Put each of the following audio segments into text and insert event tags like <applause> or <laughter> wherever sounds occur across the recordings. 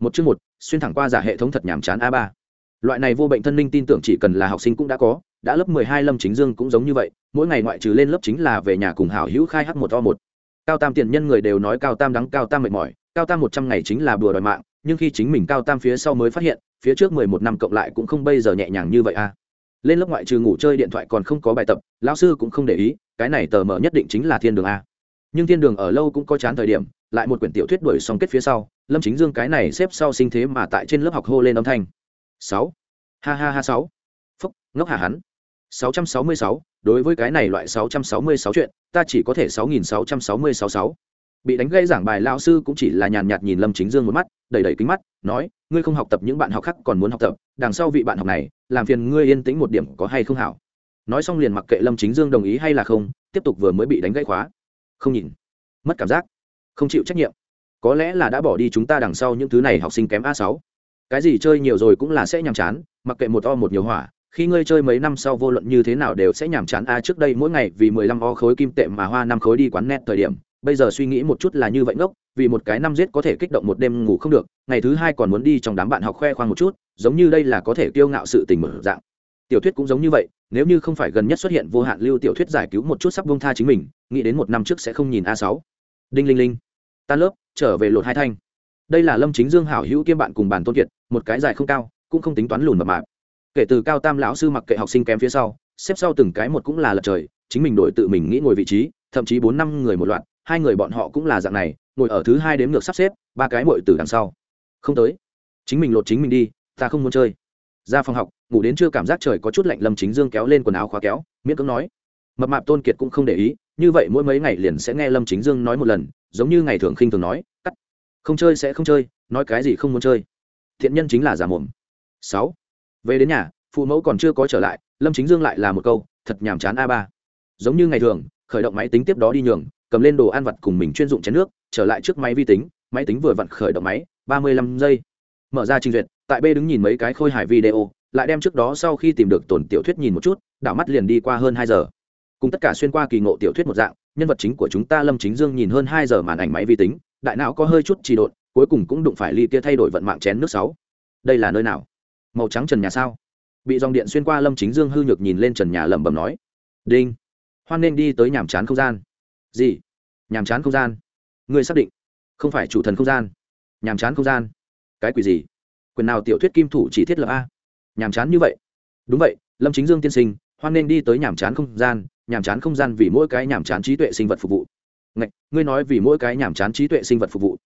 một chương một, xuyên thẳng qua giả hệ thống thật nhàm chán a ba. Loại này vô bệnh thân linh tin tưởng chỉ cần là học sinh cũng đã có, đã lớp mười hai lâm chính dương cũng giống như vậy, mỗi ngày ngoại trừ lên lớp chính là về nhà cùng hảo hữu khai h một o một. Cao tam tiền nhân người đều nói cao tam đắng, cao tam mệt mỏi, cao tam một trăm ngày chính là bùa đòi mạng, nhưng khi chính mình cao tam phía sau mới phát hiện, phía trước mười một năm cộng lại cũng không bây giờ nhẹ nhàng như vậy a. Lên lớp ngoại trừ ngủ chơi điện thoại còn không có bài tập, lão sư cũng không để ý, cái này tờ mở nhất định chính là thiên đường a. Nhưng thiên đường ở lâu cũng có chán thời điểm lại một quyển tiểu thuyết đuổi xong kết phía sau, lâm chính dương cái này xếp sau sinh thế mà tại trên lớp học hô lên âm thanh. Sáu. Ha ha ha sáu. Phúc, ngốc hà hắn? Sáu trăm sáu mươi sáu, đối với cái này loại sáu trăm sáu mươi sáu chuyện, ta chỉ có thể sáu nghìn sáu trăm sáu mươi sáu sáu. Bị đánh gây giảng bài lao sư cũng chỉ là nhàn nhạt nhìn lâm chính dương một mắt, đầy đầy kính mắt, nói, ngươi không học tập những bạn học khác còn muốn học tập, đằng sau vị bạn học này, làm phiền ngươi yên tĩnh một điểm có hay không hảo. Nói xong liền mặc kệ lâm chính dương đồng ý hay là không, tiếp tục vừa mới bị đánh gãy khóa. Không nhìn. Mất cảm giác không chịu trách nhiệm. Có lẽ là đã bỏ đi chúng ta đằng sau những thứ này học sinh kém a sáu. Cái gì chơi nhiều rồi cũng là sẽ nhàm chán, mặc kệ một o một nhiều hỏa, khi ngươi chơi mấy năm sau vô luận như thế nào đều sẽ nhàm chán. A, trước đây mỗi ngày vì mười lăm o khối kim tệ mà hoa năm khối đi quán net thời điểm, bây giờ suy nghĩ một chút là như vậy ngốc, vì một cái năm giết có thể kích động một đêm ngủ không được, ngày thứ hai còn muốn đi trong đám bạn học khoe khoang một chút, giống như đây là có thể kiêu ngạo sự tình mở dạng. Tiểu thuyết cũng giống như vậy, nếu như không phải gần nhất xuất hiện vô hạn lưu tiểu thuyết giải cứu một chút sắp bông tha chính mình, nghĩ đến một năm trước sẽ không nhìn a sáu. Đinh linh linh tan lớp, trở về lột hai thanh. Đây là lâm chính dương hảo hữu kiêm bạn cùng bàn tôn kiệt, một cái dài không cao, cũng không tính toán lùn mập mạp. Kể từ cao tam lão sư mặc kệ học sinh kém phía sau, xếp sau từng cái một cũng là lật trời, chính mình đổi tự mình nghĩ ngồi vị trí, thậm chí bốn năm người một loạt, hai người bọn họ cũng là dạng này, ngồi ở thứ hai đếm ngược sắp xếp, ba cái mội từ đằng sau. Không tới. Chính mình lột chính mình đi, ta không muốn chơi. Ra phòng học, ngủ đến chưa cảm giác trời có chút lạnh, lâm chính dương kéo lên quần áo khóa kéo, miễn cưỡng nói. Mập mạp tôn kiệt cũng không để ý, như vậy mỗi mấy ngày liền sẽ nghe lâm chính dương nói một lần giống như ngày thường khinh thường nói, cắt. Không chơi sẽ không chơi, nói cái gì không muốn chơi. Thiện nhân chính là giả mồm. Sáu. Về đến nhà, phụ mẫu còn chưa có trở lại, lâm chính dương lại là một câu, thật nhàm chán a ba. Giống như ngày thường, khởi động máy tính tiếp đó đi nhường, cầm lên đồ ăn vặt cùng mình chuyên dụng chén nước, trở lại trước máy vi tính, máy tính vừa vặn khởi động máy, ba mươi lăm giây. Mở ra trình duyệt, tại b đứng nhìn mấy cái khôi hài video, lại đem trước đó sau khi tìm được tổn tiểu thuyết nhìn một chút, đảo mắt liền đi qua hơn hai giờ. Cùng tất cả xuyên qua kỳ ngộ tiểu thuyết một dạng nhân vật chính của chúng ta lâm chính dương nhìn hơn hai giờ màn ảnh máy vi tính, đại não có hơi chút trì độn, cuối cùng cũng đụng phải ly kia thay đổi vận mạng chén nước sáu. Đây là nơi nào? Màu trắng trần nhà sao? Bị dòng điện xuyên qua lâm chính dương hư nhược nhìn lên trần nhà lẩm bẩm nói. Đinh. Hoan nên đi tới nhàm chán không gian. Gì? Nhàm chán không gian? Ngươi xác định? Không phải chủ thần không gian. Nhàm chán không gian? Cái quỷ gì? Quyền nào tiểu thuyết kim thủ chỉ thiết lập a? Nhàm chán như vậy. Đúng vậy, lâm chính dương tiên sinh, hoan nên đi tới nhàm chán không gian nhàm chán không gian vì mỗi cái nhàm chán trí tuệ sinh vật phục vụ. Ngạch, ngươi nói vì mỗi cái nhàm chán trí tuệ sinh vật phục vụ.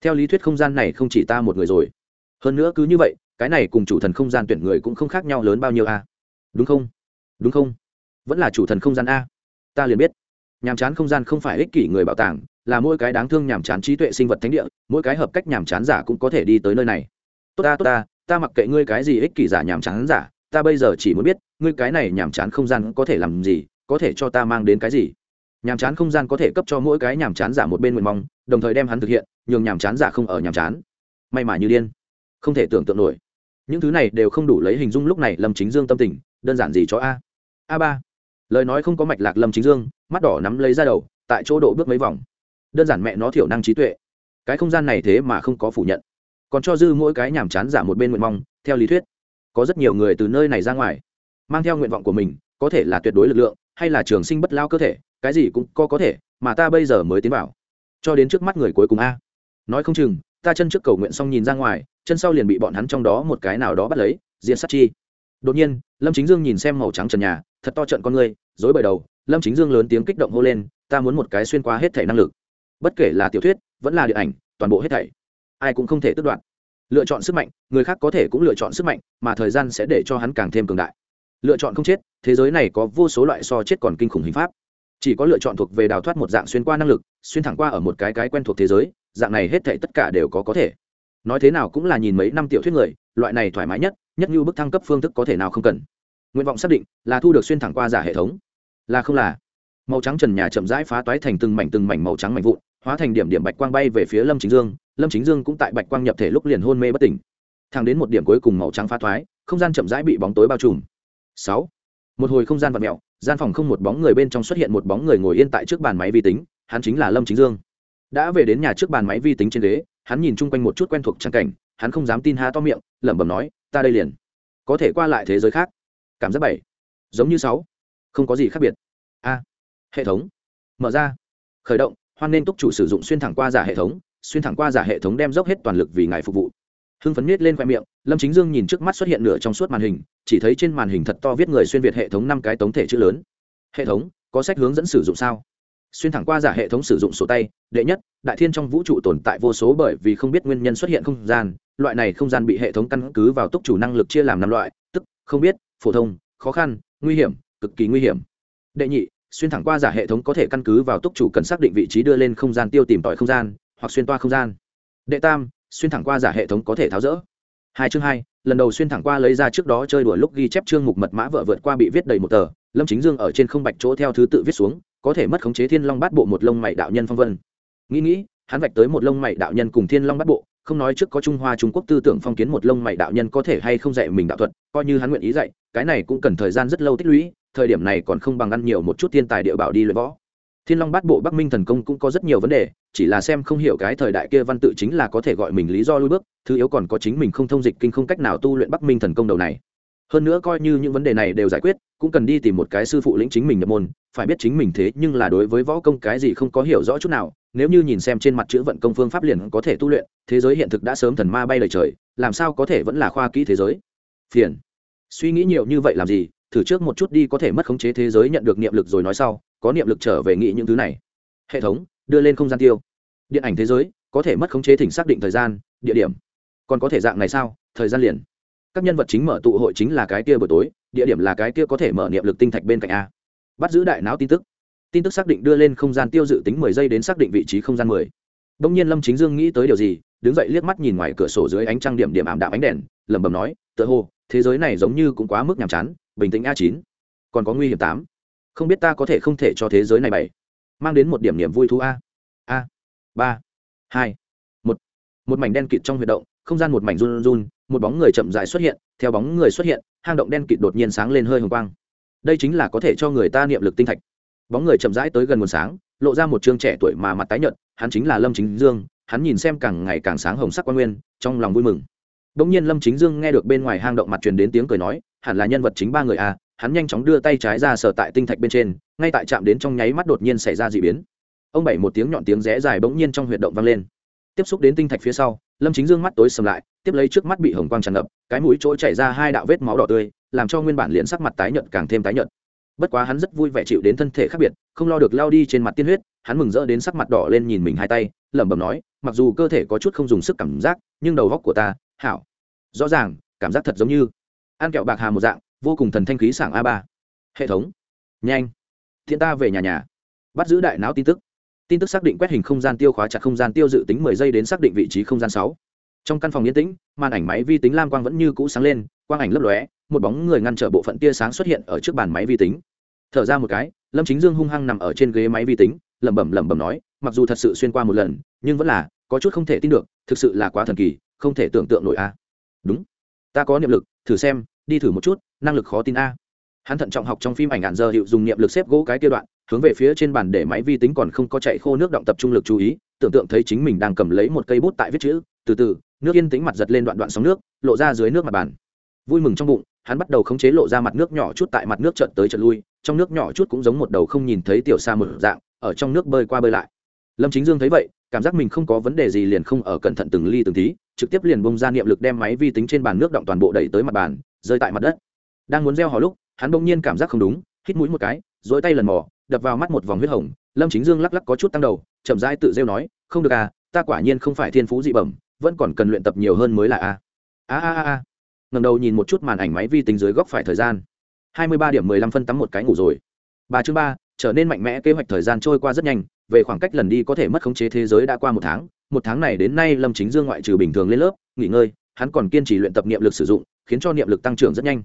Theo lý thuyết không gian này không chỉ ta một người rồi. Hơn nữa cứ như vậy cái này cùng chủ thần không gian tuyển người cũng không khác nhau lớn bao nhiêu a. Đúng không? Đúng không? Vẫn là chủ thần không gian a. Ta liền biết. Nhàm chán không gian không phải ích kỷ người bảo tàng là mỗi cái đáng thương nhàm chán trí tuệ sinh vật thánh địa mỗi cái hợp cách nhàm chán giả cũng có thể đi tới nơi này. Tốt ta tốt ta ta mặc kệ ngươi cái gì ích kỷ giả nhàm chán giả ta bây giờ chỉ muốn biết ngươi cái này nhàm chán không gian có thể làm gì có thể cho ta mang đến cái gì? Nhàm chán không gian có thể cấp cho mỗi cái nhàm chán giả một bên nguyện mong, đồng thời đem hắn thực hiện, nhường nhàm chán giả không ở nhàm chán. May mà như điên. Không thể tưởng tượng nổi. Những thứ này đều không đủ lấy hình dung lúc này lâm chính dương tâm tình, đơn giản gì cho a? A ba. Lời nói không có mạch lạc lâm chính dương, mắt đỏ nắm lấy ra đầu, tại chỗ độ bước mấy vòng. Đơn giản mẹ nó thiểu năng trí tuệ. Cái không gian này thế mà không có phủ nhận. Còn cho dư mỗi cái nhàm chán giả một bên nguyện mong, theo lý thuyết, có rất nhiều người từ nơi này ra ngoài, mang theo nguyện vọng của mình, có thể là tuyệt đối lực lượng hay là trường sinh bất lao cơ thể, cái gì cũng có có thể, mà ta bây giờ mới tiến vào. Cho đến trước mắt người cuối cùng a. Nói không chừng, ta chân trước cầu nguyện xong nhìn ra ngoài, chân sau liền bị bọn hắn trong đó một cái nào đó bắt lấy diện sát chi. Đột nhiên, lâm chính dương nhìn xem màu trắng trần nhà, thật to trận con người dối bời đầu, lâm chính dương lớn tiếng kích động hô lên, ta muốn một cái xuyên qua hết thể năng lực. Bất kể là tiểu thuyết, vẫn là điện ảnh, toàn bộ hết thảy, ai cũng không thể tước đoạt. Lựa chọn sức mạnh, người khác có thể cũng lựa chọn sức mạnh, mà thời gian sẽ để cho hắn càng thêm cường đại lựa chọn không chết, thế giới này có vô số loại so chết còn kinh khủng hình pháp. Chỉ có lựa chọn thuộc về đào thoát một dạng xuyên qua năng lực, xuyên thẳng qua ở một cái cái quen thuộc thế giới, dạng này hết thảy tất cả đều có có thể. Nói thế nào cũng là nhìn mấy năm tiểu thuyết người, loại này thoải mái nhất nhất như bức thăng cấp phương thức có thể nào không cần. Nguyện vọng xác định là thu được xuyên thẳng qua giả hệ thống. Là không là? Màu trắng trần nhà chậm rãi phá toái thành từng mảnh từng mảnh màu trắng mảnh vụn, hóa thành điểm điểm bạch quang bay về phía lâm chính dương, lâm chính dương cũng tại bạch quang nhập thể lúc liền hôn mê bất tỉnh. Thang đến một điểm cuối cùng màu trắng phá toái, không gian chậm rãi bị bóng tối bao trùm sáu. Một hồi không gian vật mẹo gian phòng không một bóng người bên trong xuất hiện một bóng người ngồi yên tại trước bàn máy vi tính, hắn chính là lâm chính dương. Đã về đến nhà trước bàn máy vi tính trên ghế, hắn nhìn chung quanh một chút quen thuộc trang cảnh, hắn không dám tin há to miệng, lẩm bẩm nói, ta đây liền. Có thể qua lại thế giới khác. Cảm giác bảy. Giống như sáu. Không có gì khác biệt. A. Hệ thống. Mở ra. Khởi động, hoan nên túc chủ sử dụng xuyên thẳng qua giả hệ thống, xuyên thẳng qua giả hệ thống đem dốc hết toàn lực vì ngài phục vụ hưng phấn miết lên khoe miệng, lâm chính dương nhìn trước mắt xuất hiện nửa trong suốt màn hình, chỉ thấy trên màn hình thật to viết người xuyên việt hệ thống năm cái tống thể chữ lớn. Hệ thống, có sách hướng dẫn sử dụng sao? Xuyên thẳng qua giả hệ thống sử dụng sổ tay, đệ nhất, đại thiên trong vũ trụ tồn tại vô số bởi vì không biết nguyên nhân xuất hiện không gian, loại này không gian bị hệ thống căn cứ vào túc chủ năng lực chia làm năm loại, tức, không biết, phổ thông, khó khăn, nguy hiểm, cực kỳ nguy hiểm. Đệ nhị, xuyên thẳng qua giả hệ thống có thể căn cứ vào túc chủ cần xác định vị trí đưa lên không gian, tiêu tìm tòi không gian, hoặc xuyên toa không gian. Đệ tam xuyên thẳng qua giả hệ thống có thể tháo rỡ. Hai chương hai, lần đầu xuyên thẳng qua lấy ra trước đó chơi đùa lúc ghi chép chương mục mật mã vợ vượt qua bị viết đầy một tờ, lâm chính dương ở trên không bạch chỗ theo thứ tự viết xuống, có thể mất khống chế thiên long bát bộ một lông mày đạo nhân phong vân. Nghĩ nghĩ, hắn vạch tới một lông mày đạo nhân cùng thiên long bát bộ, không nói trước có trung hoa trung quốc tư tưởng phong kiến một lông mày đạo nhân có thể hay không dạy mình đạo thuật, coi như hắn nguyện ý dạy, cái này cũng cần thời gian rất lâu tích lũy, thời điểm này còn không bằng ăn nhiều một chút thiên tài địa bảo đi luyện võ thiên long bát bộ bắc minh thần công cũng có rất nhiều vấn đề, chỉ là xem không hiểu cái thời đại kia văn tự chính là có thể gọi mình lý do lui bước, thứ yếu còn có chính mình không thông dịch kinh không cách nào tu luyện bắc minh thần công đầu này. Hơn nữa coi như những vấn đề này đều giải quyết, cũng cần đi tìm một cái sư phụ lĩnh chính mình nhập môn, phải biết chính mình thế nhưng là đối với võ công cái gì không có hiểu rõ chút nào, nếu như nhìn xem trên mặt chữ vận công phương pháp liền có thể tu luyện, thế giới hiện thực đã sớm thần ma bay lời trời, làm sao có thể vẫn là khoa kỹ thế giới? Phiền. Suy nghĩ nhiều như vậy làm gì, thử trước một chút đi có thể mất khống chế thế giới nhận được niệm lực rồi nói sau có niệm lực trở về nghĩ những thứ này. Hệ thống, đưa lên không gian tiêu. Điện ảnh thế giới, có thể mất khống chế thỉnh xác định thời gian, địa điểm. Còn có thể dạng này sao? Thời gian liền. Các nhân vật chính mở tụ hội chính là cái kia buổi tối, địa điểm là cái kia có thể mở niệm lực tinh thạch bên cạnh a. Bắt giữ đại não tin tức. Tin tức xác định đưa lên không gian tiêu dự tính mười giây đến xác định vị trí không gian mười. Đông nhiên lâm chính dương nghĩ tới điều gì, đứng dậy liếc mắt nhìn ngoài cửa sổ dưới ánh trăng điểm điểm ảm đạm ánh đèn, lẩm bẩm nói, tựa hồ, thế giới này giống như cũng quá mức nhàm chán, bình tĩnh a chín, còn có nguy hiểm tám không biết ta có thể không thể cho thế giới này bày. Mang đến một điểm niềm vui thú a. A ba hai một. Một mảnh đen kịt trong huy động không gian một mảnh run run một bóng người chậm dài xuất hiện theo bóng người xuất hiện hang động đen kịt đột nhiên sáng lên hơi hồng quang. Đây chính là có thể cho người ta niệm lực tinh thạch. Bóng người chậm rãi tới gần nguồn sáng lộ ra một trương trẻ tuổi mà mặt tái nhợt hắn chính là lâm chính dương hắn nhìn xem càng ngày càng sáng hồng sắc quan nguyên trong lòng vui mừng. Đống nhiên Lâm Chính Dương nghe được bên ngoài hang động mặt truyền đến tiếng cười nói, hẳn là nhân vật chính ba người a, à hắn nhanh chóng đưa tay trái ra sờ tại tinh thạch bên trên, ngay tại chạm đến trong nháy mắt đột nhiên xảy ra dị biến. Ông bảy một tiếng nhọn tiếng rẽ dài bỗng nhiên trong huyệt động vang lên. Tiếp xúc đến tinh thạch phía sau, Lâm Chính Dương mắt tối sầm lại, tiếp lấy trước mắt bị hồng quang tràn ngập, cái mũi chỗ chảy ra hai đạo vết máu đỏ tươi, làm cho nguyên bản liền sắc mặt tái nhợt càng thêm tái nhợt. Bất quá hắn rất vui vẻ chịu đến thân thể khác biệt, không lo được lao đi trên mặt tiên huyết, hắn mừng rỡ đến sắc mặt đỏ lên nhìn mình hai tay, lẩm bẩm nói, mặc dù cơ thể có chút không dùng sức cảm giác, nhưng đầu óc của ta, hảo rõ ràng cảm giác thật giống như ăn kẹo bạc hà một dạng vô cùng thần thanh khí sảng a ba. Hệ thống. Nhanh. Thiện ta về nhà nhà. Bắt giữ đại não tin tức. Tin tức xác định quét hình không gian tiêu khóa chặt không gian tiêu dự tính mười giây đến xác định vị trí không gian sáu. Trong căn phòng yên tĩnh, màn ảnh máy vi tính lam quang vẫn như cũ sáng lên, quang ảnh lấp lóe, một bóng người ngăn trở bộ phận tia sáng xuất hiện ở trước bàn máy vi tính. Thở ra một cái, lâm chính dương hung hăng nằm ở trên ghế máy vi tính, lẩm bẩm lẩm bẩm nói, mặc dù thật sự xuyên qua một lần, nhưng vẫn là, có chút không thể tin được, thực sự là quá thần kỳ, không thể tưởng tượng nổi a. Đúng. Ta có niệm lực, thử xem đi thử một chút, năng lực khó tin a. Hắn thận trọng học trong phim ảnh ạn giờ, hiệu dùng niệm lực xếp gỗ cái kia đoạn, hướng về phía trên bàn để máy vi tính còn không có chạy khô nước động tập trung lực chú ý, tưởng tượng thấy chính mình đang cầm lấy một cây bút tại viết chữ, từ từ, nước yên tính mặt giật lên đoạn đoạn sóng nước, lộ ra dưới nước mặt bàn. Vui mừng trong bụng, hắn bắt đầu khống chế lộ ra mặt nước nhỏ chút tại mặt nước trận tới trận lui, trong nước nhỏ chút cũng giống một đầu không nhìn thấy tiểu xa một dạng, ở trong nước bơi qua bơi lại. Lâm chính dương thấy vậy, cảm giác mình không có vấn đề gì liền không ở cẩn thận từng ly từng tí, trực tiếp liền bông ra niệm lực đem máy vi tính trên bàn nước động toàn bộ đẩy tới mặt bàn rơi tại mặt đất. Đang muốn gieo hò lúc, hắn bỗng nhiên cảm giác không đúng, hít mũi một cái dỗi tay lần mò, đập vào mắt một vòng huyết hồng. Lâm chính dương lắc lắc có chút tăng đầu, chậm rãi tự rêu nói, không được à ta quả nhiên không phải thiên phú dị bẩm, vẫn còn cần luyện tập nhiều hơn mới là a. A a a ngầm đầu nhìn một chút màn ảnh máy vi tính dưới góc phải thời gian. Hai mươi ba điểm mười lăm phân tắm một cái ngủ rồi. Ba chương ba, trở nên mạnh mẽ kế hoạch thời gian trôi qua rất nhanh, về khoảng cách lần đi có thể mất khống chế thế giới đã qua một tháng. Một tháng này đến nay lâm chính dương ngoại trừ bình thường lên lớp, nghỉ ngơi, hắn còn kiên trì luyện tập niệm lực sử dụng khiến cho niệm lực tăng trưởng rất nhanh.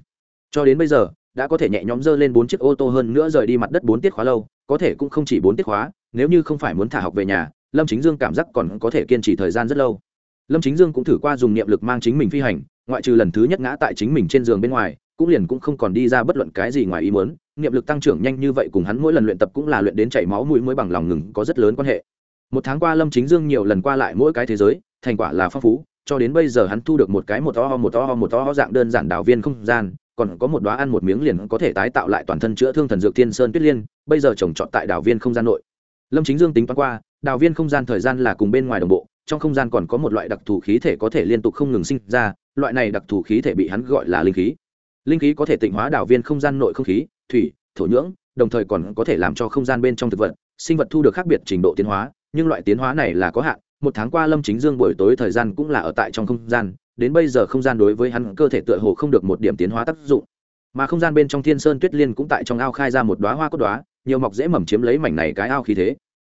Cho đến bây giờ, đã có thể nhẹ nhõm dơ lên bốn chiếc ô tô hơn nữa rời đi mặt đất bốn tiết khóa lâu, có thể cũng không chỉ bốn tiết khóa, nếu như không phải muốn thả học về nhà, lâm chính dương cảm giác còn có thể kiên trì thời gian rất lâu. Lâm chính dương cũng thử qua dùng niệm lực mang chính mình phi hành, ngoại trừ lần thứ nhất ngã tại chính mình trên giường bên ngoài, cũng liền cũng không còn đi ra bất luận cái gì ngoài ý muốn, niệm lực tăng trưởng nhanh như vậy cùng hắn mỗi lần luyện tập cũng là luyện đến chảy máu mũi mới bằng lòng ngừng có rất lớn quan hệ. Một tháng qua lâm chính dương nhiều lần qua lại mỗi cái thế giới, thành quả là phong phú cho đến bây giờ hắn thu được một cái một to một to một to dạng đơn giản đảo viên không gian, còn có một đoá ăn một miếng liền có thể tái tạo lại toàn thân chữa thương thần dược thiên sơn tuyết liên, bây giờ trồng trọt tại đảo viên không gian nội. Lâm chính dương tính toán qua, đảo viên không gian thời gian là cùng bên ngoài đồng bộ, trong không gian còn có một loại đặc thù khí thể có thể liên tục không ngừng sinh ra, loại này đặc thù khí thể bị hắn gọi là linh khí. Linh khí có thể tịnh hóa đảo viên không gian nội không khí, thủy, thổ nhưỡng, đồng thời còn có thể làm cho không gian bên trong thực vật, sinh vật thu được khác biệt trình độ tiến hóa nhưng loại tiến hóa này là có hạn, một tháng qua lâm chính dương buổi tối thời gian cũng là ở tại trong không gian, đến bây giờ không gian đối với hắn cơ thể tựa hồ không được một điểm tiến hóa tác dụng. Mà không gian bên trong thiên sơn tuyết liên cũng tại trong ao khai ra một đoá hoa cốt đoá nhiều mọc dễ mầm chiếm lấy mảnh này cái ao khí thế.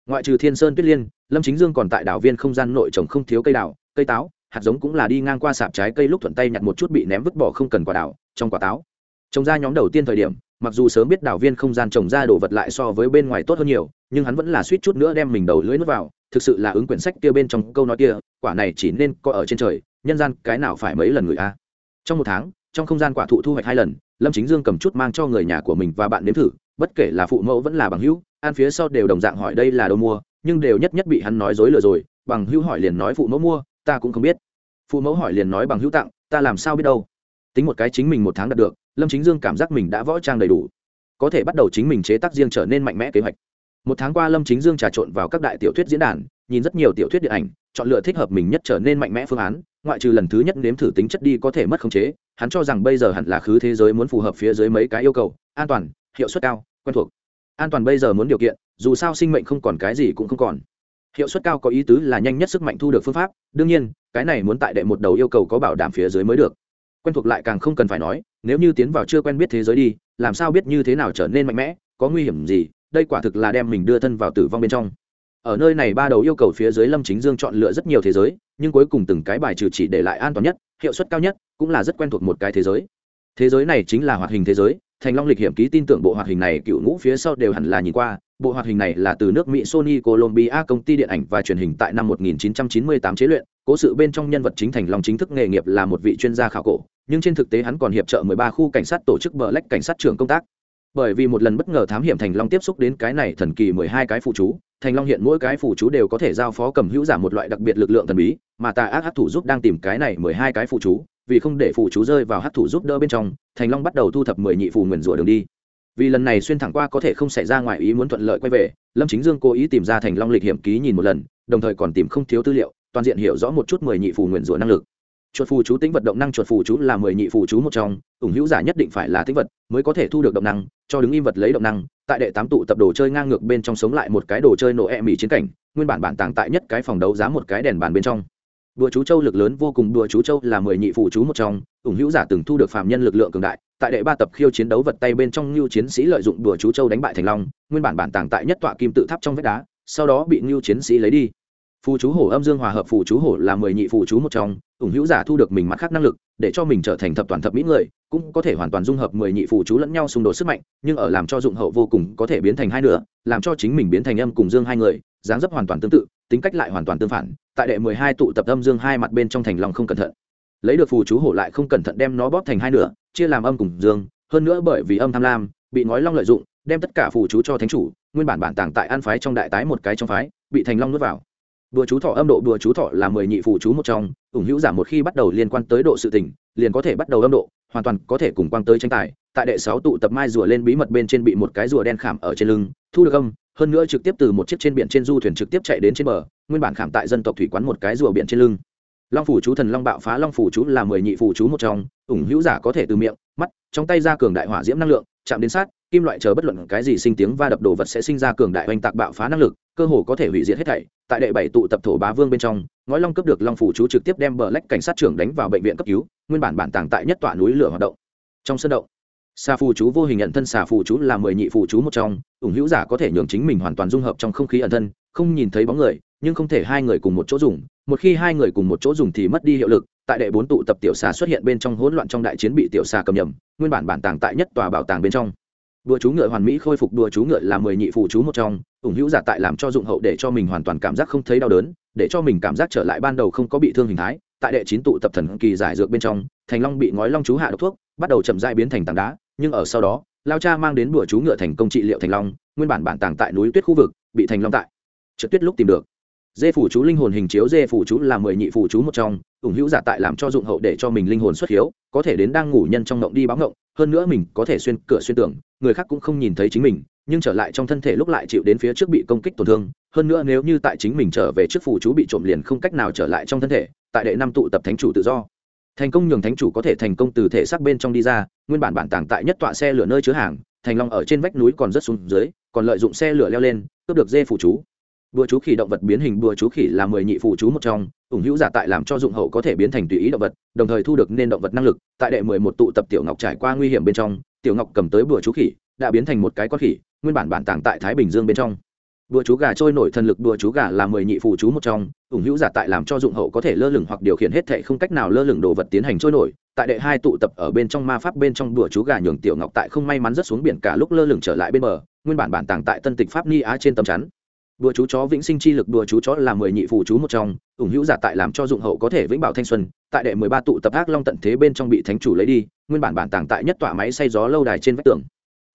Ngoại trừ thiên sơn tuyết liên, lâm chính dương còn tại đảo viên không gian nội trồng không thiếu cây đào, cây táo, hạt giống cũng là đi ngang qua sạp trái cây lúc thuận tay nhặt một chút bị ném vứt bỏ không cần quả đào, trong quả táo. Trồng ra nhóm đầu tiên thời điểm mặc dù sớm biết đảo viên không gian trồng ra đồ vật lại so với bên ngoài tốt hơn nhiều, nhưng hắn vẫn là suýt chút nữa đem mình đầu lưỡi nuốt vào, thực sự là ứng quyển sách kia bên trong câu nói kia, quả này chỉ nên có ở trên trời, nhân gian cái nào phải mấy lần người a. Trong một tháng, trong không gian quả thụ thu hoạch hai lần, lâm chính dương cầm chút mang cho người nhà của mình và bạn nếm thử, bất kể là phụ mẫu vẫn là bằng hữu an phía sau đều đồng dạng hỏi đây là đâu mua, nhưng đều nhất nhất bị hắn nói dối lừa rồi, bằng hữu hỏi liền nói phụ mẫu mua, ta cũng không biết. Phụ mẫu hỏi liền nói bằng hữu tặng, ta làm sao biết đâu. Tính một cái chính mình một tháng đạt được lâm chính dương cảm giác mình đã võ trang đầy đủ. Có thể bắt đầu chính mình chế tác riêng trở nên mạnh mẽ kế hoạch. Một tháng qua lâm chính dương trà trộn vào các đại tiểu thuyết diễn đàn, nhìn rất nhiều tiểu thuyết điện ảnh, chọn lựa thích hợp mình nhất trở nên mạnh mẽ phương án, ngoại trừ lần thứ nhất nếm thử tính chất đi có thể mất khống chế, hắn cho rằng bây giờ hẳn là khứ thế giới muốn phù hợp phía dưới mấy cái yêu cầu, an toàn, hiệu suất cao, quen thuộc. An toàn bây giờ muốn điều kiện, dù sao sinh mệnh không còn cái gì cũng không còn. Hiệu suất cao có ý tứ là nhanh nhất sức mạnh thu được phương pháp, đương nhiên, cái này muốn tại đệ một đầu yêu cầu có bảo đảm phía dưới mới được quen thuộc lại càng không cần phải nói, nếu như tiến vào chưa quen biết thế giới đi, làm sao biết như thế nào trở nên mạnh mẽ, có nguy hiểm gì, đây quả thực là đem mình đưa thân vào tử vong bên trong. Ở nơi này ba đầu yêu cầu phía dưới lâm chính dương chọn lựa rất nhiều thế giới, nhưng cuối cùng từng cái bài trừ chỉ để lại an toàn nhất, hiệu suất cao nhất, cũng là rất quen thuộc một cái thế giới. Thế giới này chính là hoạt hình thế giới, thành long lịch hiểm ký tin tưởng bộ hoạt hình này cựu ngũ phía sau đều hẳn là nhìn qua. Bộ hoạt hình này là từ nước mỹ sony colombia công ty điện ảnh và truyền hình tại năm 1998 chế luyện cố sự bên trong nhân vật chính thành long chính thức nghề nghiệp là một vị chuyên gia khảo cổ, nhưng trên thực tế hắn còn hiệp trợ 13 khu cảnh sát tổ chức bờ lách cảnh sát trưởng công tác. Bởi vì một lần bất ngờ thám hiểm thành long tiếp xúc đến cái này thần kỳ 12 cái phụ chú, thành long hiện mỗi cái phụ chú đều có thể giao phó cầm hữu giả một loại đặc biệt lực lượng thần bí, mà tà ác hắc thủ giúp đang tìm cái này 12 cái phụ chú, vì không để phụ chú rơi vào hắc thủ giúp đỡ bên trong, thành long bắt đầu thu thập mười nhị phù nguyền rủa đường đi. Vì lần này xuyên thẳng qua có thể không xảy ra ngoài ý muốn thuận lợi quay về, lâm chính dương cố ý tìm ra thành long lịch hiểm ký nhìn một lần, đồng thời còn tìm không thiếu tư liệu toàn diện hiểu rõ một chút mười nhị phù nguyền rủa năng lực. Chuột phù chú tính vật động năng chuột phù chú là mười nhị phù chú một trong, ủng hữu giả nhất định phải là tính vật mới có thể thu được động năng, cho đứng im vật lấy động năng, tại đệ tám tụ tập đồ chơi ngang ngược bên trong sống lại một cái đồ chơi nổ e mỹ chiến cảnh, nguyên bản bản tàng tại nhất cái phòng đấu giá một cái đèn bàn bên trong. Đùa chú châu lực lớn vô cùng đùa chú châu là mười nhị phù chú một trong, ủng hữu giả từng thu được phạm nhân lực lượng cường đại, tại đệ ba tập khiêu chiến đấu vật tay bên trong ngưu chiến sĩ lợi dụng đùa chú châu đánh bại thành long, nguyên bản bản tàng tại nhất tọa kim tự tháp trong vách đá, sau đó bị ngưu chiến sĩ lấy đi phù chú hổ âm dương hòa hợp phù chú hổ là mười nhị phù chú một trong, ủng hữu giả thu được mình mặt khác năng lực, để cho mình trở thành thập toàn thập mỹ người, cũng có thể hoàn toàn dung hợp mười nhị phù chú lẫn nhau xung đột sức mạnh, nhưng ở làm cho dụng hậu vô cùng có thể biến thành hai nửa, làm cho chính mình biến thành âm cùng dương hai người, dáng dấp hoàn toàn tương tự, tính cách lại hoàn toàn tương phản, tại đệ mười hai tụ tập âm dương hai mặt bên trong thành lòng không cẩn thận. Lấy được phù chú hổ lại không cẩn thận đem nó bóp thành hai nửa, chia làm âm cùng dương, hơn nữa bởi vì âm tham lam, bị ngói long lợi dụng, đem tất cả phù chú cho thánh chủ, nguyên bản bản tàng tại an phái trong đại tái một cái trong phái, bị thành long nuốt vào đùa chú thọ âm độ, đùa chú thọ là mười nhị phụ chú một trong, ủng hữu giảm một khi bắt đầu liên quan tới độ sự tỉnh liền có thể bắt đầu âm độ, hoàn toàn có thể cùng quang tới tranh tài. Tại đệ sáu tụ tập mai rùa lên bí mật bên trên bị một cái rùa đen khảm ở trên lưng, thu được âm, hơn nữa trực tiếp từ một chiếc trên biển trên du thuyền trực tiếp chạy đến trên bờ, nguyên bản khảm tại dân tộc thủy quán một cái rùa biển trên lưng. Long phủ chú thần long bạo phá long phủ chú là mười nhị phủ chú một trong, ủng hữu giả có thể từ miệng, mắt, trong tay ra cường đại hỏa diễm năng lượng, chạm đến sát, kim loại chờ bất luận cái gì sinh tiếng va đập đồ vật sẽ sinh ra cường đại oanh tạc bạo phá năng lực cơ hồ có thể hủy diệt hết thảy, tại đệ bảy tụ tập thổ bá vương bên trong, ngói long cấp được long phủ chú trực tiếp đem bờ lách cảnh sát trưởng đánh vào bệnh viện cấp cứu, nguyên bản bản tàng tại nhất tọa núi lửa hoạt động. Trong sân động, xà phù chú vô hình nhận thân xà phù chú là mười nhị phù chú một trong, ủng hữu giả có thể nhường chính mình hoàn toàn dung hợp trong không khí ẩn thân, không nhìn thấy bóng người, nhưng không thể hai người cùng một chỗ dùng, một khi hai người cùng một chỗ dùng thì mất đi hiệu lực, tại đệ bốn tụ tập tiểu xà xuất hiện bên trong hỗn loạn trong đại chiến bị tiểu xà cầm nhầm, nguyên bản bản tàng tại nhất tòa bảo tàng bên trong đùa chú ngựa hoàn mỹ khôi phục đùa chú ngựa là mười nhị phụ chú một trong, ủng hữu giả tại làm cho dụng hậu để cho mình hoàn toàn cảm giác không thấy đau đớn, để cho mình cảm giác trở lại ban đầu không có bị thương hình thái. Tại đệ chín tụ tập thần kỳ giải dược bên trong, thành long bị ngói long chú hạ độc thuốc, bắt đầu chậm dại biến thành tảng đá, nhưng ở sau đó, lao cha mang đến đùa chú ngựa thành công trị liệu thành long, nguyên bản bản tàng tại núi tuyết khu vực, bị thành long tại. Trượt tuyết lúc tìm được. Dê phủ chú linh hồn hình chiếu dê phủ chú là mười nhị phủ chú một trong, ủng hữu giả tại làm cho dụng hậu để cho mình linh hồn xuất hiếu, có thể đến đang ngủ nhân trong ngộng đi báo ngộng, hơn nữa mình có thể xuyên cửa xuyên tưởng người khác cũng không nhìn thấy chính mình, nhưng trở lại trong thân thể lúc lại chịu đến phía trước bị công kích tổn thương. Hơn nữa nếu như tại chính mình trở về trước phủ chú bị trộm liền không cách nào trở lại trong thân thể, tại đệ năm tụ tập thánh chủ tự do. Thành công nhường thánh chủ có thể thành công từ thể xác bên trong đi ra, nguyên bản bản tàng tại nhất tọa xe lửa nơi chứa hàng, thành long ở trên vách núi còn rất xuống dưới, còn lợi dụng xe lửa leo lên, cướp được dê phủ chú. Bùa chú khỉ động vật biến hình, bùa chú khỉ là mười nhị phù chú một trong, ủng hữu giả tại làm cho dụng hậu có thể biến thành tùy ý động vật, đồng thời thu được nên động vật năng lực. Tại đệ mười một tụ tập tiểu ngọc trải qua nguy hiểm bên trong tiểu ngọc cầm tới bùa chú khỉ, đã biến thành một cái con khỉ, nguyên bản bản tàng tại thái bình dương bên trong. Bùa chú gà trôi nổi thần lực, bùa chú gà là mười nhị phụ chú một trong, ủng hữu giả tại làm cho dụng hậu có thể lơ lửng hoặc điều khiển hết thệ không cách nào lơ lửng đồ vật tiến hành trôi nổi. Tại đệ hai tụ tập ở bên trong ma pháp bên trong, bùa chú gà nhường tiểu ngọc tại không may mắn rớt xuống biển cả lúc lơ lửng trở lại bên bờ, nguyên bản bản tàng tại tân tịch pháp ni á trên tầm chắn đùa chú chó vĩnh sinh chi lực, đùa chú chó là mười nhị phù chú một trong, ủng hữu giả tại làm cho dụng hậu có thể vĩnh bảo thanh xuân, tại đệ mười ba tụ tập ác long tận thế bên trong bị thánh chủ lấy đi, nguyên bản bản tàng tại nhất tọa máy xay gió lâu đài trên vách tường.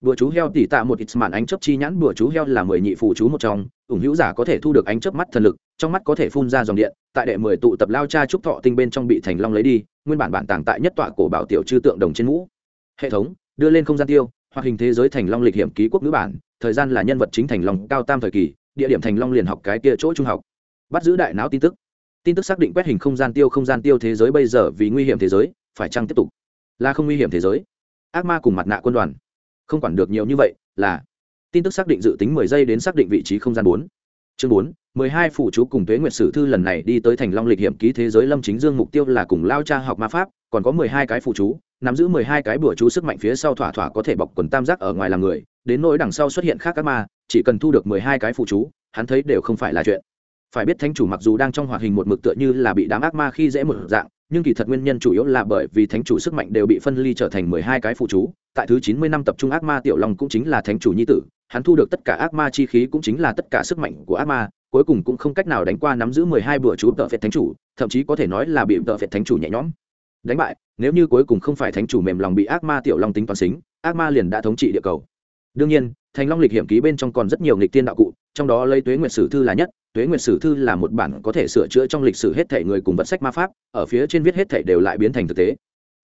Đùa chú heo tỉ tạ một ít màn ánh chớp chi nhãn, đùa chú heo là mười nhị phù chú một trong, ủng hữu giả có thể thu được ánh chớp mắt thần lực, trong mắt có thể phun ra dòng điện, tại đệ mười tụ tập lao cha trúc thọ tinh bên trong bị thành long lấy đi, nguyên bản bản tàng tại nhất tọa cổ bảo tiểu chư tượng đồng trên mũ. Hệ thống, đưa lên không gian tiêu, hoặc hình thế giới thành long lịch hiểm ký quốc ngữ bản, thời gian là nhân vật chính thành long cao tam thời kỳ địa điểm thành long liền học cái kia chỗ trung học. Bắt giữ đại não tin tức. Tin tức xác định quét hình không gian tiêu không gian tiêu thế giới bây giờ vì nguy hiểm thế giới, phải chăng tiếp tục? Là không nguy hiểm thế giới. Ác ma cùng mặt nạ quân đoàn. Không quản được nhiều như vậy, là. Tin tức xác định dự tính mười giây đến xác định vị trí không gian bốn. Chương bốn, mười hai phụ chú cùng tuế nguyệt sử thư lần này đi tới thành long lịch hiểm ký thế giới lâm chính dương mục tiêu là cùng lao cha học ma pháp, còn có mười hai cái phụ chú, nắm giữ mười hai cái bữa chú sức mạnh phía sau thỏa thỏa có thể bọc quần tam giác ở ngoài làm người, đến nỗi đằng sau xuất hiện khác các ma chỉ cần thu được mười hai cái phụ chú, hắn thấy đều không phải là chuyện. Phải biết thánh chủ mặc dù đang trong hoạt hình một mực tựa như là bị đám ác ma khi dễ một dạng, nhưng kỳ thật nguyên nhân chủ yếu là bởi vì thánh chủ sức mạnh đều bị phân ly trở thành mười hai cái phụ chú. Tại thứ chín mươi năm tập trung ác ma tiểu long cũng chính là thánh chủ nhi tử, hắn thu được tất cả ác ma chi khí cũng chính là tất cả sức mạnh của ác ma, cuối cùng cũng không cách nào đánh qua nắm giữ mười hai bữa chú tợ phệt thánh chủ, thậm chí có thể nói là bị tợ phệt thánh chủ nhẹ nhõm. Đánh bại, nếu như cuối cùng không phải thánh chủ mềm lòng bị ác ma tiểu long tính toán xính, ác ma liền đã thống trị địa cầu đương nhiên, thành long lịch hiểm ký bên trong còn rất nhiều nghịch tiên đạo cụ, trong đó lấy tuế nguyệt sử thư là nhất, tuế nguyệt sử thư là một bản có thể sửa chữa trong lịch sử hết thể người cùng vật sách ma pháp, ở phía trên viết hết thể đều lại biến thành thực tế.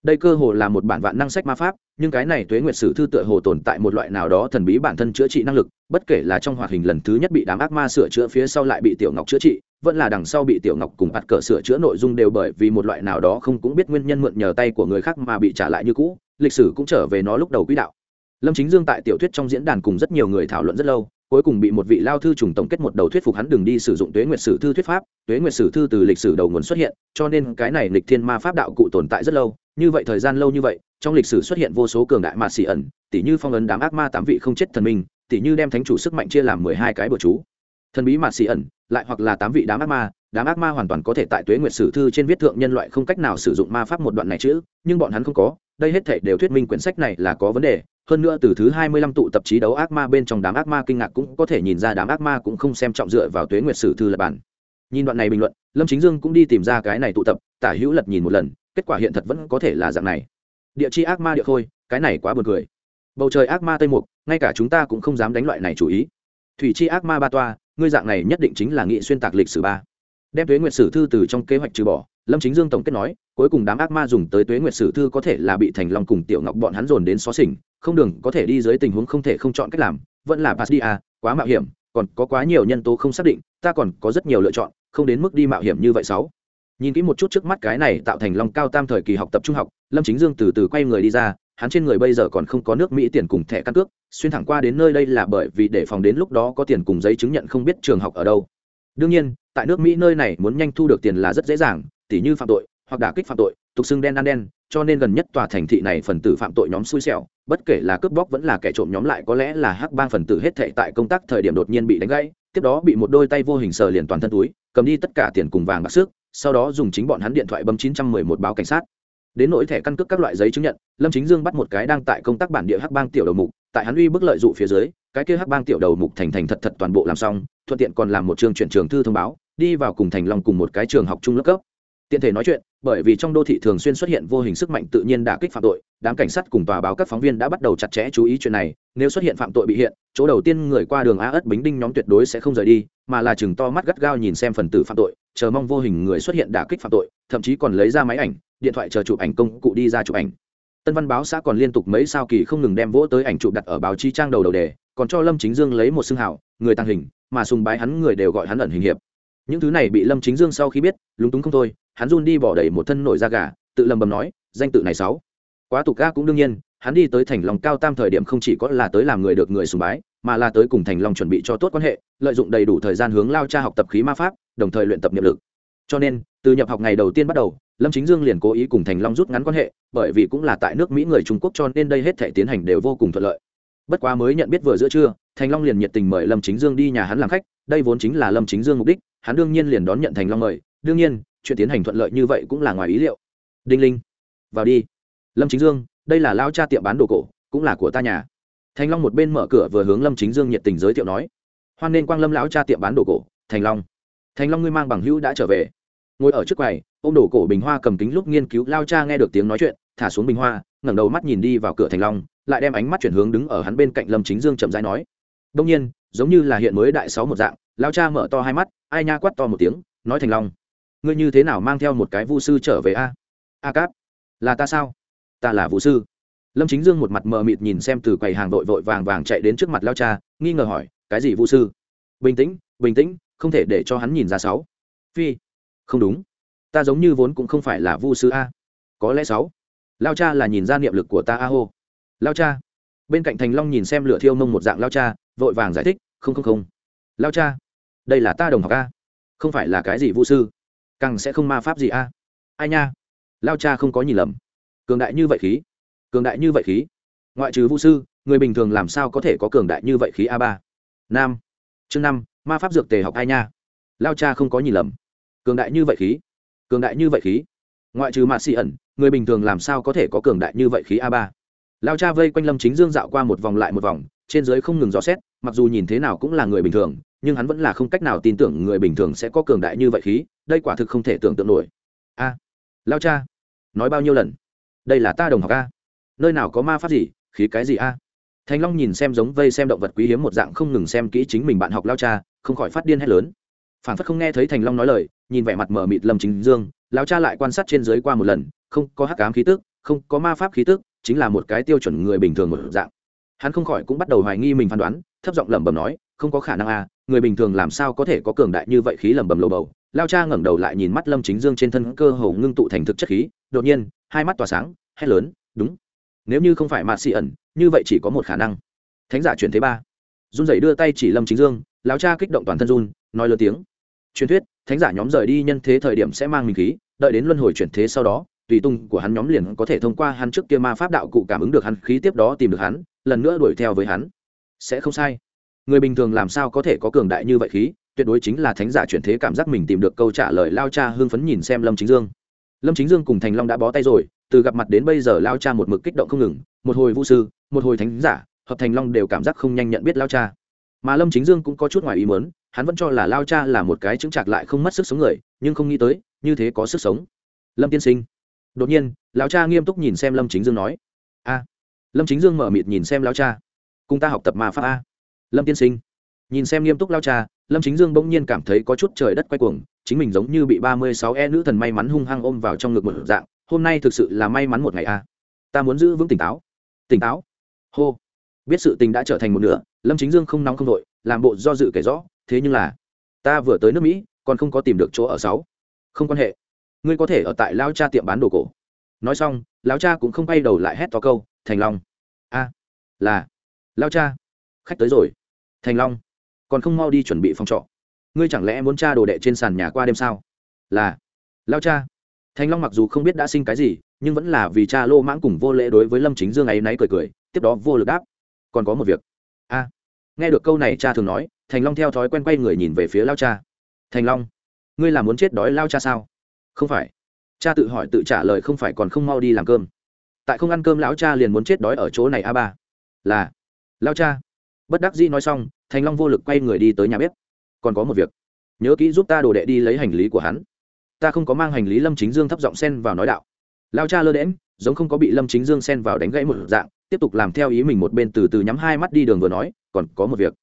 Đây cơ hồ là một bản vạn năng sách ma pháp, nhưng cái này tuế nguyệt sử thư tựa hồ tồn tại một loại nào đó thần bí bản thân chữa trị năng lực, bất kể là trong hoạt hình lần thứ nhất bị đám ác ma sửa chữa phía sau lại bị tiểu ngọc chữa trị, vẫn là đằng sau bị tiểu ngọc cùng bắt cờ sửa chữa nội dung đều bởi vì một loại nào đó không cũng biết nguyên nhân mượn nhờ tay của người khác mà bị trả lại như cũ, lịch sử cũng trở về nó lúc đầu quỹ đạo lâm chính dương tại tiểu thuyết trong diễn đàn cùng rất nhiều người thảo luận rất lâu, cuối cùng bị một vị lao thư trùng tổng kết một đầu thuyết phục hắn đừng đi sử dụng tuế nguyệt sử thư thuyết pháp, tuế nguyệt sử thư từ lịch sử đầu nguồn xuất hiện, cho nên cái này lịch thiên ma pháp đạo cụ tồn tại rất lâu. Như vậy thời gian lâu như vậy, trong lịch sử xuất hiện vô số cường đại ma xì ẩn tỷ như phong ấn đám ác ma tám vị không chết thần minh tỷ như đem thánh chủ sức mạnh chia làm mười hai cái bờ chú. Thần bí ma xì ẩn, lại hoặc là tám vị đám ác ma, đám ác ma hoàn toàn có thể tại tuế nguyệt sử thư trên viết thượng nhân loại không cách nào sử dụng ma pháp một đoạn này chữ nhưng bọn hắn không có đây hết thảy đều thuyết minh quyển sách này là có vấn đề. Hơn nữa từ thứ hai mươi lăm tụ tập trí đấu ác ma bên trong đám ác ma kinh ngạc cũng có thể nhìn ra đám ác ma cũng không xem trọng dựa vào tuế nguyệt sử thư là bản. Nhìn đoạn này bình luận, lâm chính dương cũng đi tìm ra cái này tụ tập, tả hữu lật nhìn một lần, kết quả hiện thật vẫn có thể là dạng này. Địa chi ác ma địa khôi, cái này quá buồn cười. Bầu trời ác ma tây mục, ngay cả chúng ta cũng không dám đánh loại này chủ ý. Thủy chi ác ma ba toa, ngươi dạng này nhất định chính là nghị xuyên tạc lịch sử ba đem tuế nguyệt sử thư từ trong kế hoạch trừ bỏ, lâm chính dương tổng kết nói, cuối cùng đám ác ma dùng tới tuế nguyệt sử thư có thể là bị thành long cùng tiểu ngọc bọn hắn dồn đến xó xỉnh, không đường có thể đi dưới tình huống không thể không chọn cách làm, vẫn là pass đi à quá mạo hiểm, còn có quá nhiều nhân tố không xác định, ta còn có rất nhiều lựa chọn, không đến mức đi mạo hiểm như vậy sáu. Nhìn kỹ một chút trước mắt cái này tạo thành long cao tam thời kỳ học tập trung học, lâm chính dương từ từ quay người đi ra, hắn trên người bây giờ còn không có nước mỹ tiền cùng thẻ căn cước, xuyên thẳng qua đến nơi đây là bởi vì để phòng đến lúc đó có tiền cùng giấy chứng nhận không biết trường học ở đâu. Đương nhiên tại nước mỹ nơi này muốn nhanh thu được tiền là rất dễ dàng, tỉ như phạm tội, hoặc đả kích phạm tội, tục xưng đen ăn đen, cho nên gần nhất tòa thành thị này phần tử phạm tội nhóm xui xẻo, bất kể là cướp bóc vẫn là kẻ trộm nhóm lại có lẽ là hắc bang phần tử hết thệ tại công tác thời điểm đột nhiên bị đánh gãy, tiếp đó bị một đôi tay vô hình sờ liền toàn thân túi, cầm đi tất cả tiền cùng vàng bạc sức sau đó dùng chính bọn hắn điện thoại bấm 911 báo cảnh sát. Đến nỗi thẻ căn cước các loại giấy chứng nhận, lâm chính dương bắt một cái đang tại công tác bản địa hắc bang tiểu đầu mục, tại hắn uy bức lợi dụ phía dưới, cái kia hắc bang tiểu đầu mục thành thành thật thật toàn bộ làm xong, thuận tiện còn làm một chương chuyển trường thư thông báo đi vào cùng thành long cùng một cái trường học trung lớp cấp. Tiện thể nói chuyện, bởi vì trong đô thị thường xuyên xuất hiện vô hình sức mạnh tự nhiên đả kích phạm tội, đám cảnh sát cùng tòa báo các phóng viên đã bắt đầu chặt chẽ chú ý chuyện này, nếu xuất hiện phạm tội bị hiện, chỗ đầu tiên người qua đường a ất bính đinh nhóm tuyệt đối sẽ không rời đi, mà là chừng to mắt gắt gao nhìn xem phần tử phạm tội, chờ mong vô hình người xuất hiện đả kích phạm tội, thậm chí còn lấy ra máy ảnh, điện thoại chờ chụp ảnh công cụ đi ra chụp ảnh. Tân văn báo xã còn liên tục mấy sao kỳ không ngừng đem vỗ tới ảnh chụp đặt ở báo chí trang đầu đầu đề, còn cho lâm chính dương lấy một xương hảo người tăng hình, mà sùng bái hắn người đều gọi hắn ẩn hình hiệp những thứ này bị lâm chính dương sau khi biết, lúng túng không thôi, hắn run đi bỏ đầy một thân nổi da gà, tự lầm bầm nói, danh tự này sáu. Quá tục ga cũng đương nhiên, hắn đi tới thành long cao tam thời điểm không chỉ có là tới làm người được người sùng bái, mà là tới cùng thành long chuẩn bị cho tốt quan hệ, lợi dụng đầy đủ thời gian hướng lao cha học tập khí ma pháp, đồng thời luyện tập niệm lực. Cho nên, từ nhập học ngày đầu tiên bắt đầu, lâm chính dương liền cố ý cùng thành long rút ngắn quan hệ, bởi vì cũng là tại nước mỹ người trung quốc cho nên đây hết thể tiến hành đều vô cùng thuận lợi. Bất quá mới nhận biết vừa giữa trưa, thành long liền nhiệt tình mời lâm chính dương đi nhà hắn làm khách đây vốn chính là lâm chính dương mục đích, hắn đương nhiên liền đón nhận thành long mời. Đương nhiên, chuyện tiến hành thuận lợi như vậy cũng là ngoài ý liệu. Đinh linh, vào đi. Lâm chính dương, đây là lao cha tiệm bán đồ cổ, cũng là của ta nhà. Thành long một bên mở cửa vừa hướng lâm chính dương nhiệt tình giới thiệu nói. Hoan nên quang lâm lão cha tiệm bán đồ cổ, thành long. Thành long ngươi mang bằng hữu đã trở về. Ngồi ở trước quầy ô m đồ cổ bình hoa cầm kính lúc nghiên cứu, lao cha nghe được tiếng nói chuyện, thả xuống bình hoa, ngẩng đầu mắt nhìn đi vào cửa thành long, lại đem ánh mắt chuyển hướng đứng ở hắn bên cạnh lâm chính dương chậm rãi nói. Đông nhiên, giống như là hiện mới đại sáu một dạng lao cha mở to hai mắt, ai nha quát to một tiếng, nói thành long. Ngươi như thế nào mang theo một cái vu sư trở về a? A cáp, là ta sao? Ta là vũ sư. Lâm chính dương một mặt mờ mịt nhìn xem từ quầy hàng vội vội vàng vàng chạy đến trước mặt lao cha, nghi ngờ hỏi, cái gì vũ sư? Bình tĩnh bình tĩnh, không thể để cho hắn nhìn ra sáu. Phi, không đúng. Ta giống như vốn cũng không phải là vu sư a. Có lẽ sáu. Lao cha là nhìn ra niệm lực của ta a hô. Lao cha. Bên cạnh thành long nhìn xem lửa thiêu mông một dạng lao cha, vội vàng giải thích, không không không lao cha, đây là ta đồng học a. Không phải là cái gì vũ sư. Càng sẽ không ma pháp gì a. Ai nha? Lao cha không có nhìn lầm. Cường đại như vậy khí. Cường đại như vậy khí. Ngoại trừ vũ sư, người bình thường làm sao có thể có cường đại như vậy khí a ba? Nam. Chương năm, ma pháp dược tề học ai nha? Lao cha không có nhìn lầm. Cường đại như vậy khí. Cường đại như vậy khí. Ngoại trừ mạ xị ẩn, người bình thường làm sao có thể có cường đại như vậy khí a ba? Lao cha vây quanh lâm chính dương dạo qua một vòng lại một vòng, trên giới không ngừng rõ xét mặc dù nhìn thế nào cũng là người bình thường, nhưng hắn vẫn là không cách nào tin tưởng người bình thường sẽ có cường đại như vậy khí, đây quả thực không thể tưởng tượng nổi. A, lao cha, nói bao nhiêu lần? Đây là ta đồng học a. Nơi nào có ma pháp gì, khí cái gì a? Thanh long nhìn xem giống vây xem động vật quý hiếm một dạng không ngừng xem kỹ chính mình bạn học lao cha, không khỏi phát điên hét lớn. Phản phất không nghe thấy thành long nói lời, nhìn vẻ mặt mở mịt lâm chính dương, lao cha lại quan sát trên dưới qua một lần, không có hắc cám khí tức, không có ma pháp khí tức, chính là một cái tiêu chuẩn người bình thường một dạng hắn không khỏi cũng bắt đầu hoài nghi mình phán đoán, thấp giọng lẩm bẩm nói, không có khả năng à? người bình thường làm sao có thể có cường đại như vậy khí lẩm bẩm lầu bầu. Lao cha ngẩng đầu lại nhìn mắt lâm chính dương trên thân cơ hồ ngưng tụ thành thực chất khí, đột nhiên, hai mắt tỏa sáng, hét lớn, đúng. Nếu như không phải mạt xì ẩn, như vậy chỉ có một khả năng. Thánh giả chuyển thế ba. Run dậy đưa tay chỉ lâm chính dương, lão cha kích động toàn thân run, nói lớn tiếng. Truyền thuyết, thánh giả nhóm rời đi nhân thế thời điểm sẽ mang mình khí, đợi đến luân hồi chuyển thế sau đó, tùy tung của hắn nhóm liền có thể thông qua hắn trước kia ma pháp đạo cụ cảm ứng được hắn khí tiếp đó tìm được hắn lần nữa đuổi theo với hắn. Sẽ không sai. Người bình thường làm sao có thể có cường đại như vậy khí? Tuyệt đối chính là thánh giả chuyển thế cảm giác mình tìm được câu trả lời lao cha hưng phấn nhìn xem lâm chính dương. Lâm chính dương cùng thành long đã bó tay rồi, từ gặp mặt đến bây giờ lao cha một mực kích động không ngừng, một hồi vũ sư, một hồi thánh giả, hợp thành long đều cảm giác không nhanh nhận biết lao cha. Mà lâm chính dương cũng có chút ngoài ý mớn hắn vẫn cho là lao cha là một cái chứng chạc lại không mất sức sống người, nhưng không nghĩ tới, như thế có sức sống. Lâm tiên sinh. Đột nhiên, lao cha nghiêm túc nhìn xem lâm chính dương nói, a lâm chính dương mở mịt nhìn xem lao cha. Cùng ta học tập ma pháp a. Lâm tiên sinh. Nhìn xem nghiêm túc lao cha, lâm chính dương bỗng nhiên cảm thấy có chút trời đất quay cuồng, chính mình giống như bị ba mươi sáu e nữ thần may mắn hung hăng ôm vào trong ngực một dạng, hôm nay thực sự là may mắn một ngày a. Ta muốn giữ vững tỉnh táo. Tỉnh táo? Hô. Biết sự tình đã trở thành một nửa, lâm chính dương không nóng không đội làm bộ do dự kể rõ, thế nhưng là, ta vừa tới nước mỹ, còn không có tìm được chỗ ở sáu. Không quan hệ. Ngươi có thể ở tại lao cha tiệm bán đồ cổ. Nói xong lao cha cũng không quay đầu lại hét to câu thành long. A, là, lao cha. Khách tới rồi. Thành long, còn không mau đi chuẩn bị phòng trọ. Ngươi chẳng lẽ muốn cha đồ đệ trên sàn nhà qua đêm sao? Là, lao cha. Thành long mặc dù không biết đã sinh cái gì, nhưng vẫn là vì cha lô mãng cùng vô lễ đối với lâm chính dương ấy náy cười cười, tiếp đó vô lực đáp. Còn có một việc. A, nghe được câu này cha thường nói, thành long theo thói quen quay người nhìn về phía lao cha. Thành long, ngươi là muốn chết đói lao cha sao? Không phải. Cha tự hỏi tự trả lời không phải còn không mau đi làm cơm tại không ăn cơm lão cha liền muốn chết đói ở chỗ này a ba. Là lao cha. Bất đắc dĩ nói xong, thành long vô lực quay người đi tới nhà bếp. Còn có một việc. Nhớ kỹ giúp ta đồ đệ đi lấy hành lý của hắn. Ta không có mang hành lý lâm chính dương thấp giọng xen vào nói đạo. Lao cha lơ đễm giống không có bị lâm chính dương xen vào đánh gãy một dạng, tiếp tục làm theo ý mình một bên từ từ nhắm hai mắt đi đường vừa nói, còn có một việc.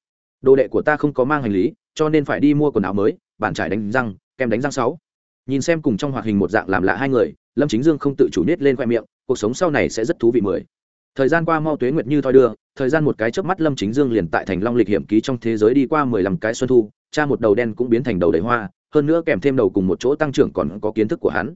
Đồ đệ của ta không có mang hành lý, cho nên phải đi mua quần áo mới, bàn trải đánh răng, kem đánh răng sáu. Nhìn xem cùng trong hoạt hình một dạng làm lạ hai người, lâm chính dương không tự chủ nết lên khoe miệng cuộc sống sau này sẽ rất thú vị mười. Thời gian qua mau tuế nguyệt như thoi đưa, thời gian một cái chớp mắt lâm chính dương liền tại thành long lịch hiểm ký trong thế giới đi qua mười lăm cái xuân thu, cha một đầu đen cũng biến thành đầu đầy hoa, hơn nữa kèm thêm đầu cùng một chỗ tăng trưởng còn có kiến thức của hắn.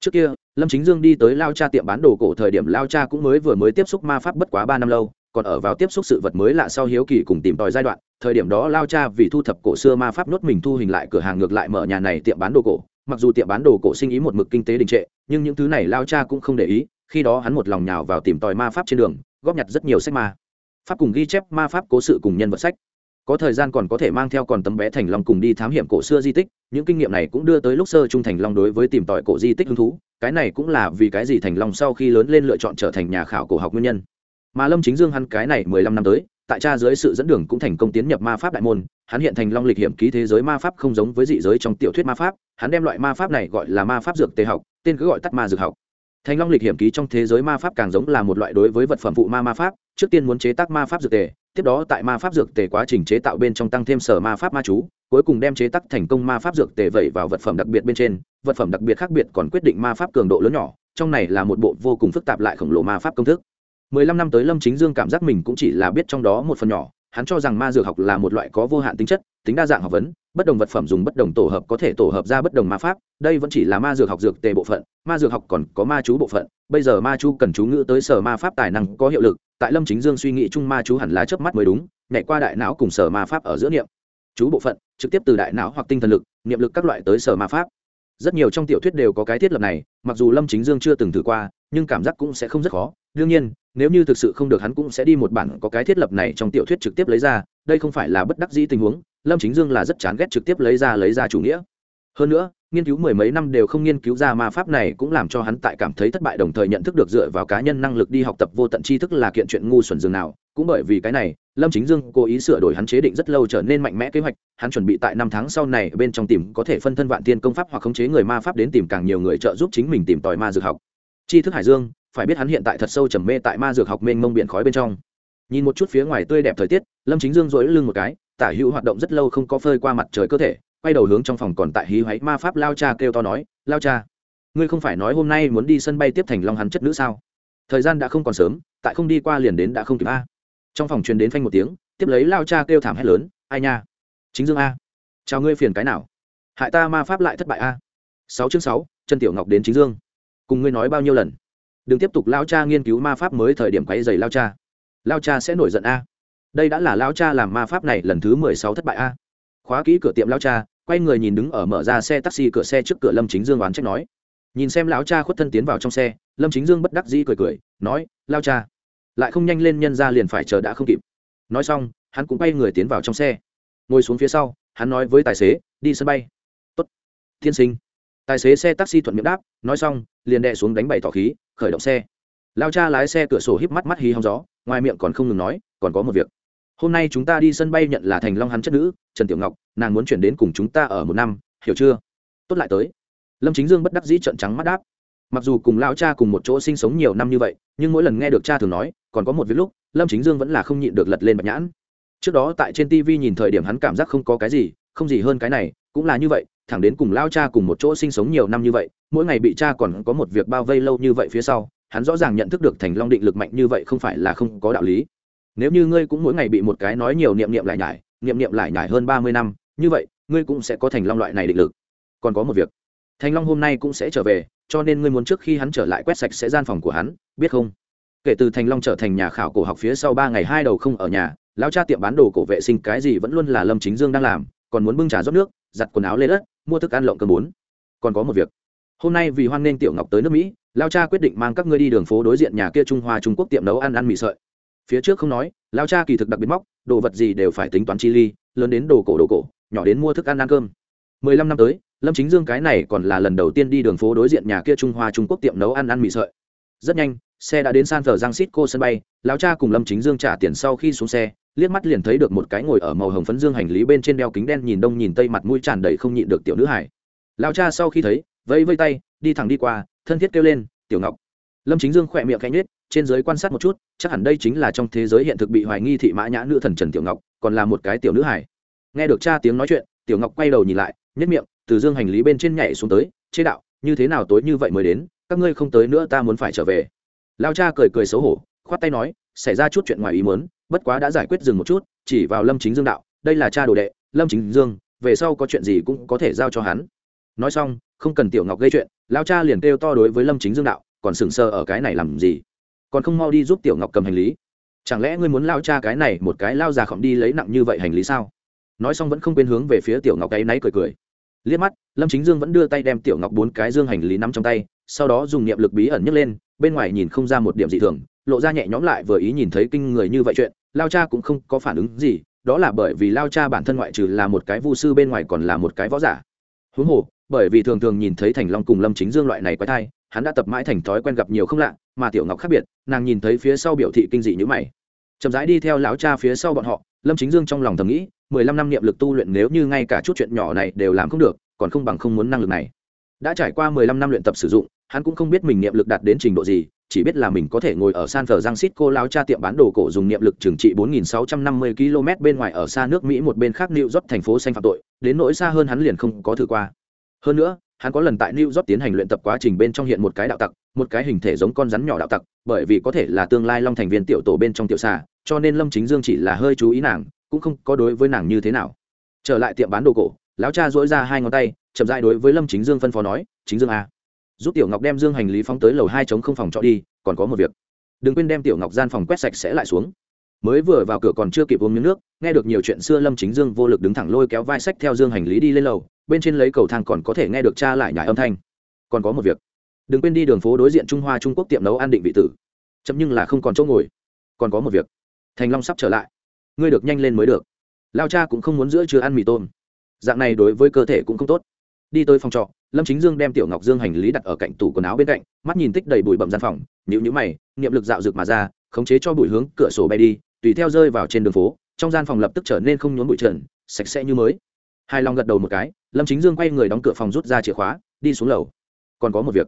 Trước kia, lâm chính dương đi tới lao cha tiệm bán đồ cổ thời điểm lao cha cũng mới vừa mới tiếp xúc ma pháp bất quá ba năm lâu, còn ở vào tiếp xúc sự vật mới lạ sau hiếu kỳ cùng tìm tòi giai đoạn, thời điểm đó lao cha vì thu thập cổ xưa ma pháp nhốt mình thu hình lại cửa hàng ngược lại mở nhà này tiệm bán đồ cổ, mặc dù tiệm bán đồ cổ sinh ý một mực kinh tế đình trệ, nhưng những thứ này lao cha cũng không để ý khi đó hắn một lòng nhào vào tìm tòi ma pháp trên đường, góp nhặt rất nhiều sách ma. Pháp cùng ghi chép ma pháp cố sự cùng nhân vật sách. Có thời gian còn có thể mang theo còn tấm bé thành long cùng đi thám hiểm cổ xưa di tích, những kinh nghiệm này cũng đưa tới lúc sơ trung thành long đối với tìm tòi cổ di tích hứng thú, cái này cũng là vì cái gì thành long sau khi lớn lên lựa chọn trở thành nhà khảo cổ học nguyên nhân. Mà lâm chính dương hắn cái này mười lăm năm tới, tại cha dưới sự dẫn đường cũng thành công tiến nhập ma pháp đại môn, hắn hiện thành long lịch hiểm ký thế giới ma pháp không giống với dị giới trong tiểu thuyết ma pháp, hắn đem loại ma pháp này gọi là ma pháp dược tề học, tên cứ gọi tắt ma dược học thành long lịch hiểm ký trong thế giới ma pháp càng giống là một loại đối với vật phẩm phụ ma ma pháp, trước tiên muốn chế tác ma pháp dược tề, tiếp đó tại ma pháp dược tề quá trình chế tạo bên trong tăng thêm sở ma pháp ma chú, cuối cùng đem chế tác thành công ma pháp dược tề vẩy vào vật phẩm đặc biệt bên trên, vật phẩm đặc biệt khác biệt còn quyết định ma pháp cường độ lớn nhỏ, trong này là một bộ vô cùng phức tạp lại khổng lồ ma pháp công thức. Mười lăm năm tới lâm chính dương cảm giác mình cũng chỉ là biết trong đó một phần nhỏ hắn cho rằng ma dược học là một loại có vô hạn tính chất, tính đa dạng học vấn, bất đồng vật phẩm dùng bất đồng tổ hợp có thể tổ hợp ra bất đồng ma pháp, đây vẫn chỉ là ma dược học dược tề bộ phận, ma dược học còn có ma chú bộ phận, bây giờ ma chú cần chú ngữ tới sở ma pháp tài năng có hiệu lực, tại lâm chính dương suy nghĩ chung ma chú hẳn là chớp mắt mới đúng, nhảy qua đại não cùng sở ma pháp ở giữa niệm. Chú bộ phận, trực tiếp từ đại não hoặc tinh thần lực, niệm lực các loại tới sở ma pháp. Rất nhiều trong tiểu thuyết đều có cái thiết lập này, mặc dù lâm chính dương chưa từng thử qua, nhưng cảm giác cũng sẽ không rất khó đương nhiên, nếu như thực sự không được hắn cũng sẽ đi một bản có cái thiết lập này trong tiểu thuyết trực tiếp lấy ra, đây không phải là bất đắc dĩ tình huống, lâm chính dương là rất chán ghét trực tiếp lấy ra lấy ra chủ nghĩa. Hơn nữa, nghiên cứu mười mấy năm đều không nghiên cứu ra ma pháp này cũng làm cho hắn tại cảm thấy thất bại đồng thời nhận thức được dựa vào cá nhân năng lực đi học tập vô tận tri thức là kiện chuyện ngu xuẩn dường nào. Cũng bởi vì cái này, lâm chính dương cố ý sửa đổi hắn chế định rất lâu trở nên mạnh mẽ kế hoạch, hắn chuẩn bị tại năm tháng sau này bên trong tìm có thể phân thân vạn tiên công pháp hoặc khống chế người ma pháp đến tìm càng nhiều người trợ giúp chính mình tìm tòi ma dược học. Tri thức hải dương phải biết hắn hiện tại thật sâu trầm mê tại ma dược học mênh mông biển khói bên trong. Nhìn một chút phía ngoài tươi đẹp thời tiết, lâm chính dương dỗi lưng một cái, tả hữu hoạt động rất lâu không có phơi qua mặt trời cơ thể, quay đầu hướng trong phòng còn tại hí hoáy ma pháp lao cha kêu to nói, lao cha, ngươi không phải nói hôm nay muốn đi sân bay tiếp thành long hắn chất nữ sao? Thời gian đã không còn sớm, tại không đi qua liền đến đã không kịp a. Trong phòng truyền đến phanh một tiếng, tiếp lấy lao cha kêu thảm hét lớn, ai nha, chính dương a, chào ngươi phiền cái nào? Hại ta ma pháp lại thất bại a. Sáu chương sáu, trần tiểu ngọc đến chính dương. Cùng ngươi nói bao nhiêu lần? Đừng tiếp tục lao cha nghiên cứu ma pháp mới thời điểm quay dày lao cha. Lao cha sẽ nổi giận a. Đây đã là lao cha làm ma pháp này lần thứ mười sáu thất bại a. Khóa kỹ cửa tiệm lao cha, quay người nhìn đứng ở mở ra xe taxi cửa xe trước cửa lâm chính dương oán trách nói. Nhìn xem lão cha khuất thân tiến vào trong xe, lâm chính dương bất đắc dĩ cười cười, nói, lao cha, lại không nhanh lên nhân ra liền phải chờ đã không kịp. Nói xong, hắn cũng quay người tiến vào trong xe. Ngồi xuống phía sau, hắn nói với tài xế, đi sân bay. Tốt, tiên sinh tài xế xe taxi thuận miệng đáp, nói xong, liền đè xuống đánh bảy tỏ khí, khởi động xe. Lao cha lái xe cửa sổ híp mắt mắt hí hóng gió, ngoài miệng còn không ngừng nói, còn có một việc. Hôm nay chúng ta đi sân bay nhận là thành long hắn chất nữ, trần tiểu ngọc, nàng muốn chuyển đến cùng chúng ta ở một năm, hiểu chưa? Tốt lại tới. Lâm chính dương bất đắc dĩ trợn trắng mắt đáp. Mặc dù cùng lao cha cùng một chỗ sinh sống nhiều năm như vậy, nhưng mỗi lần nghe được cha thường nói, còn có một việc lúc, lâm chính dương vẫn là không nhịn được lật lên bạch nhãn. Trước đó tại trên tv nhìn thời điểm hắn cảm giác không có cái gì, không gì hơn cái này, cũng là như vậy thẳng đến cùng lao cha cùng một chỗ sinh sống nhiều năm như vậy, mỗi ngày bị cha còn có một việc bao vây lâu như vậy phía sau, hắn rõ ràng nhận thức được thành long định lực mạnh như vậy không phải là không có đạo lý. Nếu như ngươi cũng mỗi ngày bị một cái nói nhiều niệm niệm lại nhải, niệm niệm lại nhải hơn ba mươi năm, như vậy, ngươi cũng sẽ có thành long loại này định lực. Còn có một việc, thành long hôm nay cũng sẽ trở về, cho nên ngươi muốn trước khi hắn trở lại quét sạch sẽ gian phòng của hắn, biết không? Kể từ thành long trở thành nhà khảo cổ học phía sau ba ngày hai đầu không ở nhà, lao cha tiệm bán đồ cổ vệ sinh cái gì vẫn luôn là lâm chính dương đang làm, còn muốn bưng trà rót nước, giặt quần áo lên đất mua thức ăn lộng cơm bốn. Còn có một việc. Hôm nay vì hoan nghênh tiểu ngọc tới nước mỹ, lao cha quyết định mang các ngươi đi đường phố đối diện nhà kia trung hoa trung quốc tiệm nấu ăn ăn mì sợi. Phía trước không nói, lao cha kỳ thực đặc biệt móc, đồ vật gì đều phải tính toán chi ly, lớn đến đồ cổ đồ cổ, nhỏ đến mua thức ăn ăn cơm. Mười lăm năm tới, lâm chính dương cái này còn là lần đầu tiên đi đường phố đối diện nhà kia trung hoa trung quốc tiệm nấu ăn ăn mì sợi. Rất nhanh, xe đã đến san thờ giang xít cô sân bay lão cha cùng lâm chính dương trả tiền sau khi xuống xe liếc mắt liền thấy được một cái ngồi ở màu hồng phấn dương hành lý bên trên đeo kính đen nhìn đông nhìn tây mặt mũi tràn đầy không nhịn được tiểu nữ hải. Lão cha sau khi thấy, vẫy vây tay, đi thẳng đi qua, thân thiết kêu lên, tiểu ngọc. Lâm chính dương khỏe miệng cánh nết trên giới quan sát một chút, chắc hẳn đây chính là trong thế giới hiện thực bị hoài nghi thị mã nhã nữ thần trần tiểu ngọc, còn là một cái tiểu nữ hải. Nghe được cha tiếng nói chuyện, tiểu ngọc quay đầu nhìn lại nhất miệng, từ dương hành lý bên trên nhảy xuống tới chế đạo, như thế nào tối như vậy mới đến, các ngươi không tới nữa ta muốn phải trở về. Lao cha cười cười xấu hổ, khoát tay nói xảy ra chút chuyện ngoài ý muốn, bất quá đã giải quyết dừng một chút, chỉ vào lâm chính dương đạo, đây là cha đồ đệ, lâm chính dương, về sau có chuyện gì cũng có thể giao cho hắn. Nói xong, không cần tiểu ngọc gây chuyện, lao cha liền kêu to đối với lâm chính dương đạo, còn sừng sờ ở cái này làm gì? Còn không mau đi giúp tiểu ngọc cầm hành lý. Chẳng lẽ ngươi muốn lao cha cái này một cái lao già khổng đi lấy nặng như vậy hành lý sao? Nói xong vẫn không quên hướng về phía tiểu ngọc ấy náy cười cười. Liếc mắt, lâm chính dương vẫn đưa tay đem tiểu ngọc bốn cái dương hành lý nắm trong tay, sau đó dùng niệm lực bí ẩn nhấc lên, bên ngoài nhìn không ra một điểm dị thường lộ ra nhẹ nhõm lại vừa ý nhìn thấy kinh người như vậy chuyện, lao cha cũng không có phản ứng gì, đó là bởi vì lao cha bản thân ngoại trừ là một cái vu sư bên ngoài còn là một cái võ giả. Huống hồ, bởi vì thường thường nhìn thấy thành long cùng lâm chính dương loại này quái thai, hắn đã tập mãi thành thói quen gặp nhiều không lạ, mà tiểu ngọc khác biệt, nàng nhìn thấy phía sau biểu thị kinh dị như mày. Chậm rãi đi theo lão cha phía sau bọn họ, lâm chính dương trong lòng thầm nghĩ, mười lăm năm niệm lực tu luyện nếu như ngay cả chút chuyện nhỏ này đều làm không được, còn không bằng không muốn năng lực này đã trải qua mười lăm năm luyện tập sử dụng, hắn cũng không biết mình niệm lực đạt đến trình độ gì, chỉ biết là mình có thể ngồi ở san phở giang xít cô lao cha tiệm bán đồ cổ dùng niệm lực trừng trị 4.650 km bên ngoài ở xa nước mỹ một bên khác new york thành phố xanh phạm tội, đến nỗi xa hơn hắn liền không có thử qua. Hơn nữa, hắn có lần tại new york tiến hành luyện tập quá trình bên trong hiện một cái đạo tặc, một cái hình thể giống con rắn nhỏ đạo tặc, bởi vì có thể là tương lai long thành viên tiểu tổ bên trong tiểu xà, cho nên lâm chính dương chỉ là hơi chú ý nàng, cũng không có đối với nàng như thế nào. Trở lại tiệm bán đồ cổ lão cha dỗi ra hai ngón tay, chậm dại đối với lâm chính dương phân phó nói, chính dương a giúp tiểu ngọc đem dương hành lý phóng tới lầu hai chống không phòng trọ đi, còn có một việc. Đừng quên đem tiểu ngọc gian phòng quét sạch sẽ lại xuống. Mới vừa vào cửa còn chưa kịp uống miếng nước, nghe được nhiều chuyện xưa lâm chính dương vô lực đứng thẳng lôi kéo vai sách theo dương hành lý đi lên lầu, bên trên lấy cầu thang còn có thể nghe được cha lại nhải âm thanh. Còn có một việc. Đừng quên đi đường phố đối diện trung hoa trung quốc tiệm nấu an định vị tử. Chậm nhưng là không còn chỗ ngồi. Còn có một việc. Thành long sắp trở lại. Ngươi được nhanh lên mới được. Lao cha cũng không muốn giữa chưa ăn mì tôm dạng này đối với cơ thể cũng không tốt. Đi tới phòng trọ, lâm chính dương đem tiểu ngọc dương hành lý đặt ở cạnh tủ quần áo bên cạnh, mắt nhìn tích đầy bụi bậm gian phòng nhịu nhữ mày, niệm lực dạo rực mà ra, khống chế cho bụi hướng cửa sổ bay đi, tùy theo rơi vào trên đường phố, trong gian phòng lập tức trở nên không nhốn bụi trần, sạch sẽ như mới. Hai long gật đầu một cái, lâm chính dương quay người đóng cửa phòng rút ra chìa khóa, đi xuống lầu. Còn có một việc.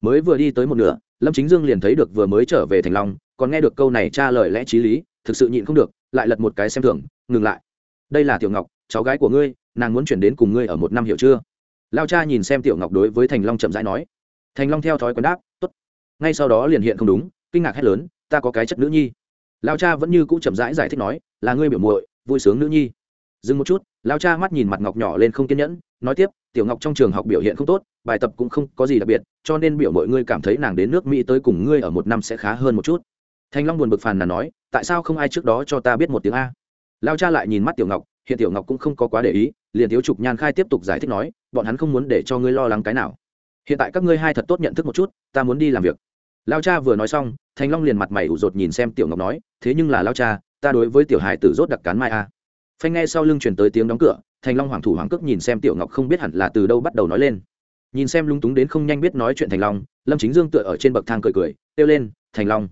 Mới vừa đi tới một nửa, lâm chính dương liền thấy được vừa mới trở về thành long, còn nghe được câu này tra lời lẽ t r í lý, thực sự nhịn không được, lại lật một cái xem thường, ngừng lại. Đây là tiểu ngọc, cháu gái của ngươi nàng muốn chuyển đến cùng ngươi ở một năm hiểu chưa? Lao cha nhìn xem tiểu ngọc đối với thành long chậm rãi nói. Thành long theo thói quen đáp t ố t ngay sau đó liền hiện không đúng, kinh ngạc hét lớn, ta có cái chất nữ nhi. Lao cha vẫn như cũ chậm rãi giải thích nói, là ngươi biểu muội, vui sướng nữ nhi. Dừng một chút, lao cha mắt nhìn mặt ngọc nhỏ lên không kiên nhẫn, nói tiếp, tiểu ngọc trong trường học biểu hiện không tốt, bài tập cũng không có gì đặc biệt, cho nên biểu mọi ngươi cảm thấy nàng đến nước mỹ tới cùng ngươi ở một năm sẽ khá hơn một chút. Thanh long buồn bực phàn là nói, tại sao không ai trước đó cho ta biết một tiếng a? Lao cha lại nhìn mắt tiểu ngọc hiện tiểu ngọc cũng không có quá để ý, liền thiếu trục nhan khai tiếp tục giải thích nói, bọn hắn không muốn để cho ngươi lo lắng cái nào. Hiện tại các ngươi hai thật tốt nhận thức một chút, ta muốn đi làm việc. Lao cha vừa nói xong thanh long liền mặt mày ủ rột nhìn xem tiểu ngọc nói, thế nhưng là lao cha, ta đối với tiểu hài tử rốt đặc cán mai a. Phanh nghe sau lưng chuyển tới tiếng đóng cửa, thành long hoàng thủ hoàng cước nhìn xem tiểu ngọc không biết hẳn là từ đâu bắt đầu nói lên. Nhìn xem lung túng đến không nhanh biết nói chuyện thành long, lâm chính dương tựa ở trên bậc thang cười cười, kêu lên, thành long.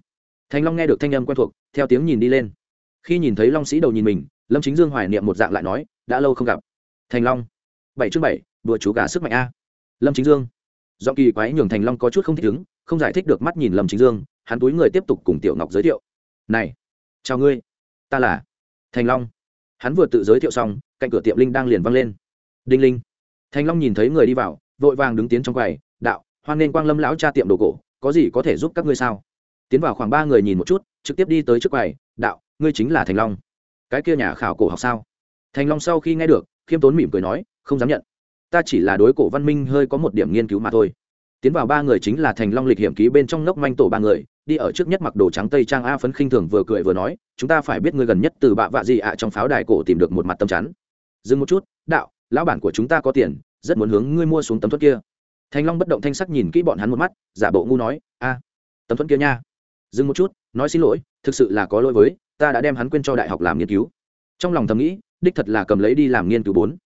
Thành long nghe được thanh âm quen thuộc, theo tiếng nhìn đi lên. Khi nhìn thấy long sĩ đầu nhìn mình lâm chính dương hoài niệm một dạng lại nói, đã lâu không gặp. Thành long. Bảy chương bảy, đùa chú gà sức mạnh a. Lâm chính dương. Do kỳ quái nhường thành long có chút không thích ứng, không giải thích được mắt nhìn lâm chính dương, hắn túi người tiếp tục cùng tiểu ngọc giới thiệu. Này, chào ngươi, ta là thành long. Hắn vừa tự giới thiệu xong, cạnh cửa tiệm linh đang liền văng lên. Đinh linh. Thành long nhìn thấy người đi vào, vội vàng đứng tiến trong quầy, đạo, hoan nên quang lâm lão cha tiệm đồ cổ, có gì có thể giúp các ngươi sao? Tiến vào khoảng ba người nhìn một chút, trực tiếp đi tới trước quầy, đạo, ngươi chính là thành long cái kia nhà khảo cổ học sao? Thành long sau khi nghe được, khiêm tốn mỉm cười nói, không dám nhận. Ta chỉ là đối cổ văn minh hơi có một điểm nghiên cứu mà thôi. Tiến vào ba người chính là thành long lịch hiểm ký bên trong nốc manh tổ ba người, đi ở trước nhất mặc đồ trắng tây trang a phấn khinh thường vừa cười vừa nói, chúng ta phải biết người gần nhất từ bạ vạ gì ạ, trong pháo đài cổ tìm được một mặt tâm chắn. Dừng một chút, đạo, lão bản của chúng ta có tiền, rất muốn hướng ngươi mua xuống tấm thuất kia. Thành long bất động thanh sắc nhìn kỹ bọn hắn một mắt, giả bộ ngu nói, a, tấm thuất kia nha. Dừng một chút, nói xin lỗi, thực sự là có lỗi với ta đã đem hắn quên cho đại học làm nghiên cứu. Trong lòng thầm nghĩ, đích thật là cầm lấy đi làm nghiên cứu bốn.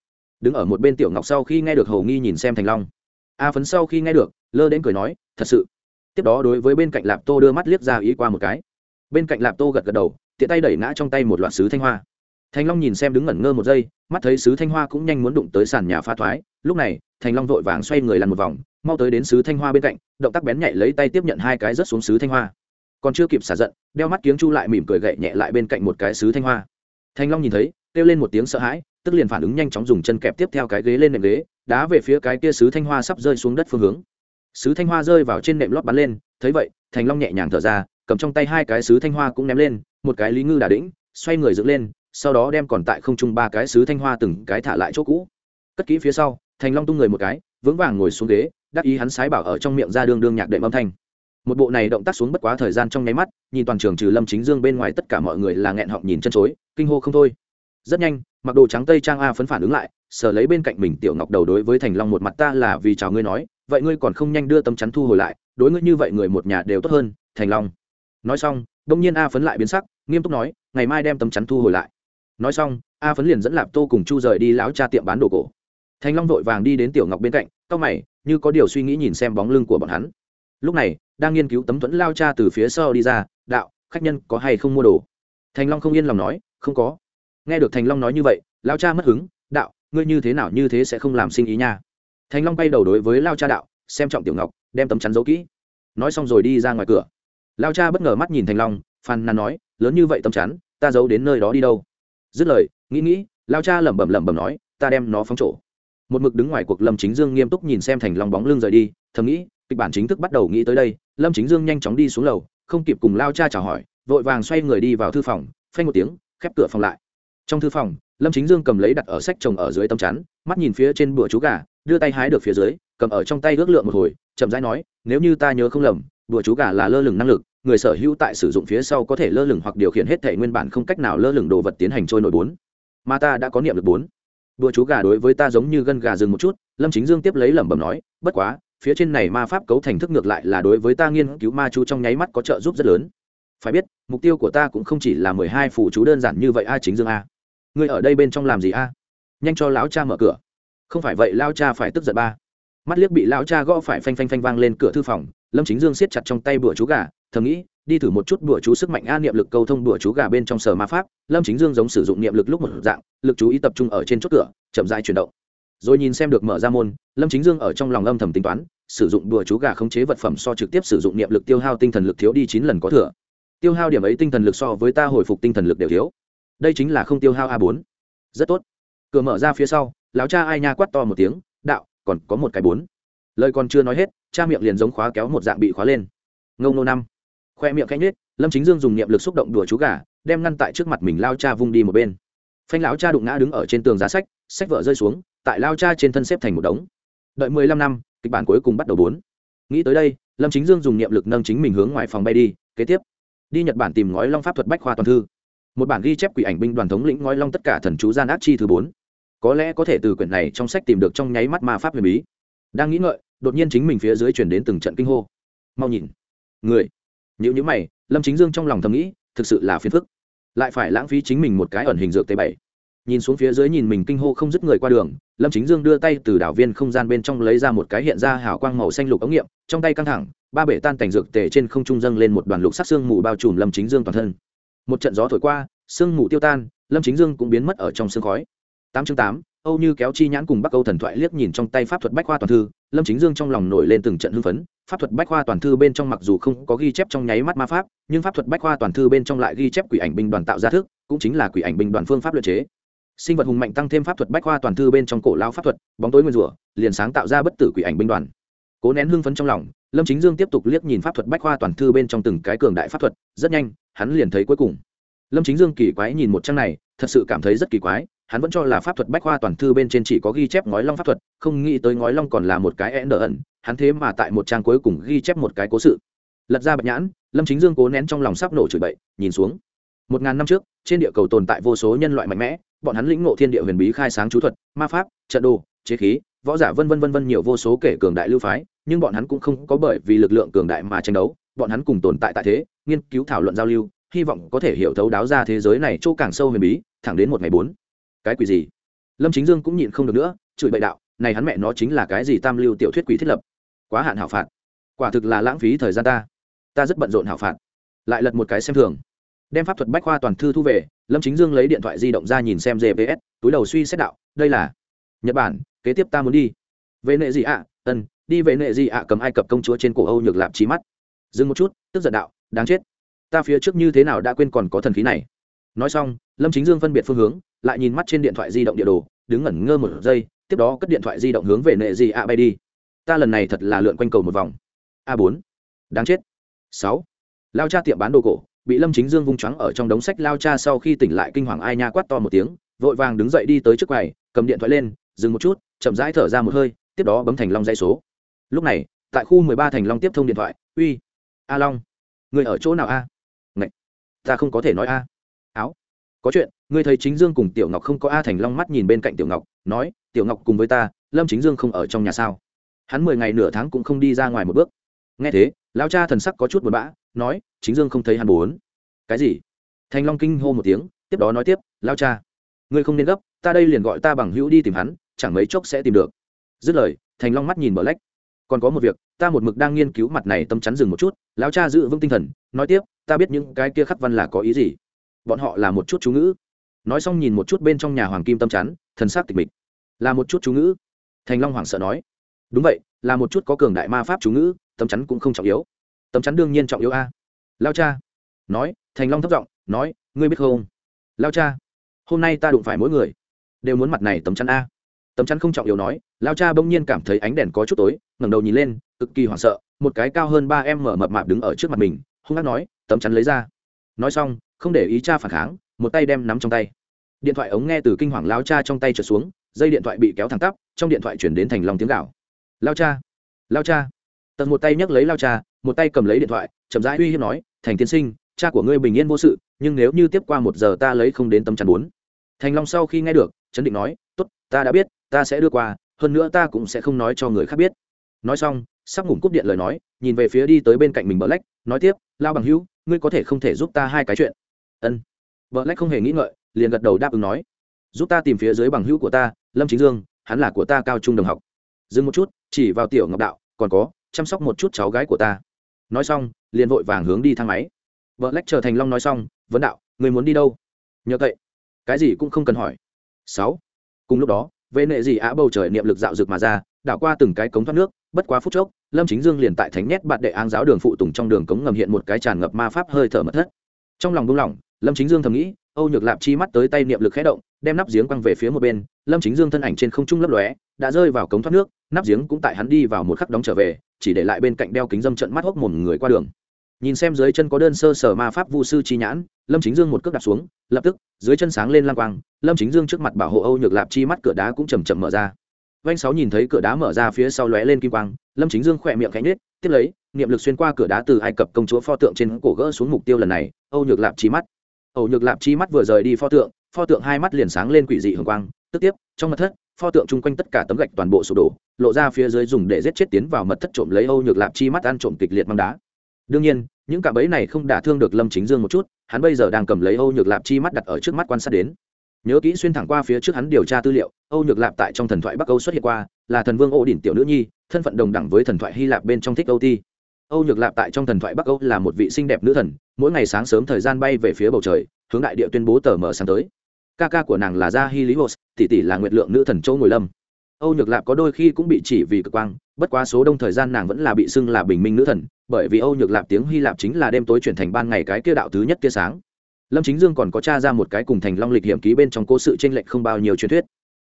Đứng ở một bên tiểu ngọc sau khi nghe được hầu nghi nhìn xem thành long. A phấn sau khi nghe được, lơ đến cười nói, thật sự. Tiếp đó đối với bên cạnh lạp tô đưa mắt liếc ra ý qua một cái. Bên cạnh lạp tô gật gật đầu, tiện tay đẩy ngã trong tay một loạt sứ thanh hoa. Thành long nhìn xem đứng ngẩn ngơ một giây, mắt thấy sứ thanh hoa cũng nhanh muốn đụng tới sàn nhà pha thoái. Lúc này, thành long vội vàng xoay người lăn một vòng, mau tới đến sứ thanh hoa bên cạnh, động tác bén nhạy lấy tay tiếp nhận hai cái rớt xuống sứ thanh hoa còn chưa kịp xả giận, đeo mắt kiếng chu lại mỉm cười gậy nhẹ lại bên cạnh một cái sứ thanh hoa. Thanh long nhìn thấy, kêu lên một tiếng sợ hãi, tức liền phản ứng nhanh chóng dùng chân kẹp tiếp theo cái ghế lên nệm ghế, đá về phía cái kia sứ thanh hoa sắp rơi xuống đất phương hướng. Sứ thanh hoa rơi vào trên nệm lót bắn lên, thấy vậy thành long nhẹ nhàng thở ra, cầm trong tay hai cái sứ thanh hoa cũng ném lên, một cái lý ngư đà đĩnh, xoay người dựng lên, sau đó đem còn tại không trung ba cái sứ thanh hoa từng cái thả lại chỗ cũ. Cất kỹ phía sau thành long tung người một cái, vững vàng ngồi xuống ghế, đắc ý hắn sái bảo ở trong miệng ra đương đương nhạc đệm âm thanh một bộ này động tác xuống bất quá thời gian trong nháy mắt, nhìn toàn trường trừ lâm chính dương bên ngoài tất cả mọi người là nghẹn họng nhìn chân chối, kinh hô không thôi. Rất nhanh, mặc đồ trắng tây trang a phấn phản ứng lại sở lấy bên cạnh mình tiểu ngọc đầu đối với thành long một mặt ta là vì chào ngươi nói, vậy ngươi còn không nhanh đưa tấm chắn thu hồi lại, đối ngươi như vậy người một nhà đều tốt hơn, thành long. Nói xong, đông nhiên a phấn lại biến sắc, nghiêm túc nói, ngày mai đem tấm chắn thu hồi lại. Nói xong, a phấn liền dẫn lạp tô cùng chu rời đi lão cha tiệm bán đồ cổ. Thành long vội vàng đi đến tiểu ngọc bên cạnh c mày, như có điều suy nghĩ nhìn xem bóng lưng của bọn hắn lúc này, đang nghiên cứu tấm thuẫn lao cha từ phía sau đi ra, đạo, khách nhân có hay không mua đồ? Thành long không yên lòng nói, không có. Nghe được thành long nói như vậy, lao cha mất hứng, đạo, ngươi như thế nào như thế sẽ không làm sinh ý nha? Thành long bay đầu đối với lao cha đạo, xem trọng tiểu ngọc, đem tấm chắn giấu kỹ. Nói xong rồi đi ra ngoài cửa. Lao cha bất ngờ mắt nhìn thành long, phàn nàn nói, lớn như vậy tấm chắn, ta giấu đến nơi đó đi đâu? Dứt lời, nghĩ nghĩ, lao cha lẩm bẩm lẩm bẩm nói, ta đem nó phóng trổ một mực đứng ngoài cuộc lâm chính dương nghiêm túc nhìn xem thành long bóng lưng rời đi, thầm nghĩ kịch bản chính thức bắt đầu nghĩ tới đây, lâm chính dương nhanh chóng đi xuống lầu, không kịp cùng lao cha chào hỏi, vội vàng xoay người đi vào thư phòng, phanh một tiếng, khép cửa phòng lại. Trong thư phòng, lâm chính dương cầm lấy đặt ở sách chồng ở dưới tấm chắn, mắt nhìn phía trên bụa chú gà, đưa tay hái được phía dưới, cầm ở trong tay ước lượng một hồi, chậm rãi nói, nếu như ta nhớ không lầm bụa chú gà là lơ lửng năng lực, người sở hữu tại sử dụng phía sau có thể lơ lửng hoặc điều khiển hết thể nguyên bản không cách nào lơ lửng đồ vật tiến hành trôi nổi bốn. Mà ta đã có niệm lực bốn. Đùa chú gà đối với ta giống như gân gà rừng một chút. Lâm chính dương tiếp lấy lẩm bẩm nói, bất quá phía trên này ma pháp cấu thành thức ngược lại là đối với ta nghiên cứu ma chú trong nháy mắt có trợ giúp rất lớn. Phải biết, mục tiêu của ta cũng không chỉ là mười hai phụ chú đơn giản như vậy a, chính dương a. Ngươi ở đây bên trong làm gì a? Nhanh cho lão cha mở cửa. Không phải vậy lao cha phải tức giận ba. Mắt liếc bị lão cha gõ phải phanh phanh phanh vang lên cửa thư phòng, lâm chính dương siết chặt trong tay bữa chú gà, thầm nghĩ, đi thử một chút bữa chú sức mạnh a, niệm lực câu thông bữa chú gà bên trong sở ma pháp. Lâm chính dương giống sử dụng niệm lực lúc một dạng, lực chú ý tập trung ở trên chốt cửa, chậm rãi chuyển động rồi nhìn xem được mở ra môn, lâm chính dương ở trong lòng âm thầm tính toán, sử dụng đùa chú gà khống chế vật phẩm so trực tiếp sử dụng niệm lực tiêu hao tinh thần lực thiếu đi chín lần có thừa. Tiêu hao điểm ấy tinh thần lực so với ta hồi phục tinh thần lực đều thiếu. Đây chính là không tiêu hao a bốn. Rất tốt. Cửa mở ra phía sau, lão cha ai nha quát to một tiếng, đạo, còn có một cái bốn. Lời còn chưa nói hết, cha miệng liền giống khóa kéo một dạng bị khóa lên. Ngông nô năm. Khoe miệng canh nết lâm chính dương dùng niệm lực xúc động đùa chú gà, đem ngăn tại trước mặt mình lao cha vung đi một bên. Phanh lão cha đụng ngã đứng ở trên tường giá sách sách vợ rơi xuống tại lao cha trên thân xếp thành một đống. Đợi mười lăm năm, kịch bản cuối cùng bắt đầu bốn. Nghĩ tới đây, lâm chính dương dùng niệm lực nâng chính mình hướng ngoài phòng bay đi, kế tiếp, đi nhật bản tìm ngói long pháp thuật bách khoa toàn thư. Một bản ghi chép quỷ ảnh binh đoàn thống lĩnh ngói long tất cả thần chú gian ác chi thứ bốn. Có lẽ có thể từ quyển này trong sách tìm được trong nháy mắt ma pháp huyền bí. Đang nghĩ ngợi, đột nhiên chính mình phía dưới chuyển đến từng trận kinh hô. Mau nhìn. Người. Nếu nhữ mày, lâm chính dương trong lòng thầm nghĩ, thực sự là phiền phức. Lại phải lãng phí chính mình một cái ẩn hình dược tế bảy nhìn xuống phía dưới nhìn mình kinh hô không dứt người qua đường, lâm chính dương đưa tay từ đảo viên không gian bên trong lấy ra một cái hiện ra hào quang màu xanh lục ống nghiệm, trong tay căng thẳng, ba bể tan tành dược tề trên không trung dâng lên một đoàn lục sắc xương mù bao trùm lâm chính dương toàn thân. Một trận gió thổi qua, sương mù tiêu tan, lâm chính dương cũng biến mất ở trong sương khói. Tám chương tám, âu như kéo chi nhãn cùng bắc âu thần thoại liếc nhìn trong tay pháp thuật bách khoa toàn thư, lâm chính dương trong lòng nổi lên từng trận hưng phấn. Pháp thuật bách khoa toàn thư bên trong mặc dù không có ghi chép trong nháy mắt ma pháp, nhưng pháp thuật bách khoa toàn thư bên trong lại ghi chép quỷ ảnh binh đoàn tạo ra thức, cũng chính là quỷ ảnh binh đoàn phương pháp luật chế sinh vật hùng mạnh tăng thêm pháp thuật bách khoa toàn thư bên trong cổ lao pháp thuật, bóng tối nguyên rủa, liền sáng tạo ra bất tử quỷ ảnh binh đoàn. Cố nén hưng phấn trong lòng, lâm chính dương tiếp tục liếc nhìn pháp thuật bách khoa toàn thư bên trong từng cái cường đại pháp thuật, rất nhanh, hắn liền thấy cuối cùng. Lâm chính dương kỳ quái nhìn một trang này, thật sự cảm thấy rất kỳ quái, hắn vẫn cho là pháp thuật bách khoa toàn thư bên trên chỉ có ghi chép ngói long pháp thuật, không nghĩ tới ngói long còn là một cái e nở ẩn, hắn thế mà tại một trang cuối cùng ghi chép một cái cố sự. Lật ra bạch nhãn, lâm chính dương cố nén trong lòng sắp nổ chửi bậy, nhìn xuống một ngàn năm trước, trên địa cầu tồn tại vô số nhân loại mạnh mẽ, bọn hắn lĩnh ngộ thiên địa huyền bí khai sáng chú thuật, ma pháp, trận đồ, chế khí, võ giả vân vân vân vân nhiều vô số kể cường đại lưu phái, nhưng bọn hắn cũng không có bởi vì lực lượng cường đại mà tranh đấu, bọn hắn cùng tồn tại tại thế, nghiên cứu thảo luận giao lưu, hy vọng có thể hiểu thấu đáo ra thế giới này chỗ càng sâu huyền bí, thẳng đến một ngày bốn. Cái quỷ gì? Lâm chính dương cũng nhịn không được nữa, chửi bậy đạo, này hắn mẹ nó chính là cái gì tam lưu tiểu thuyết quỷ thiết lập? Quá hạn hảo phạt. Quả thực là lãng phí thời gian ta. Ta rất bận rộn hảo phạt. Lại lật một cái xem thường đem pháp thuật bách khoa toàn thư thu về, lâm chính dương lấy điện thoại di động ra nhìn xem gps túi đầu suy xét đạo, đây là nhật bản, kế tiếp ta muốn đi. Về nệ gì ạ? À? ân đi về nệ gì ạ? cầm ai cập công chúa trên cổ âu nhược lạp trí mắt. Dừng một chút, tức giận đạo, đáng chết, ta phía trước như thế nào đã quên còn có thần khí này. Nói xong, lâm chính dương phân biệt phương hướng, lại nhìn mắt trên điện thoại di động địa đồ, đứng ngẩn ngơ một giây, tiếp đó cất điện thoại di động hướng về nệ gì ạ bay đi. Ta lần này thật là lượn quanh cầu một vòng. A bốn, đáng chết. Sáu, lao cha tiệm bán đồ cổ bị lâm chính dương vung trắng ở trong đống sách lao cha sau khi tỉnh lại kinh hoàng ai nha quát to một tiếng, vội vàng đứng dậy đi tới trước quầy, cầm điện thoại lên, dừng một chút, chậm rãi thở ra một hơi, tiếp đó bấm thành long dây số. Lúc này, tại khu mười ba thành long tiếp thông điện thoại, uy, a long, người ở chỗ nào a? Ngậy. ta không có thể nói a. Áo, có chuyện, ngươi thấy chính dương cùng tiểu ngọc không có a thành long mắt nhìn bên cạnh tiểu ngọc, nói, tiểu ngọc cùng với ta, lâm chính dương không ở trong nhà sao? Hắn mười ngày nửa tháng cũng không đi ra ngoài một bước. Nghe thế lao cha thần sắc có chút buồn bã, nói, chính dương không thấy hắn bốn. Cái gì? Thành long kinh hô một tiếng, tiếp đó nói tiếp lao cha, ngươi không nên gấp, ta đây liền gọi ta bằng hữu đi tìm hắn, chẳng mấy chốc sẽ tìm được. Dứt lời thành long mắt nhìn bờ lách. Còn có một việc, ta một mực đang nghiên cứu mặt này tâm chắn dừng một chút, lão cha giữ vững tinh thần, nói tiếp, ta biết những cái kia khắc văn là có ý gì. Bọn họ là một chút chú ngữ. Nói xong nhìn một chút bên trong nhà hoàng kim tâm chắn, thần sắc tịch mịch. Là một chút chú ngữ? Thành long hoảng sợ nói. Đúng vậy, là một chút có cường đại ma pháp chú ngữ tấm chắn cũng không trọng yếu. Tấm chắn đương nhiên trọng yếu a. Lao cha. Nói, thành long thấp giọng, nói, ngươi biết không? Lao cha, hôm nay ta đụng phải mỗi người đều muốn mặt này tấm chắn a. Tấm chắn không trọng yếu nói, lao cha bỗng nhiên cảm thấy ánh đèn có chút tối, ngẩng đầu nhìn lên, cực kỳ hoảng sợ, một cái cao hơn ba em mở mập mạp đứng ở trước mặt mình, hung hát nói, tấm chắn lấy ra. Nói xong, không để ý cha phản kháng, một tay đem nắm trong tay. Điện thoại ống nghe từ kinh hoàng lao cha trong tay trượt xuống, dây điện thoại bị kéo thẳng tắp, trong điện thoại chuyển đến thành lòng tiếng gạo lao cha lao cha tần một tay nhấc lấy lao cha, một tay cầm lấy điện thoại, chậm rãi uy hiếp nói, thành tiên sinh, cha của ngươi bình yên vô sự, nhưng nếu như tiếp qua một giờ ta lấy không đến tấm chắn bốn. Thành long sau khi nghe được, chấn định nói, tốt, ta đã biết, ta sẽ đưa qua, hơn nữa ta cũng sẽ không nói cho người khác biết. Nói xong, sắp ngủ cúp điện lời nói, nhìn về phía đi tới bên cạnh mình bờ lách, nói tiếp, lao bằng hữu, ngươi có thể không thể giúp ta hai cái chuyện. Ân. Bờ lách không hề nghĩ ngợi, liền gật đầu đáp ứng nói, giúp ta tìm phía dưới bằng hữu của ta, lâm chính dương, hắn là của ta cao trung đồng học. Dừng một chút, chỉ vào tiểu ngọc đạo, còn có chăm sóc một chút cháu gái của ta. Nói xong, liền vội vàng hướng đi thang máy. Vợ lách chờ thành long nói xong, vấn đạo, người muốn đi đâu? Nhờ cậy. Cái gì cũng không cần hỏi. Sáu. Cùng lúc đó, vệ nệ gì á bầu trời niệm lực dạo rực mà ra, đảo qua từng cái cống thoát nước, bất quá phút chốc, lâm chính dương liền tại thánh nét bạt đệ áng giáo đường phụ tùng trong đường cống ngầm hiện một cái tràn ngập ma pháp hơi thở mật thất. Trong lòng buông lỏng, lâm chính dương thầm nghĩ, âu nhược lạp chi mắt tới tay niệm lực khẽ động, đem nắp giếng quăng về phía một bên lâm chính dương thân ảnh trên không trung lấp lóe, đã rơi vào cống thoát nước, nắp giếng cũng tại hắn đi vào một khắc đóng trở về, chỉ để lại bên cạnh đeo kính dâm trận mắt hốc một người qua đường. Nhìn xem dưới chân có đơn sơ sở ma pháp vu sư chi nhãn, lâm chính dương một cước đạp xuống, lập tức, dưới chân sáng lên lang quang, lâm chính dương trước mặt bảo hộ âu nhược lạp chi mắt cửa đá cũng chầm chậm mở ra. Vanh sáu nhìn thấy cửa đá mở ra phía sau lóe lên kim quang, lâm chính dương khỏe miệng cánh nết tiếp lấy, niệm lực xuyên qua cửa đá từ ai cập công chúa pho tượng trên cổ gỡ xuống mục tiêu lần này, âu nhược lạp chi mắt. Âu nhược lạp chi mắt vừa rời đi pho tượng pho tượng hai mắt liền sáng lên quỷ dị hương quang tức tiếp, trong mật thất, pho tượng chung quanh tất cả tấm gạch toàn bộ sụp đổ, lộ ra phía dưới dùng để giết chết tiến vào mật thất trộm lấy âu nhược lạp chi mắt ăn trộm kịch liệt băng đá. Đương nhiên, những cạm bẫy này không đả thương được lâm chính dương một chút, hắn bây giờ đang cầm lấy âu nhược lạp chi mắt đặt ở trước mắt quan sát đến. Nhớ kỹ xuyên thẳng qua phía trước hắn điều tra tư liệu, âu nhược lạp tại trong thần thoại bắc âu xuất hiện qua, là thần vương ô đỉnh tiểu nữ nhi, thân phận đồng đẳng với thần thoại hy lạp bên trong thích âu ti. Âu nhược lạp tại trong thần thoại bắc âu là một vị xinh đẹp nữ thần, mỗi ngày sáng sớm thời gian bay về phía bầu trời, hướng đại địa tuyên bố tờ mở sáng tới ca ca của nàng là gia hi lý hos tỷ tỷ là nguyệt lượng nữ thần châu ngồi lâm. Âu nhược lạp có đôi khi cũng bị chỉ vì cực quang, bất quá số đông thời gian nàng vẫn là bị xưng là bình minh nữ thần, bởi vì âu nhược lạp tiếng hy lạp chính là đêm tối chuyển thành ban ngày cái kia đạo thứ nhất kia sáng. Lâm chính dương còn có t ra một cái cùng thành long lịch hiểm ký bên trong cố sự t r ê n lệch không bao nhiêu truyền thuyết.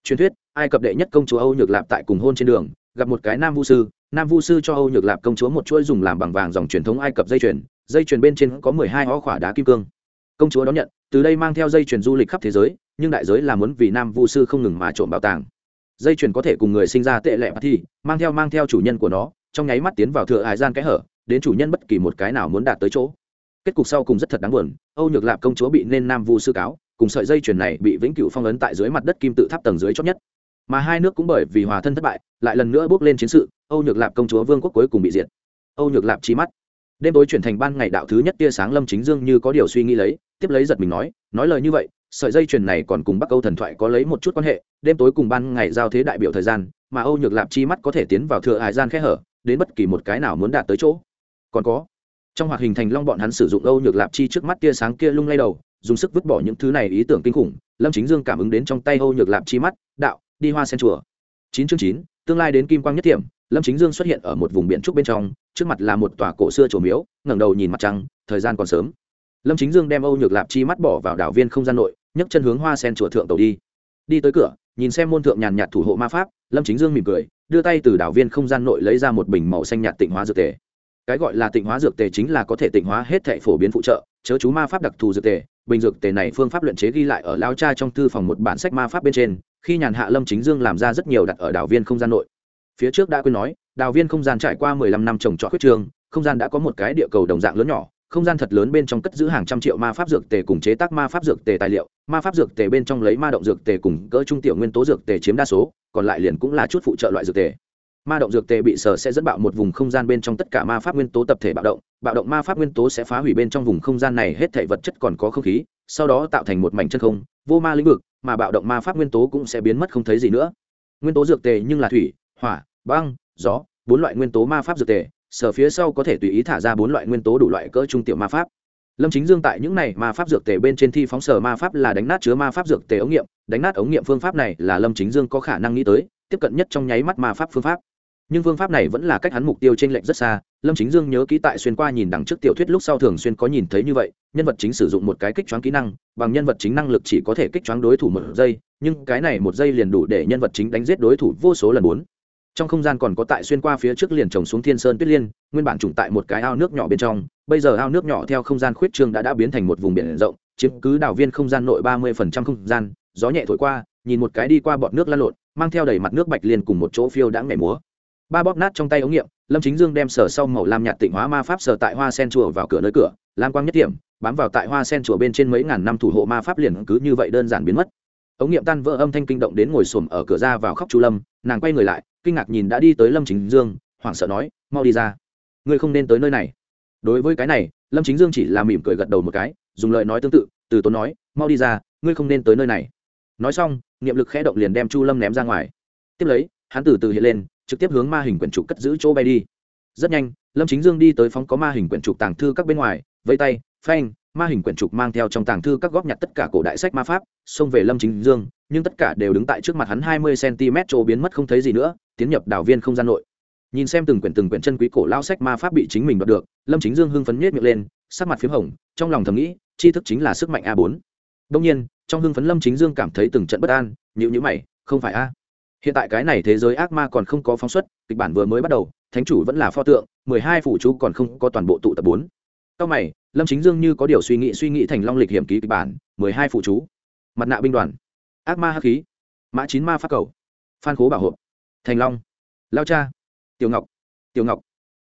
Truyền thuyết, ai cập đệ nhất công chúa âu nhược lạp tại cùng hôn trên đường, gặp một cái nam vu sư, nam vu sư cho âu nhược lạp công chúa một chuỗi dùng làm bằng vàng dòng truyền thống ai cập dây chuyền dây chuyền bên trên có mười hai ho khỏa đá kim cương công chúa đón nhận, từ đây mang theo dây chuyền du lịch khắp thế giới, nhưng đại giới là muốn vì nam vu sư không ngừng mà trộm bảo tàng. Dây chuyền có thể cùng người sinh ra tệ lệ thi mang theo mang theo chủ nhân của nó, trong nháy mắt tiến vào thừa hải gian kẽ hở, đến chủ nhân bất kỳ một cái nào muốn đạt tới chỗ. Kết cục sau cùng rất thật đáng buồn, âu nhược lạp công chúa bị nên nam vu sư cáo, cùng sợi dây chuyền này bị vĩnh cửu phong ấn tại dưới mặt đất kim tự tháp tầng dưới chót nhất. Mà hai nước cũng bởi vì hòa thân thất bại, lại lần nữa bước lên chiến sự, âu nhược lạp công chúa vương quốc cuối cùng bị diệt. Âu nhược lạp chi mắt đêm tối chuyển thành ban ngày đạo thứ nhất tia sáng lâm chính dương như có điều suy nghĩ lấy, tiếp lấy giật mình nói nói lời như vậy, sợi dây chuyền này còn cùng bắc âu thần thoại có lấy một chút quan hệ, đêm tối cùng ban ngày giao thế đại biểu thời gian, mà âu nhược lạp chi mắt có thể tiến vào thừa hải gian khẽ hở, đến bất kỳ một cái nào muốn đạt tới chỗ. Còn có, trong hoạt hình thành long bọn hắn sử dụng âu nhược lạp chi trước mắt tia sáng kia lung lay đầu, dùng sức vứt bỏ những thứ này ý tưởng kinh khủng, lâm chính dương cảm ứng đến trong tay âu nhược lạp chi mắt, đạo, đi hoa sen chùa. Chín chương chín, tương lai đến kim quang nhất thiểm lâm chính dương xuất hiện ở một vùng biển trúc bên trong, trước mặt là một tòa cổ xưa trổ miếu, ngẩng đầu nhìn mặt trăng, thời gian còn sớm. Lâm chính dương đem âu nhược lạp chi mắt bỏ vào đảo viên không gian nội, nhấc chân hướng hoa sen chùa thượng tàu đi. Đi tới cửa, nhìn xem môn thượng nhàn nhạt thủ hộ ma pháp, lâm chính dương mỉm cười, đưa tay từ đảo viên không gian nội lấy ra một bình màu xanh nhạt tịnh hóa dược tề. Cái gọi là tịnh hóa dược tề chính là có thể tịnh hóa hết thệ phổ biến phụ trợ, chớ chú ma pháp đặc thù dược tề. Bình dược tề này phương pháp luyện chế ghi lại ở lao cha trong thư phòng một bản sách ma pháp bên trên, khi nhàn hạ lâm chính dương làm ra rất nhiều đặt ở đảo viên không gian nội phía trước đã quên nói, đào viên không gian trải qua mười lăm năm trồng trọt huyết trường, không gian đã có một cái địa cầu đồng dạng lớn nhỏ, không gian thật lớn bên trong cất giữ hàng trăm triệu ma pháp dược tề cùng chế tác ma pháp dược tề tài liệu, ma pháp dược tề bên trong lấy ma động dược tề cùng cỡ trung tiểu nguyên tố dược tề chiếm đa số, còn lại liền cũng là chút phụ trợ loại dược tề. Ma động dược tề bị sở sẽ dẫn bạo một vùng không gian bên trong tất cả ma pháp nguyên tố tập thể bạo động bạo động ma pháp nguyên tố sẽ phá hủy bên trong vùng không gian này hết thể vật chất còn có không khí, sau đó tạo thành một mảnh chân không, vô ma lĩnh vực, mà bạo động ma pháp nguyên tố cũng sẽ biến mất không thấy gì nữa. Nguyên tố dược tề nhưng là thủy, hỏa băng, gió, bốn loại nguyên tố ma pháp dược tề, sở phía sau có thể tùy ý thả ra bốn loại nguyên tố đủ loại cỡ trung tiểu ma pháp. Lâm chính dương tại những này ma pháp dược tề bên trên thi phóng sở ma pháp là đánh nát chứa ma pháp dược tề ống nghiệm, đánh nát ống nghiệm phương pháp này là lâm chính dương có khả năng nghĩ tới, tiếp cận nhất trong nháy mắt ma pháp phương pháp. Nhưng phương pháp này vẫn là cách hắn mục tiêu t r ê n lệch rất xa, lâm chính dương nhớ ký tại xuyên qua nhìn đằng trước tiểu thuyết lúc sau thường xuyên có nhìn thấy như vậy, nhân vật chính sử dụng một cái kích choáng kỹ năng, bằng nhân vật chính năng lực chỉ có thể kích choáng đối thủ một giây, nhưng cái này một giây liền đủ để nhân vật chính đánh giết đối thủ vô số lần bốn trong không gian còn có tại xuyên qua phía trước liền trồng xuống thiên sơn tuyết liên, nguyên bản trùng tại một cái ao nước nhỏ bên trong, bây giờ ao nước nhỏ theo không gian khuyết trương đã đã biến thành một vùng biển rộng, chiếm cứ đảo viên không gian nội ba mươi phần trăm không gian, gió nhẹ thổi qua, nhìn một cái đi qua bọt nước lăn lộn, mang theo đầy mặt nước bạch liên cùng một chỗ phiêu đã nhảy múa. Ba bóp nát trong tay ống nghiệm, lâm chính dương đem sở sau màu lam nhạt tịnh hóa ma pháp sở tại hoa sen chùa vào cửa nơi cửa, lam quang nhất điểm, bám vào tại hoa sen chùa bên trên mấy ngàn năm thủ hộ ma pháp liền cứ như vậy đơn giản biến mất ống nghiệm tan vỡ âm thanh kinh động đến ngồi xổm ở cửa ra vào khóc chu lâm, nàng quay người lại, kinh ngạc nhìn đã đi tới lâm chính dương, hoảng sợ nói, mau đi ra. Ngươi không nên tới nơi này. Đối với cái này, lâm chính dương chỉ là mỉm cười gật đầu một cái, dùng lời nói tương tự, từ tốn nói, mau đi ra, ngươi không nên tới nơi này. Nói xong niệm lực khẽ động liền đem chu lâm ném ra ngoài. Tiếp lấy, hắn từ từ hiện lên, trực tiếp hướng ma hình quyển trục cất giữ chỗ bay đi. Rất nhanh, lâm chính dương đi tới phóng có ma hình quyển trục tàng thư các bên ngoài vây tay, phanh ma hình quyển trục mang theo trong tàng thư các góp nhặt tất cả cổ đại sách ma pháp, xông về lâm chính dương, nhưng tất cả đều đứng tại trước mặt hắn hai mươi cm chỗ biến mất không thấy gì nữa, tiến nhập đảo viên không gian nội. Nhìn xem từng quyển từng quyển chân quý cổ lao sách ma pháp bị chính mình đoạt được, lâm chính dương hưng phấn nhét miệng lên, sắc mặt p h í m hồng, trong lòng thầm nghĩ, tri thức chính là sức mạnh a bốn. Đông nhiên, trong hưng phấn lâm chính dương cảm thấy từng trận bất an nhữ nhữ mày, không phải a. Hiện tại cái này thế giới ác ma còn không có phóng xuất, kịch bản vừa mới bắt đầu, thánh chủ vẫn là pho tượng, mười hai phủ chú còn không có toàn bộ tụ tập bốn cao mày, lâm chính dương như có điều suy nghĩ suy nghĩ thành long lịch hiểm ký kịch bản, mười hai phụ chú. Mặt nạ binh đoàn. Ác ma hắc khí. Mã chín ma phát cầu. Phan khố bảo hộ. Thành long. Lao cha. Tiểu ngọc. Tiểu ngọc.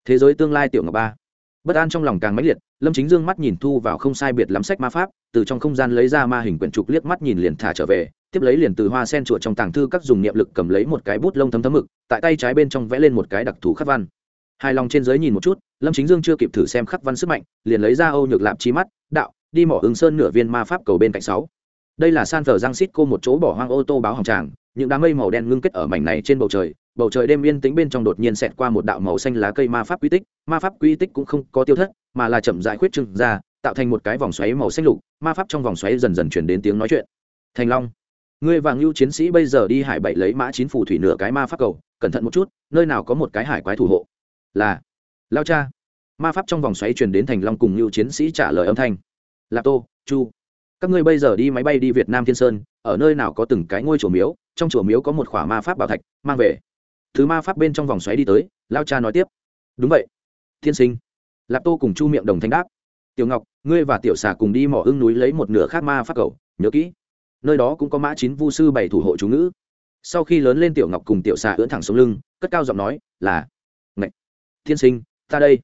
Thế giới tương lai tiểu ngọc ba. Bất an trong lòng càng mãnh liệt, lâm chính dương mắt nhìn thu vào không sai biệt lắm sách ma pháp, từ trong không gian lấy ra ma hình quyển trục liếc mắt nhìn liền thả trở về, tiếp lấy liền từ hoa sen chuột trong tàng thư các dùng niệm lực cầm lấy một cái bút lông thấm thấm mực, tại tay trái bên trong vẽ lên một cái đặc thù khắc văn hài lòng trên giới nhìn một chút, lâm chính dương chưa kịp thử xem khắc văn sức mạnh, liền lấy ra âu nhược lạp chi mắt, đạo, đi mỏ ứng sơn nửa viên ma pháp cầu bên cạnh sáu. Đây là san thờ giang xít cô một chỗ bỏ hoang ô tô báo hỏng tràng, những đám mây màu đen ngưng kết ở mảnh này trên bầu trời bầu trời đêm yên tĩnh bên trong đột nhiên xẹt qua một đạo màu xanh lá cây ma pháp quy tích, ma pháp quy tích cũng không có tiêu thất, mà là chậm dại khuyết trưng ra, tạo thành một cái vòng xoáy màu xanh lục, ma pháp trong vòng xoáy dần dần chuyển đến tiếng nói chuyện. Thành long, ngươi vàng lưu chiến sĩ bây giờ đi hải bảy lấy mã chín phù thủy nửa cái ma pháp cầu, cẩn thận một chút, nơi nào có một cái hải quái thủ hộ là, lao cha. Ma pháp trong vòng xoáy truyền đến thành long cùng như chiến sĩ trả lời âm thanh. Lạp tô, chu. Các ngươi bây giờ đi máy bay đi việt nam thiên sơn, ở nơi nào có từng cái ngôi chùa miếu, trong chùa miếu có một khỏa ma pháp bảo thạch, mang về. Thứ ma pháp bên trong vòng xoáy đi tới, lao cha nói tiếp. Đúng vậy. Thiên sinh. Lạp tô cùng chu miệng đồng thanh đáp. Tiểu ngọc, ngươi và tiểu xà cùng đi mỏ hưng núi lấy một nửa khác ma pháp cầu, nhớ kỹ. Nơi đó cũng có mã chín vu sư bảy thủ hộ chú ngữ. Sau khi lớn lên tiểu ngọc cùng tiểu xà ưỡn thẳng xuống lưng, cất cao giọng nói, là thiên sinh, ta đây.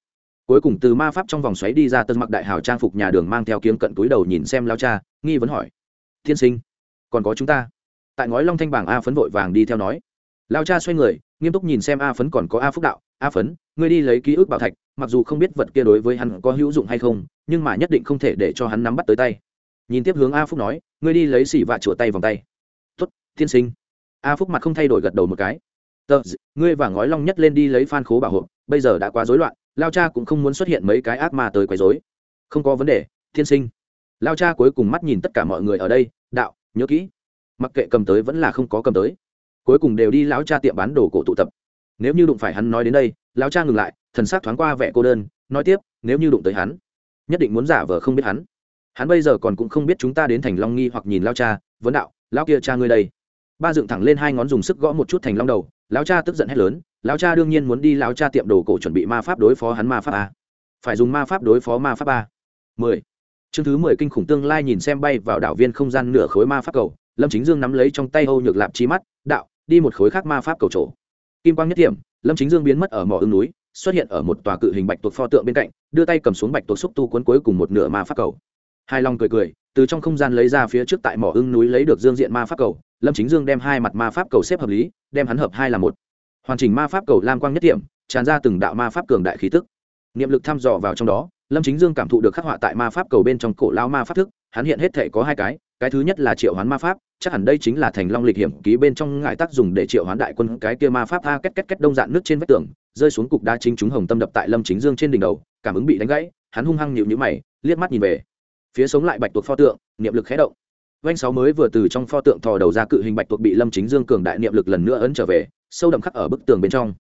Cuối cùng từ ma pháp trong vòng xoáy đi ra tân mặc đại hào trang phục nhà đường mang theo kiếm cận túi đầu nhìn xem lao cha, nghi vấn hỏi thiên sinh, còn có chúng ta? Tại ngói long thanh bảng a phấn vội vàng đi theo nói. Lao cha xoay người, nghiêm túc nhìn xem a phấn còn có a phúc đạo, a phấn, ngươi đi lấy ký ức bảo thạch, mặc dù không biết vật kia đối với hắn có hữu dụng hay không, nhưng mà nhất định không thể để cho hắn nắm bắt tới tay. Nhìn tiếp hướng a phúc nói, ngươi đi lấy xỉ vạ chùa tay vòng tay. Tuất thiên sinh. A phúc mặt không thay đổi gật đầu một cái tờ, ngươi và ngói long nhất lên đi lấy phan khố bảo hộ, bây giờ đã quá rối loạn, lao cha cũng không muốn xuất hiện mấy cái ác ma tới quấy rối. Không có vấn đề thiên sinh. Lao cha cuối cùng mắt nhìn tất cả mọi người ở đây, đạo, nhớ kỹ. Mặc kệ cầm tới vẫn là không có cầm tới. Cuối cùng đều đi lão cha tiệm bán đồ cổ tụ tập. Nếu như đụng phải hắn nói đến đây lão cha ngừng lại, thần s á c thoáng qua vẻ cô đơn, nói tiếp, nếu như đụng tới hắn, nhất định muốn giả vờ không biết hắn. Hắn bây giờ còn cũng không biết chúng ta đến thành long nghi hoặc nhìn lao cha, vấn đạo, lão kia cha ngươi đây. Ba dựng thẳng lên hai ngón dùng sức gõ một chút thành long đầu lão cha tức giận hét lớn, lão cha đương nhiên muốn đi, lão cha tiệm đồ cổ chuẩn bị ma pháp đối phó hắn ma pháp a. Phải dùng ma pháp đối phó ma pháp a. Mười. Chương thứ mười kinh khủng tương lai nhìn xem bay vào đảo viên không gian nửa khối ma pháp cầu, lâm chính dương nắm lấy trong tay âu nhược lạp chi mắt, đạo, đi một khối khác ma pháp cầu trổ kim quang nhất điểm, lâm chính dương biến mất ở mỏ ưng núi, xuất hiện ở một tòa cự hình bạch tuộc pho tượng bên cạnh, đưa tay cầm xuống bạch tuộc xúc tu cuốn cuối cùng một nửa ma pháp cầu. Hai long cười cười, từ trong không gian lấy ra phía trước tại mỏ ưng núi lấy được dương diện ma pháp cầu lâm chính dương đem hai mặt ma pháp cầu xếp hợp lý, đem hắn hợp hai là một. Hoàn chỉnh ma pháp cầu lam quang nhất điểm tràn ra từng đạo ma pháp cường đại khí tức. Niệm lực thăm dò vào trong đó, lâm chính dương cảm thụ được khắc họa tại ma pháp cầu bên trong cổ lao ma pháp thức, hắn hiện hết thể có hai cái cái thứ nhất là triệu hoán ma pháp, chắc hẳn đây chính là thành long lịch hiểm ký bên trong ngại tác dùng để triệu hoán đại quân cái kia ma pháp a két két két đông dạn nước trên vách tường, rơi xuống cục đá chính chúng hồng tâm đập tại lâm chính dương trên đỉnh đầu, cảm ứng bị đánh gãy, hắn hung hăng nhịu nhữ mày, liếc mắt nhìn về. Phía sống lại bạch tuộc pho tượng, niệm lực khé động vanh sáu mới vừa từ trong pho tượng thò đầu ra cự hình bạch tuộc bị lâm chính dương cường đại niệm lực lần nữa ấn trở về, sâu đậm khắc ở bức tường bên trong.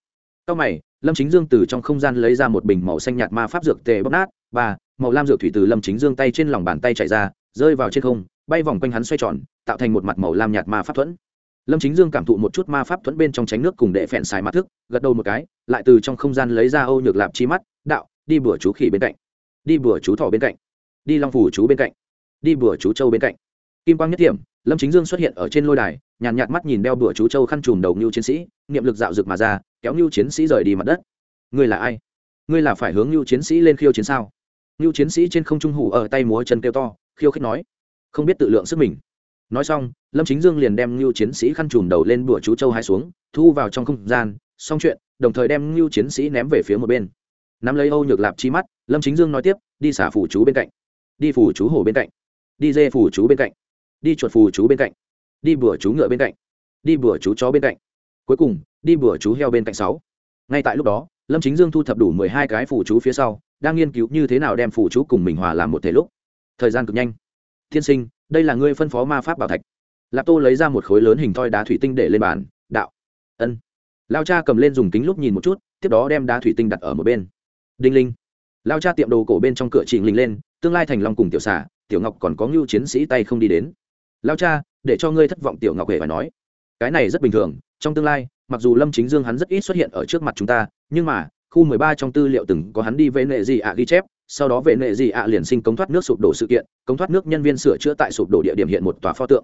Sau mày, lâm chính dương từ trong không gian lấy ra một bình màu xanh nhạt ma pháp dược tề bóc nát và màu lam dược thủy từ lâm chính dương tay trên lòng bàn tay chạy ra, rơi vào trên không, bay vòng quanh hắn xoay tròn, tạo thành một mặt màu lam nhạt ma pháp thuẫn. Lâm chính dương cảm thụ một chút ma pháp thuẫn bên trong tránh nước cùng đệ phèn xài mặt thức, gật đầu một cái, lại từ trong không gian lấy ra âu nhược lạp chi mắt, đạo, đi bừa chú khỉ bên cạnh, đi bừa chú thỏ bên cạnh, đi long phủ chú bên cạnh, đi bừa chú châu bên cạnh kim quang nhất điểm lâm chính dương xuất hiện ở trên lôi đài, nhàn nhạt mắt nhìn đeo bửa chú châu khăn trùm đầu ngưu chiến sĩ, niệm lực dạo rực mà ra, kéo ngưu chiến sĩ rời đi mặt đất. Ngươi là ai? Ngươi là phải hướng ngưu chiến sĩ lên khiêu chiến sao? Ngưu chiến sĩ trên không trung hủ ở tay múa chân kêu to, khiêu khích nói, không biết tự lượng sức mình. Nói xong, lâm chính dương liền đem ngưu chiến sĩ khăn trùm đầu lên bửa chú châu hai xuống, thu vào trong không gian, xong chuyện, đồng thời đem ngưu chiến sĩ ném về phía một bên. Nắm lấy âu nhược lạp chi mắt, lâm chính dương nói tiếp, đi xả phủ chú bên cạnh. Đi phủ chú hổ bên cạnh. Đi dê phủ chú bên cạnh đi chuột phù chú bên cạnh, đi bừa chú ngựa bên cạnh, đi bừa chú chó bên cạnh. Cuối cùng, đi bừa chú heo bên cạnh sáu. Ngay tại lúc đó, lâm chính dương thu thập đủ mười hai cái phù chú phía sau, đang nghiên cứu như thế nào đem phù chú cùng mình hòa làm một thể lúc. Thời gian cực nhanh. Thiên sinh, đây là ngươi phân phó ma pháp bảo thạch. Lạp tô lấy ra một khối lớn hình thoi đá thủy tinh để lên bàn, đạo. Ân. Lao cha cầm lên dùng kính lúc nhìn một chút, tiếp đó đem đá thủy tinh đặt ở một bên. Đinh linh. Lao cha tiệm đồ cổ bên trong cửa trình linh lên, tương lai thành long cùng tiểu xà, tiểu ngọc còn có ngưu chiến sĩ tay không đi đến lao cha, để cho ngươi thất vọng tiểu ngọc hề phải nói. Cái này rất bình thường, trong tương lai, mặc dù lâm chính dương hắn rất ít xuất hiện ở trước mặt chúng ta, nhưng mà, khu mười ba trong tư liệu từng có hắn đi với nệ gì ạ ghi chép, sau đó vệ nệ gì ạ liền sinh cống thoát nước sụp đổ sự kiện, cống thoát nước nhân viên sửa chữa tại sụp đổ địa điểm hiện một tòa pho tượng.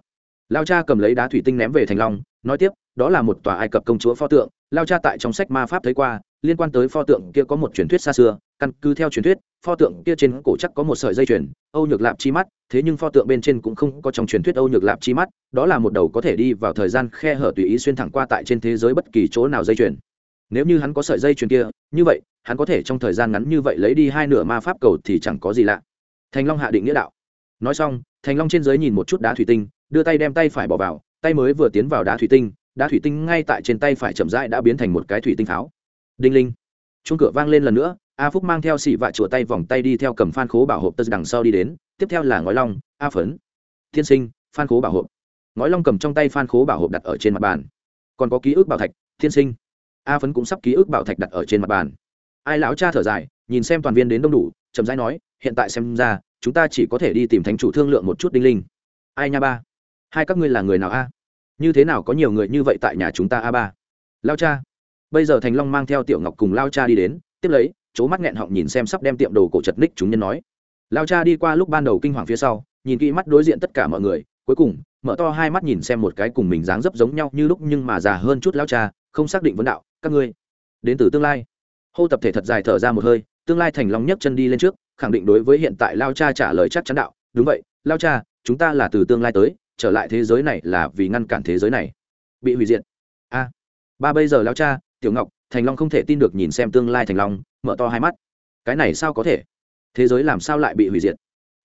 Lao cha cầm lấy đá thủy tinh ném về thành long, nói tiếp, đó là một tòa ai cập công chúa pho tượng lao cha tại trong sách ma pháp thấy qua, liên quan tới pho tượng kia có một truyền thuyết xa xưa, căn cứ theo truyền thuyết, pho tượng kia trên cổ chắc có một sợi dây chuyền, âu nhược lạp chi mắt, thế nhưng pho tượng bên trên cũng không có trong truyền thuyết âu nhược lạp chi mắt, đó là một đầu có thể đi vào thời gian khe hở tùy ý xuyên thẳng qua tại trên thế giới bất kỳ chỗ nào dây chuyền. Nếu như hắn có sợi dây chuyền kia, như vậy, hắn có thể trong thời gian ngắn như vậy lấy đi hai nửa ma pháp cầu thì chẳng có gì lạ. Thành long hạ định nghĩa đạo. Nói xong, thành long trên giới nhìn một chút đá thủy tinh, đưa tay đem tay phải bỏ vào, tay mới vừa tiến vào đá thủy tinh đá thủy tinh ngay tại trên tay phải chậm rãi đã biến thành một cái thủy tinh pháo. Đinh linh. Chung cửa vang lên lần nữa, a phúc mang theo xị vạ chùa tay vòng tay đi theo cầm phan khố bảo hộp tơ đằng sau đi đến, tiếp theo là ngói long, a phấn. Thiên sinh, phan khố bảo hộp. Ngói long cầm trong tay phan khố bảo hộp đặt ở trên mặt bàn. Còn có ký ức bảo thạch, thiên sinh. A phấn cũng sắp ký ức bảo thạch đặt ở trên mặt bàn. Ai lão cha thở dài, nhìn xem toàn viên đến đông đủ, chậm rãi nói, hiện tại xem ra, chúng ta chỉ có thể đi tìm thánh chủ thương lượng một chút đinh linh. Ai nha ba? Hai các ngươi là người nào a? Như thế nào có nhiều người như vậy tại nhà chúng ta a ba? Lao cha. Bây giờ thành long mang theo tiểu ngọc cùng lao cha đi đến, tiếp lấy, chỗ mắt nghẹn họng nhìn xem sắp đem tiệm đồ cổ chật ních chúng nhân nói. Lao cha đi qua lúc ban đầu kinh hoàng phía sau, nhìn kỹ mắt đối diện tất cả mọi người, cuối cùng, mở to hai mắt nhìn xem một cái cùng mình dáng dấp giống nhau như lúc nhưng mà già hơn chút lao cha, không xác định vấn đạo, các ngươi, đến từ tương lai. Hô tập thể thật dài thở ra một hơi, tương lai thành long nhấc chân đi lên trước, khẳng định đối với hiện tại lao cha trả lời chắc chắn đạo, đúng vậy, lao cha, chúng ta là từ tương lai tới trở lại thế giới này là vì ngăn cản thế giới này. Bị hủy diệt. A. Ba bây giờ lao cha, tiểu ngọc, thành long không thể tin được nhìn xem tương lai thành long, mở to hai mắt. Cái này sao có thể? Thế giới làm sao lại bị hủy diệt?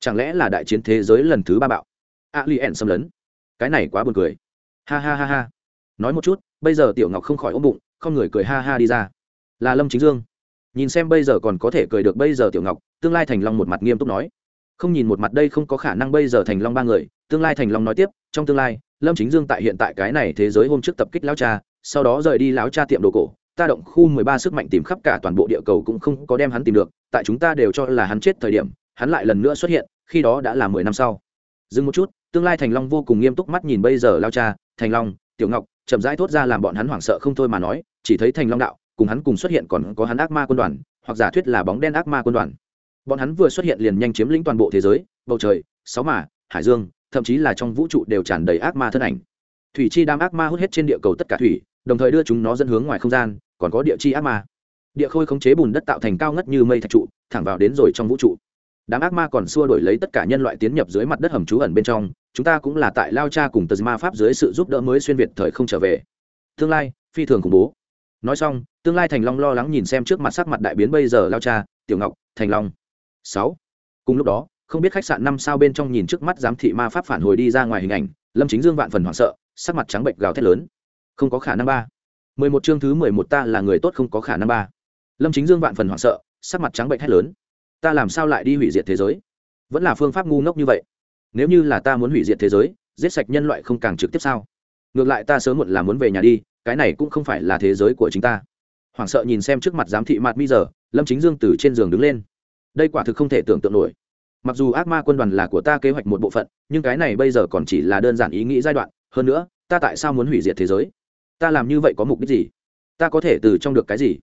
Chẳng lẽ là đại chiến thế giới lần thứ ba bạo? A li ẩn xâm lấn. Cái này quá buồn cười. Ha ha ha ha. Nói một chút, bây giờ tiểu ngọc không khỏi ôm bụng, không người cười ha ha đi ra. Là lâm chính dương. Nhìn xem bây giờ còn có thể cười được bây giờ tiểu ngọc, tương lai thành long một mặt nghiêm túc nói. Không nhìn một mặt đây không có khả năng bây giờ thành long ba người tương lai thành long nói tiếp, trong tương lai, lâm chính dương tại hiện tại cái này thế giới hôm trước tập kích lão cha, sau đó rời đi lão cha tiệm đồ cổ, ta động khu mười ba sức mạnh tìm khắp cả toàn bộ địa cầu cũng không có đem hắn tìm được, tại chúng ta đều cho là hắn chết thời điểm, hắn lại lần nữa xuất hiện, khi đó đã là mười năm sau. Dừng một chút, tương lai thành long vô cùng nghiêm túc mắt nhìn bây giờ lao cha, thành long, tiểu ngọc, chậm rãi thốt ra làm bọn hắn hoảng sợ không thôi mà nói, chỉ thấy thành long đạo, cùng hắn cùng xuất hiện còn có hắn ác ma quân đoàn, hoặc giả thuyết là bóng đen ác ma quân đoàn. Bọn hắn vừa xuất hiện liền nhanh chiếm lĩnh toàn bộ thế giới, bầu trời, sáu mả hải dương thậm chí là trong vũ trụ đều tràn đầy ác ma thân ảnh. Thủy chi đám ác ma hút hết trên địa cầu tất cả thủy, đồng thời đưa chúng nó dẫn hướng ngoài không gian, còn có địa chi ác ma. Địa khôi khống chế bùn đất tạo thành cao ngất như mây thạch trụ, thẳng vào đến rồi trong vũ trụ. Đám ác ma còn xua đổi lấy tất cả nhân loại tiến nhập dưới mặt đất hầm trú ẩn bên trong, chúng ta cũng là tại lao cha cùng tờ ma pháp dưới sự giúp đỡ mới xuyên việt thời không trở về. Tương lai, phi thường khủng bố. Nói xong, tương lai thành long lo lắng nhìn xem trước mặt sắc mặt đại biến bây giờ lao cha, tiểu ngọc, thành long. Sáu. Cùng lúc đó không biết khách sạn năm sao bên trong nhìn trước mắt giám thị ma pháp phản hồi đi ra ngoài hình ảnh, lâm chính dương vạn phần hoảng sợ, sắc mặt trắng bệnh gào thét lớn. Không có khả năng ba. Mười một chương thứ mười một ta là người tốt không có khả năng ba. Lâm chính dương vạn phần hoảng sợ, sắc mặt trắng bệnh hét lớn. Ta làm sao lại đi hủy diệt thế giới? Vẫn là phương pháp ngu ngốc như vậy. Nếu như là ta muốn hủy diệt thế giới, giết sạch nhân loại không càng trực tiếp sao? Ngược lại ta sớm muộn là muốn về nhà đi, cái này cũng không phải là thế giới của chính ta. Hoảng sợ nhìn xem trước mặt giám thị mặt mi giờ, lâm chính dương từ trên giường đứng lên. Đây quả thực không thể tưởng tượng nổi mặc dù ác ma quân đoàn là của ta kế hoạch một bộ phận, nhưng cái này bây giờ còn chỉ là đơn giản ý nghĩ giai đoạn. Hơn nữa, ta tại sao muốn hủy diệt thế giới? Ta làm như vậy có mục đích gì? Ta có thể từ trong được cái gì?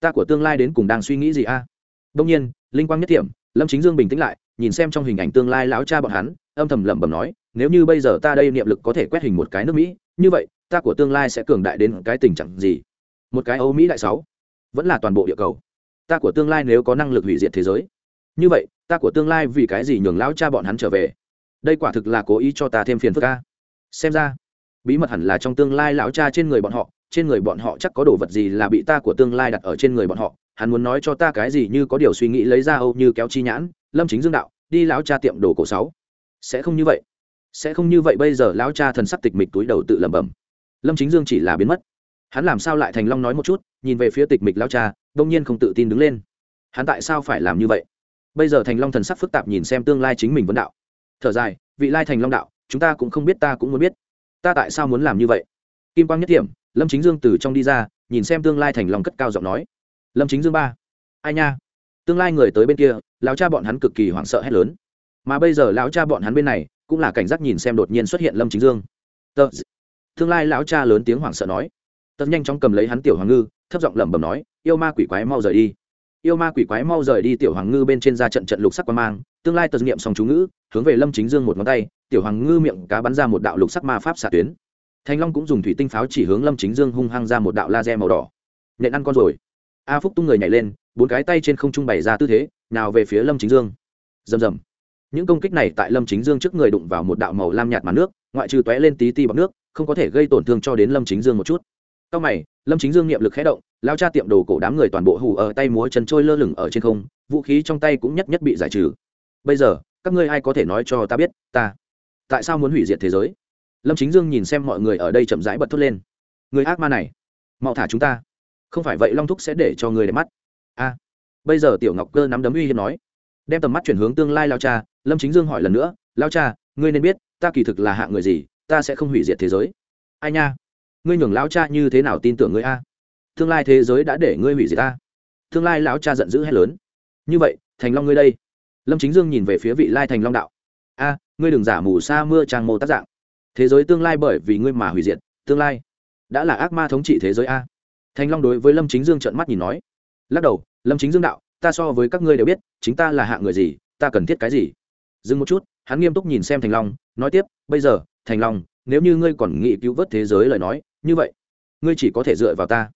Ta của tương lai đến cùng đang suy nghĩ gì a? Đông nhiên, linh quang nhất điểm lâm chính dương bình tĩnh lại, nhìn xem trong hình ảnh tương lai lão cha bọn hắn, âm thầm lẩm bẩm nói, nếu như bây giờ ta đây niệm lực có thể quét hình một cái nước mỹ, như vậy, ta của tương lai sẽ cường đại đến cái tình trạng gì? Một cái âu mỹ đại sáu, vẫn là toàn bộ địa cầu. Ta của tương lai nếu có năng lực hủy diệt thế giới như vậy, ta của tương lai vì cái gì nhường lão cha bọn hắn trở về? Đây quả thực là cố ý cho ta thêm phiền phức ca xem ra, bí mật hẳn là trong tương lai lão cha trên người bọn họ, trên người bọn họ chắc có đồ vật gì là bị ta của tương lai đặt ở trên người bọn họ. Hắn muốn nói cho ta cái gì như có điều suy nghĩ lấy ra âu như kéo chi nhãn, lâm chính dương đạo, đi lão cha tiệm đồ cổ sáu. Sẽ không như vậy. Sẽ không như vậy, bây giờ lão cha thần sắc tịch mịch túi đầu tự lẩm bẩm. Lâm chính dương chỉ là biến mất. Hắn làm sao lại thành long nói một chút, nhìn về phía tịch mịch lão cha, đông nhiên không tự tin đứng lên. Hắn tại sao phải làm như vậy? Bây giờ thành long thần sắc phức tạp nhìn xem tương lai chính mình vấn đạo. Thở dài, vị lai thành long đạo, chúng ta cũng không biết ta cũng muốn biết. Ta tại sao muốn làm như vậy? Kim quang nhất điểm lâm chính dương từ trong đi ra, nhìn xem tương lai thành long cất cao giọng nói. Lâm chính dương ba. Ai nha? Tương lai người tới bên kia, lão cha bọn hắn cực kỳ hoảng sợ hét lớn. Mà bây giờ lão cha bọn hắn bên này, cũng là cảnh giác nhìn xem đột nhiên xuất hiện lâm chính dương. Tờ tương lai lão cha lớn tiếng hoảng sợ nói. Tật nhanh chóng cầm lấy hắn tiểu hoàng ngư, thấp giọng lẩm bẩm nói, yêu ma quỷ quái mau rời đi yêu ma quỷ quái mau rời đi tiểu hoàng ngư bên trên ra trận trận lục sắc quan mang, tương lai tật nghiệm xong chú ngữ, hướng về lâm chính dương một ngón tay, tiểu hoàng ngư miệng cá bắn ra một đạo lục sắc ma pháp xạ tuyến. Thanh long cũng dùng thủy tinh pháo chỉ hướng lâm chính dương hung hăng ra một đạo laser màu đỏ. Nện ăn con rồi. A phúc tung người nhảy lên, bốn cái tay trên không trung bày ra tư thế, nào về phía lâm chính dương. Rầm rầm. Những công kích này tại lâm chính dương trước người đụng vào một đạo màu lam nhạt màn nước, ngoại trừ tóe lên tí ti bọc nước, không có thể gây tổn thương cho đến lâm chính dương một chút. Sau mày, lâm chính dương niệm lực khé động lao cha tiệm đồ cổ đám người toàn bộ hù ở tay múa chân trôi lơ lửng ở trên không, vũ khí trong tay cũng nhất nhất bị giải trừ. Bây giờ, các ngươi ai có thể nói cho ta biết, ta tại sao muốn hủy diệt thế giới? Lâm chính dương nhìn xem mọi người ở đây chậm rãi bật thốt lên. Người ác ma này, mau thả chúng ta. Không phải vậy long thúc sẽ để cho người để mắt. A. Bây giờ tiểu ngọc cơ nắm đấm uy hiếp nói. Đem tầm mắt chuyển hướng tương lai lao cha, lâm chính dương hỏi lần nữa. Lao cha, ngươi nên biết, ta kỳ thực là hạ người gì, ta sẽ không hủy diệt thế giới. Ai nha? Ngươi nhường lão cha như thế nào tin tưởng ngươi a? Tương lai thế giới đã để ngươi hủy diệt ta. Tương lai lão cha giận dữ hét lớn. Như vậy, thành long ngươi đây. Lâm chính dương nhìn về phía vị lai thành long đạo. A, ngươi đừng giả mù sa mưa trang mô tác dạng. Thế giới tương lai bởi vì ngươi mà hủy diệt, tương lai đã là ác ma thống trị thế giới a. Thành long đối với lâm chính dương trợn mắt nhìn nói. Lắc đầu, lâm chính dương đạo, ta so với các ngươi đều biết, chính ta là hạ người gì, ta cần thiết cái gì? Dừng một chút, hắn nghiêm túc nhìn xem thành long, nói tiếp, bây giờ, thành long, nếu như ngươi còn nghĩ cứu vớt thế giới lời nói, như vậy, ngươi chỉ có thể dựa vào ta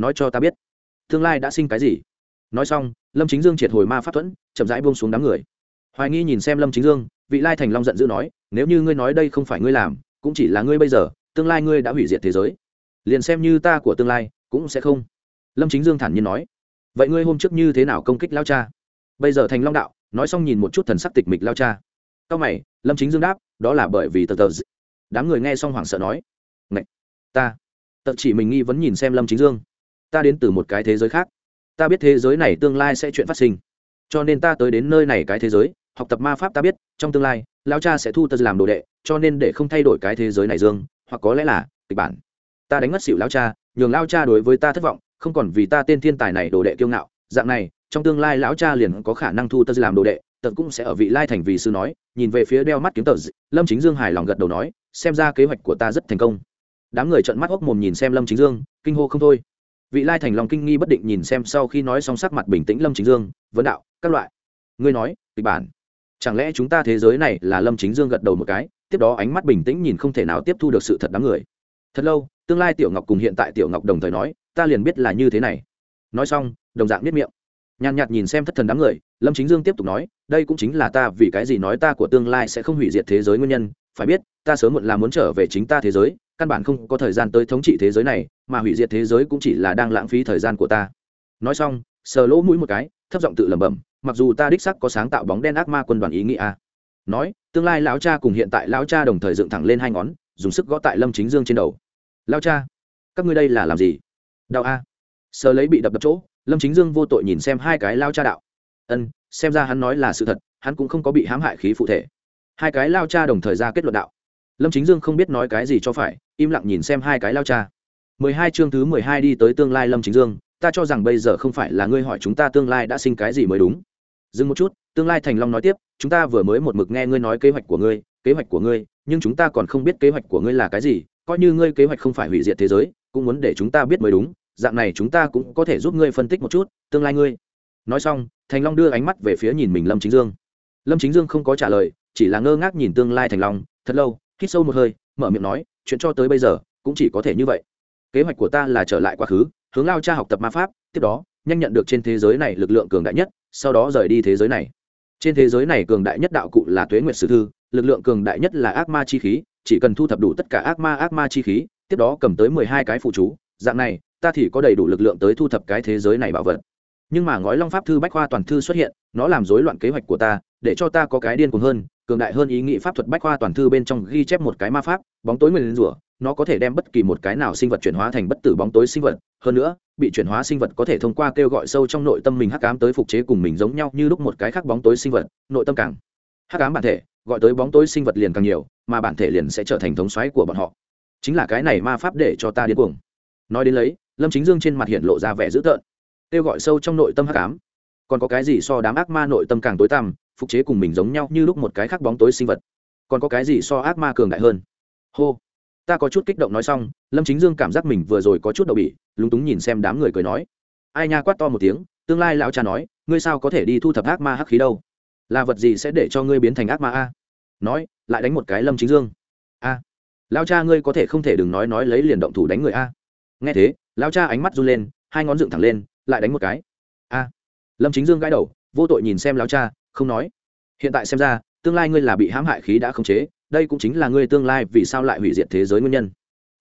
nói cho ta biết. Tương lai đã sinh cái gì? Nói xong, lâm chính dương triệt hồi ma pháp thuẫn, chậm rãi buông xuống đám người. Hoài nghi nhìn xem lâm chính dương, vị lai thành long giận dữ nói, nếu như ngươi nói đây không phải ngươi làm, cũng chỉ là ngươi bây giờ, tương lai ngươi đã hủy diệt thế giới. Liền xem như ta của tương lai, cũng sẽ không. Lâm chính dương thản nhiên nói, vậy ngươi hôm trước như thế nào công kích lao cha? Bây giờ thành long đạo. Nói xong nhìn một chút thần sắc tịch mịch lao cha. Cao mày, lâm chính dương đáp, đó là bởi vì tờ tờ đám người nghe xong hoảng sợ nói, Ngậy! ta. Tật chỉ mình nghi vấn nhìn xem lâm chính dương ta đến từ một cái thế giới khác. Ta biết thế giới này tương lai sẽ chuyện phát sinh. Cho nên ta tới đến nơi này cái thế giới, học tập ma pháp ta biết, trong tương lai lao cha sẽ thu tật làm đồ đệ, cho nên để không thay đổi cái thế giới này dương, hoặc có lẽ là kịch bản. Ta đánh mất xỉu lao cha, nhường lao cha đối với ta thất vọng, không còn vì ta tên thiên tài này đồ đệ kiêu ngạo. Dạng này, trong tương lai lão cha liền có khả năng thu tơ làm đồ đệ, tật cũng sẽ ở vị lai thành vì sư nói, nhìn về phía đeo mắt kiếm tờ lâm chính dương hài lòng gật đầu nói, xem ra kế hoạch của ta rất thành công. Đám người trợn mắt hốc mồm nhìn xem lâm chính dương, kinh hô không thôi vị lai thành lòng kinh nghi bất định nhìn xem sau khi nói xong sắc mặt bình tĩnh lâm chính dương, vấn đạo, các loại. Ngươi nói, kịch bản. Chẳng lẽ chúng ta thế giới này là lâm chính dương gật đầu một cái, tiếp đó ánh mắt bình tĩnh nhìn không thể nào tiếp thu được sự thật đám người. Thật lâu, tương lai tiểu ngọc cùng hiện tại tiểu ngọc đồng thời nói, ta liền biết là như thế này. Nói xong, đồng dạng biết miệng nhàn nhạt nhìn xem thất thần đám người, lâm chính dương tiếp tục nói, đây cũng chính là ta vì cái gì nói ta của tương lai sẽ không hủy diệt thế giới nguyên nhân. Phải biết, ta sớm muộn là muốn trở về chính ta thế giới, căn bản không có thời gian tới thống trị thế giới này, mà hủy diệt thế giới cũng chỉ là đang lãng phí thời gian của ta. Nói xong, sờ lỗ mũi một cái, thấp giọng tự lẩm bẩm, mặc dù ta đích sắc có sáng tạo bóng đen ác ma quân đoàn ý nghĩa a. Nói, tương lai lão cha cùng hiện tại lão cha đồng thời dựng thẳng lên hai ngón, dùng sức gõ tại lâm chính dương trên đầu. Lão cha, các ngươi đây là làm gì? Đau a. Sờ lấy bị đập đập chỗ lâm chính dương vô tội nhìn xem hai cái lao cha đạo. Ân, xem ra hắn nói là sự thật, hắn cũng không có bị hãm hại khí phụ thể. Hai cái lao cha đồng thời ra kết luận đạo. Lâm chính dương không biết nói cái gì cho phải, im lặng nhìn xem hai cái lao cha. Mười hai chương thứ mười hai đi tới tương lai lâm chính dương, ta cho rằng bây giờ không phải là ngươi hỏi chúng ta tương lai đã sinh cái gì mới đúng. Dừng một chút, tương lai thành long nói tiếp, chúng ta vừa mới một mực nghe ngươi nói kế hoạch của ngươi, kế hoạch của ngươi, nhưng chúng ta còn không biết kế hoạch của ngươi là cái gì, coi như ngươi kế hoạch không phải hủy diệt thế giới, cũng muốn để chúng ta biết mới đúng dạng này chúng ta cũng có thể giúp ngươi phân tích một chút, tương lai ngươi. Nói xong, thành long đưa ánh mắt về phía nhìn mình lâm chính dương. Lâm chính dương không có trả lời, chỉ là ngơ ngác nhìn tương lai thành long, thật lâu, hít sâu một hơi, mở miệng nói, chuyện cho tới bây giờ, cũng chỉ có thể như vậy. Kế hoạch của ta là trở lại quá khứ, hướng lao cha học tập ma pháp, tiếp đó, nhanh nhận được trên thế giới này lực lượng cường đại nhất, sau đó rời đi thế giới này. Trên thế giới này cường đại nhất đạo cụ là tuế nguyệt sử thư, lực lượng cường đại nhất là ác ma chi khí, chỉ cần thu thập đủ tất cả ác ma ác ma chi khí, tiếp đó cầm tới mười hai cái phụ chú, dạng này ta thì có đầy đủ lực lượng tới thu thập cái thế giới này bảo vật. Nhưng mà ngói long pháp thư bách khoa toàn thư xuất hiện, nó làm rối loạn kế hoạch của ta, để cho ta có cái điên cuồng hơn, cường đại hơn ý nghĩ pháp thuật bách khoa toàn thư bên trong ghi chép một cái ma pháp, bóng tối nguyền rủa, nó có thể đem bất kỳ một cái nào sinh vật chuyển hóa thành bất tử bóng tối sinh vật. Hơn nữa, bị chuyển hóa sinh vật có thể thông qua kêu gọi sâu trong nội tâm mình hắc ám tới phục chế cùng mình giống nhau như lúc một cái khác bóng tối sinh vật, nội tâm càng hắc ám bản thể, gọi tới bóng tối sinh vật liền càng nhiều, mà bản thể liền sẽ trở thành thống xoáy của bọn họ. Chính là cái này ma pháp để cho ta điên cuồng. Nói đến lấy lâm chính dương trên mặt hiện lộ ra vẻ dữ tợn. Kêu gọi sâu trong nội tâm hắc ám. Còn có cái gì so đám ác ma nội tâm càng tối tăm, phục chế cùng mình giống nhau như lúc một cái khác bóng tối sinh vật. Còn có cái gì so ác ma cường đại hơn? Hô. Ta có chút kích động nói xong, lâm chính dương cảm giác mình vừa rồi có chút đậu bỉ, lúng túng nhìn xem đám người cười nói. Ai nha quát to một tiếng, tương lai lão cha nói, ngươi sao có thể đi thu thập ác ma hắc khí đâu? Là vật gì sẽ để cho ngươi biến thành ác ma a? Nói, lại đánh một cái lâm chính dương. A. À. lão cha ngươi có thể không thể đừng nói nói lấy liền động thủ đánh người a. Nghe thế lão cha ánh mắt run lên, hai ngón dựng thẳng lên, lại đánh một cái. A. Lâm chính dương gãi đầu, vô tội nhìn xem lão cha, không nói. Hiện tại xem ra, tương lai ngươi là bị hãm hại khí đã khống chế, đây cũng chính là ngươi tương lai vì sao lại hủy diệt thế giới nguyên nhân.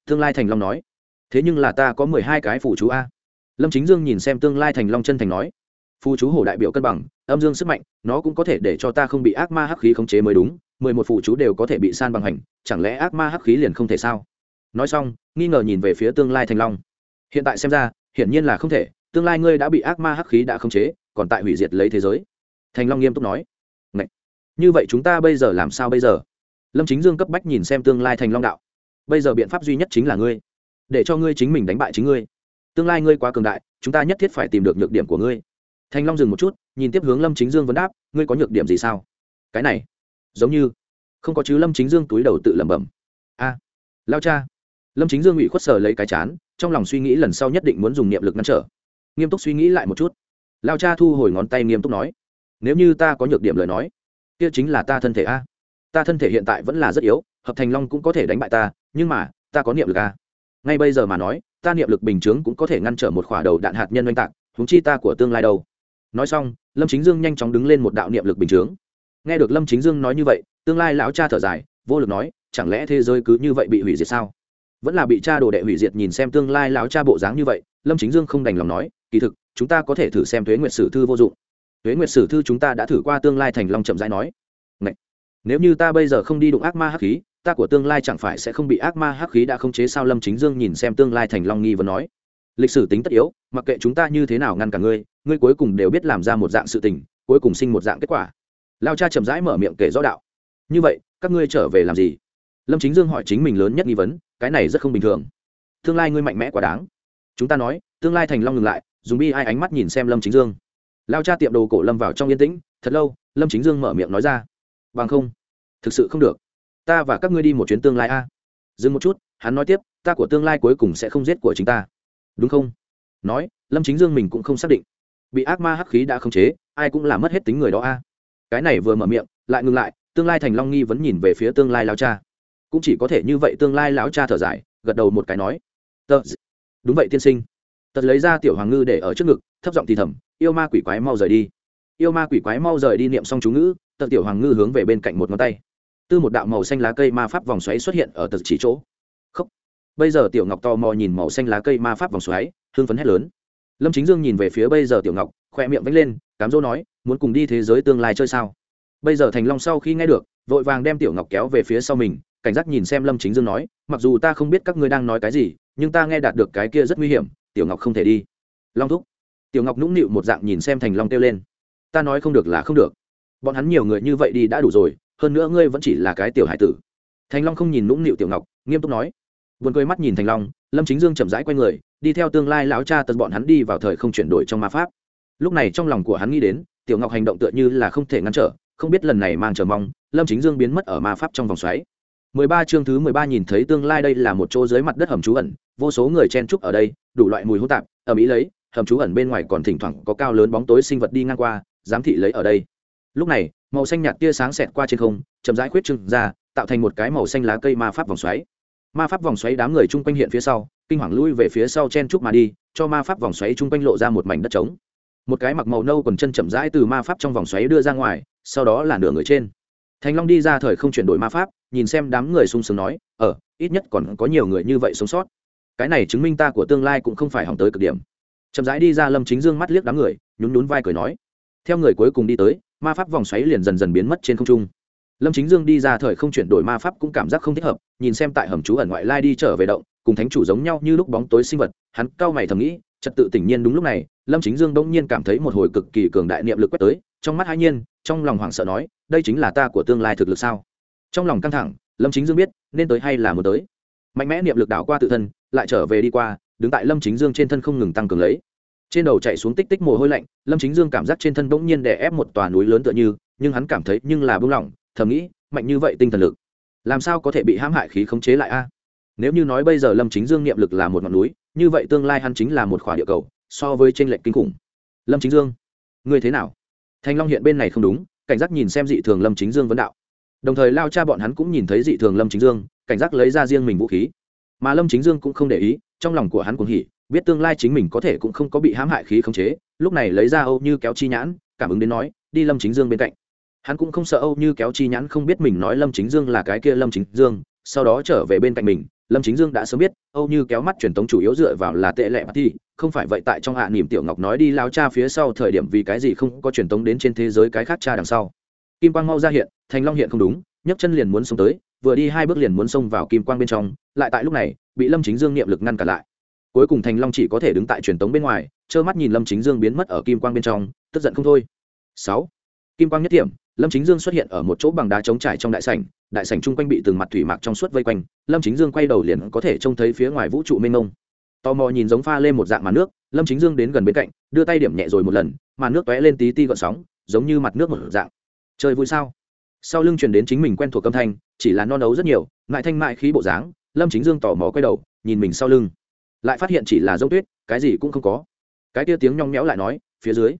Tương lai thành long nói. Thế nhưng là ta có mười hai cái phụ chú a. Lâm chính dương nhìn xem tương lai thành long chân thành nói. Phù chú hổ đại biểu cân bằng, âm dương sức mạnh, nó cũng có thể để cho ta không bị ác ma hắc khí khống chế mới đúng, mười một phụ chú đều có thể bị san bằng hành, chẳng lẽ ác ma hắc khí liền không thể sao? Nói xong, nghi ngờ nhìn về phía tương lai thành long hiện tại xem ra, hiển nhiên là không thể, tương lai ngươi đã bị ác ma hắc khí đã khống chế, còn tại hủy diệt lấy thế giới. Thành long nghiêm túc nói. Ngậy! như vậy chúng ta bây giờ làm sao bây giờ? Lâm chính dương cấp bách nhìn xem tương lai thành long đạo. Bây giờ biện pháp duy nhất chính là ngươi, để cho ngươi chính mình đánh bại chính ngươi. Tương lai ngươi quá cường đại, chúng ta nhất thiết phải tìm được nhược điểm của ngươi. Thành long dừng một chút, nhìn tiếp hướng lâm chính dương vấn đáp, ngươi có nhược điểm gì sao? Cái này, giống như, không có chứ. Lâm chính dương túi đầu tự lẩm bẩm. A, lao cha. Lâm chính dương ủy khuất sờ lấy cái chán trong lòng suy nghĩ lần sau nhất định muốn dùng niệm lực ngăn trở. Nghiêm túc suy nghĩ lại một chút. Lao cha thu hồi ngón tay nghiêm túc nói, nếu như ta có nhược điểm lời nói, kia chính là ta thân thể a. Ta thân thể hiện tại vẫn là rất yếu, hợp thành long cũng có thể đánh bại ta, nhưng mà, ta có niệm lực a. Ngay bây giờ mà nói, ta niệm lực bình chướng cũng có thể ngăn trở một khỏa đầu đạn hạt nhân oanh tạc húng chi ta của tương lai đâu. Nói xong, lâm chính dương nhanh chóng đứng lên một đạo niệm lực bình chướng. Nghe được lâm chính dương nói như vậy, tương lai lão cha thở dài, vô lực nói, chẳng lẽ thế giới cứ như vậy bị hủy diệt sao? Vẫn là bị cha đồ đệ hủy diệt nhìn xem tương lai lão cha bộ dáng như vậy, lâm chính dương không đành lòng nói, kỳ thực, chúng ta có thể thử xem thuế nguyệt sử thư vô dụng. Thuế nguyệt sử thư chúng ta đã thử qua tương lai thành long chậm rãi nói, Ngậy! nếu như ta bây giờ không đi đụng ác ma hắc khí, ta của tương lai chẳng phải sẽ không bị ác ma hắc khí đã không chế sao? Lâm chính dương nhìn xem tương lai thành long nghi và nói, lịch sử tính tất yếu, mặc kệ chúng ta như thế nào ngăn cả ngươi ngươi cuối cùng đều biết làm ra một dạng sự tình, cuối cùng sinh một dạng kết quả. Lao cha chậm rãi mở miệng kể rõ đạo, như vậy, các ngươi trở về làm gì? Lâm chính dương hỏi chính mình lớn nhất nghi vấn, cái này rất không bình thường. Tương lai ngươi mạnh mẽ quá đáng. Chúng ta nói, tương lai thành long ngừng lại, dùng bi ai ánh mắt nhìn xem lâm chính dương. Lao cha tiệm đồ cổ lâm vào trong yên tĩnh, thật lâu, lâm chính dương mở miệng nói ra. Bằng không, thực sự không được. Ta và các ngươi đi một chuyến tương lai a. Dừng một chút, hắn nói tiếp, ta của tương lai cuối cùng sẽ không giết của chính ta. Đúng không? Nói, lâm chính dương mình cũng không xác định. Bị ác ma hắc khí đã khống chế, ai cũng làm mất hết tính người đó a. Cái này vừa mở miệng, lại ngừng lại, tương lai thành long nghi vẫn nhìn về phía tương lai lao cha cũng chỉ có thể như vậy tương lai lão cha thở dài, gật đầu một cái nói tờ đúng vậy tiên sinh. Tật lấy ra tiểu hoàng ngư để ở trước ngực, thấp giọng thì thầm, yêu ma quỷ quái mau rời đi. Yêu ma quỷ quái mau rời đi niệm xong chú ngữ tật tiểu hoàng ngư hướng về bên cạnh một ngón tay. Tư một đạo màu xanh lá cây ma pháp vòng xoáy xuất hiện ở tật chỉ chỗ. Khóc bây giờ tiểu ngọc to mò nhìn màu xanh lá cây ma pháp vòng xoáy hương phấn hét lớn. Lâm chính dương nhìn về phía bây giờ tiểu ngọc, khoe miệng vẫy lên, cám dỗ nói, muốn cùng đi thế giới tương lai chơi sao? Bây giờ thành long sau khi nghe được, vội vàng đem tiểu ngọc kéo về phía sau mình cảnh giác nhìn xem lâm chính dương nói, mặc dù ta không biết các ngươi đang nói cái gì, nhưng ta nghe đạt được cái kia rất nguy hiểm, tiểu ngọc không thể đi. Long thúc. Tiểu ngọc nũng nịu một dạng nhìn xem thành long kêu lên, ta nói không được là không được. Bọn hắn nhiều người như vậy đi đã đủ rồi, hơn nữa ngươi vẫn chỉ là cái tiểu hải tử. Thành long không nhìn nũng nịu tiểu ngọc, nghiêm túc nói. Vườn cười mắt nhìn thành long, lâm chính dương chậm rãi q u a y người, đi theo tương lai lão cha tật bọn hắn đi vào thời không chuyển đổi trong ma pháp. Lúc này trong lòng của hắn nghĩ đến, tiểu ngọc hành động tựa như là không thể ngăn trở, không biết lần này mang chờ mong, lâm chính dương biến mất ở ma pháp trong vòng xoáy mười ba chương thứ mười ba nhìn thấy tương lai đây là một chỗ dưới mặt đất hầm trú ẩn, vô số người chen chúc ở đây, đủ loại mùi hỗn tạp ở mỹ lấy, hầm trú ẩn bên ngoài còn thỉnh thoảng có cao lớn bóng tối sinh vật đi ngang qua, giám thị lấy ở đây. Lúc này, màu xanh nhạt tia sáng xẹt qua trên không, chậm rãi khuyết trưng ra, tạo thành một cái màu xanh lá cây ma pháp vòng xoáy. Ma pháp vòng xoáy đám người chung quanh hiện phía sau, kinh hoàng lui về phía sau chen chúc mà đi, cho ma pháp vòng xoáy chung quanh lộ ra một mảnh đất trống. Một cái mặc màu nâu quần chân chậm rãi từ ma pháp trong vòng xoáy đưa ra ngoài, sau đó là nửa người trên thành long đi ra thời không chuyển đổi ma pháp nhìn xem đám người sung sướng nói ở ờ, ít nhất còn có nhiều người như vậy sống sót. Cái này chứng minh ta của tương lai cũng không phải hỏng tới cực điểm. Chậm rãi đi ra lâm chính dương mắt liếc đám người nhún nhún vai cười nói theo người cuối cùng đi tới ma pháp vòng xoáy liền dần dần biến mất trên không trung. Lâm chính dương đi ra thời không chuyển đổi ma pháp cũng cảm giác không thích hợp nhìn xem tại hầm trú ẩn ngoại lai đi trở về động cùng thánh chủ giống nhau như lúc bóng tối sinh vật hắn cao mày thầm nghĩ trật tự tỉnh nhiên đúng lúc này lâm chính dương bỗng nhiên cảm thấy một hồi cực kỳ cường đại niệm lực quét tới trong mắt hai nhiên, trong lòng hoảng sợ nói, đây chính là ta của tương lai thực lực sao? Trong lòng căng thẳng, lâm chính dương biết, nên tới hay là muốn tới. Mạnh mẽ niệm lực đảo qua tự thân, lại trở về đi qua, đứng tại lâm chính dương trên thân không ngừng tăng cường lấy. Trên đầu chạy xuống tích tích mồ hôi lạnh, lâm chính dương cảm giác trên thân bỗng nhiên đè ép một tòa núi lớn tựa như, nhưng hắn cảm thấy nhưng là bưng lỏng, thầm nghĩ, mạnh như vậy tinh thần lực, làm sao có thể bị hãm hại khí khống chế lại a? Nếu như nói bây giờ lâm chính dương niệm lực là một ngọn núi, như vậy tương lai hắn chính là một khỏa địa cầu, so với tranh lệch kinh khủng. Lâm chính dương, ngươi thế nào? Thanh long hiện bên này không đúng, cảnh giác nhìn xem dị thường lâm chính dương vấn đạo. Đồng thời lao cha bọn hắn cũng nhìn thấy dị thường lâm chính dương, cảnh giác lấy ra riêng mình vũ khí. Mà lâm chính dương cũng không để ý, trong lòng của hắn cũng hỉ, biết tương lai chính mình có thể cũng không có bị hãm hại khí khống chế, lúc này lấy ra âu như kéo chi nhãn, cảm ứng đến nói, đi lâm chính dương bên cạnh. Hắn cũng không sợ âu như kéo chi nhãn không biết mình nói lâm chính dương là cái kia lâm chính dương, sau đó trở về bên cạnh mình lâm chính dương đã sớm biết, âu như kéo mắt truyền tống chủ yếu dựa vào là tệ lệ mặt thi không phải vậy tại trong hạ niềm tiểu ngọc nói đi lao cha phía sau thời điểm vì cái gì không có truyền tống đến trên thế giới cái khác cha đằng sau. Kim quang mau ra hiện, thành long hiện không đúng, nhấc chân liền muốn xông tới, vừa đi hai bước liền muốn xông vào kim quang bên trong, lại tại lúc này, bị lâm chính dương niệm lực ngăn cản lại. Cuối cùng thành long chỉ có thể đứng tại truyền tống bên ngoài, trơ mắt nhìn lâm chính dương biến mất ở kim quang bên trong, tức giận không thôi. Sáu. Kim quang nhất điểm, lâm chính dương xuất hiện ở một chỗ bằng đá trống trải trong đại sảnh đại sảnh chung quanh bị từng mặt thủy mặc trong suốt vây quanh, lâm chính dương quay đầu liền có thể trông thấy phía ngoài vũ trụ mênh mông. Tò mò nhìn giống pha lên một dạng màn nước, lâm chính dương đến gần bên cạnh, đưa tay điểm nhẹ rồi một lần, màn nước tóe lên tí ti gọn sóng, giống như mặt nước một dạng. Chơi vui sao? Sau lưng truyền đến chính mình quen thuộc âm thanh, chỉ là non ấu rất nhiều, ngại thanh mại khí bộ dáng, lâm chính dương tò mò quay đầu, nhìn mình sau lưng. Lại phát hiện chỉ là dốc tuyết, cái gì cũng không có. Cái tia tiếng nhong méo lại nói, phía dưới.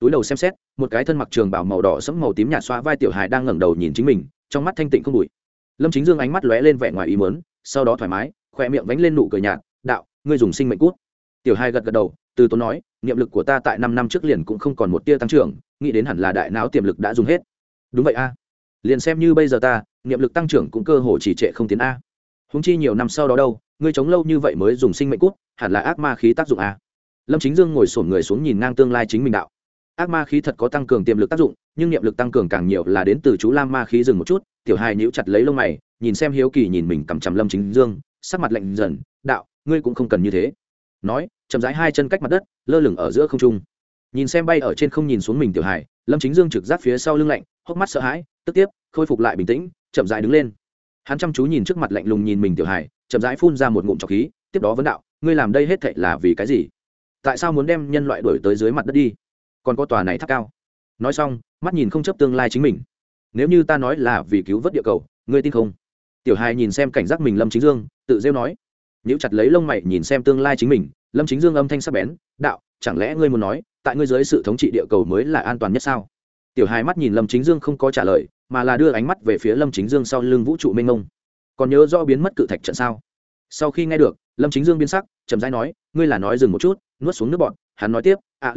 Túi đầu xem xét, một cái thân mặc trường bảo màu đỏ sẫm màu tím nhạt xoa vai tiểu hài đang ngẩng đầu nhìn chính mình trong mắt thanh tịnh không đủi lâm chính dương ánh mắt lóe lên vẻ ngoài ý mớn sau đó thoải mái khỏe miệng vánh lên nụ cười nhạt, đạo, ngươi dùng sinh mệnh cút. Tiểu hai gật gật đầu, từ tốn nói, niệm lực của ta tại năm năm trước liền cũng không còn một tia tăng trưởng, nghĩ đến hẳn là đại não tiềm lực đã dùng hết. Đúng vậy a. Liền xem như bây giờ ta, niệm lực tăng trưởng cũng cơ hồ chỉ trệ không tiến a. Húng chi nhiều năm sau đó đâu, ngươi chống lâu như vậy mới dùng sinh mệnh cút, hẳn là ác ma khí tác dụng a. Lâm chính dương ngồi sổn người xuống nhìn ngang tương lai chính mình đạo ác ma khí thật có tăng cường tiềm lực tác dụng, nhưng niệm lực tăng cường càng nhiều là đến từ chú lam ma khí dừng một chút, tiểu hai nhíu chặt lấy lông mày, nhìn xem hiếu kỳ nhìn mình cầm chằm lâm chính dương, sắc mặt lạnh dần, đạo, ngươi cũng không cần như thế. Nói, chậm rãi hai chân cách mặt đất, lơ lửng ở giữa không trung. Nhìn xem bay ở trên không nhìn xuống mình tiểu hải lâm chính dương trực giác phía sau lưng lạnh, hốc mắt sợ hãi, tức tiếp, khôi phục lại bình tĩnh, chậm rãi đứng lên. Hắn chăm chú nhìn trước mặt lạnh lùng nhìn mình tiểu hải chậm rãi phun ra một ngụm trọc khí, tiếp đó vấn đạo, ngươi làm đây hết thệ là vì cái gì? Tại sao muốn đem nhân loại đuổi tới dưới mặt đất đi? Còn có tòa này tháp cao. Nói xong, mắt nhìn không chấp tương lai chính mình. Nếu như ta nói là vì cứu vớt địa cầu, ngươi tin không? Tiểu hài nhìn xem cảnh giác mình lâm chính dương, tự rêu nói. Nếu chặt lấy lông mày nhìn xem tương lai chính mình, lâm chính dương âm thanh sắc bén, đạo, chẳng lẽ ngươi muốn nói, tại ngươi dưới sự thống trị địa cầu mới là an toàn nhất sao? Tiểu hài mắt nhìn lâm chính dương không có trả lời, mà là đưa ánh mắt về phía lâm chính dương sau lưng vũ trụ mênh mông. Còn nhớ do biến mất cự thạch trận sao? Sau khi nghe được, lâm chính dương biến sắc, chậm rãi nói, ngươi là nói dừng một chút, nuốt xuống nước bọn hắn nói tiếp, a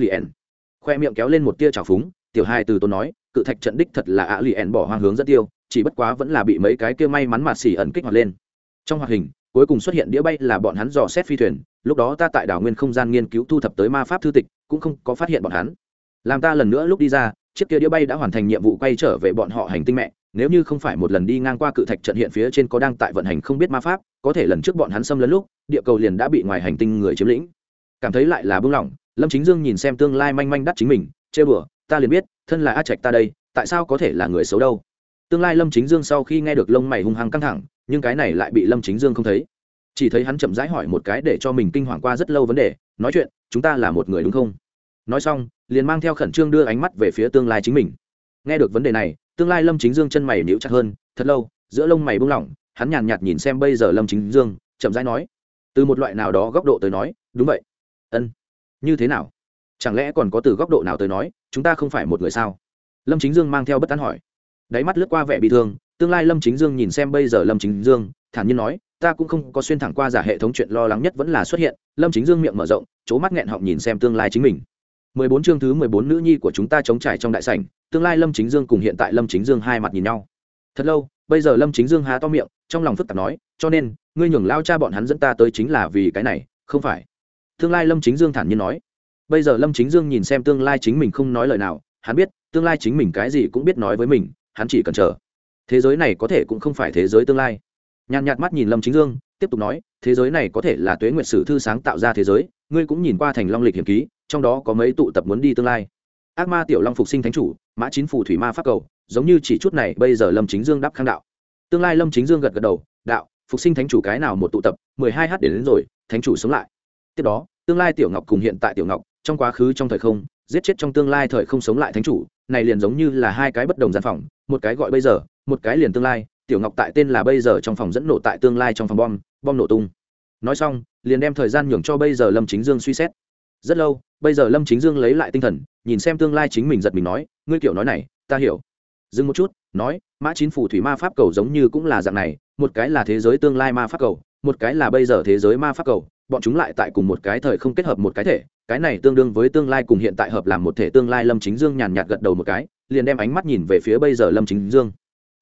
khoe miệng kéo lên một tia trào phúng, tiểu hai từ tôi nói, cự thạch trận đích thật là a lì ẻn bỏ hoang hướng rất tiêu, chỉ bất quá vẫn là bị mấy cái kia may mắn mà xỉ ẩn kích hoạt lên. Trong hoạt hình, cuối cùng xuất hiện đĩa bay là bọn hắn dò xét phi thuyền, lúc đó ta tại đảo nguyên không gian nghiên cứu thu thập tới ma pháp thư tịch, cũng không có phát hiện bọn hắn. Làm ta lần nữa lúc đi ra, chiếc kia đĩa bay đã hoàn thành nhiệm vụ quay trở về bọn họ hành tinh mẹ, nếu như không phải một lần đi ngang qua cự thạch trận hiện phía trên có đang tại vận hành không biết ma pháp, có thể lần trước bọn hắn xâm lấn lúc, địa cầu liền đã bị ngoài hành tinh người chiếm lĩnh. Cảm thấy lại là bưng lỏng lâm chính dương nhìn xem tương lai manh manh đắt chính mình chê bừa ta liền biết, thân là a trạch ta đây, tại sao có thể là người xấu đâu? Tương lai lâm chính dương sau khi nghe được lông mày hung hăng căng thẳng, nhưng cái này lại bị lâm chính dương không thấy. Chỉ thấy hắn chậm rãi hỏi một cái để cho mình kinh hoàng qua rất lâu vấn đề, nói chuyện, chúng ta là một người đúng không? Nói xong, liền mang theo khẩn trương đưa ánh mắt về phía tương lai chính mình. Nghe được vấn đề này, tương lai lâm chính dương chân mày níu chặt hơn, thật lâu, giữa lông mày bung lỏng, hắn nhàn nhạt nhìn xem bây giờ lâm chính dương, chậm rãi nói, từ một loại nào đó góc độ tới nói, đúng vậy. Ân như thế nào? Chẳng lẽ còn có từ góc độ nào tới nói, chúng ta không phải một người sao? Lâm chính dương mang theo bất tán hỏi. Đáy mắt lướt qua vẻ bị thương, tương lai lâm chính dương nhìn xem bây giờ lâm chính dương, thản nhiên nói, ta cũng không có xuyên thẳng qua giả hệ thống chuyện lo lắng nhất vẫn là xuất hiện. Lâm chính dương miệng mở rộng c mắt nghẹn họng nhìn xem tương lai chính mình. Mười bốn chương thứ mười bốn nữ nhi của chúng ta chống trải trong đại sảnh, tương lai lâm chính dương cùng hiện tại lâm chính dương hai mặt nhìn nhau. Thật lâu, bây giờ lâm chính dương há to miệng, trong lòng phức tạp nói, cho nên, ngươi nhường lao cha bọn hắn dẫn ta tới chính là vì cái này, không phải tương lai lâm chính dương thản nhiên nói. Bây giờ lâm chính dương nhìn xem tương lai chính mình không nói lời nào hắn biết tương lai chính mình cái gì cũng biết nói với mình hắn chỉ cần chờ. Thế giới này có thể cũng không phải thế giới tương lai. Nhàn nhạt mắt nhìn lâm chính dương tiếp tục nói thế giới này có thể là tuế nguyệt sử thư sáng tạo ra thế giới ngươi cũng nhìn qua thành long lịch hiểm ký trong đó có mấy tụ tập muốn đi tương lai. Ác ma tiểu long phục sinh thánh chủ mã chín phù thủy ma pháp cầu giống như chỉ chút này bây giờ lâm chính dương đáp khang đạo. Tương lai lâm chính dương gật gật đầu đạo phục sinh thánh chủ cái nào một tụ tập mười hai h đến, đến rồi thánh chủ sống lại tiếp đó, tương lai tiểu ngọc cùng hiện tại tiểu ngọc, trong quá khứ trong thời không, giết chết trong tương lai thời không sống lại thánh chủ, này liền giống như là hai cái bất đồng gian phòng, một cái gọi bây giờ, một cái liền tương lai, tiểu ngọc tại tên là bây giờ trong phòng dẫn nổ tại tương lai trong phòng bom bom nổ tung. Nói xong, liền đem thời gian nhường cho bây giờ lâm chính dương suy xét. Rất lâu, bây giờ lâm chính dương lấy lại tinh thần, nhìn xem tương lai chính mình giật mình nói, ngươi kiểu nói này, ta hiểu. Dừng một chút, nói, mã chín phủ thủy ma pháp cầu giống như cũng là dạng này, một cái là thế giới tương lai ma pháp cầu, một cái là bây giờ thế giới ma pháp cầu bọn chúng lại tại cùng một cái thời không kết hợp một cái thể, cái này tương đương với tương lai cùng hiện tại hợp làm một thể tương lai lâm chính dương nhàn nhạt gật đầu một cái, liền đem ánh mắt nhìn về phía bây giờ lâm chính dương.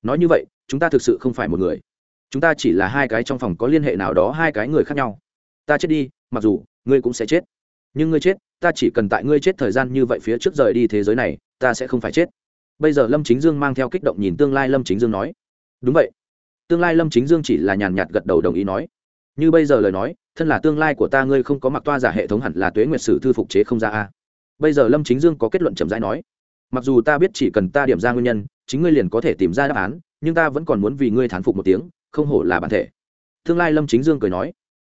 Nói như vậy, chúng ta thực sự không phải một người. Chúng ta chỉ là hai cái trong phòng có liên hệ nào đó hai cái người khác nhau. Ta chết đi, mặc dù, ngươi cũng sẽ chết. Nhưng ngươi chết, ta chỉ cần tại ngươi chết thời gian như vậy phía trước rời đi thế giới này, ta sẽ không phải chết. Bây giờ lâm chính dương mang theo kích động nhìn tương lai lâm chính dương nói. Đúng vậy. Tương lai lâm chính dương chỉ là nhàn nhạt gật đầu đồng ý nói. Như bây giờ lời nói thân là tương lai của ta, ngươi không có mặc toa giả hệ thống hẳn là tuế nguyệt sử thư phục chế không ra a. Bây giờ lâm chính dương có kết luận chậm rãi nói, mặc dù ta biết chỉ cần ta điểm ra nguyên nhân, chính ngươi liền có thể tìm ra đáp án, nhưng ta vẫn còn muốn vì ngươi thán phục một tiếng, không hổ là bản thể. Tương lai lâm chính dương cười nói,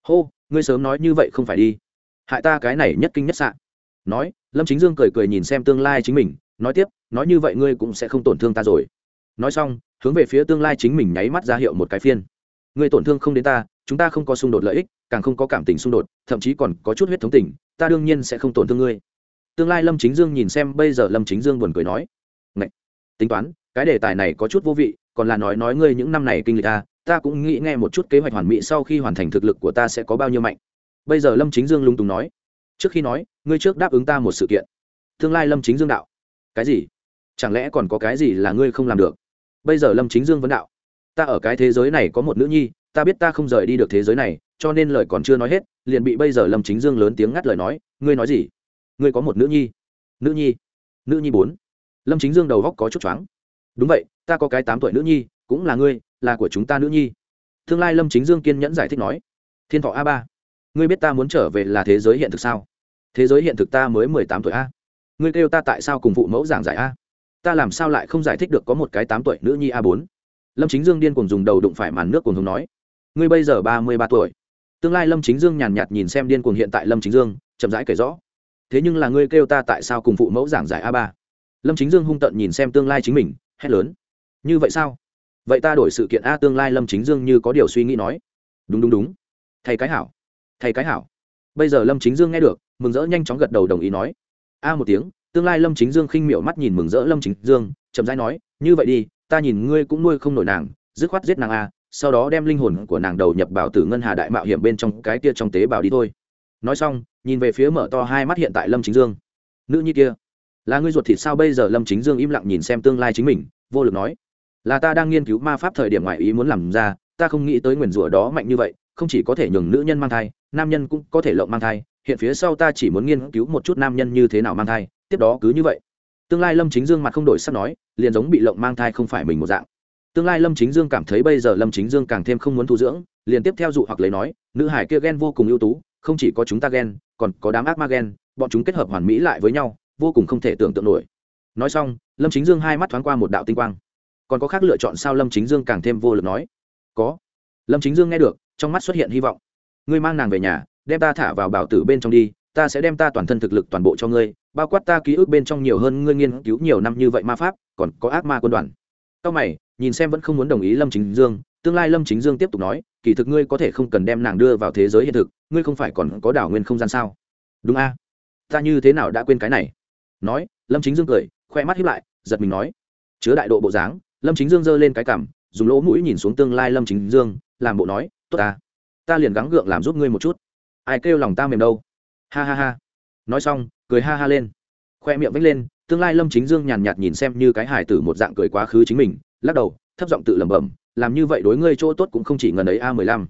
hô, ngươi sớm nói như vậy không phải đi. Hại ta cái này nhất kinh nhất sạn nói, lâm chính dương cười cười nhìn xem tương lai chính mình, nói tiếp, nói như vậy ngươi cũng sẽ không tổn thương ta rồi. Nói xong, hướng về phía tương lai chính mình nháy mắt ra hiệu một cái phiên. Ngươi tổn thương không đến ta chúng ta không có xung đột lợi ích, càng không có cảm tình xung đột, thậm chí còn có chút huyết thống tình, ta đương nhiên sẽ không tổn thương ngươi. Tương lai lâm chính dương nhìn xem, bây giờ lâm chính dương buồn cười nói, Ngậy! tính toán, cái đề tài này có chút vô vị, còn là nói nói ngươi những năm này kinh lịch ta ta cũng nghĩ nghe một chút kế hoạch hoàn mỹ sau khi hoàn thành thực lực của ta sẽ có bao nhiêu mạnh. Bây giờ lâm chính dương lung tùng nói, trước khi nói, ngươi trước đáp ứng ta một sự kiện. Tương lai lâm chính dương đạo, cái gì? Chẳng lẽ còn có cái gì là ngươi không làm được? Bây giờ lâm chính dương vấn đạo, ta ở cái thế giới này có một nữ nhi ta biết ta không rời đi được thế giới này, cho nên lời còn chưa nói hết, liền bị bây giờ lâm chính dương lớn tiếng ngắt lời nói, ngươi nói gì? Ngươi có một nữ nhi. Nữ nhi? Nữ nhi bốn. Lâm chính dương đầu góc có chút choáng. Đúng vậy, ta có cái tám tuổi nữ nhi, cũng là ngươi, là của chúng ta nữ nhi. Tương lai lâm chính dương kiên nhẫn giải thích nói. Thiên thọ a ba. Ngươi biết ta muốn trở về là thế giới hiện thực sao? Thế giới hiện thực ta mới mười tám tuổi a. Ngươi kêu ta tại sao cùng phụ mẫu giảng giải a? Ta làm sao lại không giải thích được có một cái tám tuổi nữ nhi a bốn? Lâm chính dương điên cùng dùng đầu đụng phải màn nước cùng hùng nói ngươi bây giờ ba mươi ba tuổi. Tương lai lâm chính dương nhàn nhạt nhìn xem điên cuồng hiện tại lâm chính dương, chậm rãi kể rõ. Thế nhưng là ngươi kêu ta tại sao cùng phụ mẫu giảng giải a ba? Lâm chính dương hung tận nhìn xem tương lai chính mình, hét lớn. Như vậy sao? Vậy ta đổi sự kiện a tương lai lâm chính dương như có điều suy nghĩ nói. Đúng đúng đúng. Thầy cái hảo. Thầy cái hảo. Bây giờ lâm chính dương nghe được, mừng rỡ nhanh chóng gật đầu đồng ý nói. A một tiếng, tương lai lâm chính dương khinh miệu mắt nhìn mừng rỡ lâm chính dương, chậm rãi nói, như vậy đi, ta nhìn ngươi cũng nuôi không nổi nàng, dứt khoát giết nàng a sau đó đem linh hồn của nàng đầu nhập bảo tử ngân hà đại mạo hiểm bên trong cái kia trong tế bào đi thôi. Nói xong, nhìn về phía mở to hai mắt hiện tại lâm chính dương. Nữ nhi kia, là ngươi ruột thịt sao? Bây giờ lâm chính dương im lặng nhìn xem tương lai chính mình, vô lực nói, là ta đang nghiên cứu ma pháp thời điểm ngoại ý muốn làm ra, ta không nghĩ tới nguyền rủa đó mạnh như vậy, không chỉ có thể nhường nữ nhân mang thai, nam nhân cũng có thể lộng mang thai, hiện phía sau ta chỉ muốn nghiên cứu một chút nam nhân như thế nào mang thai, tiếp đó cứ như vậy. Tương lai lâm chính dương mặt không đổi sắc nói, liền giống bị lộng mang thai không phải mình một dạng tương lai lâm chính dương cảm thấy bây giờ lâm chính dương càng thêm không muốn thu dưỡng, liền tiếp theo dụ hoặc lấy nói, nữ hải kia ghen vô cùng ưu tú, không chỉ có chúng ta ghen, còn có đám ác ma ghen, bọn chúng kết hợp hoàn mỹ lại với nhau, vô cùng không thể tưởng tượng nổi. Nói xong, lâm chính dương hai mắt thoáng qua một đạo tinh quang. Còn có khác lựa chọn sao lâm chính dương càng thêm vô lực nói? Có. Lâm chính dương nghe được, trong mắt xuất hiện hy vọng. Ngươi mang nàng về nhà, đem ta thả vào bảo tử bên trong đi, ta sẽ đem ta toàn thân thực lực toàn bộ cho ngươi, bao quát ta ký ức bên trong nhiều hơn ngươi nghiên cứu nhiều năm như vậy ma pháp, còn có ác ma quân đoàn. Sau mày nhìn xem vẫn không muốn đồng ý lâm chính dương, tương lai lâm chính dương tiếp tục nói, kỳ thực ngươi có thể không cần đem nàng đưa vào thế giới hiện thực, ngươi không phải còn có đảo nguyên không gian sao? Đúng a. Ta như thế nào đã quên cái này? Nói, lâm chính dương cười, khoe mắt hiếp lại, giật mình nói, chứa đại độ bộ dáng, lâm chính dương giơ lên cái cằm, dùng lỗ mũi nhìn xuống tương lai lâm chính dương, làm bộ nói, tốt ta. Ta liền gắng gượng làm giúp ngươi một chút. Ai kêu lòng ta mềm đâu? Ha ha ha. Nói xong, cười ha ha lên. Khoe miệng vách lên, tương lai lâm chính dương nhàn nhạt nhìn xem như cái hài tử một dạng cười quá khứ chính mình lắc đầu, thấp giọng tự lẩm bẩm, làm như vậy đối ngươi chỗ tốt cũng không chỉ ngần ấy a mười lăm.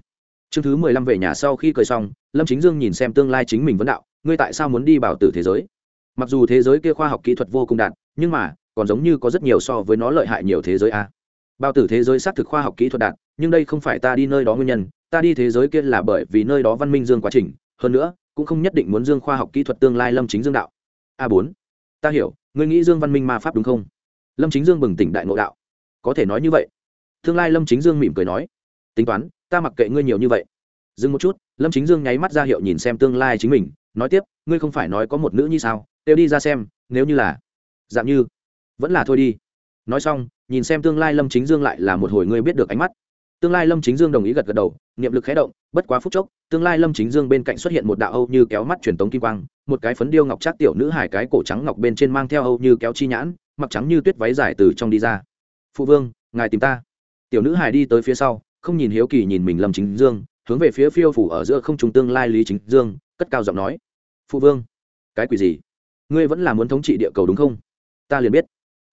Chương thứ mười lăm về nhà sau khi cười xong, lâm chính dương nhìn xem tương lai chính mình vấn đạo, ngươi tại sao muốn đi bảo tử thế giới? Mặc dù thế giới kia khoa học kỹ thuật vô cùng đạt nhưng mà, còn giống như có rất nhiều so với nó lợi hại nhiều thế giới a. Bao tử thế giới xác thực khoa học kỹ thuật đạt nhưng đây không phải ta đi nơi đó nguyên nhân, ta đi thế giới kia là bởi vì nơi đó văn minh dương quá trình, hơn nữa, cũng không nhất định muốn dương khoa học kỹ thuật tương lai lâm chính dương đạo. A bốn, ta hiểu, ngươi nghĩ dương văn minh ma pháp đúng không? Lâm chính dương bừng tỉnh đại ngộ đạo có thể nói như vậy. Tương lai lâm chính dương mỉm cười nói, tính toán, ta mặc kệ ngươi nhiều như vậy. Dừng một chút, lâm chính dương nháy mắt ra hiệu nhìn xem tương lai chính mình, nói tiếp, ngươi không phải nói có một nữ như sao? Đều đi ra xem, nếu như là dạng như, vẫn là thôi đi. Nói xong, nhìn xem tương lai lâm chính dương lại là một hồi ngươi biết được ánh mắt. Tương lai lâm chính dương đồng ý gật gật đầu, niệm lực khé động, bất quá phút chốc, tương lai lâm chính dương bên cạnh xuất hiện một đạo âu như kéo mắt truyền tống kim quang, một cái phấn điêu ngọc trác tiểu nữ hải cái cổ trắng ngọc bên trên mang theo âu như kéo chi nhãn, mặc trắng như tuyết váy dài từ trong đi ra phụ vương, ngài tìm ta. Tiểu nữ hải đi tới phía sau, không nhìn hiếu kỳ nhìn mình lâm chính dương, hướng về phía phiêu phủ ở giữa không trung tương lai lý chính dương, cất cao giọng nói, phụ vương, cái quỷ gì? Ngươi vẫn là muốn thống trị địa cầu đúng không? Ta liền biết.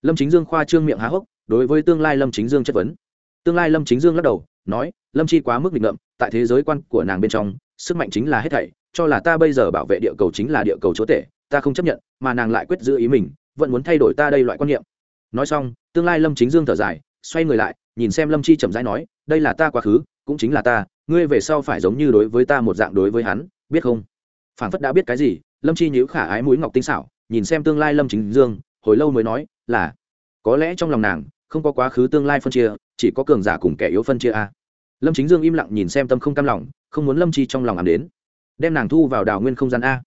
Lâm chính dương khoa trương miệng há hốc, đối với tương lai lâm chính dương chất vấn. Tương lai lâm chính dương lắc đầu, nói, lâm chi quá mức định ngậm tại thế giới quan của nàng bên trong, sức mạnh chính là hết thảy, cho là ta bây giờ bảo vệ địa cầu chính là địa cầu chúa tể, ta không chấp nhận, mà nàng lại quyết giữ ý mình, vẫn muốn thay đổi ta đây loại quan niệm nói xong, tương lai lâm chính dương thở dài, xoay người lại, nhìn xem lâm chi chậm rãi nói, đây là ta quá khứ, cũng chính là ta, ngươi về sau phải giống như đối với ta một dạng đối với hắn, biết không? Phản phất đã biết cái gì, lâm chi nhíu khả ái mũi ngọc tinh xảo, nhìn xem tương lai lâm chính dương, hồi lâu mới nói, là, có lẽ trong lòng nàng, không có quá khứ tương lai phân chia, chỉ có cường giả cùng kẻ yếu phân chia a. Lâm chính dương im lặng nhìn xem tâm không cam lòng, không muốn lâm chi trong lòng ảm đến. Đem nàng thu vào đào nguyên không gian a.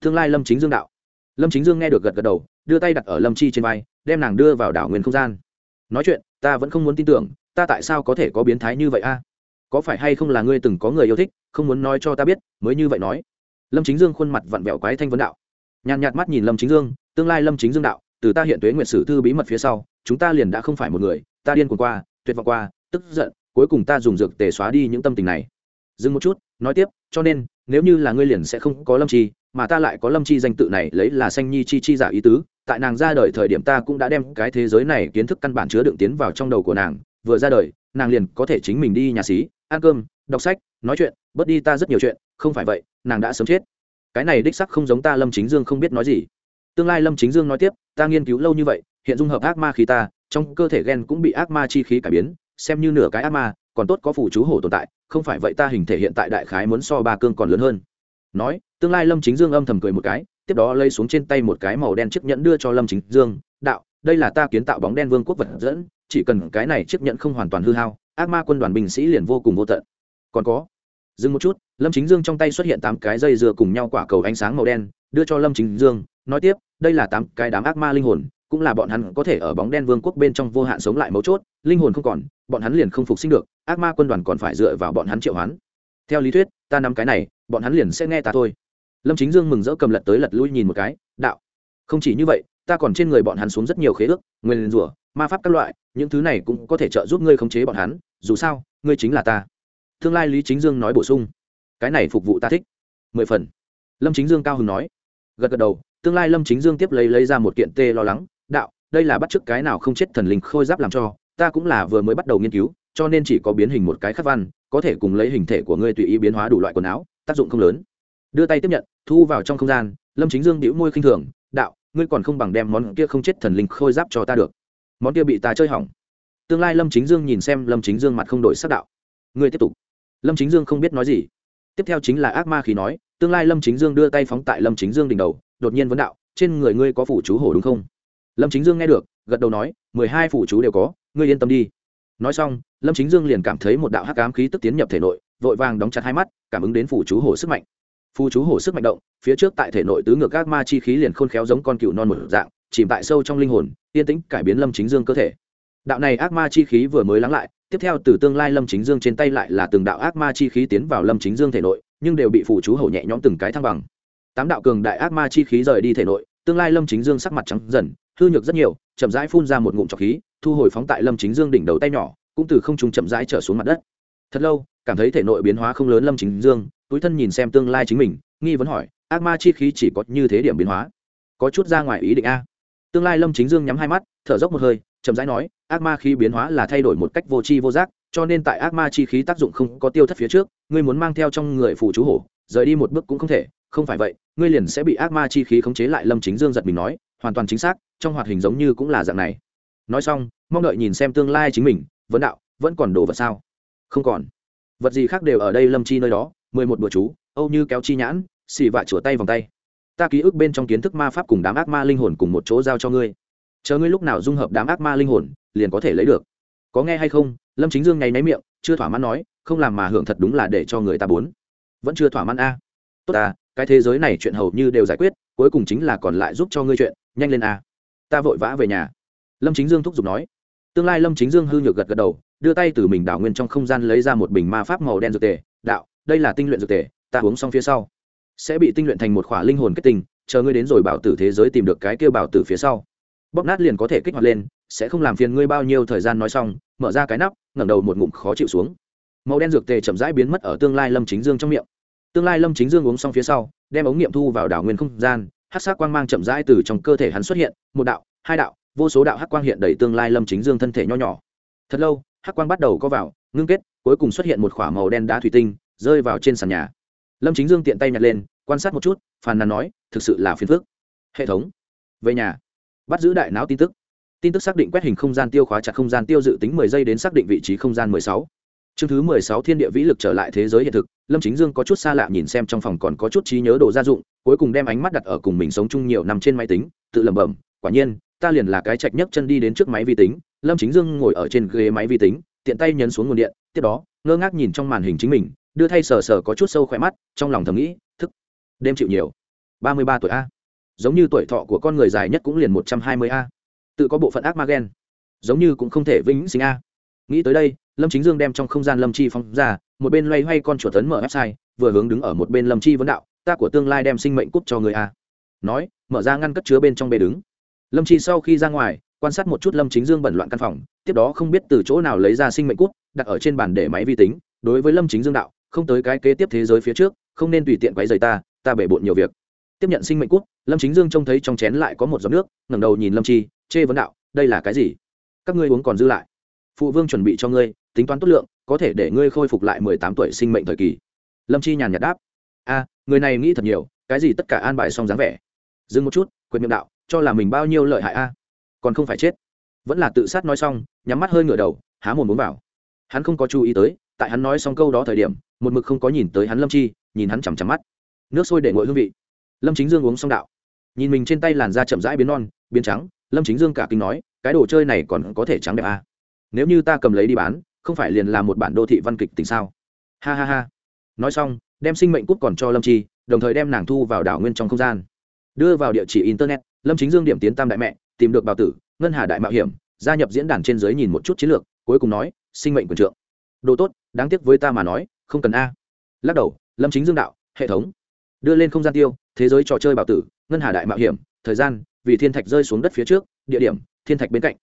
Tương lai lâm chính dương đạo. Lâm chính dương nghe được gật gật đầu, đưa tay đặt ở lâm chi trên vai đem nàng đưa vào đảo nguyên không gian. Nói chuyện, ta vẫn không muốn tin tưởng, ta tại sao có thể có biến thái như vậy a? Có phải hay không là ngươi từng có người yêu thích, không muốn nói cho ta biết, mới như vậy nói. Lâm chính dương khuôn mặt vặn vẹo quái thanh vấn đạo. Nhàn nhạt mắt nhìn lâm chính dương, tương lai lâm chính dương đạo, từ ta hiện tuế nguyện sử thư bí mật phía sau, chúng ta liền đã không phải một người, ta điên cuồng qua, tuyệt vọng qua, tức giận, cuối cùng ta dùng dược tề xóa đi những tâm tình này. Dừng một chút, nói tiếp, cho nên, nếu như là ngươi liền sẽ không có lâm chi, mà ta lại có lâm chi danh tự này, lấy là xanh nhi chi chi giả ý tứ tại nàng ra đời thời điểm ta cũng đã đem cái thế giới này kiến thức căn bản chứa đựng tiến vào trong đầu của nàng. Vừa ra đời, nàng liền có thể chính mình đi nhà xí, ăn cơm, đọc sách, nói chuyện, bớt đi ta rất nhiều chuyện. Không phải vậy, nàng đã sớm chết. Cái này đích sắc không giống ta lâm chính dương không biết nói gì. Tương lai lâm chính dương nói tiếp, ta nghiên cứu lâu như vậy, hiện dung hợp ác ma khí ta, trong cơ thể ghen cũng bị ác ma chi khí cải biến, xem như nửa cái ác ma, còn tốt có phủ chú hổ tồn tại, không phải vậy ta hình thể hiện tại đại khái muốn so ba cương còn lớn hơn. Nói, tương lai lâm chính dương âm thầm cười một cái tiếp đó lấy xuống trên tay một cái màu đen chiếc nhẫn đưa cho lâm chính dương, đạo, đây là ta kiến tạo bóng đen vương quốc vật dẫn, chỉ cần cái này chiếc nhẫn không hoàn toàn hư hao, ác ma quân đoàn binh sĩ liền vô cùng vô tận. Còn có. Dừng một chút, lâm chính dương trong tay xuất hiện tám cái dây dừa cùng nhau quả cầu ánh sáng màu đen, đưa cho lâm chính dương, nói tiếp, đây là tám cái đám ác ma linh hồn, cũng là bọn hắn có thể ở bóng đen vương quốc bên trong vô hạn sống lại mấu chốt, linh hồn không còn, bọn hắn liền không phục sinh được, ác ma quân đoàn còn phải dựa vào bọn hắn triệu hoán. Theo lý thuyết, ta nắm cái này, bọn hắn liền sẽ nghe ta thôi lâm chính dương mừng rỡ cầm lật tới lật lui nhìn một cái, đạo, không chỉ như vậy, ta còn trên người bọn hắn xuống rất nhiều khế ước, nguyên rủa, ma pháp các loại, những thứ này cũng có thể trợ giúp ngươi khống chế bọn hắn, dù sao, ngươi chính là ta. Tương lai lý chính dương nói bổ sung, cái này phục vụ ta thích. Mười phần. Lâm chính dương cao hứng nói, gật gật đầu, tương lai lâm chính dương tiếp lấy lấy ra một kiện tê lo lắng, đạo, đây là bắt chước cái nào không chết thần linh khôi giáp làm cho, ta cũng là vừa mới bắt đầu nghiên cứu, cho nên chỉ có biến hình một cái khắc văn, có thể cùng lấy hình thể của ngươi tùy ý biến hóa đủ loại quần áo, tác dụng không lớn đưa tay tiếp nhận, thu vào trong không gian, lâm chính dương đĩu môi khinh thường, đạo, ngươi còn không bằng đem món kia không chết thần linh khôi giáp cho ta được. Món kia bị ta chơi hỏng. Tương lai lâm chính dương nhìn xem lâm chính dương mặt không đổi sắc đạo. Ngươi tiếp tục. Lâm chính dương không biết nói gì. Tiếp theo chính là ác ma khí nói, tương lai lâm chính dương đưa tay phóng tại lâm chính dương đỉnh đầu, đột nhiên vấn đạo, trên người ngươi có phủ chú hổ đúng không? Lâm chính dương nghe được, gật đầu nói, mười hai phủ chú đều có, ngươi yên tâm đi. Nói xong, lâm chính dương liền cảm thấy một đạo hắc ám khí tức tiến nhập thể nội, vội vàng đóng chặt hai mắt, cảm ứng đến phủ chú hổ sức mạnh phù chú hổ sức mạnh động, phía trước tại thể nội tứ ngược các ma chi khí liền khôn khéo giống con cựu non một dạng, chìm tại sâu trong linh hồn, yên tĩnh cải biến lâm chính dương cơ thể. Đạo này ác ma chi khí vừa mới lắng lại, tiếp theo từ tương lai lâm chính dương trên tay lại là từng đạo ác ma chi khí tiến vào lâm chính dương thể nội, nhưng đều bị phù chú hổ nhẹ nhõm từng cái thăng bằng. Tám đạo cường đại ác ma chi khí rời đi thể nội, tương lai lâm chính dương sắc mặt trắng dần, hư nhược rất nhiều, chậm rãi phun ra một ngụm trọc khí, thu hồi phóng tại lâm chính dương đỉnh đầu tay nhỏ, cũng từ không trung chậm rãi trở xuống mặt đất thật lâu, cảm thấy thể nội biến hóa không lớn lâm chính dương, túi thân nhìn xem tương lai chính mình, nghi vấn hỏi, ác ma chi khí chỉ có như thế điểm biến hóa? Có chút ra ngoài ý định a. Tương lai lâm chính dương nhắm hai mắt, thở dốc một hơi, chậm rãi nói, ác ma khí biến hóa là thay đổi một cách vô tri vô giác, cho nên tại ác ma chi khí tác dụng không có tiêu thất phía trước, ngươi muốn mang theo trong người phụ chú hổ, rời đi một bước cũng không thể, không phải vậy, ngươi liền sẽ bị ác ma chi khí khống chế lại. Lâm chính dương giật mình nói, hoàn toàn chính xác, trong hoạt hình giống như cũng là dạng này. Nói xong, mong đợi nhìn xem tương lai chính mình, vấn đạo, vẫn còn đồ vật sao? Không còn. Vật gì khác đều ở đây lâm chi nơi đó, mười một bữa chú, âu như kéo chi nhãn, xì vạ chửa tay vòng tay. Ta ký ức bên trong kiến thức ma pháp cùng đám ác ma linh hồn cùng một chỗ giao cho ngươi. Chờ ngươi lúc nào dung hợp đám ác ma linh hồn, liền có thể lấy được. Có nghe hay không? Lâm chính dương nháy náy miệng, chưa thỏa mãn nói, không làm mà hưởng thật đúng là để cho người ta bốn. Vẫn chưa thỏa mãn a. Tốt ta, cái thế giới này chuyện hầu như đều giải quyết, cuối cùng chính là còn lại giúp cho ngươi chuyện, nhanh lên a. Ta vội vã về nhà. Lâm chính dương thúc giục nói. Tương lai lâm chính dương hư nhược gật gật đầu đưa tay từ mình đảo nguyên trong không gian lấy ra một bình ma pháp màu đen dược tề, đạo, đây là tinh luyện dược tề, ta uống xong phía sau. Sẽ bị tinh luyện thành một khỏa linh hồn kết tinh, chờ ngươi đến rồi bảo tử thế giới tìm được cái kêu bảo tử phía sau. Bóp nát liền có thể kích hoạt lên, sẽ không làm phiền ngươi bao nhiêu thời gian nói xong, mở ra cái nắp, ngẩng đầu một ngụm khó chịu xuống. Màu đen dược tề chậm rãi biến mất ở tương lai lâm chính dương trong miệng. Tương lai lâm chính dương uống xong phía sau, đem ống nghiệm thu vào đảo nguyên không gian hát sắc quang mang chậm rãi từ trong cơ thể hắn xuất hiện, một đạo, hai đạo, vô số đạo hắc quang hiện đầy tương lai lâm chính dương thân thể nho nhỏ. Thật lâu hắc quang bắt đầu có vào, ngưng kết, cuối cùng xuất hiện một k màu đen đá thủy tinh, rơi vào trên sàn nhà. Lâm chính dương tiện tay nhặt lên, quan sát một chút, phàn nàn nói, thực sự là phiền phức. hệ thống, về nhà. Bắt giữ đại não tin tức. Tin tức xác định quét hình không gian tiêu khóa chặt không gian tiêu dự tính mười giây đến xác định vị trí không gian mười sáu. Chương thứ mười sáu, thiên địa vĩ lực trở lại thế giới hiện thực, lâm chính dương có chút xa lạ nhìn xem trong phòng còn có chút trí nhớ đồ gia dụng, cuối cùng đem ánh mắt đặt ở cùng mình sống chung nhiều năm trên máy tính, tự lẩm bẩm, quả nhiên, ta liền là cái chạch nhấc chân đi đến trước máy vi tính lâm chính dương ngồi ở trên ghế máy vi tính, tiện tay nhấn xuống nguồn điện, tiếp đó, ngơ ngác nhìn trong màn hình chính mình, đưa thay sờ sờ có chút sâu khỏe mắt, trong lòng thầm nghĩ, thức, đêm chịu nhiều. Ba mươi ba tuổi a. Giống như tuổi thọ của con người dài nhất cũng liền một trăm hai mươi a. Tự có bộ phận ác ma gen. Giống như cũng không thể vĩnh sinh a. Nghĩ tới đây, lâm chính dương đem trong không gian lâm chi phong ra, một bên loay hoay con chuột tấn mở website, vừa hướng đứng ở một bên lâm chi vấn đạo, ta của tương lai đem sinh mệnh cúp cho người a. Nói, mở ra ngăn cất chứa bên trong bề đứng. Lâm chi sau khi ra ngoài quan sát một chút lâm chính dương bẩn loạn căn phòng, tiếp đó không biết từ chỗ nào lấy ra sinh mệnh cút, đặt ở trên bàn để máy vi tính. Đối với lâm chính dương đạo, không tới cái kế tiếp thế giới phía trước, không nên tùy tiện quấy rầy ta ta bể bộn nhiều việc. Tiếp nhận sinh mệnh cút, lâm chính dương trông thấy trong chén lại có một giọt nước, ngẩng đầu nhìn lâm chi, chê vấn đạo, đây là cái gì? Các ngươi uống còn dư lại. Phụ vương chuẩn bị cho ngươi, tính toán tốt lượng, có thể để ngươi khôi phục lại mười tám tuổi sinh mệnh thời kỳ. Lâm chi nhàn nhạt đáp, a, người này nghĩ thật nhiều, cái gì tất cả an bài xong dáng vẻ? Dừng một chút quyền miệng đạo, cho là mình bao nhiêu lợi hại a? Còn không phải chết. Vẫn là tự sát nói xong, nhắm mắt hơi ngửa đầu, há mồm muốn vào. Hắn không có chú ý tới, tại hắn nói xong câu đó thời điểm, một mực không có nhìn tới hắn lâm chi, nhìn hắn chằm chằm mắt. Nước sôi để ngội hương vị. Lâm chính dương uống xong đạo. Nhìn mình trên tay làn da chậm rãi biến non, biến trắng, lâm chính dương cả kinh nói, cái đồ chơi này còn có thể trắng đẹp à. nếu như ta cầm lấy đi bán, không phải liền là một bản đô thị văn kịch tình sao? Ha ha ha. Nói xong, đem sinh mệnh cút còn cho lâm chi, đồng thời đem nàng thu vào đảo nguyên trong không gian. Đưa vào địa chỉ internet, lâm chính dương điểm tiến tam đại mẹ tìm được bào tử, ngân hà đại mạo hiểm, gia nhập diễn đàn trên giới nhìn một chút chiến lược, cuối cùng nói, sinh mệnh quyền trượng. Đồ tốt, đáng tiếc với ta mà nói, không cần a. Lắc đầu, lâm chính dương đạo, hệ thống. Đưa lên không gian tiêu, thế giới trò chơi bảo tử, ngân hà đại mạo hiểm, thời gian, vì thiên thạch rơi xuống đất phía trước, địa điểm, thiên thạch bên cạnh.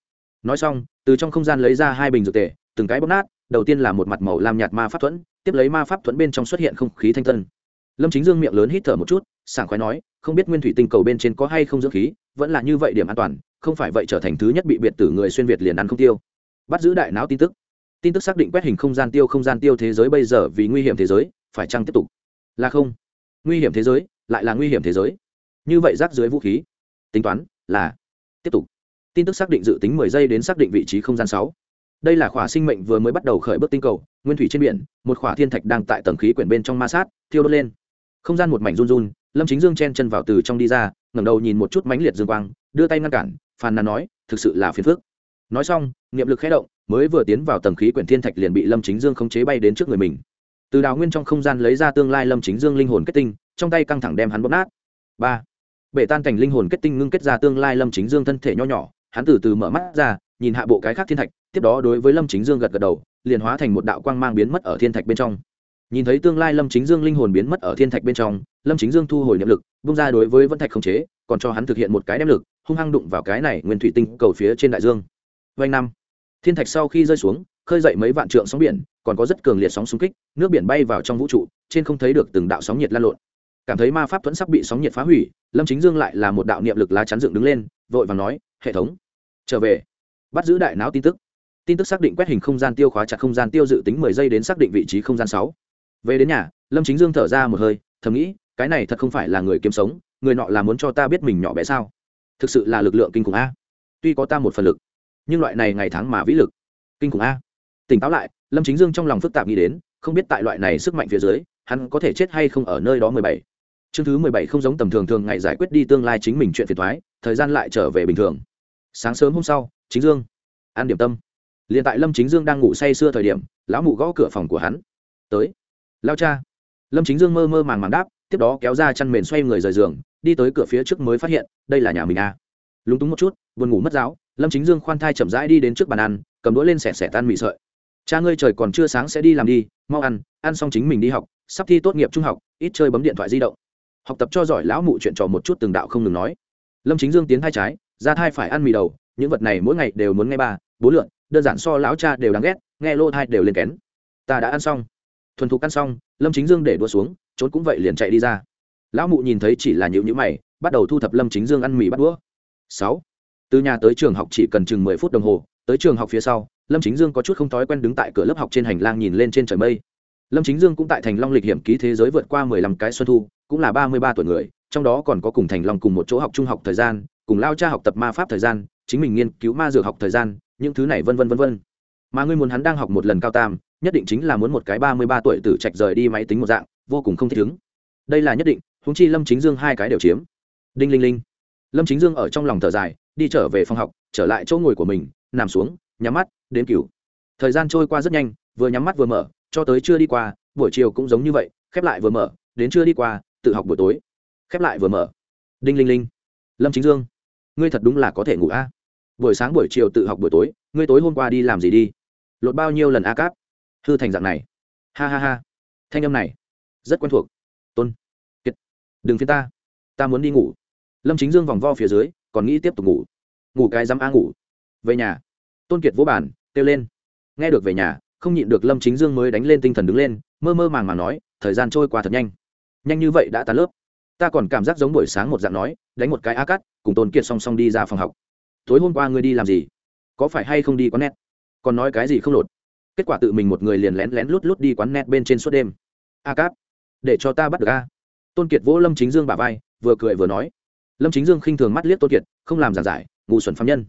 Nói xong, từ trong không gian lấy ra hai bình dược tề, từng cái bóp nát, đầu tiên là một mặt màu làm nhạt ma pháp thuẫn, tiếp lấy ma pháp thuẫn bên trong xuất hiện không khí thanh tân. Lâm chính dương miệng lớn hít thở một chút, sảng khoái nói không biết nguyên thủy tinh cầu bên trên có hay không dưỡng khí, vẫn là như vậy điểm an toàn, không phải vậy trở thành thứ nhất bị biệt tử người xuyên việt liền ăn không tiêu. Bắt giữ đại não tin tức. Tin tức xác định quét hình không gian tiêu không gian tiêu thế giới bây giờ vì nguy hiểm thế giới, phải chăng tiếp tục? Là không. Nguy hiểm thế giới, lại là nguy hiểm thế giới. Như vậy rác dưới vũ khí. Tính toán, là tiếp tục. Tin tức xác định dự tính mười giây đến xác định vị trí không gian sáu. Đây là khỏa sinh mệnh vừa mới bắt đầu khởi bước tinh cầu, nguyên thủy trên biển, một khỏa thiên thạch đang tại tầng khí quyển bên trong ma sát, thiêu đốt lên. Không gian một mảnh run run lâm chính dương chen chân vào từ trong đi ra, ngẩng đầu nhìn một chút mãnh liệt dương quang, đưa tay ngăn cản, phàn nàn nói, thực sự là phiền phức. Nói xong, niệm lực khé động, mới vừa tiến vào tầng khí quyển thiên thạch liền bị lâm chính dương khống chế bay đến trước người mình. Từ đào nguyên trong không gian lấy ra tương lai lâm chính dương linh hồn kết tinh, trong tay căng thẳng đem hắn bóp nát. Ba. Bể tan cảnh linh hồn kết tinh ngưng kết ra tương lai lâm chính dương thân thể nho nhỏ, hắn từ từ mở mắt ra, nhìn hạ bộ cái khác thiên thạch, tiếp đó đối với lâm chính dương gật gật đầu, liền hóa thành một đạo quang mang biến mất ở thiên thạch bên trong nhìn thấy tương lai lâm chính dương linh hồn biến mất ở thiên thạch bên trong, lâm chính dương thu hồi niệm lực, bung ra đối với vân thạch không chế, còn cho hắn thực hiện một cái đem lực, hung hăng đụng vào cái này nguyên thủy tinh cầu phía trên đại dương. Vanh năm. Thiên thạch sau khi rơi xuống, khơi dậy mấy vạn trượng sóng biển, còn có rất cường liệt sóng xung kích, nước biển bay vào trong vũ trụ, trên không thấy được từng đạo sóng nhiệt lan lộn. Cảm thấy ma pháp thuẫn sắp bị sóng nhiệt phá hủy, lâm chính dương lại là một đạo niệm lực lá chắn dựng đứng lên, vội và nói, hệ thống, trở về. Bắt giữ đại não tin tức. Tin tức xác định quét hình không gian tiêu khóa chặt không gian tiêu dự tính mười giây đến xác định vị trí không gian sáu về đến nhà, lâm chính dương thở ra một hơi, thầm nghĩ, cái này thật không phải là người kiếm sống, người nọ là muốn cho ta biết mình nhỏ bé sao? Thực sự là lực lượng kinh khủng a. Tuy có ta một phần lực, nhưng loại này ngày tháng mà vĩ lực, kinh khủng a. Tỉnh táo lại, lâm chính dương trong lòng phức tạp nghĩ đến, không biết tại loại này sức mạnh phía dưới, hắn có thể chết hay không ở nơi đó mười bảy. Chương thứ mười bảy không giống tầm thường thường ngày giải quyết đi tương lai chính mình chuyện phiền thoái thời gian lại trở về bình thường. Sáng sớm hôm sau, chính dương, ăn điểm tâm. Liền tại lâm chính dương đang ngủ say sưa thời điểm, lão mụ gõ cửa phòng của hắn. Tới lao cha. Lâm chính dương mơ mơ màng màng đáp, tiếp đó kéo ra chăn mền xoay người rời giường, đi tới cửa phía trước mới phát hiện, đây là nhà mình à. lúng túng một chút, buồn ngủ mất giáo, lâm chính dương khoan thai chậm rãi đi đến trước bàn ăn, cầm đũa lên xẻ xẻ tan mị sợi. Cha ngươi trời còn chưa sáng sẽ đi làm đi, mau ăn ăn xong chính mình đi học, sắp thi tốt nghiệp trung học, ít chơi bấm điện thoại di động. Học tập cho giỏi lão mụ chuyện trò một chút từng đạo không ngừng nói. Lâm chính dương tiến thai trái, ra thai phải ăn mì đầu, những vật này mỗi ngày đều muốn nghe ba bốn lượn, đơn giản so lão cha đều đáng ghét, nghe lô thai đều lên kén. Ta đã ăn xong thuần thục ăn xong, lâm chính dương để đua xuống, trốn cũng vậy liền chạy đi ra. Lão mụ nhìn thấy chỉ là nhịu nhữ mày, bắt đầu thu thập lâm chính dương ăn mì bắt đũa. Sáu. Từ nhà tới trường học chỉ cần chừng mười phút đồng hồ, tới trường học phía sau, lâm chính dương có chút không thói quen đứng tại cửa lớp học trên hành lang nhìn lên trên trời mây. Lâm chính dương cũng tại thành long lịch hiểm ký thế giới vượt qua mười lăm cái xuân thu, cũng là ba mươi ba tuổi người, trong đó còn có cùng thành long cùng một chỗ học trung học thời gian, cùng lao cha học tập ma pháp thời gian, chính mình nghiên cứu ma dược học thời gian, những thứ này vân vân vân vân. Mà ngươi muốn hắn đang học một lần cao tam nhất định chính là muốn một cái ba mươi ba tuổi tử trạch rời đi máy tính một dạng, vô cùng không thích ứng đây là nhất định húng chi lâm chính dương hai cái đều chiếm. Đinh linh linh. Lâm chính dương ở trong lòng thở dài, đi trở về phòng học, trở lại chỗ ngồi của mình, nằm xuống, nhắm mắt, đến cửu. Thời gian trôi qua rất nhanh, vừa nhắm mắt vừa mở, cho tới chưa đi qua, buổi chiều cũng giống như vậy, khép lại vừa mở, đến chưa đi qua, tự học buổi tối. Khép lại vừa mở. Đinh linh linh. Lâm chính dương. Ngươi thật đúng là có thể ngủ a. Buổi sáng buổi chiều tự học buổi tối, ngươi tối hôm qua đi làm gì đi? Lột bao nhiêu lần a cáp? Hư thành dạng này. Ha ha ha. Thanh âm này rất quen thuộc. Tôn. Kiệt. Đừng phiên ta. Ta muốn đi ngủ. Lâm chính dương vòng vo phía dưới, còn nghĩ tiếp tục ngủ. Ngủ cái dám a ngủ. Về nhà. Tôn kiệt vỗ bản kêu lên. Nghe được về nhà, không nhịn được lâm chính dương mới đánh lên tinh thần đứng lên, mơ mơ màng màng nói, thời gian trôi qua thật nhanh. Nhanh như vậy đã tan lớp. Ta còn cảm giác giống buổi sáng một dạng nói, đánh một cái a cắt cùng tôn kiệt song song đi ra phòng học. Tối hôm qua ngươi đi làm gì? Có phải hay không đi có nét còn nói cái gì không lột? Kết quả tự mình một người liền lén lén lút lút đi quán net bên trên suốt đêm. A cáp, để cho ta bắt được a. Tôn kiệt vỗ lâm chính dương bà vai, vừa cười vừa nói. Lâm chính dương khinh thường mắt liếc tôn kiệt, không làm giản giải ngủ xuẩn phạm nhân.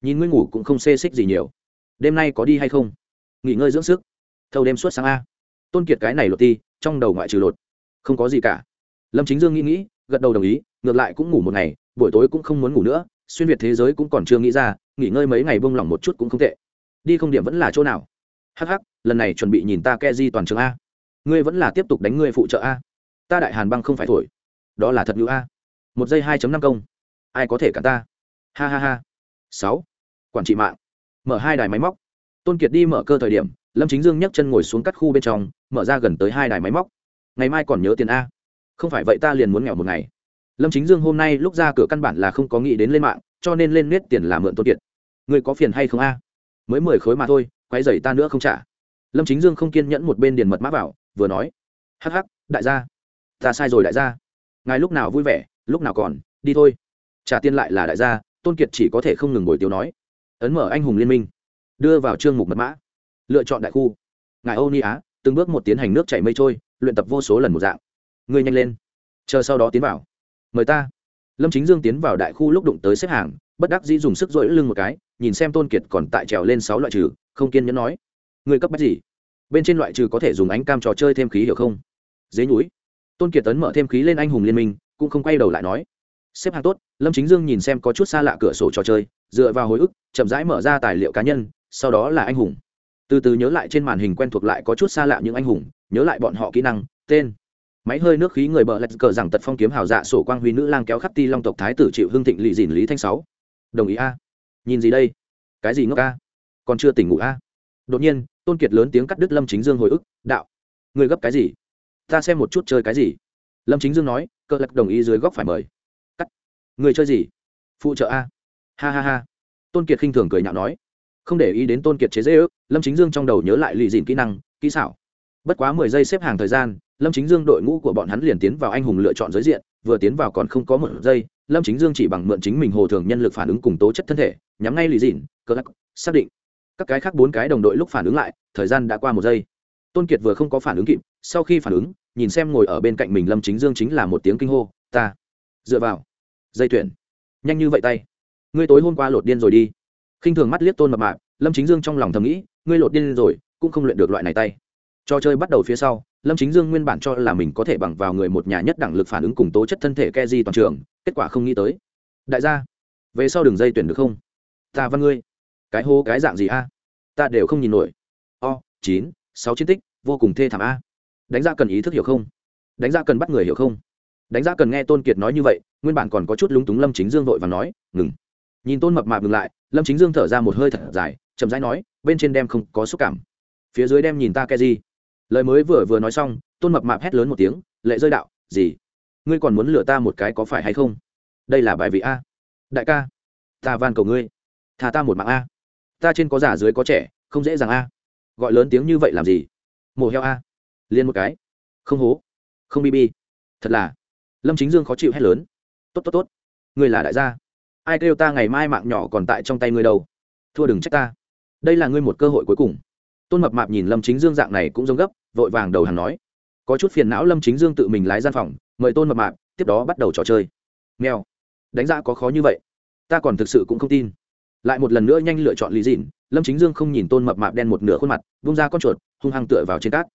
Nhìn ngươi ngủ cũng không xê xích gì nhiều. Đêm nay có đi hay không? Nghỉ ngơi dưỡng sức. Thâu đêm suốt sáng a. Tôn kiệt cái này lột ti, trong đầu ngoại trừ lột. Không có gì cả. Lâm chính dương nghĩ nghĩ, gật đầu đồng ý, ngược lại cũng ngủ một ngày, buổi tối cũng không muốn ngủ nữa, xuyên việt thế giới cũng còn chưa nghĩ ra, nghỉ ngơi mấy ngày bông lỏng một chút cũng không tệ. Đi không điểm vẫn là chỗ nào? Hh lần này chuẩn bị nhìn ta ke di toàn trường a. Ngươi vẫn là tiếp tục đánh ngươi phụ trợ a. Ta đại hàn băng không phải thổi. Đó là thật ngữ a. Một giây hai năm công. Ai có thể cả ta? Ha ha ha. Sáu. Quản trị mạng. Mở hai đài máy móc. Tôn kiệt đi mở cơ thời điểm, lâm chính dương nhấc chân ngồi xuống cắt khu bên trong, mở ra gần tới hai đài máy móc. Ngày mai còn nhớ tiền a. Không phải vậy ta liền muốn nghèo một ngày. Lâm chính dương hôm nay lúc ra cửa căn bản là không có nghĩ đến lên mạng, cho nên lên nết tiền là mượn tôn kiệt. Người có phiền hay không a? Mới mười khối mà thôi quay dày ta nữa không trả. Lâm chính dương không kiên nhẫn một bên điền mật mã vào, vừa nói, hắc hắc, đại gia, ta sai rồi đại gia. Ngài lúc nào vui vẻ, lúc nào còn, đi thôi. Trả tiền lại là đại gia, tôn kiệt chỉ có thể không ngừng bồi tiếu nói. Ấn mở anh hùng liên minh, đưa vào chương mục mật mã. Lựa chọn đại khu. Ngài âu ni á, từng bước một tiến hành nước chảy mây trôi, luyện tập vô số lần một dạng. Ngươi nhanh lên. Chờ sau đó tiến vào. Mời ta. Lâm chính dương tiến vào đại khu lúc đụng tới xếp hàng, bất đắc dĩ dùng sức rỗi lưng một cái, nhìn xem tôn kiệt còn tại trèo lên sáu loại trừ không kiên nhẫn nói người cấp bách gì? Bên trên loại trừ có thể dùng ánh cam trò chơi thêm khí hiểu không? Dế núi tôn kiệt tấn mở thêm khí lên anh hùng liên minh, cũng không quay đầu lại nói, xếp hàng tốt. Lâm chính dương nhìn xem có chút xa lạ cửa sổ trò chơi, dựa vào hồi ức, chậm rãi mở ra tài liệu cá nhân, sau đó là anh hùng. Từ từ nhớ lại trên màn hình quen thuộc lại có chút xa lạ những anh hùng, nhớ lại bọn họ kỹ năng, tên. Máy hơi nước khí người bờ lạch cờ rằng tật phong kiếm hào dạ sổ quang huy nữ lang kéo khắp ti long tộc thái tử chịu hưng thịnh lì dìn lý thanh sáu. Đồng ý a. Nhìn gì đây? Cái gì ngốc a? Còn chưa tỉnh ngủ a? Đột nhiên, tôn kiệt lớn tiếng cắt đứt lâm chính dương hồi ức, đạo, người gấp cái gì? Ta xem một chút chơi cái gì? Lâm chính dương nói, cơ lạc đồng ý dưới góc phải mời. Cắt, người chơi gì? Phụ trợ a. Ha ha ha. Tôn kiệt khinh thường cười nhạo nói. Không để ý đến tôn kiệt chế dễ ước, lâm chính dương trong đầu nhớ lại lì dìn kỹ năng, kỹ xảo. Bất quá mười giây xếp hàng thời gian, lâm chính dương đội ngũ của bọn hắn liền tiến vào anh hùng lựa chọn giới diện, vừa tiến vào còn không có một giây, lâm chính dương chỉ bằng mượn chính mình hồ thường nhân lực phản ứng cùng tố chất thân thể, nhắm ngay lì dìn cơ lắc xác định các cái khác bốn cái đồng đội lúc phản ứng lại, thời gian đã qua một giây. Tôn kiệt vừa không có phản ứng kịp, sau khi phản ứng, nhìn xem ngồi ở bên cạnh mình lâm chính dương chính là một tiếng kinh hô, ta, dựa vào, dây tuyển nhanh như vậy tay. Ngươi tối hôm qua lột điên rồi đi. Khinh thường mắt liếc tôn mập mạp, lâm chính dương trong lòng thầm nghĩ, ngươi lột điên rồi, cũng không luyện được loại này tay. Trò chơi bắt đầu phía sau, lâm chính dương nguyên bản cho là mình có thể bằng vào người một nhà nhất đẳng lực phản ứng cùng tố chất thân thể ke di toàn trường, kết quả không nghĩ tới. Đại gia, về sau đường dây tuyển được không? Ta văn ngươi cái hô cái dạng gì a? Ta đều không nhìn nổi. O, chín, sáu chiến tích, vô cùng thê thảm a. Đánh giá cần ý thức hiểu không? Đánh giá cần bắt người hiểu không? Đánh giá cần nghe tôn kiệt nói như vậy, nguyên bản còn có chút lúng túng lâm chính dương vội và nói, ngừng. Nhìn tôn mập mạp ngừng lại, lâm chính dương thở ra một hơi thật dài, chậm rãi nói, bên trên đem không có xúc cảm. Phía dưới đem nhìn ta ke gì? Lời mới vừa vừa nói xong, tôn mập mạp hét lớn một tiếng, lệ rơi đạo, gì? Ngươi còn muốn lừa ta một cái có phải hay không? Đây là bài vị a. Đại ca, ta van cầu ngươi. Thà ta một mạng a ta trên có già dưới có trẻ, không dễ dàng a. Gọi lớn tiếng như vậy làm gì? Mổ heo a. Liên một cái. Không hố. Không bb thật là. Lâm chính dương khó chịu hét lớn. Tốt tốt tốt. Ngươi là đại gia. Ai kêu ta ngày mai mạng nhỏ còn tại trong tay ngươi đâu? Thua đừng trách ta. Đây là ngươi một cơ hội cuối cùng. Tôn mập mạp nhìn lâm chính dương dạng này cũng giống gấp, vội vàng đầu hàng nói. Có chút phiền não lâm chính dương tự mình lái gian phòng, mời tôn mập mạp, tiếp đó bắt đầu trò chơi. Mèo. Đánh giá có khó như vậy. Ta còn thực sự cũng không tin lại một lần nữa nhanh lựa chọn lý dịn lâm chính dương không nhìn tôn mập mạp đen một nửa khuôn mặt, vung ra con chuột, hung hăng tựa vào trên cát.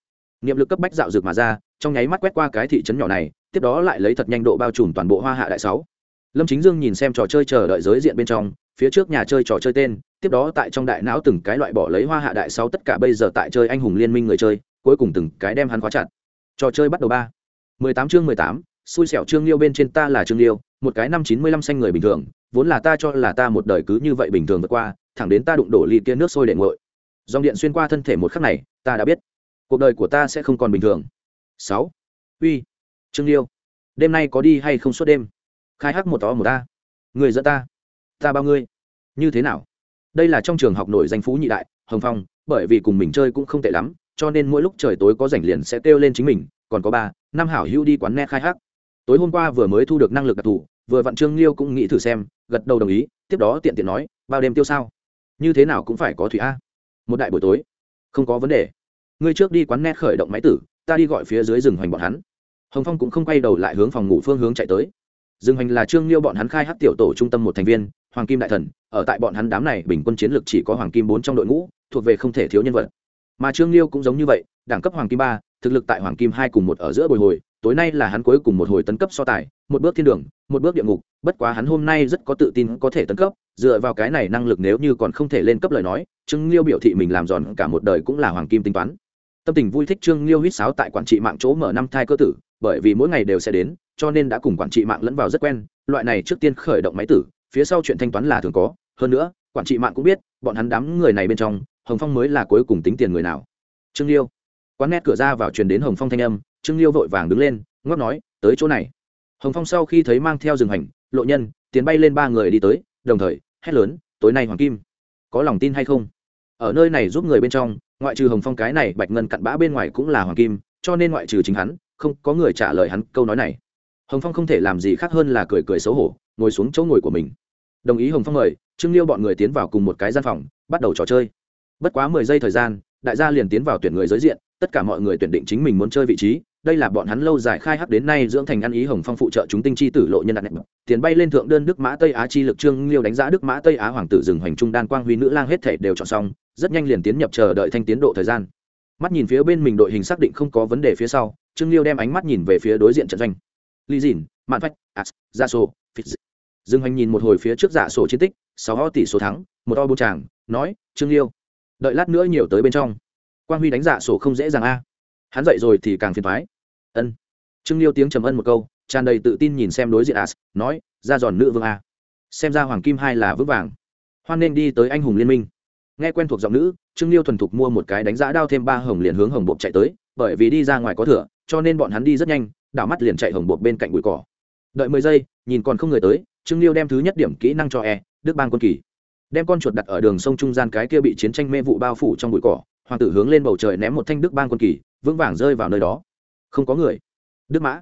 Niệm lực cấp bách dạo rực mà ra, trong nháy mắt quét qua cái thị trấn nhỏ này, tiếp đó lại lấy thật nhanh độ bao trùm toàn bộ hoa hạ đại sáu. Lâm chính dương nhìn xem trò chơi chờ đợi giới diện bên trong, phía trước nhà chơi trò chơi tên, tiếp đó tại trong đại não từng cái loại bỏ lấy hoa hạ đại sáu tất cả bây giờ tại chơi anh hùng liên minh người chơi, cuối cùng từng cái đem hắn khóa chặt. Trò chơi bắt đầu ba. mười tám chương mười tám, xui xẻo trương liêu bên trên ta là trương liêu một cái năm chín mươi lăm xanh người bình thường, vốn là ta cho là ta một đời cứ như vậy bình thường vượt qua, thẳng đến ta đụng đổ ly kia nước sôi để nguội. Dòng điện xuyên qua thân thể một khắc này, ta đã biết, cuộc đời của ta sẽ không còn bình thường. Sáu. Uy. Trương liêu. Đêm nay có đi hay không suốt đêm? Khai hắc một tó một ta người dẫn ta. Ta bao ngươi. Như thế nào? Đây là trong trường học nổi danh phú nhị đại, hồng phong, bởi vì cùng mình chơi cũng không tệ lắm, cho nên mỗi lúc trời tối có rảnh liền sẽ kêu lên chính mình, còn có ba, năm hảo hữu đi quán net khai hắc tối hôm qua vừa mới thu được năng lực đặc thù, vừa vặn trương liêu cũng nghĩ thử xem, gật đầu đồng ý, tiếp đó tiện tiện nói, bao đêm tiêu sao? Như thế nào cũng phải có thủy a. Một đại buổi tối. Không có vấn đề. Ngươi trước đi quán net khởi động máy tử, ta đi gọi phía dưới rừng hoành bọn hắn. Hồng phong cũng không quay đầu lại hướng phòng ngủ phương hướng chạy tới. Rừng hoành là trương liêu bọn hắn khai hát tiểu tổ trung tâm một thành viên, hoàng kim đại thần, ở tại bọn hắn đám này bình quân chiến lược chỉ có hoàng kim bốn trong đội ngũ, thuộc về không thể thiếu nhân vật. Mà trương liêu cũng giống như vậy, đẳng cấp hoàng kim ba, thực lực tại hoàng kim hai cùng một ở giữa bồi hồi tối nay là hắn cuối cùng một hồi tấn cấp so tài, một bước thiên đường, một bước địa ngục, bất quá hắn hôm nay rất có tự tin có thể tấn cấp, dựa vào cái này năng lực nếu như còn không thể lên cấp lời nói, trương liêu biểu thị mình làm giòn cả một đời cũng là hoàng kim tính toán. Tâm tình vui thích trương liêu huýt sáo tại quản trị mạng chỗ mở năm thai cơ tử, bởi vì mỗi ngày đều sẽ đến, cho nên đã cùng quản trị mạng lẫn vào rất quen, loại này trước tiên khởi động máy tử, phía sau chuyện thanh toán là thường có, hơn nữa, quản trị mạng cũng biết, bọn hắn đám người này bên trong, hồng phong mới là cuối cùng tính tiền người nào. Trương liêu quán nét cửa ra vào truyền đến hồng phong thanh âm trương liêu vội vàng đứng lên ngóc nói, tới chỗ này. Hồng phong sau khi thấy mang theo rừng hành, lộ nhân, tiến bay lên ba người đi tới, đồng thời, hét lớn, tối nay hoàng kim, có lòng tin hay không? Ở nơi này giúp người bên trong, ngoại trừ hồng phong cái này bạch ngân cặn bã bên ngoài cũng là hoàng kim, cho nên ngoại trừ chính hắn, không có người trả lời hắn câu nói này. Hồng phong không thể làm gì khác hơn là cười cười xấu hổ, ngồi xuống chỗ ngồi của mình. Đồng ý hồng phong mời, trương liêu bọn người tiến vào cùng một cái gian phòng, bắt đầu trò chơi. Bất quá mười giây thời gian, đại gia liền tiến vào tuyển người giới diện, tất cả mọi người tuyển định chính mình muốn chơi vị trí đây là bọn hắn lâu dài khai hắc đến nay dưỡng thành ăn ý hồng phong phụ trợ chúng tinh chi tử lộ nhân đặt tiền bay lên thượng đơn đức mã tây á chi lực trương liêu đánh giá đức mã tây á hoàng tử rừng hoành trung đan quang huy nữ lang hết thể đều chọn xong, rất nhanh liền tiến nhập chờ đợi thanh tiến độ thời gian. Mắt nhìn phía bên mình đội hình xác định không có vấn đề phía sau, trương liêu đem ánh mắt nhìn về phía đối diện trận doanh. Ly dìn, mạn phách as gia sổ dương hoành nhìn một hồi phía trước giả sổ chiến tích, sáu ho tỷ số thắng, một o bốn tràng, nói, trương liêu, đợi lát nữa nhiều tới bên trong. Quang huy đánh giả sổ không dễ dàng a. Hắn dậy rồi thì càng phiền thoái ân trương liêu tiếng trầm ân một câu tràn đầy tự tin nhìn xem đối diện as nói ra giòn nữ vương a xem ra hoàng kim hai là vững vàng hoan nên đi tới anh hùng liên minh nghe quen thuộc giọng nữ trương liêu thuần thục mua một cái đánh giá đao thêm ba hồng liền hướng hồng bộp chạy tới bởi vì đi ra ngoài có thửa cho nên bọn hắn đi rất nhanh đảo mắt liền chạy hồng bộp bên cạnh bụi cỏ đợi mười giây nhìn còn không người tới trương liêu đem thứ nhất điểm kỹ năng cho e đức bang quân kỳ đem con chuột đặt ở đường sông trung gian cái kia bị chiến tranh mê vụ bao phủ trong bụi cỏ hoàng tử hướng lên bầu trời ném một thanh đức bang quân kỳ vững vàng rơi vào nơi đó không có người. Đức mã,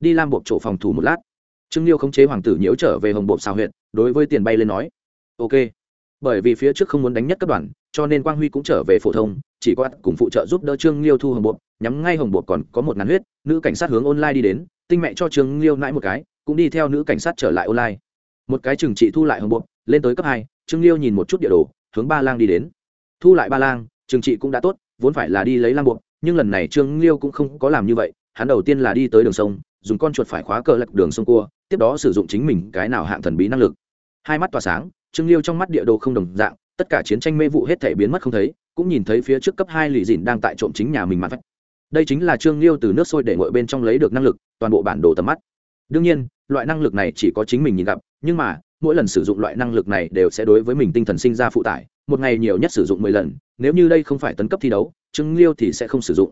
đi làm bộp chỗ phòng thủ một lát. Trương liêu khống chế hoàng tử nhiễu trở về hồng bộp xào huyện đối với tiền bay lên nói, ok. Bởi vì phía trước không muốn đánh nhất cấp đoàn, cho nên quang huy cũng trở về phổ thông, chỉ có cùng phụ trợ giúp đỡ trương liêu thu hồng bộp, nhắm ngay hồng bộp còn có một ngàn huyết, nữ cảnh sát hướng online đi đến, tinh mẹ cho trương liêu nãi một cái, cũng đi theo nữ cảnh sát trở lại online. Một cái trừng trị thu lại hồng bộp, lên tới cấp hai, trương liêu nhìn một chút địa đồ, hướng ba lang đi đến. Thu lại ba lang trừng trị cũng đã tốt, vốn phải là đi lấy lang bộp nhưng lần này trương liêu cũng không có làm như vậy, hắn đầu tiên là đi tới đường sông, dùng con chuột phải khóa cờ lạch đường sông cua, tiếp đó sử dụng chính mình cái nào hạng thần bí năng lực. Hai mắt tỏa sáng, trương liêu trong mắt địa đồ không đồng dạng, tất cả chiến tranh mê vụ hết thể biến mất không thấy, cũng nhìn thấy phía trước cấp hai lì dìn đang tại trộm chính nhà mình mặt vách đây chính là trương liêu từ nước sôi để ngội bên trong lấy được năng lực, toàn bộ bản đồ tầm mắt. Đương nhiên, loại năng lực này chỉ có chính mình nhìn gặp, nhưng mà, mỗi lần sử dụng loại năng lực này đều sẽ đối với mình tinh thần sinh ra phụ tải, một ngày nhiều nhất sử dụng mười lần, nếu như đây không phải tấn cấp thi đấu trương liêu thì sẽ không sử dụng.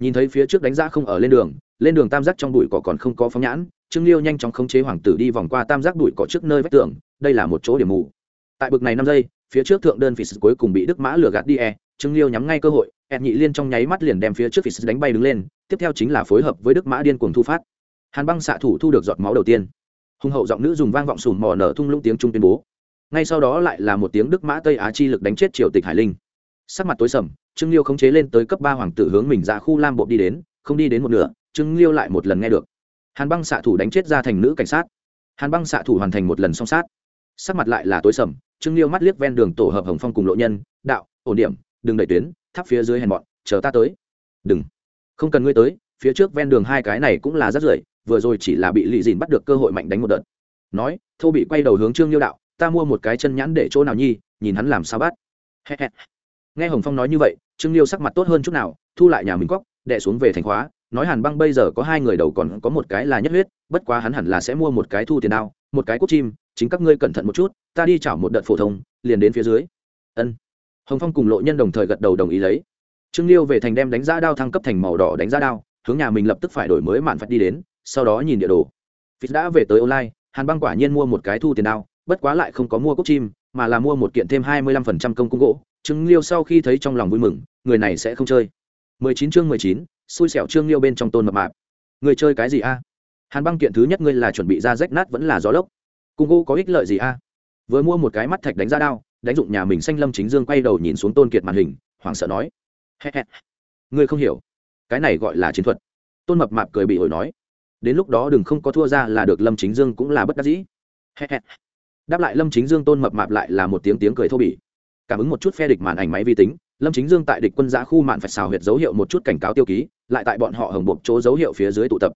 Nhìn thấy phía trước đánh giá không ở lên đường lên đường tam giác trong bụi cỏ còn không có phóng nhãn trương liêu nhanh chóng khống chế hoàng tử đi vòng qua tam giác bụi cỏ trước nơi vách tường, đây là một chỗ điểm mù. Tại bực này năm giây, phía trước thượng đơn phỉ cuối cùng bị đức mã lừa gạt đi e trương liêu nhắm ngay cơ hội ẹn nhị liên trong nháy mắt liền đem phía trước phỉ đánh bay đứng lên, tiếp theo chính là phối hợp với đức mã điên cuồng thu phát. Hàn băng xạ thủ thu được giọt máu đầu tiên. Hùng hậu giọng nữ dùng vang vọng sùm mò nở thung lũng tiếng trung tuyên bố. Ngay sau đó lại là một tiếng đức mã tây á chi lực đánh chết triều tịch hải linh sắc mặt tối sầm, trương liêu khống chế lên tới cấp ba hoàng tử hướng mình ra khu lam bộ đi đến, không đi đến một nửa, trương liêu lại một lần nghe được. Hàn băng xạ thủ đánh chết ra thành nữ cảnh sát. Hàn băng xạ thủ hoàn thành một lần song sát. Sắc mặt lại là tối sầm, trương liêu mắt liếc ven đường tổ hợp hồng phong cùng lộ nhân, đạo, ổn điểm, đừng đẩy tuyến thắp phía dưới hèn bọn chờ ta tới. Đừng, không cần ngươi tới, phía trước ven đường hai cái này cũng là rất rưởi, vừa rồi chỉ là bị lì dìn bắt được cơ hội mạnh đánh một đợt. Nói, thô bị quay đầu hướng trương liêu đạo, ta mua một cái chân nhãn để chỗ nào nhi, nhìn hắn làm sao bắt. <laughs> nghe hồng phong nói như vậy, trương liêu sắc mặt tốt hơn chút nào, thu lại nhà mình cóc đệ xuống về thành khóa. Nói hàn băng bây giờ có hai người đầu còn có một cái là nhất huyết, bất quá hắn hẳn là sẽ mua một cái thu tiền đao, một cái cốt chim, chính các ngươi cẩn thận một chút, ta đi chảo một đợt phổ thông, liền đến phía dưới. Ân. Hồng phong cùng lộ nhân đồng thời gật đầu đồng ý lấy. Trương liêu về thành đem đánh giá đao thăng cấp thành màu đỏ đánh giá đao, hướng nhà mình lập tức phải đổi mới mạn phạt đi đến, sau đó nhìn địa đồ. Phít đã về tới online, hàn băng quả nhiên mua một cái thu tiền đao, bất quá lại không có mua cốt chim, mà là mua một kiện thêm hai mươi lăm phần trăm công cung gỗ trương liêu sau khi thấy trong lòng vui mừng, người này sẽ không chơi. Mười chín chương mười chín, xui xẻo trương liêu bên trong tôn mập mạp. Người chơi cái gì a? Hàn băng kiện thứ nhất ngươi là chuẩn bị ra rách nát vẫn là gió lốc. Cung gỗ có ích lợi gì a? Vừa mua một cái mắt thạch đánh ra đao, đánh dụng nhà mình xanh lâm chính dương quay đầu nhìn xuống tôn kiệt màn hình, hoảng sợ nói. Ngươi không hiểu. Cái này gọi là chiến thuật. Tôn mập mạp cười bị ổi nói. Đến lúc đó đừng không có thua ra là được, lâm chính dương cũng là bất đắc dĩ. Đáp lại lâm chính dương tôn mập mạp lại là một tiếng tiếng cười thô bỉ cảm ứng một chút phe địch màn ảnh máy vi tính, lâm chính dương tại địch quân giã khu mạn phải xào huyệt dấu hiệu một chút cảnh cáo tiêu ký, lại tại bọn họ hồng bộp chỗ dấu hiệu phía dưới tụ tập.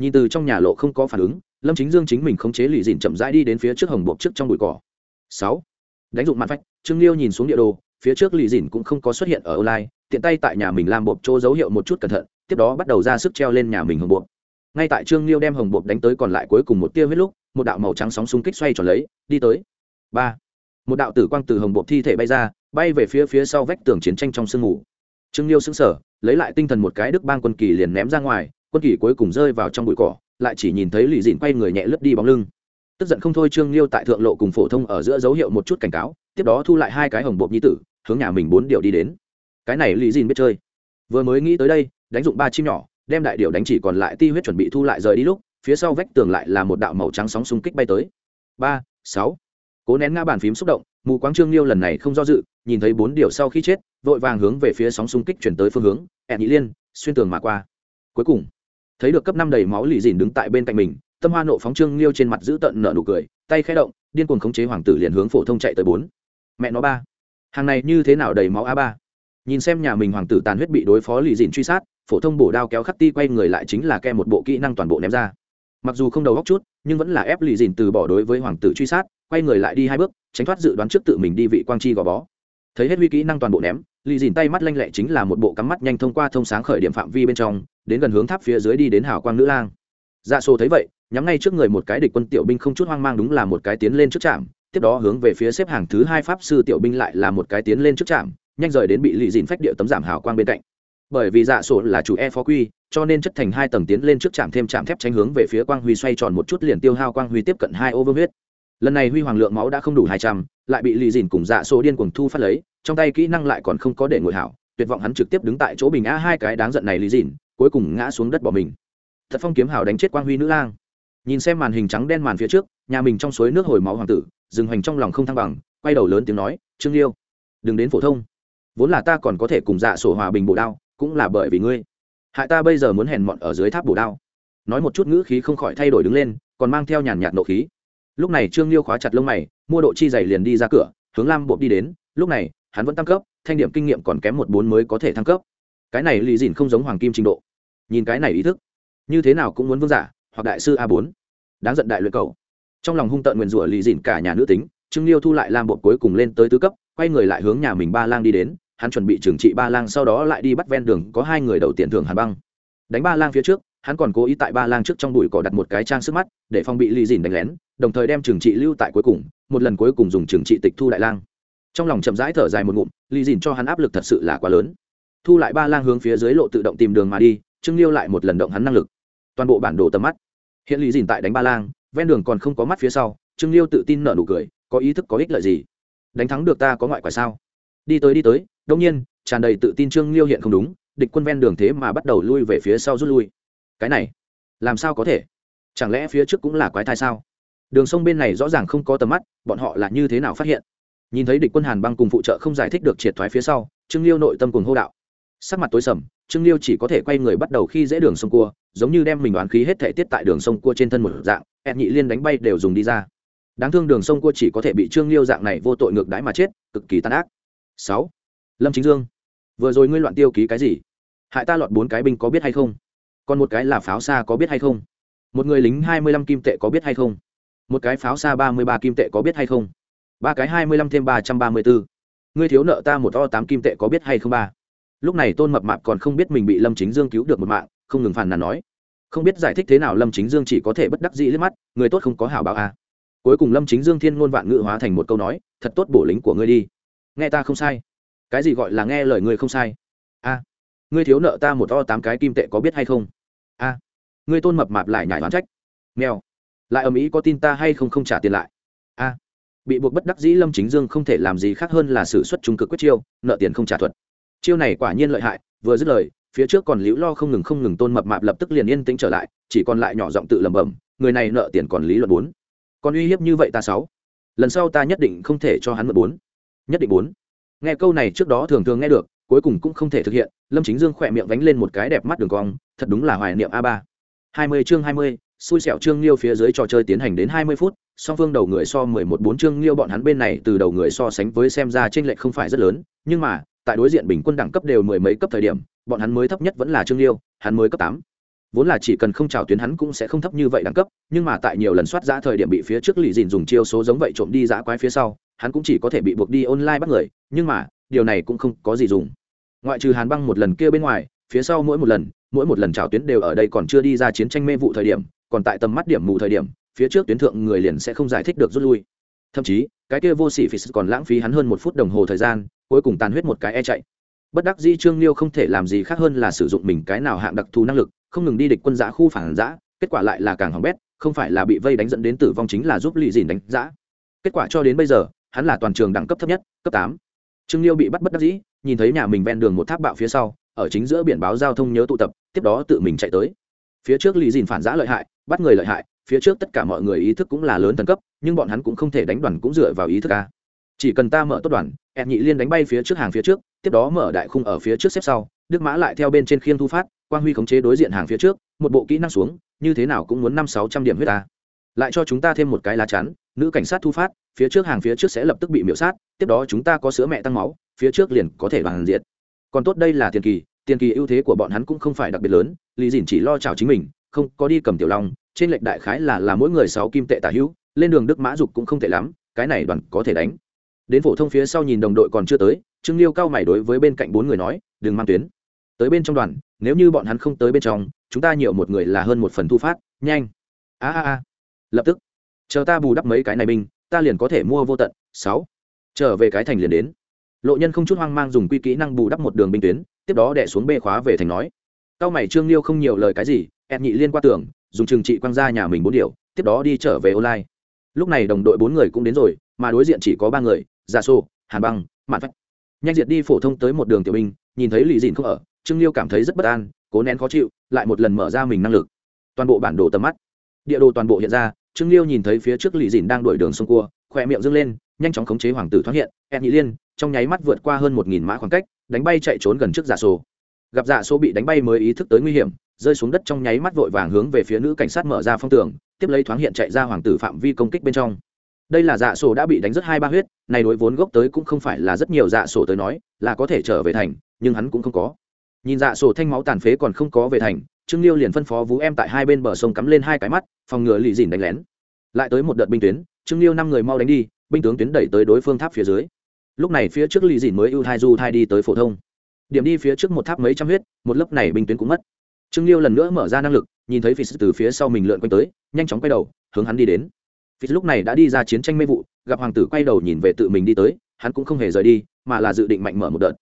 Nhìn từ trong nhà lộ không có phản ứng, lâm chính dương chính mình khống chế lì dìn chậm rãi đi đến phía trước hồng bộp trước trong bụi cỏ. Sáu, đánh dụng mạn phách, trương liêu nhìn xuống địa đồ, phía trước lì dìn cũng không có xuất hiện ở online, tiện tay tại nhà mình làm bộp chỗ dấu hiệu một chút cẩn thận, tiếp đó bắt đầu ra sức treo lên nhà mình hồng bộp ngay tại trương liêu đem hồng bộp đánh tới còn lại cuối cùng một tia huyết lúc, một đạo màu trắng sóng xung kích xoay tròn lấy, đi tới. Ba một đạo tử quang từ hồng bộp thi thể bay ra, bay về phía phía sau vách tường chiến tranh trong sương mù. Trương liêu sững sờ, lấy lại tinh thần một cái đức bang quân kỳ liền ném ra ngoài, quân kỳ cuối cùng rơi vào trong bụi cỏ, lại chỉ nhìn thấy lì dịn quay người nhẹ lướt đi bóng lưng. Tức giận không thôi trương liêu tại thượng lộ cùng phổ thông ở giữa dấu hiệu một chút cảnh cáo, tiếp đó thu lại hai cái hồng bộp nhi tử, hướng nhà mình bốn điệu đi đến. Cái này lì dìn biết chơi. Vừa mới nghĩ tới đây, đánh dụng ba chim nhỏ, đem đại điệu đánh chỉ còn lại ti huyết chuẩn bị thu lại rời đi lúc, phía sau vách tường lại là một đạo màu trắng sóng xung kích bay tới. Ba, sáu cố nén ngã bàn phím xúc động, mù quáng trương liêu lần này không do dự, nhìn thấy bốn điều sau khi chết, vội vàng hướng về phía sóng xung kích chuyển tới phương hướng, ẹn nhị liên, xuyên tường mà qua. Cuối cùng, thấy được cấp năm đầy máu lì dìn đứng tại bên cạnh mình, tâm hoa nộ phóng trương liêu trên mặt giữ tận nở nụ cười, tay khẽ động, điên cuồng khống chế hoàng tử liền hướng phổ thông chạy tới bốn. Mẹ nó ba, hàng này như thế nào đầy máu a ba? Nhìn xem nhà mình hoàng tử tàn huyết bị đối phó lì dìn truy sát, phổ thông bổ đao kéo khắc ti quay người lại chính là ke một bộ kỹ năng toàn bộ ném ra. Mặc dù không đầu góc chút, nhưng vẫn là ép lì dìn từ bỏ đối với hoàng tử truy sát quay người lại đi hai bước, tránh thoát dự đoán trước tự mình đi vị quang chi gò bó. Thấy hết huy kỹ năng toàn bộ ném, lì dìn tay mắt lanh lẹ chính là một bộ cắm mắt nhanh thông qua thông sáng khởi điểm phạm vi bên trong, đến gần hướng tháp phía dưới đi đến hào quang nữ lang. Dạ sổ thấy vậy, nhắm ngay trước người một cái địch quân tiểu binh không chút hoang mang đúng là một cái tiến lên trước trạm, tiếp đó hướng về phía xếp hàng thứ hai pháp sư tiểu binh lại là một cái tiến lên trước trạm, nhanh rời đến bị lì dìn phách địa tấm giảm hào quang bên cạnh. Bởi vì dạ sổ là chủ e phó quy, cho nên chất thành hai tầng tiến lên trước trạm thêm trạm thép tránh hướng về phía quang huy xoay tròn một chút liền tiêu hao quang huy tiếp cận hai ô vương huyết lần này huy hoàng lượng máu đã không đủ hai trăm, lại bị lì dìn cùng dạ sổ điên cuồng thu phát lấy, trong tay kỹ năng lại còn không có để ngồi hảo, tuyệt vọng hắn trực tiếp đứng tại chỗ bình a hai cái đáng giận này lì dìn, cuối cùng ngã xuống đất bỏ mình. Thật phong kiếm hào đánh chết quang huy nữ lang. Nhìn xem màn hình trắng đen màn phía trước, nhà mình trong suối nước hồi máu hoàng tử, dừng hoành trong lòng không thăng bằng, quay đầu lớn tiếng nói, trương liêu, đừng đến phổ thông. Vốn là ta còn có thể cùng dạ sổ hòa bình bổ đao, cũng là bởi vì ngươi. Hại ta bây giờ muốn hèn mọn ở dưới tháp bổ đao. Nói một chút ngữ khí không khỏi thay đổi đứng lên, còn mang theo nhàn nhạt nộ khí lúc này trương liêu khóa chặt lông mày, mua độ chi dày liền đi ra cửa, hướng lam bộ đi đến. Lúc này, hắn vẫn tăng cấp, thanh điểm kinh nghiệm còn kém một bốn mới có thể thăng cấp. Cái này lì dìn không giống hoàng kim trình độ. Nhìn cái này ý thức, như thế nào cũng muốn vương giả, hoặc đại sư a bốn. Đáng giận đại luyện cầu trong lòng hung tợn nguyền rủa lì dìn cả nhà nữ tính, trương liêu thu lại lam bộ cuối cùng lên tới tứ cấp, quay người lại hướng nhà mình ba lang đi đến. Hắn chuẩn bị trừng trị ba lang, sau đó lại đi bắt ven đường, có hai người đầu tiền thưởng hàn băng. Đánh ba lang phía trước hắn còn cố ý tại ba lang trước trong bụi cỏ đặt một cái trang sức mắt, để phong bị lì dìn đánh lén, đồng thời đem trừng trị lưu tại cuối cùng, một lần cuối cùng dùng trừng trị tịch thu đại lang. Trong lòng chậm rãi thở dài một ngụm lì dìn cho hắn áp lực thật sự là quá lớn. Thu lại ba lang hướng phía dưới lộ tự động tìm đường mà đi, trương liêu lại một lần động hắn năng lực. Toàn bộ bản đồ tầm mắt. Hiện lì dìn tại đánh ba lang, ven đường còn không có mắt phía sau, trương liêu tự tin nở nụ cười, có ý thức có ích lợi gì? Đánh thắng được ta có ngoại quả sao? Đi tới đi tới đông nhiên, tràn đầy tự tin trương liêu hiện không đúng, địch quân ven đường thế mà bắt đầu lui về phía sau rút lui cái này làm sao có thể? Chẳng lẽ phía trước cũng là quái thai sao? Đường sông bên này rõ ràng không có tầm mắt, bọn họ là như thế nào phát hiện? Nhìn thấy địch quân hàn băng cùng phụ trợ không giải thích được triệt thoái phía sau, trương liêu nội tâm cùng hô đạo. Sắc mặt tối sầm, trương liêu chỉ có thể quay người bắt đầu khi dễ đường sông cua, giống như đem mình đoán khí hết thể tiết tại đường sông cua trên thân một dạng ẹn nhị liên đánh bay đều dùng đi ra. Đáng thương đường sông cua chỉ có thể bị trương liêu dạng này vô tội ngược đái mà chết, cực kỳ tàn ác. Sáu. Lâm chính dương. Vừa rồi ngươi loạn tiêu ký cái gì? Hại ta lọt bốn cái binh có biết hay không? Còn một cái là pháo xa có biết hay không? Một người lính hai mươi lăm kim tệ có biết hay không? Một cái pháo xa ba mươi ba kim tệ có biết hay không? Ba cái hai mươi lăm thêm ba trăm ba mươi bốn ngươi thiếu nợ ta một to tám kim tệ có biết hay không ba? Lúc này tôn mập mạp còn không biết mình bị lâm chính dương cứu được một mạng, không ngừng phàn nàn nói. Không biết giải thích thế nào lâm chính dương chỉ có thể bất đắc dĩ liếc mắt, người tốt không có hảo báo à. cuối cùng lâm chính dương thiên ngôn vạn ngữ hóa thành một câu nói, thật tốt bổ lính của ngươi đi. Nghe ta không sai. Cái gì gọi là nghe lời ngươi không sai? A, ngươi thiếu nợ ta một to tám cái kim tệ có biết hay không? A người tôn mập mạp lại nhảy đoán trách. Nghèo lại ở mỹ có tin ta hay không không trả tiền lại. A, bị buộc bất đắc dĩ lâm chính dương không thể làm gì khác hơn là xử suất trung cực quyết chiêu, nợ tiền không trả thuật. Chiêu này quả nhiên lợi hại, vừa dứt lời, phía trước còn liễu lo không ngừng không ngừng tôn mập mạp lập tức liền yên tĩnh trở lại, chỉ còn lại nhỏ giọng tự lẩm bẩm, người này nợ tiền còn lý luận bốn. Còn uy hiếp như vậy ta sáu. Lần sau ta nhất định không thể cho hắn mượn bốn. Nhất định bốn. Nghe câu này trước đó thường thường nghe được cuối cùng cũng không thể thực hiện, lâm chính dương khỏe miệng vánh lên một cái đẹp mắt đường cong, thật đúng là hoài niệm a ba. Hai mươi chương hai mươi, xui xẻo trương liêu phía dưới trò chơi tiến hành đến hai mươi phút, song phương đầu người so mười một bốn trương liêu bọn hắn bên này từ đầu người so sánh với xem ra trên lệch không phải rất lớn, nhưng mà, tại đối diện bình quân đẳng cấp đều mười mấy cấp thời điểm, bọn hắn mới thấp nhất vẫn là trương liêu hắn mới cấp tám. Vốn là chỉ cần không trào tuyến hắn cũng sẽ không thấp như vậy đẳng cấp, nhưng mà tại nhiều lần soát giã thời điểm bị phía trước lì dìn dùng chiêu số giống vậy trộm đi giã quái phía sau, hắn cũng chỉ có thể bị buộc đi online bắt người, nhưng mà điều này cũng không có gì dùng. Ngoại trừ hàn băng một lần kia bên ngoài, phía sau mỗi một lần, mỗi một lần trào tuyến đều ở đây còn chưa đi ra chiến tranh mê vụ thời điểm, còn tại tầm mắt điểm mù thời điểm, phía trước tuyến thượng người liền sẽ không giải thích được rút lui. Thậm chí, cái kia vô sĩ phí còn lãng phí hắn hơn một phút đồng hồ thời gian, cuối cùng tàn huyết một cái e chạy. Bất đắc dĩ trương liêu không thể làm gì khác hơn là sử dụng mình cái nào hạng đặc thù năng lực, không ngừng đi địch quân giã khu phản giã kết quả lại là càng hỏng bét, không phải là bị vây đánh dẫn đến tử vong chính là giúp lì dìn đánh giã kết quả cho đến bây giờ, hắn là toàn trường đẳng cấp thấp nhất, cấp tám trương liêu bị bắt bất đắc dĩ, nhìn thấy nhà mình ven đường một tháp bạo phía sau, ở chính giữa biển báo giao thông nhớ tụ tập, tiếp đó tự mình chạy tới. Phía trước lì dìn phản giã lợi hại, bắt người lợi hại, phía trước tất cả mọi người ý thức cũng là lớn thần cấp, nhưng bọn hắn cũng không thể đánh đoàn cũng dựa vào ý thức ca chỉ cần ta mở tốt đoàn ẹn nhị liên đánh bay phía trước hàng phía trước, tiếp đó mở đại khung ở phía trước xếp sau, đức mã lại theo bên trên khiên thu phát, quang huy khống chế đối diện hàng phía trước, một bộ kỹ năng xuống, như thế nào cũng muốn năm sáu trăm điểm huyết ta lại cho chúng ta thêm một cái lá chắn, nữ cảnh sát thu phát, phía trước hàng phía trước sẽ lập tức bị miễu sát, tiếp đó chúng ta có sữa mẹ tăng máu, phía trước liền có thể bằng diện. còn tốt đây là tiền kỳ tiền kỳ ưu thế của bọn hắn cũng không phải đặc biệt lớn, lý dìn chỉ lo chào chính mình, không có đi cầm tiểu long, trên lệnh đại khái là là mỗi người sáu kim tệ tả hữu, lên đường đức mã dục cũng không tệ lắm, cái này đoàn có thể đánh. Đến phổ thông phía sau nhìn đồng đội còn chưa tới, trương liêu cao mày đối với bên cạnh bốn người nói, đừng mang tuyến. Tới bên trong đoàn, nếu như bọn hắn không tới bên trong, chúng ta nhiều một người là hơn một phần thu phát, nhanh. A a a lập tức, chờ ta bù đắp mấy cái này binh, ta liền có thể mua vô tận, sáu. Trở về cái thành liền đến. Lộ nhân không chút hoang mang dùng quy kỹ năng bù đắp một đường binh tuyến, tiếp đó đẻ xuống bê khóa về thành nói. Cao mày trương liêu không nhiều lời cái gì ẹn nhị liên qua tường, dùng trừng trị quăng ra nhà mình bốn điều, tiếp đó đi trở về online. Lúc này đồng đội bốn người cũng đến rồi, mà đối diện chỉ có ba người, giả sô, hàn băng, mạn phách. Nhanh diệt đi phổ thông tới một đường tiểu binh, nhìn thấy lì dìn không ở, trương liêu cảm thấy rất bất an, cố nén khó chịu, lại một lần mở ra mình năng lực. Toàn bộ bản đồ tầm mắt địa đồ toàn bộ hiện ra, trương liêu nhìn thấy phía trước lì dìn đang đuổi đường sông cua, khỏe miệng dâng lên, nhanh chóng khống chế hoàng tử thoát hiện ed nhị liên, trong nháy mắt vượt qua hơn một nghìn mã khoảng cách, đánh bay chạy trốn gần trước giả sổ. Gặp giả sổ bị đánh bay mới ý thức tới nguy hiểm, rơi xuống đất trong nháy mắt vội vàng hướng về phía nữ cảnh sát mở ra phong tường, tiếp lấy thoáng hiện chạy ra hoàng tử phạm vi công kích bên trong. Đây là dạ sổ đã bị đánh rất hai ba huyết, này đối vốn gốc tới cũng không phải là rất nhiều dạ sổ tới nói, là có thể trở về thành, nhưng hắn cũng không có nhìn dạ sổ thanh máu tàn phế còn không có về thành, trương liêu liền phân phó vú em tại hai bên bờ sông cắm lên hai cái mắt, phòng ngừa lì dìn đánh lén. Lại tới một đợt binh tuyến, trương liêu năm người mau đánh đi, binh tướng tuyến đẩy tới đối phương tháp phía dưới. Lúc này phía trước lì dìn mới ưu thai du thai đi tới phổ thông. Điểm đi phía trước một tháp mấy trăm huyết, một lớp này binh tuyến cũng mất. Trương liêu lần nữa mở ra năng lực, nhìn thấy phi từ phía sau mình lượn quanh tới, nhanh chóng quay đầu, hướng hắn đi đến. Phi lúc này đã đi ra chiến tranh mê vụ, gặp hoàng tử quay đầu nhìn về tự mình đi tới, hắn cũng không hề rời đi, mà là dự định mạnh mở một đợt.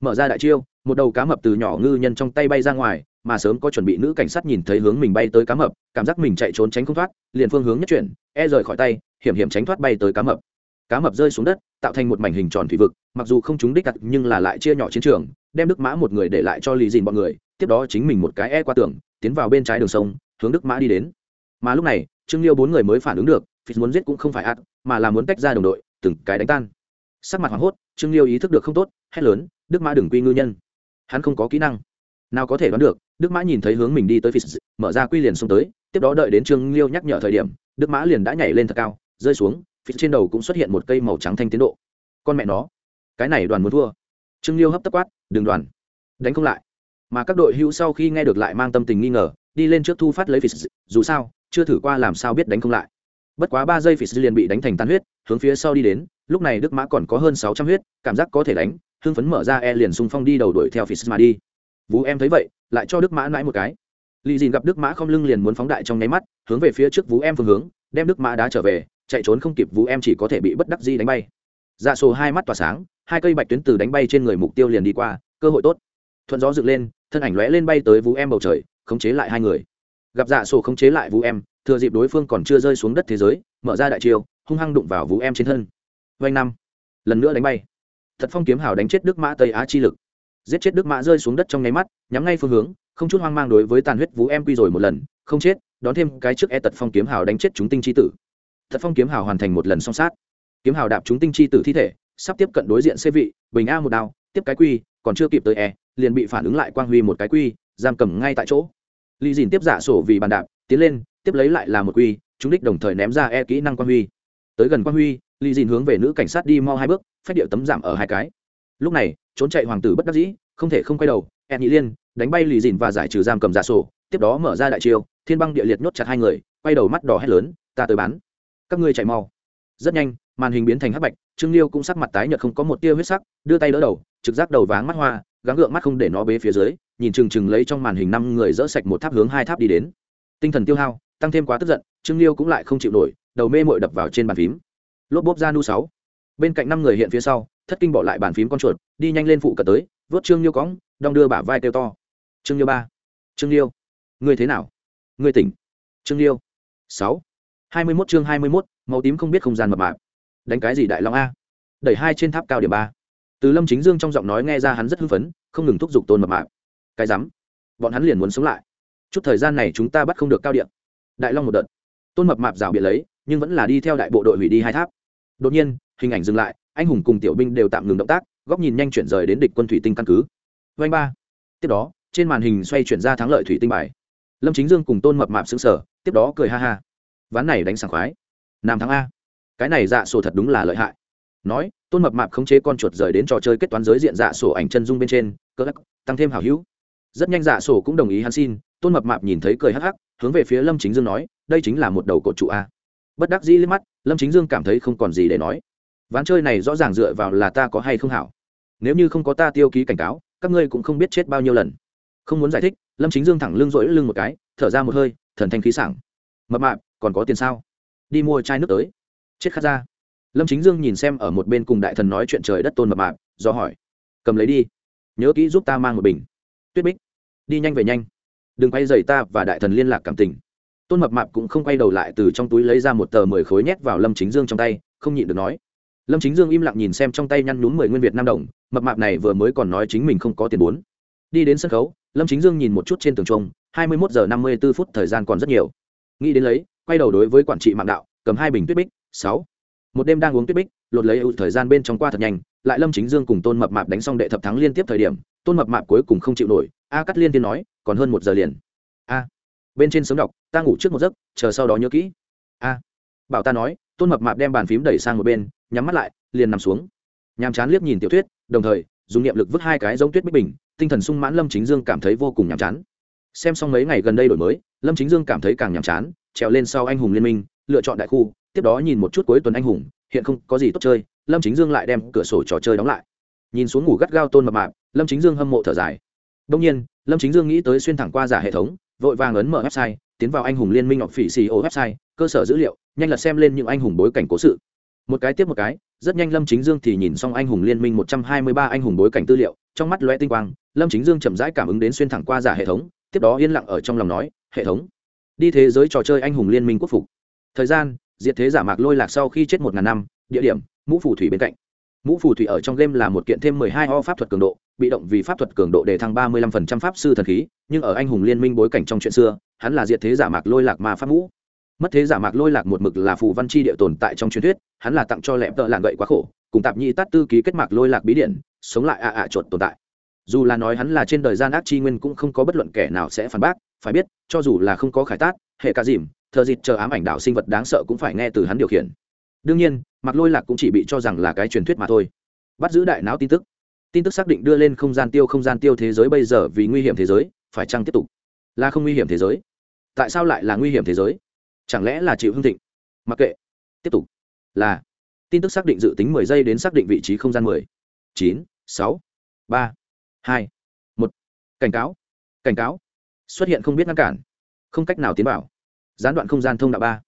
Mở ra đại chiêu một đầu cá mập từ nhỏ ngư nhân trong tay bay ra ngoài, mà sớm có chuẩn bị nữ cảnh sát nhìn thấy hướng mình bay tới cá mập, cảm giác mình chạy trốn tránh không thoát, liền phương hướng nhất chuyển e rời khỏi tay, hiểm hiểm tránh thoát bay tới cá mập. Cá mập rơi xuống đất, tạo thành một mảnh hình tròn thủy vực, mặc dù không trúng đích đặt nhưng là lại chia nhỏ chiến trường, đem đức mã một người để lại cho lì dìn bọn người, tiếp đó chính mình một cái e qua tường, tiến vào bên trái đường sông, hướng đức mã đi đến. Mà lúc này, trương liêu bốn người mới phản ứng được, phí muốn giết cũng không phải ạt mà là muốn tách ra đồng đội, từng cái đánh tan. Sắc mặt hoảng hốt, trương liêu ý thức được không tốt, hét lớn, đức mã đừng quy ngư nhân hắn không có kỹ năng. Nào có thể đoán được, đức mã nhìn thấy hướng mình đi tới phí mở ra quy liền xông tới, tiếp đó đợi đến trương liêu nhắc nhở thời điểm, đức mã liền đã nhảy lên thật cao, rơi xuống phía trên đầu cũng xuất hiện một cây màu trắng thanh tiến độ. Con mẹ nó, cái này đoàn muốn thua. Trương liêu hấp tấp quát, đừng đoàn, đánh không lại. Mà các đội hữu sau khi nghe được lại mang tâm tình nghi ngờ, đi lên trước thu phát lấy phí dù sao, chưa thử qua làm sao biết đánh không lại. Bất quá ba giây phí liền bị đánh thành tan huyết, hướng phía sau đi đến lúc này đức mã còn có hơn sáu trăm huyết, cảm giác có thể đánh, hưng phấn mở ra e liền xung phong đi đầu đuổi theo phí mà đi. Vũ em thấy vậy, lại cho đức mã nãi một cái. Lì dìn gặp đức mã không lưng liền muốn phóng đại trong nháy mắt, hướng về phía trước vũ em phương hướng, đem đức mã đá trở về, chạy trốn không kịp vũ em chỉ có thể bị bất đắc di đánh bay. Dạ sổ hai mắt tỏa sáng, hai cây bạch tuyến từ đánh bay trên người mục tiêu liền đi qua, cơ hội tốt. Thuận gió dựng lên, thân ảnh lóe lên bay tới vũ em bầu trời, khống chế lại hai người. Gặp dạ sổ khống chế lại vũ em, thừa dịp đối phương còn chưa rơi xuống đất thế giới, mở ra đại chiêu, hung hăng đụng vào vũ em trên thân vanh năm. Lần nữa đánh bay. Thật phong kiếm hào đánh chết đức mã tây á chi lực. Giết chết đức mã rơi xuống đất trong nháy mắt, nhắm ngay phương hướng, không chút hoang mang đối với tàn huyết vũ em quy rồi một lần, không chết, đón thêm cái trước e tật phong kiếm hào đánh chết chúng tinh chi tử. Thật phong kiếm hào hoàn thành một lần song sát. Kiếm hào đạp chúng tinh chi tử thi thể, sắp tiếp cận đối diện xê vị, bình a một đao, tiếp cái quy, còn chưa kịp tới e liền bị phản ứng lại quang huy một cái quy, giam cầm ngay tại chỗ. Ly dìn tiếp giả sổ vì bàn đạp, tiến lên, tiếp lấy lại là một quy, chúng đích đồng thời ném ra e kỹ năng quang huy. Tới gần quang huy Lý dìn hướng về nữ cảnh sát đi mau hai bước, phép điệu tấm giảm ở hai cái. Lúc này, trốn chạy hoàng tử bất đắc dĩ, không thể không quay đầu e nhị liên, đánh bay lì dìn và giải trừ giam cầm giả sổ, tiếp đó mở ra đại chiêu, thiên băng địa liệt nhốt chặt hai người, quay đầu mắt đỏ hét lớn, ta tới bán. Các ngươi chạy mau. Rất nhanh, màn hình biến thành hắc bạch, trương liêu cũng sắc mặt tái nhợt không có một tia huyết sắc, đưa tay đỡ đầu, trực giác đầu váng mắt hoa, gắng gượng mắt không để nó bế phía dưới, nhìn chừng chừng lấy trong màn hình năm người dỡ sạch một tháp hướng hai tháp đi đến. Tinh thần tiêu hao, tăng thêm quá tức giận, trương liêu cũng lại không chịu nổi, đầu mê mội đập vào trên bàn phím lốp bốp ra nu sáu. Bên cạnh năm người hiện phía sau, thất kinh bỏ lại bàn phím con chuột, đi nhanh lên phụ cận tới, vớt trương liêu cõng, đong đưa bả vai kêu to. Trương liêu ba. Trương liêu, ngươi thế nào? Ngươi tỉnh. Trương liêu, sáu. Hai mươi mốt chương hai mươi mốt, màu tím không biết không gian mập mạp. Đánh cái gì đại long a? Đẩy hai trên tháp cao điểm ba. Từ lâm chính dương trong giọng nói nghe ra hắn rất hưng phấn, không ngừng thúc giục tôn mập mạp. Cái rắm. Bọn hắn liền muốn sống lại. Chút thời gian này chúng ta bắt không được cao điện đại long một đợt. Tôn mập mạp rào biệt lấy, nhưng vẫn là đi theo đại bộ đội hủy đi hai tháp đột nhiên, hình ảnh dừng lại, anh hùng cùng tiểu binh đều tạm ngừng động tác, góc nhìn nhanh chuyển rời đến địch quân thủy tinh căn cứ. Vanh ba. Tiếp đó, trên màn hình xoay chuyển ra thắng lợi thủy tinh bài. Lâm chính dương cùng tôn mập mạp xứng sở tiếp đó cười ha ha. Ván này đánh sảng khoái. Nam thắng a. Cái này dạ sổ thật đúng là lợi hại. Nói, tôn mập mạp khống chế con chuột rời đến trò chơi kết toán giới diện dạ sổ ảnh chân dung bên trên, cơ lắc, tăng thêm hảo hữu. Rất nhanh dạ sổ cũng đồng ý hắn xin, tôn mập mạp nhìn thấy cười hắc hắc, hướng về phía lâm chính dương nói, đây chính là một đầu cột trụ a bất đắc dĩ liếc mắt, lâm chính dương cảm thấy không còn gì để nói. Ván chơi này rõ ràng dựa vào là ta có hay không hảo. Nếu như không có ta tiêu ký cảnh cáo, các ngươi cũng không biết chết bao nhiêu lần. Không muốn giải thích, lâm chính dương thẳng lưng rỗi lưng một cái, thở ra một hơi, thần thanh khí sảng. Mập mạp, còn có tiền sao? Đi mua chai nước tới. Chết khát ra. Lâm chính dương nhìn xem ở một bên cùng đại thần nói chuyện trời đất tôn mập mạp, do hỏi. Cầm lấy đi. Nhớ kỹ giúp ta mang một bình. Tuyết bích, đi nhanh về nhanh. Đừng quay dày ta và đại thần liên lạc cảm tình tôn mập mạp cũng không quay đầu lại từ trong túi lấy ra một tờ mười khối nhét vào lâm chính dương trong tay, không nhịn được nói. Lâm chính dương im lặng nhìn xem trong tay nhăn nhún mười nguyên việt nam đồng, mập mạp này vừa mới còn nói chính mình không có tiền bốn. Đi đến sân khấu, lâm chính dương nhìn một chút trên tường trông hai mươi mốt giờ năm mươi b ố phút thời gian còn rất nhiều. Nghĩ đến lấy, quay đầu đối với quản trị mạng đạo, cầm hai bình tuyết bích, sáu. Một đêm đang uống tuyết bích, lột lấy ưu thời gian bên trong qua thật nhanh, lại lâm chính dương cùng tôn mập mạp đánh xong đệ thập thắng liên tiếp thời điểm, tôn mập mạp cuối cùng không chịu nổi, a cắt liên tiên nói, còn hơn một giờ liền. A bên trên sớm đọc, ta ngủ trước một giấc, chờ sau đó nhớ kỹ. A. Bảo ta nói, tôn mập mạp đem bàn phím đẩy sang một bên, nhắm mắt lại, liền nằm xuống. Nhàm chán liếc nhìn tiểu thuyết, đồng thời, dùng niệm lực vứt hai cái giống tuyết bích bình, tinh thần sung mãn lâm chính dương cảm thấy vô cùng nhàm chán. Xem xong mấy ngày gần đây đổi mới, lâm chính dương cảm thấy càng nhàm chán, trèo lên sau anh hùng liên minh, lựa chọn đại khu, tiếp đó nhìn một chút cuối tuần anh hùng, hiện không có gì tốt chơi, lâm chính dương lại đem cửa sổ trò chơi đóng lại. Nhìn xuống ngủ gắt gao tôn mập mạp, lâm chính dương hâm mộ thở dài. Đông nhiên lâm chính dương nghĩ tới xuyên thẳng qua giả hệ thống, vội vàng ấn mở website, tiến vào anh hùng liên minh ngọc phỉ xì ô website, cơ sở dữ liệu, nhanh lật xem lên những anh hùng bối cảnh cố sự. Một cái tiếp một cái, rất nhanh lâm chính dương thì nhìn xong anh hùng liên minh một trăm hai mươi ba anh hùng bối cảnh tư liệu, trong mắt loe tinh quang, lâm chính dương chậm rãi cảm ứng đến xuyên thẳng qua giả hệ thống, tiếp đó yên lặng ở trong lòng nói, hệ thống, đi thế giới trò chơi anh hùng liên minh quốc phục. Thời gian, diệt thế giả mạc lôi lạc sau khi chết một ngàn năm, địa điểm, mũ phù thủy bên cạnh mũ phù thủy ở trong game là một kiện thêm mười hai o pháp thuật cường độ, bị động vì pháp thuật cường độ để thăng ba mươi lăm phần trăm pháp sư thần khí, nhưng ở anh hùng liên minh bối cảnh trong chuyện xưa, hắn là diệt thế giả mạc lôi lạc mà pháp mũ. Mất thế giả mạc lôi lạc một mực là phù văn chi địa tồn tại trong truyền thuyết, hắn là tặng cho lẹp tợ lạng gậy quá khổ, cùng tạp nhị tát tư ký kết mạc lôi lạc bí điện, sống lại ạ ạ chuột tồn tại. Dù là nói hắn là trên đời gian ác chi nguyên cũng không có bất luận kẻ nào sẽ phản bác, phải biết, cho dù là không có khải tát hệ ca dìm, thờ dịt chờ ám ảnh đạo sinh vật đáng sợ cũng phải nghe từ hắn điều khiển đương nhiên mặc lôi lạc cũng chỉ bị cho rằng là cái truyền thuyết mà thôi. Bắt giữ đại não tin tức. Tin tức xác định đưa lên không gian tiêu không gian tiêu thế giới bây giờ vì nguy hiểm thế giới, phải chăng tiếp tục? Là không nguy hiểm thế giới. Tại sao lại là nguy hiểm thế giới? Chẳng lẽ là chịu hưng thịnh? Mặc kệ. Tiếp tục. Là, tin tức xác định dự tính mười giây đến xác định vị trí không gian mười. Chín, sáu, ba, hai, một. Cảnh cáo. Cảnh cáo. Xuất hiện không biết ngăn cản. Không cách nào tiến bảo gián đoạn không gian thông đạo ba.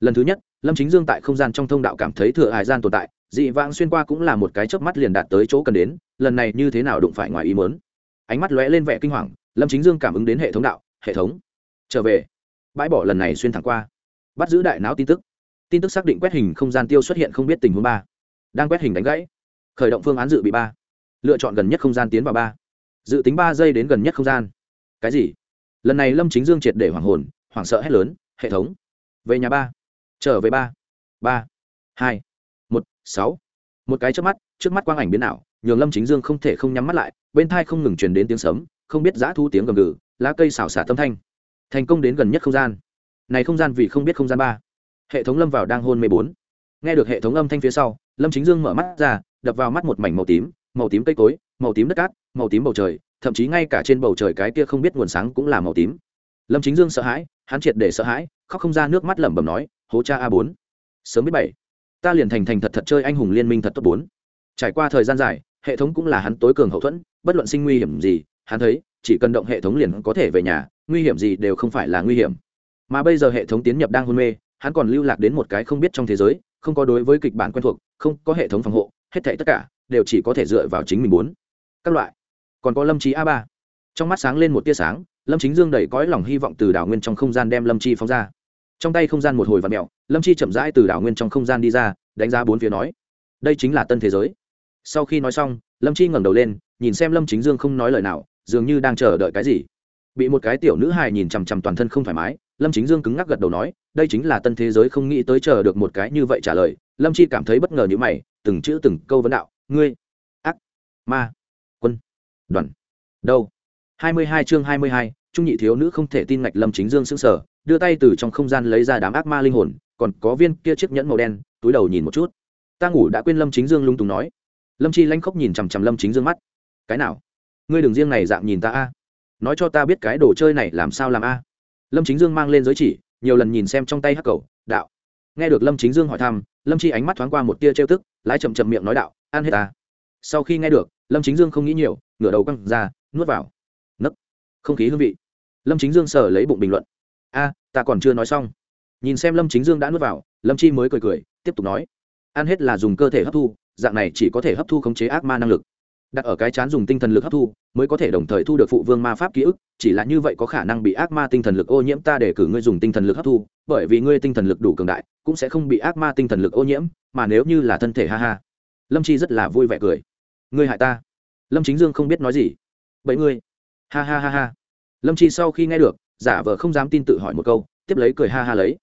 Lần thứ nhất lâm chính dương tại không gian trong thông đạo cảm thấy thừa hải gian tồn tại, dị vãng xuyên qua cũng là một cái chớp mắt liền đạt tới chỗ cần đến, lần này như thế nào đụng phải ngoài ý mớn ánh mắt lóe lên vẻ kinh hoàng, lâm chính dương cảm ứng đến hệ thống đạo, hệ thống. Trở về. Bãi bỏ lần này xuyên thẳng qua. Bắt giữ đại não tin tức. Tin tức xác định quét hình không gian tiêu xuất hiện không biết tình huống ba. Đang quét hình đánh gãy. Khởi động phương án dự bị ba. Lựa chọn gần nhất không gian tiến vào ba. Dự tính ba giây đến gần nhất không gian. Cái gì? Lần này lâm chính dương triệt để hoảng hồn, hoảng sợ hét lớn, hệ thống. Về nhà ba trở về ba. Ba. Hai. Một. Sáu. Một cái trước mắt trước mắt quang ảnh biến ảo, nhường lâm chính dương không thể không nhắm mắt lại, bên thai không ngừng truyền đến tiếng sấm, không biết giã thu tiếng gầm gừ, lá cây xào xả tâm thanh. Thành công đến gần nhất không gian. Này không gian vì không biết không gian ba. Hệ thống lâm vào đang hôn mê bốn. Nghe được hệ thống âm thanh phía sau, lâm chính dương mở mắt ra, đập vào mắt một mảnh màu tím màu tím cây cối, màu tím đất cát, màu tím bầu trời, thậm chí ngay cả trên bầu trời cái kia không biết nguồn sáng cũng là màu tím. Lâm chính dương sợ hãi hắn triệt để sợ hãi, khóc không ra nước mắt lẩm bẩm nói, hố cha a bốn, sớm biết bảy. Ta liền thành thành thật thật chơi anh hùng liên minh thật tốt bốn. Trải qua thời gian dài, hệ thống cũng là hắn tối cường hậu thuẫn, bất luận sinh nguy hiểm gì, hắn thấy, chỉ cần động hệ thống liền có thể về nhà, nguy hiểm gì đều không phải là nguy hiểm. Mà bây giờ hệ thống tiến nhập đang hôn mê, hắn còn lưu lạc đến một cái không biết trong thế giới, không có đối với kịch bản quen thuộc, không có hệ thống phòng hộ, hết thảy tất cả đều chỉ có thể dựa vào chính mình muốn các loại. Còn có lâm trí a ba. Trong mắt sáng lên một tia sáng lâm chính dương đẩy cõi lòng hy vọng từ đảo nguyên trong không gian đem lâm chi phóng ra. Trong tay không gian một hồi vạt mẹo lâm chi chậm rãi từ đảo nguyên trong không gian đi ra, đánh ra bốn phía nói, đây chính là tân thế giới. Sau khi nói xong, lâm chi ngẩng đầu lên, nhìn xem lâm chính dương không nói lời nào, dường như đang chờ đợi cái gì. Bị một cái tiểu nữ hài nhìn chằm chằm toàn thân không thoải mái, lâm chính dương cứng ngắc gật đầu nói, đây chính là tân thế giới, không nghĩ tới chờ được một cái như vậy trả lời. Lâm chi cảm thấy bất ngờ như mày, từng chữ từng câu vấn đạo, ngươi, ác, ma, quân, đoàn, đâu? Hai mươi hai chương hai mươi hai, trung nhị thiếu nữ không thể tin ngạch lâm chính dương sững sờ, đưa tay từ trong không gian lấy ra đám ác ma linh hồn, còn có viên kia chiếc nhẫn màu đen, túi đầu nhìn một chút. Ta ngủ đã quên lâm chính dương lung tung nói. Lâm chi lanh khóc nhìn chằm chằm lâm chính dương mắt. Cái nào? Ngươi đừng riêng này dạng nhìn ta a. Nói cho ta biết cái đồ chơi này làm sao làm a. Lâm chính dương mang lên giới chỉ, nhiều lần nhìn xem trong tay hắc cầu, đạo. Nghe được lâm chính dương hỏi thăm, lâm chi ánh mắt thoáng qua một tia trêu tức, lái chậm chậm miệng nói đạo, ăn hết ta. Sau khi nghe được, lâm chính dương không nghĩ nhiều, ngửa đầu căng ra, nuốt vào không khí hương vị. Lâm chính dương sở lấy bụng bình luận. A, ta còn chưa nói xong. Nhìn xem lâm chính dương đã nuốt vào, lâm chi mới cười cười, tiếp tục nói. Ăn hết là dùng cơ thể hấp thu, dạng này chỉ có thể hấp thu khống chế ác ma năng lực. Đặt ở cái chán dùng tinh thần lực hấp thu, mới có thể đồng thời thu được phụ vương ma pháp ký ức, chỉ là như vậy có khả năng bị ác ma tinh thần lực ô nhiễm, ta để cử ngươi dùng tinh thần lực hấp thu, bởi vì ngươi tinh thần lực đủ cường đại, cũng sẽ không bị ác ma tinh thần lực ô nhiễm, mà nếu như là thân thể, ha ha. Lâm chi rất là vui vẻ cười. Ngươi hại ta. Lâm chính dương không biết nói gì. Vậy ngươi ha ha ha ha. Lâm chi sau khi nghe được, giả vờ không dám tin tự hỏi một câu, tiếp lấy cười ha ha lấy.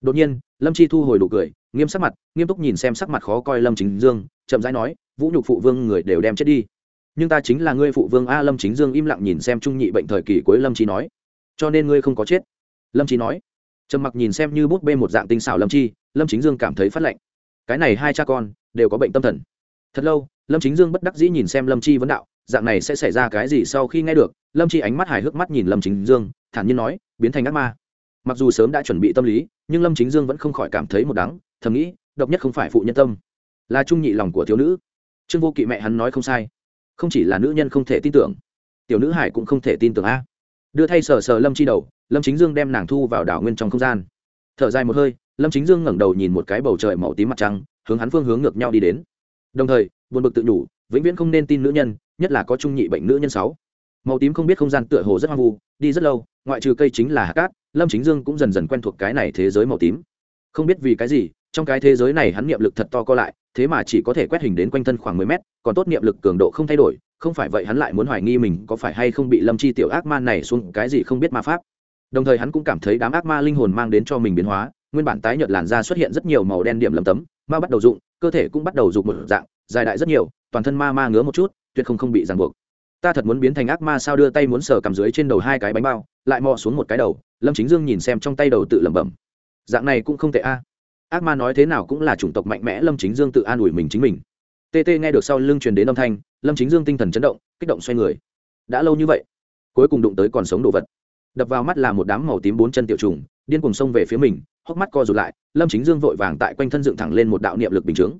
Đột nhiên, lâm chi thu hồi đủ cười, nghiêm sắc mặt, nghiêm túc nhìn xem sắc mặt khó coi lâm chính dương, chậm rãi nói, vũ nhục phụ vương người đều đem chết đi. Nhưng ta chính là ngươi phụ vương a. Lâm chính dương im lặng nhìn xem trung nhị bệnh thời kỳ cuối lâm chi nói. Cho nên ngươi không có chết. Lâm chi nói. Trầm mặc nhìn xem như bút bê một dạng tinh xảo lâm chi, lâm chính dương cảm thấy phát lệnh cái này hai cha con đều có bệnh tâm thần. Thật lâu, lâm chính dương bất đắc dĩ nhìn xem lâm chi vấn đạo dạng này sẽ xảy ra cái gì sau khi nghe được? Lâm chi ánh mắt hài hước mắt nhìn lâm chính dương, thản nhiên nói, biến thành ác ma. Mặc dù sớm đã chuẩn bị tâm lý, nhưng lâm chính dương vẫn không khỏi cảm thấy một đắng, thầm nghĩ, độc nhất không phải phụ nhân tâm, là trung nhị lòng của thiếu nữ. Trương vô kỵ mẹ hắn nói không sai. Không chỉ là nữ nhân không thể tin tưởng, tiểu nữ hải cũng không thể tin tưởng a. Đưa thay sờ sờ lâm chi đầu, lâm chính dương đem nàng thu vào đảo nguyên trong không gian. Thở dài một hơi, lâm chính dương ngẩng đầu nhìn một cái bầu trời màu tím mặt trăng, hướng hắn phương hướng ngược nhau đi đến. Đồng thời, buồn bực tự nhủ, vĩnh viễn không nên tin nữ nhân nhất là có trung nhị bệnh nữ nhân sáu. Màu tím không biết không gian tựa hồ rất hoang vu, đi rất lâu, ngoại trừ cây chính là hạt cát, lâm chính dương cũng dần dần quen thuộc cái này thế giới màu tím. Không biết vì cái gì, trong cái thế giới này hắn niệm lực thật to co lại, thế mà chỉ có thể quét hình đến quanh thân khoảng mười mét, còn tốt niệm lực cường độ không thay đổi, không phải vậy hắn lại muốn hoài nghi mình có phải hay không bị lâm chi tiểu ác ma này xuống cái gì không biết ma pháp. Đồng thời hắn cũng cảm thấy đám ác ma linh hồn mang đến cho mình biến hóa, nguyên bản tái nhợt làn da xuất hiện rất nhiều màu đen điểm lấm tấm, ma bắt đầu dụng cơ thể cũng bắt đầu dụng một dạng, dài đại rất nhiều, toàn thân ma ma ngứa một chút tuyệt không không bị ràng buộc. Ta thật muốn biến thành ác ma sao đưa tay muốn sờ cầm dưới trên đầu hai cái bánh bao, lại mò xuống một cái đầu, lâm chính dương nhìn xem trong tay đầu tự lẩm bẩm. Dạng này cũng không tệ a. Ác ma nói thế nào cũng là chủng tộc mạnh mẽ, lâm chính dương tự an ủi mình chính mình. TT nghe được sau lưng truyền đến âm thanh, lâm chính dương tinh thần chấn động, kích động xoay người. Đã lâu như vậy, cuối cùng đụng tới còn sống đồ vật. Đập vào mắt là một đám màu tím bốn chân tiểu trùng, điên cùng xông về phía mình, hốc mắt co rụt lại, lâm chính dương vội vàng tại quanh thân dựng thẳng lên một đạo niệm lực bình chướng.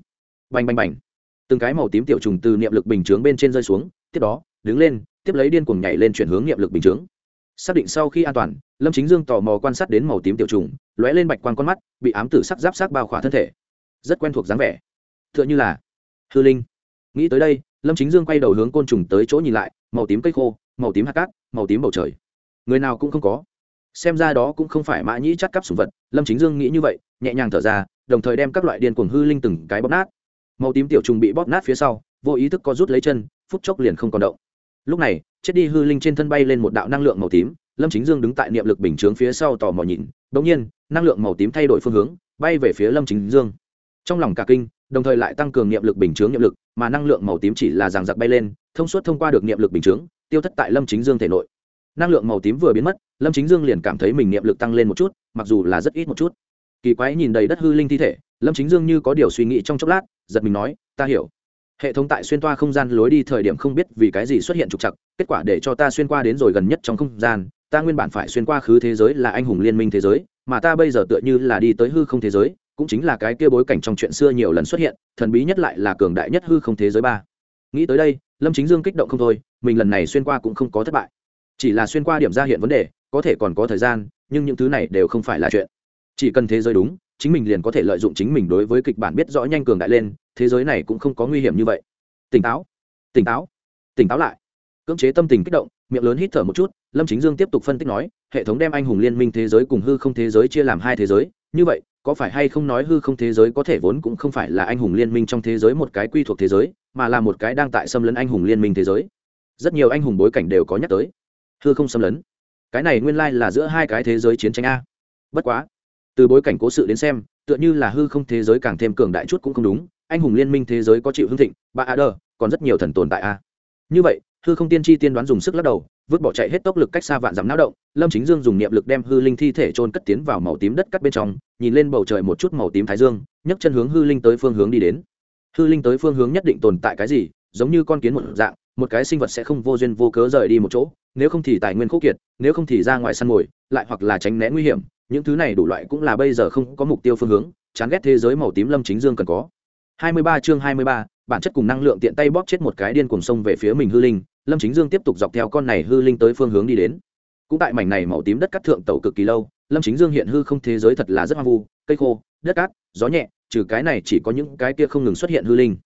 Bành bành bành từng cái màu tím tiểu trùng từ niệm lực bình chướng bên trên rơi xuống, tiếp đó, đứng lên, tiếp lấy điên cuồng nhảy lên chuyển hướng niệm lực bình chướng. Xác định sau khi an toàn, lâm chính dương tò mò quan sát đến màu tím tiểu trùng, lóe lên bạch quan con mắt, bị ám tử sắc giáp sắc bao khỏa thân thể. Rất quen thuộc dáng vẻ. T h ư ợ n h ư là hư linh. Nghĩ tới đây, lâm chính dương quay đầu hướng côn trùng tới chỗ nhìn lại, màu tím cây khô, màu tím hạt cát, màu tím bầu trời. Người nào cũng không có. Xem ra đó cũng không phải mã nhĩ chắt cắp sùng vật, lâm chính dương nghĩ như vậy, nhẹ nhàng thở ra, đồng thời đem các loại điên cuồng hư linh từng cái bóp nát màu tím tiểu trùng bị bóp nát phía sau, vô ý thức có rút lấy chân, phút chốc liền không còn động. Lúc này, chết đi hư linh trên thân bay lên một đạo năng lượng màu tím, lâm chính dương đứng tại niệm lực bình chướng phía sau tò mò nhìn đ ỗ n g nhiên, năng lượng màu tím thay đổi phương hướng, bay về phía lâm chính dương. Trong lòng cả kinh, đồng thời lại tăng cường niệm lực bình chướng niệm lực, mà năng lượng màu tím chỉ là ràng giặc bay lên, thông suốt thông qua được niệm lực bình chướng, tiêu thất tại lâm chính dương thể nội. Năng lượng màu tím vừa biến mất, lâm chính dương liền cảm thấy mình niệm lực tăng lên một chút, mặc dù là rất ít một chút kỳ quái nhìn đầy đất hư linh thi thể, lâm chính dương như có điều suy nghĩ trong chốc lát, giật mình nói, ta hiểu. Hệ thống tại xuyên toa không gian lối đi thời điểm không biết vì cái gì xuất hiện trục chặt kết quả để cho ta xuyên qua đến rồi gần nhất trong không gian, ta nguyên bản phải xuyên qua khứ thế giới là anh hùng liên minh thế giới, mà ta bây giờ tựa như là đi tới hư không thế giới, cũng chính là cái kia bối cảnh trong chuyện xưa nhiều lần xuất hiện, thần bí nhất lại là cường đại nhất hư không thế giới ba. Nghĩ tới đây, lâm chính dương kích động không thôi, mình lần này xuyên qua cũng không có thất bại. Chỉ là xuyên qua điểm ra hiện vấn đề, có thể còn có thời gian, nhưng những thứ này đều không phải là chuyện chỉ cần thế giới đúng, chính mình liền có thể lợi dụng chính mình đối với kịch bản biết rõ nhanh cường đại lên, thế giới này cũng không có nguy hiểm như vậy. Tỉnh táo tỉnh táo tỉnh táo lại. Cưỡng chế tâm tình kích động, miệng lớn hít thở một chút, lâm chính dương tiếp tục phân tích nói, hệ thống đem anh hùng liên minh thế giới cùng hư không thế giới chia làm hai thế giới, như vậy, có phải hay không nói hư không thế giới có thể vốn cũng không phải là anh hùng liên minh trong thế giới một cái quy thuộc thế giới, mà là một cái đang tại xâm lấn anh hùng liên minh thế giới? Rất nhiều anh hùng bối cảnh đều có nhắc tới. Hư không xâm lấn. Cái này nguyên lai là giữa hai cái thế giới chiến tranh a. Bất quá từ bối cảnh cố sự đến xem, tựa như là hư không thế giới càng thêm cường đại chút cũng không đúng, anh hùng liên minh thế giới có chịu hưng thịnh ba a đờ còn rất nhiều thần tồn tại a. Như vậy, hư không tiên tri tiên đoán dùng sức lắc đầu, vứt bỏ chạy hết tốc lực cách xa vạn dặm não động, lâm chính dương dùng niệm lực đem hư linh thi thể trôn cất tiến vào màu tím đất cắt bên trong, nhìn lên bầu trời một chút màu tím thái dương, nhấc chân hướng hư linh tới phương hướng đi đến. Hư linh tới phương hướng nhất định tồn tại cái gì, giống như con kiến một dạng, một cái sinh vật sẽ không vô duyên vô cớ rời đi một chỗ, nếu không thì tài nguyên khốc kiệt, nếu không thì ra ngoài săn mồi, lại hoặc là tránh né nguy hiểm những thứ này đủ loại cũng là bây giờ không có mục tiêu phương hướng chán ghét thế giới màu tím lâm chính dương cần có. 23 chương 23, bản chất cùng năng lượng tiện tay bóp chết một cái điên cuồng sông về phía mình hư linh lâm chính dương tiếp tục dọc theo con này hư linh tới phương hướng đi đến. Cũng tại mảnh này màu tím đất cắt thượng tàu cực kỳ lâu lâm chính dương hiện hư không thế giới thật là rất hoang vu cây khô đất cát gió nhẹ trừ cái này chỉ có những cái kia không ngừng xuất hiện hư linh.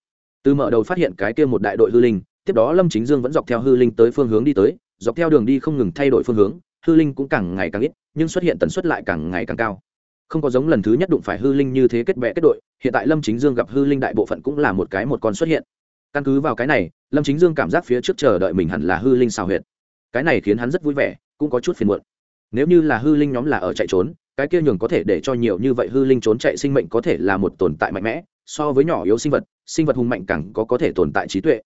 Từ mở đầu phát hiện cái kia một đại đội hư linh tiếp đó lâm chính dương vẫn dọc theo hư linh tới phương hướng đi tới dọc theo đường đi không ngừng thay đổi phương hướng hư linh cũng càng ngày càng ít, nhưng xuất hiện tần suất lại càng ngày càng cao. Không có giống lần thứ nhất đụng phải hư linh như thế kết bệ kết đội, hiện tại lâm chính dương gặp hư linh đại bộ phận cũng là một cái một con xuất hiện. Căn cứ vào cái này, lâm chính dương cảm giác phía trước chờ đợi mình hẳn là hư linh xào huyệt. Cái này khiến hắn rất vui vẻ, cũng có chút phiền muộn. Nếu như là hư linh nhóm là ở chạy trốn, cái kia nhường có thể để cho nhiều như vậy hư linh trốn chạy sinh mệnh có thể là một tồn tại mạnh mẽ, so với nhỏ yếu sinh vật sinh vật hùng mạnh càng có có thể tồn tại trí tuệ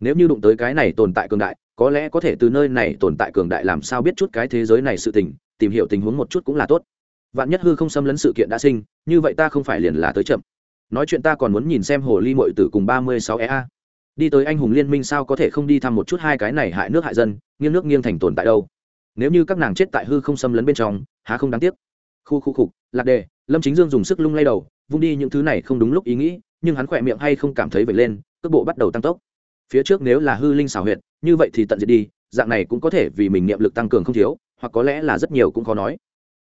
nếu như đụng tới cái này tồn tại cường đại, có lẽ có thể từ nơi này tồn tại cường đại làm sao biết chút cái thế giới này sự tình, tìm hiểu tình huống một chút cũng là tốt. Vạn nhất hư không xâm lấn sự kiện đã sinh, như vậy ta không phải liền là tới chậm. Nói chuyện ta còn muốn nhìn xem hồ ly mội tử cùng ba mươi sáu ea đi tới anh hùng liên minh sao có thể không đi thăm một chút hai cái này hại nước hại dân, nghiêng nước nghiêng thành tồn tại đâu? Nếu như các nàng chết tại hư không xâm lấn bên trong, há không đáng tiếc? Khu khu khục lạc đề, lâm chính dương dùng sức lung lay đầu, vung đi những thứ này không đúng lúc ý nghĩ, nhưng hắn khỏe miệng hay không cảm thấy vậy lên, cước bộ bắt đầu tăng tốc phía trước nếu là hư linh xảo huyệt, như vậy thì tận diệt đi, dạng này cũng có thể vì mình niệm lực tăng cường không thiếu, hoặc có lẽ là rất nhiều cũng khó nói.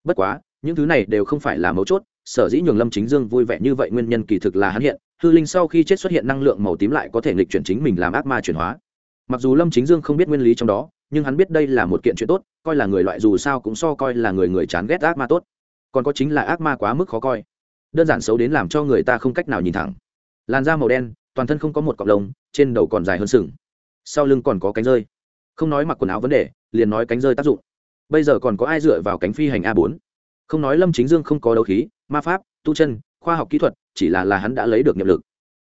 Bất quá, những thứ này đều không phải là mấu chốt, sở dĩ nhường lâm chính dương vui vẻ như vậy nguyên nhân kỳ thực là hắn hiện, hư linh sau khi chết xuất hiện năng lượng màu tím lại có thể nghịch chuyển chính mình làm ác ma chuyển hóa. Mặc dù lâm chính dương không biết nguyên lý trong đó, nhưng hắn biết đây là một kiện chuyện tốt, coi là người loại dù sao cũng so coi là người người chán ghét ác ma tốt. Còn có chính là ác ma quá mức khó coi. Đơn giản xấu đến làm cho người ta không cách nào nhìn thẳng. Làn da màu đen toàn thân không có một cọng lông, trên đầu còn dài hơn sừng. Sau lưng còn có cánh rơi. Không nói mặc quần áo vấn đề, liền nói cánh rơi tác dụng. Bây giờ còn có ai dựa vào cánh phi hành a bốn? Không nói lâm chính dương không có đấu khí, ma pháp, tu chân, khoa học kỹ thuật, chỉ là là hắn đã lấy được nhiệm lực.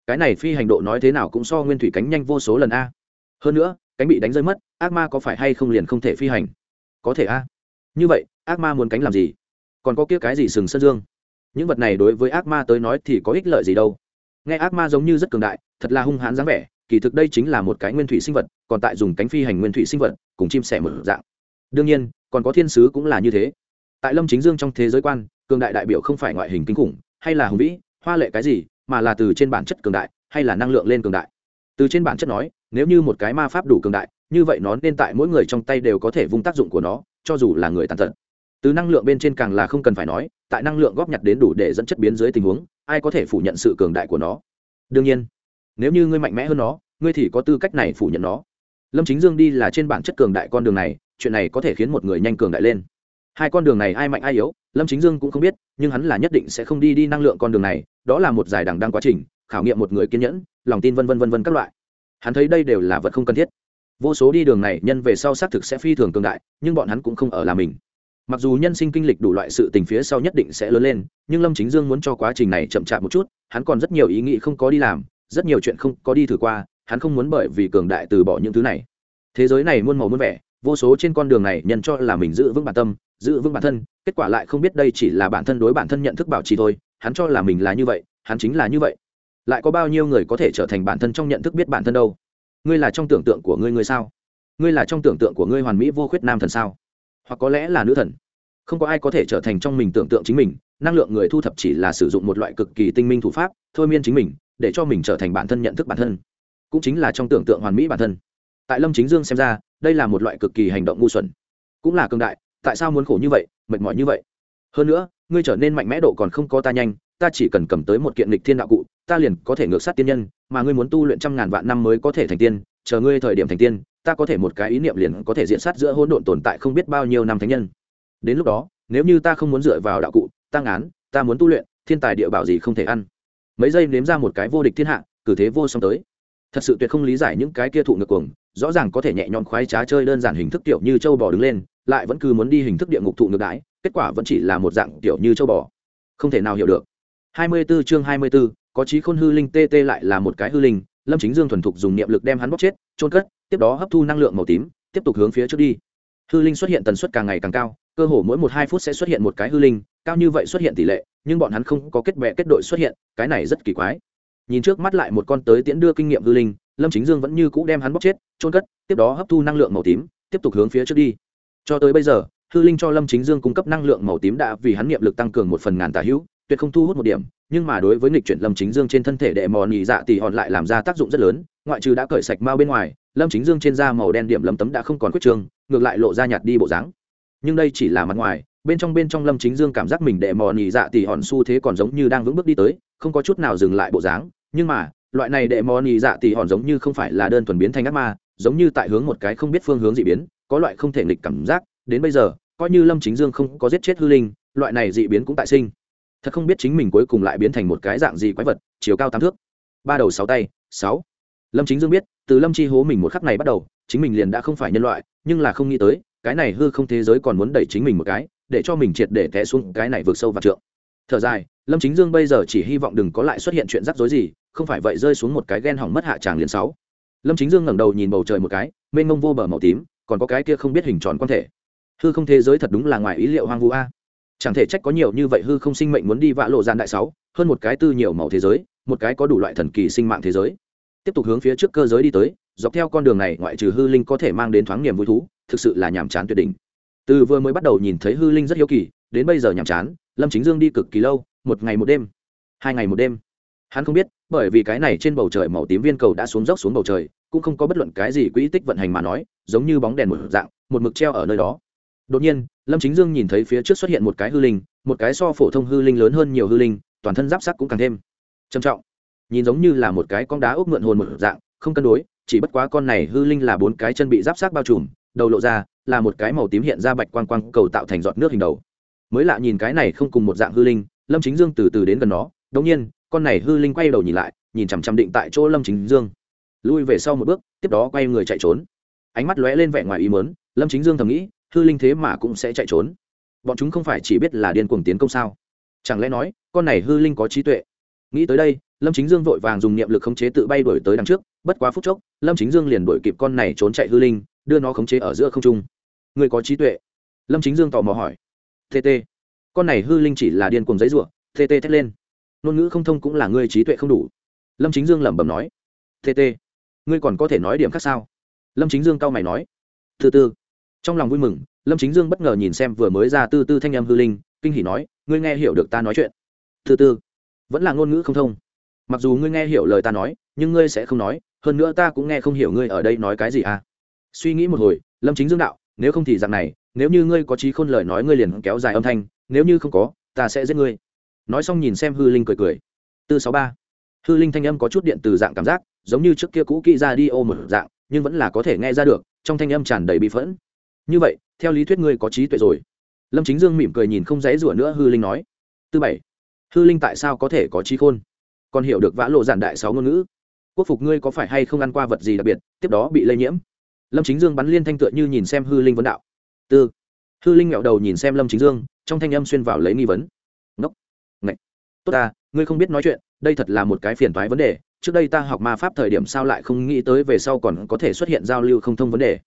Cái này phi hành độ nói thế nào cũng so nguyên thủy cánh nhanh vô số lần a. Hơn nữa, cánh bị đánh rơi mất, ác ma có phải hay không liền không thể phi hành? Có thể a. Như vậy, ác ma muốn cánh làm gì? Còn có kia cái gì sừng sơn dương? Những vật này đối với ác ma tới nói thì có ích lợi gì đâu? Nghe ác ma giống như rất cường đại, thật là hung hãn dáng vẻ, kỳ thực đây chính là một cái nguyên thủy sinh vật, còn tại dùng cánh phi hành nguyên thủy sinh vật, cùng chim sẻ mở dạng. Đương nhiên, còn có thiên sứ cũng là như thế. Tại lâm chính dương trong thế giới quan, cường đại đại biểu không phải ngoại hình kinh khủng, hay là hùng vĩ, hoa lệ cái gì, mà là từ trên bản chất cường đại, hay là năng lượng lên cường đại. Từ trên bản chất nói, nếu như một cái ma pháp đủ cường đại, như vậy nó nên tại mỗi người trong tay đều có thể vung tác dụng của nó, cho dù là người tàn tật. Từ năng lượng bên trên càng là không cần phải nói, tại năng lượng góp nhặt đến đủ để dẫn chất biến dưới tình huống ai có thể phủ nhận sự cường đại của nó? Đương nhiên, nếu như ngươi mạnh mẽ hơn nó, ngươi thì có tư cách này phủ nhận nó. Lâm chính dương đi là trên bản chất cường đại con đường này, chuyện này có thể khiến một người nhanh cường đại lên. Hai con đường này ai mạnh ai yếu, lâm chính dương cũng không biết, nhưng hắn là nhất định sẽ không đi đi năng lượng con đường này, đó là một dài đẳng đang quá trình, khảo nghiệm một người kiên nhẫn, lòng tin vân vân vân vân các loại. Hắn thấy đây đều là vật không cần thiết. Vô số đi đường này, nhân về sau xác thực sẽ phi thường cường đại, nhưng bọn hắn cũng không ở là mình mặc dù nhân sinh kinh lịch đủ loại sự tình phía sau nhất định sẽ lớn lên, nhưng lâm chính dương muốn cho quá trình này chậm chạp một chút, hắn còn rất nhiều ý nghĩ không có đi làm, rất nhiều chuyện không có đi thử qua, hắn không muốn bởi vì cường đại từ bỏ những thứ này. Thế giới này muôn màu muôn vẻ, vô số trên con đường này nhân cho là mình giữ vững bản tâm, giữ vững bản thân, kết quả lại không biết đây chỉ là bản thân đối bản thân nhận thức bảo trì thôi, hắn cho là mình là như vậy, hắn chính là như vậy. Lại có bao nhiêu người có thể trở thành bản thân trong nhận thức biết bản thân đâu? Ngươi là trong tưởng tượng của ngươi ngươi sao? Ngươi là trong tưởng tượng của ngươi hoàn mỹ vô khuyết nam thần sao? Hoặc có lẽ là nữ thần. Không có ai có thể trở thành trong mình tưởng tượng chính mình, năng lượng người thu thập chỉ là sử dụng một loại cực kỳ tinh minh thủ pháp, thôi miên chính mình, để cho mình trở thành bản thân nhận thức bản thân. Cũng chính là trong tưởng tượng hoàn mỹ bản thân. Tại lâm chính dương xem ra, đây là một loại cực kỳ hành động ngu xuẩn. Cũng là cường đại, tại sao muốn khổ như vậy, mệt mỏi như vậy? Hơn nữa, ngươi trở nên mạnh mẽ độ còn không có ta nhanh, ta chỉ cần cầm tới một kiện lịch thiên đạo cụ, ta liền có thể ngược sát tiên nhân, mà ngươi muốn tu luyện trăm ngàn vạn năm mới có thể thành tiên chờ ngươi thời điểm thành tiên ta có thể một cái ý niệm liền có thể diện sát giữa hỗn độn tồn tại không biết bao nhiêu năm thánh nhân. Đến lúc đó nếu như ta không muốn dựa vào đạo cụ tăng án ta muốn tu luyện thiên tài địa bảo gì không thể ăn. Mấy giây nếm ra một cái vô địch thiên hạ cử thế vô song tới. Thật sự tuyệt không lý giải những cái kia thụ ngược cuồng rõ ràng có thể nhẹ nhõm khoái trá chơi đơn giản hình thức tiểu như châu bò đứng lên lại vẫn cứ muốn đi hình thức địa ngục thụ ngược đãi kết quả vẫn chỉ là một dạng tiểu như châu bò. Không thể nào hiểu được. 24 chương 24, có chí khôn hư linh tê tê lại là một cái hư linh lâm chính dương thuần thục dùng niệm lực đem hắn bóc chết trôn cất, tiếp đó hấp thu năng lượng màu tím, tiếp tục hướng phía trước đi. Hư linh xuất hiện tần suất càng ngày càng cao, cơ hồ mỗi một hai phút sẽ xuất hiện một cái hư linh, cao như vậy xuất hiện tỷ lệ, nhưng bọn hắn không có kết bè kết đội xuất hiện, cái này rất kỳ quái. Nhìn trước mắt lại một con tới tiễn đưa kinh nghiệm hư linh, lâm chính dương vẫn như cũ đem hắn bóc chết trôn cất, tiếp đó hấp thu năng lượng màu tím, tiếp tục hướng phía trước đi. Cho tới bây giờ, hư linh cho lâm chính dương cung cấp năng lượng màu tím đã vì hắn niệm lực tăng cường một phần ngàn tả hữu tuyệt không thu hút một điểm, nhưng mà đối với nghịch chuyển lâm chính dương trên thân thể đệ mò nhị dạ thì hòn lại làm ra tác dụng rất lớn, ngoại trừ đã cởi sạch mao bên ngoài, lâm chính dương trên da màu đen điểm lấm tấm đã không còn quyết trường ngược lại lộ ra nhạt đi bộ dáng. Nhưng đây chỉ là mặt ngoài, bên trong bên trong lâm chính dương cảm giác mình đệ mò nhị dạ thì hòn xu thế còn giống như đang vững bước đi tới, không có chút nào dừng lại bộ dáng, nhưng mà, loại này đệ mò nhị dạ thì hòn giống như không phải là đơn thuần biến thành ác ma, giống như tại hướng một cái không biết phương hướng dị biến, có loại không thể nghịch cảm giác, đến bây giờ, coi như lâm chính dương không có giết chết hư linh, loại này dị biến cũng tại sinh thật không biết chính mình cuối cùng lại biến thành một cái dạng gì quái vật, chiều cao tám thước. Ba đầu sáu tay, sáu. Lâm chính dương biết, từ lâm chi hố mình một khắc này bắt đầu, chính mình liền đã không phải nhân loại, nhưng là không nghĩ tới, cái này hư không thế giới còn muốn đẩy chính mình một cái, để cho mình triệt để té xuống cái này vượt sâu và trượng. Thở dài, lâm chính dương bây giờ chỉ hy vọng đừng có lại xuất hiện chuyện rắc rối gì, không phải vậy rơi xuống một cái ghen hỏng mất hạ tràng liền sáu. Lâm chính dương ngẩng đầu nhìn bầu trời một cái, mênh mông vô bờ màu tím, còn có cái kia không biết hình tròn quan thể. Hư không thế giới thật đúng là ngoài ý liệu hoang vu a chẳng thể trách có nhiều như vậy hư không sinh mệnh muốn đi vạ lộ gian đại sáu, hơn một cái tư nhiều màu thế giới, một cái có đủ loại thần kỳ sinh mạng thế giới. Tiếp tục hướng phía trước cơ giới đi tới, dọc theo con đường này ngoại trừ hư linh có thể mang đến thoáng niềm vui thú, thực sự là nhàm chán tuyệt đỉnh. Từ vừa mới bắt đầu nhìn thấy hư linh rất hiếu kỳ, đến bây giờ nhàm chán, lâm chính dương đi cực kỳ lâu, một ngày một đêm, hai ngày một đêm. Hắn không biết, bởi vì cái này trên bầu trời màu tím viên cầu đã xuống dốc xuống bầu trời, cũng không có bất luận cái gì quỹ tích vận hành mà nói, giống như bóng đèn một dạng, một mực treo ở nơi đó đột nhiên, lâm chính dương nhìn thấy phía trước xuất hiện một cái hư linh, một cái so phổ thông hư linh lớn hơn nhiều hư linh, toàn thân giáp sắc cũng càng thêm trầm trọng. Nhìn giống như là một cái con đá ốc mượn hồn một dạng, không cân đối, chỉ bất quá con này hư linh là bốn cái chân bị giáp sắc bao trùm, đầu lộ ra, là một cái màu tím hiện ra bạch quang quang cầu tạo thành giọt nước hình đầu. Mới lạ nhìn cái này không cùng một dạng hư linh, lâm chính dương từ từ đến gần nó đống nhiên, con này hư linh quay đầu nhìn lại, nhìn chằm chằm định tại chỗ lâm chính dương. Lui về sau một bước, tiếp đó quay người chạy trốn. Ánh mắt lóe lên vẻ ngoài ý mớn lâm chính dương thầm nghĩ hư linh thế mà cũng sẽ chạy trốn. Bọn chúng không phải chỉ biết là điên cuồng tiến công sao? Chẳng lẽ nói, con này hư linh có trí tuệ? Nghĩ tới đây, lâm chính dương vội vàng dùng niệm lực khống chế tự bay đổi tới đằng trước, bất quá phút chốc, lâm chính dương liền đổi kịp con này trốn chạy hư linh, đưa nó khống chế ở giữa không trung. Người có trí tuệ? Lâm chính dương tò mò hỏi. Tt con này hư linh chỉ là điên cuồng giấy ruộng tt thét lên. Ngôn ngữ không thông cũng là ngươi trí tuệ không đủ. Lâm chính dương lẩm bẩm nói. Tt ngươi còn có thể nói điểm khác sao? Lâm chính dương cau mày nói. Thứ tư trong lòng vui mừng, lâm chính dương bất ngờ nhìn xem vừa mới ra tư tư thanh em hư linh, kinh hỉ nói, ngươi nghe hiểu được ta nói chuyện. Thứ tư, vẫn là ngôn ngữ không thông. Mặc dù ngươi nghe hiểu lời ta nói, nhưng ngươi sẽ không nói, hơn nữa ta cũng nghe không hiểu ngươi ở đây nói cái gì à. Suy nghĩ một hồi, lâm chính dương đạo, nếu không thì dạng này, nếu như ngươi có trí khôn lời nói ngươi liền kéo dài âm thanh, nếu như không có, ta sẽ giết ngươi. Nói xong nhìn xem hư linh cười cười. Tư sáu ba. Hư linh thanh âm có chút điện từ dạng cảm giác, giống như trước kia cũ kỹ ra đi ô một dạng, nhưng vẫn là có thể nghe ra được, trong thanh âm tràn đầy bị phẫn như vậy, theo lý thuyết ngươi có trí tuệ rồi. Lâm chính dương mỉm cười nhìn không dãy rủa nữa hư linh nói. Tư bảy, hư linh tại sao có thể có trí khôn? Còn hiểu được vã lộ giản đại sáu ngôn ngữ. Quốc phục ngươi có phải hay không ăn qua vật gì đặc biệt, tiếp đó bị lây nhiễm? Lâm chính dương bắn liên thanh tựa như nhìn xem hư linh vấn đạo. Tư. Hư linh nghẹo đầu nhìn xem lâm chính dương, trong thanh âm xuyên vào lấy nghi vấn. Ngốc. Ngạch. Tốt ta, ngươi không biết nói chuyện, đây thật là một cái phiền toái vấn đề, trước đây ta học ma pháp thời điểm sao lại không nghĩ tới về sau còn có thể xuất hiện giao lưu không thông vấn đề.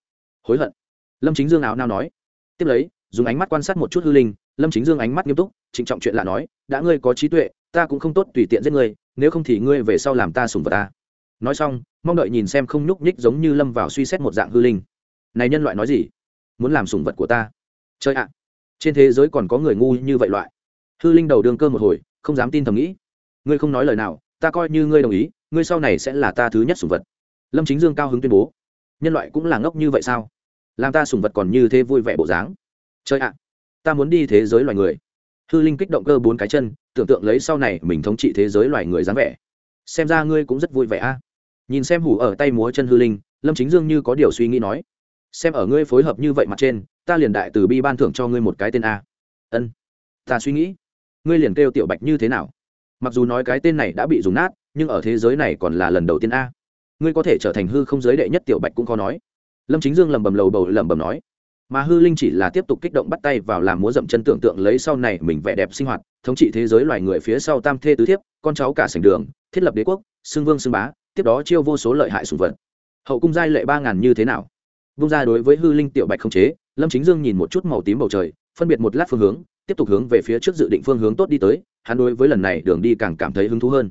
Hối hận lâm chính dương áo nao nói. Tiếp lấy, dùng ánh mắt quan sát một chút hư linh, lâm chính dương ánh mắt nghiêm túc, trịnh trọng chuyện lạ nói, đã ngươi có trí tuệ, ta cũng không tốt tùy tiện giết ngươi, nếu không thì ngươi về sau làm ta sùng vật ta. Nói xong, mong đợi nhìn xem không nhúc nhích giống như lâm vào suy xét một dạng hư linh. Này nhân loại nói gì? Muốn làm sùng vật của ta? Chơi ạ, trên thế giới còn có người ngu như vậy loại. Hư linh đầu đương cơ một hồi, không dám tin thầm nghĩ. Ngươi không nói lời nào, ta coi như ngươi đồng ý, ngươi sau này sẽ là ta thứ nhất sùng vật. Lâm chính dương cao hứng tuyên bố. Nhân loại cũng là ngốc như vậy sao? Làm ta sùng vật còn như thế vui vẻ bộ dáng. Chơi ạ, ta muốn đi thế giới loài người. Hư linh kích động cơ bốn cái chân, tưởng tượng lấy sau này mình thống trị thế giới loài người dáng vẻ. Xem ra ngươi cũng rất vui vẻ a. Nhìn xem hủ ở tay múa chân hư linh, lâm chính dương như có điều suy nghĩ nói. Xem ở ngươi phối hợp như vậy mặt trên, ta liền đại từ bi ban thưởng cho ngươi một cái tên a. Ân, ta suy nghĩ. Ngươi liền kêu tiểu bạch như thế nào? Mặc dù nói cái tên này đã bị dùng nát, nhưng ở thế giới này còn là lần đầu tiên a. Ngươi có thể trở thành hư không giới đệ nhất tiểu bạch cũng khó nói lâm chính dương lẩm bẩm lầu bầu lẩm bẩm nói, mà hư linh chỉ là tiếp tục kích động bắt tay vào làm múa dậm chân tưởng tượng lấy sau này mình vẻ đẹp sinh hoạt, thống trị thế giới loài người phía sau tam thê tứ thiếp, con cháu cả sành đường, thiết lập đế quốc, xưng vương xưng bá, tiếp đó chiêu vô số lợi hại sùng vật. Hậu cung giai lệ ba ngàn như thế nào? Vung ra đối với hư linh tiểu bạch không chế, lâm chính dương nhìn một chút màu tím bầu trời, phân biệt một lát phương hướng, tiếp tục hướng về phía trước dự định phương hướng tốt đi tới, hắn đối với lần này đường đi càng cảm thấy hứng thú hơn.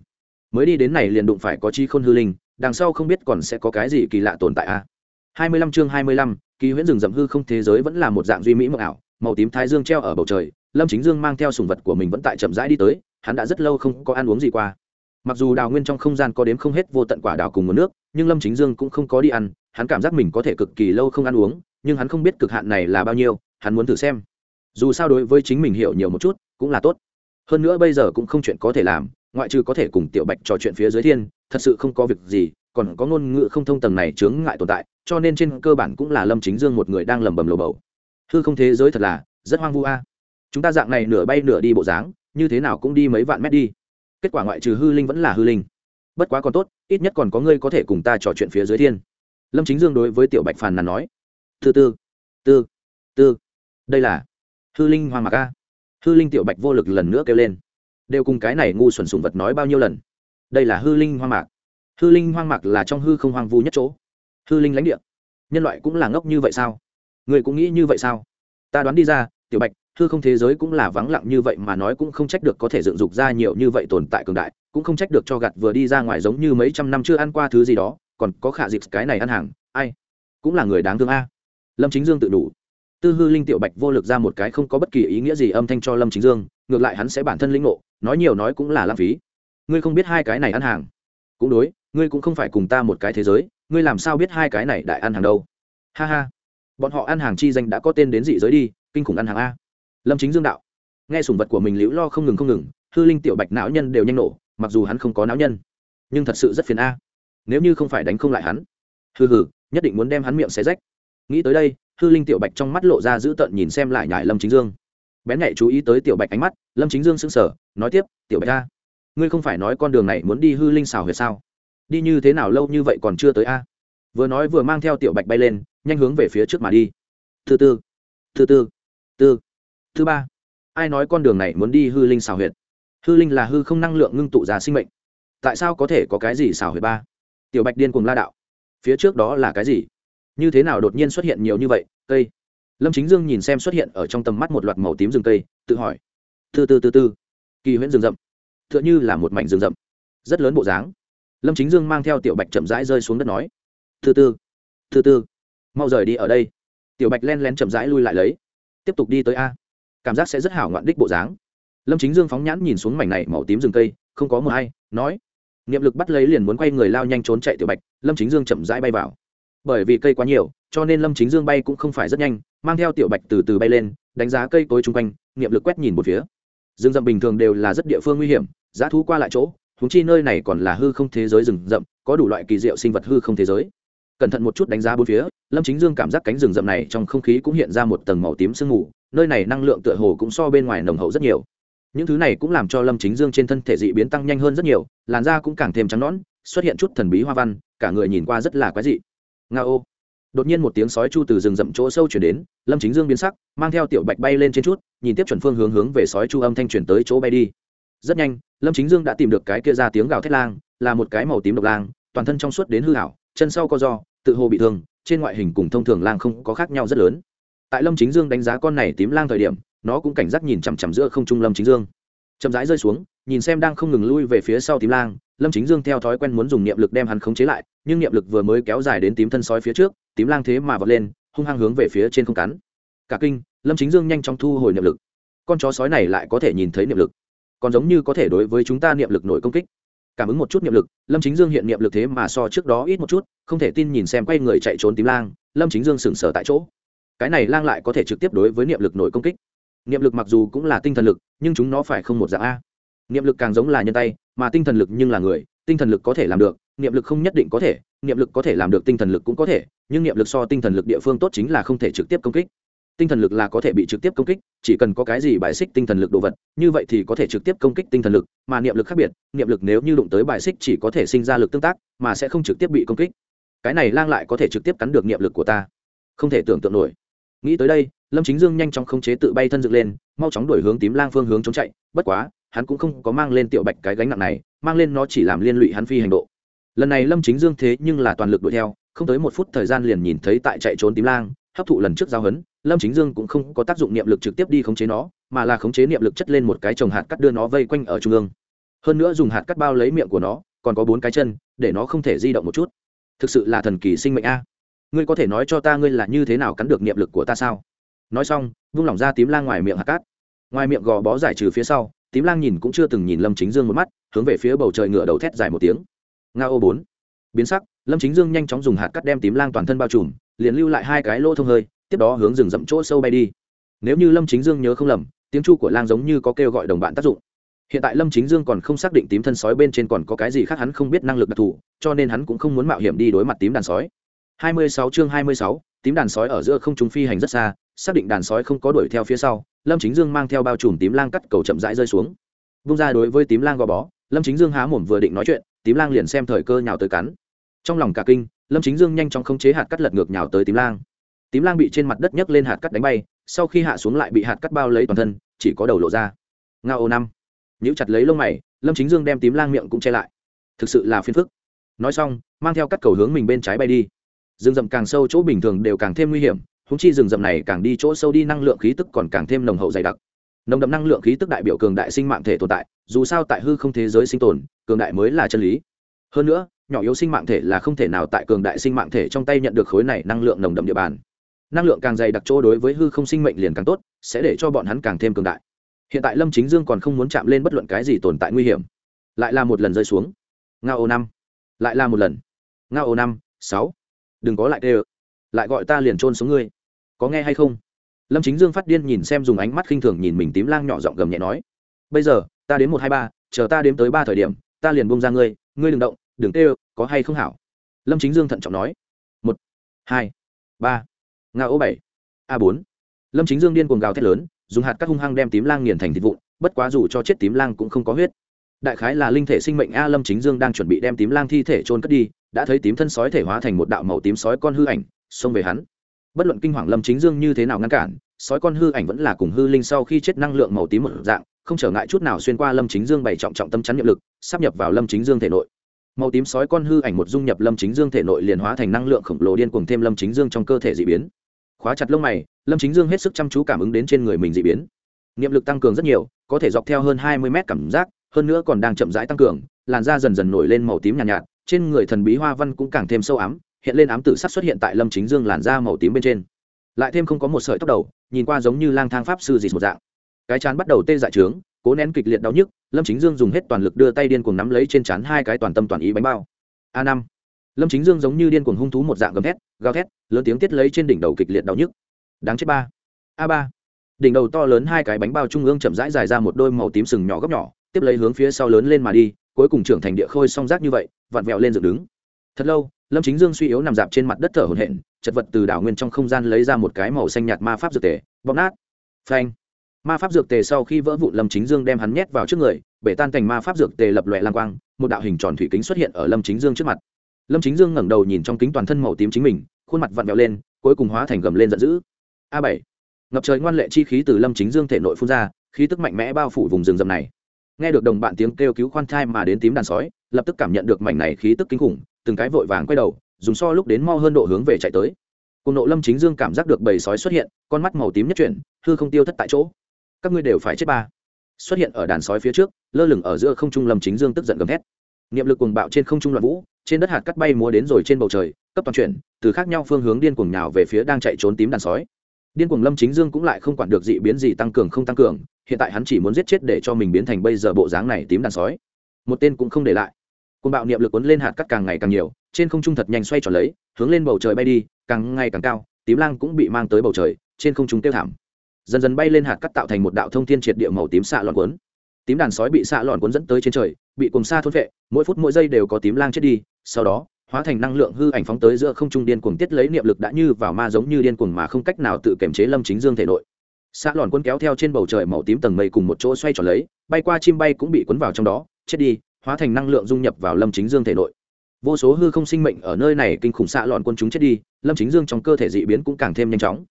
Mới đi đến này liền đụng phải có chi khôn hư linh, đằng sau không biết còn sẽ có cái gì kỳ lạ tồn tại a. à? Hai mươi lăm chương hai mươi lăm, kỳ huyễn rừng rậm hư không thế giới vẫn là một dạng duy mỹ mộng ảo, màu tím thái dương treo ở bầu trời, lâm chính dương mang theo sủng vật của mình vẫn tại chậm rãi đi tới, hắn đã rất lâu không có ăn uống gì qua. Mặc dù đào nguyên trong không gian có đếm không hết vô tận quả đào cùng nguồn nước, nhưng lâm chính dương cũng không có đi ăn, hắn cảm giác mình có thể cực kỳ lâu không ăn uống, nhưng hắn không biết cực hạn này là bao nhiêu, hắn muốn thử xem. Dù sao đối với chính mình hiểu nhiều một chút, cũng là tốt. Hơn nữa bây giờ cũng không chuyện có thể làm, ngoại trừ có thể cùng tiểu bạch trò chuyện phía dưới thiên, thật sự không có việc gì còn có ngôn ngữ không thông tầng này chướng ngại tồn tại, cho nên trên cơ bản cũng là lâm chính dương một người đang lầm bầm lầu bầu. Hư không thế giới thật là rất hoang vu a. Chúng ta dạng này nửa bay nửa đi bộ dáng, như thế nào cũng đi mấy vạn mét đi. Kết quả ngoại trừ hư linh vẫn là hư linh. Bất quá còn tốt, ít nhất còn có ngươi có thể cùng ta trò chuyện phía dưới thiên. Lâm chính dương đối với tiểu bạch phàn nàn nói. Tư tư tư tư đây là hư linh hoàng mạc a. Hư linh tiểu bạch vô lực lần nữa kêu lên. Đều cùng cái này ngu xuẩn sùng vật nói bao nhiêu lần. Đây là hư linh hoang mạc hư linh hoang mạc là trong hư không hoang vu nhất chỗ. Hư linh lãnh địa. Nhân loại cũng là ngốc như vậy sao? Người cũng nghĩ như vậy sao? Ta đoán đi ra, tiểu bạch, hư không thế giới cũng là vắng lặng như vậy mà nói cũng không trách được có thể dựng dục ra nhiều như vậy tồn tại cường đại, cũng không trách được cho gặt vừa đi ra ngoài giống như mấy trăm năm chưa ăn qua thứ gì đó, còn có khả dịp cái này ăn hàng, ai? Cũng là người đáng thương a. Lâm chính dương tự đủ. Tư hư linh tiểu bạch vô lực ra một cái không có bất kỳ ý nghĩa gì âm thanh cho lâm chính dương, ngược lại hắn sẽ bản thân lĩnh ngộ, nói nhiều nói cũng là lãng phí. Ngươi không biết hai cái này ăn hàng. Cũng đối ngươi cũng không phải cùng ta một cái thế giới, ngươi làm sao biết hai cái này đại ăn hàng đâu? Ha ha. Bọn họ ăn hàng chi danh đã có tên đến dị giới đi, kinh khủng ăn hàng a. Lâm chính dương đạo. Nghe sùng vật của mình liễu lo không ngừng không ngừng, hư linh tiểu bạch não nhân đều nhanh nổ, mặc dù hắn không có não nhân, nhưng thật sự rất phiền a. Nếu như không phải đánh không lại hắn hư hừ, nhất định muốn đem hắn miệng xé rách. Nghĩ tới đây, hư linh tiểu bạch trong mắt lộ ra giữ tợn nhìn xem lại nhải lâm chính dương. Bén nhạy chú ý tới tiểu bạch ánh mắt, lâm chính dương sững sờ, nói tiếp, tiểu bạch a, ngươi không phải nói con đường này muốn đi hư linh xào huyệt sao? Đi như thế nào lâu như vậy còn chưa tới a? Vừa nói vừa mang theo tiểu bạch bay lên, nhanh hướng về phía trước mà đi. Thứ tư thứ tư tư, thứ ba. Ai nói con đường này muốn đi hư linh xào huyệt? Hư linh là hư không năng lượng ngưng tụ ra sinh mệnh. Tại sao có thể có cái gì xào huyệt ba? Tiểu bạch điên cùng la đạo. Phía trước đó là cái gì? Như thế nào đột nhiên xuất hiện nhiều như vậy, cây? Lâm chính dương nhìn xem xuất hiện ở trong tầm mắt một loạt màu tím rừng cây, tự hỏi. Từ từ từ từ. Kỳ huyễn rừng rậm. T h ư ợ n h ư là một mảnh rừng rậm. Rất lớn bộ dáng lâm chính dương mang theo tiểu bạch chậm rãi rơi xuống đất nói thứ tư thứ tư, mau rời đi ở đây. Tiểu bạch len len chậm rãi lui lại lấy, tiếp tục đi tới a, cảm giác sẽ rất hảo ngoạn đích bộ dáng. Lâm chính dương phóng nhãn nhìn xuống mảnh này màu tím rừng cây, không có mờ hay nói, niệm lực bắt lấy liền muốn quay người lao nhanh trốn chạy tiểu bạch. Lâm chính dương chậm rãi bay vào. Bởi vì cây quá nhiều, cho nên lâm chính dương bay cũng không phải rất nhanh, mang theo tiểu bạch từ từ bay lên, đánh giá cây cối chung quanh, Niệm lực quét nhìn một phía. Rừng rậm bình thường đều là rất địa phương nguy hiểm, giá thú qua lại chỗ huống chi nơi này còn là hư không thế giới rừng rậm, có đủ loại kỳ diệu sinh vật hư không thế giới. Cẩn thận một chút đánh giá bốn phía, lâm chính dương cảm giác cánh rừng rậm này trong không khí cũng hiện ra một tầng màu tím sương mù, nơi này năng lượng tựa hồ cũng so bên ngoài nồng hậu rất nhiều. Những thứ này cũng làm cho lâm chính dương trên thân thể dị biến tăng nhanh hơn rất nhiều, làn da cũng càng thêm trắng nõn, xuất hiện chút thần bí hoa văn, cả người nhìn qua rất là quái dị. Nga ô. Đột nhiên một tiếng sói chu từ rừng rậm chỗ sâu chuyển đến, lâm chính dương biến sắc, mang theo tiểu bạch bay lên trên chút, nhìn tiếp chuẩn phương hướng hướng về sói chu âm thanh chuyển tới chỗ bay đi rất nhanh, lâm chính dương đã tìm được cái kia ra tiếng gào thét lang, là một cái màu tím độc lang, toàn thân trong suốt đến hư hảo chân sau co do, tự hồ bị thương, trên ngoại hình cùng thông thường lang không có khác nhau rất lớn. Tại lâm chính dương đánh giá con này tím lang thời điểm, nó cũng cảnh giác nhìn chằm chằm giữa không trung lâm chính dương. Chậm rãi rơi xuống, nhìn xem đang không ngừng lui về phía sau tím lang, lâm chính dương theo thói quen muốn dùng niệm lực đem hắn khống chế lại, nhưng niệm lực vừa mới kéo dài đến tím thân sói phía trước, tím lang thế mà vọt lên, hung hăng hướng về phía trên không cắn. Cả kinh, lâm chính dương nhanh chóng thu hồi niệm lực. Con chó sói này lại có thể nhìn thấy niệm lực còn giống như có thể đối với chúng ta niệm lực nổi công kích. Cảm ứng một chút niệm lực, lâm chính dương hiện niệm lực thế mà so trước đó ít một chút, không thể tin nhìn xem quay người chạy trốn tím lang, lâm chính dương sững sờ tại chỗ. Cái này lang lại có thể trực tiếp đối với niệm lực nổi công kích. Niệm lực mặc dù cũng là tinh thần lực, nhưng chúng nó phải không một dạng a. Niệm lực càng giống là nhân tay, mà tinh thần lực nhưng là người, tinh thần lực có thể làm được, niệm lực không nhất định có thể, niệm lực có thể làm được tinh thần lực cũng có thể, nhưng niệm lực so tinh thần lực địa phương tốt chính là không thể trực tiếp công kích tinh thần lực là có thể bị trực tiếp công kích, chỉ cần có cái gì bài xích tinh thần lực đồ vật, như vậy thì có thể trực tiếp công kích tinh thần lực, mà niệm lực khác biệt, niệm lực nếu như đụng tới bài xích chỉ có thể sinh ra lực tương tác, mà sẽ không trực tiếp bị công kích. Cái này lang lại có thể trực tiếp cắn được niệm lực của ta. Không thể tưởng tượng nổi. Nghĩ tới đây, lâm chính dương nhanh chóng khống chế tự bay thân dựng lên, mau chóng đuổi hướng tím lang phương hướng chống chạy, bất quá, hắn cũng không có mang lên tiểu bạch cái gánh nặng này, mang lên nó chỉ làm liên lụy hắn phi hành độ. Lần này lâm chính dương thế nhưng là toàn lực đuổi theo, không tới một phút thời gian liền nhìn thấy tại chạy trốn tím lang hấp thụ lần trước giao hấn, lâm chính dương cũng không có tác dụng niệm lực trực tiếp đi khống chế nó, mà là khống chế niệm lực chất lên một cái trồng hạt cắt đưa nó vây quanh ở trung ương. Hơn nữa dùng hạt cắt bao lấy miệng của nó, còn có bốn cái chân, để nó không thể di động một chút. Thực sự là thần kỳ sinh mệnh a. Ngươi có thể nói cho ta ngươi là như thế nào cắn được niệm lực của ta sao? Nói xong, vung lỏng ra tím lang ngoài miệng hạt cát ngoài miệng gò bó giải trừ phía sau, tím lang nhìn cũng chưa từng nhìn lâm chính dương một mắt, hướng về phía bầu trời ngựa đầu thét dài một tiếng. Nga ô bốn. Biến sắc, lâm chính dương nhanh chóng dùng hạt cắt đem tím lang toàn thân bao trùm liền lưu lại hai cái lỗ thông hơi tiếp đó hướng rừng rậm chỗ sâu bay đi. Nếu như lâm chính dương nhớ không lầm tiếng chu của lang giống như có kêu gọi đồng bạn tác dụng. Hiện tại lâm chính dương còn không xác định tím thân sói bên trên còn có cái gì khác hắn không biết năng lực đặc thù cho nên hắn cũng không muốn mạo hiểm đi đối mặt tím đàn sói. 26 chương 26, tím đàn sói ở giữa không trung phi hành rất xa xác định đàn sói không có đuổi theo phía sau lâm chính dương mang theo bao trùm tím lang cắt cầu chậm rãi rơi xuống. Vung ra đối với tím lang gò bó lâm chính dương há mồm vừa định nói chuyện tím lang liền xem thời cơ nhào tới cắn. Trong lòng cả kinh lâm chính dương nhanh chóng khống chế hạt cắt lật ngược nhào tới tím lang. Tím lang bị trên mặt đất nhấc lên hạt cắt đánh bay, sau khi hạ xuống lại bị hạt cắt bao lấy toàn thân, chỉ có đầu lộ ra. Nga ô năm. Nhíu chặt lấy lông mày, lâm chính dương đem tím lang miệng cũng che lại. Thực sự là phiền phức. Nói xong, mang theo cắt cầu hướng mình bên trái bay đi. Rừng rậm càng sâu chỗ bình thường đều càng thêm nguy hiểm húng chi rừng rậm này càng đi chỗ sâu đi năng lượng khí tức còn càng thêm nồng hậu dày đặc. Nồng đậm năng lượng khí tức đại biểu cường đại sinh mạng thể tồn tại, dù sao tại hư không thế giới sinh tồn, cường đại mới là chân lý. Hơn nữa nhỏ yếu sinh mạng thể là không thể nào tại cường đại sinh mạng thể trong tay nhận được khối này năng lượng nồng đậm địa bàn. Năng lượng càng dày đặc chỗ đối với hư không sinh mệnh liền càng tốt, sẽ để cho bọn hắn càng thêm cường đại. Hiện tại lâm chính dương còn không muốn chạm lên bất luận cái gì tồn tại nguy hiểm. Lại là một lần rơi xuống. Nga ô năm. Lại là một lần. Nga ô năm, sáu. Đừng có lại tê ơ lại gọi ta liền trôn xuống ngươi. Có nghe hay không? Lâm chính dương phát điên nhìn xem dùng ánh mắt khinh thường nhìn mình tím lang nhỏ giọng gầm nhẹ nói. Bây giờ, ta đến một hai ba, chờ ta đếm tới ba thời điểm, ta liền bông ra ngươi ngươi đừng động đừng tê có hay không hảo? Lâm chính dương thận trọng nói. Một, hai, ba nga ô bảy, a bốn. Lâm chính dương điên cuồng gào thét lớn, dùng hạt các hung hăng đem tím lang nghiền thành thịt vụn, bất quá dù cho chết tím lang cũng không có huyết. Đại khái là linh thể sinh mệnh a lâm chính dương đang chuẩn bị đem tím lang thi thể trôn cất đi, đã thấy tím thân sói thể hóa thành một đạo màu tím sói con hư ảnh, xông về hắn. Bất luận kinh hoàng lâm chính dương như thế nào ngăn cản, sói con hư ảnh vẫn là cùng hư linh sau khi chết năng lượng màu tím một dạng, không trở ngại chút nào xuyên qua lâm chính dương bày trọng trọng tâm chắn nhiệm lực, sắp nhập vào lâm chính dương thể nội màu tím sói con hư ảnh một dung nhập lâm chính dương thể nội liền hóa thành năng lượng khổng lồ điên cuồng thêm lâm chính dương trong cơ thể d ị biến. Khóa chặt lông mày lâm chính dương hết sức chăm chú cảm ứng đến trên người mình d ị biến. Niệm lực tăng cường rất nhiều có thể dọc theo hơn hai mươi mét cảm giác hơn nữa còn đang chậm rãi tăng cường làn da dần dần nổi lên màu tím nhàn nhạt, nhạt trên người thần bí hoa văn cũng càng thêm sâu ám hiện lên ám tử sắc xuất hiện tại lâm chính dương làn da màu tím bên trên. Lại thêm không có một sợi tóc đầu nhìn qua giống như lang thang pháp sư dịt một dạng. Cái chán bắt đầu tê dại trướng cố nén kịch liệt đau nhức, lâm chính dương dùng hết toàn lực đưa tay điên cuồng nắm lấy trên chán hai cái toàn tâm toàn ý bánh bao. A năm. Lâm chính dương giống như điên cuồng hung thú một dạng gầm thét, gào thét, lớn tiếng tiết lấy trên đỉnh đầu kịch liệt đau nhức. Đáng chết ba. A ba. Đỉnh đầu to lớn hai cái bánh bao trung ương chậm rãi dài ra một đôi màu tím sừng nhỏ góc nhỏ, tiếp lấy hướng phía sau lớn lên mà đi, cuối cùng trưởng thành địa khôi song rác như vậy, vặn vẹo lên dựng đứng. Thật lâu, lâm chính dương suy yếu nằm dạp trên mặt đất thở hổn hển, chật vật từ đảo nguyên trong không gian lấy ra một cái màu xanh nhạt ma pháp dược tề, bóp nát. Phanh ma pháp dược tề sau khi vỡ vụn lâm chính dương đem hắn nhét vào trước người, bể tan thành ma pháp dược tề lập lòe lang quang, một đạo hình tròn thủy kính xuất hiện ở lâm chính dương trước mặt. Lâm chính dương ngẩng đầu nhìn trong kính toàn thân màu tím chính mình, khuôn mặt vặn vẹo lên, cuối cùng hóa thành gầm lên giận dữ. A bảy. Ngập trời ngoan lệ chi khí từ lâm chính dương thể nội phun ra, khí tức mạnh mẽ bao phủ vùng rừng rậm này. Nghe được đồng bạn tiếng kêu cứu khoan thai mà đến tím đàn sói, lập tức cảm nhận được mảnh này khí tức kinh khủng, từng cái vội vàng quay đầu, dùng so lúc đến mau hơn độ hướng về chạy tới. Cùng nộ lâm chính dương cảm giác được bầy sói xuất hiện, con mắt màu tím nhất chuyển, hư không tiêu thất tại chỗ các ngươi đều phải chết ba. Xuất hiện ở đàn sói phía trước, lơ lửng ở giữa không trung lâm chính dương tức giận gầm thét. Niệm lực cuồng bạo trên không trung loạn vũ, trên đất hạt cắt bay múa đến rồi trên bầu trời, cấp toàn chuyển, từ khác nhau phương hướng điên cuồng nhào về phía đang chạy trốn tím đàn sói. Điên cuồng lâm chính dương cũng lại không quản được dị biến gì tăng cường không tăng cường, hiện tại hắn chỉ muốn giết chết để cho mình biến thành bây giờ bộ dáng này tím đàn sói. Một tên cũng không để lại. Cuồng bạo niệm lực cuốn lên hạt cắt càng ngày càng nhiều, trên không trung thật nhanh xoay tròn lấy, hướng lên bầu trời bay đi, càng ngày càng cao, tím lang cũng bị mang tới bầu trời, trên không trung tiêu thảm dần dần bay lên hạt cắt tạo thành một đạo thông thiên triệt địa màu tím xạ lọn cuốn. Tím đàn sói bị xạ lọn cuốn dẫn tới trên trời, bị cùng xa thôn vệ, mỗi phút mỗi giây đều có tím lang chết đi, sau đó, hóa thành năng lượng hư ảnh phóng tới giữa không trung điên cuồng tiết lấy niệm lực đã như vào ma giống như điên cuồng mà không cách nào tự kiểm chế lâm chính dương thể nội. Xạ lòn cuốn kéo theo trên bầu trời màu tím tầng mây cùng một chỗ xoay tròn lấy, bay qua chim bay cũng bị cuốn vào trong đó, chết đi, hóa thành năng lượng dung nhập vào lâm chính dương thể nội. Vô số hư không sinh mệnh ở nơi này kinh khủng xạ lòn quân chúng chết đi, lâm chính dương trong cơ thể dị biến cũng càng thêm nhanh chóng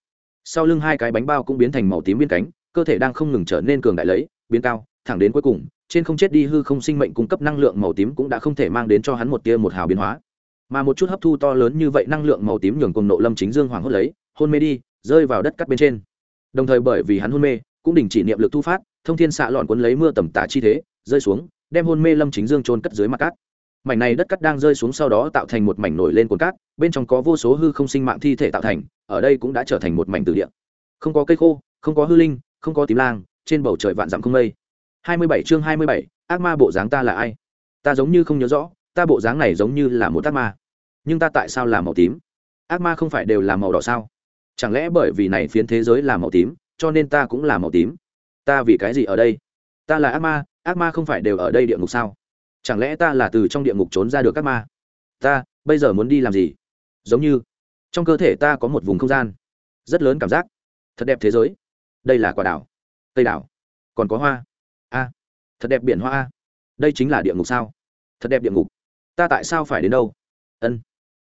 sau lưng hai cái bánh bao cũng biến thành màu tím biên cánh, cơ thể đang không ngừng trở nên cường đại lấy, biến cao, thẳng đến cuối cùng, trên không chết đi hư không sinh mệnh cung cấp năng lượng màu tím cũng đã không thể mang đến cho hắn một tia một hào biến hóa. Mà một chút hấp thu to lớn như vậy năng lượng màu tím nhường cùng nộ lâm chính dương hoàng hốt lấy, hôn mê đi, rơi vào đất cắt bên trên. Đồng thời bởi vì hắn hôn mê, cũng đình chỉ niệm lực thu phát, thông thiên xạ lọn cuốn lấy mưa tầm tả chi thế, rơi xuống, đem hôn mê lâm chính dương trôn cất dưới mặt cát mảnh này đất cắt đang rơi xuống sau đó tạo thành một mảnh nổi lên cồn cát, bên trong có vô số hư không sinh mạng thi thể tạo thành, ở đây cũng đã trở thành một mảnh từ địa. Không có cây khô, không có hư linh, không có tím lang, trên bầu trời vạn dặm không mây. Hai mươi bảy chương hai mươi bảy, ác ma bộ dáng ta là ai? Ta giống như không nhớ rõ, ta bộ dáng này giống như là một ác ma. Nhưng ta tại sao là màu tím? Ác ma không phải đều là màu đỏ sao? Chẳng lẽ bởi vì này phiến thế giới là màu tím, cho nên ta cũng là màu tím? Ta vì cái gì ở đây? Ta là ác ma ác ma không phải đều ở đây địa ngục sao? Chẳng lẽ ta là từ trong địa ngục trốn ra được các ma? Ta, bây giờ muốn đi làm gì? Giống như, trong cơ thể ta có một vùng không gian. Rất lớn cảm giác. Thật đẹp thế giới. Đây là quả đảo. Tây đảo. Còn có hoa. A. Thật đẹp biển hoa a. Đây chính là địa ngục sao? Thật đẹp địa ngục. Ta tại sao phải đến đâu? Ân.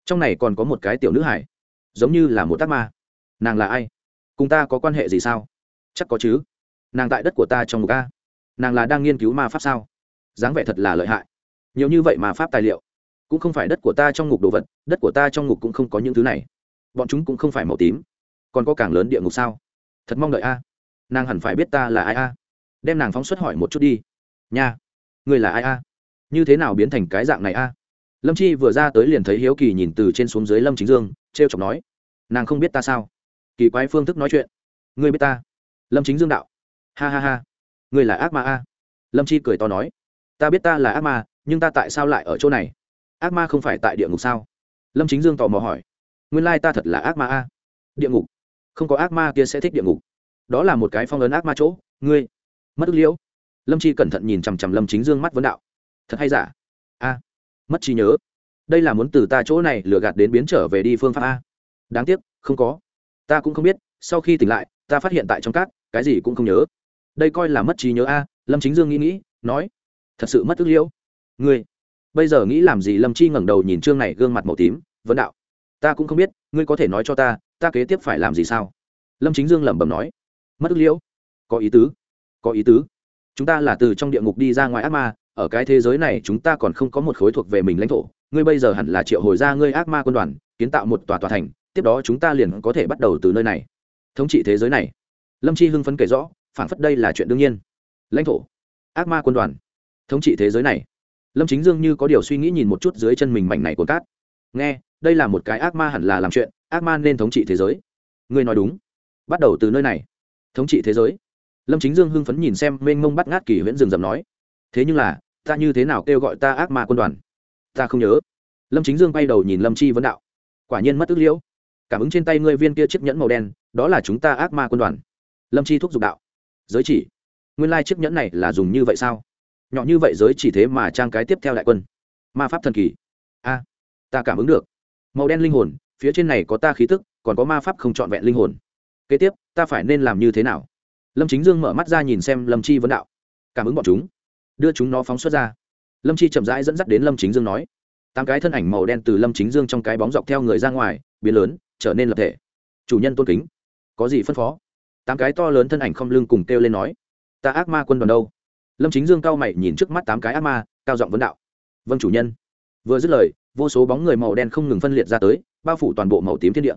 Trong này còn có một cái tiểu nữ hải. Giống như là một tác ma. Nàng là ai? Cùng ta có quan hệ gì sao? Chắc có chứ. Nàng tại đất của ta trong ngục a. Nàng là đang nghiên cứu ma pháp sao? Dáng vẻ thật là lợi hại nhiều như vậy mà pháp tài liệu. Cũng không phải đất của ta trong ngục đồ vật, đất của ta trong ngục cũng không có những thứ này. Bọn chúng cũng không phải màu tím. Còn có càng lớn địa ngục sao? Thật mong đợi a. Nàng hẳn phải biết ta là ai a. Đem nàng phóng xuất hỏi một chút đi. Nha. Người là ai a? Như thế nào biến thành cái dạng này a? Lâm chi vừa ra tới liền thấy hiếu kỳ nhìn từ trên xuống dưới lâm chính dương t r e o chọc nói. Nàng không biết ta sao? Kỳ quái phương thức nói chuyện. Ngươi biết ta? Lâm chính dương đạo. Ha ha ha. Ngươi là ác ma a? Lâm chi cười to nói. Ta biết ta là ác ma nhưng ta tại sao lại ở chỗ này? Ác ma không phải tại địa ngục sao? Lâm chính dương tò mò hỏi. Nguyên lai ta thật là ác ma a. Địa ngục? Không có ác ma kia sẽ thích địa ngục. Đó là một cái phong ấn ác ma chỗ. Ngươi? Mất ức liễu. Lâm chi cẩn thận nhìn chằm chằm lâm chính dương mắt vấn đạo. Thật hay giả? A. Mất trí nhớ. Đây là muốn từ ta chỗ này lừa gạt đến biến trở về đi phương pháp a. Đáng tiếc, không có. Ta cũng không biết, sau khi tỉnh lại, ta phát hiện tại trong cát, cái gì cũng không nhớ. Đây coi là mất trí nhớ a, lâm chính dương nghĩ nghĩ, nói. Thật sự mất ước liễu ngươi, bây giờ nghĩ làm gì? Lâm chi ngẩng đầu nhìn trương này, gương mặt màu tím, vấn đạo. Ta cũng không biết, ngươi có thể nói cho ta ta kế tiếp phải làm gì sao? Lâm chính dương lẩm bẩm nói. Mất ức liễu. Có ý tứ, có ý tứ. Chúng ta là từ trong địa ngục đi ra ngoài ác ma, ở cái thế giới này chúng ta còn không có một khối thuộc về mình lãnh thổ. Ngươi bây giờ hẳn là triệu hồi ra ngươi ác ma quân đoàn, kiến tạo một tòa tòa thành, tiếp đó chúng ta liền có thể bắt đầu từ nơi này. Thống trị thế giới này. Lâm chi hưng phấn kể rõ phản phất đây là chuyện đương nhiên. Lãnh thổ, ác ma quân đoàn, thống trị thế giới này lâm chính dương như có điều suy nghĩ nhìn một chút dưới chân mình mảnh này của cát. Nghe, đây là một cái ác ma hẳn là làm chuyện, ác ma nên thống trị thế giới. Ngươi nói đúng. Bắt đầu từ nơi này. Thống trị thế giới. Lâm chính dương hưng phấn nhìn xem mênh mông bắt ngát kỳ huyễn rừng rầm nói. Thế nhưng là, ta như thế nào kêu gọi ta ác ma quân đoàn? Ta không nhớ. Lâm chính dương bay đầu nhìn lâm chi vấn đạo. Quả nhiên mất ước liễu. Cảm ứng trên tay ngươi viên kia chiếc nhẫn màu đen, đó là chúng ta ác ma quân đoàn. Lâm chi thúc giục đạo. Giới chỉ. Nguyên lai chiếc nhẫn này là dùng như vậy sao? Nhỏ như vậy giới chỉ thế mà trang cái tiếp theo đại quân. Ma pháp thần kỳ. A, ta cảm ứng được. Màu đen linh hồn, phía trên này có ta khí tức, còn có ma pháp không trọn vẹn linh hồn. Kế tiếp, ta phải nên làm như thế nào? Lâm chính dương mở mắt ra nhìn xem lâm chi vấn đạo. Cảm ứng bọn chúng. Đưa chúng nó phóng xuất ra. Lâm chi chậm rãi dẫn dắt đến lâm chính dương nói. Tám cái thân ảnh màu đen từ lâm chính dương trong cái bóng dọc theo người ra ngoài, biến lớn, trở nên lập thể. Chủ nhân tôn kính. Có gì phân phó? Tám cái to lớn thân ảnh không lưng cùng kêu lên nói. Ta ác ma quân đoàn đâu? Lâm chính dương cao mày nhìn trước mắt tám cái ác ma, cao giọng vấn đạo. Vâng chủ nhân. Vừa dứt lời, vô số bóng người màu đen không ngừng phân liệt ra tới, bao phủ toàn bộ màu tím thiên địa.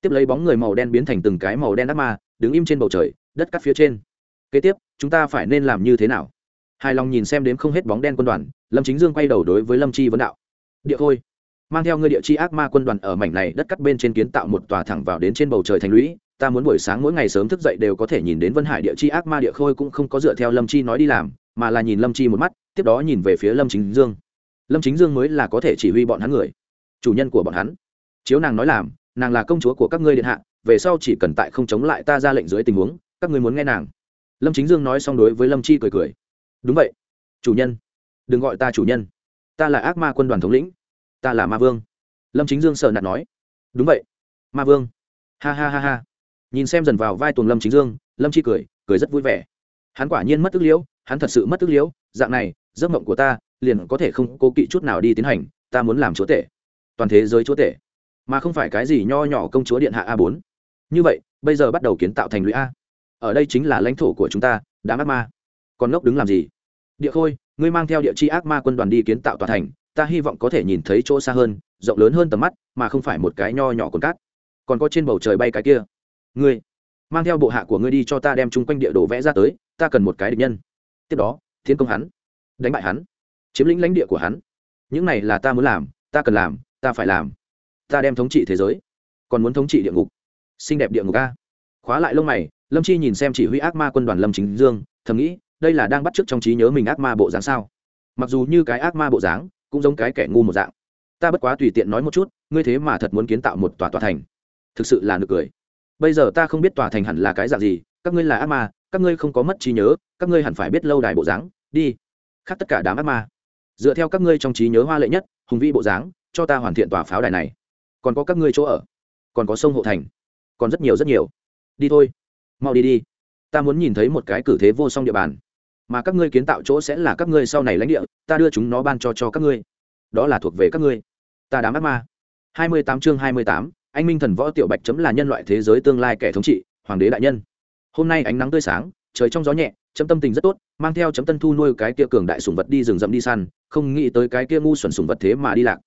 Tiếp lấy bóng người màu đen biến thành từng cái màu đen ác ma, đứng im trên bầu trời, đất cắt phía trên. Kế tiếp, chúng ta phải nên làm như thế nào? Hài lòng nhìn xem đến không hết bóng đen quân đoàn, lâm chính dương quay đầu đối với lâm chi vấn đạo. Địa khôi. Mang theo ngươi địa chi ác ma quân đoàn ở mảnh này đất cắt bên trên kiến tạo một tòa thẳng vào đến trên bầu trời thành lũy. Ta muốn buổi sáng mỗi ngày sớm thức dậy đều có thể nhìn đến vân hải địa chi ác ma địa khôi cũng không có dựa theo lâm chi nói đi làm mà là nhìn lâm chi một mắt, tiếp đó nhìn về phía lâm chính dương. Lâm chính dương mới là có thể chỉ huy bọn hắn người, chủ nhân của bọn hắn. Chiếu nàng nói làm, nàng là công chúa của các ngươi điện hạ, về sau chỉ cần tại không chống lại ta ra lệnh dưới tình huống, các ngươi muốn nghe nàng. Lâm chính dương nói xong đối với lâm chi cười cười. Đúng vậy. Chủ nhân. Đừng gọi ta chủ nhân. Ta là ác ma quân đoàn thống lĩnh. Ta là ma vương. Lâm chính dương sợ nạt nói. Đúng vậy. Ma vương. Ha ha ha ha. Nhìn xem dần vào vai tuồng lâm chính dương, lâm chi cười cười rất vui vẻ. Hắn quả nhiên mất tức liễu hắn thật sự mất tức liễu, dạng này, giấc mộng của ta liền có thể không cố kỵ chút nào đi tiến hành, ta muốn làm chúa tể. Toàn thế giới chúa tể. Mà không phải cái gì nho nhỏ công chúa điện hạ a bốn. Như vậy, bây giờ bắt đầu kiến tạo thành lũy a. Ở đây chính là lãnh thổ của chúng ta, đám ác ma. Còn ngốc đứng làm gì? Địa khôi, ngươi mang theo địa chi ác ma quân đoàn đi kiến tạo tòa thành, ta hy vọng có thể nhìn thấy chỗ xa hơn, rộng lớn hơn tầm mắt, mà không phải một cái nho nhỏ cồn cát. Còn có trên bầu trời bay cái kia. Ngươi, mang theo bộ hạ của ngươi đi cho ta đem chung quanh địa đồ vẽ ra tới, ta cần một cái địch nhân tiếp đó thiên công hắn, đánh bại hắn, chiếm lĩnh lãnh địa của hắn. Những này là ta muốn làm, ta cần làm, ta phải làm. Ta đem thống trị thế giới, còn muốn thống trị địa ngục. Xinh đẹp địa ngục a. Khóa lại lông mày, lâm chi nhìn xem chỉ huy ác ma quân đoàn lâm chính dương, thầm nghĩ, đây là đang bắt t r ư ớ c trong trí nhớ mình ác ma bộ dáng sao? Mặc dù như cái ác ma bộ dáng, cũng giống cái kẻ ngu một dạng. Ta bất quá tùy tiện nói một chút, ngươi thế mà thật muốn kiến tạo một tòa tòa thành. Thực sự là nực cười. Bây giờ ta không biết tòa thành hẳn là cái dạng gì các ngươi là ác ma, các ngươi không có mất trí nhớ, các ngươi hẳn phải biết lâu đài bộ dáng, đi. Khác tất cả đám ác ma. Dựa theo các ngươi trong trí nhớ hoa lệ nhất, hùng vĩ bộ dáng, cho ta hoàn thiện tòa pháo đài này. Còn có các ngươi chỗ ở. Còn có sông hộ thành. Còn rất nhiều rất nhiều. Đi thôi. Mau đi đi. Ta muốn nhìn thấy một cái cử thế vô song địa bàn. Mà các ngươi kiến tạo chỗ sẽ là các ngươi sau này lãnh địa, ta đưa chúng nó ban cho cho các ngươi. Đó là thuộc về các ngươi. Ta đám ác ma. Hai mươi tám chương hai mươi tám, anh minh thần võ tiểu bạch chấm là nhân loại thế giới tương lai kẻ thống trị, hoàng đế đại nhân hôm nay ánh nắng tươi sáng, trời trong gió nhẹ, chấm tâm tình rất tốt, mang theo chấm tân thu nuôi cái kia cường đại sùng vật đi rừng rậm đi săn, không nghĩ tới cái kia ngu xuẩn sùng vật thế mà đi lạc.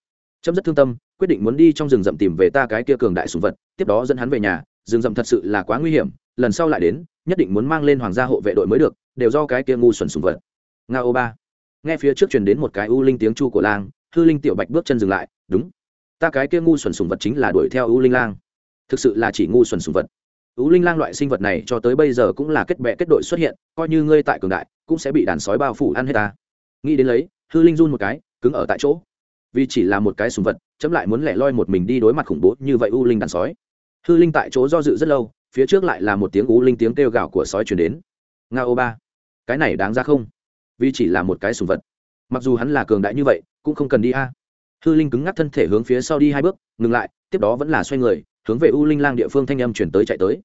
Chấm rất thương tâm, quyết định muốn đi trong rừng rậm tìm về ta cái kia cường đại sùng vật, tiếp đó dẫn hắn về nhà, rừng rậm thật sự là quá nguy hiểm, lần sau lại đến, nhất định muốn mang lên hoàng gia hộ vệ đội mới được, đều do cái kia ngu xuẩn sùng vật. Nga ô ba. Nghe phía trước truyền đến một cái u linh tiếng chu của lang, hư linh tiểu bạch bước chân dừng lại, đúng, ta cái kia ngu xuẩn sùng vật chính là đuổi theo u linh lang. Thực sự là chỉ ngu xuẩn sùng vật u linh lang loại sinh vật này cho tới bây giờ cũng là kết bệ kết đội xuất hiện, coi như ngươi tại cường đại, cũng sẽ bị đàn sói bao phủ ăn hết ta. Nghĩ đến lấy, hư linh run một cái, cứng ở tại chỗ. Vì chỉ là một cái sùng vật, chấm lại muốn lẻ loi một mình đi đối mặt khủng bố như vậy u linh đàn sói. Hư linh tại chỗ do dự rất lâu, phía trước lại là một tiếng u linh tiếng kêu gào của sói chuyển đến. Nga ô ba, cái này đáng ra không? Vì chỉ là một cái sùng vật. Mặc dù hắn là cường đại như vậy, cũng không cần đi a. Hư linh cứng ngắc thân thể hướng phía sau đi hai bước, ngừng lại, tiếp đó vẫn là xoay người hướng về u linh lang địa phương thanh âm chuyển tới chạy tới.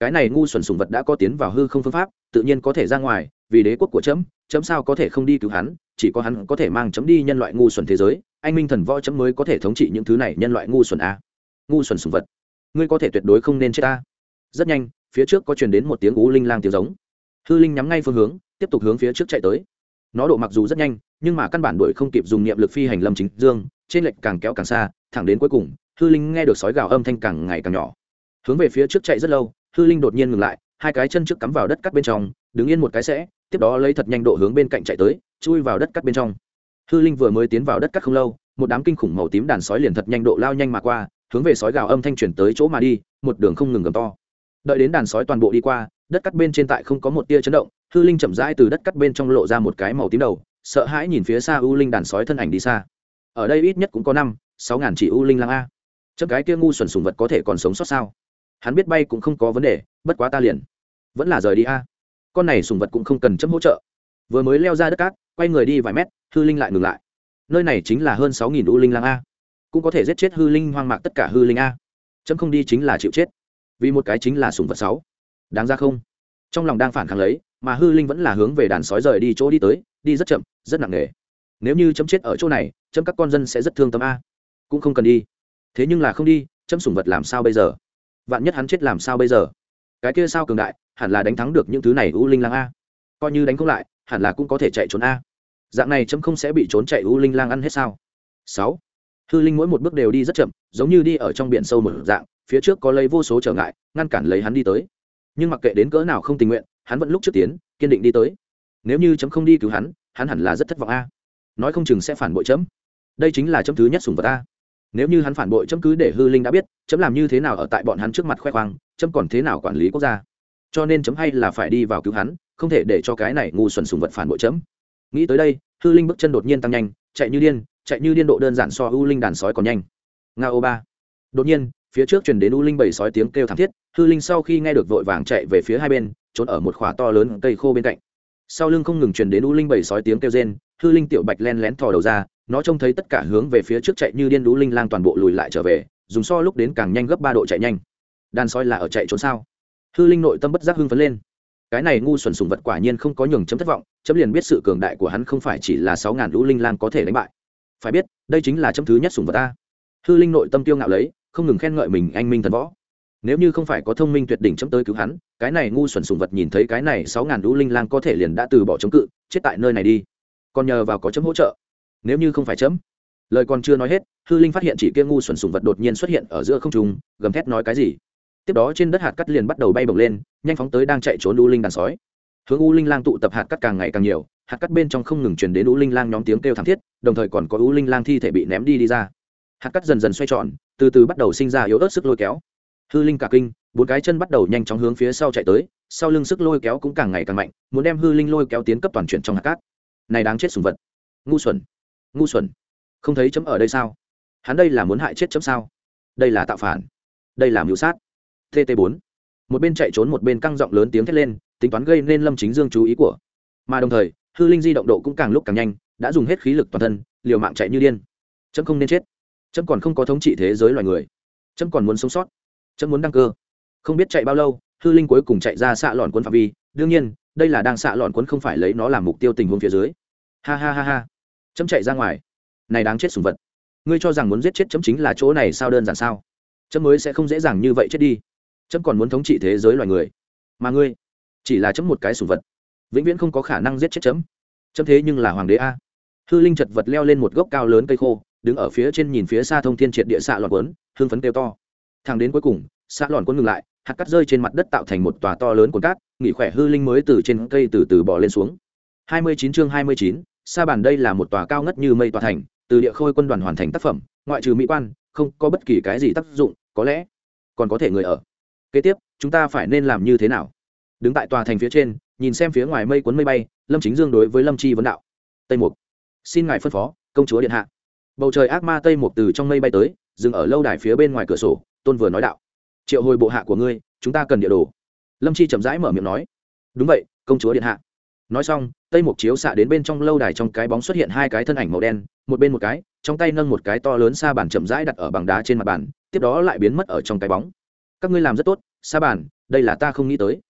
Cái này ngu xuẩn sùng vật đã có tiến vào hư không phương pháp, tự nhiên có thể ra ngoài, vì đế quốc của chấm chấm sao có thể không đi cứu hắn, chỉ có hắn có thể mang chấm đi nhân loại ngu xuẩn thế giới, anh minh thần võ chấm mới có thể thống trị những thứ này nhân loại ngu xuẩn a ngu xuẩn sùng vật, ngươi có thể tuyệt đối không nên chết ta. Rất nhanh, phía trước có truyền đến một tiếng u linh lang tiếng giống. Hư linh nhắm ngay phương hướng, tiếp tục hướng phía trước chạy tới. Nó độ mặc dù rất nhanh, nhưng mà căn bản đuổi không kịp dùng niệm lực phi hành lâm chính dương, trên lệch càng kéo càng xa, thẳng đến cuối cùng hư linh nghe được sói gào âm thanh càng ngày càng nhỏ. Hướng về phía trước chạy rất lâu, hư linh đột nhiên ngừng lại, hai cái chân trước cắm vào đất cắt bên trong, đứng yên một cái sẽ, tiếp đó lấy thật nhanh độ hướng bên cạnh chạy tới, chui vào đất cắt bên trong. Hư linh vừa mới tiến vào đất cắt không lâu, một đám kinh khủng màu tím đàn sói liền thật nhanh độ lao nhanh mà qua, hướng về sói gào âm thanh chuyển tới chỗ mà đi, một đường không ngừng gầm to. Đợi đến đàn sói toàn bộ đi qua, đất cắt bên trên tại không có một tia chấn động, hư linh chậm rãi từ đất cắt bên trong lộ ra một cái màu tím đầu, sợ hãi nhìn phía xa u linh đàn sói thân ảnh đi xa. Ở đây ít nhất cũng có năm, sáu ngàn chỉ u linh lang a chấm cái kia ngu xuẩn sùng vật có thể còn sống sót sao? Hắn biết bay cũng không có vấn đề, bất quá ta liền. Vẫn là rời đi a. Con này sùng vật cũng không cần chấm hỗ trợ. Vừa mới leo ra đất cát, quay người đi vài mét, hư linh lại ngừng lại. Nơi này chính là hơn sáu nghìn u linh lang a. Cũng có thể giết chết hư linh hoang mạc tất cả hư linh a. Chấm không đi chính là chịu chết. Vì một cái chính là sùng vật sáu. Đáng ra không? Trong lòng đang phản kháng lấy, mà hư linh vẫn là hướng về đàn sói rời đi chỗ đi tới, đi rất chậm, rất nặng nề. Nếu như chấm chết ở chỗ này, chấm các con dân sẽ rất thương tâm a. Cũng không cần đi thế nhưng là không đi, chấm sủng vật làm sao bây giờ? Vạn nhất hắn chết làm sao bây giờ? Cái kia sao cường đại, hẳn là đánh thắng được những thứ này u linh lang a. Coi như đánh không lại, hẳn là cũng có thể chạy trốn a. Dạng này chấm không sẽ bị trốn chạy u linh lang ăn hết sao? Sáu. Hư linh mỗi một bước đều đi rất chậm, giống như đi ở trong biển sâu một dạng, phía trước có lấy vô số trở ngại, ngăn cản lấy hắn đi tới. Nhưng mặc kệ đến cỡ nào không tình nguyện, hắn vẫn lúc trước tiến, kiên định đi tới. Nếu như chấm không đi cứu hắn hắn hẳn là rất thất vọng a. Nói không chừng sẽ phản bội chấm. Đây chính là chấm thứ nhất sùng vật a nếu như hắn phản bội chấm cứ để hư linh đã biết, chấm làm như thế nào ở tại bọn hắn trước mặt khoe khoang, chấm còn thế nào quản lý quốc gia? Cho nên chấm hay là phải đi vào cứu hắn, không thể để cho cái này ngu xuẩn sùng vật phản bội chấm. Nghĩ tới đây, hư linh bước chân đột nhiên tăng nhanh, chạy như điên, chạy như điên độ đơn giản so u linh đàn sói còn nhanh. Nga ô ba. Đột nhiên, phía trước truyền đến u linh bảy sói tiếng kêu thảm thiết, hư linh sau khi nghe được vội vàng chạy về phía hai bên, trốn ở một khỏa to lớn cây khô bên cạnh. Sau lưng không ngừng truyền đến u linh bảy sói tiếng kêu rên hư linh tiểu bạch len lén thò đầu ra, nó trông thấy tất cả hướng về phía trước chạy như điên đú linh lang toàn bộ lùi lại trở về, dùng so lúc đến càng nhanh gấp ba độ chạy nhanh. Đàn sói là ở chạy trốn sao? Hư linh nội tâm bất giác hưng phấn lên. Cái này ngu xuẩn sùng vật quả nhiên không có nhường chấm thất vọng, chấm liền biết sự cường đại của hắn không phải chỉ là sáu ngàn lũ linh lang có thể đánh bại. Phải biết, đây chính là chấm thứ nhất sùng vật ta. Hư linh nội tâm tiêu ngạo lấy, không ngừng khen ngợi mình, anh minh thần võ. Nếu như không phải có thông minh tuyệt đỉnh chấm tới cứu hắn, cái này ngu xuẩn sùng vật nhìn thấy cái này sáu ngàn lũ linh lang có thể liền đã từ bỏ chống cự, chết tại nơi này đi còn nhờ vào có chấm hỗ trợ. Nếu như không phải chấm, lời còn chưa nói hết, hư linh phát hiện chỉ kia ngu xuẩn sùng vật đột nhiên xuất hiện ở giữa không trung, gầm thét nói cái gì? Tiếp đó trên đất hạt cắt liền bắt đầu bay bổng lên, nhanh phóng tới đang chạy trốn u linh đàn sói. Hướng u linh lang tụ tập hạt cắt càng ngày càng nhiều, hạt cắt bên trong không ngừng chuyển đến u linh lang nhóm tiếng kêu thảm thiết, đồng thời còn có u linh lang thi thể bị ném đi đi ra. Hạt cắt dần dần xoay tròn, từ từ bắt đầu sinh ra yếu ớt sức lôi kéo. Hư linh cả kinh, bốn cái chân bắt đầu nhanh chóng hướng phía sau chạy tới, sau lưng sức lôi kéo cũng càng ngày càng mạnh, muốn đem hư linh lôi kéo tiến cấp toàn chuyển trong hạt cát này đáng chết sùng vật. Ngu xuẩn ngu xuẩn. Không thấy chấm ở đây sao? Hắn đây là muốn hại chết chấm sao? Đây là tạo phản. Đây là mưu sát. Tt 4 một bên chạy trốn một bên căng giọng lớn tiếng thét lên, tính toán gây nên lâm chính dương chú ý của. Mà đồng thời, hư linh di động độ cũng càng lúc càng nhanh, đã dùng hết khí lực toàn thân, liều mạng chạy như điên. Chấm không nên chết. Chấm còn không có thống trị thế giới loài người. Chấm còn muốn sống sót. Chấm muốn đăng cơ. Không biết chạy bao lâu, hư linh cuối cùng chạy ra xạ lòn quân phạm vi. Đương nhiên đây là đang xạ lọn cuốn không phải lấy nó làm mục tiêu tình huống phía dưới. Ha ha ha ha. Chấm chạy ra ngoài. Này đáng chết sùng vật. Ngươi cho rằng muốn giết chết chấm chính là chỗ này sao đơn giản sao? Chấm mới sẽ không dễ dàng như vậy chết đi. Chấm còn muốn thống trị thế giới loài người. Mà ngươi, chỉ là chấm một cái sùng vật. Vĩnh viễn không có khả năng giết chết chấm. Chấm thế nhưng là hoàng đế a. Hư linh chật vật leo lên một gốc cao lớn cây khô, đứng ở phía trên nhìn phía xa thông thiên triệt địa xạ lọn quấn hương phấn kêu to. Thang đến cuối cùng, xạ lọn quấn ngừng lại, hạt cắt rơi trên mặt đất tạo thành một tòa to lớn cồn cát nghỉ khỏe hư linh mới từ trên cây từ từ bỏ lên xuống. Hai mươi chín chương hai mươi chín sa bàn đây là một tòa cao ngất như mây tòa thành, từ địa khôi quân đoàn hoàn thành tác phẩm, ngoại trừ mỹ quan, không có bất kỳ cái gì tác dụng, có lẽ còn có thể người ở. Kế tiếp, chúng ta phải nên làm như thế nào? Đứng tại tòa thành phía trên, nhìn xem phía ngoài mây cuốn mây bay, lâm chính dương đối với lâm chi vấn đạo. Tây mục, xin ngài phân phó, công chúa điện hạ. Bầu trời ác ma tây mục từ trong mây bay tới, dừng ở lâu đài phía bên ngoài cửa sổ, tôn vừa nói đạo. Triệu hồi bộ hạ của ngươi, chúng ta cần địa đồ lâm chi chậm rãi mở miệng nói đúng vậy công chúa điện hạ nói xong tây mục chiếu xạ đến bên trong lâu đài trong cái bóng xuất hiện hai cái thân ảnh màu đen một bên một cái trong tay nâng một cái to lớn xa bàn chậm rãi đặt ở bằng đá trên mặt bàn tiếp đó lại biến mất ở trong cái bóng các ngươi làm rất tốt xa bàn đây là ta không nghĩ tới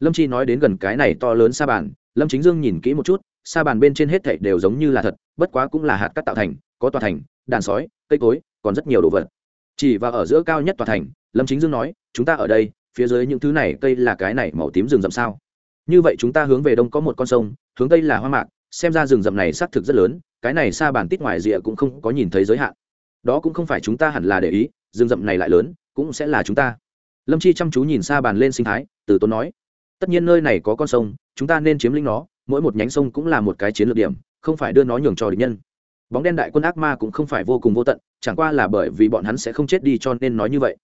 lâm chi nói đến gần cái này to lớn xa bàn lâm chính dương nhìn kỹ một chút xa bàn bên trên hết thảy đều giống như là thật bất quá cũng là hạt cắt tạo thành có tòa thành đàn sói cây cối còn rất nhiều đồ vật chỉ và ở giữa cao nhất tòa thành lâm chính dương nói chúng ta ở đây phía dưới những thứ này cây là cái này màu tím rừng rậm sao? Như vậy chúng ta hướng về đông có một con sông, hướng tây là hoa mạc, xem ra rừng rậm này xác thực rất lớn, cái này xa bản tít ngoài rìa cũng không có nhìn thấy giới hạn. Đó cũng không phải chúng ta hẳn là để ý, rừng rậm này lại lớn, cũng sẽ là chúng ta. Lâm chi chăm chú nhìn xa bàn lên sinh thái, từ tốn nói, tất nhiên nơi này có con sông, chúng ta nên chiếm lĩnh nó, mỗi một nhánh sông cũng là một cái chiến lược điểm, không phải đưa nó nhường cho địch nhân. Bóng đen đại quân ác ma cũng không phải vô cùng vô tận, chẳng qua là bởi vì bọn hắn sẽ không chết đi cho nên nói như vậy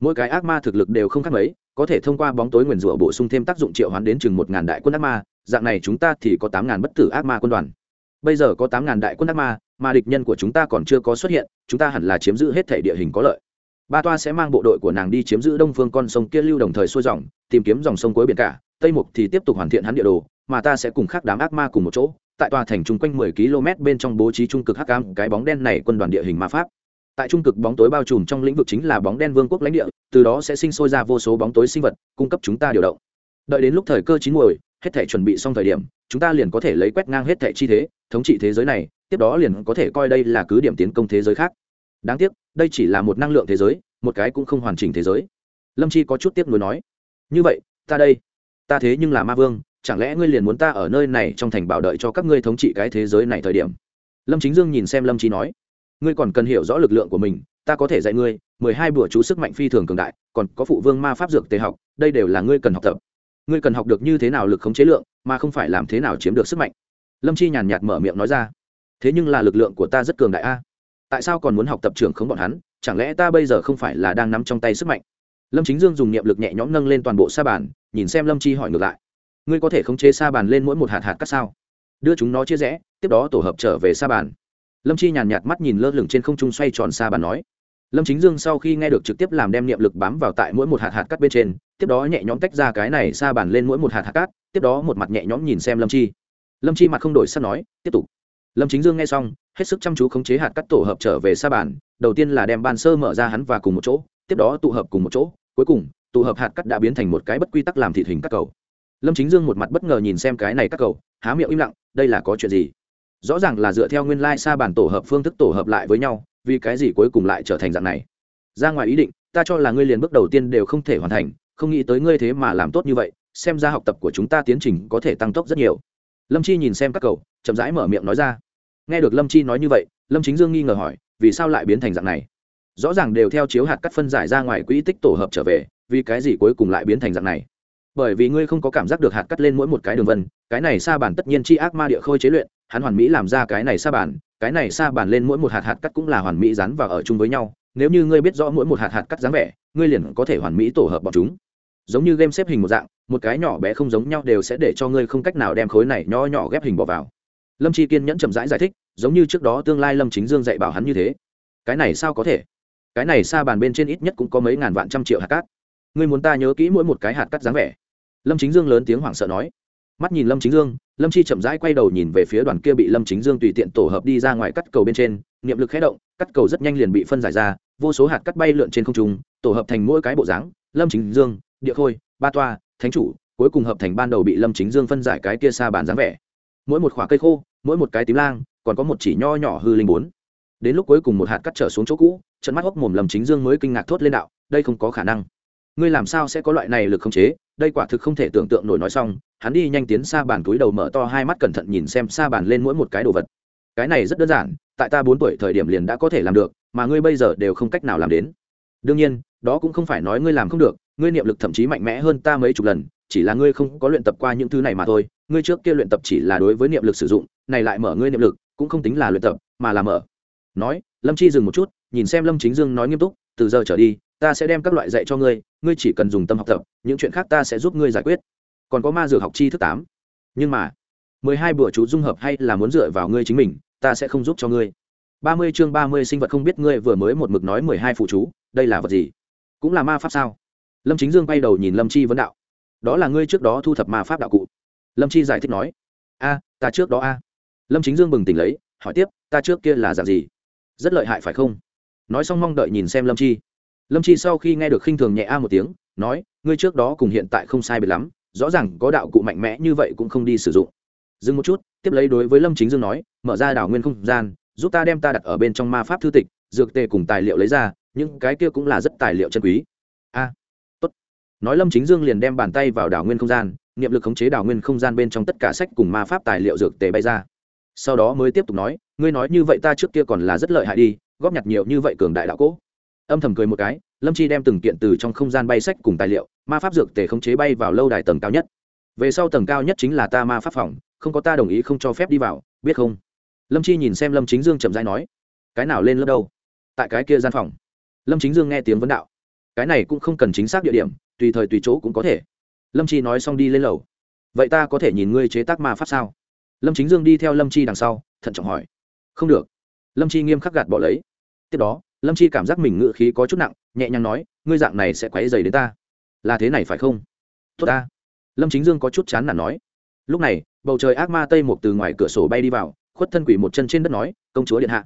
mỗi cái ác ma thực lực đều không khác mấy, có thể thông qua bóng tối nguyền rủa bổ sung thêm tác dụng triệu hoán đến chừng một ngàn đại quân ác ma, dạng này chúng ta thì có tám ngàn bất tử ác ma quân đoàn. Bây giờ có tám ngàn đại quân ác ma, mà địch nhân của chúng ta còn chưa có xuất hiện, chúng ta hẳn là chiếm giữ hết thể địa hình có lợi. Ba toa sẽ mang bộ đội của nàng đi chiếm giữ đông phương con sông kia lưu đồng thời xuôi dòng, tìm kiếm dòng sông cuối biển cả, tây mục thì tiếp tục hoàn thiện hắn địa đồ, mà ta sẽ cùng khác đám ác ma cùng một chỗ, tại tòa thành chung quanh mười km bên trong bố trí trung cực hắc cam cái bóng đen này quân đoàn địa hình ma pháp tại trung cực bóng tối bao trùm trong lĩnh vực chính là bóng đen vương quốc lãnh địa, từ đó sẽ sinh sôi ra vô số bóng tối sinh vật, cung cấp chúng ta điều động. Đợi đến lúc thời cơ chín muồi, hết thể chuẩn bị xong thời điểm, chúng ta liền có thể lấy quét ngang hết thể chi thế, thống trị thế giới này, tiếp đó liền có thể coi đây là cứ điểm tiến công thế giới khác. Đáng tiếc, đây chỉ là một năng lượng thế giới, một cái cũng không hoàn chỉnh thế giới. Lâm chi có chút tiếc nuối nói, như vậy, ta đây, ta thế nhưng là ma vương, chẳng lẽ ngươi liền muốn ta ở nơi này trong thành bảo đợi cho các ngươi thống trị cái thế giới này thời điểm? Lâm chính dương nhìn xem lâm chi nói ngươi còn cần hiểu rõ lực lượng của mình, ta có thể dạy ngươi, mười hai bữa chú sức mạnh phi thường cường đại, còn có phụ vương ma pháp dược tế học, đây đều là ngươi cần học tập. Ngươi cần học được như thế nào lực khống chế lượng, mà không phải làm thế nào chiếm được sức mạnh. Lâm chi nhàn nhạt mở miệng nói ra. Thế nhưng là lực lượng của ta rất cường đại a. Tại sao còn muốn học tập trưởng khống bọn hắn? Chẳng lẽ ta bây giờ không phải là đang nắm trong tay sức mạnh? Lâm chính dương dùng niệm lực nhẹ nhõm nâng lên toàn bộ sa bàn, nhìn xem lâm chi hỏi ngược lại. Ngươi có thể khống chế sa bàn lên mỗi một hạt hạt cắt sao? Đưa chúng nó chia rẽ, tiếp đó tổ hợp trở về sa bàn lâm chi nhàn nhạt mắt nhìn lơ lửng trên không trung xoay tròn xa bàn nói. Lâm chính dương sau khi nghe được trực tiếp làm đem niệm lực bám vào tại mỗi một hạt hạt cắt bên trên, tiếp đó nhẹ nhõm tách ra cái này xa bàn lên mỗi một hạt hạt cát, tiếp đó một mặt nhẹ nhõm nhìn xem lâm chi. Lâm chi mặt không đổi sắp nói, tiếp tục. Lâm chính dương nghe xong, hết sức chăm chú khống chế hạt cắt tổ hợp trở về xa bàn, đầu tiên là đem bàn sơ mở ra hắn và cùng một chỗ, tiếp đó tụ hợp cùng một chỗ, cuối cùng, tụ hợp hạt cắt đã biến thành một cái bất quy tắc làm thịt hình các cầu. Lâm chính dương một mặt bất ngờ nhìn xem cái này các cầu, há miệng im lặng, đây là có chuyện gì? Rõ ràng là dựa theo nguyên lai sa bản tổ hợp phương thức tổ hợp lại với nhau, vì cái gì cuối cùng lại trở thành dạng này? Ra ngoài ý định, ta cho là ngươi liền bước đầu tiên đều không thể hoàn thành, không nghĩ tới ngươi thế mà làm tốt như vậy, xem ra học tập của chúng ta tiến trình có thể tăng tốc rất nhiều. Lâm chi nhìn xem các cầu chậm rãi mở miệng nói ra. Nghe được lâm chi nói như vậy, lâm chính dương nghi ngờ hỏi, vì sao lại biến thành dạng này? Rõ ràng đều theo chiếu hạt cắt phân giải ra ngoài quỹ tích tổ hợp trở về, vì cái gì cuối cùng lại biến thành dạng này? Bởi vì ngươi không có cảm giác được hạt cắt lên mỗi một cái đường vân, cái này xa bản tất nhiên chi ác ma địa khôi chế luyện hắn hoàn mỹ làm ra cái này sa bàn, cái này sa bàn lên mỗi một hạt hạt cắt cũng là hoàn mỹ dán và ở chung với nhau. Nếu như ngươi biết rõ mỗi một hạt hạt cắt dáng vẻ ngươi liền có thể hoàn mỹ tổ hợp bọn chúng. Giống như game xếp hình một dạng một cái nhỏ bé không giống nhau đều sẽ để cho ngươi không cách nào đem khối này nho nhỏ ghép hình bỏ vào. Lâm chi kiên nhẫn chậm rãi giải, giải thích giống như trước đó tương lai lâm chính dương dạy bảo hắn như thế. Cái này sao có thể? Cái này sa bàn bên trên ít nhất cũng có mấy ngàn vạn trăm triệu hạt cát ngươi muốn ta nhớ kỹ mỗi một cái hạt cắt dáng vẻ. Lâm chính dương lớn tiếng hoảng sợ nói mắt nhìn lâm chính dương, lâm chi chậm rãi quay đầu nhìn về phía đoàn kia bị lâm chính dương tùy tiện tổ hợp đi ra ngoài cắt cầu bên trên, niệm lực khé động, cắt cầu rất nhanh liền bị phân giải ra, vô số hạt cắt bay lượn trên không trung, tổ hợp thành mỗi cái bộ dáng, lâm chính dương, địa khôi, ba toa, thánh chủ, cuối cùng hợp thành ban đầu bị lâm chính dương phân giải cái kia xa bàn dáng vẻ. Mỗi một khoả cây khô, mỗi một cái tím lang, còn có một chỉ nho nhỏ hư linh bốn. Đến lúc cuối cùng một hạt cắt trở xuống chỗ cũ trận mắt hốc mồm lâm chính dương mới kinh ngạc thốt lên đạo, đây không có khả năng. Ngươi làm sao sẽ có loại này lực không chế? Đây quả thực không thể tưởng tượng nổi nói xong hắn đi nhanh tiến xa bàn túi đầu mở to hai mắt cẩn thận nhìn xem xa bàn lên mỗi một cái đồ vật. Cái này rất đơn giản, tại ta bốn tuổi thời điểm liền đã có thể làm được, mà ngươi bây giờ đều không cách nào làm đến. Đương nhiên, đó cũng không phải nói ngươi làm không được, ngươi niệm lực thậm chí mạnh mẽ hơn ta mấy chục lần, chỉ là ngươi không có luyện tập qua những thứ này mà thôi, ngươi trước kia luyện tập chỉ là đối với niệm lực sử dụng, này lại mở ngươi niệm lực, cũng không tính là luyện tập, mà là mở. Nói, lâm chi dừng một chút, nhìn xem lâm chính dương nói nghiêm túc, từ giờ trở đi, ta sẽ đem các loại dạy cho ngươi ngươi chỉ cần dùng tâm học tập, những chuyện khác ta sẽ giúp ngươi giải quyết còn có ma dược học chi thức tám. Nhưng mà, mười hai bữa chú dung hợp hay là muốn dựa vào ngươi chính mình, ta sẽ không giúp cho ngươi. Ba mươi chương ba mươi sinh vật không biết ngươi vừa mới một mực nói mười hai phụ chú, đây là vật gì? Cũng là ma pháp sao? Lâm chính dương bay đầu nhìn lâm chi vấn đạo. Đó là ngươi trước đó thu thập ma pháp đạo cụ. Lâm chi giải thích nói. A, ta trước đó a. Lâm chính dương bừng tỉnh lấy, hỏi tiếp, ta trước kia là dạng gì? Rất lợi hại phải không? Nói xong mong đợi nhìn xem lâm chi. Lâm chi sau khi nghe được khinh thường nhẹ a một tiếng, nói, ngươi trước đó cùng hiện tại không sai biệt lắm rõ ràng có đạo cụ mạnh mẽ như vậy cũng không đi sử dụng. Dừng một chút, tiếp lấy đối với lâm chính dương nói, mở ra đảo nguyên không gian, giúp ta đem ta đặt ở bên trong ma pháp thư tịch, dược tề cùng tài liệu lấy ra, những cái kia cũng là rất tài liệu chân quý. A, tốt. Nói lâm chính dương liền đem bàn tay vào đảo nguyên không gian, niệm lực khống chế đảo nguyên không gian bên trong tất cả sách cùng ma pháp tài liệu dược tề bay ra. Sau đó mới tiếp tục nói, ngươi nói như vậy ta trước kia còn là rất lợi hại đi, góp nhặt nhiều như vậy cường đại đạo cỗ âm thầm cười một cái lâm chi đem từng kiện từ trong không gian bay sách cùng tài liệu, ma pháp dược tề khống chế bay vào lâu đài tầng cao nhất. Về sau tầng cao nhất chính là ta ma pháp phòng, không có ta đồng ý không cho phép đi vào, biết không? Lâm chi nhìn xem lâm chính dương chậm dãi nói, cái nào lên lớp đâu? Tại cái kia gian phòng. Lâm chính dương nghe tiếng vấn đạo, cái này cũng không cần chính xác địa điểm, tùy thời tùy chỗ cũng có thể. Lâm chi nói xong đi lên lầu, vậy ta có thể nhìn ngươi chế tác ma pháp sao? Lâm chính dương đi theo lâm chi đằng sau, thận trọng hỏi, không được. Lâm chi nghiêm khắc gạt bỏ lấy, tiếp đó lâm chi cảm giác mình ngự khí có chút nặng, nhẹ nhàng nói, ngươi dạng này sẽ quấy dày đến ta. Là thế này phải không? Tốt ta. Lâm chính dương có chút chán nản nói. Lúc này, bầu trời ác ma tây một từ ngoài cửa sổ bay đi vào, khuất thân quỷ một chân trên đất nói, công chúa điện hạ.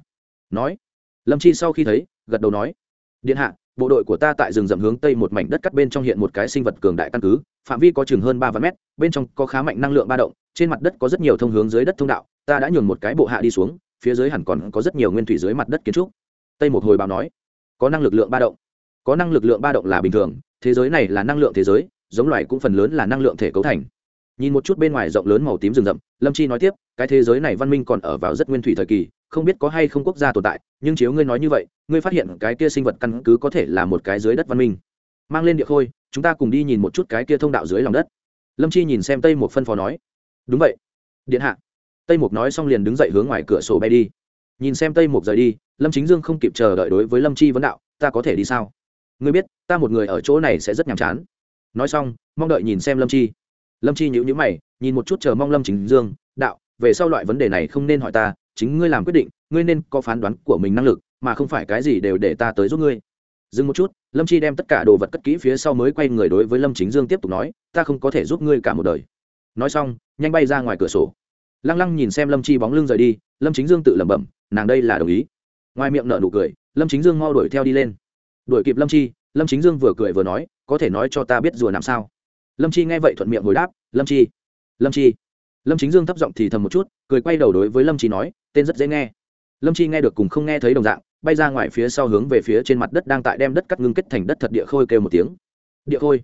Nói. Lâm chi sau khi thấy, gật đầu nói, điện hạ, bộ đội của ta tại rừng rậm hướng tây một mảnh đất cắt bên trong hiện một cái sinh vật cường đại căn cứ, phạm vi có chừng hơn ba vạn mét, bên trong có khá mạnh năng lượng ba động, trên mặt đất có rất nhiều thông hướng dưới đất thông đạo, ta đã nhường một cái bộ hạ đi xuống, phía dưới hẳn còn có rất nhiều nguyên thủy dưới mặt đất kiến trúc tây một hồi báo nói, có năng lực lượng ba động. Có năng lực lượng ba động là bình thường, thế giới này là năng lượng thế giới, giống loài cũng phần lớn là năng lượng thể cấu thành. Nhìn một chút bên ngoài rộng lớn màu tím rừng rậm, lâm chi nói tiếp, cái thế giới này văn minh còn ở vào rất nguyên thủy thời kỳ, không biết có hay không quốc gia tồn tại, nhưng chiếu ngươi nói như vậy, ngươi phát hiện cái kia sinh vật căn cứ có thể là một cái dưới đất văn minh. Mang lên địa khôi, chúng ta cùng đi nhìn một chút cái kia thông đạo dưới lòng đất. Lâm chi nhìn xem tây một phân phó nói, đúng vậy. Điện hạ. Tây mục nói xong liền đứng dậy hướng ngoài cửa sổ bay đi. Nhìn xem tây mục rời đi lâm chính dương không kịp chờ đợi đối với lâm chi vấn đạo, ta có thể đi sao? Ngươi biết, ta một người ở chỗ này sẽ rất nhàm chán. Nói xong, mong đợi nhìn xem lâm chi. Lâm chi nhữ nhữ mày, nhìn một chút chờ mong lâm chính dương, đạo, về sau loại vấn đề này không nên hỏi ta, chính ngươi làm quyết định, ngươi nên có phán đoán của mình năng lực, mà không phải cái gì đều để ta tới giúp ngươi. Dừng một chút, lâm chi đem tất cả đồ vật cất kỹ phía sau mới quay người đối với lâm chính dương tiếp tục nói, ta không có thể giúp ngươi cả một đời. Nói xong, nhanh bay ra ngoài cửa sổ. Lăng lăng nhìn xem lâm chi bóng lưng rời đi, lâm chính dương tự lẩm bẩm, nàng đây là đồng ý ngoài miệng nở nụ cười, lâm chính dương mau đuổi theo đi lên. Đuổi kịp lâm chi, lâm chính dương vừa cười vừa nói, có thể nói cho ta biết rùa làm sao? Lâm chi nghe vậy thuận miệng hồi đáp, lâm chi lâm chi. Lâm chính dương thấp giọng thì thầm một chút, cười quay đầu đối với lâm chi nói, tên rất dễ nghe. Lâm chi nghe được cùng không nghe thấy đồng dạng, bay ra ngoài phía sau hướng về phía trên mặt đất đang tại đem đất cắt ngưng kết thành đất thật địa khôi kêu một tiếng. Địa khôi.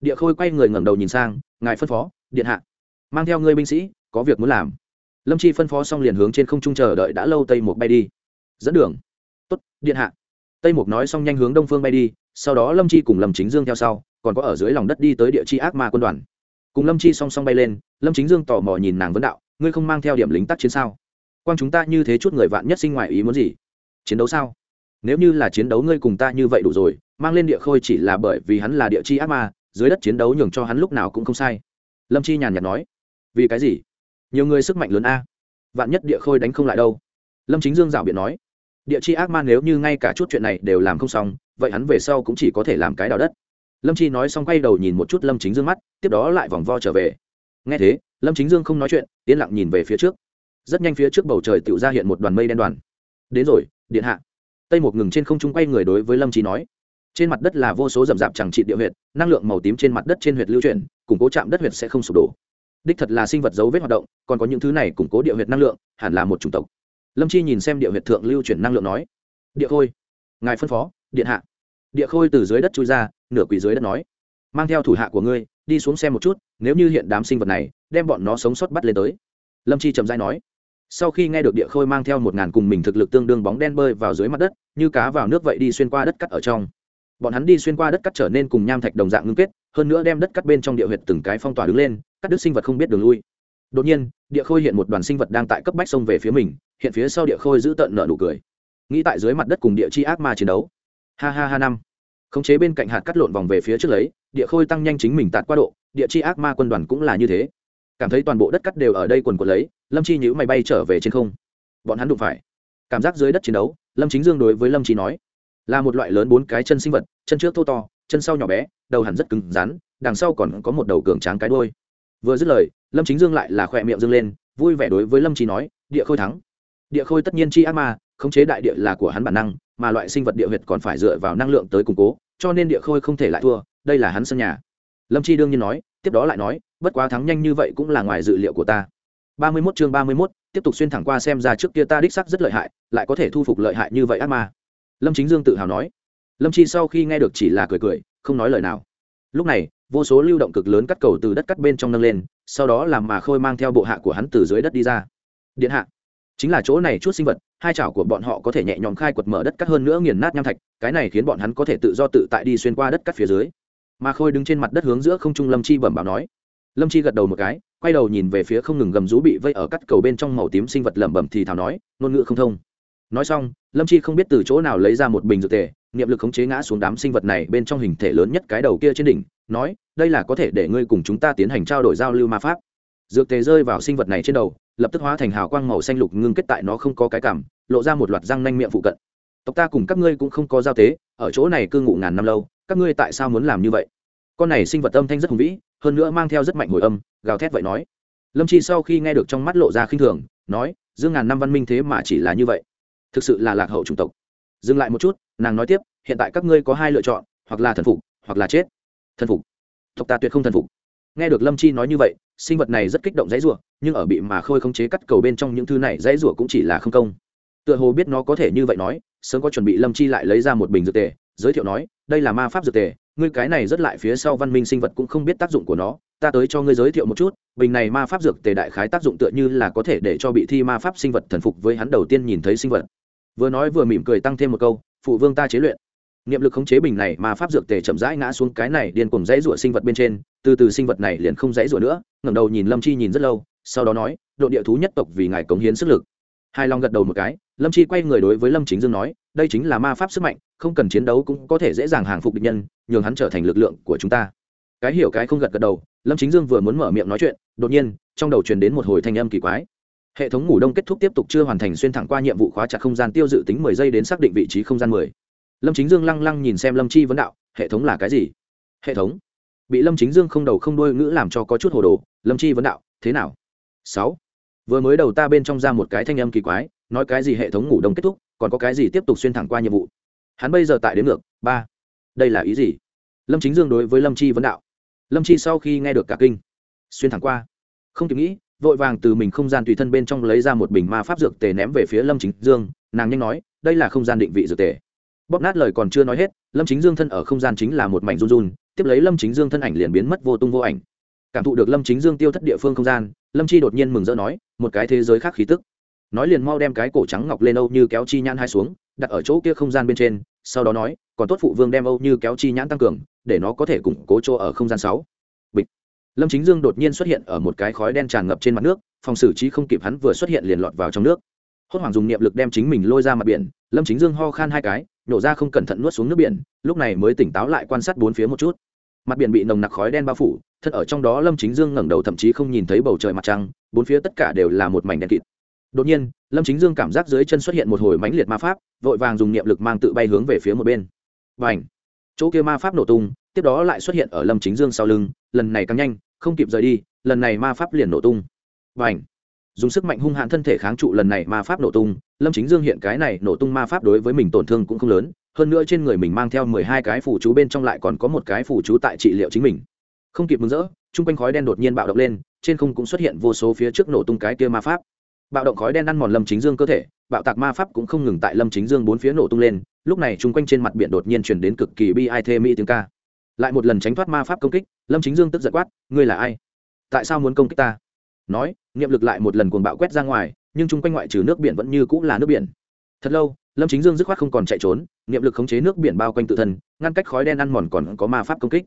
Địa khôi quay người ngẩng đầu nhìn sang, ngài phân phó, điện hạ, mang theo ngươi binh sĩ, có việc muốn làm. Lâm chi phân phó xong liền hướng trên không trung chờ đợi đã lâu tây một bay đi dẫn đường. Tốt, điện hạ. Tây mục nói xong nhanh hướng đông phương bay đi, sau đó lâm chi cùng lâm chính dương theo sau, còn có ở dưới lòng đất đi tới địa chi ác ma quân đoàn. Cùng lâm chi song song bay lên, lâm chính dương tò mò nhìn nàng vấn đạo, ngươi không mang theo điểm lính tác chiến sao? Quang chúng ta như thế chút người vạn nhất sinh ngoài ý muốn gì? Chiến đấu sao? Nếu như là chiến đấu ngươi cùng ta như vậy đủ rồi, mang lên địa khôi chỉ là bởi vì hắn là địa chi ác ma, dưới đất chiến đấu nhường cho hắn lúc nào cũng không sai. Lâm chi nhàn nhạt nói, vì cái gì? Nhiều người sức mạnh lớn a, vạn nhất địa khôi đánh không lại đâu. Lâm chính dương rảo biện nói địa chi ác ma nếu như ngay cả chút chuyện này đều làm không xong, vậy hắn về sau cũng chỉ có thể làm cái đào đất. Lâm chi nói xong quay đầu nhìn một chút lâm chính dương mắt, tiếp đó lại vòng vo trở về. Nghe thế, lâm chính dương không nói chuyện, yên lặng nhìn về phía trước. Rất nhanh phía trước bầu trời tự ra hiện một đoàn mây đen đoàn. Đến rồi, điện hạ. Tây một ngừng trên không trung quay người đối với lâm chi nói. Trên mặt đất là vô số rậm rạp chẳng trị địa huyệt, năng lượng màu tím trên mặt đất trên huyệt lưu chuyển, củng cố chạm đất huyệt sẽ không sụp đổ. Đích thật là sinh vật dấu vết hoạt động, còn có những thứ này củng cố địa huyệt năng lượng, hẳn là một chủng tộc lâm chi nhìn xem địa huyệt thượng lưu chuyển năng lượng nói, địa khôi, ngài phân phó, điện hạ. Địa khôi từ dưới đất chui ra, nửa quỷ dưới đất nói, mang theo thủ hạ của ngươi, đi xuống xem một chút, nếu như hiện đám sinh vật này, đem bọn nó sống sót bắt lên tới. Lâm chi trầm dai nói, sau khi nghe được địa khôi mang theo một ngàn cùng mình thực lực tương đương bóng đen bơi vào dưới mặt đất, như cá vào nước vậy đi xuyên qua đất cắt ở trong. Bọn hắn đi xuyên qua đất cắt trở nên cùng nham thạch đồng dạng ngưng kết, hơn nữa đem đất cắt bên trong địa huyệt từng cái phong tỏa đứng lên các đứt sinh vật không biết đường lui đột nhiên, địa khôi hiện một đoàn sinh vật đang tại cấp bách sông về phía mình, hiện phía sau địa khôi giữ tận nợ nụ cười. Nghĩ tại dưới mặt đất cùng địa chi ác ma chiến đấu. Ha ha ha năm. Khống chế bên cạnh hạt cắt lộn vòng về phía trước lấy, địa khôi tăng nhanh chính mình tạt qua độ, địa chi ác ma quân đoàn cũng là như thế. Cảm thấy toàn bộ đất cắt đều ở đây quần quần lấy, lâm chi nhữ mày bay trở về trên không. Bọn hắn đụng phải. Cảm giác dưới đất chiến đấu, lâm chính dương đối với lâm chi nói, là một loại lớn bốn cái chân sinh vật, chân trước thô to, chân sau nhỏ bé, đầu hẳn rất cứng rắn, đằng sau còn có một đầu cường tráng cái đôi vừa dứt lời lâm chính dương lại là khỏe miệng dâng lên vui vẻ đối với lâm chi nói địa khôi thắng. Địa khôi tất nhiên chi ác ma khống chế đại địa là của hắn bản năng mà loại sinh vật địa huyệt còn phải dựa vào năng lượng tới củng cố cho nên địa khôi không thể lại thua đây là hắn sân nhà. Lâm chi đương nhiên nói tiếp đó lại nói bất quá thắng nhanh như vậy cũng là ngoài dự liệu của ta. Ba mươi 31 chương ba mươi 31, tiếp tục xuyên thẳng qua xem ra trước kia ta đích sắc rất lợi hại lại có thể thu phục lợi hại như vậy ác ma. Lâm chính dương tự hào nói. Lâm chi sau khi nghe được chỉ là cười cười không nói lời nào. Lúc này vô số lưu động cực lớn cắt cầu từ đất cắt bên trong nâng lên, sau đó làm mà khôi mang theo bộ hạ của hắn từ dưới đất đi ra. Điện hạ, chính là chỗ này chút sinh vật, hai chảo của bọn họ có thể nhẹ nhõm khai quật mở đất cắt hơn nữa nghiền nát nham thạch, cái này khiến bọn hắn có thể tự do tự tại đi xuyên qua đất cắt phía dưới. Mà khôi đứng trên mặt đất hướng giữa không trung lâm chi bẩm bảo nói. Lâm chi gật đầu một cái, quay đầu nhìn về phía không ngừng gầm rú bị vây ở cắt cầu bên trong màu tím sinh vật lẩm bẩm thì thào nói, ngôn ngữ không thông. Nói xong, lâm chi không biết từ chỗ nào lấy ra một bình dược tề niệm lực khống chế ngã xuống đám sinh vật này bên trong hình thể lớn nhất cái đầu kia trên đỉnh, nói, đây là có thể để ngươi cùng chúng ta tiến hành trao đổi giao lưu ma pháp. Dược tề rơi vào sinh vật này trên đầu, lập tức hóa thành hào quang màu xanh lục ngưng kết tại nó không có cái cảm, lộ ra một loạt răng nanh miệng phụ cận. Tộc ta cùng các ngươi cũng không có giao tế, ở chỗ này cư ngụ ngàn năm lâu, các ngươi tại sao muốn làm như vậy? Con này sinh vật âm thanh rất hùng vĩ, hơn nữa mang theo rất mạnh hồi âm, gào thét vậy nói. Lâm chi sau khi nghe được trong mắt lộ ra khinh thường, nói, dương ngàn năm văn minh thế mà chỉ là như vậy. Thực sự là lạc hậu chủng tộc dừng lại một chút, nàng nói tiếp, hiện tại các ngươi có hai lựa chọn, hoặc là thần phục, hoặc là chết. Thần phục. Tộc ta tuyệt không thần phục. Nghe được lâm chi nói như vậy, sinh vật này rất kích động dãy rủa, nhưng ở bị mà khôi không chế cắt cầu bên trong những thứ này dãy rủa cũng chỉ là không công. Tựa hồ biết nó có thể như vậy nói, sớm có chuẩn bị lâm chi lại lấy ra một bình dược tề, giới thiệu nói, đây là ma pháp dược tề, ngươi cái này rất lại phía sau văn minh sinh vật cũng không biết tác dụng của nó, ta tới cho ngươi giới thiệu một chút, bình này ma pháp dược tề đại khái tác dụng tựa như là có thể để cho bị thi ma pháp sinh vật thần phục với hắn đầu tiên nhìn thấy sinh vật vừa nói vừa mỉm cười tăng thêm một câu, phụ vương ta chế luyện. Niệm lực khống chế bình này mà pháp dược tề chậm rãi ngã xuống cái này điên cùng dãy rủa sinh vật bên trên, từ từ sinh vật này liền không dãy rủa nữa, ngẩng đầu nhìn lâm chi nhìn rất lâu, sau đó nói, độ địa thú nhất tộc vì ngài cống hiến sức lực. Hai long gật đầu một cái, lâm chi quay người đối với lâm chính dương nói, đây chính là ma pháp sức mạnh, không cần chiến đấu cũng có thể dễ dàng hàng phục địch nhân, nhường hắn trở thành lực lượng của chúng ta. Cái hiểu cái không gật gật đầu, lâm chính dương vừa muốn mở miệng nói chuyện, đột nhiên, trong đầu truyền đến một hồi thanh âm kỳ quái hệ thống ngủ đông kết thúc tiếp tục chưa hoàn thành xuyên thẳng qua nhiệm vụ khóa chặt không gian, tiêu dự tính mười giây đến xác định vị trí không gian mười. Lâm chính dương lăng lăng nhìn xem lâm chi vấn đạo, hệ thống là cái gì? Hệ thống? Bị lâm chính dương không đầu không đuôi ngữ làm cho có chút hồ đồ, lâm chi vấn đạo, thế nào? Sáu. Vừa mới đầu ta bên trong ra một cái thanh âm kỳ quái, nói cái gì hệ thống ngủ đông kết thúc, còn có cái gì tiếp tục xuyên thẳng qua nhiệm vụ? Hắn bây giờ tại đến ngược, ba. Đây là ý gì? Lâm chính dương đối với lâm chi vấn đạo. Lâm chi sau khi nghe được cả kinh, xuyên thẳng qua. Không kịp nghĩ vội vàng từ mình không gian tùy thân bên trong lấy ra một bình ma pháp dược tề ném về phía lâm chính dương, nàng nhanh nói, đây là không gian định vị dược tề. Bóp nát lời còn chưa nói hết, lâm chính dương thân ở không gian chính là một mảnh run run, tiếp lấy lâm chính dương thân ảnh liền biến mất vô tung vô ảnh. Cảm thụ được lâm chính dương tiêu thất địa phương không gian, lâm chi đột nhiên mừng rỡ nói, một cái thế giới khác khí tức. Nói liền mau đem cái cổ trắng ngọc lên âu như kéo chi nhãn hai xuống, đặt ở chỗ kia không gian bên trên, sau đó nói, còn tốt phụ vương đem âu như kéo chi nhãn tăng cường, để nó có thể củng cố chỗ ở không gian sáu lâm chính dương đột nhiên xuất hiện ở một cái khói đen tràn ngập trên mặt nước, phòng xử trí không kịp hắn vừa xuất hiện liền lọt vào trong nước. Hốt hoảng dùng niệm lực đem chính mình lôi ra mặt biển, lâm chính dương ho khan hai cái nổ ra không cẩn thận nuốt xuống nước biển, lúc này mới tỉnh táo lại quan sát bốn phía một chút. Mặt biển bị nồng nặc khói đen bao phủ, thật ở trong đó lâm chính dương ngẩng đầu thậm chí không nhìn thấy bầu trời mặt trăng, bốn phía tất cả đều là một mảnh đen kịt. Đột nhiên, lâm chính dương cảm giác dưới chân xuất hiện một hồi mãnh liệt ma pháp, vội vàng dùng niệm lực mang tự bay hướng về phía một bên. Và ảnh chỗ kia ma pháp nổ tung, tiếp đó lại xuất hiện ở lâm chính dương sau lưng, lần này càng nhanh không kịp rời đi, lần này ma pháp liền nổ tung. Và ảnh dùng sức mạnh hung hãn thân thể kháng trụ lần này ma pháp nổ tung, lâm chính dương hiện cái này nổ tung ma pháp đối với mình tổn thương cũng không lớn, hơn nữa trên người mình mang theo mười hai cái phủ chú bên trong lại còn có một cái phủ chú tại trị liệu chính mình. Không kịp mừng rỡ, chung quanh khói đen đột nhiên bạo động lên, trên không cũng xuất hiện vô số phía trước nổ tung cái kia ma pháp. Bạo động khói đen ăn mòn lâm chính dương cơ thể, bạo tạc ma pháp cũng không ngừng tại lâm chính dương bốn phía nổ tung lên, lúc này chung quanh trên mặt biển đột nhiên chuyển đến cực kỳ bi ai thê mỹ tiếng ca lại một lần tránh thoát ma pháp công kích, lâm chính dương tức giật quát, ngươi là ai? Tại sao muốn công kích ta? Nói, niệm lực lại một lần cuồng bạo quét ra ngoài, nhưng chung quanh ngoại trừ nước biển vẫn như cũng là nước biển. Thật lâu, lâm chính dương dứt khoát không còn chạy trốn, niệm lực khống chế nước biển bao quanh tự thân, ngăn cách khói đen ăn mòn còn có ma pháp công kích.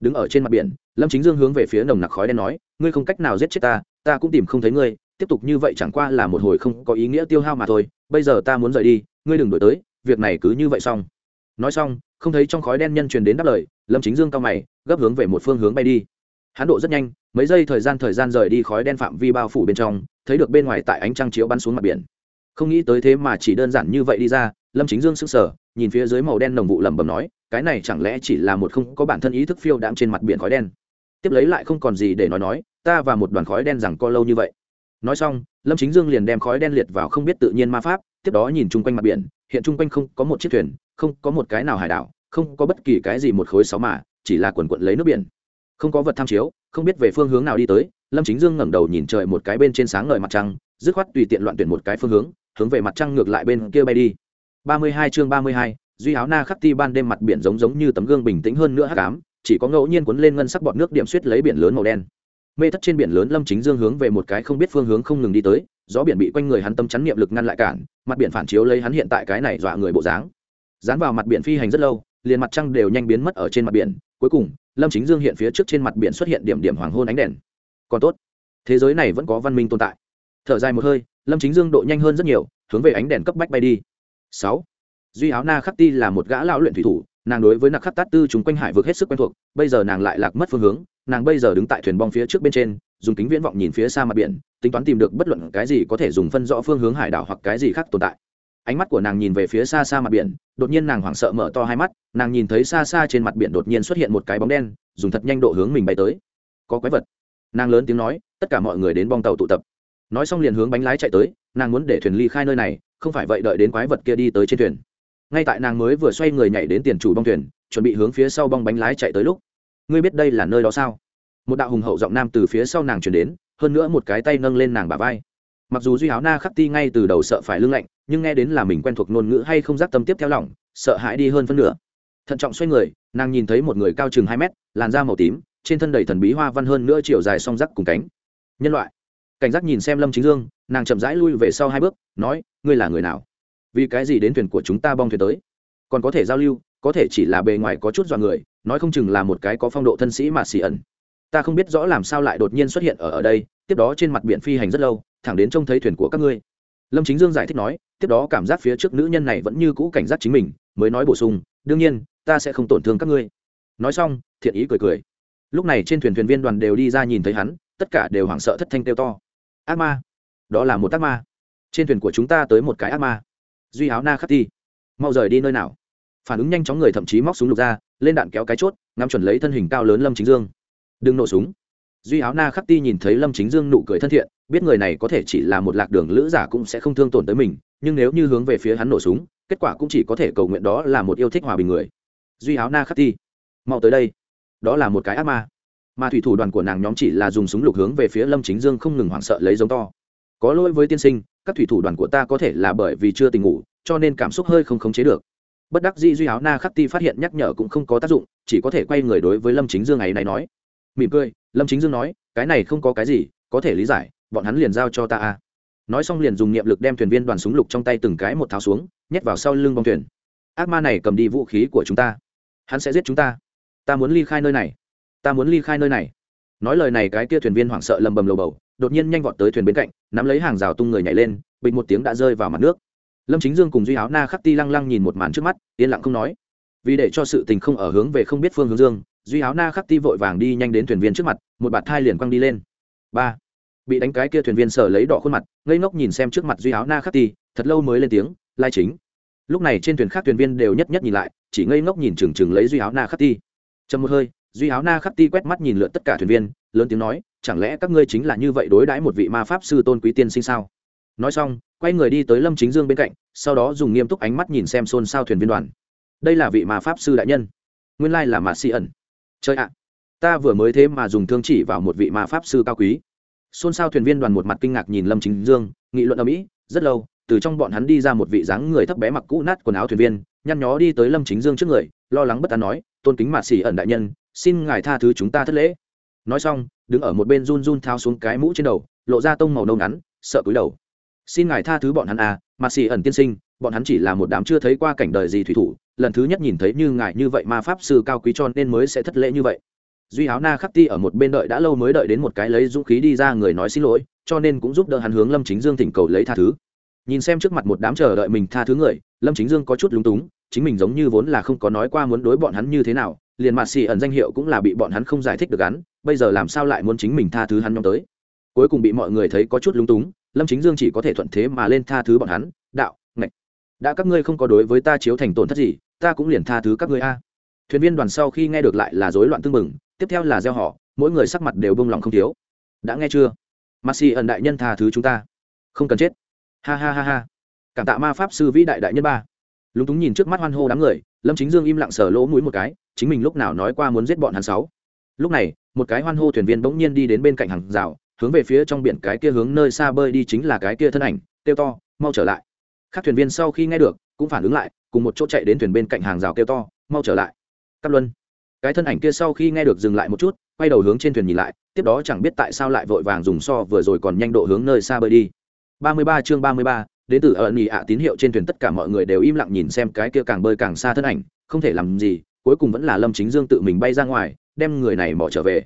Đứng ở trên mặt biển, lâm chính dương hướng về phía nồng nặc khói đen nói, ngươi không cách nào giết chết ta ta cũng tìm không thấy ngươi, tiếp tục như vậy chẳng qua là một hồi không có ý nghĩa tiêu hao mà thôi, bây giờ ta muốn rời đi, ngươi đừng đổi tới, việc này cứ như vậy xong nói xong, không thấy trong khói đen nhân truyền đến đáp lời, lâm chính dương cao mày, gấp hướng về một phương hướng bay đi. Hắn độ rất nhanh, mấy giây thời gian thời gian rời đi khói đen phạm vi bao phủ bên trong, thấy được bên ngoài tại ánh trăng chiếu bắn xuống mặt biển. Không nghĩ tới thế mà chỉ đơn giản như vậy đi ra, lâm chính dương sững sờ, nhìn phía dưới màu đen nồng vụ lẩm bẩm nói, cái này chẳng lẽ chỉ là một không có bản thân ý thức phiêu đạm trên mặt biển khói đen? Tiếp lấy lại không còn gì để nói nói, ta và một đoàn khói đen rằng co lâu như vậy. Nói xong, lâm chính dương liền đem khói đen liệt vào không biết tự nhiên ma pháp, tiếp đó nhìn chung quanh mặt biển hiện chung quanh không có một chiếc thuyền, không có một cái nào hải đảo, không có bất kỳ cái gì một khối sáu mà, chỉ là quần quận lấy nước biển. Không có vật tham chiếu, không biết về phương hướng nào đi tới, lâm chính dương ngẩng đầu nhìn trời một cái bên trên sáng ngời mặt trăng, dứt khoát tùy tiện loạn tuyển một cái phương hướng hướng về mặt trăng ngược lại bên kia bay đi. Ba mươi hai chương ba mươi hai, duy áo na khắc ti ban đêm mặt biển giống giống như tấm gương bình tĩnh hơn nữa hắc ám, chỉ có ngẫu nhiên cuốn lên ngân sắc bọt nước điểm suýt lấy biển lớn màu đen. Mê thất trên biển lớn lâm chính dương hướng về một cái không biết phương hướng không ngừng đi tới gió biển bị quanh người hắn tâm chắn niệm lực ngăn lại cản, mặt biển phản chiếu lấy hắn hiện tại cái này dọa người bộ dáng. Dán vào mặt biển phi hành rất lâu, liền mặt trăng đều nhanh biến mất ở trên mặt biển, cuối cùng, lâm chính dương hiện phía trước trên mặt biển xuất hiện điểm điểm hoàng hôn ánh đèn. Còn tốt, thế giới này vẫn có văn minh tồn tại. Thở dài một hơi, lâm chính dương độ nhanh hơn rất nhiều, hướng về ánh đèn cấp bách bay đi. Sáu, duy áo na khắc ti là một gã lão luyện thủy thủ, nàng đối với nặc khắc tát tư chúng quanh hải vực hết sức quen thuộc, bây giờ nàng lại lạc mất phương hướng, nàng bây giờ đứng tại thuyền bong phía trước bên trên dùng kính viễn vọng nhìn phía xa mặt biển, tính toán tìm được bất luận cái gì có thể dùng phân rõ phương hướng hải đảo hoặc cái gì khác tồn tại. Ánh mắt của nàng nhìn về phía xa xa mặt biển, đột nhiên nàng hoảng sợ mở to hai mắt, nàng nhìn thấy xa xa trên mặt biển đột nhiên xuất hiện một cái bóng đen, dùng thật nhanh độ hướng mình bay tới. Có quái vật. Nàng lớn tiếng nói, tất cả mọi người đến bong tàu tụ tập. Nói xong liền hướng bánh lái chạy tới, nàng muốn để thuyền ly khai nơi này, không phải vậy đợi đến quái vật kia đi tới trên thuyền. Ngay tại nàng mới vừa xoay người nhảy đến tiền chủ bong thuyền, chuẩn bị hướng phía sau bong bánh lái chạy tới lúc. Ngươi biết đây là nơi đó sao? Một đạo hùng hậu giọng nam từ phía sau nàng chuyển đến, hơn nữa một cái tay nâng lên nàng bà vai. Mặc dù duy áo na khắc ti ngay từ đầu sợ phải lưng lạnh, nhưng nghe đến là mình quen thuộc ngôn ngữ hay không giác tâm tiếp theo lỏng sợ hãi đi hơn phân nửa. Thận trọng xoay người, nàng nhìn thấy một người cao chừng hai mét, làn da màu tím, trên thân đầy thần bí hoa văn hơn nữa chiều dài song rắc cùng cánh. Nhân loại. Cảnh giác nhìn xem lâm chính dương, nàng chậm rãi lui về sau hai bước, nói, ngươi là người nào? Vì cái gì đến thuyền của chúng ta bong thuyền tới? Còn có thể giao lưu, có thể chỉ là bề ngoài có chút dọa người, nói không chừng là một cái có phong độ thân sĩ mà xì ẩn ta không biết rõ làm sao lại đột nhiên xuất hiện ở ở đây, tiếp đó trên mặt biển phi hành rất lâu, thẳng đến trông thấy thuyền của các ngươi. Lâm chính dương giải thích nói, tiếp đó cảm giác phía trước nữ nhân này vẫn như cũ cảnh giác chính mình, mới nói bổ sung, đương nhiên, ta sẽ không tổn thương các ngươi. Nói xong, thiện ý cười cười. Lúc này trên thuyền thuyền viên đoàn đều đi ra nhìn thấy hắn, tất cả đều hoảng sợ thất thanh kêu to. Ác ma! Đó là một ác ma. Trên thuyền của chúng ta tới một cái ác ma. Duy áo na khắc ti. Mau rời đi nơi nào. Phản ứng nhanh chóng người thậm chí móc súng lục ra, lên đạn kéo cái chốt, ngắm chuẩn lấy thân hình cao lớn lâm chính dương đừng nổ súng. Duy áo na khắc ti nhìn thấy lâm chính dương nụ cười thân thiện, biết người này có thể chỉ là một lạc đường lữ giả cũng sẽ không thương tổn tới mình, nhưng nếu như hướng về phía hắn nổ súng, kết quả cũng chỉ có thể cầu nguyện đó là một yêu thích hòa bình người. Duy áo na khắc ti, mau tới đây. Đó là một cái ác ma. Mà thủy thủ đoàn của nàng nhóm chỉ là dùng súng lục hướng về phía lâm chính dương không ngừng hoảng sợ lấy giống to. Có lỗi với tiên sinh, các thủy thủ đoàn của ta có thể là bởi vì chưa tình ngủ, cho nên cảm xúc hơi không khống chế được. Bất đắc dĩ duy áo na khắc ti phát hiện nhắc nhở cũng không có tác dụng, chỉ có thể quay người đối với lâm chính dương ấy này nói mỉm cười, lâm chính dương nói, cái này không có cái gì, có thể lý giải, bọn hắn liền giao cho ta a. Nói xong liền dùng niệm lực đem thuyền viên đoàn súng lục trong tay từng cái một tháo xuống, nhét vào sau lưng bong thuyền. Ác ma này cầm đi vũ khí của chúng ta, hắn sẽ giết chúng ta. Ta muốn ly khai nơi này, ta muốn ly khai nơi này. Nói lời này cái kia thuyền viên hoảng sợ lầm bầm lầu bầu, đột nhiên nhanh vọt tới thuyền bên cạnh, nắm lấy hàng rào tung người nhảy lên bình một tiếng đã rơi vào mặt nước. Lâm chính dương cùng duy áo na khắc ti lăng lăng nhìn một màn trước mắt, yên lặng không nói. Vì để cho sự tình không ở hướng về không biết phương hướng dương duy áo na khắc ti vội vàng đi nhanh đến thuyền viên trước mặt, một bạt thai liền quăng đi lên. Ba, bị đánh cái kia thuyền viên sở lấy đỏ khuôn mặt, ngây ngốc nhìn xem trước mặt duy áo na khắc ti, thật lâu mới lên tiếng, lai chính. Lúc này trên thuyền khác thuyền viên đều nhất nhất nhìn lại, chỉ ngây ngốc nhìn chừng chừng lấy duy áo na khắc ti. Chầm một hơi, duy áo na khắc ti quét mắt nhìn lượn tất cả thuyền viên, lớn tiếng nói, chẳng lẽ các ngươi chính là như vậy đối đãi một vị ma pháp sư tôn quý tiên sinh sao? Nói xong, quay người đi tới lâm chính dương bên cạnh, sau đó dùng nghiêm túc ánh mắt nhìn xem xôn xao thuyền viên đoàn. Đây là vị ma pháp sư đại nhân. Nguyên lai là Ma xì ẩn chơi ạ, ta vừa mới thế mà dùng thương chỉ vào một vị ma pháp sư cao quý. Xôn xao thuyền viên đoàn một mặt kinh ngạc nhìn lâm chính dương, nghị luận ở mỹ, rất lâu, từ trong bọn hắn đi ra một vị dáng người thấp bé mặc cũ nát quần áo thuyền viên, nhăn nhó đi tới lâm chính dương trước người, lo lắng bất an nói, tôn kính mạt xỉ ẩn đại nhân, xin ngài tha thứ chúng ta thất lễ. Nói xong, đứng ở một bên run run thao xuống cái mũ trên đầu, lộ ra tông màu nâu ngắn, sợ cúi đầu. Xin ngài tha thứ bọn hắn à mà xỉ ẩn tiên sinh, bọn hắn chỉ là một đám chưa thấy qua cảnh đời gì thủy thủ lần thứ nhất nhìn thấy như ngài như vậy ma pháp sư cao quý cho nên mới sẽ thất lễ như vậy. Duy áo na khắc ti ở một bên đợi đã lâu mới đợi đến một cái lấy dũng khí đi ra người nói xin lỗi, cho nên cũng giúp đỡ hắn hướng lâm chính dương thỉnh cầu lấy tha thứ. Nhìn xem trước mặt một đám chờ đợi mình tha thứ người, lâm chính dương có chút lúng túng, chính mình giống như vốn là không có nói qua muốn đối bọn hắn như thế nào, liền mạt xì ẩn danh hiệu cũng là bị bọn hắn không giải thích được hắn, bây giờ làm sao lại muốn chính mình tha thứ hắn nhóm tới. Cuối cùng bị mọi người thấy có chút lúng túng, lâm chính dương chỉ có thể thuận thế mà lên tha thứ bọn hắn, đạo, ngạch, đã các ngươi không có đối với ta chiếu thành tổn thất gì ta cũng liền tha thứ các ngươi a. Thuyền viên đoàn sau khi nghe được lại là rối loạn tương mừng tiếp theo là gieo họ, mỗi người sắc mặt đều bông lòng không thiếu. Đã nghe chưa? Mặt xì ẩn đại nhân tha thứ chúng ta. Không cần chết. Ha ha ha ha. Cảm tạ ma pháp sư vĩ đại đại nhân ba. Lúng túng nhìn trước mắt hoan hô đám người, lâm chính dương im lặng sờ lỗ mũi một cái, chính mình lúc nào nói qua muốn giết bọn hắn sáu. Lúc này, một cái hoan hô thuyền viên bỗng nhiên đi đến bên cạnh hàng rào, hướng về phía trong biển cái kia hướng nơi xa bơi đi chính là cái kia thân ảnh, kêu to, mau trở lại. Các thuyền viên sau khi nghe được, cũng phản ứng lại cùng một chỗ chạy đến thuyền bên cạnh hàng rào kêu to mau trở lại Cát luân. Cái thân ảnh kia sau khi nghe được dừng lại một chút quay đầu hướng trên thuyền nhìn lại tiếp đó chẳng biết tại sao lại vội vàng dùng so vừa rồi còn nhanh độ hướng nơi xa bơi đi. 33 chương 33, đến từ ẩn nhị ạ tín hiệu trên thuyền tất cả mọi người đều im lặng nhìn xem cái kia càng bơi càng xa thân ảnh không thể làm gì cuối cùng vẫn là lâm chính dương tự mình bay ra ngoài đem người này mỏ trở về.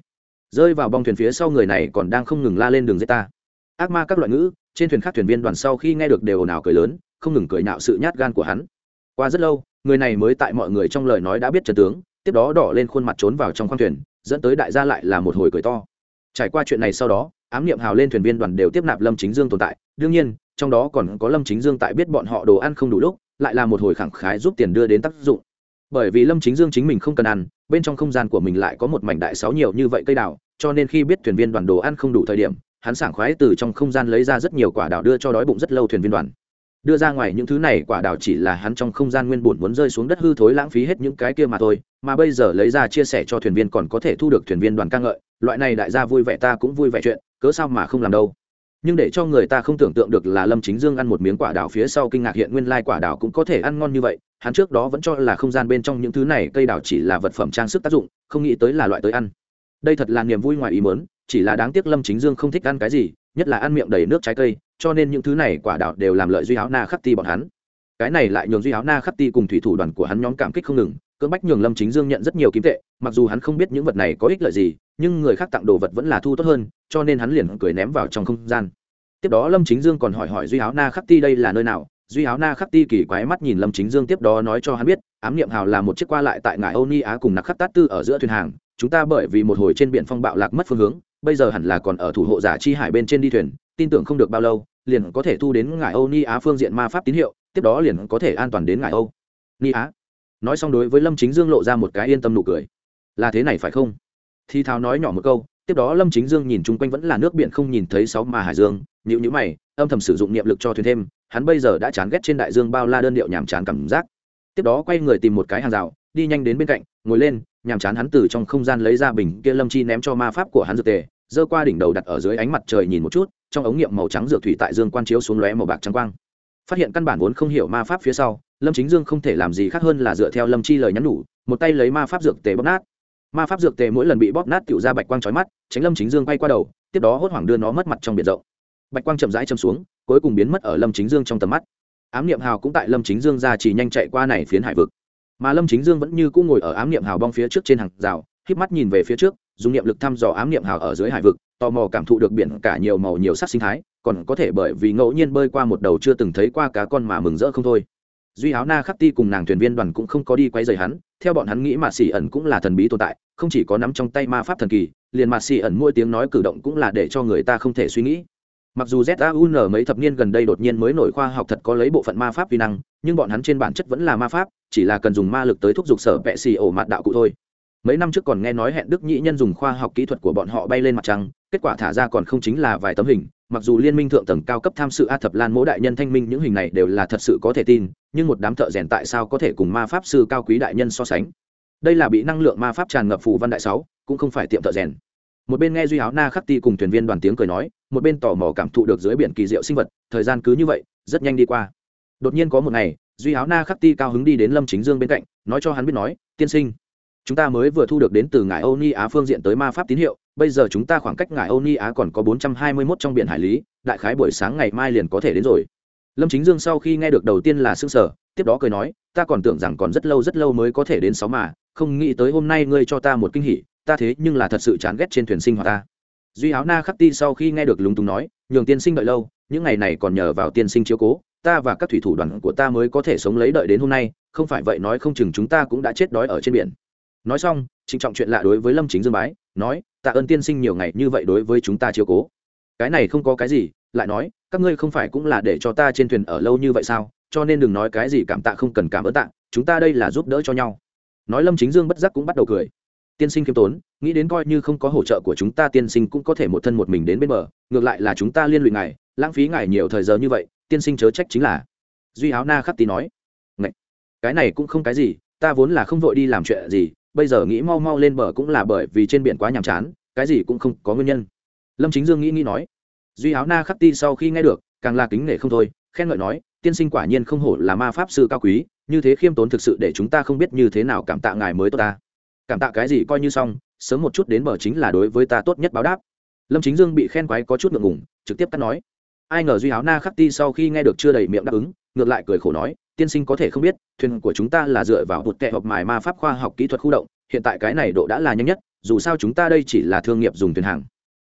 Rơi vào bong thuyền phía sau người này còn đang không ngừng la lên đường dây ta. Ác ma các loại ngữ trên thuyền khác thuyền viên đoàn sau khi nghe được đều ồn ào cười lớn không ngừng cười nạo sự nhát gan của hắn qua rất lâu, người này mới tại mọi người trong lời nói đã biết trần tướng, tiếp đó đỏ lên khuôn mặt trốn vào trong khoang thuyền, dẫn tới đại gia lại là một hồi cười to. Trải qua chuyện này sau đó, ám niệm hào lên thuyền viên đoàn đều tiếp nạp lâm chính dương tồn tại. Đương nhiên, trong đó còn có lâm chính dương tại biết bọn họ đồ ăn không đủ lúc, lại là một hồi khẳng khái giúp tiền đưa đến tác dụng. Bởi vì lâm chính dương chính mình không cần ăn, bên trong không gian của mình lại có một mảnh đại sáu nhiều như vậy cây đào, cho nên khi biết thuyền viên đoàn đồ ăn không đủ thời điểm, hắn sảng khoái từ trong không gian lấy ra rất nhiều quả đào đưa cho đói bụng rất lâu thuyền viên đoàn đưa ra ngoài những thứ này quả đào chỉ là hắn trong không gian nguyên bổn muốn rơi xuống đất hư thối lãng phí hết những cái kia mà thôi, mà bây giờ lấy ra chia sẻ cho thuyền viên còn có thể thu được thuyền viên đoàn ca ngợi, loại này đại gia vui vẻ ta cũng vui vẻ chuyện, cớ sao mà không làm đâu. Nhưng để cho người ta không tưởng tượng được là lâm chính dương ăn một miếng quả đào phía sau kinh ngạc hiện nguyên lai quả đào cũng có thể ăn ngon như vậy, hắn trước đó vẫn cho là không gian bên trong những thứ này cây đào chỉ là vật phẩm trang sức tác dụng, không nghĩ tới là loại tới ăn. Đây thật là niềm vui ngoài ý mớn chỉ là đáng tiếc lâm chính dương không thích ăn cái gì, nhất là ăn miệng đầy nước trái cây cho nên những thứ này quả đào đều làm lợi duy áo na khắc ti bọn hắn. Cái này lại nhường duy áo na khắc ti cùng thủy thủ đoàn của hắn nhóm cảm kích không ngừng, cưỡng bách nhường lâm chính dương nhận rất nhiều kim tệ, mặc dù hắn không biết những vật này có ích lợi gì, nhưng người khác tặng đồ vật vẫn là thu tốt hơn, cho nên hắn liền cười ném vào trong không gian. Tiếp đó lâm chính dương còn hỏi hỏi duy áo na khắc ti đây là nơi nào? Duy áo na khắc ti kỳ quái mắt nhìn lâm chính dương tiếp đó nói cho hắn biết, ám niệm hào là một chiếc qua lại tại ngài âu ni á cùng nặc khắc tát tư ở giữa thuyền hàng, chúng ta bởi vì một hồi trên biển phong bạo lạc mất phương hướng, bây giờ hẳn là còn ở thủ hộ giả chi hải bên trên đi thuyền, tin tưởng không được bao lâu liền có thể thu đến ngải âu ni á phương diện ma pháp tín hiệu, tiếp đó liền có thể an toàn đến ngải âu ni á. Nói xong đối với lâm chính dương lộ ra một cái yên tâm nụ cười. Là thế này phải không? Thi Thao nói nhỏ một câu, tiếp đó lâm chính dương nhìn chung quanh vẫn là nước biển không nhìn thấy sáu mà hải dương nhữ nhữ mày, âm thầm sử dụng niệm lực cho thuyền thêm, hắn bây giờ đã chán ghét trên đại dương bao la đơn điệu nhàm chán cảm giác. Tiếp đó quay người tìm một cái hàng rào, đi nhanh đến bên cạnh, ngồi lên, nhàm chán hắn từ trong không gian lấy ra bình kia lâm chi ném cho ma pháp của hắn dược tề, giơ qua đỉnh đầu đặt ở dưới ánh mặt trời nhìn một chút trong ống nghiệm màu trắng dược thủy tại dương quan chiếu xuống lóe màu bạc trắng quang. Phát hiện căn bản vốn không hiểu ma pháp phía sau, lâm chính dương không thể làm gì khác hơn là dựa theo lâm chi lời nhắn nhủ, một tay lấy ma pháp dược tề bóp nát. Ma pháp dược tề mỗi lần bị bóp nát tựu ra bạch quang trói mắt, tránh lâm chính dương quay qua đầu, tiếp đó hốt hoảng đưa nó mất mặt trong biển rộng. Bạch quang chậm rãi châm xuống, cuối cùng biến mất ở lâm chính dương trong tầm mắt. Ám niệm hào cũng tại lâm chính dương ra chỉ nhanh chạy qua này phiến hải vực. Mà lâm chính dương vẫn như cũng ngồi ở ám niệm hào bong phía trước trên hàng rào, híp mắt nhìn về phía trước dùng niệm lực thăm dò ám niệm hào ở dưới hải vực, tò mò cảm thụ được biển cả nhiều màu nhiều sắc sinh thái, còn có thể bởi vì ngẫu nhiên bơi qua một đầu chưa từng thấy qua cá con mà mừng rỡ không thôi. Duy áo na khắc ti cùng nàng thuyền viên đoàn cũng không có đi quay dày hắn, theo bọn hắn nghĩ mà xỉ ẩn cũng là thần bí tồn tại, không chỉ có nắm trong tay ma pháp thần kỳ, liền mà xỉ ẩn mỗi tiếng nói cử động cũng là để cho người ta không thể suy nghĩ. Mặc dù zaun mấy thập niên gần đây đột nhiên mới nổi khoa học thật có lấy bộ phận ma pháp vi năng, nhưng bọn hắn trên bản chất vẫn là ma pháp, chỉ là cần dùng ma lực tới thúc giục sở vệ xì ổ mặt đạo cụ thôi mấy năm trước còn nghe nói hẹn đức nhĩ nhân dùng khoa học kỹ thuật của bọn họ bay lên mặt trăng, kết quả thả ra còn không chính là vài tấm hình. Mặc dù liên minh thượng tầng cao cấp tham sự a thập lan mỗ đại nhân thanh minh những hình này đều là thật sự có thể tin, nhưng một đám thợ rèn tại sao có thể cùng ma pháp sư cao quý đại nhân so sánh? Đây là bị năng lượng ma pháp tràn ngập phù văn đại sáu, cũng không phải tiệm thợ rèn. Một bên nghe duy áo na khắc ti cùng thuyền viên đoàn tiếng cười nói, một bên tò mò cảm thụ được dưới biển kỳ diệu sinh vật, thời gian cứ như vậy, rất nhanh đi qua. Đột nhiên có một ngày, duy áo na khắc ti cao hứng đi đến lâm chính dương bên cạnh, nói cho hắn biết nói, tiên sinh chúng ta mới vừa thu được đến từ ngài âu ni á phương diện tới ma pháp tín hiệu, bây giờ chúng ta khoảng cách ngài âu ni á còn có bốn trăm hai mươi mốt trong biển hải lý, đại khái buổi sáng ngày mai liền có thể đến rồi. Lâm chính dương sau khi nghe được đầu tiên là s ư ơ n g sở tiếp đó cười nói, ta còn tưởng rằng còn rất lâu rất lâu mới có thể đến sáu mà, không nghĩ tới hôm nay ngươi cho ta một kinh hỉ, ta thế nhưng là thật sự chán ghét trên thuyền sinh hoạt ta. Duy áo na khắc ti sau khi nghe được lúng túng nói, nhường tiên sinh đợi lâu, những ngày này còn nhờ vào tiên sinh chiếu cố, ta và các thủy thủ đoàn của ta mới có thể sống lấy đợi đến hôm nay, không phải vậy nói không chừng chúng ta cũng đã chết đói ở trên biển nói xong, trịnh trọng chuyện lạ đối với lâm chính dương bái, nói, tạ ơn tiên sinh nhiều ngày như vậy đối với chúng ta chiều cố. Cái này không có cái gì, lại nói, các ngươi không phải cũng là để cho ta trên thuyền ở lâu như vậy sao? Cho nên đừng nói cái gì cảm tạ không cần cảm ơn tạ, chúng ta đây là giúp đỡ cho nhau. Nói lâm chính dương bất giác cũng bắt đầu cười. Tiên sinh khiêm tốn, nghĩ đến coi như không có hỗ trợ của chúng ta tiên sinh cũng có thể một thân một mình đến bên bờ, ngược lại là chúng ta liên lụy ngài, lãng phí ngài nhiều thời giờ như vậy, tiên sinh chớ trách chính là. Duy áo na khắc tí nói. Ngậy! cái này cũng không cái gì, ta vốn là không vội đi làm chuyện gì bây giờ nghĩ mau mau lên bờ cũng là bởi vì trên biển quá nhàm chán, cái gì cũng không có nguyên nhân. Lâm chính dương nghĩ nghĩ nói, duy áo na khắc ti sau khi nghe được, càng là kính nể không thôi, khen ngợi nói, tiên sinh quả nhiên không hổ là ma pháp sư cao quý, như thế khiêm tốn thực sự để chúng ta không biết như thế nào cảm tạ ngài mới tốt ta. Cảm tạ cái gì coi như xong, sớm một chút đến bờ chính là đối với ta tốt nhất báo đáp. Lâm chính dương bị khen quái có chút ngượng ngùng, trực tiếp cắt nói, ai ngờ duy áo na khắc ti sau khi nghe được chưa đầy miệng đáp ứng, ngược lại cười khổ nói tiên sinh có thể không biết thuyền của chúng ta là dựa vào một kệ hoặc mài ma pháp khoa học kỹ thuật khu động hiện tại cái này độ đã là nhanh nhất dù sao chúng ta đây chỉ là thương nghiệp dùng thuyền hàng.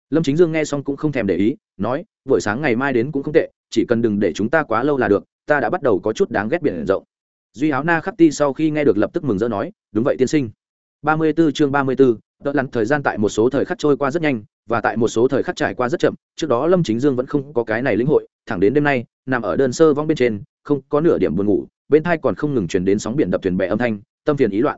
Lâm chính dương nghe xong cũng không thèm để ý nói buổi sáng ngày mai đến cũng không tệ chỉ cần đừng để chúng ta quá lâu là được ta đã bắt đầu có chút đáng ghét biển rộng. Duy áo na khắc ti sau khi nghe được lập tức mừng rỡ nói đúng vậy tiên sinh. Ba mươi 34 chương ba mươi 34, đỡ lắn thời gian tại một số thời khắc trôi qua rất nhanh và tại một số thời khắc trải qua rất chậm, trước đó lâm chính dương vẫn không có cái này lĩnh hội, thẳng đến đêm nay, nằm ở đơn sơ vong bên trên, không có nửa điểm buồn ngủ, bên thai còn không ngừng truyền đến sóng biển đập thuyền bè âm thanh, tâm phiền ý loạn.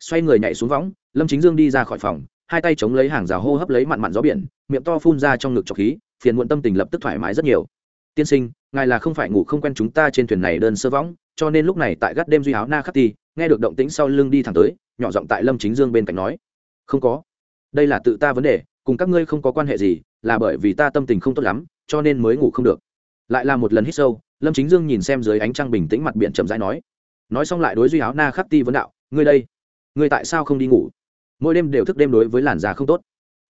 Xoay người nhảy xuống võng, lâm chính dương đi ra khỏi phòng, hai tay chống lấy hàng rào hô hấp lấy mặn mặn gió biển, miệng to phun ra trong ngực trọc khí, phiền muộn tâm tình lập tức thoải mái rất nhiều. Tiên sinh, ngài là không phải ngủ không quen chúng ta trên thuyền này đơn sơ võng, cho nên lúc này tại gác đêm duy áo na khắc ti, nghe được động tĩnh sau lưng đi thẳng tới, nhỏ giọng tại lâm chính dương bên cạnh nói. Không có. Đây là tự ta vấn đề cùng các ngươi không có quan hệ gì, là bởi vì ta tâm tình không tốt lắm, cho nên mới ngủ không được. Lại là một lần hít sâu, lâm chính dương nhìn xem dưới ánh trăng bình tĩnh mặt biển chậm rãi nói. Nói xong lại đối duy áo na khắc ti vấn đạo, ngươi đây, ngươi tại sao không đi ngủ? Mỗi đêm đều thức đêm đối với làn da không tốt.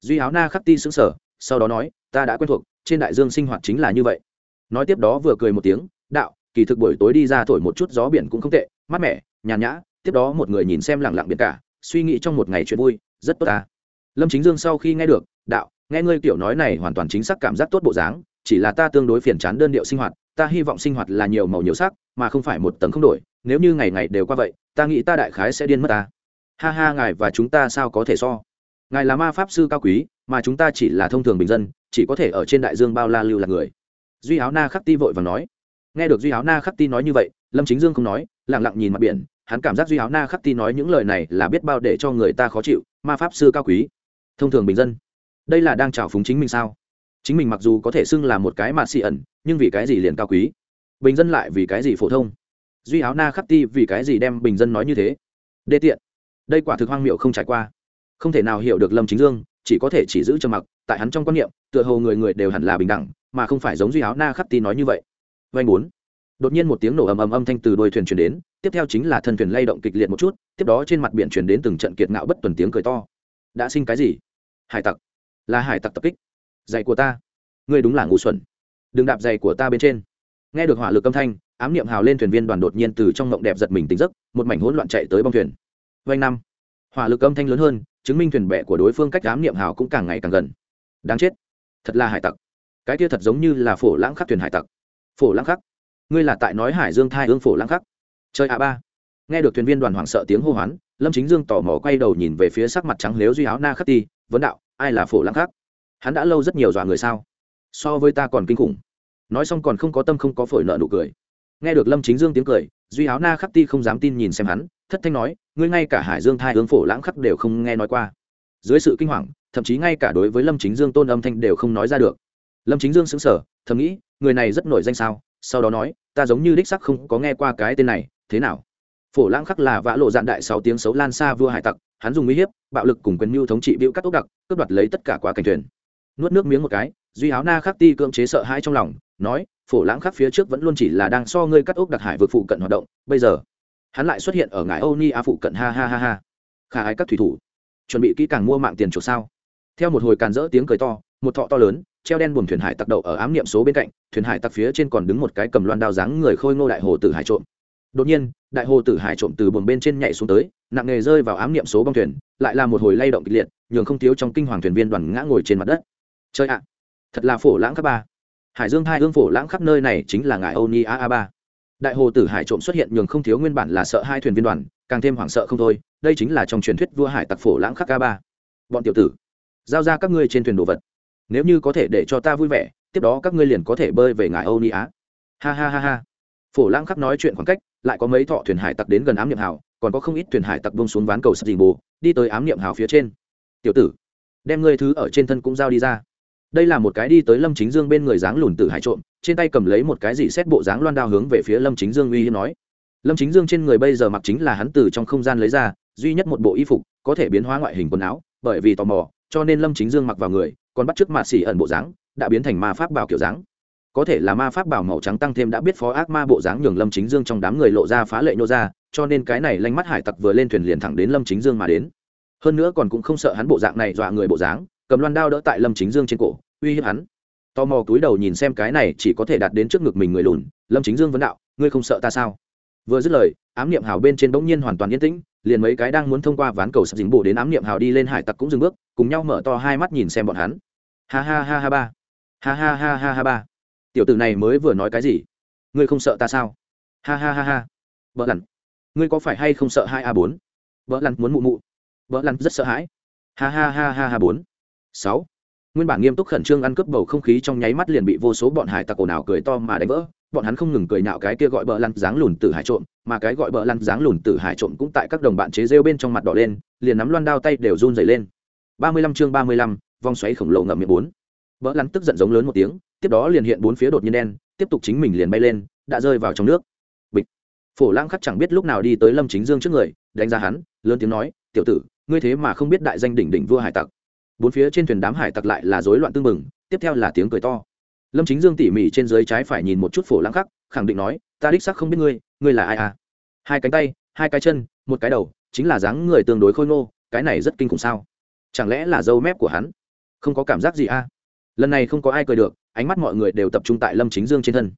Duy áo na khắc ti xứng sở sau đó nói, ta đã quen thuộc, trên đại dương sinh hoạt chính là như vậy. Nói tiếp đó vừa cười một tiếng, đạo, kỳ thực buổi tối đi ra thổi một chút gió biển cũng không tệ, mát mẻ, nhàn nhã. Tiếp đó một người nhìn xem lẳng lặng biển cả, suy nghĩ trong một ngày chuyện vui, rất tốt ta lâm chính dương sau khi nghe được, đạo, nghe ngươi kiểu nói này hoàn toàn chính xác cảm giác tốt bộ dáng, chỉ là ta tương đối phiền chán đơn điệu sinh hoạt, ta hy vọng sinh hoạt là nhiều màu nhiều sắc, mà không phải một tầng không đổi, nếu như ngày ngày đều qua vậy, ta nghĩ ta đại khái sẽ điên mất ta. Ha ha, ngài và chúng ta sao có thể so? Ngài là ma pháp sư cao quý, mà chúng ta chỉ là thông thường bình dân, chỉ có thể ở trên đại dương bao la lưu là người. Duy áo na khắc ti vội và nói. Nghe được duy áo na khắc ti nói như vậy, lâm chính dương không nói lẳng lặng nhìn mặt biển, hắn cảm giác duy áo na khắc ti nói những lời này là biết bao để cho người ta khó chịu, ma pháp sư cao quý thông thường bình dân. Đây là đang trào phúng chính mình sao? Chính mình mặc dù có thể xưng là một cái mà xị ẩn, nhưng vì cái gì liền cao quý? Bình dân lại vì cái gì phổ thông? Duy áo na khắc ti vì cái gì đem bình dân nói như thế? Đê tiện. Đây quả thực hoang miệu không trải qua. Không thể nào hiểu được lâm chính dương, chỉ có thể chỉ giữ trầm mặc, tại hắn trong quan niệm, tựa hồ người người đều hẳn là bình đẳng, mà không phải giống duy áo na khắc ti nói như vậy. Vanh bốn. Đột nhiên một tiếng nổ ầm ầm âm thanh từ đôi thuyền chuyển đến, tiếp theo chính là thân thuyền lay động kịch liệt một chút, tiếp đó trên mặt biển chuyển đến từng trận kiệt ngạo bất tuần tiếng cười to. Đã sinh cái gì? Hải tặc. Là hải tặc tập kích. Giày của ta. Ngươi đúng là ngu xuẩn. Đừng đạp giày của ta bên trên. Nghe được hỏa lực âm thanh, ám niệm hào lên thuyền viên đoàn đột nhiên từ trong ngộng đẹp giật mình tỉnh giấc, một mảnh hỗn loạn chạy tới bong thuyền. Vanh năm. Hỏa lực âm thanh lớn hơn, chứng minh thuyền bè của đối phương cách ám niệm hào cũng càng ngày càng gần. Đáng chết. Thật là hải tặc. Cái kia thật giống như là phổ lãng khắc thuyền hải tặc. Phổ lãng khắc. Ngươi là tại nói hải dương thai ương phổ lãng khắc. Chơi a ba. Nghe được thuyền viên đoàn hoảng sợ tiếng hô hoán, lâm chính dương tò mò quay đầu nhìn về phía sắc mặt trắng nếu duy áo na khắc ti vấn đạo, ai là phổ lãng khác? Hắn đã lâu rất nhiều dọa người sao? So với ta còn kinh khủng. Nói xong còn không có tâm không có phổi nợ nụ cười. Nghe được lâm chính dương tiếng cười, duy áo na khắc ti không dám tin nhìn xem hắn, thất thanh nói, ngươi ngay cả hải dương thai hướng phổ lãng khắc đều không nghe nói qua. Dưới sự kinh hoàng, thậm chí ngay cả đối với lâm chính dương tôn âm thanh đều không nói ra được. Lâm chính dương xứng sở thầm nghĩ, người này rất nổi danh sao? Sau đó nói, ta giống như đích sắc không có nghe qua cái tên này, thế nào? Phổ lãng khắc là vã lộ dạn đại sáu tiếng xấu lan xa vua hải tặc hắn dùng uy hiếp, bạo lực cùng quyền mưu thống trị bịu cắt ốc đặc, cướp đoạt lấy tất cả quá cảnh thuyền. Nuốt nước miếng một cái, duy áo na khắc ti cưỡng chế sợ hãi trong lòng, nói, phổ lãng khắc phía trước vẫn luôn chỉ là đang so ngươi cắt ốc đặc hải vượt phụ cận hoạt động, bây giờ, hắn lại xuất hiện ở ngài âu ni a phụ cận, ha ha ha ha. Khả ái các thủy thủ, chuẩn bị kỹ càng mua mạng tiền chuộc sao? Theo một hồi càn rỡ tiếng cười to, một thọ to lớn, treo đen buồm thuyền hải tặc đậu ở ám niệm số bên cạnh, thuyền hải tặc phía trên còn đứng một cái cầm loan đao dáng người khôi ngô đại hồ tử hải trộm. Đột nhiên, đại hồ tử hải trộm từ buồng bên trên nhảy xuống tới nặng nghề rơi vào ám niệm số bong thuyền, lại là một hồi lay động kịch liệt, nhường không thiếu trong kinh hoàng thuyền viên đoàn ngã ngồi trên mặt đất. Chơi ạ, thật là phổ lãng khắp ba. Hải dương hai hương phổ lãng khắp nơi này chính là ngài âu ni a a ba. Đại hồ tử hải trộm xuất hiện nhường không thiếu nguyên bản là sợ hai thuyền viên đoàn, càng thêm hoảng sợ không thôi, đây chính là trong truyền thuyết vua hải tặc phổ lãng khắc a ba. Bọn tiểu tử, giao ra các ngươi trên thuyền đồ vật. Nếu như có thể để cho ta vui vẻ, tiếp đó các ngươi liền có thể bơi về ngài âu ni á ha ha ha ha phổ lãng khắc nói chuyện khoảng cách, lại có mấy thọ thuyền hải tặc đến gần ám niệm hào, còn có không ít thuyền hải tặc bông xuống ván cầu sập dình bồ, đi tới ám niệm hào phía trên. Tiểu tử, đem ngươi thứ ở trên thân cũng giao đi ra. Đây là một cái đi tới lâm chính dương bên người dáng lùn tử hải trộm, trên tay cầm lấy một cái gì xét bộ dáng loan đao hướng về phía lâm chính dương uy hiếp nói. Lâm chính dương trên người bây giờ mặc chính là hắn từ trong không gian lấy ra, duy nhất một bộ y phục, có thể biến hóa ngoại hình quần áo, bởi vì tò mò, cho nên lâm chính dương mặc vào người, còn bắt t r ư ớ c mạ xỉ ẩn bộ dáng, đã biến thành ma pháp bảo kiểu dáng có thể là ma pháp bảo màu trắng tăng thêm đã biết phó ác ma bộ dáng nhường lâm chính dương trong đám người lộ ra phá lệ nhô ra, cho nên cái này lanh mắt hải tặc vừa lên thuyền liền thẳng đến lâm chính dương mà đến. Hơn nữa còn cũng không sợ hắn bộ dạng này dọa người bộ dáng, cầm loan đao đỡ tại lâm chính dương trên cổ, uy hiếp hắn. Tò mò túi đầu nhìn xem cái này chỉ có thể đạt đến trước ngực mình người lùn, lâm chính dương vấn đạo, ngươi không sợ ta sao? Vừa dứt lời, ám niệm hào bên trên bỗng nhiên hoàn toàn yên tĩnh, liền mấy cái đang muốn thông qua ván cầu sập dính bổ đến ám niệm hào đi lên hải tặc cũng dừng bước, cùng nhau mở to hai mắt nhìn xem bọn hắn. Ha ha ha ha ba. Ha ha ha ha ha ba tiểu tử này mới vừa nói cái gì? Ngươi không sợ ta sao? Ha ha ha ha. Vợ lặn. Ngươi có phải hay không sợ hai a bốn? Vợ lặn muốn mụ mụ. Vợ lặn rất sợ hãi. Ha ha ha ha ha bốn. Sáu. Nguyên bản nghiêm túc khẩn trương ăn cướp bầu không khí trong nháy mắt liền bị vô số bọn hải tặc ồn ào cười to mà đánh vỡ. Bọn hắn không ngừng cười nhạo cái kia gọi bờ lăn dáng lùn tử hải trộm, mà cái gọi bờ lăn dáng lùn tử hải trộm cũng tại các đồng bạn chế rêu bên trong mặt đỏ lên, liền nắm loan đao tay đều run dày lên. Ba mươi lăm chương ba mươi lăm, vòng xoáy khổng lồ ngậm miệng bốn. Bờ lăn tức giận giống lớn một tiếng tiếp đó liền hiện bốn phía đột nhiên đen, tiếp tục chính mình liền bay lên, đã rơi vào trong nước. Bịch. Phổ lang khắc chẳng biết lúc nào đi tới lâm chính dương trước người, đánh ra hắn, lớn tiếng nói, tiểu tử, ngươi thế mà không biết đại danh đỉnh đỉnh vua hải tặc. Bốn phía trên thuyền đám hải tặc lại là rối loạn tương mừng tiếp theo là tiếng cười to. Lâm chính dương tỉ mỉ trên dưới trái phải nhìn một chút phổ lãng khắc, khẳng định nói, ta đích sắc không biết ngươi ngươi là ai à? Hai cánh tay, hai cái chân, một cái đầu, chính là dáng người tương đối khôi ngô, cái này rất kinh khủng sao? Chẳng lẽ là dâu mép của hắn? Không có cảm giác gì à? Lần này không có ai cười được ánh mắt mọi người đều tập trung tại lâm chính dương trên thân.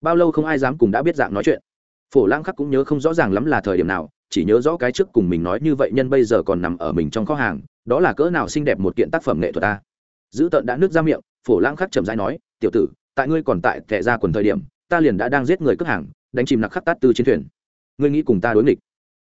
Bao lâu không ai dám cùng đã biết dạng nói chuyện. Phổ lãng khắc cũng nhớ không rõ ràng lắm là thời điểm nào, chỉ nhớ rõ cái trước cùng mình nói như vậy nhân bây giờ còn nằm ở mình trong kho hàng, đó là cỡ nào xinh đẹp một kiện tác phẩm nghệ thuật ta giữ tận đã nước ra miệng, phổ lãng khắc trầm dai nói, tiểu tử, tại ngươi còn tại thẻ ra quần thời điểm, ta liền đã đang giết người cướp hàng, đánh chìm nặc khắc tát tư trên thuyền. Ngươi nghĩ cùng ta đối nghịch?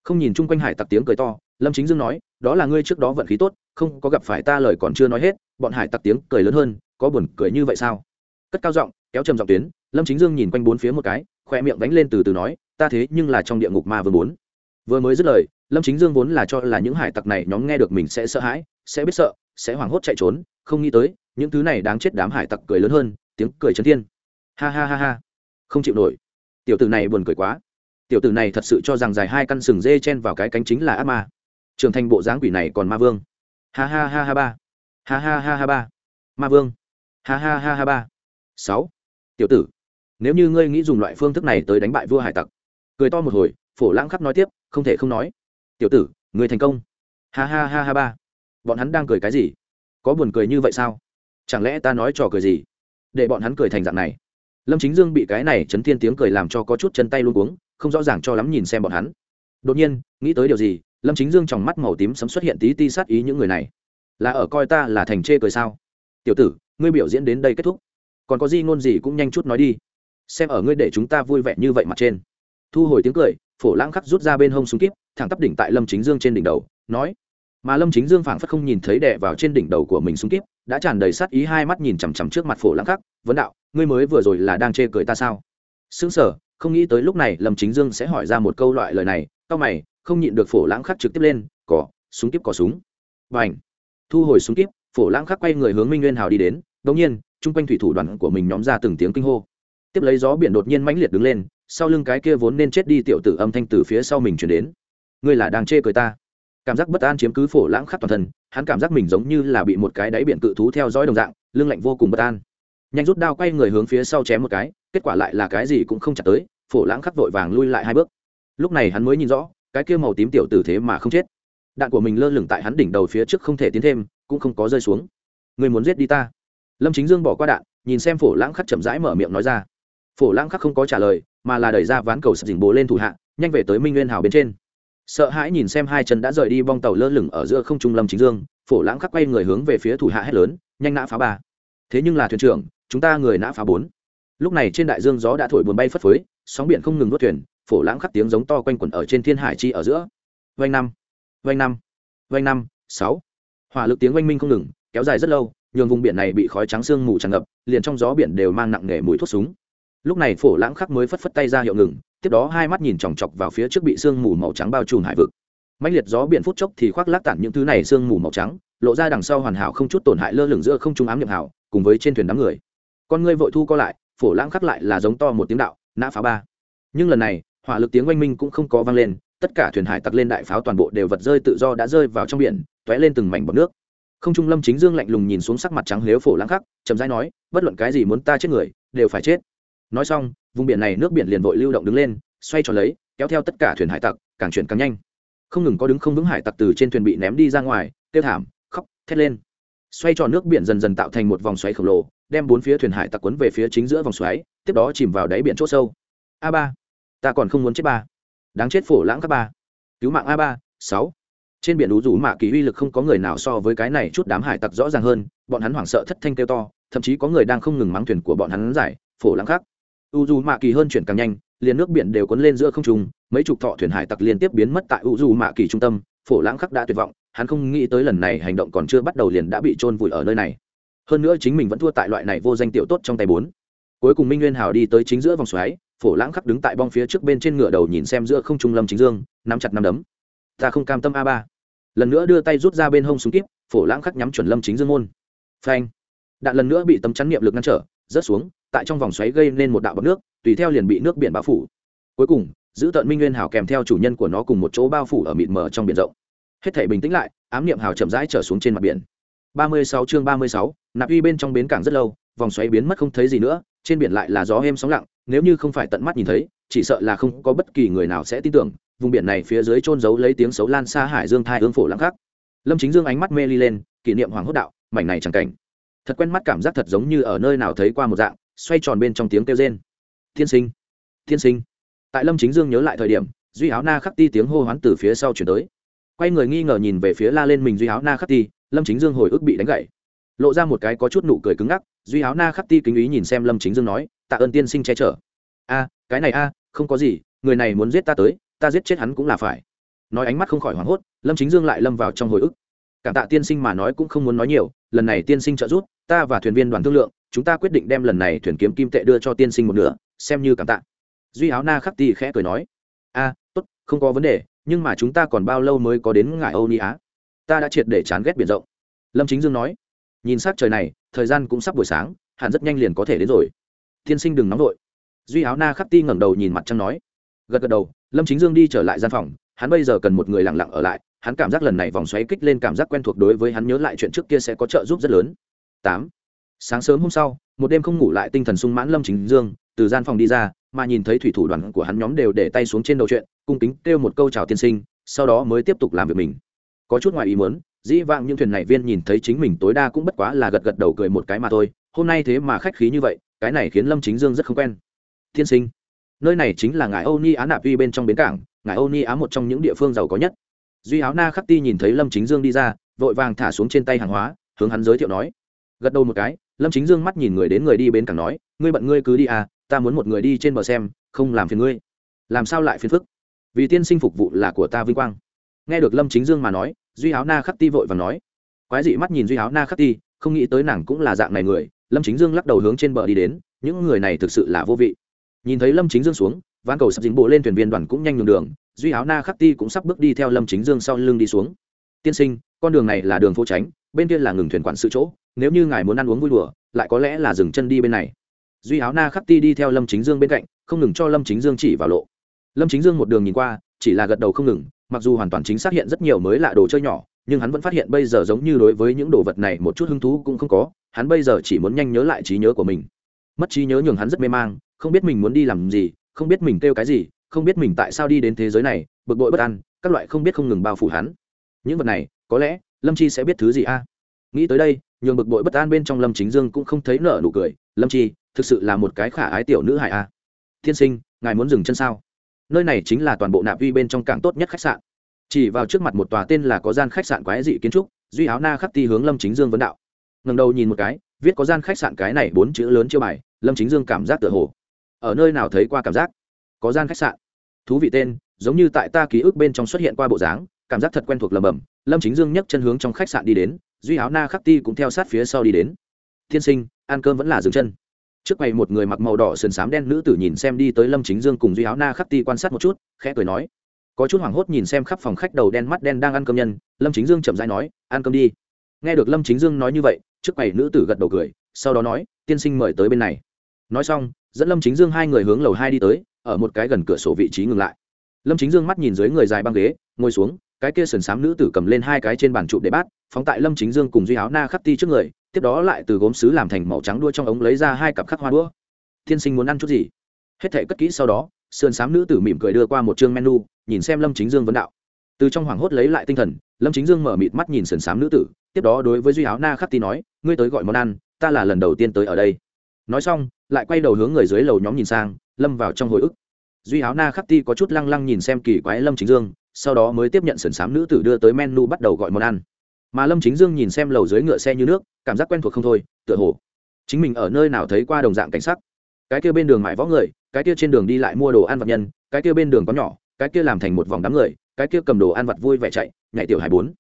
Không nhìn chung quanh hải tặc tiếng cười to, lâm chính dương nói, đó là ngươi trước đó vận khí tốt, không có gặp phải ta lời còn chưa nói hết, bọn hải tặc tiếng cười lớn hơn, có buồn cười như vậy sao? Cất cao giọng, kéo trầm giọng tuyến, lâm chính dương nhìn quanh bốn phía một cái khoe miệng đánh lên từ từ nói, ta thế nhưng là trong địa ngục ma vương bốn. Vừa mới dứt lời, lâm chính dương vốn là cho là những hải tặc này nhóm nghe được mình sẽ sợ hãi, sẽ biết sợ, sẽ hoảng hốt chạy trốn, không nghĩ tới, những thứ này đáng chết đám hải tặc cười lớn hơn, tiếng cười chấn thiên. Ha ha ha ha. Không chịu nổi. Tiểu tử này buồn cười quá. Tiểu tử này thật sự cho rằng dài hai căn sừng dê chen vào cái cánh chính là ác ma. Trưởng thành bộ dáng quỷ này còn ma vương. Ha ha ha ha ba. Ha ha ha ha ba. Ma vương. Ha ha ha ha ba sáu. Tiểu tử, nếu như ngươi nghĩ dùng loại phương thức này tới đánh bại vua hải tặc, cười to một hồi, phổ lãng khắp nói tiếp, không thể không nói. Tiểu tử người thành công. Ha ha ha ha ba. Bọn hắn đang cười cái gì? Có buồn cười như vậy sao? Chẳng lẽ ta nói trò cười gì? Để bọn hắn cười thành dạng này. Lâm chính dương bị cái này chấn thiên tiếng cười làm cho có chút chân tay luôn cuống, không rõ ràng cho lắm nhìn xem bọn hắn. Đột nhiên, nghĩ tới điều gì, lâm chính dương trong mắt màu tím sấm xuất hiện tí ti sát ý những người này. Là ở coi ta là thành chê cười sao? Tiểu tử, ngươi biểu diễn đến đây kết thúc còn có gì ngôn gì cũng nhanh chút nói đi. Xem ở ngươi để chúng ta vui vẻ như vậy mặt trên. Thu hồi tiếng cười, phổ lãng khắc rút ra bên hông súng kíp, thẳng tắp đỉnh tại lâm chính dương trên đỉnh đầu, nói. Mà lâm chính dương phảng phất không nhìn thấy đè vào trên đỉnh đầu của mình súng kíp, đã tràn đầy sát ý hai mắt nhìn chằm chằm trước mặt phổ lãng khắc, vấn đạo, ngươi mới vừa rồi là đang chê cười ta sao? Xứng sở, không nghĩ tới lúc này lâm chính dương sẽ hỏi ra một câu loại lời này c mày, không nhịn được phổ lãng khắc trực tiếp lên cỏ súng kíp cỏ súng. Và h thu hồi súng kíp, phổ lãng khắc quay người hướng minh nguyên hào đi đến đ ỗ n g nhiên chung quanh thủy thủ đoàn của mình nhóm ra từng tiếng kinh hô. Tiếp lấy gió biển đột nhiên mãnh liệt đứng lên, sau lưng cái kia vốn nên chết đi tiểu tử âm thanh từ phía sau mình chuyển đến. Ngươi là đang chê cười ta. Cảm giác bất an chiếm cứ phổ lãng khắp toàn thân, hắn cảm giác mình giống như là bị một cái đáy biển cự thú theo dõi đồng dạng, lưng lạnh vô cùng bất an. Nhanh rút đao quay người hướng phía sau chém một cái, kết quả lại là cái gì cũng không chặt tới, phổ lãng khắc vội vàng lui lại hai bước. Lúc này hắn mới nhìn rõ, cái kia màu tím tiểu tử thế mà không chết. Đạn của mình lơ lửng tại hắn đỉnh đầu phía trước không thể tiến thêm, cũng không có rơi xuống. Người muốn giết đi ta lâm chính dương bỏ qua đạn, nhìn xem phổ lãng khắc chậm rãi mở miệng nói ra. Phổ lãng khắc không có trả lời, mà là đẩy ra ván cầu sập dình bố lên thủ hạ, nhanh về tới minh nguyên hào bên trên. Sợ hãi nhìn xem hai chân đã rời đi bong tàu lơ lửng ở giữa không trung lâm chính dương, phổ lãng khắc quay người hướng về phía thủ hạ hét lớn, nhanh nã phá ba. Thế nhưng là thuyền trưởng, chúng ta người nã phá bốn. Lúc này trên đại dương gió đã thổi buồn bay phất phới, sóng biển không ngừng nuốt thuyền, phổ lãng khắc tiếng giống to quanh quẩn ở trên thiên hải chi ở giữa. Vanh năm vanh năm vanh năm, sáu. Hỏa lực tiếng oanh minh không ngừng, kéo dài rất lâu nhường vùng biển này bị khói trắng sương mù tràn ngập, liền trong gió biển đều mang nặng nề mùi thuốc súng. Lúc này phổ lãng khắc mới phất phất tay ra hiệu ngừng, tiếp đó hai mắt nhìn chòng chọc vào phía trước bị sương mù màu trắng bao trùm hải vực. Mạnh liệt gió biển phút chốc thì khoác lác tản những thứ này sương mù màu trắng, lộ ra đằng sau hoàn hảo không chút tổn hại lơ lửng giữa không trung ám nhậm hảo, cùng với trên thuyền đám người. Con ngươi vội thu co lại, phổ lãng khắc lại là giống to một tiếng đạo, nã phá ba. Nhưng lần này, hỏa lực tiếng oanh minh cũng không có vang lên, tất cả thuyền hải tặc lên đại pháo toàn bộ đều vật rơi tự do đã rơi vào trong biển t ó é lên từng mảnh bọc nước không trung lâm chính dương lạnh lùng nhìn xuống sắc mặt trắng lếu phổ lãng khắc, chậm rãi nói, bất luận cái gì muốn ta chết người, đều phải chết. Nói xong, vùng biển này nước biển liền vội lưu động đứng lên, xoay tròn lấy, kéo theo tất cả thuyền hải tặc, càng chuyển càng nhanh. Không ngừng có đứng không vững hải tặc từ trên thuyền bị ném đi ra ngoài tiêu thảm, khóc, thét lên. Xoay tròn nước biển dần dần tạo thành một vòng xoáy khổng lồ, đem bốn phía thuyền hải tặc quấn về phía chính giữa vòng xoáy, tiếp đó chìm vào đáy biển c h ỗ sâu. A ba, ta còn không muốn chết ba. Đáng chết phổ lãng các ba. Cứu mạng a ba, sáu trên biển đủ rủ mạ kỳ uy lực không có người nào so với cái này chút đám hải tặc rõ ràng hơn, bọn hắn hoảng sợ thất thanh kêu to, thậm chí có người đang không ngừng mắng thuyền của bọn hắn giải, phổ lãng khác u dù mạ kỳ hơn chuyển càng nhanh, liền nước biển đều cuốn lên giữa không trung, mấy chục thọ thuyền hải tặc liên tiếp biến mất tại u dù mạ kỳ trung tâm, phổ lãng khắc đã tuyệt vọng, hắn không nghĩ tới lần này hành động còn chưa bắt đầu liền đã bị trôn vùi ở nơi này. Hơn nữa chính mình vẫn thua tại loại này vô danh tiểu tốt trong tay bốn. Cuối cùng minh nguyên hào đi tới chính giữa vòng xoáy, phổ lãng khắc đứng tại bong phía trước bên trên ngựa đầu nhìn xem giữa không trung lâm chính dương, nắm chặt nắm đấm ta không cam tâm a ba. Lần nữa đưa tay rút ra bên hông súng kíp, phổ lãng khắc nhắm chuẩn lâm chính dương môn. Phanh. Đạn lần nữa bị tấm chắn niệm lực ngăn trở, rớt xuống, tại trong vòng xoáy gây nên một đạo bọc nước, tùy theo liền bị nước biển bao phủ. Cuối cùng, giữ tận minh nguyên hào kèm theo chủ nhân của nó cùng một chỗ bao phủ ở mịt mờ trong biển rộng. Hết thể bình tĩnh lại, ám niệm hào chậm rãi trở xuống trên mặt biển. Ba mươi sáu chương ba mươi sáu, nạp uy bên trong bến cảng rất lâu, vòng xoáy biến mất không thấy gì nữa, trên biển lại là gió êm sóng lặng, nếu như không phải tận mắt nhìn thấy, chỉ sợ là không có bất kỳ người nào sẽ tin tưởng vùng biển này phía dưới trôn giấu lấy tiếng xấu lan xa hải dương thai ương phổ lãng khắc. Lâm chính dương ánh mắt mê ly lên, kỷ niệm hoàng hốt đạo, mảnh này chẳng cảnh. Thật quen mắt cảm giác thật giống như ở nơi nào thấy qua một dạng, xoay tròn bên trong tiếng kêu rên. Tiên sinh tiên sinh. Tại lâm chính dương nhớ lại thời điểm, duy áo na khắc ti tiếng hô hoán từ phía sau chuyển tới. Quay người nghi ngờ nhìn về phía la lên mình duy áo na khắc ti, lâm chính dương hồi ức bị đánh gậy. Lộ ra một cái có chút nụ cười cứng ngắc, duy áo na khắc ti kính ý nhìn xem lâm chính dương nói, tạ ơn tiên sinh che chở. A, cái này a, không có gì, người này muốn giết ta tới ta giết chết hắn cũng là phải. Nói ánh mắt không khỏi hoảng hốt, lâm chính dương lại lâm vào trong hồi ức. Cảm tạ tiên sinh mà nói cũng không muốn nói nhiều, lần này tiên sinh trợ giúp, ta và thuyền viên đoàn thương lượng, chúng ta quyết định đem lần này thuyền kiếm kim tệ đưa cho tiên sinh một nửa, xem như cảm tạ. Duy áo na khắc ti khẽ cười nói, a, tốt, không có vấn đề, nhưng mà chúng ta còn bao lâu mới có đến ngải âu ni á? Ta đã triệt để chán ghét biển rộng. Lâm chính dương nói, nhìn s c trời này, thời gian cũng sắp buổi sáng, hẳn rất nhanh liền có thể đến rồi. Tiên sinh đừng nóng vội. Duy áo na khắc ti ngẩng đầu nhìn mặt trăng nói, gật gật đầu lâm chính dương đi trở lại gian phòng, hắn bây giờ cần một người lặng lặng ở lại, hắn cảm giác lần này vòng xoáy kích lên cảm giác quen thuộc đối với hắn nhớ lại chuyện trước kia sẽ có trợ giúp rất lớn. Tám. Sáng sớm hôm sau, một đêm không ngủ lại tinh thần sung mãn lâm chính dương, từ gian phòng đi ra, mà nhìn thấy thủy thủ đoàn của hắn nhóm đều để tay xuống trên đầu chuyện, cung kính kêu một câu chào tiên sinh, sau đó mới tiếp tục làm việc mình. Có chút ngoài ý muốn, dĩ vãng những thuyền này viên nhìn thấy chính mình tối đa cũng bất quá là gật gật đầu cười một cái mà thôi, hôm nay thế mà khách khí như vậy, cái này khiến lâm chính dương rất không quen. Tiên sinh nơi này chính là ngài âu ni á nạp vi bên trong bến cảng, ngài âu ni á một trong những địa phương giàu có nhất. Duy áo na khắc ti nhìn thấy lâm chính dương đi ra, vội vàng thả xuống trên tay hàng hóa, hướng hắn giới thiệu nói. Gật đầu một cái, lâm chính dương mắt nhìn người đến người đi bến cảng nói, ngươi bận ngươi cứ đi à ta muốn một người đi trên bờ xem, không làm phiền ngươi. Làm sao lại phiền phức? Vì tiên sinh phục vụ là của ta vinh quang. Nghe được lâm chính dương mà nói, duy áo na khắc ti vội và nói. Quái dị mắt nhìn duy áo na khắc ti, không nghĩ tới nàng cũng là dạng này người. Lâm chính dương lắc đầu hướng trên bờ đi đến, những người này thực sự là vô vị nhìn thấy lâm chính dương xuống, ván cầu sắp dính bộ lên thuyền viên đoàn cũng nhanh nhường đường, duy áo na khắc ti cũng sắp bước đi theo lâm chính dương sau lưng đi xuống. Tiên sinh, con đường này là đường phố tránh, bên kia là ngừng thuyền quản sự chỗ, nếu như ngài muốn ăn uống vui đùa, lại có lẽ là dừng chân đi bên này. Duy áo na khắc ti đi theo lâm chính dương bên cạnh, không ngừng cho lâm chính dương chỉ vào lộ. Lâm chính dương một đường nhìn qua, chỉ là gật đầu không ngừng, mặc dù hoàn toàn chính xác hiện rất nhiều mới lạ đồ chơi nhỏ, nhưng hắn vẫn phát hiện bây giờ giống như đối với những đồ vật này một chút hứng thú cũng không có, hắn bây giờ chỉ muốn nhanh nhớ lại trí nhớ của mình. Mất trí nhớ nhường hắn rất mê mang không biết mình muốn đi làm gì, không biết mình kêu cái gì, không biết mình tại sao đi đến thế giới này, bực bội bất an, các loại không biết không ngừng bao phủ hắn. Những vật này, có lẽ, lâm chi sẽ biết thứ gì a? Nghĩ tới đây, nhường bực bội bất an bên trong lâm chính dương cũng không thấy nở nụ cười. Lâm chi, thực sự là một cái khả ái tiểu nữ hại a. Thiên sinh, ngài muốn dừng chân sao? Nơi này chính là toàn bộ nạp vi bên trong cảng tốt nhất khách sạn. Chỉ vào trước mặt một tòa tên là có gian khách sạn quái dị kiến trúc, duy áo na khắc ti hướng lâm chính dương vấn đạo. Ngần đầu nhìn một cái, viết có gian khách sạn cái này bốn chữ lớn chiêu bài, lâm chính dương cảm giác tựa hồ ở nơi nào thấy qua cảm giác? Có gian khách sạn. Thú vị tên, giống như tại ta ký ức bên trong xuất hiện qua bộ dáng, cảm giác thật quen thuộc lầm bầm lâm chính dương nhấc chân hướng trong khách sạn đi đến, duy áo na khắc ti cũng theo sát phía sau đi đến. Tiên sinh, ăn cơm vẫn là dừng chân. Trước quầy một người mặc màu đỏ sườn xám đen nữ tử nhìn xem đi tới lâm chính dương cùng duy áo na khắc ti quan sát một chút, khẽ cười nói. Có chút hoảng hốt nhìn xem khắp phòng khách đầu đen mắt đen đang ăn cơm nhân, lâm chính dương chậm dãi nói, ăn cơm đi. Nghe được lâm chính dương nói như vậy, trước quầy nữ tử gật đầu cười, sau đó nói, tiên sinh mời tới bên này nói xong, dẫn lâm chính dương hai người hướng lầu hai đi tới, ở một cái gần cửa sổ vị trí ngừng lại. Lâm chính dương mắt nhìn dưới người dài băng ghế, ngồi xuống, cái kia sườn xám nữ tử cầm lên hai cái trên bàn trụ để bát, phóng tại lâm chính dương cùng duy áo na khắc ti trước người, tiếp đó lại từ gốm xứ làm thành màu trắng đua trong ống lấy ra hai cặp khắc hoa đũa tiên sinh muốn ăn chút gì? Hết thể cất kỹ sau đó, sườn xám nữ tử mỉm cười đưa qua một chương menu, nhìn xem lâm chính dương vấn đạo. Từ trong hoảng hốt lấy lại tinh thần, lâm chính dương mở mịt mắt nhìn sườn xám nữ tử, tiếp đó đối với duy áo na khắc ti nói, ngươi tới gọi món ăn, ta là lần đầu tiên tới ở đây. Nói xong lại quay đầu hướng người dưới lầu nhóm nhìn sang, lâm vào trong hồi ức. Duy áo na khắc ti có chút lăng lăng nhìn xem kỳ quái lâm chính dương, sau đó mới tiếp nhận sườn xám nữ tử đưa tới menu bắt đầu gọi món ăn. Mà lâm chính dương nhìn xem lầu dưới ngựa xe như nước, cảm giác quen thuộc không thôi, tựa hồ chính mình ở nơi nào thấy qua đồng dạng cảnh sắc. Cái kia bên đường mãi võ người, cái kia trên đường đi lại mua đồ ăn vật nhân, cái kia bên đường có nhỏ, cái kia làm thành một vòng đám người, cái kia cầm đồ ăn vặt vui vẻ chạy, nhảy tiểu hải bốn.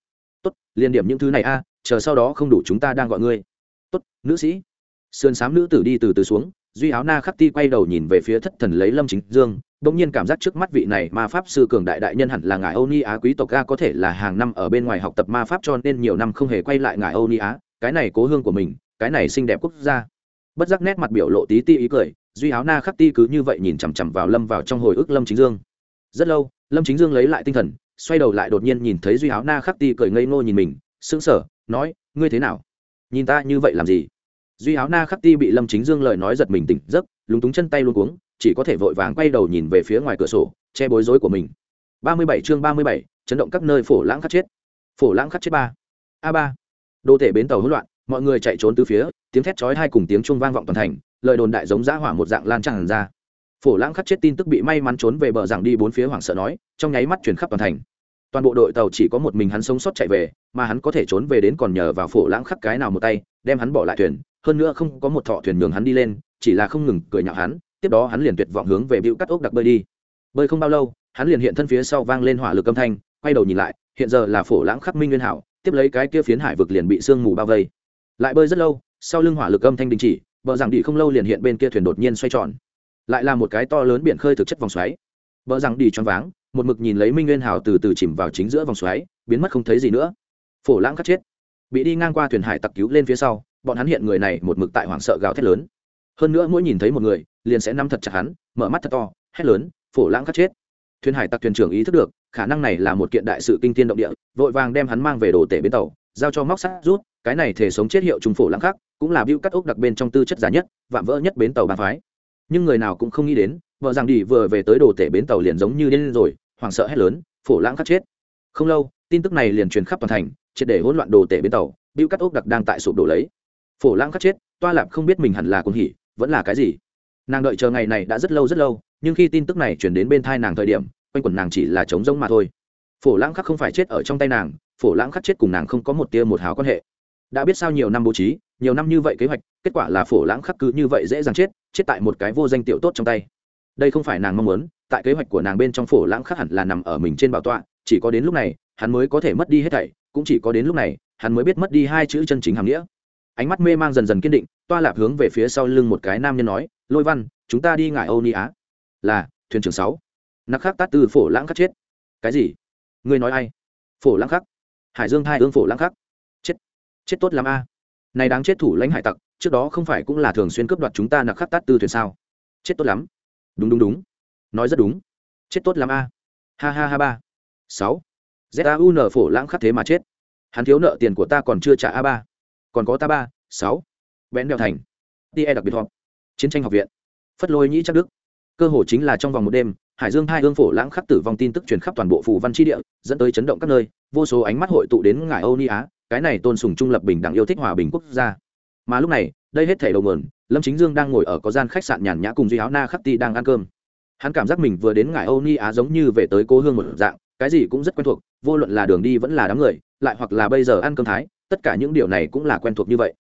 Tốt, liên điểm những thứ này a, chờ sau đó không đủ chúng ta đang gọi ngươi. Tốt, nữ sĩ. Sườn xám nữ tử đi từ từ xuống duy áo na khắc ti quay đầu nhìn về phía thất thần lấy lâm chính dương bỗng nhiên cảm giác trước mắt vị này ma pháp sư cường đại đại nhân hẳn là ngài âu ni á quý tộc ga có thể là hàng năm ở bên ngoài học tập ma pháp cho nên nhiều năm không hề quay lại ngài âu ni á, cái này cố hương của mình, cái này xinh đẹp quốc gia. Bất giác nét mặt biểu lộ tí ti ý cười, duy áo na khắc ti cứ như vậy nhìn chằm chằm vào lâm vào trong hồi ức lâm chính dương. Rất lâu, lâm chính dương lấy lại tinh thần, xoay đầu lại đột nhiên nhìn thấy duy áo na khắc ti cười ngây ngô nhìn mình, sững sờ, nói, ngươi thế nào? Nhìn ta như vậy làm gì? Duy áo na khắc ti bị lâm chính dương lời nói giật mình tỉnh giấc, lúng túng chân tay luôn cuống, chỉ có thể vội vàng quay đầu nhìn về phía ngoài cửa sổ, che bối rối của mình. Ba mươi bảy chương ba mươi bảy, chấn động các nơi phổ lãng khắc chết. Phổ lãng khắc chết ba. A ba. Đô thể bến tàu hỗn loạn, mọi người chạy trốn từ phía, tiếng thét chói hai cùng tiếng chuông vang vọng toàn thành, lời đồn đại giống giã hỏa một dạng lan tràn ra. Phổ lãng khắc chết tin tức bị may mắn trốn về bờ rằng đi bốn phía hoảng sợ nói, trong nháy mắt chuyển khắp toàn thành. Toàn bộ đội tàu chỉ có một mình hắn sống sót chạy về, mà hắn có thể trốn về đến còn nhờ vào phổ lãng khắc cái nào một tay, đem hắn bỏ lại thuyền hơn nữa không có một thọ thuyền nhường hắn đi lên, chỉ là không ngừng cười nhạo hắn, tiếp đó hắn liền tuyệt vọng hướng về bịu cắt ốc đặc bơi đi. Bơi không bao lâu, hắn liền hiện thân phía sau vang lên hỏa lực âm thanh, quay đầu nhìn lại, hiện giờ là phổ lãng khắc minh nguyên hảo, tiếp lấy cái kia phiến hải vực liền bị sương mù bao vây. Lại bơi rất lâu, sau lưng hỏa lực âm thanh đình chỉ, bờ rằng đi không lâu liền hiện bên kia thuyền đột nhiên xoay tròn. Lại là một cái to lớn biển khơi thực chất vòng xoáy. Bờ rằng đi choáng váng, một mực nhìn lấy minh nguyên hào từ từ chìm vào chính giữa vòng xoáy, biến mất không thấy gì nữa. Phổ lãng cắt chết. Bị đi ngang qua thuyền hải tặc cứu lên phía sau bọn hắn hiện người này một mực tại hoảng sợ gào thét lớn. Hơn nữa mỗi nhìn thấy một người, liền sẽ nắm thật chặt hắn, mở mắt thật to, hét lớn, phổ lãng cắt chết. Thuyền hải tặc thuyền trưởng ý thức được, khả năng này là một kiện đại sự kinh tiên động địa, vội vàng đem hắn mang về đồ tể bến tàu, giao cho móc sắt rút, cái này thể sống chết hiệu trùng phổ lãng khắc, cũng là biêu cắt ốc đặc bên trong tư chất giá nhất, vạm vỡ nhất bến tàu bàn phái. Nhưng người nào cũng không nghĩ đến, vợ rằng đi vừa về tới đồ tể bến tàu liền giống như điên rồi, hoảng sợ hét lớn, phổ lãng khắc chết. Không lâu, tin tức này liền truyền khắp toàn thành, triệt để hỗn loạn đồ tể bến tàu biêu cắt ốc đặc đang tại sụp đổ lấy phổ lãng khắc chết, toa lạp không biết mình hẳn là cuồng hỉ, vẫn là cái gì. Nàng đợi chờ ngày này đã rất lâu rất lâu, nhưng khi tin tức này chuyển đến bên thai nàng thời điểm, quanh quẩn nàng chỉ là trống rỗng mà thôi. Phổ lãng khắc không phải chết ở trong tay nàng, phổ lãng khắc chết cùng nàng không có một tia một hào quan hệ. Đã biết sao nhiều năm bố trí, nhiều năm như vậy kế hoạch, kết quả là phổ lãng khắc cứ như vậy dễ dàng chết chết tại một cái vô danh tiểu tốt trong tay. Đây không phải nàng mong muốn, tại kế hoạch của nàng bên trong phổ lãng khắc hẳn là nằm ở mình trên bảo tọa, chỉ có đến lúc này, hắn mới có thể mất đi hết thảy, cũng chỉ có đến lúc này, hắn mới biết mất đi hai chữ chân chính hàm nghĩa ánh mắt mê mang dần dần kiên định, toa lạp hướng về phía sau lưng một cái nam nhân nói, lôi văn, chúng ta đi ngại âu ni á. Là, thuyền trưởng sáu. Nặc khắc tát từ phổ lãng khắc chết. Cái gì? Ngươi nói ai? Phổ lãng khắc. Hải dương hai ương phổ lãng khắc. Chết chết tốt lắm a. Này đáng chết thủ lãnh hải tặc, trước đó không phải cũng là thường xuyên cướp đoạt chúng ta nặc khắc tát từ thuyền sao? Chết tốt lắm. Đúng đúng đúng. Nói rất đúng. Chết tốt lắm a. Ha ha ha, ba. Sáu. Zaun phổ lãng khắc thế mà chết. Hắn thiếu nợ tiền của ta còn chưa trả a ba còn có ta ba, sáu. Bén đèo thành. Tie đặc biệt họp. Chiến tranh học viện. Phất lôi nhĩ chắc đức. Cơ hội chính là trong vòng một đêm, hải dương hai hương phổ lãng khắc tử vong tin tức truyền khắp toàn bộ phù văn tri địa, dẫn tới chấn động các nơi, vô số ánh mắt hội tụ đến ngài âu ni á, cái này tôn sùng trung lập bình đẳng yêu thích hòa bình quốc gia. Mà lúc này, đây hết thể đầu mườn lâm chính dương đang ngồi ở có gian khách sạn nhàn nhã cùng duy áo na khắc ti đang ăn cơm. Hắn cảm giác mình vừa đến ngài âu ni á giống như về tới cô hương một dạng, cái gì cũng rất quen thuộc, vô luận là đường đi vẫn là đám người, lại hoặc là bây giờ ăn cơm thái tất cả những điều này cũng là quen thuộc như vậy.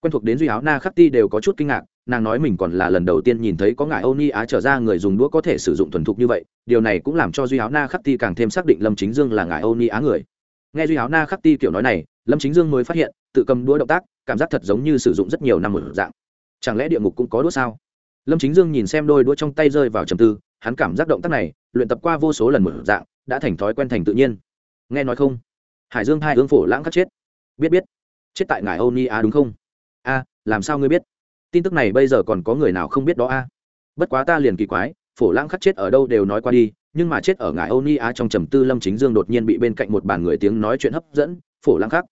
Quen thuộc đến duy áo na khắc ti đều có chút kinh ngạc, nàng nói mình còn là lần đầu tiên nhìn thấy có ngại âu ni á trở ra người dùng đũa có thể sử dụng thuần thục như vậy, điều này cũng làm cho duy áo na khắc ti càng thêm xác định lâm chính dương là ngại âu ni á người. Nghe duy áo na khắc ti kiểu nói này, lâm chính dương mới phát hiện, tự cầm đũa động tác, cảm giác thật giống như sử dụng rất nhiều năm một dạng. Chẳng lẽ địa ngục cũng có đũa sao? Lâm chính dương nhìn xem đôi đũa trong tay rơi vào trầm tư, hắn cảm giác động tác này, luyện tập qua vô số lần một dạng, đã thành thói quen thành tự nhiên. Nghe nói không? Hải dương hai ương phổ lãng khắc chết biết biết. Chết tại ngài âu ni a đúng không? A, làm sao ngươi biết? Tin tức này bây giờ còn có người nào không biết đó a? Bất quá ta liền kỳ quái, phổ lãng khắc chết ở đâu đều nói qua đi, nhưng mà chết ở ngài âu ni a trong trầm tư lâm chính dương đột nhiên bị bên cạnh một bàn người tiếng nói chuyện hấp dẫn, phổ lãng khắc.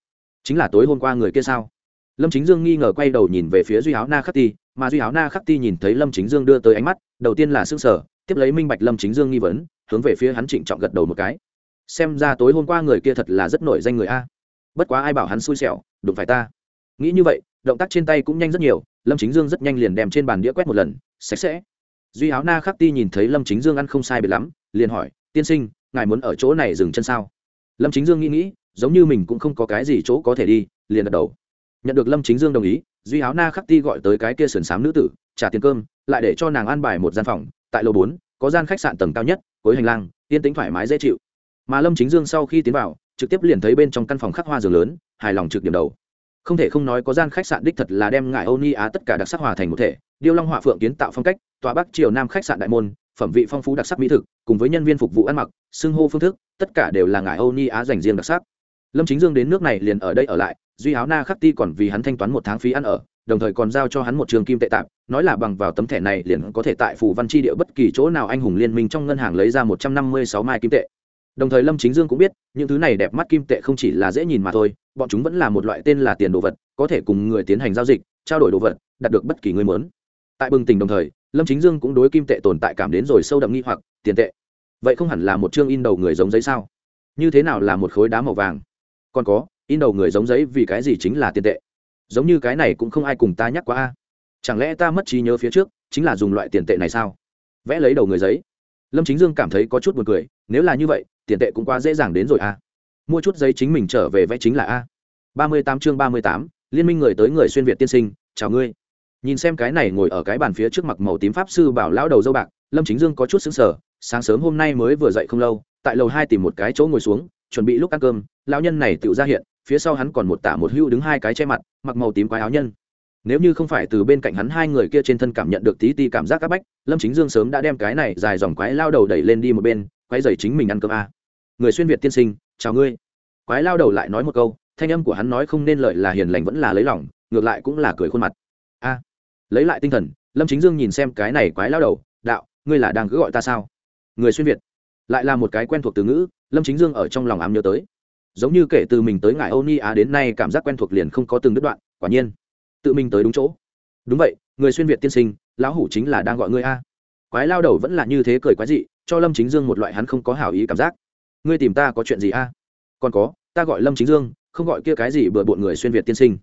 Chính là tối hôm qua người kia sao? Lâm chính dương nghi ngờ quay đầu nhìn về phía duy áo na khắc ti, mà duy áo na khắc ti nhìn thấy lâm chính dương đưa tới ánh mắt, đầu tiên là s ư n g sở tiếp lấy minh bạch lâm chính dương nghi vấn, hướng về phía hắn trịnh trọng gật đầu một cái. Xem ra tối hôm qua người kia thật là rất nổi danh người a bất quá ai bảo hắn xui xẻo, đụng phải ta. Nghĩ như vậy, động tác trên tay cũng nhanh rất nhiều, lâm chính dương rất nhanh liền đem trên bàn đĩa quét một lần, sạch sẽ. Duy áo na khắc ti nhìn thấy lâm chính dương ăn không sai biệt lắm, liền hỏi, tiên sinh, ngài muốn ở chỗ này dừng chân sao? Lâm chính dương nghĩ nghĩ, giống như mình cũng không có cái gì chỗ có thể đi, liền gật đầu. Nhận được lâm chính dương đồng ý, duy áo na khắc ti gọi tới cái kia sườn s nữ tử, trả tiền cơm, lại để cho nàng ăn bài một gian phòng, tại lầu bốn, có gian khách sạn tầng cao nhất, cuối hành lang, yên tính thoải mái dễ chịu. Mà lâm chính dương sau khi tiến vào trực tiếp liền thấy bên trong căn phòng khắc hoa giường lớn, hài lòng trực điểm đầu. Không thể không nói có gian khách sạn đích thật là đem ngại âu ni á tất cả đặc sắc hòa thành một thể, điêu long họa phượng kiến tạo phong cách tòa bắc triều nam khách sạn đại môn, phẩm vị phong phú đặc sắc mỹ thực, cùng với nhân viên phục vụ ăn mặc, xưng hô phương thức, tất cả đều là ngại âu ni á dành riêng đặc sắc. Lâm chính dương đến nước này liền ở đây ở lại, duy áo na khắc ti còn vì hắn thanh toán một tháng phí ăn ở, đồng thời còn giao cho hắn một trường kim tệ tạp, nói là bằng vào tấm thẻ này liền có thể tại phủ văn tri địa bất kỳ chỗ nào anh hùng liên minh trong ngân hàng lấy ra một trăm năm mươi sáu mai kim tệ đồng thời lâm chính dương cũng biết, những thứ này đẹp mắt kim tệ không chỉ là dễ nhìn mà thôi, bọn chúng vẫn là một loại tên là tiền đồ vật, có thể cùng người tiến hành giao dịch, trao đổi đồ vật, đạt được bất kỳ người mớn tại bừng tỉnh đồng thời, lâm chính dương cũng đối kim tệ tồn tại cảm đến rồi sâu đậm nghi hoặc, tiền tệ. Vậy không hẳn là một chương in đầu người giống giấy sao? Như thế nào là một khối đá màu vàng? Còn có, in đầu người giống giấy vì cái gì chính là tiền tệ? Giống như cái này cũng không ai cùng ta nhắc qua a. Chẳng lẽ ta mất trí nhớ phía trước, chính là dùng loại tiền tệ này sao? Vẽ lấy đầu người giấy. Lâm chính dương cảm thấy có chút buồn cười, nếu là như vậy tiền tệ cũng quá dễ dàng đến rồi a mua chút giấy chính mình trở về vẽ chính là a. Ba mươi tám chương ba mươi tám, liên minh người tới người xuyên việt tiên sinh, chào ngươi. Nhìn xem cái này ngồi ở cái bàn phía trước mặt màu tím pháp sư bảo lão đầu dâu bạc, lâm chính dương có chút xứng sở sáng sớm hôm nay mới vừa dậy không lâu, tại lầu hai tìm một cái chỗ ngồi xuống, chuẩn bị lúc ăn cơm, lão nhân này tự ra hiện, phía sau hắn còn một tả một hưu đứng hai cái che mặt, mặc màu tím quái áo nhân. Nếu như không phải từ bên cạnh hắn hai người kia trên thân cảm nhận được tí ti cảm giác áp bách, lâm chính dương sớm đã đem cái này dài dòng quái lao đầu đẩy lên đi một bên quái dày chính mình ăn cơm a. Người xuyên việt tiên sinh, chào ngươi. Quái lao đầu lại nói một câu, thanh âm của hắn nói không nên lợi là hiền lành vẫn là lấy lòng, ngược lại cũng là cười khuôn mặt. A. Lấy lại tinh thần, lâm chính dương nhìn xem cái này quái lao đầu, đạo, ngươi là đang cứ gọi ta sao? Người xuyên việt. Lại là một cái quen thuộc từ ngữ, lâm chính dương ở trong lòng ám nhớ tới. Giống như kể từ mình tới ngài âu ni á đến nay cảm giác quen thuộc liền không có từng đứt đoạn, quả nhiên, tự mình tới đúng chỗ. Đúng vậy, người xuyên việt tiên sinh, lão hủ chính là đang gọi ngươi a. Quái lao đầu vẫn là như thế cười quái dị cho lâm chính dương một loại hắn không có hảo ý cảm giác. Ngươi tìm ta có chuyện gì a? Còn có, ta gọi lâm chính dương, không gọi kia cái gì bừa bộn người xuyên việt tiên sinh.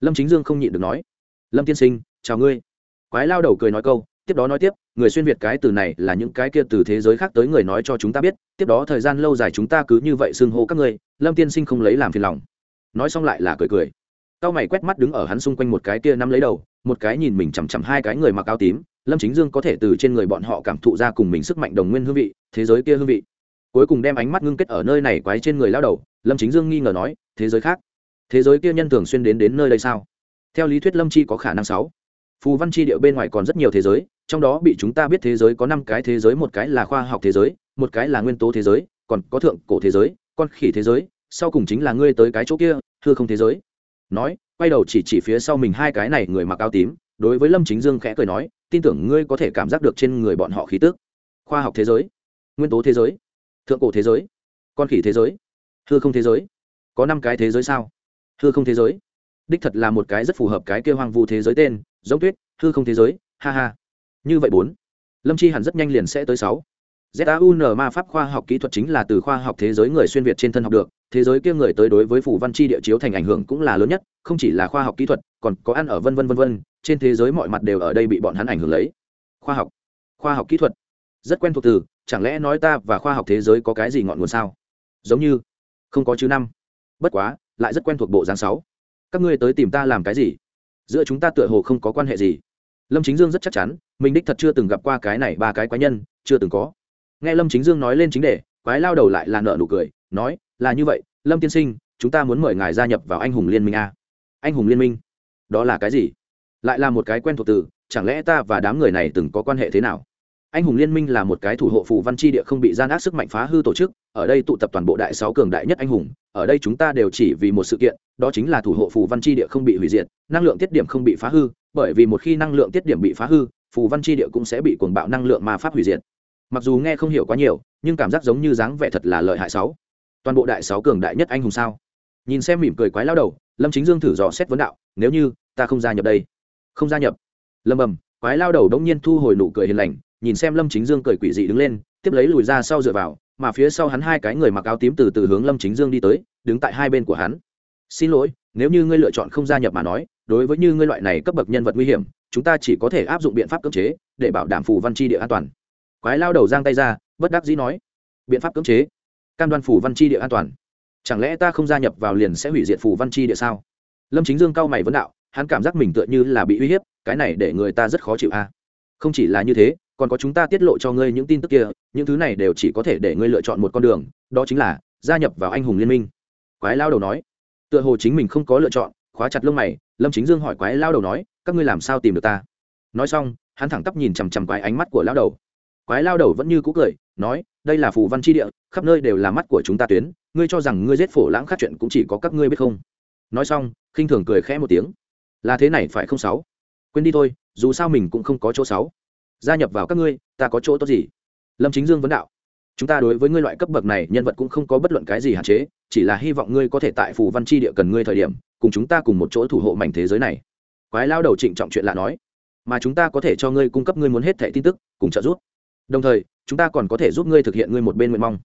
Lâm chính dương không nhịn được nói. Lâm tiên sinh, chào ngươi. Quái lao đầu cười nói câu, tiếp đó nói tiếp, người xuyên việt cái từ này là những cái kia từ thế giới khác tới người nói cho chúng ta biết, tiếp đó thời gian lâu dài chúng ta cứ như vậy xưng hô các ngươi, lâm tiên sinh không lấy làm phiền lòng. Nói xong lại là cười cười. Cao mày quét mắt đứng ở hắn xung quanh một cái kia nắm lấy đầu, một cái nhìn mình chằm chằm hai cái người mặc áo tím lâm chính dương có thể từ trên người bọn họ cảm thụ ra cùng mình sức mạnh đồng nguyên hương vị, thế giới kia hương vị. Cuối cùng đem ánh mắt ngưng kết ở nơi này quái trên người lao đầu, lâm chính dương nghi ngờ nói, thế giới khác? Thế giới kia nhân thường xuyên đến đến nơi đây sao? Theo lý thuyết lâm chi có khả năng sáu. Phù văn chi điệu bên ngoài còn rất nhiều thế giới, trong đó bị chúng ta biết thế giới có năm cái thế giới, một cái là khoa học thế giới, một cái là nguyên tố thế giới, còn có thượng cổ thế giới, con khỉ thế giới, sau cùng chính là ngươi tới cái chỗ kia thưa không thế giới. Nói, quay đầu chỉ chỉ phía sau mình hai cái này người mặc áo tím, đối với lâm chính dương khẽ cười nói tin tưởng ngươi có thể cảm giác được trên người bọn họ khí tức. Khoa học thế giới, nguyên tố thế giới, thượng cổ thế giới, con khỉ thế giới, hư không thế giới. Có năm cái thế giới sao? Hư không thế giới. Đích thật là một cái rất phù hợp cái kêu hoang vu thế giới tên, giống tuyết, hư không thế giới, ha ha. Như vậy bốn. Lâm chi hẳn rất nhanh liền sẽ tới sáu. Zaun ma pháp khoa học kỹ thuật chính là từ khoa học thế giới người xuyên việt trên thân học được, thế giới kia người tới đối với phủ văn chi địa chiếu thành ảnh hưởng cũng là lớn nhất, không chỉ là khoa học kỹ thuật còn có ăn ở vân vân vân vân, trên thế giới mọi mặt đều ở đây bị bọn hắn ảnh hưởng lấy. Khoa học. Khoa học kỹ thuật. Rất quen thuộc từ, chẳng lẽ nói ta và khoa học thế giới có cái gì ngọn nguồn sao? Giống như, không có chứ năm. Bất quá, lại rất quen thuộc bộ dáng sáu. Các ngươi tới tìm ta làm cái gì? Giữa chúng ta tựa hồ không có quan hệ gì. Lâm chính dương rất chắc chắn, mình đích thật chưa từng gặp qua cái này ba cái quái nhân, chưa từng có. Nghe lâm chính dương nói lên chính đề, quái lao đầu lại là nợ nụ cười, nói, là như vậy, lâm tiên sinh, chúng ta muốn mời ngài gia nhập vào anh hùng liên minh a. Anh hùng liên minh? Đó là cái gì? Lại là một cái quen thuộc từ, chẳng lẽ ta và đám người này từng có quan hệ thế nào? Anh hùng liên minh là một cái thủ hộ phù văn chi địa không bị gian ác sức mạnh phá hư tổ chức, ở đây tụ tập toàn bộ đại sáu cường đại nhất anh hùng, ở đây chúng ta đều chỉ vì một sự kiện, đó chính là thủ hộ phù văn chi địa không bị hủy diệt, năng lượng tiết điểm không bị phá hư, bởi vì một khi năng lượng tiết điểm bị phá hư, phù văn chi địa cũng sẽ bị cuồng bạo năng lượng ma pháp hủy diệt. Mặc dù nghe không hiểu quá nhiều, nhưng cảm giác giống như dáng vẻ thật là lợi hại sáu. Toàn bộ đại sáu cường đại nhất anh hùng sao? Nhìn xem mỉm cười quái lao đầu, lâm chính dương thử dò xét vấn đạo, nếu như ta không gia nhập đây. Không gia nhập. Lâm bầm quái lao đầu đống nhiên thu hồi nụ cười hiền lành, nhìn xem lâm chính dương cười quỷ dị đứng lên, tiếp lấy lùi ra sau dựa vào, mà phía sau hắn hai cái người mặc áo tím từ từ hướng lâm chính dương đi tới, đứng tại hai bên của hắn. Xin lỗi, nếu như ngươi lựa chọn không gia nhập mà nói, đối với như ngươi loại này cấp bậc nhân vật nguy hiểm, chúng ta chỉ có thể áp dụng biện pháp cưỡng chế, để bảo đảm phù văn chi địa an toàn. Quái lao đầu giang tay ra, bất đắc dĩ nói, biện pháp cưỡng chế? Cam đoan phù văn chi địa an toàn. Chẳng lẽ ta không gia nhập vào liền sẽ hủy diệt phù văn chi địa sao? Lâm chính dương cao mày vấn đạo hắn cảm giác mình tựa như là bị uy hiếp, cái này để người ta rất khó chịu a. Không chỉ là như thế, còn có chúng ta tiết lộ cho ngươi những tin tức kia, những thứ này đều chỉ có thể để ngươi lựa chọn một con đường, đó chính là gia nhập vào anh hùng liên minh. Quái lao đầu nói. Tựa hồ chính mình không có lựa chọn, khóa chặt lông mày, lâm chính dương hỏi quái lao đầu nói, các ngươi làm sao tìm được ta? Nói xong, hắn thẳng tắp nhìn chằm chằm quái ánh mắt của lao đầu. Quái lao đầu vẫn như cũ cười, nói, đây là phù văn tri địa, khắp nơi đều là mắt của chúng ta tuyến, ngươi cho rằng ngươi giết phổ lãng khắc chuyện cũng chỉ có các ngươi biết không? Nói xong, khinh thường cười khẽ một tiếng là thế này phải không sáu? Quên đi thôi, dù sao mình cũng không có chỗ sáu. Gia nhập vào các ngươi, ta có chỗ tốt gì? Lâm chính dương vấn đạo. Chúng ta đối với ngươi loại cấp bậc này, nhân vật cũng không có bất luận cái gì hạn chế, chỉ là hy vọng ngươi có thể tại phù văn Chi địa cần ngươi thời điểm, cùng chúng ta cùng một chỗ thủ hộ mảnh thế giới này. Quái lao đầu trịnh trọng chuyện lạ nói. Mà chúng ta có thể cho ngươi cung cấp ngươi muốn hết thẻ tin tức, cùng trợ giúp. Đồng thời, chúng ta còn có thể giúp ngươi thực hiện ngươi một bên nguyện mong.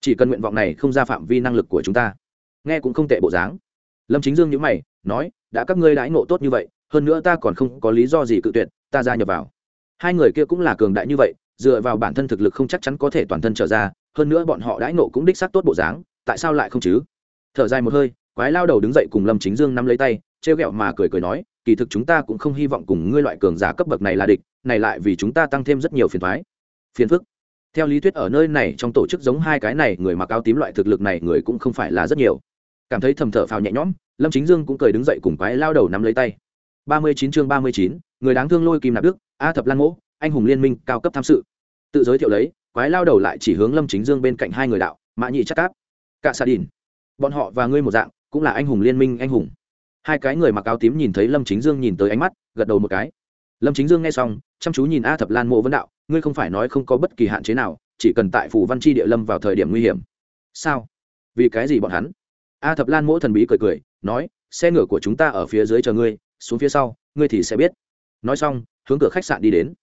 Chỉ cần nguyện vọng này không ra phạm vi năng lực của chúng ta. Nghe cũng không tệ bộ dáng. Lâm chính dương nhữ mày, nói đã các ngươi đãi ngộ tốt như vậy, hơn nữa ta còn không có lý do gì cự tuyệt, ta gia nhập vào. Hai người kia cũng là cường đại như vậy, dựa vào bản thân thực lực không chắc chắn có thể toàn thân trở ra, hơn nữa bọn họ đãi ngộ cũng đích xác tốt bộ dáng, tại sao lại không chứ? Thở dài một hơi, quái lao đầu đứng dậy cùng lâm chính dương nắm lấy tay, trêu ghẹo mà cười cười nói, kỳ thực chúng ta cũng không hy vọng cùng ngươi loại cường giả cấp bậc này là địch, này lại vì chúng ta tăng thêm rất nhiều phiền thoái phiền phức. Theo lý thuyết ở nơi này trong tổ chức giống hai cái này, người mặc áo tím loại thực lực này người cũng không phải là rất nhiều cảm thấy thầm thở phào nhẹ nhõm, lâm chính dương cũng cười đứng dậy cùng quái lao đầu nắm lấy tay. Ba mươi chín chương ba mươi chín, người đáng thương lôi kim nạp đức, a thập lan mỗ, anh hùng liên minh, cao cấp tham sự. Tự giới thiệu lấy, quái lao đầu lại chỉ hướng lâm chính dương bên cạnh hai người đạo, mã nhị chắc cáp, cạ xạ đìn. Bọn họ và ngươi một dạng, cũng là anh hùng liên minh, anh hùng. Hai cái người mặc áo tím nhìn thấy lâm chính dương nhìn tới ánh mắt, gật đầu một cái. Lâm chính dương nghe xong, chăm chú nhìn a thập lan mộ vấn đạo, ngươi không phải nói không có bất kỳ hạn chế nào, chỉ cần tại phủ văn chi địa lâm vào thời điểm nguy hiểm. Sao? Vì cái gì bọn hắn? A thập lan mỗ thần bí cười cười, nói, xe ngựa của chúng ta ở phía dưới chờ ngươi, xuống phía sau, ngươi thì sẽ biết. Nói xong, hướng cửa khách sạn đi đến.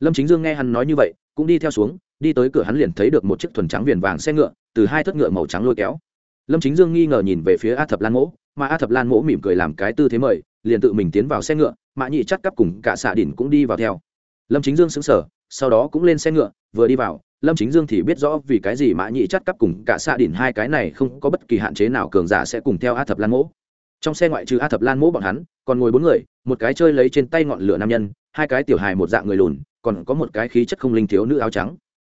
Lâm chính dương nghe hắn nói như vậy, cũng đi theo xuống, đi tới cửa hắn liền thấy được một chiếc thuần trắng viền vàng xe ngựa, từ hai thất ngựa màu trắng lôi kéo. Lâm chính dương nghi ngờ nhìn về phía a thập lan mỗ, mà a thập lan mỗ mỉm cười làm cái tư thế mời, liền tự mình tiến vào xe ngựa, mã nhị chắc cắp cùng cả xạ đỉnh cũng đi vào theo. Lâm chính dương xứng sở sau đó cũng lên xe ngựa, vừa đi vào lâm chính dương thì biết rõ vì cái gì mã nhị chắt cắp cùng cả xạ đỉnh hai cái này không có bất kỳ hạn chế nào cường giả sẽ cùng theo a thập lan mỗ. Trong xe ngoại trừ a thập lan mỗ bọn hắn, còn ngồi bốn người, một cái chơi lấy trên tay ngọn lửa nam nhân, hai cái tiểu hài một dạng người lùn, còn có một cái khí chất không linh thiếu nữ áo trắng.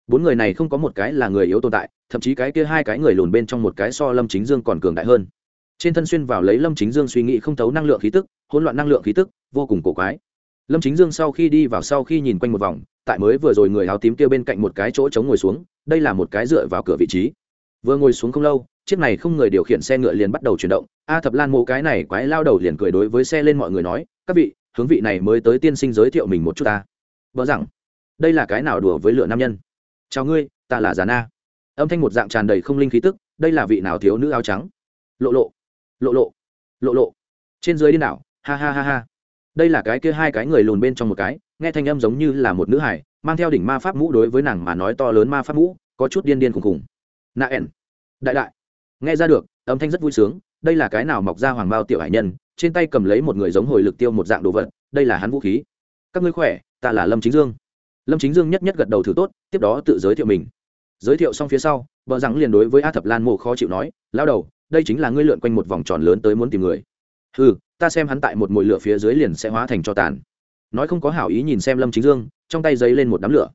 Bốn người này không có một cái là người yếu tồn tại, thậm chí cái kia hai cái người lùn bên trong một cái so lâm chính dương còn cường đại hơn. Trên thân xuyên vào lấy lâm chính dương suy nghĩ không thấu năng lượng khí tức, hỗn loạn năng lượng khí tức, vô cùng cổ quái. Lâm chính dương sau khi đi vào sau khi nhìn quanh một vòng tại mới vừa rồi người áo tím kia bên cạnh một cái chỗ chống ngồi xuống, đây là một cái dựa vào cửa vị trí. Vừa ngồi xuống không lâu, chiếc này không người điều khiển xe ngựa liền bắt đầu chuyển động. A thập lan mộ cái này quái lao đầu liền cười đối với xe lên mọi người nói, các vị, hướng vị này mới tới tiên sinh giới thiệu mình một chút ta. Vợ rằng đây là cái nào đùa với lựa nam nhân? Chào ngươi, ta là già na. Âm thanh một dạng tràn đầy không linh khí tức, đây là vị nào thiếu nữ áo trắng? Lộ lộ lộ lộ lộ lộ. Trên dưới đi nào ha ha ha ha. Đây là cái kia hai cái người lùn bên trong một cái nghe thanh âm giống như là một nữ hải, mang theo đỉnh ma pháp mũ đối với nàng mà nói to lớn ma pháp mũ, có chút điên điên khùng khùng. Nạ ẻn đại đại, nghe ra được, âm thanh rất vui sướng, đây là cái nào mọc ra hoàng bao tiểu hải nhân, trên tay cầm lấy một người giống hồi lực tiêu một dạng đồ vật, đây là hắn vũ khí. Các ngươi khỏe, ta là lâm chính dương. Lâm chính dương nhất nhất gật đầu thử tốt, tiếp đó tự giới thiệu mình. Giới thiệu xong phía sau, vợ rằng liền đối với a thập lan mộ khó chịu nói lao đầu, đây chính là ngươi lượn quanh một vòng tròn lớn tới muốn tìm người. Ừ ta xem hắn tại một mồi lửa phía dưới liền sẽ hóa thành cho tàn nói không có hảo ý nhìn xem lâm chính dương, trong tay giấy lên một đám lửa.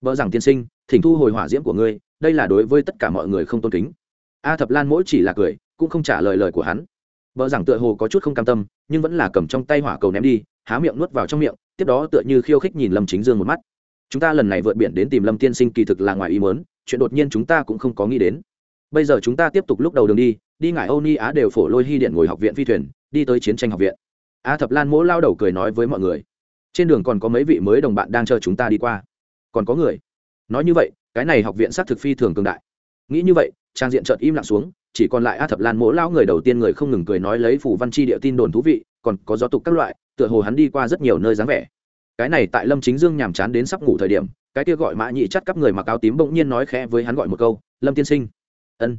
Vợ rằng tiên sinh, thỉnh thu hồi hỏa diễm của ngươi, đây là đối với tất cả mọi người không tôn kính. A thập lan mỗi chỉ là cười, cũng không trả lời lời của hắn. Vợ rằng tựa hồ có chút không cam tâm, nhưng vẫn là cầm trong tay hỏa cầu ném đi, há miệng nuốt vào trong miệng, tiếp đó tựa như khiêu khích nhìn lâm chính dương một mắt. Chúng ta lần này vượt biển đến tìm lâm tiên sinh kỳ thực là ngoài ý mớn chuyện đột nhiên chúng ta cũng không có nghĩ đến. Bây giờ chúng ta tiếp tục lúc đầu đường đi đi ngải âu ni á đều phổ lôi hy điện ngồi học viện phi thuyền, đi tới chiến tranh học viện. A thập lan mỗ lao đầu cười nói với mọi người trên đường còn có mấy vị mới đồng bạn đang chờ chúng ta đi qua. Còn có người. Nói như vậy, cái này học viện xác thực phi thường cường đại. Nghĩ như vậy, trang diện chợt im lặng xuống, chỉ còn lại a thập lan mỗ lão người đầu tiên người không ngừng cười nói lấy phủ văn chi địa tin đồn thú vị, còn có gió tục các loại, tựa hồ hắn đi qua rất nhiều nơi dáng vẻ. Cái này tại lâm chính dương nhàm chán đến sắp ngủ thời điểm, cái kia gọi mã nhị chắt cắp người mặc áo tím bỗng nhiên nói khẽ với hắn gọi một câu, lâm tiên sinh. Ân.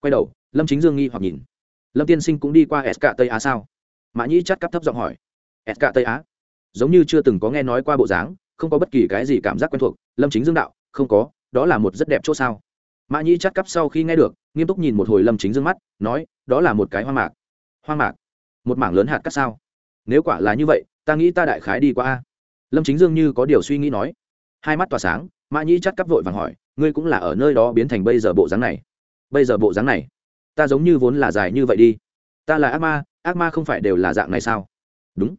Quay đầu, lâm chính dương nghi hoặc nhìn. Lâm tiên sinh cũng đi qua sk tây á sao? Mã nhị chắt cắp thấp giọng hỏi. Sk tây á giống như chưa từng có nghe nói qua bộ dáng, không có bất kỳ cái gì cảm giác quen thuộc, lâm chính dương đạo, không có, đó là một rất đẹp chỗ sao? Mã Nhĩ chắt cắp sau khi nghe được, nghiêm túc nhìn một hồi lâm chính dương mắt, nói, đó là một cái hoang mạc. Hoang mạc? Một mảng lớn hạt cắt sao? Nếu quả là như vậy, ta nghĩ ta đại khái đi qua a. Lâm chính dương như có điều suy nghĩ nói. Hai mắt tỏa sáng, mã nhĩ chắt cắp vội vàng hỏi, ngươi cũng là ở nơi đó biến thành bây giờ bộ dáng này? Bây giờ bộ dáng này, ta giống như vốn là dài như vậy đi. Ta là ác ma ác ma không phải đều là dạng này sao? Đúng.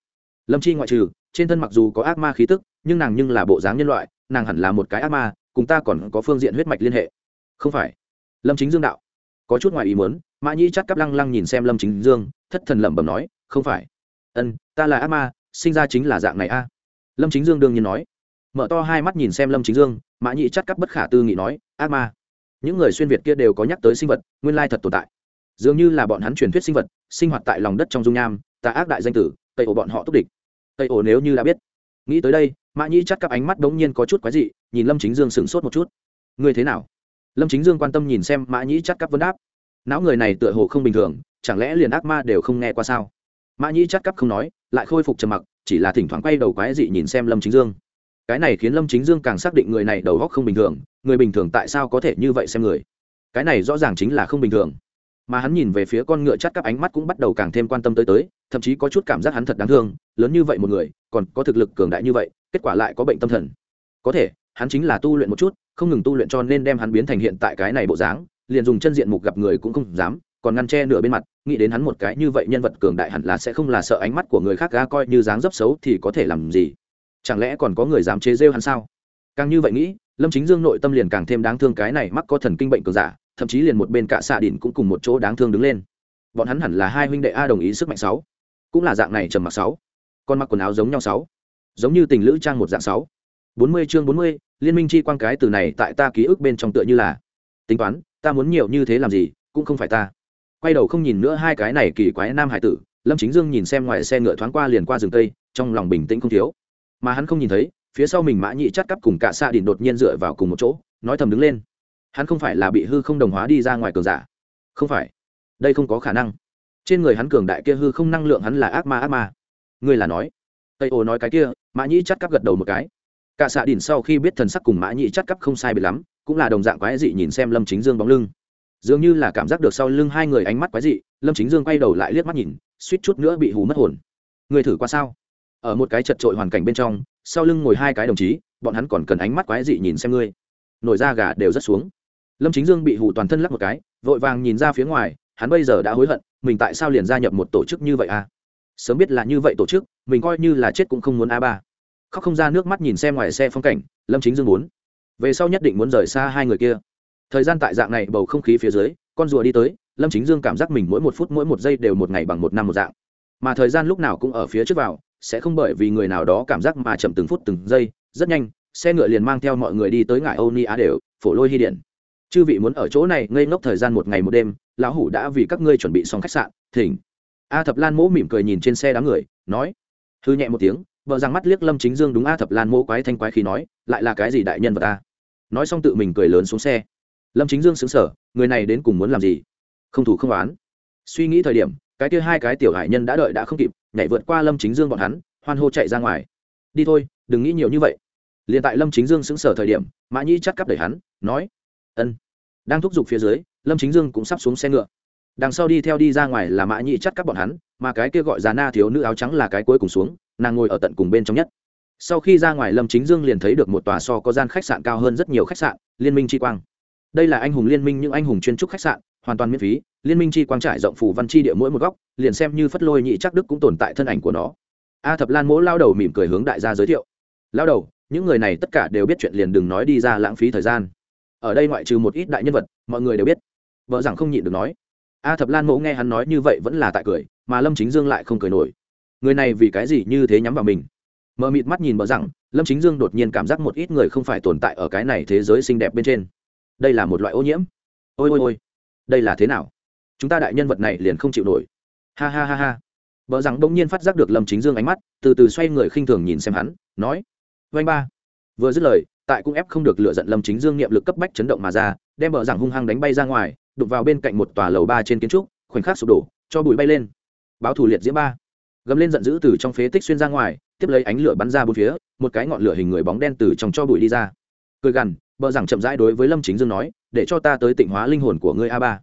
Lâm chi ngoại trừ trên thân mặc dù có ác ma khí tức, nhưng nàng nhưng là bộ dáng nhân loại, nàng hẳn là một cái ác ma, cùng ta còn có phương diện huyết mạch liên hệ. Không phải. Lâm chính dương đạo. Có chút ngoài ý muốn, mã nhĩ chắc cắp lăng lăng nhìn xem lâm chính dương, thất thần lẩm bẩm nói, không phải. Ân, ta là ác ma, sinh ra chính là dạng này a. Lâm chính dương đương nhiên nói. Mở to hai mắt nhìn xem lâm chính dương, mã Nhĩ chắc cắp bất khả tư nghị nói, ác ma. Những người xuyên việt kia đều có nhắc tới sinh vật, nguyên lai thật tồn tại. Dường như là bọn hắn truyền thuyết sinh vật, sinh hoạt tại lòng đất trong dung nham, tà ác đại danh tử tây ổ bọn họ túc địch tây ổ nếu như đã biết. Nghĩ tới đây, mã nhĩ chắc cắp ánh mắt đống nhiên có chút quái dị, nhìn lâm chính dương sửng sốt một chút. Ngươi thế nào? Lâm chính dương quan tâm nhìn xem mã nhĩ chắc cắp vấn đáp. Não người này tựa hồ không bình thường, chẳng lẽ liền ác ma đều không nghe qua sao? Mã nhĩ chắc cắp không nói, lại khôi phục trầm mặc, chỉ là thỉnh thoảng quay đầu quái dị nhìn xem lâm chính dương. Cái này khiến lâm chính dương càng xác định người này đầu góc không bình thường, người bình thường tại sao có thể như vậy xem người? Cái này rõ ràng chính là không bình thường. Mà hắn nhìn về phía con ngựa chắt các ánh mắt cũng bắt đầu càng thêm quan tâm tới tới, thậm chí có chút cảm giác hắn thật đáng thương lớn như vậy một người, còn có thực lực cường đại như vậy, kết quả lại có bệnh tâm thần. Có thể, hắn chính là tu luyện một chút, không ngừng tu luyện cho nên đem hắn biến thành hiện tại cái này bộ dáng, liền dùng chân diện mục gặp người cũng không dám, còn ngăn che nửa bên mặt, nghĩ đến hắn một cái như vậy nhân vật cường đại hẳn là sẽ không là sợ ánh mắt của người khác ga coi như dáng dấp xấu thì có thể làm gì? Chẳng lẽ còn có người dám chế rêu hắn sao? Càng như vậy nghĩ, lâm chính dương nội tâm liền càng thêm đáng thương cái này mắc có thần kinh bệnh cường giả, thậm chí liền một bên cả xạ đỉnh cũng cùng một chỗ đáng thương đứng lên. Bọn hắn hẳn là hai huynh đệ a đồng ý sức mạnh sáu. Cũng là dạng này trầm mặc sáu con mặc quần áo giống nhau sáu, giống như tình lữ trang một dạng sáu. Bốn mươi chương bốn mươi, liên minh chi quan cái từ này tại ta ký ức bên trong tựa như là, tính toán, ta muốn nhiều như thế làm gì, cũng không phải ta. Quay đầu không nhìn nữa hai cái này kỳ quái nam hải tử, lâm chính dương nhìn xem ngoài xe ngựa thoáng qua liền qua rừng tây trong lòng bình tĩnh không thiếu. Mà hắn không nhìn thấy, phía sau mình mã nhị chắt cắp cùng cả xa đỉnh đột nhiên dựa vào cùng một chỗ, nói thầm đứng lên. Hắn không phải là bị hư không đồng hóa đi ra ngoài cường giả. Không phải. Đây không có khả năng. Trên người hắn cường đại kia hư không năng lượng hắn là ác ma ác ma ngươi là nói. Tây ô nói cái kia, mã nhĩ chắt cắp gật đầu một cái. Cả xạ đỉnh sau khi biết thần sắc cùng mã nhĩ chắt cắp không sai bị lắm, cũng là đồng dạng quái dị nhìn xem lâm chính dương bóng lưng. Dường như là cảm giác được sau lưng hai người ánh mắt quái dị, lâm chính dương quay đầu lại liếc mắt nhìn, suýt chút nữa bị hù mất hồn. Người thử qua sao? Ở một cái chật trội hoàn cảnh bên trong, sau lưng ngồi hai cái đồng chí, bọn hắn còn cần ánh mắt quái dị nhìn xem ngươi. Nổi da gà đều rất xuống. Lâm chính dương bị hù toàn thân lắc một cái, vội vàng nhìn ra phía ngoài, hắn bây giờ đã hối hận, mình tại sao liền gia nhập một tổ chức như vậy à? Sớm biết là như vậy tổ chức, mình coi như là chết cũng không muốn a ba. Khóc không ra nước mắt nhìn xem ngoài xe phong cảnh, lâm chính dương muốn. Về sau nhất định muốn rời xa hai người kia. Thời gian tại dạng này bầu không khí phía dưới, con rùa đi tới, lâm chính dương cảm giác mình mỗi một phút mỗi một giây đều một ngày bằng một năm một dạng. Mà thời gian lúc nào cũng ở phía trước vào, sẽ không bởi vì người nào đó cảm giác mà chậm từng phút từng giây, rất nhanh, xe ngựa liền mang theo mọi người đi tới ngải âu ni á đều, phổ lôi hy điện. Chư vị muốn ở chỗ này ngây ngốc thời gian một ngày một đêm, lão hủ đã vì các ngươi chuẩn bị xong khách sạn, thỉnh a thập lan mỗ mỉm cười nhìn trên xe đám người, nói, hư nhẹ một tiếng vợ rằng mắt liếc lâm chính dương đúng a thập lan mỗ quái thanh quái khi nói, lại là cái gì đại nhân vật ta nói xong tự mình cười lớn xuống xe. Lâm chính dương xứng sở người này đến cùng muốn làm gì? Không thủ không oán. Suy nghĩ thời điểm, cái kia hai cái tiểu hải nhân đã đợi đã không kịp, nhảy vượt qua lâm chính dương bọn hắn, hoan hô chạy ra ngoài. Đi thôi, đừng nghĩ nhiều như vậy. Liền tại lâm chính dương xứng sở thời điểm, mã nhĩ chắt cắp đẩy hắn, nói, ân. Đang thúc giục phía dưới, lâm chính dương cũng sắp xuống xe ngựa đằng sau đi theo đi ra ngoài là mã nhị chắc các bọn hắn, mà cái kia gọi ra na thiếu nữ áo trắng là cái cuối cùng xuống, nàng ngồi ở tận cùng bên trong nhất. Sau khi ra ngoài lâm chính dương liền thấy được một tòa so có gian khách sạn cao hơn rất nhiều khách sạn, liên minh chi quang. Đây là anh hùng liên minh, những anh hùng chuyên trúc khách sạn, hoàn toàn miễn phí, liên minh chi quang trải rộng phủ văn chi địa mỗi một góc, liền xem như phất lôi nhị chắc đức cũng tồn tại thân ảnh của nó. A thập lan mỗ lao đầu mỉm cười hướng đại gia giới thiệu. Lao đầu, những người này tất cả đều biết chuyện liền đừng nói đi ra lãng phí thời gian. Ở đây ngoại trừ một ít đại nhân vật, mọi người đều biết. Vợ rằng không nhịn được nói a thập lan Mẫu nghe hắn nói như vậy vẫn là tại cười, mà lâm chính dương lại không cười nổi. Người này vì cái gì như thế nhắm vào mình? Mờ mịt mắt nhìn bờ rằng lâm chính dương đột nhiên cảm giác một ít người không phải tồn tại ở cái này thế giới xinh đẹp bên trên. Đây là một loại ô nhiễm. Ôi ôi ôi, đây là thế nào? Chúng ta đại nhân vật này liền không chịu nổi. Ha ha ha ha. Vợ rằng bỗng nhiên phát giác được lâm chính dương ánh mắt, từ từ xoay người khinh thường nhìn xem hắn, nói vanh ba. Vừa dứt lời, tại cũng ép không được lựa giận lâm chính dương niệm lực cấp bách chấn động mà ra, đem vợ rằng hung hăng đánh bay ra ngoài đụng vào bên cạnh một tòa lầu ba trên kiến trúc, khoảnh khắc sụp đổ, cho bụi bay lên. Báo thủ liệt diễm ba. Gầm lên giận dữ từ trong phế tích xuyên ra ngoài, tiếp lấy ánh lửa bắn ra bốn phía, một cái ngọn lửa hình người bóng đen từ trong cho bụi đi ra. Cười gằn bờ rằng chậm rãi đối với lâm chính dương nói, để cho ta tới tịnh hóa linh hồn của ngươi a ba.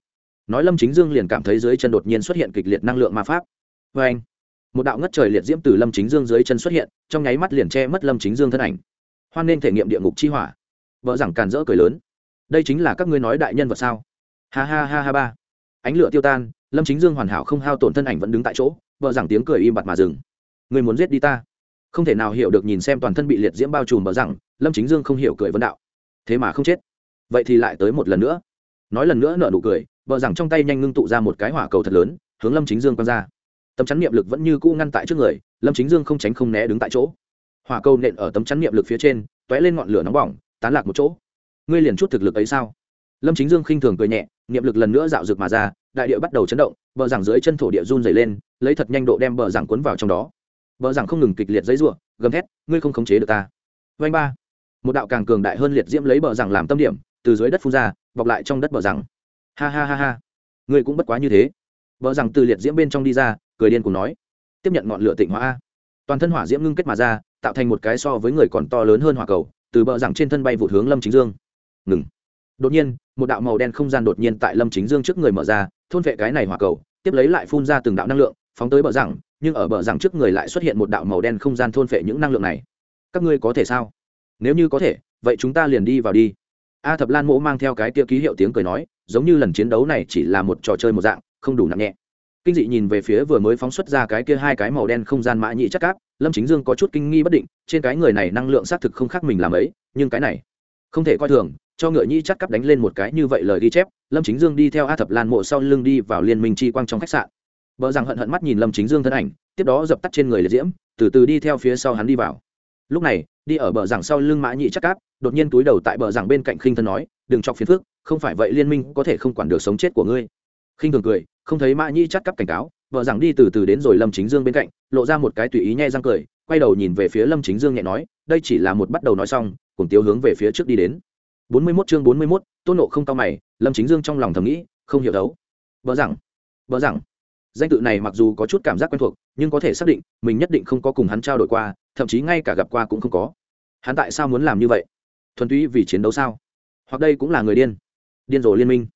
Nói lâm chính dương liền cảm thấy dưới chân đột nhiên xuất hiện kịch liệt năng lượng ma pháp. Vê anh, một đạo ngất trời liệt diễm từ lâm chính dương dưới chân xuất hiện, trong nháy mắt liền che mất lâm chính dương thân ảnh. Hoan nên thể nghiệm địa ngục chi hỏa. Vợ rằng càn rỡ cười lớn. Đây chính là các ngươi nói đại nhân vật sao? Ha ha ha ha ba. Ánh lửa tiêu tan, lâm chính dương hoàn hảo không hao tổn thân ảnh vẫn đứng tại chỗ, vợ rằng tiếng cười im bặt mà dừng. Người muốn giết đi ta? Không thể nào hiểu được nhìn xem toàn thân bị liệt diễm bao trùm bờ rằng lâm chính dương không hiểu cười vấn đạo. Thế mà không chết. Vậy thì lại tới một lần nữa. Nói lần nữa nợ nụ cười, vợ rằng trong tay nhanh ngưng tụ ra một cái hỏa cầu thật lớn, hướng lâm chính dương quăng ra. Tấm chắn niệm lực vẫn như cũ ngăn tại trước người, lâm chính dương không tránh không né đứng tại chỗ. Hỏa cầu nện ở tấm chắn niệm lực phía trên t ó é lên ngọn lửa nóng bỏng, tán lạc một chỗ. Ngươi liền chút thực lực ấy sao? Lâm chính dương khinh thường cười nhẹ, niệm lực lần nữa dạo rực mà ra, đại địa bắt đầu chấn động, bờ giảng dưới chân thổ địa run dày lên, lấy thật nhanh độ đem bờ giảng cuốn vào trong đó. Bờ giảng không ngừng kịch liệt giấy ruộng gầm thét, ngươi không khống chế được ta. Vanh ba. Một đạo càng cường đại hơn liệt diễm lấy bờ giảng làm tâm điểm, từ dưới đất phun ra, bọc lại trong đất bờ giảng. ha ha ha ha. Ngươi cũng bất quá như thế. Bờ giảng từ liệt diễm bên trong đi ra, cười điên cùng nói, tiếp nhận ngọn lửa tịnh hóa toàn thân hỏa diễm ngưng kết mà ra, tạo thành một cái so với người còn to lớn hơn hỏa cầu, từ bờ giảng trên thân bay vụt hướng lâm chính dương. Ngừng. Đột nhiên một đạo màu đen không gian đột nhiên tại lâm chính dương trước người mở ra, thôn vệ cái này hỏa cầu, tiếp lấy lại phun ra từng đạo năng lượng, phóng tới bờ rằng nhưng ở bờ rằng trước người lại xuất hiện một đạo màu đen không gian thôn vệ những năng lượng này. Các ngươi có thể sao? Nếu như có thể, vậy chúng ta liền đi vào đi. A thập lan mỗ mang theo cái tia ký hiệu tiếng cười nói, giống như lần chiến đấu này chỉ là một trò chơi một dạng, không đủ nặng nhẹ. Kinh dị nhìn về phía vừa mới phóng xuất ra cái kia hai cái màu đen không gian mã nhị chắc cáp, lâm chính dương có chút kinh nghi bất định, trên cái người này năng lượng xác thực không khác mình làm ấy, nhưng cái này, không thể coi thường cho ngựa nhi chắc cắp đánh lên một cái như vậy lời ghi chép, lâm chính dương đi theo a thập lan mộ sau lưng đi vào liên minh chi quang trong khách sạn. Vợ rằng hận hận mắt nhìn lâm chính dương thân ảnh, tiếp đó dập tắt trên người liệt diễm, từ từ đi theo phía sau hắn đi vào. Lúc này, đi ở bờ rằng sau lưng mã nhị chắc cáp đột nhiên túi đầu tại bờ rằng bên cạnh khinh thân nói, đừng chọc phiền phước không phải vậy liên minh có thể không quản được sống chết của ngươi. Khinh thường cười, không thấy mã nhị chắc cáp cảnh cáo vợ rằng đi từ từ đến rồi lâm chính dương bên cạnh, lộ ra một cái tùy ý nhẹ răng cười, quay đầu nhìn về phía lâm chính dương nhẹ nói, đây chỉ là một bắt đầu nói xong, cùng tiêu hướng về phía trước đi đến bốn mươi 41 chương bốn mươi 41, tôn nộ không cao mày lâm chính dương trong lòng thầm nghĩ không hiểu đấu. Bỡ rằng bỡ rằng. Danh tự này mặc dù có chút cảm giác quen thuộc nhưng có thể xác định mình nhất định không có cùng hắn trao đổi qua thậm chí ngay cả gặp qua cũng không có. Hắn tại sao muốn làm như vậy? Thuần túy vì chiến đấu sao? Hoặc đây cũng là người điên? Điên rồ liên minh.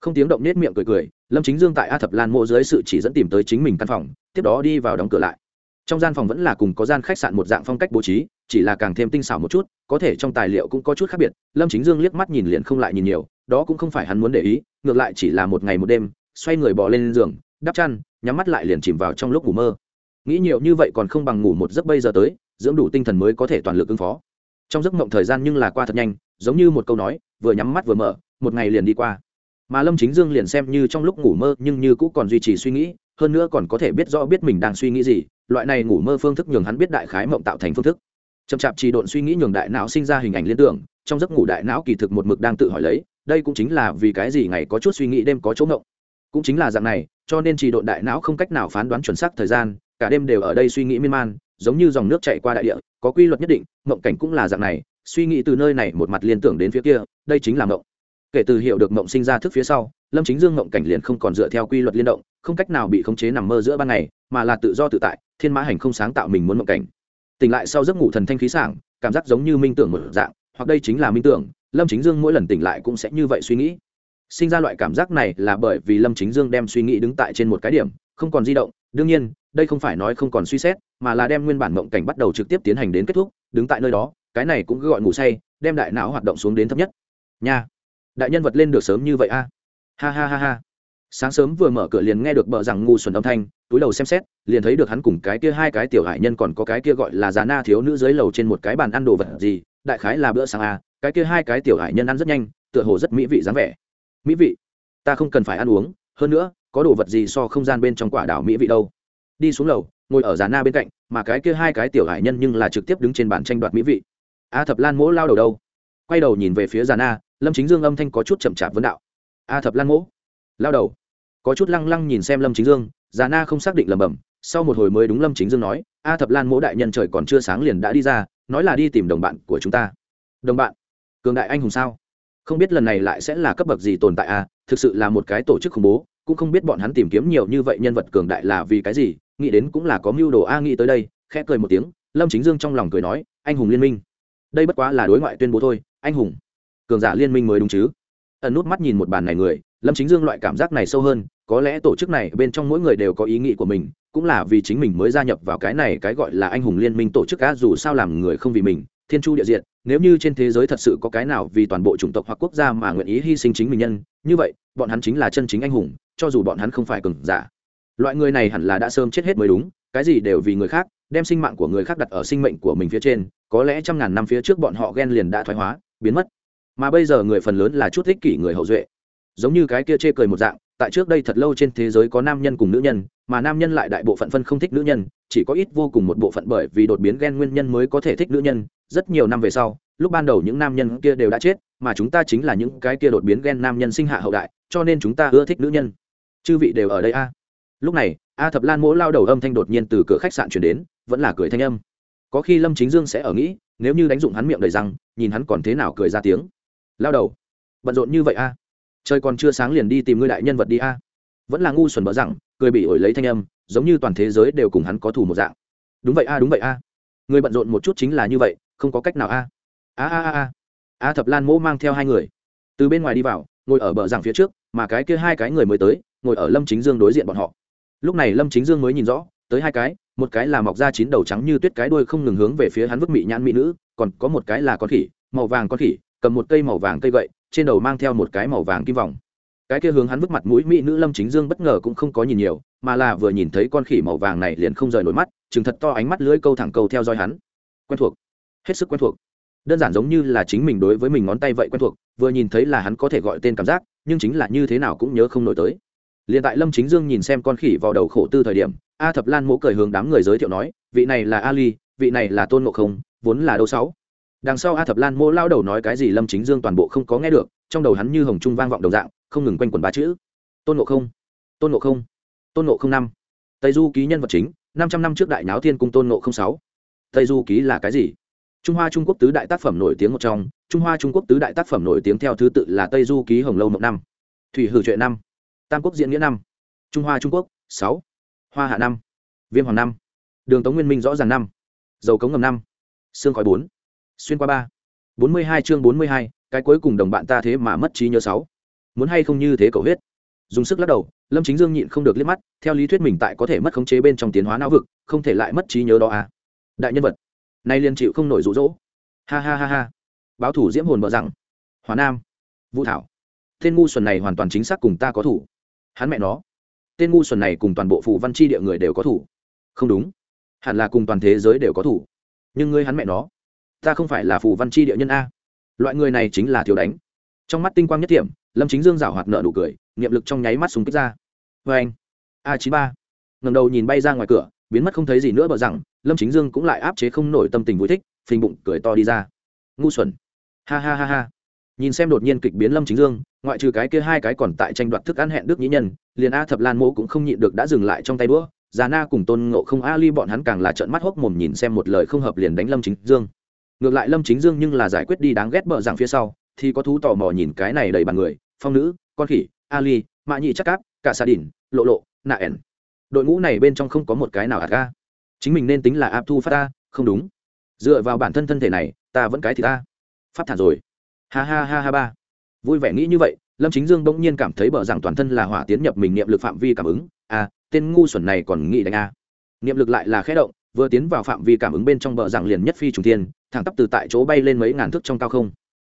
Không tiếng động nết miệng cười cười lâm chính dương tại a thập lan mộ dưới sự chỉ dẫn tìm tới chính mình căn phòng tiếp đó đi vào đóng cửa lại trong gian phòng vẫn là cùng có gian khách sạn một dạng phong cách bố trí, chỉ là càng thêm tinh xảo một chút, có thể trong tài liệu cũng có chút khác biệt. Lâm chính dương liếc mắt nhìn liền không lại nhìn nhiều, đó cũng không phải hắn muốn để ý, ngược lại chỉ là một ngày một đêm, xoay người bỏ lên giường, đắp chăn, nhắm mắt lại liền chìm vào trong lúc ngủ mơ. Nghĩ nhiều như vậy còn không bằng ngủ một giấc bây giờ tới, dưỡng đủ tinh thần mới có thể toàn lực ứng phó. Trong giấc mộng thời gian nhưng là qua thật nhanh, giống như một câu nói, vừa nhắm mắt vừa mở, một ngày liền đi qua. Mà lâm chính dương liền xem như trong lúc ngủ mơ nhưng như cũ còn duy trì suy nghĩ, hơn nữa còn có thể biết rõ biết mình đang suy nghĩ gì loại này ngủ mơ phương thức nhường hắn biết đại khái mộng tạo thành phương thức. Chậm chạp trì độn suy nghĩ nhường đại não sinh ra hình ảnh liên tưởng, trong giấc ngủ đại não kỳ thực một mực đang tự hỏi lấy, đây cũng chính là vì cái gì ngày có chút suy nghĩ đêm có chỗ ngộng. Cũng chính là dạng này, cho nên trì độn đại não không cách nào phán đoán chuẩn xác thời gian, cả đêm đều ở đây suy nghĩ miên man, giống như dòng nước chạy qua đại địa, có quy luật nhất định, mộng cảnh cũng là dạng này, suy nghĩ từ nơi này một mặt liên tưởng đến phía kia, đây chính là mộng. Kể từ hiểu được mộng sinh ra thức phía sau, lâm chính dương mộng cảnh liền không còn dựa theo quy luật liên động, không cách nào bị khống chế nằm mơ giữa ban ngày, mà là tự do tự tại thiên mã hành không sáng tạo mình muốn mộng cảnh. Tỉnh lại sau giấc ngủ thần thanh khí sảng, cảm giác giống như minh tưởng một dạng, hoặc đây chính là minh tưởng, lâm chính dương mỗi lần tỉnh lại cũng sẽ như vậy suy nghĩ. Sinh ra loại cảm giác này là bởi vì lâm chính dương đem suy nghĩ đứng tại trên một cái điểm, không còn di động, đương nhiên, đây không phải nói không còn suy xét, mà là đem nguyên bản mộng cảnh bắt đầu trực tiếp tiến hành đến kết thúc, đứng tại nơi đó, cái này cũng gọi ngủ say, đem đại não hoạt động xuống đến thấp nhất. Nha, đại nhân vật lên được sớm như vậy a. Ha ha ha ha sáng sớm vừa mở cửa liền nghe được bờ rằng ngu xuẩn âm thanh, túi đầu xem xét, liền thấy được hắn cùng cái kia hai cái tiểu hải nhân còn có cái kia gọi là già na thiếu nữ dưới lầu trên một cái bàn ăn đồ vật gì, đại khái là bữa sáng à? cái kia hai cái tiểu hải nhân ăn rất nhanh, tựa hồ rất mỹ vị dáng vẻ. Mỹ vị? Ta không cần phải ăn uống, hơn nữa, có đồ vật gì so không gian bên trong quả đảo mỹ vị đâu. Đi xuống lầu, ngồi ở già na bên cạnh, mà cái kia hai cái tiểu hải nhân nhưng là trực tiếp đứng trên bàn tranh đoạt mỹ vị. A thập lan mỗ lao đầu đâu? Quay đầu nhìn về phía già na, lâm chính dương âm thanh có chút chậm chạp vấn đạo. A thập lan mỗ? Lao đầu có chút lăng lăng nhìn xem lâm chính dương, già na không xác định lầm bầm sau một hồi mới đúng lâm chính dương nói, a thập lan mỗ đại nhân trời còn chưa sáng liền đã đi ra, nói là đi tìm đồng bạn của chúng ta. Đồng bạn? Cường đại anh hùng sao? Không biết lần này lại sẽ là cấp bậc gì tồn tại a thực sự là một cái tổ chức khủng bố, cũng không biết bọn hắn tìm kiếm nhiều như vậy nhân vật cường đại là vì cái gì, nghĩ đến cũng là có mưu đồ a nghĩ tới đây, khẽ cười một tiếng, lâm chính dương trong lòng cười nói, anh hùng liên minh. Đây bất quá là đối ngoại tuyên bố thôi, anh hùng. Cường giả liên minh mới đúng chứ. Ẩn nút mắt nhìn một bàn này người, lâm chính dương loại cảm giác này sâu hơn có lẽ tổ chức này bên trong mỗi người đều có ý nghĩ của mình, cũng là vì chính mình mới gia nhập vào cái này cái gọi là anh hùng liên minh tổ chức cá dù sao làm người không vì mình, thiên chu địa diện nếu như trên thế giới thật sự có cái nào vì toàn bộ chủng tộc hoặc quốc gia mà nguyện ý hy sinh chính mình nhân, như vậy, bọn hắn chính là chân chính anh hùng, cho dù bọn hắn không phải cường giả. Loại người này hẳn là đã sớm chết hết mới đúng, cái gì đều vì người khác, đem sinh mạng của người khác đặt ở sinh mệnh của mình phía trên, có lẽ trăm ngàn năm phía trước bọn họ ghen liền đã thoái hóa, biến mất. Mà bây giờ người phần lớn là chút thích kỷ người hậu duệ. Giống như cái kia chê cười một dạng tại trước đây thật lâu trên thế giới có nam nhân cùng nữ nhân, mà nam nhân lại đại bộ phận phân không thích nữ nhân, chỉ có ít vô cùng một bộ phận bởi vì đột biến ghen nguyên nhân mới có thể thích nữ nhân. Rất nhiều năm về sau, lúc ban đầu những nam nhân kia đều đã chết, mà chúng ta chính là những cái kia đột biến ghen nam nhân sinh hạ hậu đại, cho nên chúng ta ưa thích nữ nhân. Chư vị đều ở đây a. Lúc này, a thập lan mỗ lao đầu âm thanh đột nhiên từ cửa khách sạn chuyển đến, vẫn là cười thanh âm. Có khi lâm chính dương sẽ ở nghĩ, nếu như đánh dụng hắn miệng đầy răng, nhìn hắn còn thế nào cười ra tiếng. Lao đầu, bận rộn như vậy a? Trời còn chưa sáng liền đi tìm ngươi đại nhân vật đi a. Vẫn là ngu xuẩn bỡ rằng, cười bị ổi lấy thanh âm, giống như toàn thế giới đều cùng hắn có thù một dạng. Đúng vậy a, đúng vậy a. Người bận rộn một chút chính là như vậy, không có cách nào a. A a a a. A thập lan mỗ mang theo hai người. Từ bên ngoài đi vào, ngồi ở bờ rằng phía trước, mà cái kia hai cái người mới tới, ngồi ở lâm chính dương đối diện bọn họ. Lúc này lâm chính dương mới nhìn rõ, tới hai cái, một cái là mọc da chín đầu trắng như tuyết cái đuôi không ngừng hướng về phía hắn vứt mị nhãn mỹ nữ, còn có một cái là con khỉ, màu vàng con khỉ, cầm một cây màu vàng cây gậy trên đầu mang theo một cái màu vàng kim vòng. Cái kia hướng hắn vứt mặt mũi mỹ nữ lâm chính dương bất ngờ cũng không có nhìn nhiều, mà là vừa nhìn thấy con khỉ màu vàng này liền không rời nổi mắt chừng thật to ánh mắt lưỡi câu thẳng câu theo dõi hắn. Quen thuộc. Hết sức quen thuộc. Đơn giản giống như là chính mình đối với mình ngón tay vậy quen thuộc, vừa nhìn thấy là hắn có thể gọi tên cảm giác, nhưng chính là như thế nào cũng nhớ không nổi tới. Liền tại lâm chính dương nhìn xem con khỉ vào đầu khổ tư thời điểm, a thập lan mỗ cười hướng đám người giới thiệu nói, vị này là ali, vị này là tôn ngộ không, vốn là đâu sáu? Đằng sau a thập lan mô lao đầu nói cái gì lâm chính dương toàn bộ không có nghe được, trong đầu hắn như hồng trung vang vọng đồng dạng, không ngừng quanh quần ba chữ. Tôn ngộ không, tôn ngộ không, tôn ngộ không năm. Tây du ký nhân vật chính, năm trăm năm trước đại náo thiên cung tôn ngộ không sáu. Tây du ký là cái gì? Trung hoa trung quốc tứ đại tác phẩm nổi tiếng một trong, trung hoa trung quốc tứ đại tác phẩm nổi tiếng theo thứ tự là tây du ký hồng lâu mộng năm. Thủy hử truyện năm. Tam quốc diễn nghĩa năm. Trung hoa trung quốc sáu. Hoa hạ năm. Viêm hoàng năm. Đường tống nguyên minh rõ ràng năm. Dầu cống ngầm năm. Xương khói bốn xuyên qua ba. Bốn mươi hai chương bốn mươi hai, cái cuối cùng đồng bạn ta thế mà mất trí nhớ sáu. Muốn hay không như thế cầu huyết? Dùng sức lắc đầu, lâm chính dương nhịn không được liếc mắt, theo lý thuyết mình tại có thể mất khống chế bên trong tiến hóa não vực, không thể lại mất trí nhớ đó à. Đại nhân vật, nay liền chịu không nổi rụ rỗ ha ha ha ha. Báo thủ diễm hồn mở rằng hòa nam, vũ thảo, tên ngu xuẩn này hoàn toàn chính xác cùng ta có thủ. Hắn mẹ nó, tên ngu xuẩn này cùng toàn bộ phụ văn chi địa người đều có thủ. Không đúng, hẳn là cùng toàn thế giới đều có thủ. Nhưng ngươi hắn mẹ nó ta không phải là phù văn chi địa nhân a. Loại người này chính là thiếu đánh. Trong mắt tinh quang nhất điểm lâm chính dương rảo hoạt nợ nụ cười, niệm lực trong nháy mắt súng kích ra. Vê anh, a chín ba. Ngầm đầu nhìn bay ra ngoài cửa, biến mất không thấy gì nữa bờ rằng lâm chính dương cũng lại áp chế không nổi tâm tình vui thích, phình bụng, cười to đi ra. Ngu xuẩn. Ha ha ha ha. Nhìn xem đột nhiên kịch biến lâm chính dương, ngoại trừ cái kia hai cái còn tại tranh đoạt thức ăn hẹn đức nhĩ nhân, liền a thập lan mô cũng không nhịn được đã dừng lại trong tay đũa. Già na cùng tôn ngộ không a ly bọn hắn càng là trợn mắt hốc mồm nhìn xem một lời không hợp liền đánh lâm chính dương ngược lại lâm chính dương nhưng là giải quyết đi đáng ghét bợ rằng phía sau, thì có thú tò mò nhìn cái này đầy bàn người, phong nữ, con khỉ, ali mạ nhị chắc cáp, cả xà đỉn lộ lộ, nạ ẻn. Đội ngũ này bên trong không có một cái nào hạt ga. Chính mình nên tính là áp thu phát ta, không đúng. Dựa vào bản thân thân thể này, ta vẫn cái thì ta. Phát thản rồi. Ha ha ha ha ba. Vui vẻ nghĩ như vậy, lâm chính dương bỗng nhiên cảm thấy bờ rằng toàn thân là hỏa tiến nhập mình niệm lực phạm vi cảm ứng. À tên ngu xuẩn này còn nghĩ đánh a. À. niệm lực lại là khẽ động vừa tiến vào phạm vi cảm ứng bên trong bờ rằng liền nhất phi trùng thiên, thẳng tắp từ tại chỗ bay lên mấy ngàn thước trong cao không.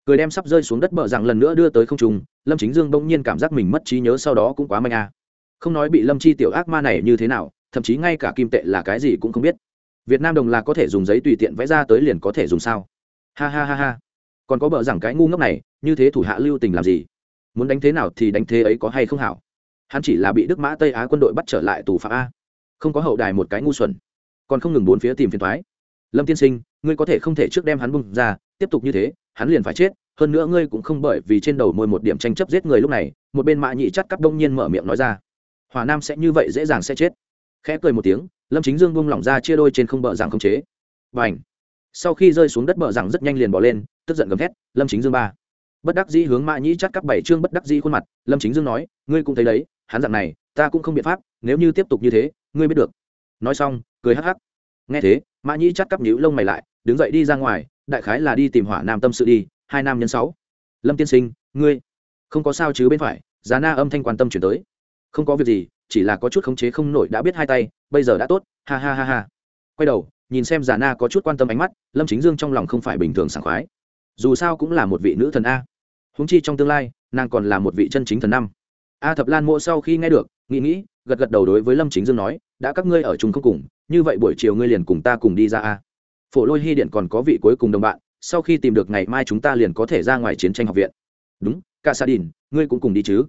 Cười đem sắp rơi xuống đất bờ rằng lần nữa đưa tới không trùng lâm chính dương bỗng nhiên cảm giác mình mất trí nhớ sau đó cũng quá mạnh a không nói bị lâm chi tiểu ác ma này như thế nào, thậm chí ngay cả kim tệ là cái gì cũng không biết. Việt nam đồng là có thể dùng giấy tùy tiện vẽ ra tới liền có thể dùng sao? Ha ha ha ha. Còn có bờ rằng cái ngu ngốc này, như thế thủ hạ lưu tình làm gì? Muốn đánh thế nào thì đánh thế ấy có hay không hảo? Hắn chỉ là bị đức mã tây á quân đội bắt trở lại tù phạm a. Không có hậu đài một cái ngu xuẩn còn không ngừng bốn phía tìm phiền thoái. Lâm tiên sinh, ngươi có thể không thể trước đem hắn bung ra, tiếp tục như thế, hắn liền phải chết. Hơn nữa ngươi cũng không bởi vì trên đầu môi một điểm tranh chấp giết người lúc này, một bên mạ nhị chắt cắp đông nhiên mở miệng nói ra. Hòa nam sẽ như vậy dễ dàng sẽ chết. Khẽ cười một tiếng, lâm chính dương bung lỏng ra chia đôi trên không bờ rằng không chế. Và ảnh sau khi rơi xuống đất bờ rằng rất nhanh liền bỏ lên, tức giận gầm thét, lâm chính dương ba. Bất đắc dĩ hướng mã nhĩ chắt cắp bảy chương bất đắc dĩ khuôn mặt, lâm chính dương nói, ngươi cũng thấy đấy, hắn dặn này, ta cũng không biện pháp, nếu như tiếp tục như thế, ngươi biết được nói xong, cười hắc hắc. Nghe thế, mã nhĩ chắt cắp nhũ lông mày lại, đứng dậy đi ra ngoài, đại khái là đi tìm hỏa nam tâm sự đi, hai nam nhân sáu. Lâm tiên sinh, ngươi. Không có sao chứ bên phải, giá na âm thanh quan tâm chuyển tới. Không có việc gì, chỉ là có chút khống chế không nổi đã biết hai tay, bây giờ đã tốt, ha ha ha ha. Quay đầu, nhìn xem giả na có chút quan tâm ánh mắt, lâm chính dương trong lòng không phải bình thường sảng khoái. Dù sao cũng là một vị nữ thần a. Húng chi trong tương lai, nàng còn là một vị chân chính thần năm. A thập lan mộ sau khi nghe được, nghĩ nghĩ gật gật đầu đối với lâm chính dương nói, đã các ngươi ở chung không cùng, như vậy buổi chiều ngươi liền cùng ta cùng đi ra a. Phổ lôi hy điện còn có vị cuối cùng đồng bạn, sau khi tìm được ngày mai chúng ta liền có thể ra ngoài chiến tranh học viện. Đúng cả sa đình ngươi cũng cùng đi chứ.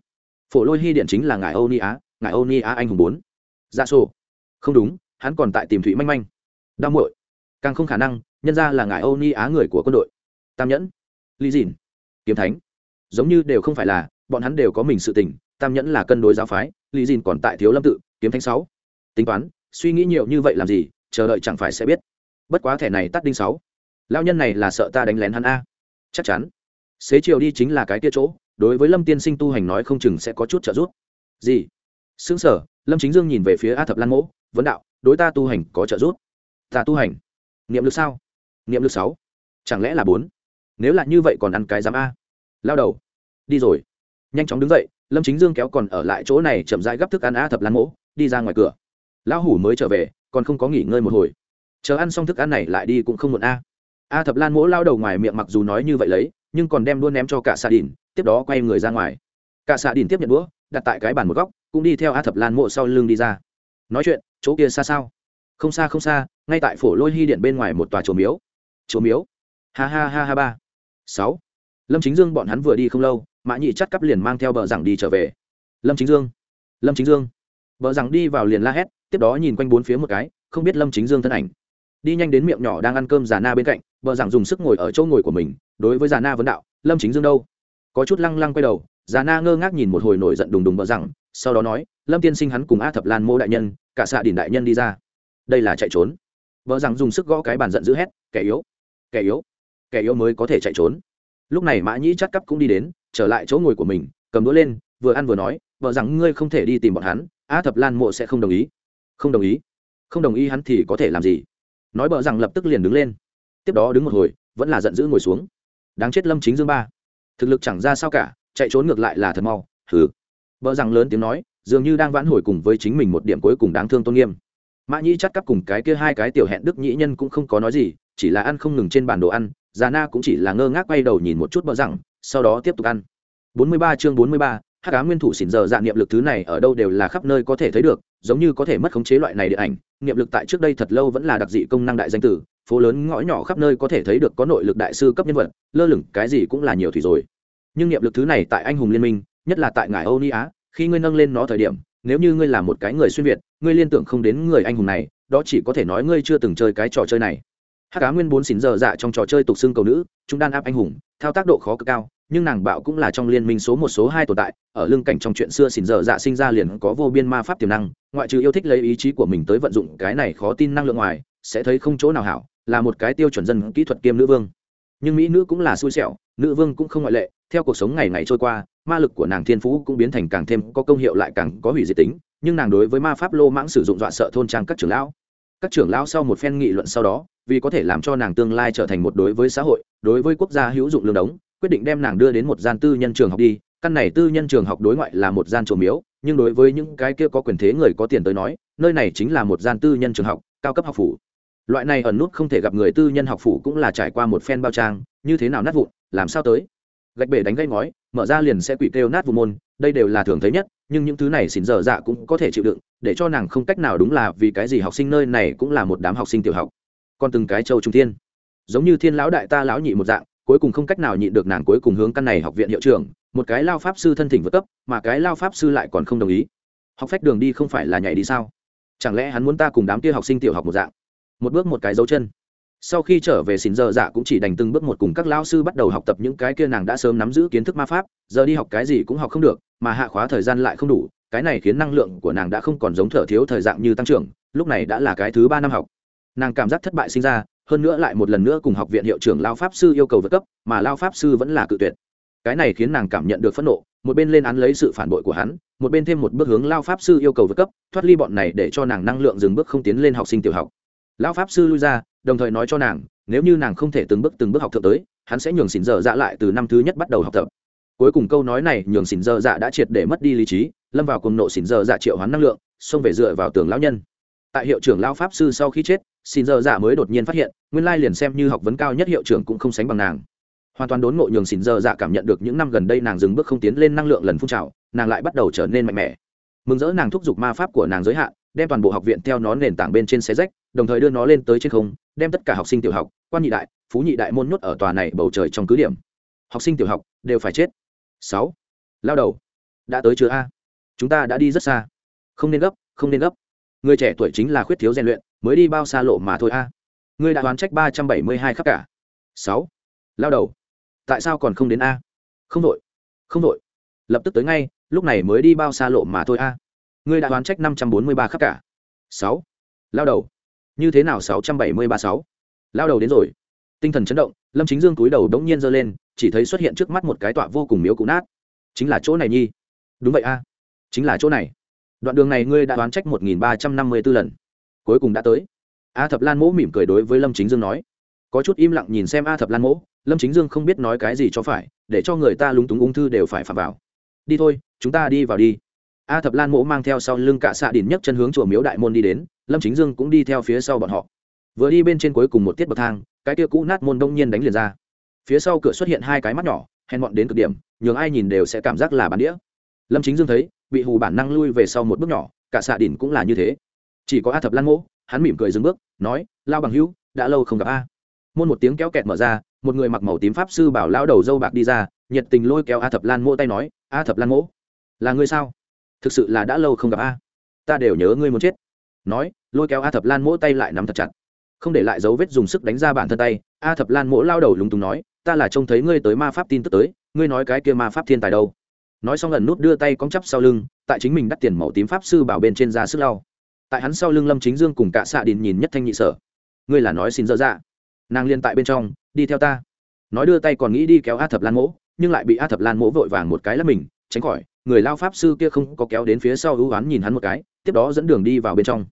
Phổ lôi hy điện chính là ngài âu ni á, ngài âu ni á anh hùng bốn. Ra sổ. Không đúng, hắn còn tại tìm thụy manh manh. Đau muội. Càng không khả năng, nhân ra là ngài âu ni á người của quân đội. Tam nhẫn. Ly dìn. Kiếm thánh. Giống như đều không phải là, bọn hắn đều có mình sự tình tam nhẫn là cân đối giáo phái, Lý dìn còn tại thiếu lâm tự, kiếm thánh sáu. Tính toán, suy nghĩ nhiều như vậy làm gì, chờ đợi chẳng phải sẽ biết. Bất quá thẻ này tắt đinh sáu. Lao nhân này là sợ ta đánh lén hắn a. Chắc chắn. Xế chiều đi chính là cái kia chỗ, đối với lâm tiên sinh tu hành nói không chừng sẽ có chút trợ giúp. Gì? Xứng sở, lâm chính dương nhìn về phía a thập lan mỗ, vấn đạo, đối ta tu hành có trợ giúp? Ta tu hành. Niệm lực sao? Niệm lực sáu. Chẳng lẽ là bốn? Nếu là như vậy còn ăn cái giám a? Lao đầu. Đi rồi. Nhanh chóng đứng dậy lâm chính dương kéo còn ở lại chỗ này chậm rãi gấp thức ăn a thập lan mỗ, đi ra ngoài cửa. Lão hủ mới trở về, còn không có nghỉ ngơi một hồi. Chờ ăn xong thức ăn này lại đi cũng không muộn a. A thập lan mỗ lao đầu ngoài miệng mặc dù nói như vậy lấy, nhưng còn đem đua ném cho cả xà đỉnh tiếp đó quay người ra ngoài. Cả xà đình tiếp nhận đũa, đặt tại cái bàn một góc, cũng đi theo a thập lan mộ sau lưng đi ra. Nói chuyện, chỗ kia xa sao? Không xa không xa, ngay tại phổ lôi hy điện bên ngoài một tòa chùa miếu. Chùa miếu? Ha ha ha ha ba. Sáu. Lâm chính dương bọn hắn vừa đi không lâu mã nhị chắt cắp liền mang theo bờ rằng đi trở về. Lâm chính dương. Lâm chính dương. Bờ rằng đi vào liền la hét, tiếp đó nhìn quanh bốn phía một cái, không biết lâm chính dương thân ảnh. Đi nhanh đến miệng nhỏ đang ăn cơm già na bên cạnh, bờ rằng dùng sức ngồi ở chỗ ngồi của mình, đối với già na vấn đạo, lâm chính dương đâu? Có chút lăng lăng quay đầu, già na ngơ ngác nhìn một hồi nổi giận đùng đùng bờ rằng sau đó nói, lâm tiên sinh hắn cùng a thập lan mô đại nhân, cả xạ đỉnh đại nhân đi ra. Đây là chạy trốn. Vợ rằng dùng sức gõ cái bàn giận dữ hét, kẻ yếu kẻ yếu kẻ yếu mới có thể chạy trốn lúc này mã nhĩ chắc cắp cũng đi đến, trở lại chỗ ngồi của mình, cầm đũa lên, vừa ăn vừa nói, vợ rằng ngươi không thể đi tìm bọn hắn, a thập lan mộ sẽ không đồng ý. Không đồng ý? Không đồng ý hắn thì có thể làm gì? Nói bợ rằng lập tức liền đứng lên. Tiếp đó đứng một hồi, vẫn là giận dữ ngồi xuống. Đáng chết lâm chính dương ba, thực lực chẳng ra sao cả, chạy trốn ngược lại là thật mau thử bợ rằng lớn tiếng nói, dường như đang vãn hồi cùng với chính mình một điểm cuối cùng đáng thương tôn nghiêm. Mã nhĩ chắc cắp cùng cái kia hai cái tiểu hẹn đức nhĩ nhân cũng không có nói gì, chỉ là ăn không ngừng trên bản đồ ăn già na cũng chỉ là ngơ ngác quay đầu nhìn một chút bỡ rằng sau đó tiếp tục ăn. 43 chương 43, hát cá nguyên thủ xỉn giờ dạng niệm lực thứ này ở đâu đều là khắp nơi có thể thấy được giống như có thể mất khống chế loại này điện ảnh. Niệm lực tại trước đây thật lâu vẫn là đặc dị công năng đại danh tử phố lớn ngõ nhỏ khắp nơi có thể thấy được có nội lực đại sư cấp nhân vật lơ lửng cái gì cũng là nhiều thủy rồi. Nhưng niệm lực thứ này tại anh hùng liên minh nhất là tại ngài âu ni á khi ngươi nâng lên nó thời điểm nếu như ngươi là một cái người xuyên việt ngươi liên tưởng không đến người anh hùng này đó chỉ có thể nói ngươi chưa từng chơi cái trò chơi này hát cá nguyên bốn xỉn giờ dạ trong trò chơi tục xưng cầu nữ chúng đan áp anh hùng, thao tác độ khó cực cao, nhưng nàng bạo cũng là trong liên minh số một, số hai tồn tại, ở lưng cảnh trong chuyện xưa xỉn giờ dạ sinh ra liền có vô biên ma pháp tiềm năng, ngoại trừ yêu thích lấy ý chí của mình tới vận dụng cái này khó tin năng lượng ngoài, sẽ thấy không chỗ nào hảo, là một cái tiêu chuẩn dân kỹ thuật kiêm nữ vương. Nhưng mỹ nữ cũng là xui xẻo, nữ vương cũng không ngoại lệ, theo cuộc sống ngày ngày trôi qua, ma lực của nàng thiên phú cũng biến thành càng thêm có công hiệu lại càng có hủy diệt tính, nhưng nàng đối với ma pháp lô mãng sử dụng dọa sợ thôn trang các trưởng lão. Các trưởng lão sau một phen nghị luận sau đó vì có thể làm cho nàng tương lai trở thành một đối với xã hội, đối với quốc gia hữu dụng lương đống, quyết định đem nàng đưa đến một gian tư nhân trường học đi. Căn này tư nhân trường học đối ngoại là một gian trổ miếu, nhưng đối với những cái kia có quyền thế người có tiền tới nói, nơi này chính là một gian tư nhân trường học, cao cấp học phủ. Loại này ẩn nút không thể gặp người tư nhân học phủ cũng là trải qua một phen bao trang, như thế nào nát vụn, làm sao tới? Gạch bể đánh gây ngói, mở ra liền sẽ quỷ kêu nát vụ môn, đây đều là thường thấy nhất, nhưng những thứ này xỉn dở dạ cũng có thể chịu đựng, để cho nàng không cách nào đúng là vì cái gì học sinh nơi này cũng là một đám học sinh tiểu học còn từng cái châu trung thiên. Giống như thiên lão đại ta lão nhị một dạng, cuối cùng không cách nào nhịn được nàng cuối cùng hướng căn này học viện hiệu trưởng, một cái lao pháp sư thân thỉnh vượt cấp, mà cái lao pháp sư lại còn không đồng ý. Học phách đường đi không phải là nhảy đi sao? Chẳng lẽ hắn muốn ta cùng đám kia học sinh tiểu học một dạng? Một bước một cái dấu chân. Sau khi trở về xin giờ dạ cũng chỉ đành từng bước một cùng các lao sư bắt đầu học tập những cái kia nàng đã sớm nắm giữ kiến thức ma pháp, giờ đi học cái gì cũng học không được, mà hạ khóa thời gian lại không đủ, cái này khiến năng lượng của nàng đã không còn giống thở thiếu thời dạng như tăng trưởng, lúc này đã là cái thứ ba năm học nàng cảm giác thất bại sinh ra, hơn nữa lại một lần nữa cùng học viện hiệu trưởng lao pháp sư yêu cầu vượt cấp, mà lao pháp sư vẫn là cự tuyệt. Cái này khiến nàng cảm nhận được phẫn nộ, một bên lên án lấy sự phản bội của hắn, một bên thêm một bước hướng lao pháp sư yêu cầu vượt cấp, thoát ly bọn này để cho nàng năng lượng dừng bước không tiến lên học sinh tiểu học. Lao pháp sư lui ra, đồng thời nói cho nàng, nếu như nàng không thể từng bước từng bước học thượng tới, hắn sẽ nhường xỉn dở dạ lại từ năm thứ nhất bắt đầu học tập. Cuối cùng câu nói này nhường xỉn dở dạ đã triệt để mất đi lý trí, lâm vào cùng nộ xỉn dở dạ triệu hoán năng lượng, xông về dựa vào tường lão nhân tại hiệu trưởng lao pháp sư sau khi chết, xin dơ dạ mới đột nhiên phát hiện, nguyên lai liền xem như học vấn cao nhất hiệu trưởng cũng không sánh bằng nàng. Hoàn toàn đốn ngộ nhường xin dơ dạ cảm nhận được những năm gần đây nàng dừng bước không tiến lên năng lượng lần phun trào, nàng lại bắt đầu trở nên mạnh mẽ. Mừng rỡ nàng thúc giục ma pháp của nàng giới hạn, đem toàn bộ học viện theo nó nền tảng bên trên xe rách, đồng thời đưa nó lên tới trên không, đem tất cả học sinh tiểu học, quan nhị đại, phú nhị đại môn nhốt ở tòa này bầu trời trong cứ điểm. Học sinh tiểu học đều phải chết. Sáu. Lao đầu, đã tới chưa a? Chúng ta đã đi rất xa. Không nên gấp, không nên gấp người trẻ tuổi chính là khuyết thiếu rèn luyện, mới đi bao xa lộ mà thôi a. À. ngươi đã đoán trách ba trăm bảy mươi hai khắp cả. Sáu. Lao đầu. Tại sao còn không đến a? Không đội không đội lập tức tới ngay, lúc này mới đi bao xa lộ mà thôi a. Ngươi đã đoán trách năm trăm bốn mươi ba khắp cả. Sáu. Lao đầu. Như thế nào sáu trăm bảy mươi ba sáu? Lao đầu đến rồi. Tinh thần chấn động, lâm chính dương túi đầu đống nhiên giơ lên, chỉ thấy xuất hiện trước mắt một cái tọa vô cùng miếu cụ nát. Chính là chỗ này nhi. Đúng vậy a. Chính là chỗ này đoạn đường này ngươi đã đoán trách một nghìn ba trăm năm mươi b ố lần. Cuối cùng đã tới. A thập lan mỗ mỉm cười đối với lâm chính dương nói. Có chút im lặng nhìn xem a thập lan mỗ, lâm chính dương không biết nói cái gì cho phải, để cho người ta lúng túng ung thư đều phải phạm vào. Đi thôi, chúng ta đi vào đi. A thập lan mỗ mang theo sau lưng cả xạ đỉnh nhấc chân hướng chùa miếu đại môn đi đến, lâm chính dương cũng đi theo phía sau bọn họ. Vừa đi bên trên cuối cùng một tiết bậc thang, cái kia cũ nát môn đông nhiên đánh liền ra. Phía sau cửa xuất hiện hai cái mắt nhỏ, hèn bọn đến cực điểm, nhường ai nhìn đều sẽ cảm giác là bán đĩa lâm chính dương thấy, bị hù bản năng lui về sau một bước nhỏ, cả xạ đỉnh cũng là như thế. Chỉ có a thập lan mỗ, hắn mỉm cười dừng bước, nói, lao bằng hữu, đã lâu không gặp a. Môn một tiếng kéo kẹt mở ra, một người mặc màu tím pháp sư bảo lao đầu dâu bạc đi ra, nhiệt tình lôi kéo a thập lan mỗ tay nói, a thập lan mỗ, là ngươi sao? Thực sự là đã lâu không gặp a. Ta đều nhớ ngươi muốn chết. Nói, lôi kéo a thập lan mỗ tay lại nắm thật chặt. Không để lại dấu vết dùng sức đánh ra bản thân tay, a thập lan mỗ lao đầu lúng túng nói, ta là trông thấy ngươi tới ma pháp tin tức tới, ngươi nói cái kia ma pháp thiên tài đâu? Nói xong lần nút đưa tay cong chắp sau lưng, tại chính mình đắt tiền màu tím pháp sư bảo bên trên ra sức lau. Tại hắn sau lưng lâm chính dương cùng cả xạ đình nhìn nhất thanh nhị sở. Ngươi là nói xin dơ dạ. Nàng liên tại bên trong, đi theo ta. Nói đưa tay còn nghĩ đi kéo a thập lan mỗ, nhưng lại bị a thập lan mỗ vội vàng một cái lấp mình, tránh khỏi, người lao pháp sư kia không có kéo đến phía sau hữu oán nhìn hắn một cái, tiếp đó dẫn đường đi vào bên trong.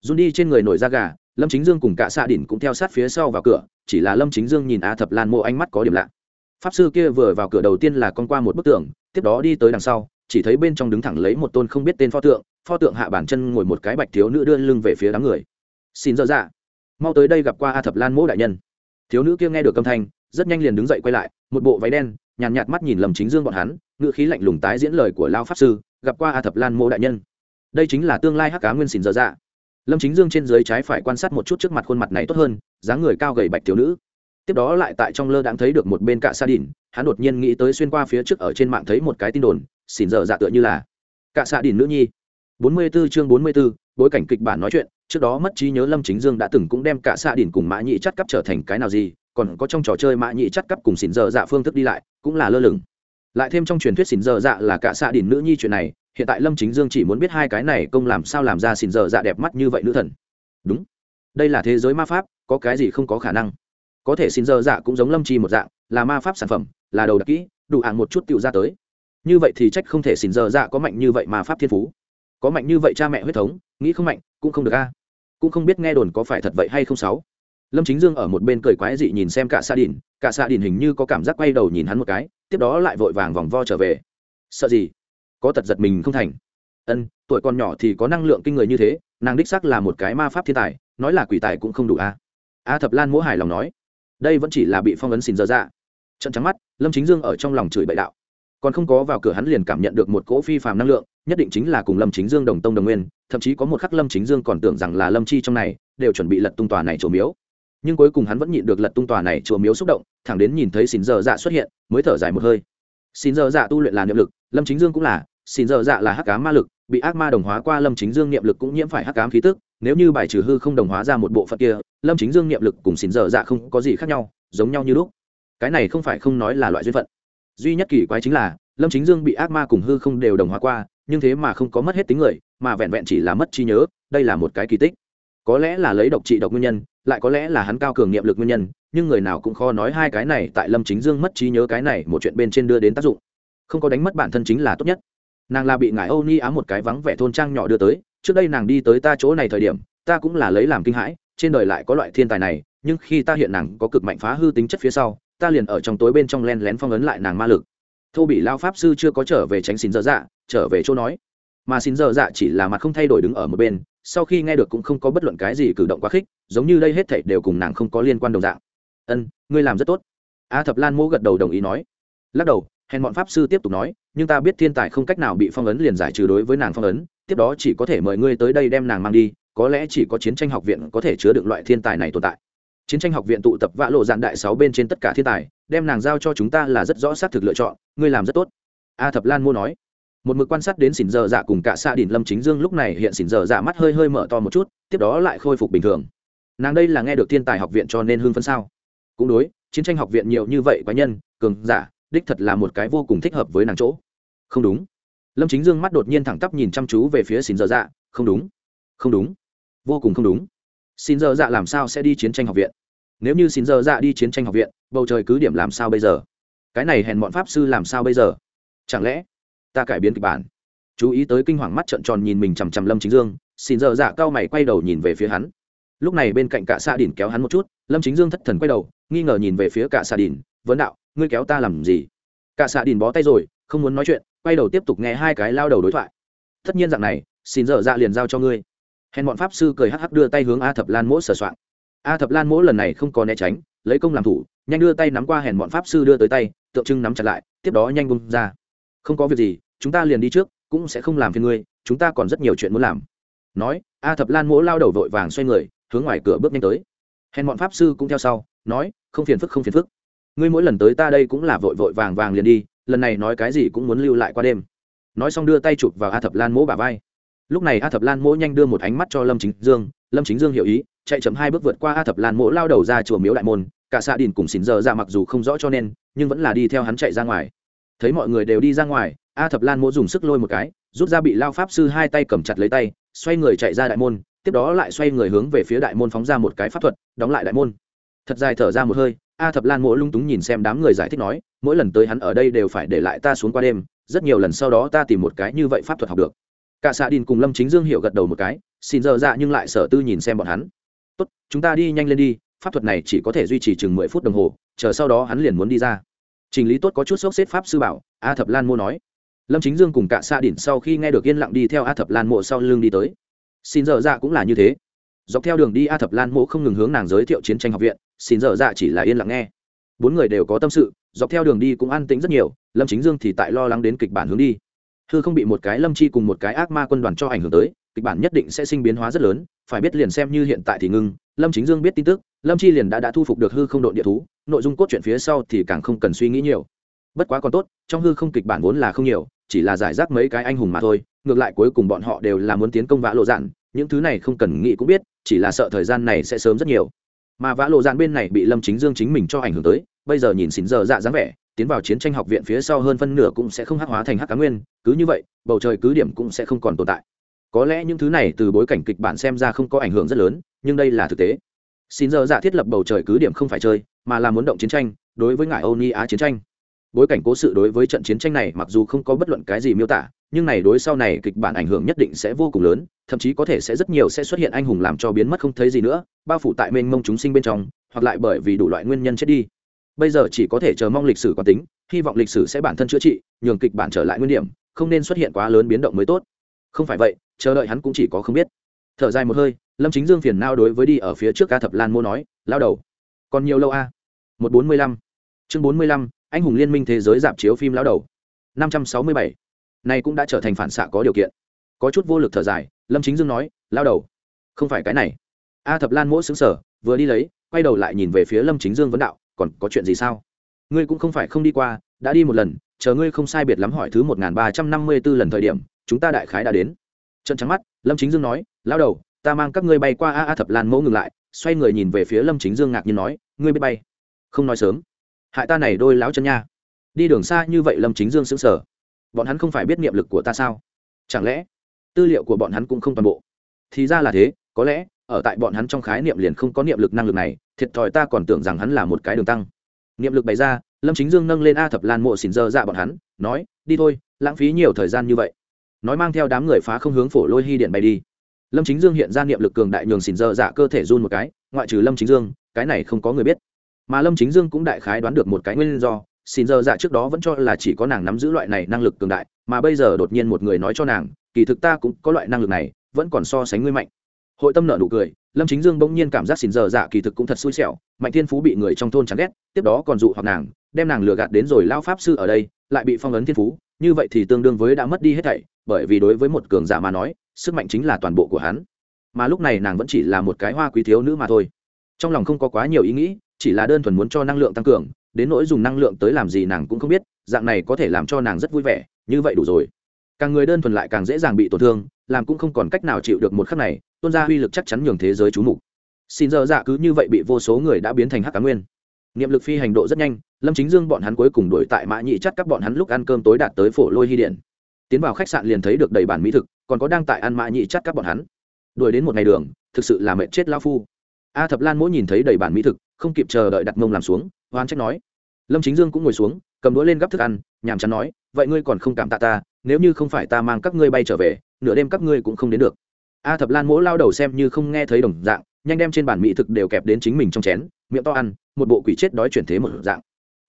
Run đi trên người nổi da gà, lâm chính dương cùng cả xạ đỉnh cũng theo sát phía sau vào cửa, chỉ là lâm chính dương nhìn a thập lan mỗ ánh mắt có điểm lạ. Pháp sư kia vừa vào cửa đầu tiên là con qua một bức tường tiếp đó đi tới đằng sau chỉ thấy bên trong đứng thẳng lấy một tôn không biết tên pho tượng pho tượng hạ bản chân ngồi một cái bạch thiếu nữ đưa lưng về phía đám người. Xin dơ dạ. Mau tới đây gặp qua a thập lan mỗ đại nhân. Thiếu nữ kia nghe được âm thanh rất nhanh liền đứng dậy quay lại một bộ váy đen nhàn nhạt, mắt nhìn lầm chính dương bọn hắn ngữ khí lạnh lùng tái diễn lời của lao pháp sư gặp qua a thập lan mỗ đại nhân. Đây chính là tương lai hắc cá nguyên xin dơ dạ. Lâm chính dương trên dưới trái phải quan sát một chút trước mặt khuôn mặt này tốt hơn dáng người cao gầy bạch thiếu nữ tiếp đó lại tại trong lơ đãng thấy được một bên cạ sa đỉn hắn đột nhiên nghĩ tới xuyên qua phía trước ở trên mạng thấy một cái tin đồn xỉn dở dạ tựa như là cạ sa đỉn nữ nhi. Bốn mươi 44 chương bốn mươi 44, bối cảnh kịch bản nói chuyện trước đó mất trí nhớ lâm chính dương đã từng cũng đem cạ sa đỉn cùng mã nhị chắt cắp trở thành cái nào gì còn có trong trò chơi mã nhị chắt cắp cùng xỉn dở dạ phương thức đi lại cũng là lơ lửng. Lại thêm trong truyền thuyết xỉn dở dạ là cạ sa đỉn nữ nhi chuyện này hiện tại lâm chính dương chỉ muốn biết hai cái này công làm sao làm ra xỉn dở dạ đẹp mắt như vậy nữ thần. Đúng. Đây là thế giới ma pháp có cái gì không có khả năng? Có thể xin dơ dạ cũng giống lâm chi một dạng, là ma pháp sản phẩm, là đầu đặc kỹ, đủ hạng một chút tựu ra tới. Như vậy thì trách không thể xin dơ dạ có mạnh như vậy ma pháp thiên phú. Có mạnh như vậy cha mẹ huyết thống, nghĩ không mạnh, cũng không được a. Cũng không biết nghe đồn có phải thật vậy hay không sáu. Lâm chính dương ở một bên cười quái dị nhìn xem cả xa đình cả xa đình hình như có cảm giác quay đầu nhìn hắn một cái, tiếp đó lại vội vàng vòng vo trở về. Sợ gì? Có tật giật mình không thành. Ân, tuổi còn nhỏ thì có năng lượng kinh người như thế, nàng đích sắc là một cái ma pháp thiên tài, nói là quỷ tài cũng không đủ a. A thập lan mỗ hài lòng nói đây vẫn chỉ là bị phong ấn xin dơ dạ. ra trận trắng mắt, lâm chính dương ở trong lòng chửi bậy đạo. Còn không có vào cửa hắn liền cảm nhận được một cỗ phi phàm năng lượng, nhất định chính là cùng lâm chính dương đồng tông đồng nguyên, thậm chí có một khắc lâm chính dương còn tưởng rằng là lâm chi trong này, đều chuẩn bị lật tung tòa này chùa miếu. Nhưng cuối cùng hắn vẫn nhịn được lật tung tòa này chùa miếu xúc động, thẳng đến nhìn thấy xin dơ dạ xuất hiện, mới thở dài một hơi. Xin dơ dạ tu luyện là niệm lực, lâm chính dương cũng là, xin dơ dạ là hắc cá ma lực, bị ác ma đồng hóa qua lâm chính dương niệm lực cũng nhiễm phải hắc cám khí tức nếu như bài trừ hư không đồng hóa ra một bộ phận kia, lâm chính dương niệm lực cùng xin dở dạ không có gì khác nhau, giống nhau như lúc. Cái này không phải không nói là loại duyên phận. Duy nhất kỳ quái chính là, lâm chính dương bị ác ma cùng hư không đều đồng hóa qua, nhưng thế mà không có mất hết tính người, mà vẹn vẹn chỉ là mất trí nhớ, đây là một cái kỳ tích. Có lẽ là lấy độc trị độc nguyên nhân, lại có lẽ là hắn cao cường niệm lực nguyên nhân, nhưng người nào cũng khó nói hai cái này tại lâm chính dương mất trí nhớ cái này một chuyện bên trên đưa đến tác dụng. Không có đánh mất bản thân chính là tốt nhất nàng là bị ngài âu ni ám một cái vắng vẻ thôn trang nhỏ đưa tới, trước đây nàng đi tới ta chỗ này thời điểm, ta cũng là lấy làm kinh hãi, trên đời lại có loại thiên tài này, nhưng khi ta hiện nàng có cực mạnh phá hư tính chất phía sau, ta liền ở trong tối bên trong len lén phong ấn lại nàng ma lực. Thô bị lao pháp sư chưa có trở về tránh xin dở dạ trở về chỗ nói. Mà xin dở dạ chỉ là mặt không thay đổi đứng ở một bên, sau khi nghe được cũng không có bất luận cái gì cử động quá khích, giống như đây hết thảy đều cùng nàng không có liên quan đồng dạng. Ân, ngươi làm rất tốt. A thập lan mô gật đầu đồng ý nói. Lắc đầu hèn bọn pháp sư tiếp tục nói, nhưng ta biết thiên tài không cách nào bị phong ấn liền giải trừ đối với nàng phong ấn, tiếp đó chỉ có thể mời ngươi tới đây đem nàng mang đi, có lẽ chỉ có chiến tranh học viện có thể chứa được loại thiên tài này tồn tại. Chiến tranh học viện tụ tập vã lộ dạn đại sáu bên trên tất cả thiên tài, đem nàng giao cho chúng ta là rất rõ xác thực lựa chọn, ngươi làm rất tốt. A thập lan mua nói. Một mực quan sát đến xỉn giờ dạ cùng cả xa đỉnh lâm chính dương lúc này hiện xỉn giờ dạ mắt hơi hơi mở to một chút, tiếp đó lại khôi phục bình thường. Nàng đây là nghe được thiên tài học viện cho nên hưng phấn sao? Cũng đối, chiến tranh học viện nhiều như vậy quá nhân, cường giả đích thật là một cái vô cùng thích hợp với nàng chỗ. Không đúng. Lâm chính dương mắt đột nhiên thẳng tắp nhìn chăm chú về phía xin dơ dạ không đúng. Không đúng. Vô cùng không đúng. Xin dơ dạ làm sao sẽ đi chiến tranh học viện? Nếu như xin dơ dạ đi chiến tranh học viện bầu trời cứ điểm làm sao bây giờ? Cái này hèn bọn pháp sư làm sao bây giờ? Chẳng lẽ ta cải biến kịch bản? Chú ý tới kinh hoàng mắt trợn tròn nhìn mình chằm chằm lâm chính dương xin dơ dạ cao mày quay đầu nhìn về phía hắn. Lúc này bên cạnh cả xa Đỉnh kéo hắn một chút lâm chính dương thất thần quay đầu nghi ngờ nhìn về phía cả xa Đỉnh, vấn đạo ngươi kéo ta làm gì? Cả xạ đình bó tay rồi, không muốn nói chuyện, quay đầu tiếp tục nghe hai cái lao đầu đối thoại. Tất nhiên dạng này, xin dở dạ liền giao cho ngươi. Hèn bọn pháp sư cười hắc hắc đưa tay hướng a thập lan mỗ sửa soạn a thập lan mỗ lần này không có né tránh, lấy công làm thủ, nhanh đưa tay nắm qua hèn bọn pháp sư đưa tới tay, tượng trưng nắm chặt lại, tiếp đó nhanh bung ra. Không có việc gì, chúng ta liền đi trước, cũng sẽ không làm phiền ngươi, chúng ta còn rất nhiều chuyện muốn làm. Nói, a thập lan mỗ lao đầu vội vàng xoay người, hướng ngoài cửa bước nhanh tới. Hèn bọn pháp sư cũng theo sau, nói, không phiền phức, không phiền phức ngươi mỗi lần tới ta đây cũng là vội vội vàng vàng liền đi, lần này nói cái gì cũng muốn lưu lại qua đêm. Nói xong đưa tay chụp vào a thập lan mỗ bà vai. Lúc này a thập lan mỗ nhanh đưa một ánh mắt cho lâm chính dương, lâm chính dương hiểu ý, chạy chậm hai bước vượt qua a thập lan mỗ lao đầu ra chùa miếu đại môn, cả xạ đình cùng xỉn giờ ra mặc dù không rõ cho nên, nhưng vẫn là đi theo hắn chạy ra ngoài. Thấy mọi người đều đi ra ngoài, a thập lan mỗ dùng sức lôi một cái, rút ra bị lao pháp sư hai tay cầm chặt lấy tay, xoay người chạy ra đại môn, tiếp đó lại xoay người hướng về phía đại môn phóng ra một cái pháp thuật, đóng lại đại môn thật dài thở ra một hơi, a thập lan mỗ lung túng nhìn xem đám người giải thích nói, mỗi lần tới hắn ở đây đều phải để lại ta xuống qua đêm, rất nhiều lần sau đó ta tìm một cái như vậy pháp thuật học được. Cả xạ đình cùng lâm chính dương hiểu gật đầu một cái, xin giờ dạ nhưng lại sở tư nhìn xem bọn hắn. Tốt, chúng ta đi nhanh lên đi, pháp thuật này chỉ có thể duy trì chừng mười phút đồng hồ, chờ sau đó hắn liền muốn đi ra. Trình lý tốt có chút sốc xếp pháp sư bảo, a thập lan mô nói. Lâm chính dương cùng cả xạ đỉnh sau khi nghe được yên lặng đi theo a thập lan mộ sau lưng đi tới. Xin giờ dạ cũng là như thế. Dọc theo đường đi a thập lan mộ không ngừng hướng nàng giới thiệu chiến tranh học viện xin giờ dạ chỉ là yên lặng nghe. Bốn người đều có tâm sự, dọc theo đường đi cũng an tĩnh rất nhiều, lâm chính dương thì tại lo lắng đến kịch bản hướng đi. Hư không bị một cái lâm chi cùng một cái ác ma quân đoàn cho ảnh hưởng tới, kịch bản nhất định sẽ sinh biến hóa rất lớn, phải biết liền xem như hiện tại thì ngưng, lâm chính dương biết tin tức, lâm chi liền đã đã thu phục được hư không đội địa thú, nội dung cốt truyện phía sau thì càng không cần suy nghĩ nhiều. Bất quá còn tốt, trong hư không kịch bản vốn là không nhiều, chỉ là giải rác mấy cái anh hùng mà thôi, ngược lại cuối cùng bọn họ đều là muốn tiến công vã lộ dạn, những thứ này không cần nghĩ cũng biết, chỉ là sợ thời gian này sẽ sớm rất nhiều mà vã lộ dạn bên này bị lâm chính dương chính mình cho ảnh hưởng tới bây giờ nhìn xỉn giờ dạ dáng vẻ tiến vào chiến tranh học viện phía sau hơn phân nửa cũng sẽ không hắc hóa thành hắc cá nguyên cứ như vậy bầu trời cứ điểm cũng sẽ không còn tồn tại có lẽ những thứ này từ bối cảnh kịch bản xem ra không có ảnh hưởng rất lớn nhưng đây là thực tế xin giờ dạ thiết lập bầu trời cứ điểm không phải chơi mà là muốn động chiến tranh đối với ngài âu ni á chiến tranh bối cảnh cố sự đối với trận chiến tranh này mặc dù không có bất luận cái gì miêu tả, nhưng này đối sau này kịch bản ảnh hưởng nhất định sẽ vô cùng lớn, thậm chí có thể sẽ rất nhiều sẽ xuất hiện anh hùng làm cho biến mất không thấy gì nữa, bao phủ tại mênh mông chúng sinh bên trong, hoặc lại bởi vì đủ loại nguyên nhân chết đi. Bây giờ chỉ có thể chờ mong lịch sử quán tính, hy vọng lịch sử sẽ bản thân chữa trị, nhường kịch bản trở lại nguyên điểm, không nên xuất hiện quá lớn biến động mới tốt. Không phải vậy, chờ đợi hắn cũng chỉ có không biết. Thở dài một hơi, lâm chính dương phiền nao đối với đi ở phía trước ca thập lan mô nói, lao đầu, còn nhiều lâu a một bốn mươi lăm. Chương bốn mươi lăm anh hùng liên minh thế giới dạp chiếu phim lão đầu. năm trăm sáu mươi bảy. Này cũng đã trở thành phản xạ có điều kiện. Có chút vô lực thở dài, lâm chính dương nói lao đầu, không phải cái này. A thập lan mỗi xứng sở vừa đi lấy, quay đầu lại nhìn về phía lâm chính dương vấn đạo, còn có chuyện gì sao? Ngươi cũng không phải không đi qua, đã đi một lần, chờ ngươi không sai biệt lắm hỏi thứ một nghìn ba trăm năm mươi b ố lần thời điểm, chúng ta đại khái đã đến. Trận trắng mắt, lâm chính dương nói lao đầu, ta mang các ngươi bay qua a a thập lan mẫu ngừng lại. Xoay người nhìn về phía lâm chính dương ngạc nhiên nói, ngươi biết bay? Không nói sớm hại ta này đôi láo chân nha. Đi đường xa như vậy lâm chính dương xứng sở bọn hắn không phải biết niệm lực của ta sao? Chẳng lẽ tư liệu của bọn hắn cũng không toàn bộ? Thì ra là thế, có lẽ ở tại bọn hắn trong khái niệm liền không có niệm lực năng lực này, thiệt thòi ta còn tưởng rằng hắn là một cái đường tăng. Niệm lực bày ra, lâm chính dương nâng lên a thập lan mộ xỉn dơ dạ bọn hắn, nói, đi thôi, lãng phí nhiều thời gian như vậy. Nói mang theo đám người phá không hướng phổ lôi hy điện bay đi. Lâm chính dương hiện ra niệm lực cường đại nhường xỉn dơ dạ cơ thể run một cái, ngoại trừ lâm chính dương, cái này không có người biết mà lâm chính dương cũng đại khái đoán được một cái nguyên do, xin dơ dạ trước đó vẫn cho là chỉ có nàng nắm giữ loại này năng lực cường đại, mà bây giờ đột nhiên một người nói cho nàng, kỳ thực ta cũng có loại năng lực này, vẫn còn so sánh ngươi mạnh. Hội tâm nợ nụ cười, lâm chính dương bỗng nhiên cảm giác xin giờ dạ kỳ thực cũng thật xui xẻo, mạnh thiên phú bị người trong thôn chán ghét, tiếp đó còn dụ hoặc nàng, đem nàng lừa gạt đến rồi lao pháp sư ở đây, lại bị phong ấn thiên phú, như vậy thì tương đương với đã mất đi hết thảy, bởi vì đối với một cường giả mà nói, sức mạnh chính là toàn bộ của hắn. Mà lúc này nàng vẫn chỉ là một cái hoa quý thiếu nữ mà thôi. Trong lòng không có quá nhiều ý nghĩ chỉ là đơn thuần muốn cho năng lượng tăng cường, đến nỗi dùng năng lượng tới làm gì nàng cũng không biết, dạng này có thể làm cho nàng rất vui vẻ, như vậy đủ rồi. Càng người đơn thuần lại càng dễ dàng bị tổn thương, làm cũng không còn cách nào chịu được một khắc này tôn gia uy lực chắc chắn nhường thế giới trú mục. Xin giờ dạ cứ như vậy bị vô số người đã biến thành hắc cá nguyên. Niệm lực phi hành độ rất nhanh, lâm chính dương bọn hắn cuối cùng đuổi tại mã nhị chắt các bọn hắn lúc ăn cơm tối đạt tới phổ lôi hy điện. Tiến vào khách sạn liền thấy được đầy bản mỹ thực, còn có đang tại ăn mã nhị chắt các bọn hắn. Đuổi đến một ngày đường, thực sự là mệt chết lao phu. A thập lan mỗi nhìn thấy đầy bản mỹ thực không kịp chờ đợi đặt mông làm xuống hoan trách nói. Lâm chính dương cũng ngồi xuống, cầm đũa lên gắp thức ăn, nhàm chán nói, vậy ngươi còn không cảm tạ ta, nếu như không phải ta mang các ngươi bay trở về, nửa đêm các ngươi cũng không đến được. A thập lan mỗ lao đầu xem như không nghe thấy đồng dạng, nhanh đem trên bàn mỹ thực đều kẹp đến chính mình trong chén, miệng to ăn, một bộ quỷ chết đói chuyển thế một dạng.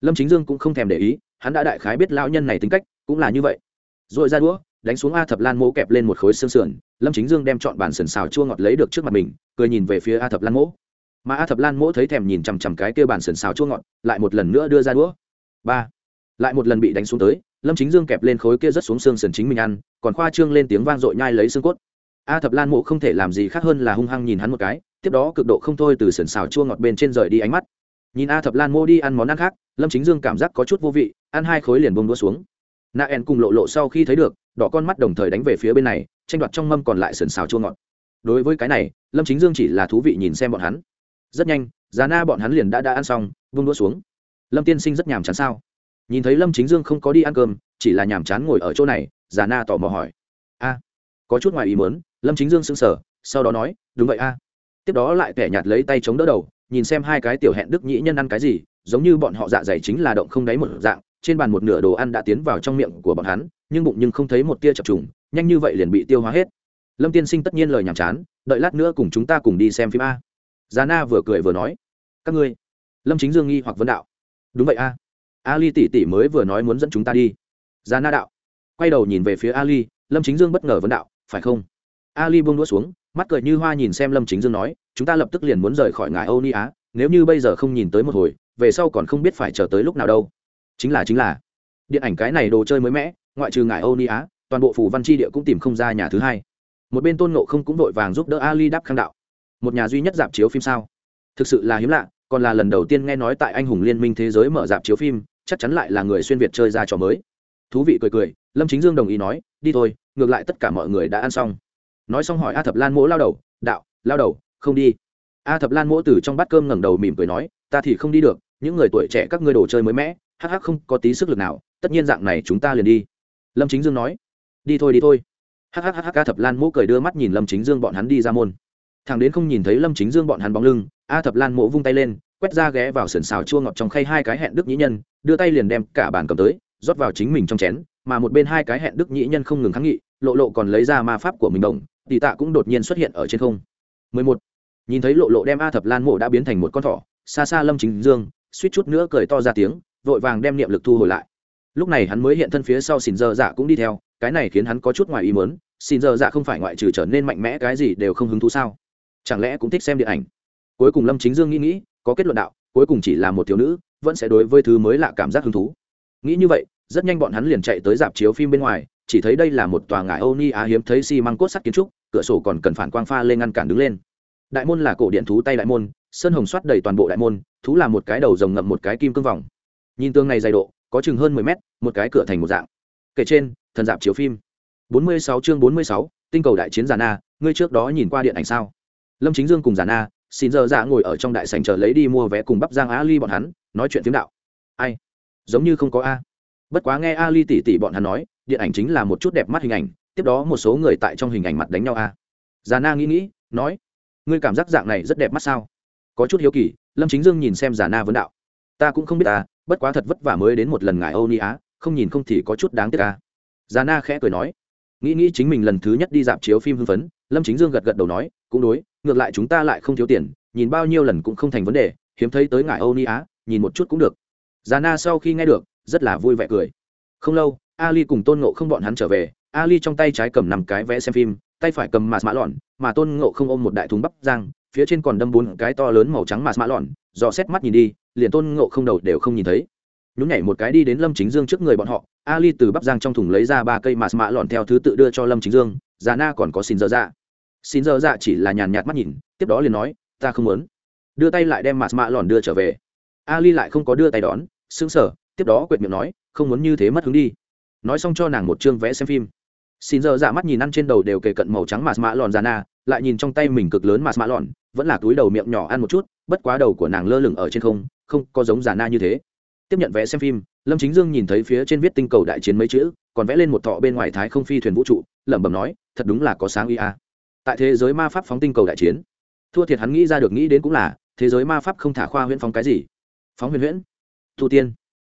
Lâm chính dương cũng không thèm để ý, hắn đã đại khái biết lao nhân này tính cách, cũng là như vậy. Rồi ra đũa, đánh xuống a thập lan mỗ kẹp lên một khối xương sườn, lâm chính dương đem chọn bản sườn xào chua ngọt lấy được trước mặt mình, cười nhìn về phía a thập lan mỗ mà a thập lan mỗ thấy thèm nhìn chằm chằm cái kia bàn sườn xào chua ngọt, lại một lần nữa đưa ra đũa. Ba. Lại một lần bị đánh xuống tới, lâm chính dương kẹp lên khối kia rất xuống xương sườn chính mình ăn, còn khoa trương lên tiếng vang dội nhai lấy xương cốt. A thập lan mộ không thể làm gì khác hơn là hung hăng nhìn hắn một cái, tiếp đó cực độ không thôi từ sườn xào chua ngọt bên trên rời đi ánh mắt. Nhìn a thập lan mô đi ăn món ăn khác, lâm chính dương cảm giác có chút vô vị, ăn hai khối liền bông đũa xuống. Na en cùng lộ lộ sau khi thấy được, đỏ con mắt đồng thời đánh về phía bên này, tranh đoạt trong mâm còn lại sườn xào chua ngọt. Đối với cái này, lâm chính dương chỉ là thú vị nhìn xem bọn hắn rất nhanh giá na bọn hắn liền đã đã ăn xong, vung đũa xuống. Lâm tiên sinh rất nhàm chán sao? Nhìn thấy lâm chính dương không có đi ăn cơm, chỉ là nhàm chán ngồi ở chỗ này giá na tò mò hỏi. A, có chút ngoài ý mớn lâm chính dương sững sờ, sau đó nói, đúng vậy a. Tiếp đó lại kẻ nhạt lấy tay chống đỡ đầu, nhìn xem hai cái tiểu hẹn đức nhĩ nhân ăn cái gì, giống như bọn họ dạ dày chính là động không đáy một dạng, trên bàn một nửa đồ ăn đã tiến vào trong miệng của bọn hắn, nhưng bụng nhưng không thấy một tia chập trùng, nhanh như vậy liền bị tiêu hóa hết. Lâm tiên sinh tất nhiên lời nhàm chán, đợi lát nữa cùng chúng ta cùng đi xem phim a già na vừa cười vừa nói, các ngươi, lâm chính dương nghi hoặc vấn đạo. Đúng vậy a, ali tỷ tỷ mới vừa nói muốn dẫn chúng ta đi. Già na đạo, quay đầu nhìn về phía ali, lâm chính dương bất ngờ vấn đạo, phải không? Ali buông đũa xuống, mắt cười như hoa nhìn xem lâm chính dương nói, chúng ta lập tức liền muốn rời khỏi ngài âu ni á, nếu như bây giờ không nhìn tới một hồi, về sau còn không biết phải chờ tới lúc nào đâu. Chính là chính là. Điện ảnh cái này đồ chơi mới mẻ, ngoại trừ ngài âu ni á, toàn bộ phủ văn tri địa cũng tìm không ra nhà thứ hai. Một bên tôn nộ không cũng vội vàng giúp đỡ ali đáp khang đạo một nhà duy nhất dạp chiếu phim sao? Thực sự là hiếm lạ, còn là lần đầu tiên nghe nói tại anh hùng liên minh thế giới mở dạp chiếu phim, chắc chắn lại là người xuyên việt chơi ra trò mới. Thú vị cười cười, lâm chính dương đồng ý nói, đi thôi, ngược lại tất cả mọi người đã ăn xong. Nói xong hỏi a thập lan mỗ lao đầu, đạo, lao đầu, không đi. A thập lan mỗ từ trong bát cơm ngẩng đầu mỉm cười nói, ta thì không đi được, những người tuổi trẻ các ngươi đồ chơi mới mẻ, hắc hắc không có tí sức lực nào, tất nhiên dạng này chúng ta liền đi. Lâm chính dương nói, đi thôi đi thôi. Hắc hắc hắc a thập lan mỗ cười đưa mắt nhìn lâm chính dương bọn hắn đi ra môn thằng đến không nhìn thấy lâm chính dương bọn hắn bóng lưng, a thập lan Mộ vung tay lên, quét ra ghé vào sườn xào chua ngọt trong khay hai cái hẹn đức nhĩ nhân, đưa tay liền đem cả bàn cầm tới, rót vào chính mình trong chén, mà một bên hai cái hẹn đức nhĩ nhân không ngừng kháng nghị, lộ lộ còn lấy ra ma pháp của mình đồng tỷ tạ cũng đột nhiên xuất hiện ở trên không. 11. nhìn thấy lộ lộ đem a thập lan mộ đã biến thành một con thỏ, xa xa lâm chính dương, suýt chút nữa cười to ra tiếng, vội vàng đem niệm lực thu hồi lại. Lúc này hắn mới hiện thân phía sau xin dơ dạ cũng đi theo, cái này khiến hắn có chút ngoài ý mớn xin dơ dạ không phải ngoại trừ trở nên mạnh mẽ cái gì đều không hứng thú sao? Chẳng lẽ cũng thích xem điện ảnh? Cuối cùng lâm chính dương nghĩ nghĩ, có kết luận đạo, cuối cùng chỉ là một thiếu nữ, vẫn sẽ đối với thứ mới lạ cảm giác hứng thú. Nghĩ như vậy, rất nhanh bọn hắn liền chạy tới dạp chiếu phim bên ngoài, chỉ thấy đây là một tòa ngải âu ni á hiếm thấy xi、si、măng cốt sắt kiến trúc, cửa sổ còn cần phản quang pha lên ngăn cản đứng lên. Đại môn là cổ điện thú tay đại môn, sơn hồng soát đầy toàn bộ đại môn, thú là một cái đầu rồng ngậm một cái kim cương vòng. Nhìn tương này dày độ, có chừng hơn mười mét, một cái cửa thành một dạng. Kể trên, thần dạp chiếu phim. Bốn mươi sáu chương bốn mươi sáu, tinh cầu đại chiến già na ngươi trước đó nhìn qua điện ảnh sao? Lâm chính dương cùng già na xin giờ dạ ngồi ở trong đại sành chờ lấy đi mua vé cùng bắp giang a ly bọn hắn, nói chuyện phiếm đạo. Ai? Giống như không có a. Bất quá nghe a ly tỉ tỉ bọn hắn nói, điện ảnh chính là một chút đẹp mắt hình ảnh, tiếp đó một số người tại trong hình ảnh mặt đánh nhau a. Già na nghĩ nghĩ, nói, ngươi cảm giác dạng này rất đẹp mắt sao? Có chút hiếu kỳ, lâm chính dương nhìn xem già na vấn đạo, ta cũng không biết ta bất quá thật vất vả mới đến một lần ngài âu ni á không nhìn không thì có chút đáng tiếc a. già na khẽ cười nói, nghĩ nghĩ chính mình lần thứ nhất đi dạp chiếu phim hưng phấn. Lâm chính dương gật gật đầu nói, cũng đối ngược lại chúng ta lại không thiếu tiền, nhìn bao nhiêu lần cũng không thành vấn đề, hiếm thấy tới ngài âu ni á nhìn một chút cũng được. Già na sau khi nghe được, rất là vui vẻ cười. Không lâu, ali cùng tôn ngộ không bọn hắn trở về, ali trong tay trái cầm năm cái vẽ xem phim, tay phải cầm mạt mã lọn, mà tôn ngộ không ôm một đại thúng bắp giang phía trên còn đâm bốn cái to lớn màu trắng mạt mã lọn, dò xét mắt nhìn đi, liền tôn ngộ không đầu đều không nhìn thấy. Nhún nhảy một cái đi đến lâm chính dương trước người bọn họ, ali từ bắp giang trong thùng lấy ra ba cây mạt mã lọn theo thứ tự đưa cho lâm chính dương già na còn có xin dơ dạ xin giờ dạ chỉ là nhàn nhạt mắt nhìn, tiếp đó liền nói, ta không muốn. Đưa tay lại đem mạt mã lòn đưa trở về. Ali lại không có đưa tay đón sững sờ tiếp đó quệt miệng nói, không muốn như thế mất hứng đi. Nói xong cho nàng một chương vẽ xem phim. Xin giờ dạ mắt nhìn ăn trên đầu đều kề cận màu trắng mạt mã lòn già na, lại nhìn trong tay mình cực lớn mạt mã lòn, vẫn là túi đầu miệng nhỏ ăn một chút, bất quá đầu của nàng lơ lửng ở trên không không có giống già na như thế. Tiếp nhận vẽ xem phim, lâm chính dương nhìn thấy phía trên viết tinh cầu đại chiến mấy chữ, còn vẽ lên một thọ bên ngoài thái không phi thuyền vũ trụ, lẩm bẩm nói, thật đúng là có sáng ý a tại thế giới ma pháp phóng tinh cầu đại chiến. Thua thiệt hắn nghĩ ra được nghĩ đến cũng là, thế giới ma pháp không thả khoa huyễn phóng cái gì. Phóng huyền huyễn. Thu tiên.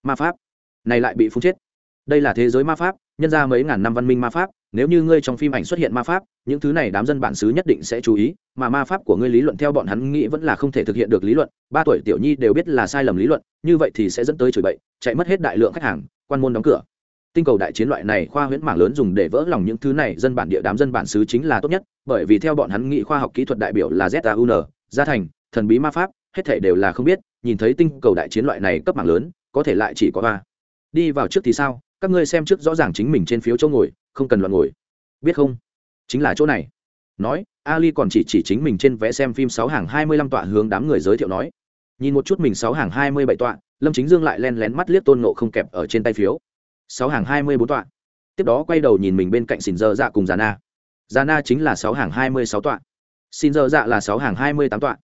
Ma pháp. Này lại bị phun chết. Đây là thế giới ma pháp, nhân ra mấy ngàn năm văn minh ma pháp, nếu như ngươi trong phim ảnh xuất hiện ma pháp, những thứ này đám dân bản xứ nhất định sẽ chú ý, mà ma pháp của ngươi lý luận theo bọn hắn nghĩ vẫn là không thể thực hiện được lý luận, ba tuổi tiểu nhi đều biết là sai lầm lý luận, như vậy thì sẽ dẫn tới chửi bậy, chạy mất hết đại lượng khách hàng, quan môn đóng cửa tinh cầu đại chiến loại này khoa huyễn mảng lớn dùng để vỡ lòng những thứ này, dân bản địa đám dân bản xứ chính là tốt nhất, bởi vì theo bọn hắn nghị khoa học kỹ thuật đại biểu là zun gia thành, thần bí ma pháp, hết thể đều là không biết, nhìn thấy tinh cầu đại chiến loại này cấp mảng lớn, có thể lại chỉ có ba. Đi vào trước thì sao? Các ngươi xem trước rõ ràng chính mình trên phiếu chỗ ngồi, không cần loạn ngồi. Biết không? Chính là chỗ này. Nói, ali còn chỉ chỉ chính mình trên vé xem phim sáu hàng hai mươi lăm tọa hướng đám người giới thiệu nói. Nhìn một chút mình sáu hàng hai mươi bảy tọa, lâm chính dương lại len lén mắt liếc tôn nộ không kẹp ở trên tay phiếu sáu hàng hai mươi bốn tọa. Tiếp đó quay đầu nhìn mình bên cạnh xin dơ dạ cùng già na. Già na chính là sáu hàng hai mươi sáu tọa. Xin dơ dạ là sáu hàng hai mươi tám tọa.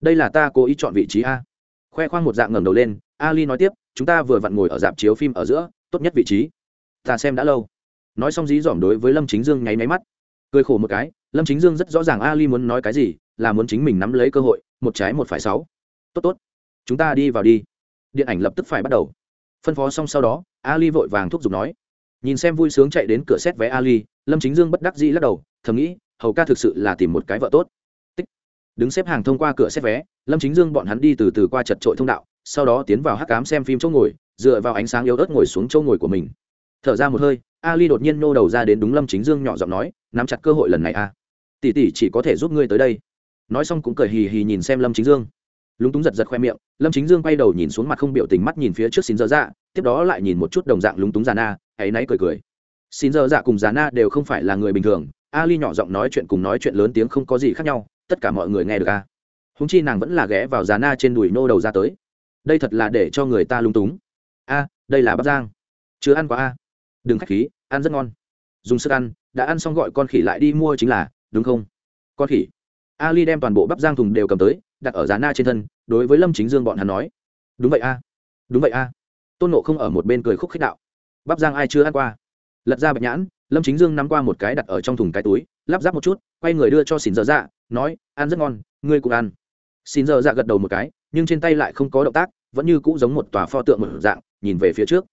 Đây là ta cố ý chọn vị trí a. Khoe khoang một dạng ngẩng đầu lên, ali nói tiếp, chúng ta vừa vặn ngồi ở dạp chiếu phim ở giữa, tốt nhất vị trí. Ta xem đã lâu. Nói xong dí dỏm đối với lâm chính dương nháy máy mắt. Cười khổ một cái, lâm chính dương rất rõ ràng ali muốn nói cái gì, là muốn chính mình nắm lấy cơ hội, một trái một phải sáu. Tốt tốt, chúng ta đi vào đi. Điện ảnh lập tức phải bắt đầu. Phân phó xong sau đó ali vội vàng thúc giục nói. Nhìn xem vui sướng chạy đến cửa xét vé ali, lâm chính dương bất đắc dĩ lắc đầu, thầm nghĩ, hầu ca thực sự là tìm một cái vợ tốt. Tích. đứng xếp hàng thông qua cửa xét vé, lâm chính dương bọn hắn đi từ từ qua chật trội thông đạo, sau đó tiến vào hắc cám xem phim chỗ ngồi, dựa vào ánh sáng yếu ớt ngồi xuống chỗ ngồi của mình. Thở ra một hơi, ali đột nhiên nô đầu ra đến đúng lâm chính dương nhỏ giọng nói, nắm chặt cơ hội lần này a. Tỷ tỷ chỉ có thể giúp ngươi tới đây. Nói xong cũng cười hì hì nhìn xem lâm chính dương lúng túng giật giật khoe miệng, lâm chính dương quay đầu nhìn xuống mặt không biểu tình mắt nhìn phía trước xin dơ dạ tiếp đó lại nhìn một chút đồng dạng lúng túng già na hãy náy cười cười. Xin dơ dạ cùng già na đều không phải là người bình thường, ali nhỏ giọng nói chuyện cùng nói chuyện lớn tiếng không có gì khác nhau, tất cả mọi người nghe được a à. húng chi nàng vẫn là ghé vào già na trên đùi nô đầu ra tới. Đây thật là để cho người ta lúng túng. A, đây là bắp giang chưa ăn quá a. Đừng k h á c h khí, ăn rất ngon. Dùng sức ăn, đã ăn xong gọi con khỉ lại đi mua chính là, đúng không? Con khỉ. Ali đem toàn bộ bắp giang thùng đều cầm tới đặt ở giá na trên thân, đối với lâm chính dương bọn hắn nói, đúng vậy a, đúng vậy a. Tôn nộ không ở một bên cười khúc khích đạo, bắp giang ai chưa ăn qua? Lật ra bạch nhãn, lâm chính dương nắm qua một cái đặt ở trong thùng cái túi, lắp ráp một chút, quay người đưa cho xỉn dở dạ nói, ăn rất ngon, ngươi cũng ăn. Xỉn dở dạ gật đầu một cái, nhưng trên tay lại không có động tác, vẫn như cũ giống một tòa pho tượng một dạng, nhìn về phía trước.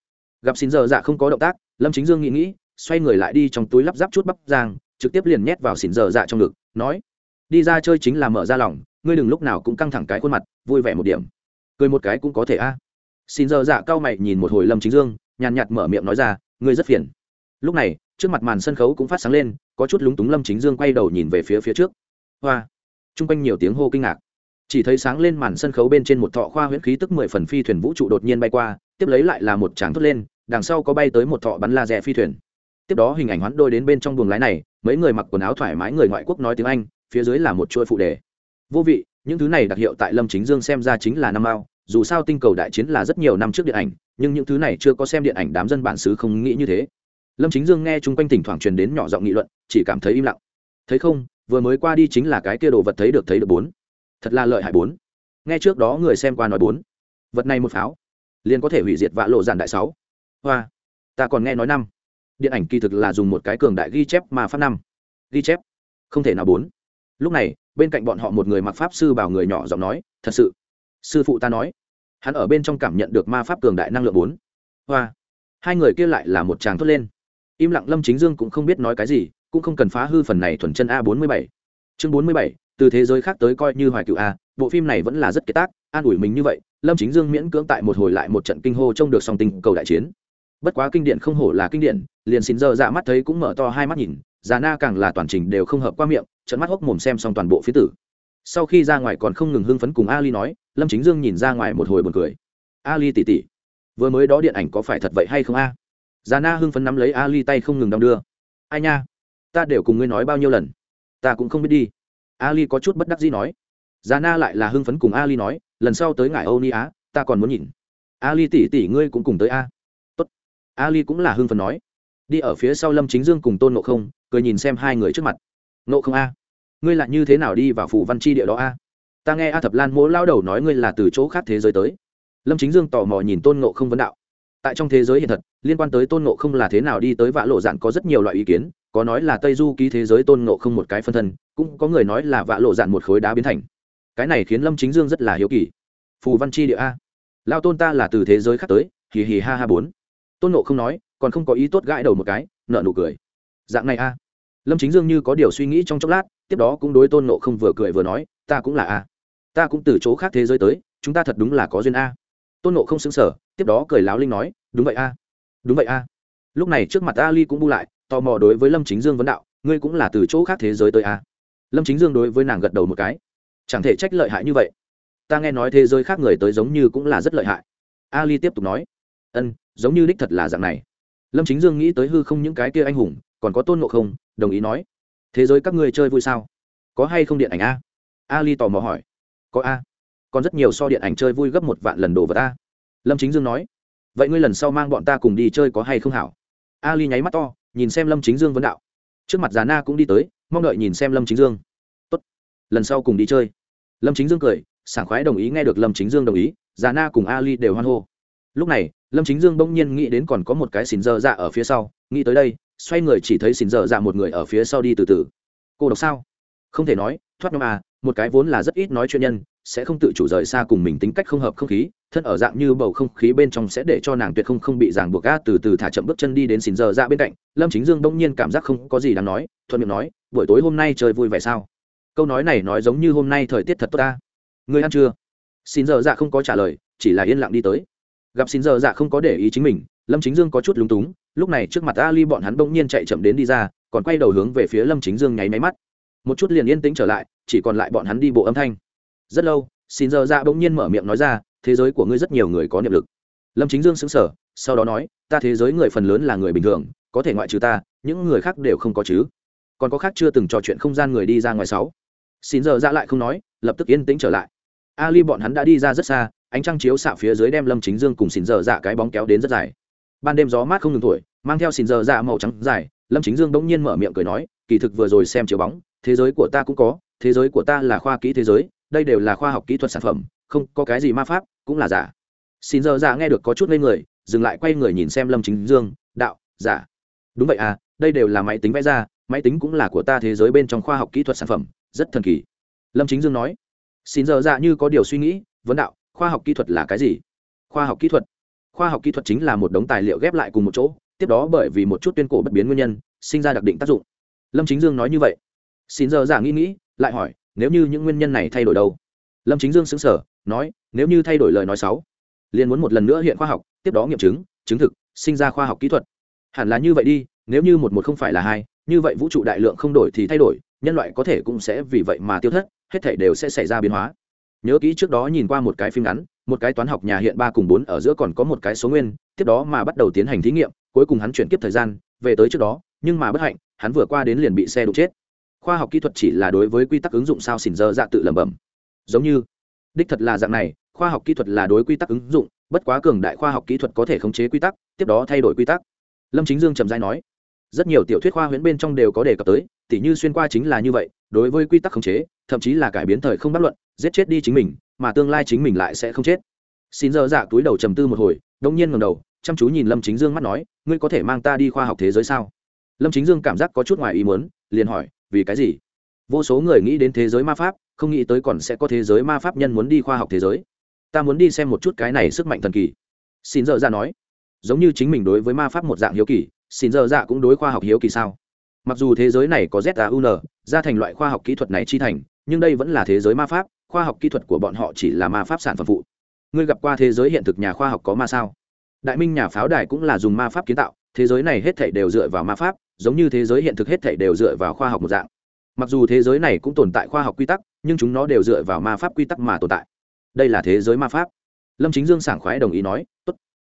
Gặp xỉn dở dạ không có động tác, lâm chính dương nghĩ nghĩ, xoay người lại đi trong túi lắp ráp chút bắp giang, trực tiếp liền nhét vào xỉn dở dạ trong ngực, nói, đi ra chơi chính là mở ra lòng ngươi đừng lúc nào cũng căng thẳng cái khuôn mặt, vui vẻ một điểm. Cười một cái cũng có thể a. Xin giờ dạ cao mày nhìn một hồi lâm chính dương, nhàn nhạt mở miệng nói ra, ngươi rất phiền. Lúc này, trước mặt màn sân khấu cũng phát sáng lên, có chút lúng túng lâm chính dương quay đầu nhìn về phía phía trước. Hoa. T r u n g quanh nhiều tiếng hô kinh ngạc. Chỉ thấy sáng lên màn sân khấu bên trên một thọ khoa huyễn khí tức mười phần phi thuyền vũ trụ đột nhiên bay qua, tiếp lấy lại là một tràng thốt lên, đằng sau có bay tới một thọ bắn laser phi thuyền. Tiếp đó hình ảnh hoán đôi đến bên trong buồng lái này, mấy người mặc quần áo thoải mái người ngoại quốc nói tiếng anh, phía dưới là một chuỗi phụ đề vô vị, những thứ này đặc hiệu tại lâm chính dương xem ra chính là năm mao dù sao tinh cầu đại chiến là rất nhiều năm trước điện ảnh, nhưng những thứ này chưa có xem điện ảnh đám dân bản xứ không nghĩ như thế. Lâm chính dương nghe chung quanh thỉnh thoảng truyền đến nhỏ giọng nghị luận, chỉ cảm thấy im lặng. Thấy không, vừa mới qua đi chính là cái kia đồ vật thấy được thấy được bốn. Thật là lợi hại bốn. Nghe trước đó người xem qua nói bốn. Vật này một pháo. Liền có thể hủy diệt vạ lộ giản đại sáu. Hoa. Ta còn nghe nói năm. Điện ảnh kỳ thực là dùng một cái cường đại ghi chép mà phát năm. Ghi chép. Không thể nào bốn lúc này, bên cạnh bọn họ một người mặc pháp sư bảo người nhỏ giọng nói, thật sự, sư phụ ta nói. Hắn ở bên trong cảm nhận được ma pháp cường đại năng lượng bốn. Hoa. Hai người kia lại là một chàng thốt lên. Im lặng lâm chính dương cũng không biết nói cái gì, cũng không cần phá hư phần này thuần chân a bốn mươi bảy. Chương bốn mươi bảy, từ thế giới khác tới coi như hoài cựu a, bộ phim này vẫn là rất kế tác, an ủi mình như vậy, lâm chính dương miễn cưỡng tại một hồi lại một trận kinh hô trông được song tình cầu đại chiến. Bất quá kinh điển không hổ là kinh điển, liền xin dơ dạ mắt thấy cũng mở to hai mắt nhìn già na càng là toàn trình đều không hợp qua miệng trận mắt hốc mồm xem xong toàn bộ phía tử. Sau khi ra ngoài còn không ngừng hưng phấn cùng ali nói, lâm chính dương nhìn ra ngoài một hồi buồn cười. Ali tỉ tỉ, vừa mới đó điện ảnh có phải thật vậy hay không a? Già na hưng phấn nắm lấy ali tay không ngừng đong đưa. Ai nha, ta đều cùng ngươi nói bao nhiêu lần, ta cũng không biết đi. Ali có chút bất đắc dĩ nói. Già na lại là hưng phấn cùng ali nói, lần sau tới ngài âu ni á, ta còn muốn nhìn. Ali tỉ tỉ, ngươi cũng cùng tới a. Tốt. Ali cũng là hưng phấn nói đi ở phía sau lâm chính dương cùng tôn nộ không, cười nhìn xem hai người trước mặt. Nộ không a, ngươi lại như thế nào đi vào phủ văn chi địa đó a? Ta nghe a thập lan mỗ lao đầu nói ngươi là từ chỗ khác thế giới tới. Lâm chính dương tò mò nhìn tôn nộ không vấn đạo. Tại trong thế giới hiện thật, liên quan tới tôn nộ không là thế nào đi tới vạ lộ dạn có rất nhiều loại ý kiến, có nói là tây du ký thế giới tôn nộ không một cái phân thân, cũng có người nói là vạ lộ dạn một khối đá biến thành. Cái này khiến lâm chính dương rất là hiếu kỳ. Phù văn chi địa a? Lao tôn ta là từ thế giới khác tới, hì hì ha ha bốn. Tôn nộ không nói còn không có ý tốt gãi đầu một cái nợ nụ cười. Dạng này a. Lâm chính dương như có điều suy nghĩ trong chốc lát, tiếp đó cũng đối tôn nộ không vừa cười vừa nói, ta cũng là a. Ta cũng từ chỗ khác thế giới tới, chúng ta thật đúng là có duyên a. Tôn nộ không xứng sở tiếp đó cười láo linh nói, đúng vậy a. Đúng vậy a. Lúc này trước mặt ali cũng bu lại, tò mò đối với lâm chính dương vấn đạo, ngươi cũng là từ chỗ khác thế giới tới a? Lâm chính dương đối với nàng gật đầu một cái. Chẳng thể trách lợi hại như vậy. Ta nghe nói thế giới khác người tới giống như cũng là rất lợi hại. Ali tiếp tục nói, ân, giống như đích thật là dạng này lâm chính dương nghĩ tới hư không những cái kia anh hùng, còn có tôn ngộ không, đồng ý nói, thế giới các ngươi chơi vui sao? Có hay không điện ảnh a? Ali tò mò hỏi. Có a. Còn rất nhiều so điện ảnh chơi vui gấp một vạn lần đồ vật a. Lâm chính dương nói. Vậy ngươi lần sau mang bọn ta cùng đi chơi có hay không hảo? Ali nháy mắt to, nhìn xem lâm chính dương vấn đạo. Trước mặt già na cũng đi tới, mong đợi nhìn xem lâm chính dương. Tốt, lần sau cùng đi chơi. Lâm chính dương cười, sảng khoái đồng ý nghe được lâm chính dương đồng ý, già na cùng ali đều hoan hô. Lúc này lâm chính dương bỗng nhiên nghĩ đến còn có một cái xìn dơ dạ ở phía sau, nghĩ tới đây, xoay người chỉ thấy xìn dơ dạ một người ở phía sau đi từ từ. Cô độc sao? Không thể nói, thoát nhóm à một cái vốn là rất ít nói chuyện nhân, sẽ không tự chủ rời xa cùng mình tính cách không hợp không khí, thân ở dạng như bầu không khí bên trong sẽ để cho nàng tuyệt không không bị ràng buộc ga từ từ thả chậm bước chân đi đến xìn giờ ra bên cạnh. Lâm chính dương bỗng nhiên cảm giác không có gì đáng nói, thuận miệng nói, buổi tối hôm nay chơi vui vẻ sao? Câu nói này nói giống như hôm nay thời tiết thật tốt ta. Người ăn chưa? Xin giờ dạ không có trả lời, chỉ là yên lặng đi tới gặp xin giờ dạ không có để ý chính mình, lâm chính dương có chút lúng túng, lúc này trước mặt ali bọn hắn bỗng nhiên chạy chậm đến đi ra, còn quay đầu hướng về phía lâm chính dương nháy máy mắt. Một chút liền yên tĩnh trở lại, chỉ còn lại bọn hắn đi bộ âm thanh. Rất lâu, xin giờ dạ bỗng nhiên mở miệng nói ra, thế giới của ngươi rất nhiều người có niệm lực. Lâm chính dương xứng sở sau đó nói, ta thế giới người phần lớn là người bình thường, có thể ngoại trừ ta, những người khác đều không có chứ. Còn có khác chưa từng trò chuyện không gian người đi ra ngoài sáu. Xin giờ dạ lại không nói, lập tức yên tĩnh trở lại ali bọn hắn đã đi ra rất xa, ánh trăng chiếu xạ phía dưới đem lâm chính dương cùng xin giờ dạ cái bóng kéo đến rất dài. Ban đêm gió mát không ngừng thổi, mang theo xin giờ dạ màu trắng dài, lâm chính dương bỗng nhiên mở miệng cười nói, kỳ thực vừa rồi xem chiếu bóng, thế giới của ta cũng có, thế giới của ta là khoa kỹ thế giới, đây đều là khoa học kỹ thuật sản phẩm, không có cái gì ma pháp, cũng là giả. Xin giờ dạ nghe được có chút ngây người, dừng lại quay người nhìn xem lâm chính dương, đạo, giả. Đúng vậy à đây đều là máy tính vẽ ra, máy tính cũng là của ta thế giới bên trong khoa học kỹ thuật sản phẩm, rất thần kỳ. Lâm chính dương nói xin giờ dạ như có điều suy nghĩ, vấn đạo, khoa học kỹ thuật là cái gì? Khoa học kỹ thuật. Khoa học kỹ thuật chính là một đống tài liệu ghép lại cùng một chỗ, tiếp đó bởi vì một chút tuyên cổ bất biến nguyên nhân, sinh ra đặc định tác dụng. Lâm chính dương nói như vậy. Xin giờ dạ nghĩ nghĩ, lại hỏi, nếu như những nguyên nhân này thay đổi đâu? Lâm chính dương xứng sở nói, nếu như thay đổi lời nói sáu, liền muốn một lần nữa hiện khoa học, tiếp đó nghiệm chứng chứng thực, sinh ra khoa học kỹ thuật. Hẳn là như vậy đi, nếu như một một không phải là hai, như vậy vũ trụ đại lượng không đổi thì thay đổi, nhân loại có thể cũng sẽ vì vậy mà tiêu thất hết thảy đều sẽ xảy ra biến hóa. Nhớ kỹ trước đó nhìn qua một cái phim ngắn, một cái toán học nhà hiện ba cùng bốn ở giữa còn có một cái số nguyên, tiếp đó mà bắt đầu tiến hành thí nghiệm, cuối cùng hắn chuyển kiếp thời gian, về tới trước đó, nhưng mà bất hạnh, hắn vừa qua đến liền bị xe đụng chết. Khoa học kỹ thuật chỉ là đối với quy tắc ứng dụng sao xỉn dơ dạ tự lẩm bẩm. Giống như, đích thật là dạng này, khoa học kỹ thuật là đối quy tắc ứng dụng, bất quá cường đại khoa học kỹ thuật có thể khống chế quy tắc, tiếp đó thay đổi quy tắc. Lâm chính dương trầm giai nói, rất nhiều tiểu thuyết khoa huyễn bên trong đều có đề cập tới, tỉ như xuyên qua chính là như vậy, đối với quy tắc khống chế thậm chí là cải biến thời không bất luận, giết chết đi chính mình, mà tương lai chính mình lại sẽ không chết. Xin giờ dạ túi đầu trầm tư một hồi, đông nhiên ngầm đầu, chăm chú nhìn lâm chính dương mắt nói, ngươi có thể mang ta đi khoa học thế giới sao? Lâm chính dương cảm giác có chút ngoài ý muốn, liền hỏi, vì cái gì? Vô số người nghĩ đến thế giới ma pháp, không nghĩ tới còn sẽ có thế giới ma pháp nhân muốn đi khoa học thế giới. Ta muốn đi xem một chút cái này sức mạnh thần kỳ. Xin dở dạ nói, giống như chính mình đối với ma pháp một dạng hiếu kỳ, xin dở dạ cũng đối khoa học hiếu kỳ sao? Mặc dù thế giới này có zun ra thành loại khoa học kỹ thuật này chi thành nhưng đây vẫn là thế giới ma pháp, khoa học kỹ thuật của bọn họ chỉ là ma pháp sản phẩm phụ. Ngươi gặp qua thế giới hiện thực nhà khoa học có ma sao? Đại minh nhà pháo đài cũng là dùng ma pháp kiến tạo, thế giới này hết thảy đều dựa vào ma pháp, giống như thế giới hiện thực hết thảy đều dựa vào khoa học một dạng. Mặc dù thế giới này cũng tồn tại khoa học quy tắc, nhưng chúng nó đều dựa vào ma pháp quy tắc mà tồn tại. Đây là thế giới ma pháp. Lâm chính dương sảng khoái đồng ý nói, tốt.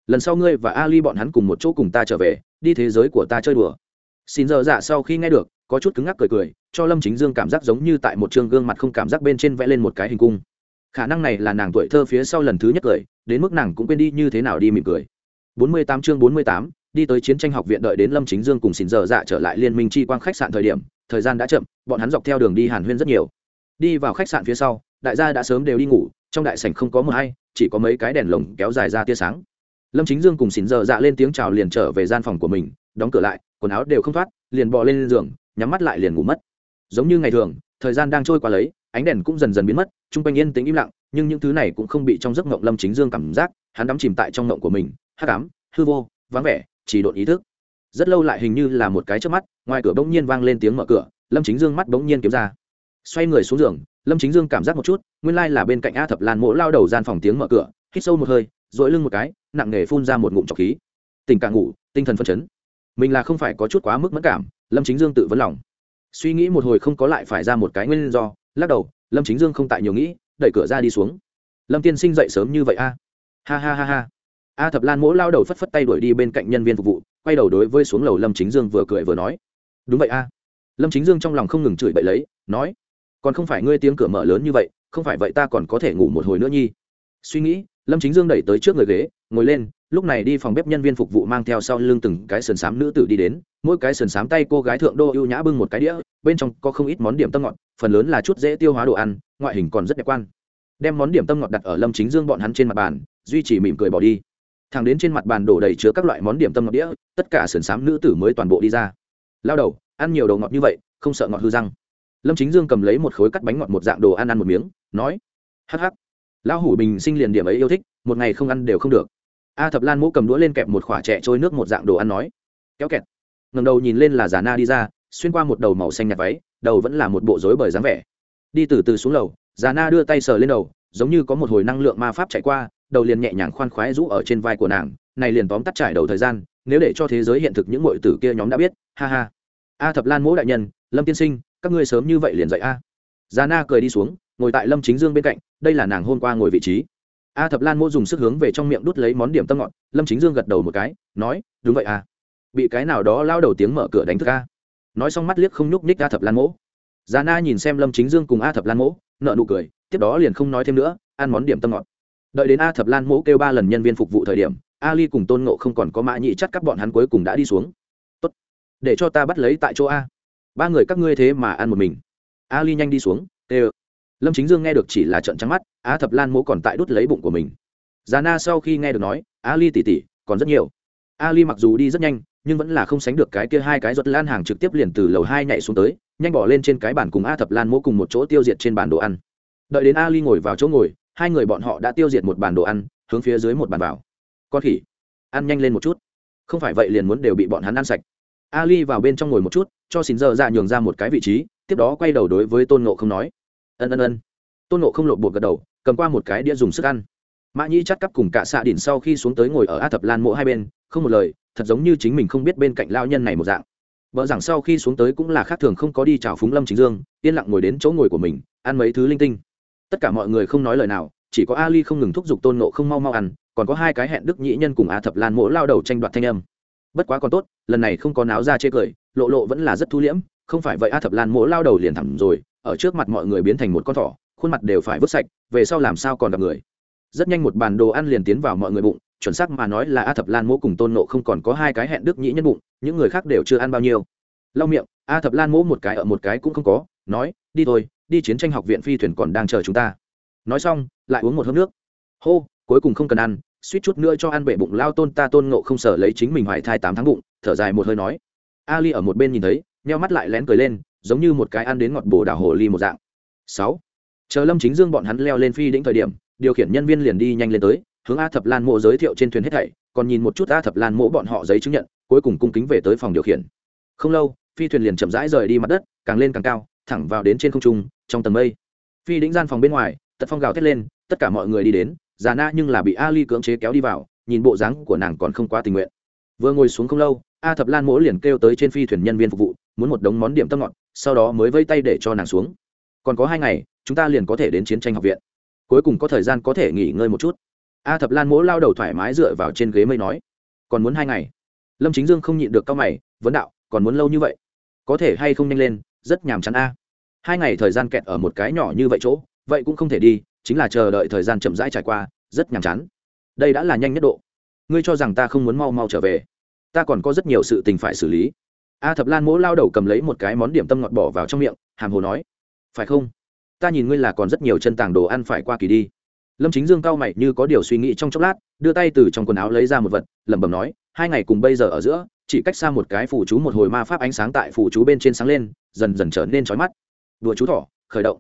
Lần sau ngươi và ali bọn hắn cùng một chỗ cùng ta trở về, đi thế giới của ta chơi đùa. Xin giờ dạ sau khi nghe được có chút cứng ngắc cười cười cho lâm chính dương cảm giác giống như tại một t gương mặt không cảm giác bên trên vẽ lên một cái hình cung. Khả năng này là nàng tuổi thơ phía sau lần thứ nhất cười đến mức nàng cũng quên đi như thế nào đi mỉm cười. 48 chương 48, đi tới chiến tranh học viện đợi đến lâm chính dương cùng xin giờ dạ trở lại liên minh chi quang khách sạn thời điểm thời gian đã chậm bọn hắn dọc theo đường đi hàn huyên rất nhiều. Đi vào khách sạn phía sau đại gia đã sớm đều đi ngủ trong đại sảnh không có mờ hay chỉ có mấy cái đèn lồng kéo dài ra tia sáng. Lâm chính dương cùng xin giờ dạ lên tiếng chào liền trở về gian phòng của mình đóng cửa lại quần áo đều không thoát liền bò lên giường nhắm mắt lại liền ngủ mất. Giống như ngày thường, thời gian đang trôi qua lấy, ánh đèn cũng dần dần biến mất, chung quanh yên tĩnh im lặng, nhưng những thứ này cũng không bị trong giấc ngộng lâm chính dương cảm giác, hắn đắm chìm tại trong ngộng của mình, hắc ám, hư vô, vắng vẻ, chỉ độn ý thức. Rất lâu lại hình như là một cái trước mắt, ngoài cửa bỗng nhiên vang lên tiếng mở cửa, lâm chính dương mắt bỗng nhiên kiếm ra. Xoay người xuống giường, lâm chính dương cảm giác một chút, nguyên lai là bên cạnh a thập lan mỗ lao đầu gian phòng tiếng mở cửa, hít sâu một hơi dội lưng một cái, nặng nề phun ra một ngụm trọc khí. Tình cảm ngủ, tinh thần phân chấn. Mình là không phải có chút quá mức mất cảm lâm chính dương tự vấn lòng. Suy nghĩ một hồi không có lại phải ra một cái nguyên do, lắc đầu, lâm chính dương không tại nhiều nghĩ, đẩy cửa ra đi xuống. Lâm tiên sinh dậy sớm như vậy a? Ha ha ha ha. A thập lan mỗ lao đầu phất phất tay đuổi đi bên cạnh nhân viên phục vụ, quay đầu đối với xuống lầu lâm chính dương vừa cười vừa nói. Đúng vậy a. Lâm chính dương trong lòng không ngừng chửi bậy lấy, nói, còn không phải ngươi tiếng cửa mở lớn như vậy, không phải vậy ta còn có thể ngủ một hồi nữa nhi. Suy nghĩ, lâm chính dương đẩy tới trước người ghế, ngồi lên lúc này đi phòng bếp nhân viên phục vụ mang theo sau lưng từng cái sườn xám nữ tử đi đến, mỗi cái sườn xám tay cô gái thượng đô ưu nhã bưng một cái đĩa, bên trong có không ít món điểm tâm ngọt, phần lớn là chút dễ tiêu hóa đồ ăn, ngoại hình còn rất đẹp quan. Đem món điểm tâm ngọt đặt ở lâm chính dương bọn hắn trên mặt bàn, duy trì mỉm cười bỏ đi. Thằng đến trên mặt bàn đổ đầy chứa các loại món điểm tâm ngọt đĩa, tất cả sườn xám nữ tử mới toàn bộ đi ra. Lao đầu, ăn nhiều đồ ngọt như vậy, không sợ ngọt hư răng. Lâm chính dương cầm lấy một khối cắt bánh ngọt một dạng đồ ăn ăn một miếng, nói, hắc hắc, lão hủ bình sinh liền điểm ấy yêu thích, một ngày không ăn đều không được a thập lan mũ cầm đũa lên kẹp một khoả trẻ trôi nước một dạng đồ ăn nói. Kéo kẹt. Ngầm đầu nhìn lên là già na đi ra, xuyên qua một đầu màu xanh nhạt váy, đầu vẫn là một bộ rối bời dáng vẻ. Đi từ từ xuống lầu, già na đưa tay sờ lên đầu, giống như có một hồi năng lượng ma pháp chạy qua, đầu liền nhẹ nhàng khoan khoái rũ ở trên vai của nàng, này liền tóm tắt trải đầu thời gian, nếu để cho thế giới hiện thực những mọi tử kia nhóm đã biết, ha ha. A thập lan mỗ đại nhân, lâm tiên sinh, các ngươi sớm như vậy liền dậy a. Già na cười đi xuống, ngồi tại lâm chính dương bên cạnh, đây là nàng hôm qua ngồi vị trí a thập lan mỗ dùng sức hướng về trong miệng đút lấy món điểm tâm ngọt, lâm chính dương gật đầu một cái, nói, đúng vậy à. Bị cái nào đó lao đầu tiếng mở cửa đánh thức a. Nói xong mắt liếc không nhúc nhích a thập lan mỗ già na nhìn xem lâm chính dương cùng a thập lan mỗ nợ nụ cười, tiếp đó liền không nói thêm nữa, ăn món điểm tâm ngọt. Đợi đến a thập lan mỗ kêu ba lần nhân viên phục vụ thời điểm, ali cùng tôn ngộ không còn có mã nhị chắc các bọn hắn cuối cùng đã đi xuống. Tốt. để cho ta bắt lấy tại chỗ a. Ba người các ngươi thế mà ăn một mình. Ali nhanh đi xuống. Tê lâm chính dương nghe được chỉ là trận trắng mắt, Á thập lan mỗ còn tại đút lấy bụng của mình. Già na sau khi nghe được nói ali tỉ tỉ còn rất nhiều. Ali mặc dù đi rất nhanh, nhưng vẫn là không sánh được cái kia hai cái ruột lan hàng trực tiếp liền từ lầu hai nhảy xuống tới, nhanh bỏ lên trên cái bàn cùng a thập lan mỗ cùng một chỗ tiêu diệt trên bàn đồ ăn. Đợi đến ali ngồi vào chỗ ngồi, hai người bọn họ đã tiêu diệt một bàn đồ ăn, hướng phía dưới một bàn vào. Con khỉ, ăn nhanh lên một chút. Không phải vậy liền muốn đều bị bọn hắn ăn sạch. Ali vào bên trong ngồi một chút, cho xin giờ ra nhường ra một cái vị trí, tiếp đó quay đầu đối với tôn nộ không nói ân ân ân. Tôn nộ không lộn bột gật đầu, cầm qua một cái đĩa dùng sức ăn. Mã nhĩ chắt cắp cùng cả xạ đỉnh sau khi xuống tới ngồi ở a thập lan mộ hai bên, không một lời, thật giống như chính mình không biết bên cạnh lao nhân này một dạng. Vợ rằng sau khi xuống tới cũng là khác thường không có đi chào phúng lâm chính dương, yên lặng ngồi đến chỗ ngồi của mình, ăn mấy thứ linh tinh. Tất cả mọi người không nói lời nào, chỉ có ali không ngừng thúc giục tôn nộ không mau mau ăn, còn có hai cái hẹn đức nhĩ nhân cùng a thập lan mộ lao đầu tranh đoạt thanh âm. Bất quá còn tốt, lần này không có náo ra chê cười, lộ lộ vẫn là rất thu liễm, không phải vậy a thập lan mỗ lao đầu liền thẳng rồi ở trước mặt mọi người biến thành một con thỏ, khuôn mặt đều phải vứt sạch, về sau làm sao còn gặp người. Rất nhanh một bàn đồ ăn liền tiến vào mọi người bụng, chuẩn xác mà nói là a thập lan mỗ cùng tôn nộ không còn có hai cái hẹn đức nhĩ nhân bụng, những người khác đều chưa ăn bao nhiêu. Lau miệng, a thập lan mỗ một cái ở một cái cũng không có, nói, đi thôi, đi chiến tranh học viện phi thuyền còn đang chờ chúng ta. Nói xong, lại uống một hớp nước. Hô, cuối cùng không cần ăn, suýt chút nữa cho ăn bể bụng lao tôn ta tôn ngộ không sở lấy chính mình hoài thai tám tháng bụng, thở dài một hơi nói. Ali ở một bên nhìn thấy, nheo mắt lại lén cười lên giống như một cái ăn đến ngọt bồ đảo hồ ly một dạng. Sáu. Chờ lâm chính dương bọn hắn leo lên phi đĩnh thời điểm, điều khiển nhân viên liền đi nhanh lên tới, hướng a thập lan mộ giới thiệu trên thuyền hết thảy, còn nhìn một chút a thập lan mộ bọn họ giấy chứng nhận, cuối cùng cung kính về tới phòng điều khiển. Không lâu, phi thuyền liền chậm rãi rời đi mặt đất, càng lên càng cao, thẳng vào đến trên không trung, trong tầng mây. Phi đĩnh gian phòng bên ngoài, tật phong gào thét lên, tất cả mọi người đi đến, già na nhưng là bị ali cưỡng chế kéo đi vào, nhìn bộ dáng của nàng còn không quá tình nguyện. Vừa ngồi xuống không lâu, a thập lan mỗ liền kêu tới trên phi thuyền nhân viên phục vụ, muốn một đống món điểm tâm ngọt sau đó mới vây tay để cho nàng xuống. Còn có hai ngày, chúng ta liền có thể đến chiến tranh học viện. Cuối cùng có thời gian có thể nghỉ ngơi một chút. A thập lan mỗ lao đầu thoải mái dựa vào trên ghế mây nói, còn muốn hai ngày? Lâm chính dương không nhịn được cao mày, vấn đạo, còn muốn lâu như vậy? Có thể hay không nhanh lên, rất nhàm chán a. Hai ngày thời gian kẹt ở một cái nhỏ như vậy chỗ, vậy cũng không thể đi, chính là chờ đợi thời gian chậm rãi trải qua, rất nhàm chán. Đây đã là nhanh nhất độ. Ngươi cho rằng ta không muốn mau mau trở về? Ta còn có rất nhiều sự tình phải xử lý a thập lan mỗ lao đầu cầm lấy một cái món điểm tâm ngọt bỏ vào trong miệng hàm hồ nói phải không? Ta nhìn ngươi là còn rất nhiều chân tàng đồ ăn phải qua kỳ đi. Lâm chính dương cao mày như có điều suy nghĩ trong chốc lát đưa tay từ trong quần áo lấy ra một vật lẩm bẩm nói hai ngày cùng bây giờ ở giữa chỉ cách xa một cái phủ chú một hồi ma pháp ánh sáng tại phủ chú bên trên sáng lên dần dần trở nên trói mắt. Đùa chú thỏ khởi động.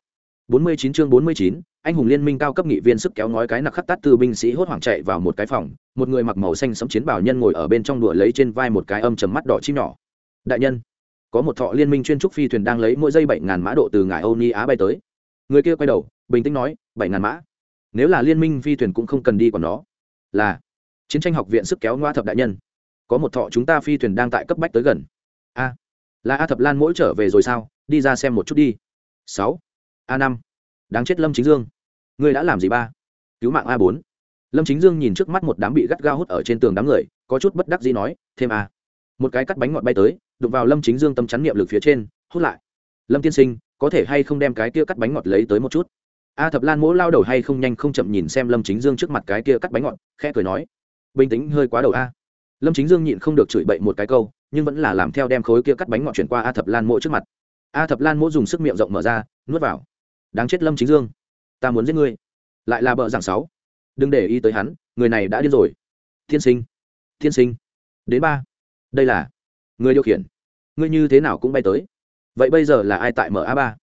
49 chương 49, anh hùng liên minh cao cấp nghị viên sức kéo ngói cái nặc khắc tát từ binh sĩ hốt hoảng chạy vào một cái phòng, một người mặc màu xanh sẫm chiến bào nhân ngồi ở bên trong đùa lấy trên vai một cái âm trầm mắt đỏ chim nhỏ. Đại nhân, có một thọ liên minh chuyên trúc phi thuyền đang lấy mỗi giây 7000 mã độ từ ngài Âu Ni Á bay tới. Người kia quay đầu, bình tĩnh nói, bảy ngàn mã. Nếu là liên minh phi thuyền cũng không cần đi còn nó. Là chiến tranh học viện sức kéo ngoa thập đại nhân. Có một thọ chúng ta phi thuyền đang tại cấp bách tới gần. A, là A thập Lan mỗi trở về rồi sao? Đi ra xem một chút đi. Sáu, a năm đáng chết lâm chính dương ngươi đã làm gì ba cứu mạng a bốn lâm chính dương nhìn trước mắt một đám bị gắt gao hút ở trên tường đám người có chút bất đắc dĩ nói thêm a. một cái cắt bánh ngọt bay tới đụng vào lâm chính dương tâm chắn niệm lực phía trên, hút lại. Lâm tiên sinh, có thể hay không đem cái kia cắt bánh ngọt lấy tới một chút? A thập lan mỗ lao đầu hay không nhanh không chậm nhìn xem lâm chính dương trước mặt cái kia cắt bánh ngọt, khẽ cười nói. Bình tĩnh hơi quá đầu a. Lâm chính dương nhịn không được chửi bậy một cái câu, nhưng vẫn là làm theo đem khối kia cắt bánh ngọt chuyển qua a thập lan mỗ trước mặt. A thập lan mỗ dùng sức miệng rộng mở ra, nuốt vào. Đáng chết lâm chính dương. Ta muốn giết ngươi. Lại là bợ giảng sáu. Đừng để ý tới hắn, người này đã điên rồi. Tiên sinh. Tiên sinh. Đến ba. Đây là người điều khiển. Ngươi như thế nào cũng bay tới. Vậy bây giờ là ai tại ma ba?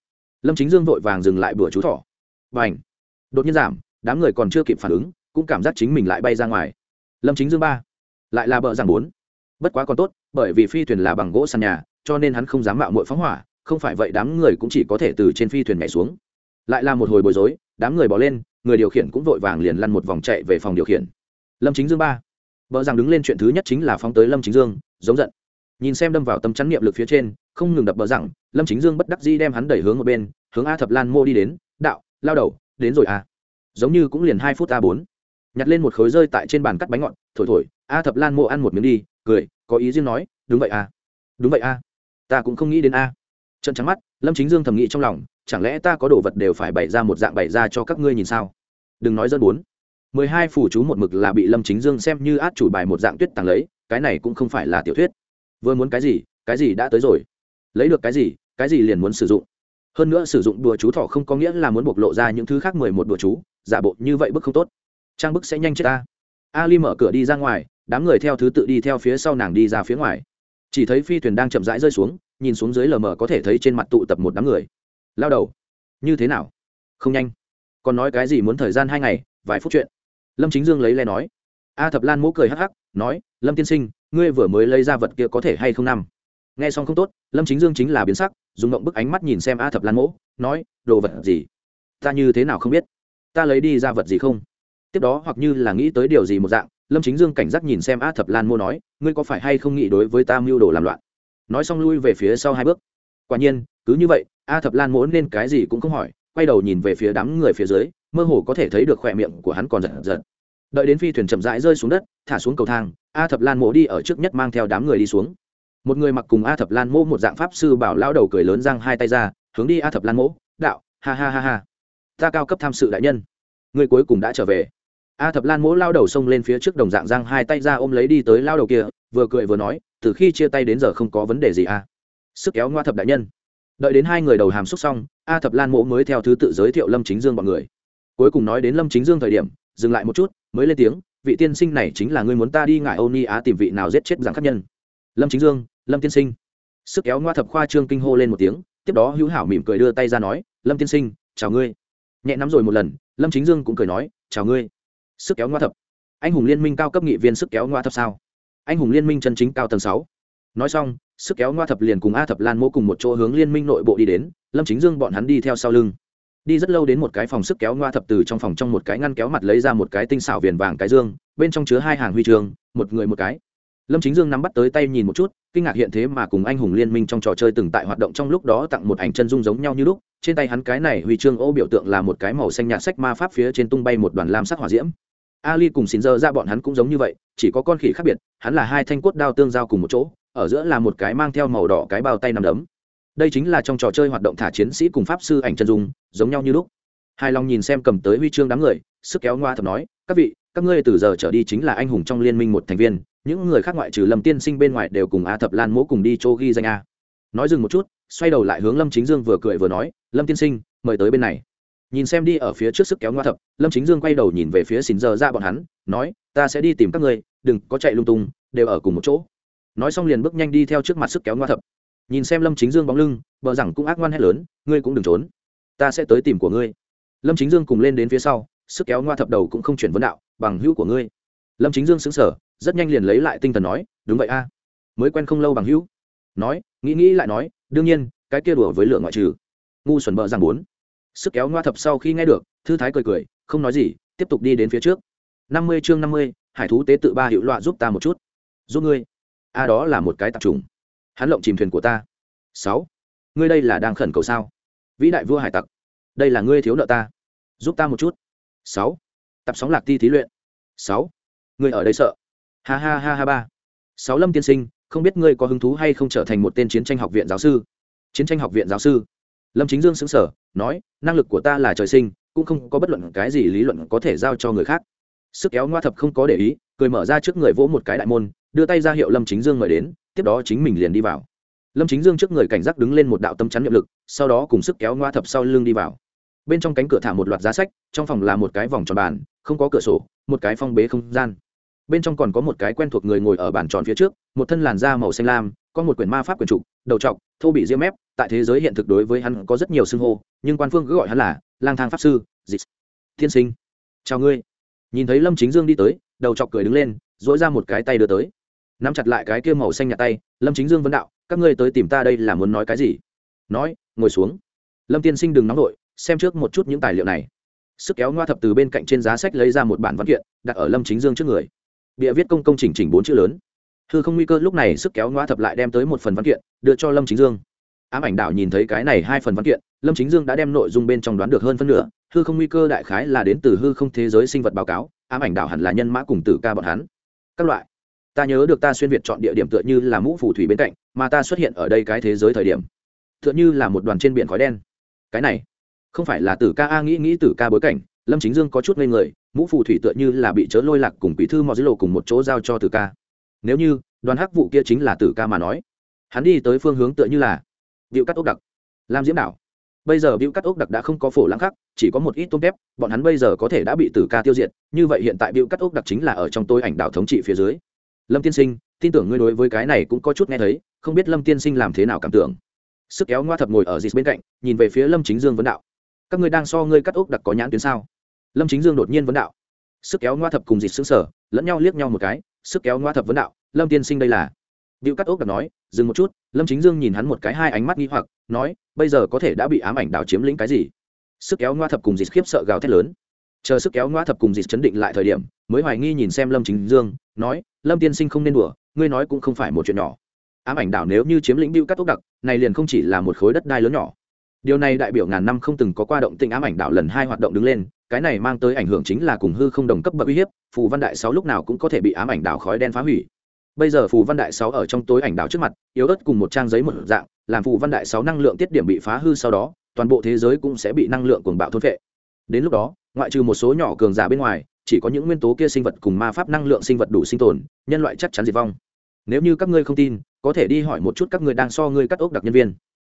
Lâm chính dương vội vàng dừng lại bữa chú thỏ và ảnh đột nhiên giảm, đám người còn chưa kịp phản ứng, cũng cảm giác chính mình lại bay ra ngoài. Lâm chính dương ba, lại là bờ giảng bốn. Bất quá còn tốt, bởi vì phi thuyền là bằng gỗ sàn nhà, cho nên hắn không dám mạo mội phóng hỏa, không phải vậy đám người cũng chỉ có thể từ trên phi thuyền nhảy xuống. Lại là một hồi bối rối, đám người bỏ lên, người điều khiển cũng vội vàng liền lăn một vòng chạy về phòng điều khiển. Lâm chính dương ba vợ rằng đứng lên chuyện thứ nhất chính là phóng tới lâm chính dương, giống giận nhìn xem đâm vào tâm chắn niệm lực phía trên, không ngừng đập bờ rằng lâm chính dương bất đắc di đem hắn đẩy hướng một bên, hướng a thập lan mô đi đến, đạo, lao đầu, đến rồi a giống như cũng liền hai phút a bốn. Nhặt lên một khối rơi tại trên bàn cắt bánh ngọt, thổi thổi, a thập lan mô ăn một miếng đi, cười, có ý riêng nói, đúng vậy a đúng vậy a ta cũng không nghĩ đến a. Trận trắng mắt, lâm chính dương thầm nghĩ trong lòng, chẳng lẽ ta có đồ vật đều phải bày ra một dạng bày ra cho các ngươi nhìn sao? Đừng nói dân bốn. Mười hai phủ chú một mực là bị lâm chính dương xem như át chủ bài một dạng tuyết tàng lấy, cái này cũng không phải là tiểu thuyết vừa muốn cái gì cái gì đã tới rồi. Lấy được cái gì cái gì liền muốn sử dụng. Hơn nữa sử dụng đùa chú thỏ không có nghĩa là muốn bộc lộ ra những thứ khác mười một đùa chú, giả bộ như vậy bức không tốt. Trang bức sẽ nhanh chết ta. Ali mở cửa đi ra ngoài, đám người theo thứ tự đi theo phía sau nàng đi ra phía ngoài. Chỉ thấy phi thuyền đang chậm rãi rơi xuống, nhìn xuống dưới lờ mờ có thể thấy trên mặt tụ tập một đám người. Lao đầu, như thế nào? Không nhanh. Còn nói cái gì muốn thời gian hai ngày, vài phút chuyện. Lâm chính dương lấy le nói. A thập lan mỗ cười hắc hắc nói, lâm tiên sinh, ngươi vừa mới lấy ra vật kia có thể hay không năm? Nghe xong không tốt, lâm chính dương chính là biến sắc, dùng động bức ánh mắt nhìn xem a thập lan mỗ, nói, đồ vật gì? Ta như thế nào không biết? Ta lấy đi ra vật gì không? Tiếp đó hoặc như là nghĩ tới điều gì một dạng, lâm chính dương cảnh giác nhìn xem a thập lan mô nói, ngươi có phải hay không nghĩ đối với ta mưu đồ làm loạn? Nói xong lui về phía sau hai bước. Quả nhiên, cứ như vậy, a thập lan mỗ nên cái gì cũng không hỏi, quay đầu nhìn về phía đám người phía dưới, mơ hồ có thể thấy được khỏe miệng của hắn còn giật giật đợi đến phi thuyền chậm rãi rơi xuống đất, thả xuống cầu thang, a thập lan mộ đi ở trước nhất mang theo đám người đi xuống. Một người mặc cùng a thập lan mộ một dạng pháp sư bảo lao đầu cười lớn giang hai tay ra, hướng đi a thập lan mộ, đạo, ha ha ha ha. Ta cao cấp tham sự đại nhân. Người cuối cùng đã trở về. A thập lan mỗ lao đầu xông lên phía trước đồng dạng giang hai tay ra ôm lấy đi tới lao đầu kia, vừa cười vừa nói, từ khi chia tay đến giờ không có vấn đề gì a. Sức kéo ngoa thập đại nhân. Đợi đến hai người đầu hàm xúc xong, a thập lan mỗ mới theo thứ tự giới thiệu lâm chính dương b ọ n người. Cuối cùng nói đến lâm chính dương thời điểm dừng lại một chút, mới lên tiếng, vị tiên sinh này chính là người muốn ta đi ngại âu ni á tìm vị nào giết chết giảng khắc nhân. Lâm chính dương, lâm tiên sinh. Sức kéo ngoa thập khoa trương kinh hô lên một tiếng, tiếp đó hữu hảo mỉm cười đưa tay ra nói, lâm tiên sinh, chào ngươi. Nhẹ nắm rồi một lần, lâm chính dương cũng cười nói, chào ngươi. Sức kéo ngoa thập. Anh hùng liên minh cao cấp nghị viên sức kéo ngoa thập sao? Anh hùng liên minh chân chính cao tầng sáu. Nói xong, sức kéo ngoa thập liền cùng a thập lan mô cùng một chỗ hướng liên minh nội bộ đi đến, lâm chính dương bọn hắn đi theo sau lưng đi rất lâu đến một cái phòng sức kéo ngoa thập từ trong phòng trong một cái ngăn kéo mặt lấy ra một cái tinh xảo viền vàng cái dương, bên trong chứa hai hàng huy chương, một người một cái. Lâm chính dương nắm bắt tới tay nhìn một chút, kinh ngạc hiện thế mà cùng anh hùng liên minh trong trò chơi từng tại hoạt động trong lúc đó tặng một ảnh chân dung giống nhau như lúc, trên tay hắn cái này huy chương ô biểu tượng là một cái màu xanh nhạt sách ma pháp phía trên tung bay một đoàn lam sắc hỏa diễm. Ali cùng xin dơ ra bọn hắn cũng giống như vậy, chỉ có con khỉ khác biệt, hắn là hai thanh cốt đao tương giao cùng một chỗ, ở giữa là một cái mang theo màu đỏ cái bao tay nằm đấm đây chính là trong trò chơi hoạt động thả chiến sĩ cùng pháp sư ảnh chân dung, giống nhau như lúc. Hài lòng nhìn xem cầm tới huy chương đám người, sức kéo ngoa thập nói, các vị, các ngươi từ giờ trở đi chính là anh hùng trong liên minh một thành viên, những người khác ngoại trừ lâm tiên sinh bên ngoài đều cùng a thập lan mỗ cùng đi chỗ ghi danh a. Nói dừng một chút, xoay đầu lại hướng lâm chính dương vừa cười vừa nói, lâm tiên sinh, mời tới bên này. Nhìn xem đi ở phía trước sức kéo ngoa thập, lâm chính dương quay đầu nhìn về phía xín giờ ra bọn hắn, nói, ta sẽ đi tìm các ngươi, đừng có chạy lung tung, đều ở cùng một chỗ. Nói xong liền bước nhanh đi theo trước mặt sức kéo ngoa thập nhìn xem lâm chính dương bóng lưng, vợ rằng cũng ác ngoan hét lớn, ngươi cũng đừng trốn, ta sẽ tới tìm của ngươi. Lâm chính dương cùng lên đến phía sau, sức kéo ngoa thập đầu cũng không chuyển vấn đạo, bằng hữu của ngươi. Lâm chính dương xứng sở rất nhanh liền lấy lại tinh thần nói, đúng vậy a, mới quen không lâu bằng hữu. Nói, nghĩ nghĩ lại nói, đương nhiên, cái kia đùa với lượng ngoại trừ. Ngu xuẩn bợ rằng bốn sức kéo ngoa thập sau khi nghe được, thư thái cười cười, không nói gì, tiếp tục đi đến phía trước. năm mươi chương năm mươi, hải thú tế tự ba hiệu loạ giúp ta một chút. Giúp ngươi. A, đó là một cái tạp trùng hắn lộng chìm thuyền của ta. Sáu, ngươi đây là đang khẩn cầu sao? Vĩ đại vua hải tặc, đây là ngươi thiếu nợ ta. Giúp ta một chút. Sáu, tập sóng lạc ti thí luyện. Sáu, ngươi ở đây sợ. Ha ha ha ha ba. Sáu lâm tiên sinh, không biết ngươi có hứng thú hay không trở thành một tên chiến tranh học viện giáo sư? Chiến tranh học viện giáo sư. Lâm chính dương xứng sở nói, năng lực của ta là trời sinh, cũng không có bất luận cái gì lý luận có thể giao cho người khác. Sức kéo ngoa thập không có để ý, cười mở ra trước người vỗ một cái đại môn, đưa tay ra hiệu lâm chính dương mời đến tiếp đó chính mình liền đi vào. Lâm chính dương trước người cảnh giác đứng lên một đạo tâm chắn nhiệm lực, sau đó cùng sức kéo ngoa thập sau lưng đi vào. Bên trong cánh cửa thả một loạt giá sách, trong phòng là một cái vòng tròn bàn, không có cửa sổ, một cái phong bế không gian. Bên trong còn có một cái quen thuộc người ngồi ở bàn tròn phía trước, một thân làn da màu xanh lam, có một quyển ma pháp quyển trục, đầu trọc, thô bị diêm mép, tại thế giới hiện thực đối với hắn có rất nhiều xưng hô, nhưng quan phương cứ gọi hắn là lang thang pháp sư dịch tiên sinh, chào ngươi. Nhìn thấy lâm chính dương đi tới, đầu chọc cười đứng lên dỗi ra một cái tay đưa tới nắm chặt lại cái kia màu xanh nhạt tay, lâm chính dương vấn đạo, các ngươi tới tìm ta đây là muốn nói cái gì? Nói, ngồi xuống. Lâm tiên sinh đừng nóng nổi xem trước một chút những tài liệu này. Sức kéo ngoa thập từ bên cạnh trên giá sách lấy ra một bản văn kiện, đặt ở lâm chính dương trước người. Bịa viết công công chỉnh chỉnh bốn chữ lớn. Hư không nguy cơ lúc này sức kéo ngoa thập lại đem tới một phần văn kiện, đưa cho lâm chính dương. Ám ảnh đạo nhìn thấy cái này hai phần văn kiện, lâm chính dương đã đem nội dung bên trong đoán được hơn phân nửa. Hư không nguy cơ đại khái là đến từ hư không thế giới sinh vật báo cáo, ám ảnh đạo hẳn là nhân mã cùng tử ca bọn hắn. Các loại ta nhớ được ta xuyên việt chọn địa điểm tựa như là mũ phù thủy bên cạnh, mà ta xuất hiện ở đây cái thế giới thời điểm, tựa như là một đoàn trên biển khói đen. Cái này, không phải là tử ca a nghĩ nghĩ tử ca bối cảnh, lâm chính dương có chút ngây người, mũ phù thủy tựa như là bị chớ lôi lạc cùng quỷ thư mò dưới lộ cùng một chỗ giao cho tử ca. Nếu như, đoàn hắc vụ kia chính là tử ca mà nói, hắn đi tới phương hướng tựa như là Diệu cắt ốc đặc, lam diễm đảo. Bây giờ Diệu cắt ốc đặc đã không có phổ lãng khắc, chỉ có một ít tôm tép, bọn hắn bây giờ có thể đã bị tử ca tiêu diệt, như vậy hiện tại Diệu cắt ốc đặc chính là ở trong tôi ảnh đảo thống trị phía dưới lâm tiên sinh tin tưởng ngươi đối với cái này cũng có chút nghe thấy không biết lâm tiên sinh làm thế nào cảm tưởng. Sức kéo ngoa thập ngồi ở dịt bên cạnh nhìn về phía lâm chính dương vấn đạo. Các ngươi đang so ngươi cắt ốc đặc có nhãn tuyến sao? Lâm chính dương đột nhiên vấn đạo. Sức kéo ngoa thập cùng dịt xứng sở lẫn nhau liếc nhau một cái sức kéo ngoa thập vấn đạo lâm tiên sinh đây là? Diệu cắt ốc đặc nói, dừng một chút, Lâm Chính Dương nhìn hắn một cái hai ánh mắt nghi hoặc, nói, bây giờ có thể đã bị ám ảnh đảo chiếm lĩnh cái gì? Sức kéo ngoa thập cùng dịt khiếp sợ gào thét lớn. Chờ sức kéo ngoa thập cùng dịt chấn định lại thời điểm, mới hoài nghi nhìn xem Lâm Chính Dương, nói, Lâm tiên sinh không nên đùa, ngươi nói cũng không phải một chuyện nhỏ. Ám ảnh đảo nếu như chiếm lĩnh Biêu cắt tốc đặc, này liền không chỉ là một khối đất đai lớn nhỏ. Điều này đại biểu ngàn năm không từng có qua động tình ám ảnh đảo lần hai hoạt động đứng lên, cái này mang tới ảnh hưởng chính là cùng hư không đồng cấp bậc uy hiếp, phù văn đại sáu lúc nào cũng có thể bị ám ảnh đảo khói đen phá hủy bây giờ phù văn đại sáu ở trong tối ảnh đảo trước mặt yếu ớt cùng một trang giấy một dạng làm phù văn đại sáu năng lượng tiết điểm bị phá hư sau đó toàn bộ thế giới cũng sẽ bị năng lượng cuồng bạo thôn phệ đến lúc đó ngoại trừ một số nhỏ cường giả bên ngoài chỉ có những nguyên tố kia sinh vật cùng ma pháp năng lượng sinh vật đủ sinh tồn, nhân loại chắc chắn diệt vong. Nếu như các ngươi không tin, có thể đi hỏi một chút các ngươi đang so ngươi cắt ốc đặc nhân viên.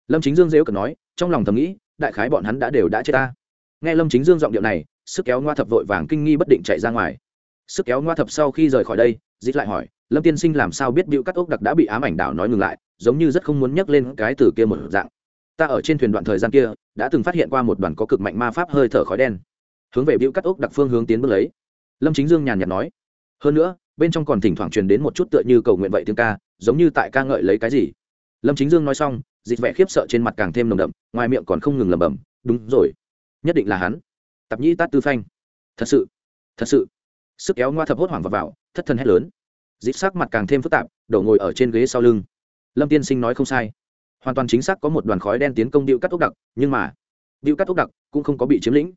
Lâm chính dương dễu cần nói, trong lòng thầm nghĩ, đại khái bọn hắn đã đều đã chết ta. Nghe lâm chính dương giọng điệu này, sức kéo ngoa thập vội vàng kinh nghi bất định chạy ra ngoài. Sức kéo ngoa thập sau khi rời khỏi đây dít lại hỏi, lâm tiên sinh làm sao biết bịu cắt ốc đặc đã bị ám ảnh đảo nói ngừng lại, giống như rất không muốn nhắc lên cái từ kia một dạng. Ta ở trên thuyền đoạn thời gian kia, đã từng phát hiện qua một đoàn có cực mạnh ma pháp hơi thở khói đen hướng về biểu cắt ốc đặc phương hướng tiến bước lấy. Lâm chính dương nhàn nhạt nói hơn nữa bên trong còn thỉnh thoảng truyền đến một chút tựa như cầu nguyện vậy tiếng ca giống như tại ca ngợi lấy cái gì. Lâm chính dương nói xong dịch vẻ khiếp sợ trên mặt càng thêm nồng đậm ngoài miệng còn không ngừng lẩm bẩm đúng rồi nhất định là hắn. Tập nhĩ tát tư phanh thật sự thật sự. Sức kéo ngoa thập hốt hoảng vào, vào thất thân hét lớn. Dịp sắc mặt càng thêm phức tạp đổ ngồi ở trên ghế sau lưng. Lâm tiên sinh nói không sai. Hoàn toàn chính xác có một đoàn khói đen tiến công điệu cắt ốc đặc nhưng mà điệu cắt ốc đặc cũng không có bị chiếm lĩnh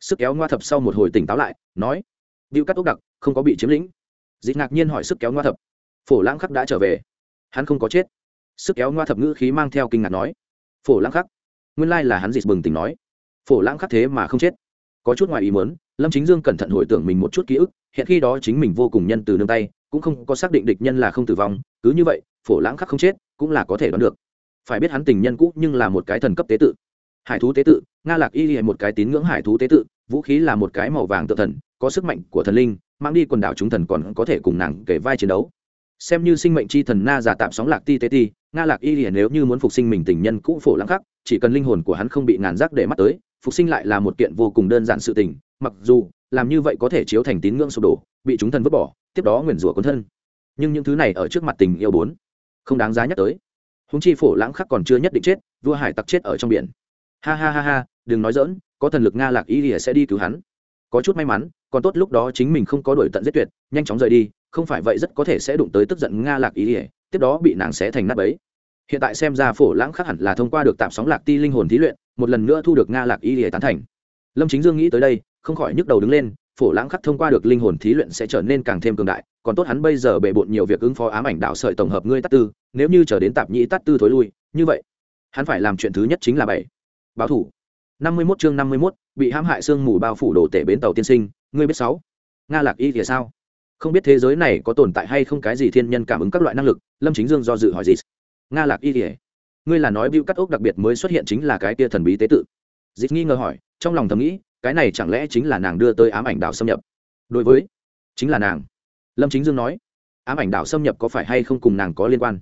sức kéo ngoa thập sau một hồi tỉnh táo lại, nói, điệu cắt ốc đặc, không có bị chiếm lĩnh. Dịp ngạc nhiên hỏi sức kéo ngoa thập. Phổ lãng khắc đã trở về. Hắn không có chết. Sức kéo ngoa thập ngữ khí mang theo kinh ngạc nói, phổ lãng khắc? Nguyên lai là hắn dịp bừng tỉnh nói, phổ lãng khắc thế mà không chết. Có chút ngoài ý muốn, lâm chính dương cẩn thận hồi tưởng mình một chút ký ức, hiện khi đó chính mình vô cùng nhân từ nương tay, cũng không có xác định địch nhân là không tử vong, cứ như vậy, phổ lãng khắc không chết, cũng là có thể đoán được. Phải biết hắn tình nhân cũ nhưng là một cái thần cấp tế tự hải thú tế tự, nga lạc y hệ một cái tín ngưỡng hải thú tế tự, vũ khí là một cái màu vàng tự thần, có sức mạnh của thần linh, mang đi quần đảo chúng thần còn có thể cùng nàng kể vai chiến đấu. Xem như sinh mệnh chi thần na giả tạm sóng lạc ti tế ti, nga lạc y nếu như muốn phục sinh mình tình nhân cũ phổ lãng khắc, chỉ cần linh hồn của hắn không bị ngàn rác để mắt tới, phục sinh lại là một kiện vô cùng đơn giản sự tình, mặc dù, làm như vậy có thể chiếu thành tín ngưỡng sụp đổ, bị chúng thần vứt bỏ, tiếp đó nguyền rủa quân thân. Nhưng những thứ này ở trước mặt tình yêu bốn, không đáng giá nhắc tới. Húng chi phổ lãng khắc còn chưa nhất định chết, vua hải tặc chết ở trong biển ha ha ha ha, đừng nói dỡn có thần lực nga lạc ý ỉa sẽ đi cứu hắn. Có chút may mắn, còn tốt lúc đó chính mình không có đổi tận giết tuyệt, nhanh chóng rời đi, không phải vậy rất có thể sẽ đụng tới tức giận nga lạc ý ỉa tiếp đó bị nàng xé thành nắp ấy hiện tại xem ra phổ lãng khắc hẳn là thông qua được tạm sóng lạc ti linh hồn thí luyện, một lần nữa thu được nga lạc ý ỉa tán thành. Lâm chính dương nghĩ tới đây, không khỏi nhức đầu đứng lên, phổ lãng khắc thông qua được linh hồn thí luyện sẽ trở nên càng thêm cường đại, còn tốt hắn bây giờ bề bộn nhiều việc ứng phó ám ảnh đạo sợi tổng hợp ngươi tát tư, nếu như trở đến tạp nhĩ tát tư thối lui, như vậy, hắn phải làm chuyện thứ nhất chính là bảy báo thủ. Năm mươi 51 chương năm mươi 51, bị hãm hại xương mù bao phủ đổ tể bến tàu tiên sinh ngươi biết sáu. Nga lạc y thì sao? Không biết thế giới này có tồn tại hay không cái gì thiên nhân cảm ứng các loại năng lực lâm chính dương do dự hỏi gì nga lạc y thì ngươi là nói bưu cắt ốc đặc biệt mới xuất hiện chính là cái tia thần bí tế tự. Dịch nghi ngờ hỏi trong lòng thầm nghĩ cái này chẳng lẽ chính là nàng đưa tới ám ảnh đảo xâm nhập? Đối với chính là nàng. Lâm chính dương nói ám ảnh đảo xâm nhập có phải hay không cùng nàng có liên quan?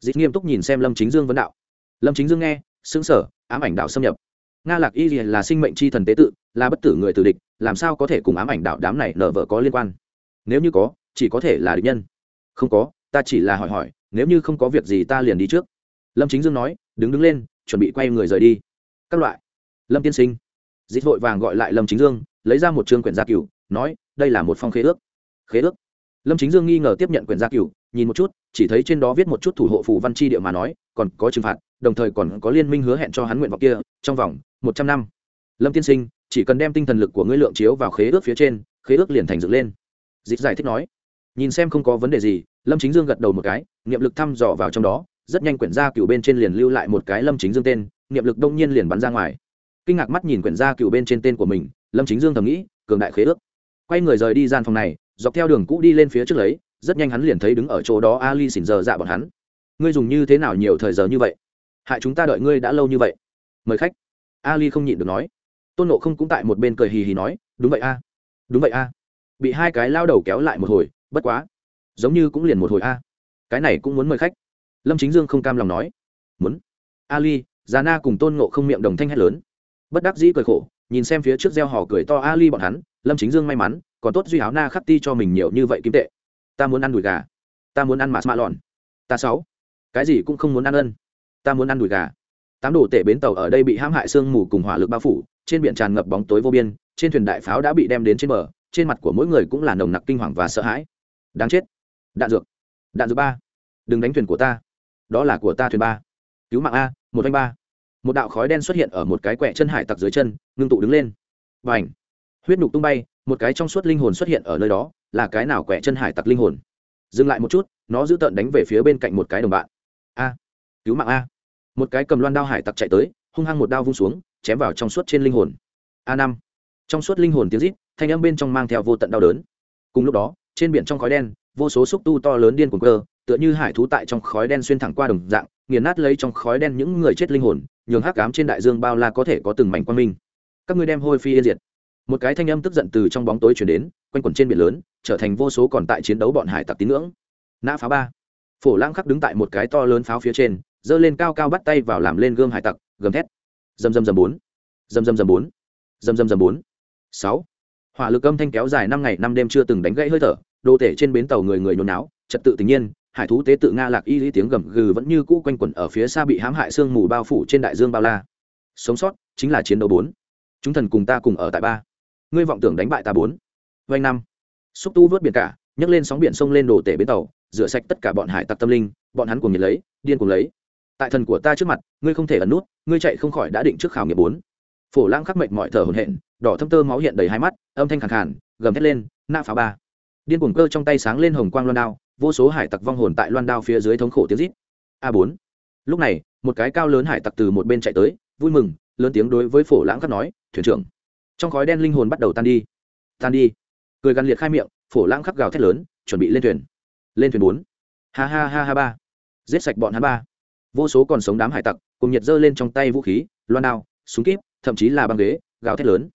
Dịch nghiêm túc nhìn xem lâm chính dương vấn đạo. Lâm chính dương nghe xứng sở ám ảnh đảo xâm nhập. Nga lạc y là sinh mệnh c h i thần tế tự, là bất tử người tử địch, làm sao có thể cùng ám ảnh đạo đám này nở vợ có liên quan? Nếu như có, chỉ có thể là địch nhân. Không có, ta chỉ là hỏi hỏi, nếu như không có việc gì ta liền đi trước. Lâm chính dương nói, đứng đứng lên, chuẩn bị quay người rời đi. Các loại. Lâm tiên sinh. Dịch vội vàng gọi lại lâm chính dương, lấy ra một chương quyển gia cửu, nói, đây là một phong khế ước. Khế ước. Lâm chính dương nghi ngờ tiếp nhận quyển gia cửu nhìn một chút, chỉ thấy trên đó viết một chút thủ hộ phù văn chi địa mà nói, còn có trừng phạt, đồng thời còn có liên minh hứa hẹn cho hắn nguyện vọng kia, trong vòng một trăm năm. Lâm tiên sinh, chỉ cần đem tinh thần lực của ngươi lượng chiếu vào khế ước phía trên, khế ước liền thành dựng lên. Dịch giải thích nói. Nhìn xem không có vấn đề gì, lâm chính dương gật đầu một cái, niệm lực thăm dò vào trong đó, rất nhanh quyển gia cựu bên trên liền lưu lại một cái lâm chính dương tên, niệm lực đông nhiên liền bắn ra ngoài. Kinh ngạc mắt nhìn quyển gia cựu bên trên tên của mình, lâm chính dương thầm nghĩ, cường đại khế ước. Quay người rời đi gian phòng này, dọc theo đường cũ đi lên phía trước lấy rất nhanh hắn liền thấy đứng ở chỗ đó ali xỉn giờ dạ bọn hắn. Ngươi dùng như thế nào nhiều thời giờ như vậy? Hại chúng ta đợi ngươi đã lâu như vậy. Mời khách. Ali không nhịn được nói. Tôn nộ không cũng tại một bên cười hì hì nói, đúng vậy a. Đúng vậy a. Bị hai cái lao đầu kéo lại một hồi, bất quá. Giống như cũng liền một hồi a. Cái này cũng muốn mời khách. Lâm chính dương không cam lòng nói. Muốn. Ali, già na cùng tôn nộ không miệng đồng thanh hét lớn. Bất đắc dĩ cười khổ, nhìn xem phía trước gieo hò cười to ali bọn hắn, lâm chính dương may mắn, còn tốt duy áo na khắc ti cho mình nhiều như vậy kim tệ ta muốn ăn đùi gà, ta muốn ăn mạt mạ lòn. Ta sáu, cái gì cũng không muốn ăn ân, ta muốn ăn đùi gà. Tám đồ tể bến tàu ở đây bị hãm hại sương mù cùng hỏa lực bao phủ, trên biển tràn ngập bóng tối vô biên, trên thuyền đại pháo đã bị đem đến trên bờ, trên mặt của mỗi người cũng là nồng nặc kinh hoàng và sợ hãi. Đáng chết. Đạn dược. Đạn dược ba. Đừng đánh thuyền của ta. Đó là của ta thuyền ba. Cứu mạng a, một anh ba. Một đạo khói đen xuất hiện ở một cái quẹ chân hải tặc dưới chân, ngưng tụ đứng lên. Và ảnh huyết nhục tung bay, một cái trong suốt linh hồn xuất hiện ở nơi đó là cái nào quẹ chân hải tặc linh hồn? Dừng lại một chút, nó giữ tợn đánh về phía bên cạnh một cái đồng bạn. A, cứu mạng a. Một cái cầm loan đao hải tặc chạy tới, hung hăng một đao vung xuống, chém vào trong suốt trên linh hồn. A năm. Trong suốt linh hồn tiếng rít, thanh âm bên trong mang theo vô tận đau đớn. Cùng lúc đó, trên biển trong khói đen, vô số xúc tu to lớn điên cuồng cơ tựa như hải thú tại trong khói đen xuyên thẳng qua đồng dạng, nghiền nát lấy trong khói đen những người chết linh hồn, nhường hắc cám trên đại dương bao la có thể có từng mảnh quan minh. Các ngươi đem hôi phi yên diệt một cái thanh âm tức giận từ trong bóng tối chuyển đến, quanh quẩn trên biển lớn, trở thành vô số còn tại chiến đấu bọn hải tặc tín ngưỡng. Nã pháo ba. Phổ lãng khắc đứng tại một cái to lớn pháo phía trên, giơ lên cao cao bắt tay vào làm lên gươm hải tặc, gầm thét. Dầm dầm dầm bốn. Dầm dầm dầm bốn. Dầm dầm dầm bốn. Sáu. Hỏa lực âm thanh kéo dài năm ngày năm đêm chưa từng đánh gãy hơi thở, đồ tể trên bến tàu người người nhốn náo, trật tự tự nhiên, hải thú tế tự nga lạc y lý tiếng gầm gừ vẫn như cũ quanh quẩn ở phía xa bị hãm hại sương mù bao phủ trên đại dương bao la. Sống sót, chính là chiến đấu bốn. Chúng thần cùng ta cùng ở tại ba ngươi vọng tưởng đánh bại ta bốn. Vanh năm. Xúc tu vớt biển cả nhấc lên sóng biển sông lên đồ tể bến tàu rửa sạch tất cả bọn hải tặc tâm linh bọn hắn cùng nhiệt lấy điên cùng lấy. Tại thần của ta trước mặt ngươi không thể ẩn nút ngươi chạy không khỏi đã định trước khảo nghiệm bốn. Phổ lãng khắc mệnh mọi thở hồn hển đỏ thâm tơ máu hiện đầy hai mắt âm thanh khẳng khàn, gầm thét lên nạ phá ba. Điên cuồng cơ trong tay sáng lên hồng quang loan đao vô số hải tặc vong hồn tại loan đao phía dưới thống khổ tiếng rít a bốn. Lúc này một cái cao lớn hải tặc từ một bên chạy tới vui mừng lớn tiếng đối với phổ lãng khắc nói thuyền trưởng trong khói đen linh hồn bắt đầu tan đi. Tan đi. Cười gắn liệt khai miệng, phổ lãng khắc gào thét lớn, chuẩn bị lên thuyền. Lên thuyền bốn. Ha ha ha ha ba. Giết sạch bọn hắn ba. Vô số còn sống đám hải tặc, cùng nhiệt giơ lên trong tay vũ khí, loan đao, súng kíp, thậm chí là băng ghế, gào thét lớn.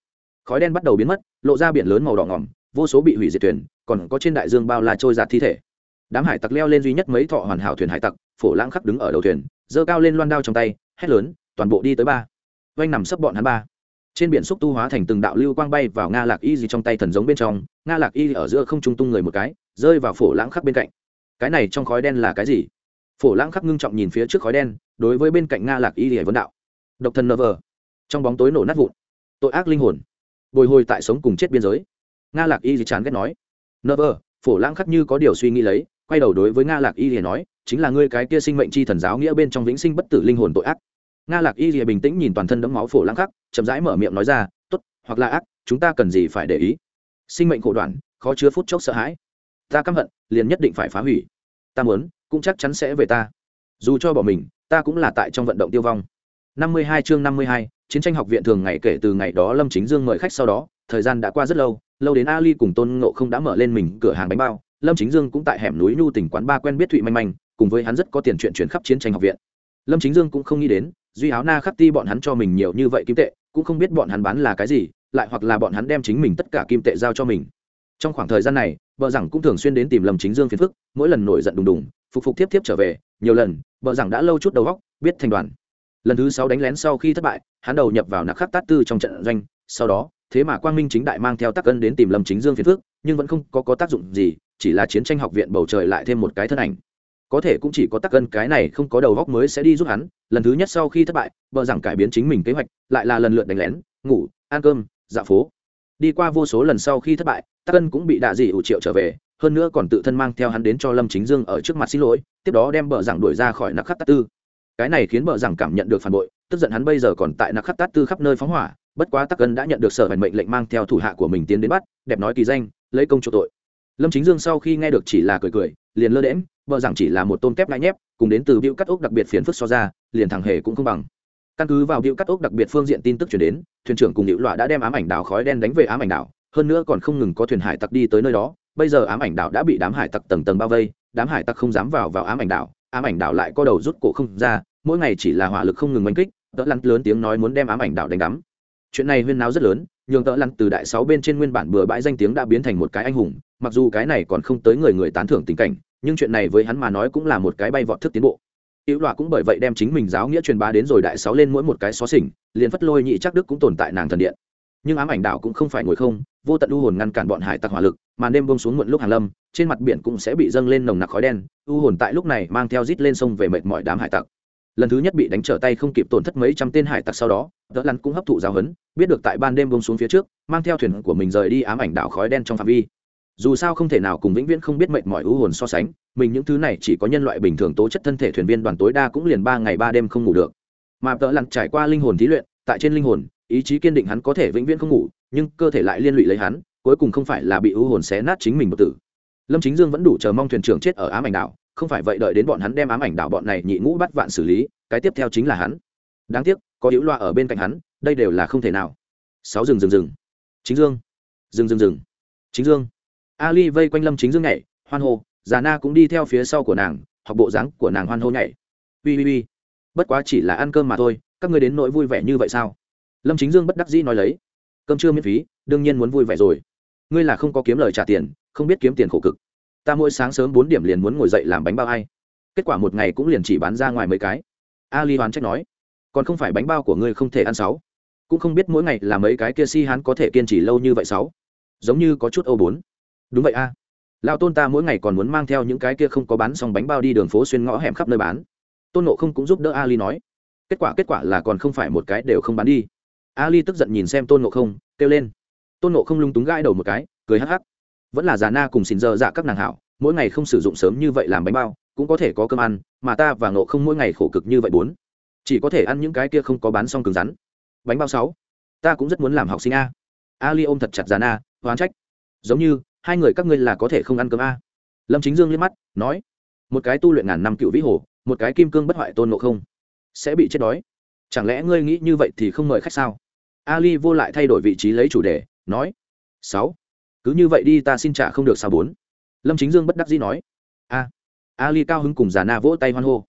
Khói đen bắt đầu biến mất, lộ ra biển lớn màu đỏ ngỏm, vô số bị hủy diệt thuyền, còn có trên đại dương bao la trôi giạt thi thể. Đám hải tặc leo lên duy nhất mấy thọ hoàn hảo thuyền hải tặc, phổ lãng khắc đứng ở đầu thuyền, giơ cao lên loan đao trong tay, hét lớn, toàn bộ đi tới ba. Oanh nằm sấp bọn hắn ba trên biển xúc tu hóa thành từng đạo lưu quang bay vào nga lạc y gì trong tay thần giống bên trong, nga lạc y ở giữa không trung tung người một cái, rơi vào phổ lãng khắc bên cạnh. Cái này trong khói đen là cái gì? Phổ lãng khắc ngưng trọng nhìn phía trước khói đen, đối với bên cạnh nga lạc y hệ vấn đạo. Độc thần nơ vờ. Trong bóng tối nổ nát vụn. Tội ác linh hồn. Bồi hồi tại sống cùng chết biên giới. Nga lạc y chán ghét nói. Nơ vờ, phổ lãng khắc như có điều suy nghĩ lấy, quay đầu đối với nga lạc y thì nói, chính là ngươi cái kia sinh mệnh chi thần giáo nghĩa bên trong vĩnh sinh bất tử linh hồn tội ác nga lạc y rìa bình tĩnh nhìn toàn thân đẫm máu phổ lãng khắc, chậm rãi mở miệng nói ra, tốt, hoặc là ác, chúng ta cần gì phải để ý? Sinh mệnh khổ đoạn, khó chứa phút chốc sợ hãi. Ta căm hận, liền nhất định phải phá hủy. Ta muốn, cũng chắc chắn sẽ về ta. Dù cho bỏ mình, ta cũng là tại trong vận động tiêu vong. Năm mươi hai chương năm mươi hai, chiến tranh học viện thường ngày kể từ ngày đó lâm chính dương mời khách sau đó, thời gian đã qua rất lâu lâu đến ali cùng tôn ngộ không đã mở lên mình cửa hàng bánh bao. Lâm chính dương cũng tại hẻm núi nhu tỉnh quán ba quen biết thụy manh manh, cùng với hắn rất có tiền chuyện chuyển khắp chiến tranh học viện. Lâm chính dương cũng không nghĩ đến duy áo na khắc ti bọn hắn cho mình nhiều như vậy kim tệ cũng không biết bọn hắn bán là cái gì lại hoặc là bọn hắn đem chính mình tất cả kim tệ giao cho mình. Trong khoảng thời gian này vợ rằng cũng thường xuyên đến tìm lâm chính dương phiền phức mỗi lần nổi giận đùng đùng phục phục tiếp tiếp trở về nhiều lần vợ rằng đã lâu chút đầu góc biết thành đoàn. Lần thứ sáu đánh lén sau khi thất bại hắn đầu nhập vào nặc khắc tát tư trong trận doanh sau đó thế mà quang minh chính đại mang theo tác cân đến tìm lâm chính dương phiền phước nhưng vẫn không có, có tác dụng gì chỉ là chiến tranh học viện bầu trời lại thêm một cái thân ảnh có thể cũng chỉ có tắc cân cái này không có đầu góc mới sẽ đi giúp hắn, lần thứ nhất sau khi thất bại, vợ rằng cải biến chính mình kế hoạch, lại là lần lượt đánh lén, ngủ, ăn cơm, dạo phố. Đi qua vô số lần sau khi thất bại, tắc cân cũng bị đạ dị ủ triệu trở về, hơn nữa còn tự thân mang theo hắn đến cho lâm chính dương ở trước mặt xin lỗi, tiếp đó đem bờ giảng đuổi ra khỏi nặc khắc tát tư. Cái này khiến bờ giảng cảm nhận được phản bội, tức giận hắn bây giờ còn tại nặc khắc tát tư khắp nơi phóng hỏa, bất quá tắc cân đã nhận được sở mệnh lệnh mang theo thủ hạ của mình tiến đến bắt, đẹp nói kỳ danh, lấy công chủ tội. Lâm chính dương sau khi nghe được chỉ là cười cười, liền lơ đễm bờ giảng chỉ là một tôm tép ngại nhép, cùng đến từ biêu cắt ốc đặc biệt phiền phức so ra, liền thằng hề cũng không bằng. Căn cứ vào biêu cắt ốc đặc biệt phương diện tin tức chuyển đến, thuyền trưởng cùng hữu loạ đã đem ám ảnh đảo khói đen đánh về ám ảnh đảo, hơn nữa còn không ngừng có thuyền hải tặc đi tới nơi đó, bây giờ ám ảnh đảo đã bị đám hải tặc tầng tầng bao vây, đám hải tặc không dám vào vào ám ảnh đảo, ám ảnh đảo lại có đầu rút cổ không ra, mỗi ngày chỉ là hỏa lực không ngừng oanh kích tớ lăn lớn tiếng nói muốn đem ám ảnh đảo đánh đắm. Chuyện này huyên náo rất lớn, nhường tớ lăn từ đại sáu bên trên nguyên bản bừa bãi danh tiếng đã biến thành một cái anh hùng, mặc dù cái này còn không tới người người tán thưởng tình cảnh nhưng chuyện này với hắn mà nói cũng là một cái bay vọt thức tiến bộ Hữu loạ cũng bởi vậy đem chính mình giáo nghĩa truyền bá đến rồi đại sáu lên mỗi một cái xó xỉnh, liền phất lôi nhị chắc đức cũng tồn tại nàng thần điện. Nhưng ám ảnh đảo cũng không phải ngồi không, vô tận u hồn ngăn cản bọn hải tặc hỏa lực, màn đêm buông xuống muộn lúc hàng lâm, trên mặt biển cũng sẽ bị dâng lên nồng nặc khói đen, u hồn tại lúc này mang theo rít lên sông về mệt mỏi đám hải tặc. Lần thứ nhất bị đánh trở tay không kịp tổn thất mấy trăm tên hải tặc sau đó, Đỡ Lăn cũng hấp thụ giáo hấn, biết được tại ban đêm buông xuống phía trước, mang theo thuyền của mình rời đi ám ảnh đảo khói đen trong phạm vi. Dù sao không thể nào cùng vĩnh viễn không biết mệnh mỏi u hồn so sánh, mình những thứ này chỉ có nhân loại bình thường tố chất thân thể thuyền viên đoàn tối đa cũng liền ba ngày ba đêm không ngủ được. Mà tợ lặn trải qua linh hồn thí luyện, tại trên linh hồn, ý chí kiên định hắn có thể vĩnh viễn không ngủ, nhưng cơ thể lại liên lụy lấy hắn, cuối cùng không phải là bị u hồn xé nát chính mình một tử. Lâm chính dương vẫn đủ chờ mong thuyền trưởng chết ở ám ảnh đảo không phải vậy đợi đến bọn hắn đem ám ảnh đảo bọn này nhị ngũ bắt vạn xử lý cái tiếp theo chính là hắn. Đáng tiếc có hữu loa ở bên cạnh hắn đây đều là không thể nào. Sáu rừng rừng rừng. Chính dương. Rừng rừng rừng. Chính dương ali vây quanh lâm chính dương nhảy, hoan hô, già na cũng đi theo phía sau của nàng, học bộ dáng của nàng hoan hô nhảy. Ui ui ui. Bất quá chỉ là ăn cơm mà thôi, các ngươi đến nỗi vui vẻ như vậy sao? Lâm chính dương bất đắc dĩ nói lấy. Cơm trưa miễn phí, đương nhiên muốn vui vẻ rồi. Ngươi là không có kiếm lời trả tiền, không biết kiếm tiền khổ cực. Ta mỗi sáng sớm bốn điểm liền muốn ngồi dậy làm bánh bao hay kết quả một ngày cũng liền chỉ bán ra ngoài mấy cái. Ali hoàn trách nói. Còn không phải bánh bao của ngươi không thể ăn sáu. Cũng không biết mỗi ngày là mấy cái kia si hán có thể kiên trì lâu như vậy sáu. Giống như có chút âu bốn đúng vậy a. À. lao tôn ta mỗi ngày còn muốn mang theo những cái kia không có bán xong bánh bao đi đường phố xuyên ngõ hẻm khắp nơi bán. Tôn nộ không cũng giúp đỡ ali nói. Kết quả kết quả là còn không phải một cái đều không bán đi. Ali tức giận nhìn xem tôn nộ không, kêu lên. Tôn nộ không lung túng gãi đầu một cái, cười hắc hắc. Vẫn là già na cùng xin dơ dạ các nàng hảo, mỗi ngày không sử dụng sớm như vậy làm bánh bao, cũng có thể có cơm ăn, mà ta và nộ không mỗi ngày khổ cực như vậy bốn. Chỉ có thể ăn những cái kia không có bán xong cứng rắn. Bánh bao sáu. Ta cũng rất muốn làm học sinh a. Ali ôm thật chặt già na, hoán trách. Giống như hai người các ngươi là có thể không ăn cơm a? Lâm chính dương liếc mắt, nói, một cái tu luyện ngàn năm cựu vĩ hồ, một cái kim cương bất hoại tôn ngộ không, sẽ bị chết đói. Chẳng lẽ ngươi nghĩ như vậy thì không mời khách sao? Ali vô lại thay đổi vị trí lấy chủ đề, nói, sáu, cứ như vậy đi ta xin trả không được sao bốn? Lâm chính dương bất đắc dĩ nói, a, ali cao hứng cùng già na vỗ tay hoan hô.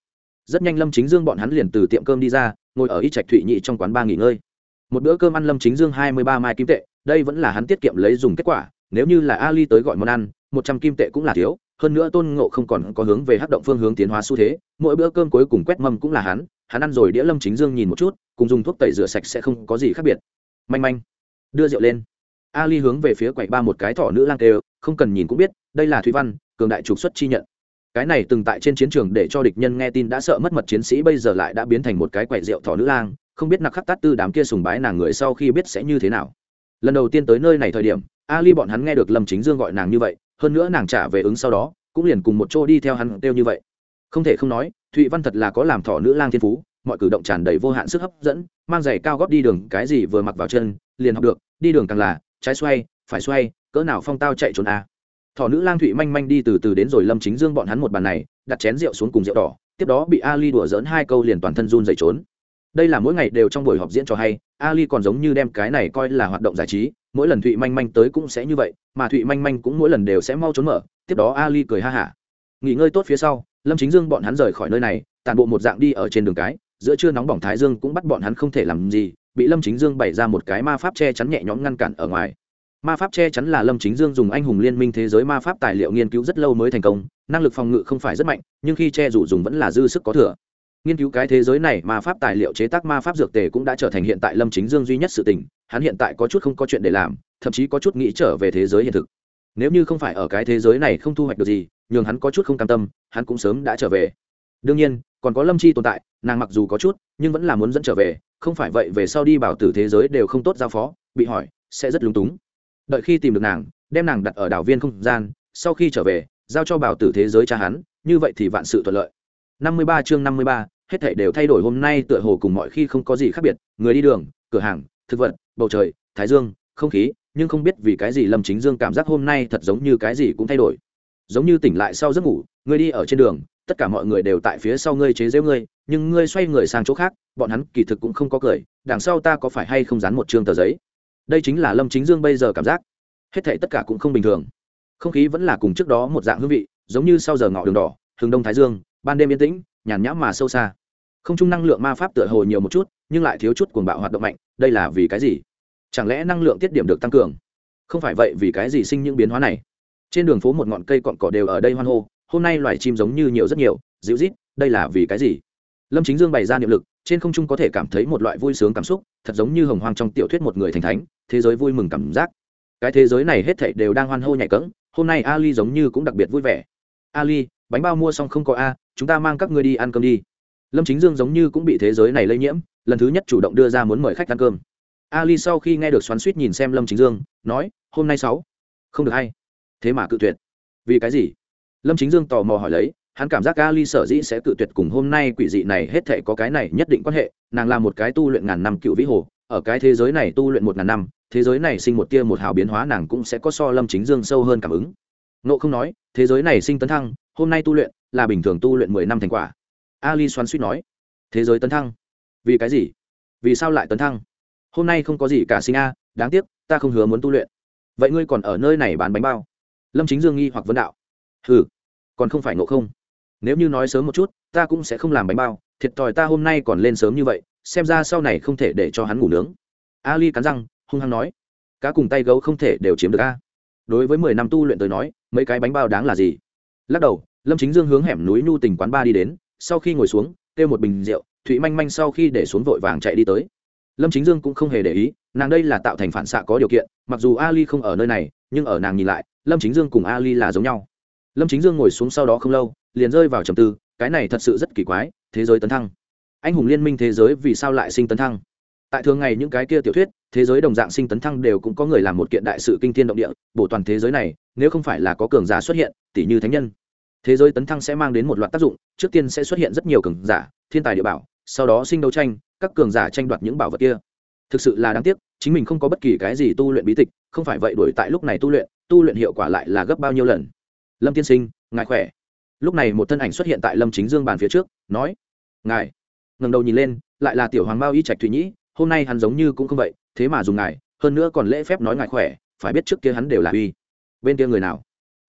Rất nhanh lâm chính dương bọn hắn liền từ tiệm cơm đi ra, ngồi ở y trạch thụy nhị trong quán ba nghỉ ngơi. Một bữa cơm ăn lâm chính dương hai mươi ba mai kim tệ, đây vẫn là hắn tiết kiệm lấy dùng kết quả nếu như là ali tới gọi món ăn, một trăm kim tệ cũng là thiếu, hơn nữa tôn ngộ không còn có hướng về hắc động phương hướng tiến hóa xu thế, mỗi bữa cơm cuối cùng quét mâm cũng là hắn hắn ăn rồi đĩa lâm chính dương nhìn một chút, cùng dùng thuốc tẩy rửa sạch sẽ không có gì khác biệt. Manh manh, đưa rượu lên. Ali hướng về phía quầy ba một cái thỏ nữ lang tê không cần nhìn cũng biết, đây là thủy văn, cường đại trục xuất chi nhận. Cái này từng tại trên chiến trường để cho địch nhân nghe tin đã sợ mất mật chiến sĩ bây giờ lại đã biến thành một cái quầy rượu thỏ nữ lang, không biết nặc khắc tát tư đám kia sùng bái nàng người sau khi biết sẽ như thế nào lần đầu tiên tới nơi này thời điểm, ali bọn hắn nghe được lâm chính dương gọi nàng như vậy, hơn nữa nàng trả về ứng sau đó, cũng liền cùng một chỗ đi theo hắn kêu như vậy không thể không nói, thụy văn thật là có làm thỏ nữ lang thiên phú, mọi cử động tràn đầy vô hạn sức hấp dẫn, mang giày cao gót đi đường, cái gì vừa mặc vào chân, liền học được, đi đường càng là, trái xoay, phải xoay, cỡ nào phong tao chạy trốn à. thỏ nữ lang thụy manh manh đi từ từ đến rồi lâm chính dương bọn hắn một bàn này, đặt chén rượu xuống cùng rượu đỏ, tiếp đó bị ali đùa dỡn hai câu liền toàn thân run dậy trốn đây là mỗi ngày đều trong buổi họp diễn cho hay ali còn giống như đem cái này coi là hoạt động giải trí, mỗi lần thụy manh manh tới cũng sẽ như vậy, mà thụy manh manh cũng mỗi lần đều sẽ mau trốn mở, tiếp đó ali cười ha hả. Nghỉ ngơi tốt phía sau, lâm chính dương bọn hắn rời khỏi nơi này tàn bộ một dạng đi ở trên đường cái, giữa trưa nóng bỏng thái dương cũng bắt bọn hắn không thể làm gì, bị lâm chính dương bày ra một cái ma pháp che chắn nhẹ nhõm ngăn cản ở ngoài. Ma pháp che chắn là lâm chính dương dùng anh hùng liên minh thế giới ma pháp tài liệu nghiên cứu rất lâu mới thành công, năng lực phòng ngự không phải rất mạnh, nhưng khi che rủ dùng vẫn là dư sức có thừa nghiên cứu cái thế giới này ma pháp tài liệu chế tác ma pháp dược tề cũng đã trở thành hiện tại lâm chính dương duy nhất sự tình, hắn hiện tại có chút không có chuyện để làm, thậm chí có chút nghĩ trở về thế giới hiện thực. Nếu như không phải ở cái thế giới này không thu hoạch được gì, nhường hắn có chút không cam tâm, hắn cũng sớm đã trở về. Đương nhiên, còn có lâm chi tồn tại, nàng mặc dù có chút, nhưng vẫn là muốn dẫn trở về, không phải vậy về sau đi bảo tử thế giới đều không tốt giao phó, bị hỏi, sẽ rất lúng túng. Đợi khi tìm được nàng, đem nàng đặt ở đảo viên không gian, sau khi trở về, giao cho bảo tử thế giới cha hắn, như vậy thì vạn sự thuận lợi năm mươi ba chương năm mươi ba, hết thảy đều thay đổi. Hôm nay tựa hồ cùng mọi khi không có gì khác biệt. Người đi đường, cửa hàng, thực vật, bầu trời, thái dương, không khí, nhưng không biết vì cái gì lâm chính dương cảm giác hôm nay thật giống như cái gì cũng thay đổi. Giống như tỉnh lại sau giấc ngủ, người đi ở trên đường, tất cả mọi người đều tại phía sau ngươi chế giễu ngươi, nhưng ngươi xoay người sang chỗ khác, bọn hắn kỳ thực cũng không có cười, đằng sau ta có phải hay không dán một chương tờ giấy? Đây chính là lâm chính dương bây giờ cảm giác. Hết thảy tất cả cũng không bình thường. Không khí vẫn là cùng trước đó một dạng hương vị, giống như sau giờ ngọ đường đỏ, hướng đông thái dương ban đêm yên tĩnh, nhàn nhãm mà sâu xa. Không chung năng lượng ma pháp tựa hồ nhiều một chút, nhưng lại thiếu chút cuồng bạo hoạt động mạnh, đây là vì cái gì? Chẳng lẽ năng lượng tiết điểm được tăng cường? Không phải vậy vì cái gì sinh những biến hóa này? Trên đường phố một ngọn cây cọn cỏ đều ở đây hoan hô, hôm nay loài chim giống như nhiều rất nhiều, dịu rít đây là vì cái gì? Lâm chính dương bày ra niệm lực, trên không trung có thể cảm thấy một loại vui sướng cảm xúc, thật giống như hồng hoang trong tiểu thuyết một người thành thánh, thế giới vui mừng cảm giác. Cái thế giới này hết thảy đều đang hoan hô nhảy cẫng, hôm nay ali giống như cũng đặc biệt vui vẻ. Ali, bánh bao mua xong không có a chúng ta mang các ngươi đi ăn cơm đi. Lâm chính dương giống như cũng bị thế giới này lây nhiễm, lần thứ nhất chủ động đưa ra muốn mời khách ăn cơm. Ali sau khi nghe được xoắn suýt nhìn xem lâm chính dương, nói, hôm nay sáu. Không được hay. Thế mà cự tuyệt. Vì cái gì? Lâm chính dương tò mò hỏi lấy, hắn cảm giác ali sở dĩ sẽ cự tuyệt cùng hôm nay quỷ dị này hết thể có cái này nhất định quan hệ, nàng là một cái tu luyện ngàn năm cựu vĩ hồ, ở cái thế giới này tu luyện một ngàn năm, thế giới này sinh một tia một hào biến hóa nàng cũng sẽ có so lâm chính dương sâu hơn cảm ứng. Nộ không nói, thế giới này sinh tấn thăng, hôm nay tu luyện là bình thường tu luyện mười năm thành quả. Ali xoắn suýt nói, thế giới tấn thăng? Vì cái gì? Vì sao lại tấn thăng? Hôm nay không có gì cả sinh a, đáng tiếc, ta không hứa muốn tu luyện. Vậy ngươi còn ở nơi này bán bánh bao? Lâm chính dương nghi hoặc vấn đạo ừ còn không phải ngộ không. Nếu như nói sớm một chút, ta cũng sẽ không làm bánh bao, thiệt thòi ta hôm nay còn lên sớm như vậy, xem ra sau này không thể để cho hắn ngủ nướng. Ali cắn răng, hung hăng nói, cá cùng tay gấu không thể đều chiếm được a. Đối với mười năm tu luyện tới nói, mấy cái bánh bao đáng là gì? Lắc đầu lâm chính dương hướng hẻm núi nhu tình quán ba đi đến, sau khi ngồi xuống, kêu một bình rượu, thụy manh manh sau khi để xuống vội vàng chạy đi tới. Lâm chính dương cũng không hề để ý, nàng đây là tạo thành phản xạ có điều kiện, mặc dù ali không ở nơi này, nhưng ở nàng nhìn lại, lâm chính dương cùng ali là giống nhau. Lâm chính dương ngồi xuống sau đó không lâu, liền rơi vào trầm tư, cái này thật sự rất kỳ quái, thế giới tấn thăng. Anh hùng liên minh thế giới vì sao lại sinh tấn thăng? Tại thường ngày những cái kia tiểu thuyết, thế giới đồng dạng sinh tấn thăng đều cũng có người làm một kiện đại sự kinh thiên động địa, bổ toàn thế giới này, nếu không phải là có cường giả xuất hiện tỷ như thánh nhân thế giới tấn thăng sẽ mang đến một loạt tác dụng, trước tiên sẽ xuất hiện rất nhiều cường giả, thiên tài địa bảo, sau đó sinh đấu tranh, các cường giả tranh đoạt những bảo vật kia. Thực sự là đáng tiếc, chính mình không có bất kỳ cái gì tu luyện bí tịch, không phải vậy đổi tại lúc này tu luyện tu luyện hiệu quả lại là gấp bao nhiêu lần. Lâm tiên sinh, ngài khỏe? Lúc này một thân ảnh xuất hiện tại lâm chính dương bàn phía trước, nói, ngài. Ngầm đầu nhìn lên, lại là tiểu hoàng mao y trạch thụy nhĩ, hôm nay hắn giống như cũng không vậy, thế mà dùng ngài, hơn nữa còn lễ phép nói ngài khỏe, phải biết trước kia hắn đều là uy. Bên kia người nào?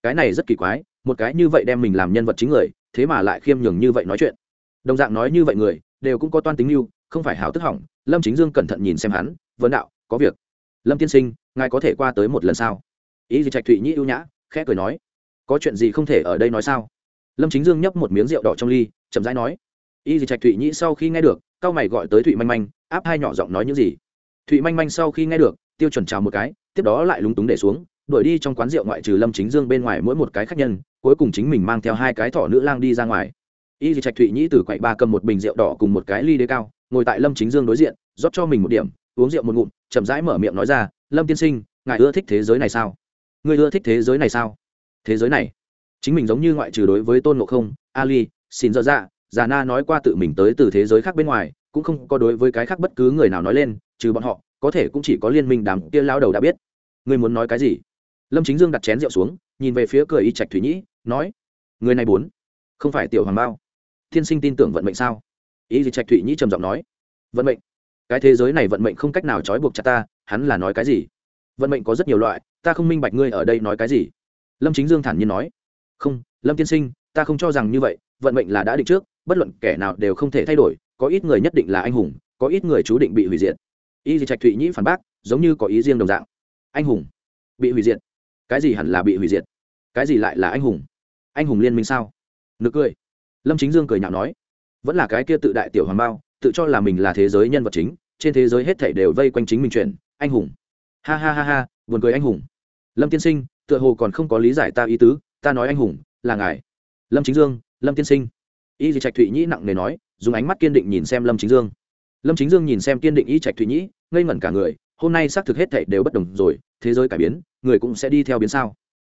Cái này rất kỳ quái một cái như vậy đem mình làm nhân vật chính người thế mà lại khiêm nhường như vậy nói chuyện. Đồng dạng nói như vậy người đều cũng có toan tính lưu, không phải hào tức hỏng lâm chính dương cẩn thận nhìn xem hắn vấn đạo có việc. Lâm tiên sinh ngài có thể qua tới một lần sao? Ý gì trạch thụy nhĩ ưu nhã khẽ cười nói. Có chuyện gì không thể ở đây nói sao? Lâm chính dương nhấp một miếng rượu đỏ trong ly chậm rãi nói. Y gì trạch thụy nhĩ sau khi nghe được cao mày gọi tới thụy manh manh áp hai nhỏ giọng nói những gì. Thụy manh manh sau khi nghe được tiêu chuẩn chào một cái tiếp đó lại lúng túng để xuống đuổi đi trong quán rượu ngoại trừ lâm chính dương bên ngoài mỗi một cái khách nhân cuối cùng chính mình mang theo hai cái thỏ nữ lang đi ra ngoài. Y trạch thụy nhĩ từ quậy ba cầm một bình rượu đỏ cùng một cái ly đế cao, ngồi tại lâm chính dương đối diện, rót cho mình một điểm, uống rượu một ngụm, chậm rãi mở miệng nói ra, lâm tiên sinh, ngài ưa thích thế giới này sao? Người ưa thích thế giới này sao? Thế giới này? Chính mình giống như ngoại trừ đối với tôn ngộ không, ali, xin dơ dạ già na nói qua tự mình tới từ thế giới khác bên ngoài, cũng không có đối với cái khác bất cứ người nào nói lên, trừ bọn họ, có thể cũng chỉ có liên minh đàm kia lao đầu đã biết. Ngươi muốn nói cái gì? Lâm chính dương đặt chén rượu xuống, nhìn về phía cười y trạch thủy nhĩ nói, người này bốn, không phải tiểu hoàng bao. Thiên sinh tin tưởng vận mệnh sao? Ý gì trạch thụy nhĩ trầm giọng nói, vận mệnh. Cái thế giới này vận mệnh không cách nào trói buộc chặt ta, hắn là nói cái gì? Vận mệnh có rất nhiều loại, ta không minh bạch ngươi ở đây nói cái gì. Lâm chính dương thản nhiên nói, không, lâm tiên sinh, ta không cho rằng như vậy, vận mệnh là đã định trước, bất luận kẻ nào đều không thể thay đổi, có ít người nhất định là anh hùng, có ít người chú định bị hủy diệt. Y gì trạch thụy nhĩ phản bác, giống như có ý riêng đồng dạng. Anh hùng, bị hủy diệt. Cái gì hẳn là bị hủy diệt? Cái gì lại là anh hùng? Anh hùng liên minh sao? Nực cười. Lâm chính dương cười nhạo nói, vẫn là cái kia tự đại tiểu hoàng bao, tự cho là mình là thế giới nhân vật chính, trên thế giới hết thảy đều vây quanh chính mình chuyện, anh hùng. Ha ha ha ha, buồn cười anh hùng. Lâm tiên sinh, tựa hồ còn không có lý giải ta ý tứ, ta nói anh hùng, là ngài. Lâm chính dương, lâm tiên sinh. Y di trạch thụy nhĩ nặng nề nói, dùng ánh mắt kiên định nhìn xem lâm chính dương. Lâm chính dương nhìn xem kiên định y trạch thụy nhĩ, ngây ngẩn cả người, hôm nay xác thực hết thảy đều bất đồng rồi, thế giới cải biến, người cũng sẽ đi theo biến sao.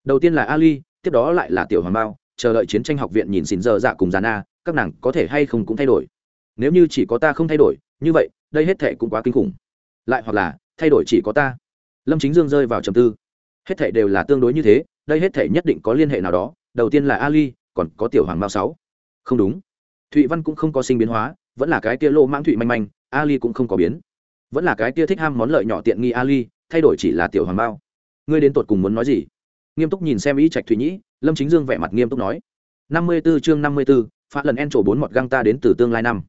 Đầu tiên là ali tiếp đó lại là tiểu hoàng bao, chờ đợi chiến tranh học viện nhìn xin giờ dạ cùng già na, các nàng có thể hay không cũng thay đổi. Nếu như chỉ có ta không thay đổi, như vậy, đây hết thảy cũng quá kinh khủng. Lại hoặc là, thay đổi chỉ có ta. Lâm chính dương rơi vào trầm tư. Hết thảy đều là tương đối như thế, đây hết thảy nhất định có liên hệ nào đó. Đầu tiên là ali, còn có tiểu hoàng mao sáu. Không đúng. Thụy văn cũng không có sinh biến hóa, vẫn là cái kia lô mãng thụy manh manh, ali cũng không có biến. Vẫn là cái kia thích ham món lợi nhỏ tiện nghi ali, thay đổi chỉ là tiểu hoàng mao ngươi đến tột cùng muốn nói gì? Nghiêm túc nhìn xem ý trạch Thủy nhĩ lâm chính dương vẻ mặt nghiêm túc nói. năm mươi 54 chương năm mươi 54, phá lần en trổ bốn mọt găng ta đến từ tương lai năm.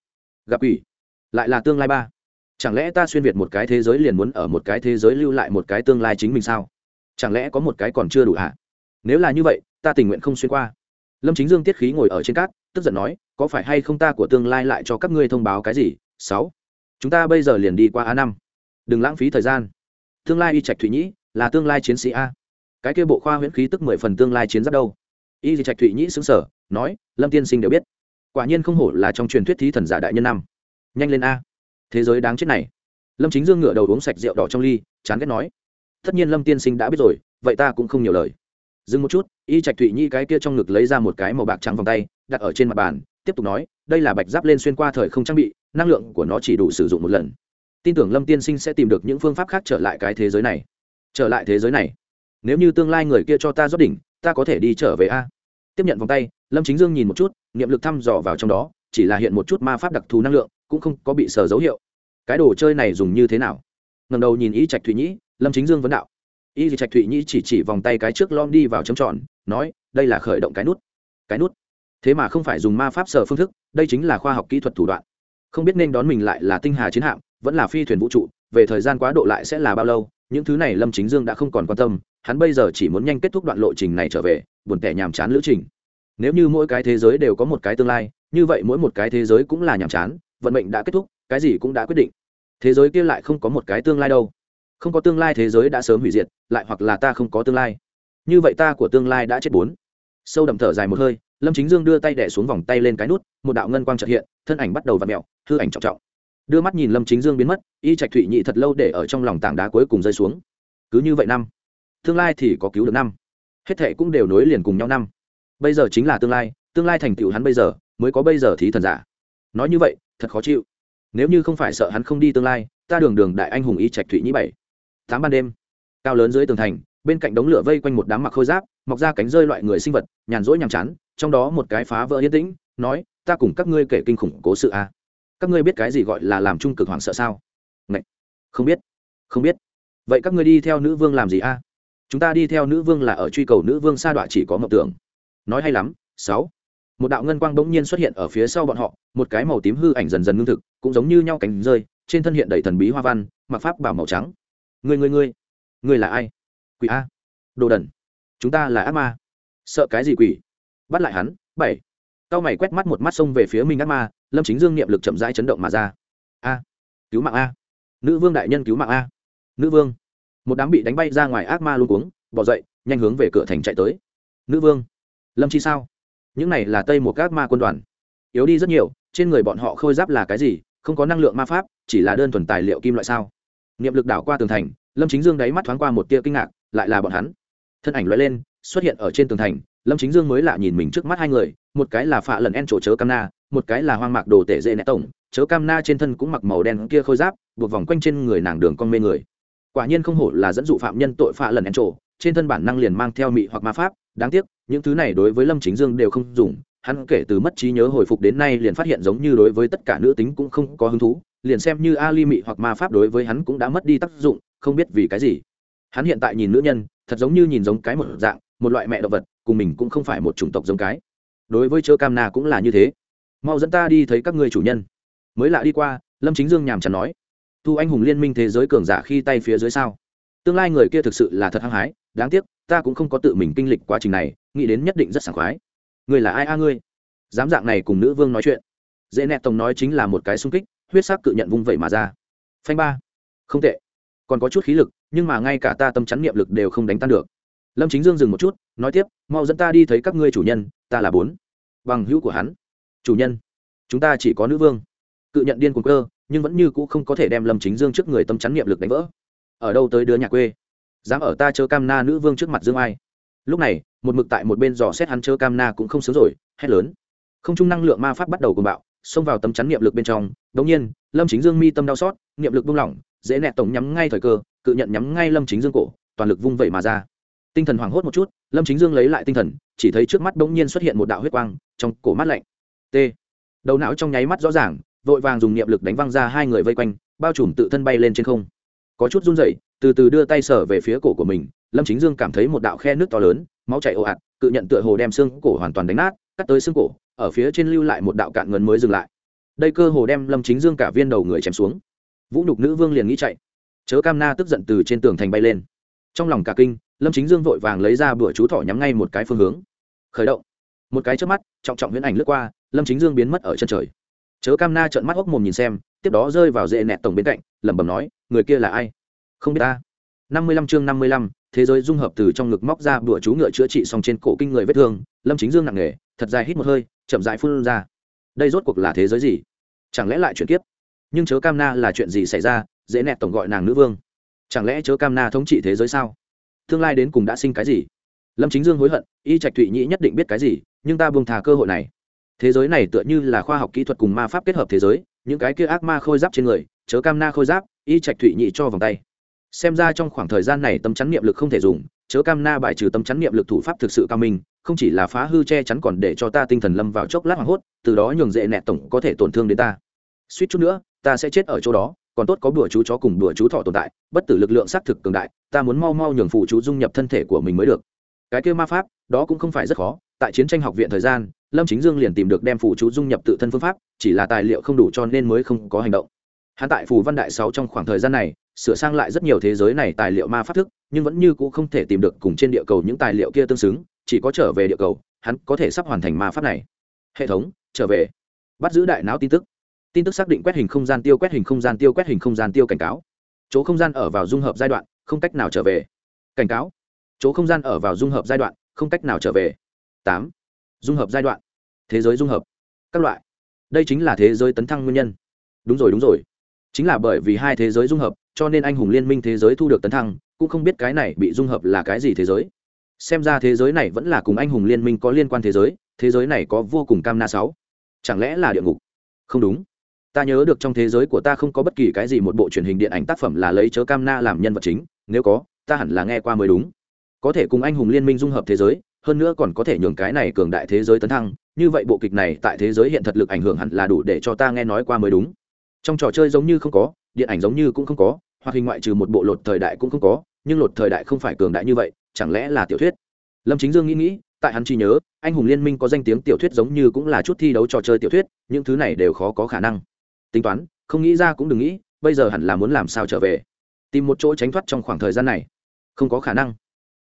Gặp ủy lại là tương lai ba. Chẳng lẽ ta xuyên việt một cái thế giới liền muốn ở một cái thế giới lưu lại một cái tương lai chính mình sao? Chẳng lẽ có một cái còn chưa đủ hả? Nếu là như vậy ta tình nguyện không xuyên qua. Lâm chính dương tiết khí ngồi ở trên cát tức giận nói có phải hay không ta của tương lai lại cho các ngươi thông báo cái gì? Sáu. Chúng ta bây giờ liền đi qua a năm. Đừng lãng phí thời gian. Tương lai y trạch thụy nhĩ là tương lai chiến sĩ a cái kia bộ khoa huyễn khí tức mười phần tương lai chiến giáp đâu? Y trạch thụy nhĩ xứng sở nói, lâm tiên sinh đều biết. Quả nhiên không hổ là trong truyền thuyết thí thần giả đại nhân năm. Nhanh lên a. Thế giới đáng chết này. Lâm chính dương ngựa đầu uống sạch rượu đỏ trong ly, chán ghét nói, tất nhiên lâm tiên sinh đã biết rồi, vậy ta cũng không nhiều lời. Dừng một chút, y trạch thụy nhi cái kia trong ngực lấy ra một cái màu bạc trắng vòng tay, đặt ở trên mặt bàn, tiếp tục nói, đây là bạch giáp lên xuyên qua thời không trang bị, năng lượng của nó chỉ đủ sử dụng một lần. Tin tưởng lâm tiên sinh sẽ tìm được những phương pháp khác trở lại cái thế giới này. Trở lại thế giới này nếu như tương lai người kia cho ta rót đỉnh, ta có thể đi trở về a. Tiếp nhận vòng tay, lâm chính dương nhìn một chút, niệm lực thăm dò vào trong đó, chỉ là hiện một chút ma pháp đặc thù năng lượng, cũng không có bị sờ dấu hiệu. Cái đồ chơi này dùng như thế nào? Ngầm đầu nhìn y trạch thụy nhĩ, lâm chính dương vấn đạo. Y trạch thụy nhĩ chỉ chỉ vòng tay cái trước lom đi vào chấm tròn, nói, đây là khởi động cái nút. Cái nút? Thế mà không phải dùng ma pháp sở phương thức, đây chính là khoa học kỹ thuật thủ đoạn. Không biết nên đón mình lại là tinh hà chiến hạm, vẫn là phi thuyền vũ trụ, về thời gian quá độ lại sẽ là bao lâu, những thứ này lâm chính dương đã không còn quan tâm hắn bây giờ chỉ muốn nhanh kết thúc đoạn lộ trình này trở về, buồn tẻ nhàm chán lữ trình. Nếu như mỗi cái thế giới đều có một cái tương lai, như vậy mỗi một cái thế giới cũng là nhàm chán, vận mệnh đã kết thúc, cái gì cũng đã quyết định. Thế giới kia lại không có một cái tương lai đâu. Không có tương lai thế giới đã sớm hủy diệt, lại hoặc là ta không có tương lai. Như vậy ta của tương lai đã chết bốn. Sâu đậm thở dài một hơi, lâm chính dương đưa tay đẻ xuống vòng tay lên cái nút, một đạo ngân quang trật hiện, thân ảnh bắt đầu v ặ mẹo hư ảnh trọng trọng. Đưa mắt nhìn lâm chính dương biến mất, y trạch thụy nhị thật lâu để ở trong lòng tảng đá cuối cùng rơi xuống. Cứ như vậy năm tương lai thì có cứu được năm. Hết thệ cũng đều nối liền cùng nhau năm. Bây giờ chính là tương lai tương lai thành tựu hắn bây giờ, mới có bây giờ thí thần giả. Nói như vậy, thật khó chịu. Nếu như không phải sợ hắn không đi tương lai, ta đường đường đại anh hùng y trạch thụy nhĩ bảy. Tám ban đêm, cao lớn dưới tường thành, bên cạnh đống lửa vây quanh một đám mặc khôi giáp, mọc ra cánh rơi loại người sinh vật, nhàn rỗi nhàm chán, trong đó một cái phá vỡ yên tĩnh, nói, ta cùng các ngươi kể kinh khủng cố sự a. Các ngươi biết cái gì gọi là làm trung cực hoảng sợ sao? Ngậy! không biết không biết. Vậy các ngươi đi theo nữ vương làm gì a? Chúng ta đi theo nữ vương là ở truy cầu nữ vương sa đọa chỉ có mộng tưởng. Nói hay lắm, sáu. Một đạo ngân quang bỗng nhiên xuất hiện ở phía sau bọn họ, một cái màu tím hư ảnh dần dần ngưng thực, cũng giống như nhau cánh rơi, trên thân hiện đầy thần bí hoa văn, mặc pháp bảo màu trắng. Người người người người là ai? Quỷ a. Đồ đần. Chúng ta là ác ma. Sợ cái gì quỷ? Bắt lại hắn. Bảy. Tao mày quét mắt một mắt xông về phía minh ác ma, lâm chính dương niệm lực chậm rãi chấn động mà ra. A. Cứu mạng a. Nữ vương đại nhân cứu mạng a. Nữ vương một đám bị đánh bay ra ngoài ác ma luôn cuống, bỏ dậy, nhanh hướng về cửa thành chạy tới. Nữ vương, lâm chi sao? Những này là tây một ác ma quân đoàn. Yếu đi rất nhiều, trên người bọn họ khôi giáp là cái gì, không có năng lượng ma pháp, chỉ là đơn thuần tài liệu kim loại sao? Niệm lực đảo qua tường thành, lâm chính dương đáy mắt thoáng qua một tia kinh ngạc, lại là bọn hắn. Thân ảnh loại lên, xuất hiện ở trên tường thành, lâm chính dương mới lạ nhìn mình trước mắt hai người, một cái là phạ lần en trổ chớ cam na, một cái là hoang mạc đồ tể dễ nẹ tổng, chớ cam na trên thân cũng mặc màu đen kia khôi giáp, buộc vòng quanh trên người nàng đường con mê người quả nhiên không hổ là dẫn dụ phạm nhân tội phạ lần ăn trổ trên thân bản năng liền mang theo mị hoặc ma pháp. Đáng tiếc, những thứ này đối với lâm chính dương đều không dùng. Hắn kể từ mất trí nhớ hồi phục đến nay liền phát hiện giống như đối với tất cả nữ tính cũng không có hứng thú, liền xem như ali mị hoặc ma pháp đối với hắn cũng đã mất đi tác dụng, không biết vì cái gì. Hắn hiện tại nhìn nữ nhân, thật giống như nhìn giống cái một dạng, một loại mẹ động vật, cùng mình cũng không phải một chủng tộc giống cái. Đối với chớ cam na cũng là như thế. Mau dẫn ta đi thấy các ngươi chủ nhân. Mới lạ đi qua, lâm chính dương nhàm chán nói thu anh hùng liên minh thế giới cường giả khi tay phía dưới sao? Tương lai người kia thực sự là thật hăng hái, đáng tiếc, ta cũng không có tự mình kinh lịch quá trình này, nghĩ đến nhất định rất sảng khoái. Người là ai a ngươi? Dám dạng này cùng nữ vương nói chuyện. Dễ nẹ tổng nói chính là một cái sung kích, huyết sắc cự nhận vung vẩy mà ra. Phanh ba. Không tệ. Còn có chút khí lực, nhưng mà ngay cả ta tâm chắn niệm lực đều không đánh tan được. Lâm chính dương dừng một chút, nói tiếp, mau dẫn ta đi thấy các ngươi chủ nhân, ta là bốn. Bằng hữu của hắn. Chủ nhân. Chúng ta chỉ có nữ vương. Cự nhận điên cuồng cơ nhưng vẫn như cũ không có thể đem lâm chính dương trước người tâm chắn niệm lực đánh vỡ. Ở đâu tới đứa nhà quê? Dám ở ta chớ cam na nữ vương trước mặt dương ai. Lúc này, một mực tại một bên dò xét hắn chớ cam na cũng không sướng rồi, hét lớn. Không trung năng lượng ma pháp bắt đầu cùng bạo, xông vào tấm chắn niệm lực bên trong. Đống nhiên, lâm chính dương mi tâm đau xót, niệm lực buông lỏng, dễ nẹt tổng nhắm ngay thời cơ, cự nhận nhắm ngay lâm chính dương cổ, toàn lực vung vẩy mà ra. Tinh thần hoảng hốt một chút, lâm chính dương lấy lại tinh thần, chỉ thấy trước mắt bỗng nhiên xuất hiện một đạo huyết quang, trong cổ mắt lạnh. T. Đầu não trong nháy mắt rõ ràng vội vàng dùng niệm lực đánh văng ra hai người vây quanh, bao trùm tự thân bay lên trên không. Có chút run rẩy, từ từ đưa tay sở về phía cổ của mình, lâm chính dương cảm thấy một đạo khe nước to lớn, máu chảy ồ ạt, cự nhận tựa hồ đem xương cổ hoàn toàn đánh nát, cắt tới xương cổ, ở phía trên lưu lại một đạo cạn ngấn mới dừng lại. Đây cơ hồ đem lâm chính dương cả viên đầu người chém xuống. Vũ nhục nữ vương liền nghĩ chạy. Chớ cam na tức giận từ trên tường thành bay lên. Trong lòng cả kinh, lâm chính dương vội vàng lấy ra bữa chú thỏ nhắm ngay một cái phương hướng. Khởi động. Một cái trước mắt, trọng trọng huyễn ảnh lướt qua, lâm chính dương biến mất ở chân trời chớ cam na trợn mắt hốc mồm nhìn xem, tiếp đó rơi vào dễ nẹt tổng bên cạnh, lẩm bẩm nói, người kia là ai? Không biết ta. Năm mươi lăm chương năm mươi lăm, thế giới dung hợp từ trong ngực móc ra bữa chú ngựa chữa trị xong trên cổ kinh người vết thương, lâm chính dương nặng nề, thật dài hít một hơi, chậm dại phun ra. Đây rốt cuộc là thế giới gì? Chẳng lẽ lại chuyện kiếp? Nhưng chớ cam na là chuyện gì xảy ra dễ nẹt tổng gọi nàng nữ vương. Chẳng lẽ chớ cam na thống trị thế giới sao? Tương lai đến cùng đã sinh cái gì? Lâm chính dương hối hận, y trạch thụy nhĩ nhất định biết cái gì, nhưng ta buông thà cơ hội này thế giới này tựa như là khoa học kỹ thuật cùng ma pháp kết hợp thế giới, những cái kia ác ma khôi giáp trên người, chớ cam na khôi giáp, y trạch thụy nhị cho vòng tay. Xem ra trong khoảng thời gian này tâm chắn niệm lực không thể dùng, chớ cam na bài trừ tâm chắn niệm lực thủ pháp thực sự cao minh, không chỉ là phá hư che chắn còn để cho ta tinh thần lâm vào chốc lát hoảng hốt, từ đó nhường dễ nẹt tổng có thể tổn thương đến ta. Suýt chút nữa, ta sẽ chết ở chỗ đó, còn tốt có bữa chú chó cùng bữa chú thọ tồn tại, bất tử lực lượng xác thực cường đại, ta muốn mau mau nhường phụ chú dung nhập thân thể của mình mới được. Cái kêu ma pháp, đó cũng không phải rất khó, tại chiến tranh học viện thời gian lâm chính dương liền tìm được đem phù chú dung nhập tự thân phương pháp, chỉ là tài liệu không đủ cho nên mới không có hành động. Hắn tại phù văn đại sáu trong khoảng thời gian này, sửa sang lại rất nhiều thế giới này tài liệu ma pháp thức, nhưng vẫn như c ũ không thể tìm được cùng trên địa cầu những tài liệu kia tương xứng, chỉ có trở về địa cầu, hắn có thể sắp hoàn thành ma pháp này. Hệ thống, trở về. Bắt giữ đại não tin tức. Tin tức xác định quét hình không gian tiêu quét hình không gian tiêu quét hình không gian tiêu cảnh cáo. Chỗ không gian ở vào dung hợp giai đoạn, không cách nào trở về. Cảnh cáo. Chỗ không gian ở vào dung hợp giai đoạn, không cách nào trở về. Tám dung hợp giai đoạn, thế giới dung hợp, các loại. Đây chính là thế giới tấn thăng nguyên nhân. Đúng rồi đúng rồi. Chính là bởi vì hai thế giới dung hợp, cho nên anh hùng liên minh thế giới thu được tấn thăng, cũng không biết cái này bị dung hợp là cái gì thế giới. Xem ra thế giới này vẫn là cùng anh hùng liên minh có liên quan thế giới thế giới này có vô cùng cam na sáu. Chẳng lẽ là địa ngục? Không đúng. Ta nhớ được trong thế giới của ta không có bất kỳ cái gì một bộ truyền hình điện ảnh tác phẩm là lấy chớ cam na làm nhân vật chính, nếu có, ta hẳn là nghe qua mới đúng. Có thể cùng anh hùng liên minh dung hợp thế giới hơn nữa còn có thể nhường cái này cường đại thế giới tấn thăng, như vậy bộ kịch này tại thế giới hiện thật lực ảnh hưởng hẳn là đủ để cho ta nghe nói qua mới đúng. Trong trò chơi giống như không có, điện ảnh giống như cũng không có hoặc hình ngoại trừ một bộ lột thời đại cũng không có, nhưng lột thời đại không phải cường đại như vậy, chẳng lẽ là tiểu thuyết? Lâm chính dương nghĩ nghĩ, tại hắn chỉ nhớ, anh hùng liên minh có danh tiếng tiểu thuyết giống như cũng là chút thi đấu trò chơi tiểu thuyết, những thứ này đều khó có khả năng. Tính toán, không nghĩ ra cũng đừng nghĩ, bây giờ hẳn là muốn làm sao trở về? Tìm một chỗ tránh thoát trong khoảng thời gian này. Không có khả năng.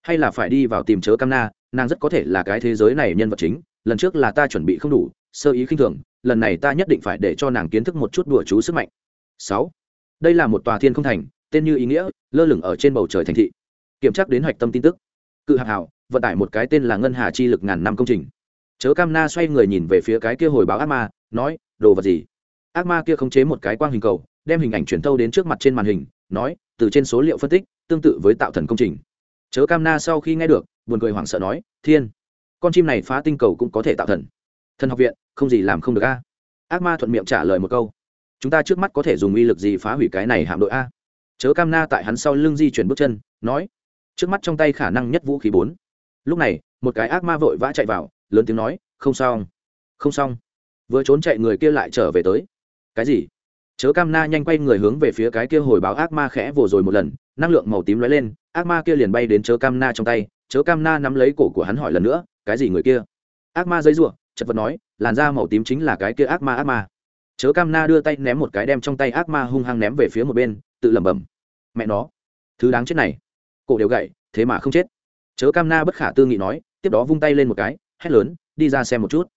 Hay là phải đi vào tìm chớ cam na nàng rất có thể là cái thế giới này nhân vật chính, lần trước là ta chuẩn bị không đủ, sơ ý khinh thường, lần này ta nhất định phải để cho nàng kiến thức một chút đùa chú sức mạnh. Sáu, đây là một tòa thiên không thành, tên như ý nghĩa, lơ lửng ở trên bầu trời thành thị. Kiểm tra đến hạch tâm tin tức. Cự hạc hảo, vận tải một cái tên là ngân hà chi lực ngàn năm công trình. Chớ cam na xoay người nhìn về phía cái kia hồi báo ác ma, nói, đồ vật gì? Ác ma kia khống chế một cái quang hình cầu, đem hình ảnh truyền thâu đến trước mặt trên màn hình, nói, từ trên số liệu phân tích, tương tự với tạo thần công trình. Chớ cam na sau khi nghe được buồn cười hoảng sợ nói, thiên, con chim này phá tinh cầu cũng có thể tạo thần. Thần học viện, không gì làm không được a. Ác ma thuận miệng trả lời một câu, chúng ta trước mắt có thể dùng uy lực gì phá hủy cái này hạm đội a? Chớ cam na tại hắn sau lưng di chuyển bước chân, nói, trước mắt trong tay khả năng nhất vũ khí bốn. Lúc này, một cái ác ma vội vã chạy vào, lớn tiếng nói, không xong không xong. Vừa trốn chạy người kia lại trở về tới. Cái gì? Chớ cam na nhanh quay người hướng về phía cái kia hồi báo ác ma khẽ vồ rồi một lần, năng lượng màu tím lóe lên, ác ma kia liền bay đến chớ cam na trong tay, chớ cam na nắm lấy cổ của hắn hỏi lần nữa, cái gì người kia? Ác ma giấy ruộng chật vật nói, làn da màu tím chính là cái kia ác ma ác ma. Chớ cam na đưa tay ném một cái đem trong tay ác ma hung hăng ném về phía một bên, tự lẩm bẩm, mẹ nó, thứ đáng chết này, cổ đều gậy thế mà không chết. Chớ cam na bất khả tư nghị nói, tiếp đó vung tay lên một cái, hét lớn, đi ra xem một chút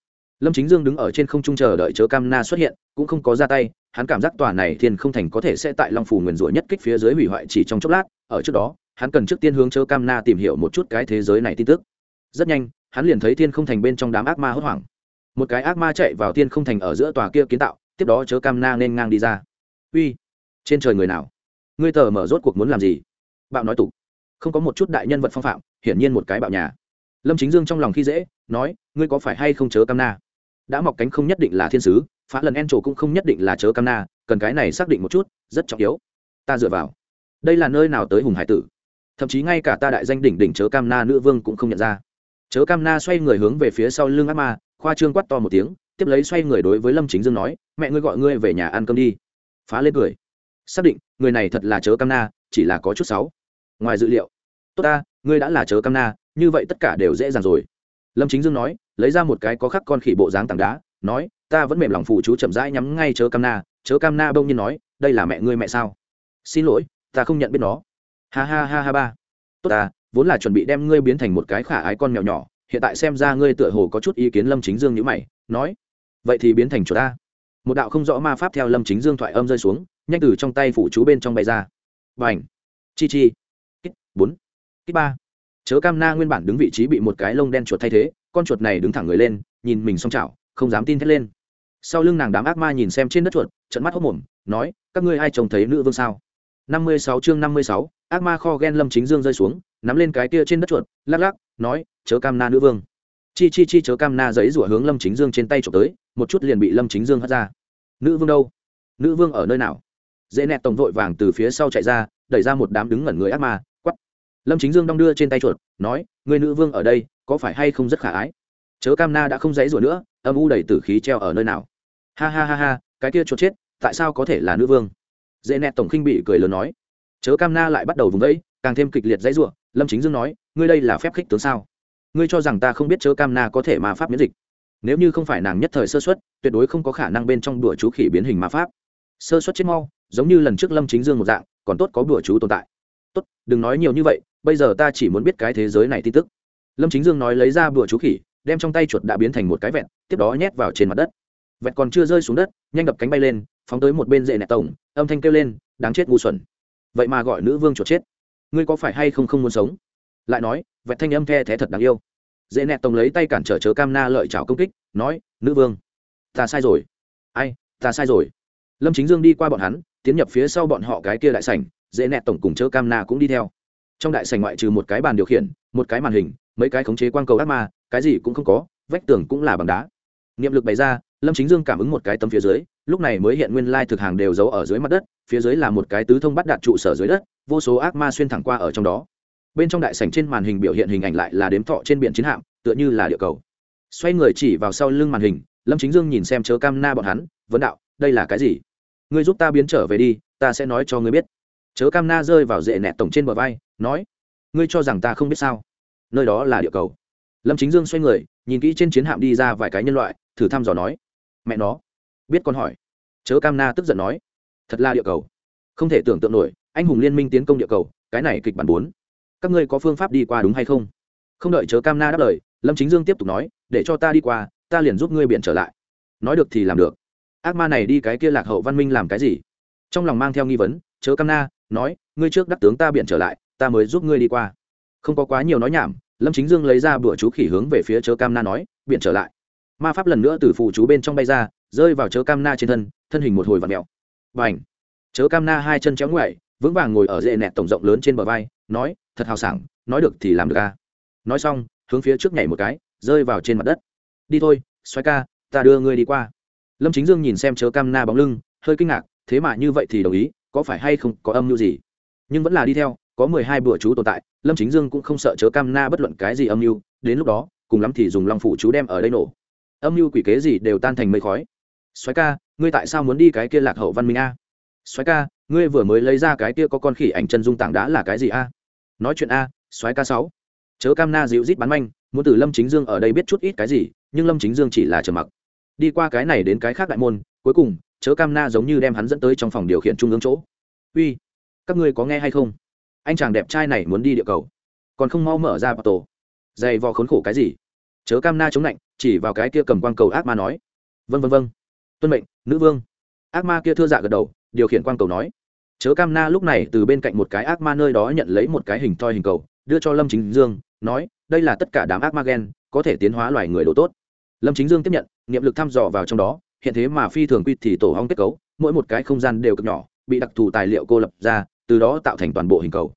lâm chính dương đứng ở trên không trung chờ đợi chớ cam na xuất hiện, cũng không có ra tay, hắn cảm giác tòa này thiên không thành có thể sẽ tại long phủ nguyền rủa nhất kích phía dưới hủy hoại chỉ trong chốc lát, ở trước đó, hắn cần trước tiên hướng chớ cam na tìm hiểu một chút cái thế giới này tin tức. Rất nhanh, hắn liền thấy thiên không thành bên trong đám ác ma hốt hoảng. Một cái ác ma chạy vào thiên không thành ở giữa tòa kia kiến tạo, tiếp đó chớ cam na nên ngang đi ra. Uy, trên trời người nào? Ngươi tờ mở rốt cuộc muốn làm gì? Bạo nói tục không có một chút đại nhân vật phong phạm, hiển nhiên một cái bạo nhà. Lâm chính dương trong lòng khi dễ, nói, ngươi có phải hay không chớ cam na? Đã mọc cánh không nhất định là thiên sứ, phá lần en trổ cũng không nhất định là chớ cam na, cần cái này xác định một chút, rất trọng yếu. Ta dựa vào. Đây là nơi nào tới hùng hải tử? Thậm chí ngay cả ta đại danh đỉnh đỉnh chớ cam na nữ vương cũng không nhận ra. Chớ cam na xoay người hướng về phía sau lưng ác ma, khoa trương quát to một tiếng, tiếp lấy xoay người đối với lâm chính dương nói, mẹ ngươi gọi ngươi về nhà ăn cơm đi. Phá lên cười. Xác định, người này thật là chớ cam na, chỉ là có chút sáu ngoài dữ liệu, tốt ta, ngươi đã là chớ cam na, như vậy tất cả đều dễ dàng rồi lâm chính dương nói, lấy ra một cái có khắc con khỉ bộ dáng tảng đá, nói, ta vẫn mềm lòng phụ chú chậm rãi nhắm ngay chớ cam na. Chớ cam na bông nhiên nói, đây là mẹ ngươi mẹ sao? Xin lỗi, ta không nhận biết nó. Ha ha ha ha ba. Tốt ta, vốn là chuẩn bị đem ngươi biến thành một cái khả ái con mèo nhỏ, hiện tại xem ra ngươi tựa hồ có chút ý kiến. Lâm chính dương nhữ mày, nói, vậy thì biến thành chỗ ta. Một đạo không rõ ma pháp theo lâm chính dương thoại âm rơi xuống, nhanh từ trong tay phụ chú bên trong bay ra. Và ảnh chi chi! Kích! Bốn! Kích ba! Chớ cam na nguyên bản đứng vị trí bị một cái lông đen chuột thay thế, con chuột này đứng thẳng người lên, nhìn mình xong chảo, không dám tin thét lên. Sau lưng nàng đám ác ma nhìn xem trên đất chuột trận mắt hốc mồm, nói, các ngươi ai trông thấy nữ vương sao? Năm mươi sáu chương năm mươi sáu, ác ma kho ghen lâm chính dương rơi xuống, nắm lên cái kia trên đất chuột, lắc lắc, nói, chớ cam na nữ vương. Chi chi chi chớ cam na giấy rủa hướng lâm chính dương trên tay trộm tới, một chút liền bị lâm chính dương hất ra. Nữ vương đâu? Nữ vương ở nơi nào? Dễ nẹt tổng vội vàng từ phía sau chạy ra, đẩy ra một đám đứng ngẩn người ác ma lâm chính dương đong đưa trên tay chuột, nói người nữ vương ở đây, có phải hay không rất khả ái? Chớ cam na đã không dãy rủa nữa, âm u đầy tử khí treo ở nơi nào? Ha ha ha ha, cái kia chuột chết, tại sao có thể là nữ vương? Dễ nẹt tổng khinh bị cười lớn nói. Chớ cam na lại bắt đầu vùng vẫy, càng thêm kịch liệt dãy rủa, lâm chính dương nói, ngươi đây là phép khích tướng sao? Ngươi cho rằng ta không biết chớ cam na có thể mà pháp miễn dịch? Nếu như không phải nàng nhất thời sơ xuất tuyệt đối không có khả năng bên trong đùa chú khỉ biến hình ma pháp. Sơ xuất chết mau, giống như lần trước lâm chính dương một dạng, còn tốt có đùa chú tồn tại. Tốt, đừng nói nhiều như vậy bây giờ ta chỉ muốn biết cái thế giới này tin tức. Lâm chính dương nói lấy ra đùa chú khỉ, đem trong tay chuột đã biến thành một cái vẹn, tiếp đó nhét vào trên mặt đất. Vẹn còn chưa rơi xuống đất, nhanh đập cánh bay lên, phóng tới một bên dệ nẹt tổng, âm thanh kêu lên, đáng chết ngu xuẩn. Vậy mà gọi nữ vương chuột chết. Ngươi có phải hay không không muốn sống? Lại nói, vẹn thanh âm the thé thật đáng yêu. Dễ nẹt tổng lấy tay cản trở chớ cam na lợi chảo công kích, nói, nữ vương, ta sai rồi. Ai, ta sai rồi. Lâm chính dương đi qua bọn hắn, tiến nhập phía sau bọn họ cái kia đại sảnh dễ nẹt tổng cùng chớ cam na cũng đi theo trong đại sảnh ngoại trừ một cái bàn điều khiển, một cái màn hình, mấy cái khống chế quang cầu ác ma, cái gì cũng không có, vách tường cũng là bằng đá. Niệm lực bày ra, lâm chính dương cảm ứng một cái tấm phía dưới, lúc này mới hiện nguyên lai thực hàng đều giấu ở dưới mặt đất, phía dưới là một cái tứ thông bắt đạt trụ sở dưới đất, vô số ác ma xuyên thẳng qua ở trong đó. Bên trong đại sảnh trên màn hình biểu hiện hình ảnh lại là đếm thọ trên biển chiến hạm, tựa như là địa cầu. Xoay người chỉ vào sau lưng màn hình, lâm chính dương nhìn xem chớ cam na bọn hắn, vấn đạo, đây là cái gì? Ngươi giúp ta biến trở về đi, ta sẽ nói cho ngươi biết. Chớ cam na rơi vào dệ nẹt tổng trên bờ vai nói, ngươi cho rằng ta không biết sao? Nơi đó là địa cầu. Lâm chính dương xoay người, nhìn kỹ trên chiến hạm đi ra vài cái nhân loại, thử thăm dò nói, mẹ nó. Biết con hỏi. Chớ cam na tức giận nói, thật là địa cầu. Không thể tưởng tượng nổi, anh hùng liên minh tiến công địa cầu, cái này kịch bản bốn. Các ngươi có phương pháp đi qua đúng hay không? Không đợi chớ cam na đáp lời, lâm chính dương tiếp tục nói, để cho ta đi qua, ta liền giúp ngươi biện trở lại. Nói được thì làm được. Ác ma này đi cái kia lạc hậu văn minh làm cái gì? Trong lòng mang theo nghi vấn, chớ cam na, nói, ngươi trước đắc tướng ta biện trở lại ta mới giúp ngươi đi qua. Không có quá nhiều nói nhảm, lâm chính dương lấy ra bữa chú khỉ hướng về phía chớ cam na nói biện trở lại. Ma pháp lần nữa từ phụ chú bên trong bay ra, rơi vào chớ cam na trên thân thân hình một hồi và mẹo b à n h chớ cam na hai chân chéo ngoại vững vàng ngồi ở dệ nẹt tổng rộng lớn trên bờ vai, nói, thật hào sảng, nói được thì làm được ca nói xong, hướng phía trước nhảy một cái, rơi vào trên mặt đất. Đi thôi xoay ca, ta đưa ngươi đi qua. Lâm chính dương nhìn xem chớ cam na bóng lưng, hơi kinh ngạc, thế mà như vậy thì đồng ý, có phải hay không có âm mưu gì? Nhưng vẫn là đi theo có mười hai bữa chú tồn tại, lâm chính dương cũng không sợ chớ cam na bất luận cái gì âm mưu, đến lúc đó, cùng lắm thì dùng long phủ chú đem ở đây nổ. Âm mưu quỷ kế gì đều tan thành mây khói. Soái ca, ngươi tại sao muốn đi cái kia lạc hậu văn minh a? Soái ca, ngươi vừa mới lấy ra cái kia có con khỉ ảnh chân dung tảng đã là cái gì a? Nói chuyện a, soái ca sáu. Chớ cam na dịu rít bắn manh, muốn từ lâm chính dương ở đây biết chút ít cái gì, nhưng lâm chính dương chỉ là trầm mặc. Đi qua cái này đến cái khác đại môn, cuối cùng, chớ cam na giống như đem hắn dẫn tới trong phòng điều khiển trung ương chỗ. Uy, các ngươi có nghe hay không? Anh chàng đẹp trai này muốn đi địa cầu. Còn không mau mở ra bà tổ. Dày vò khốn khổ cái gì? Chớ cam na chống lạnh, chỉ vào cái kia cầm quang cầu ác ma nói. Vân vân vân tuân mệnh, nữ vương. Ác ma kia thưa dạ gật đầu, điều khiển quang cầu nói. Chớ cam na lúc này từ bên cạnh một cái ác ma nơi đó nhận lấy một cái hình thoi hình cầu, đưa cho lâm chính dương, nói, đây là tất cả đám ác ma gen, có thể tiến hóa loài người đồ tốt. Lâm chính dương tiếp nhận, niệm lực thăm dò vào trong đó, hiện thế mà phi thường quy thì tổ hong kết cấu, mỗi một cái không gian đều cực nhỏ, bị đặc thù tài liệu cô lập ra từ đó tạo thành toàn bộ hình cầu.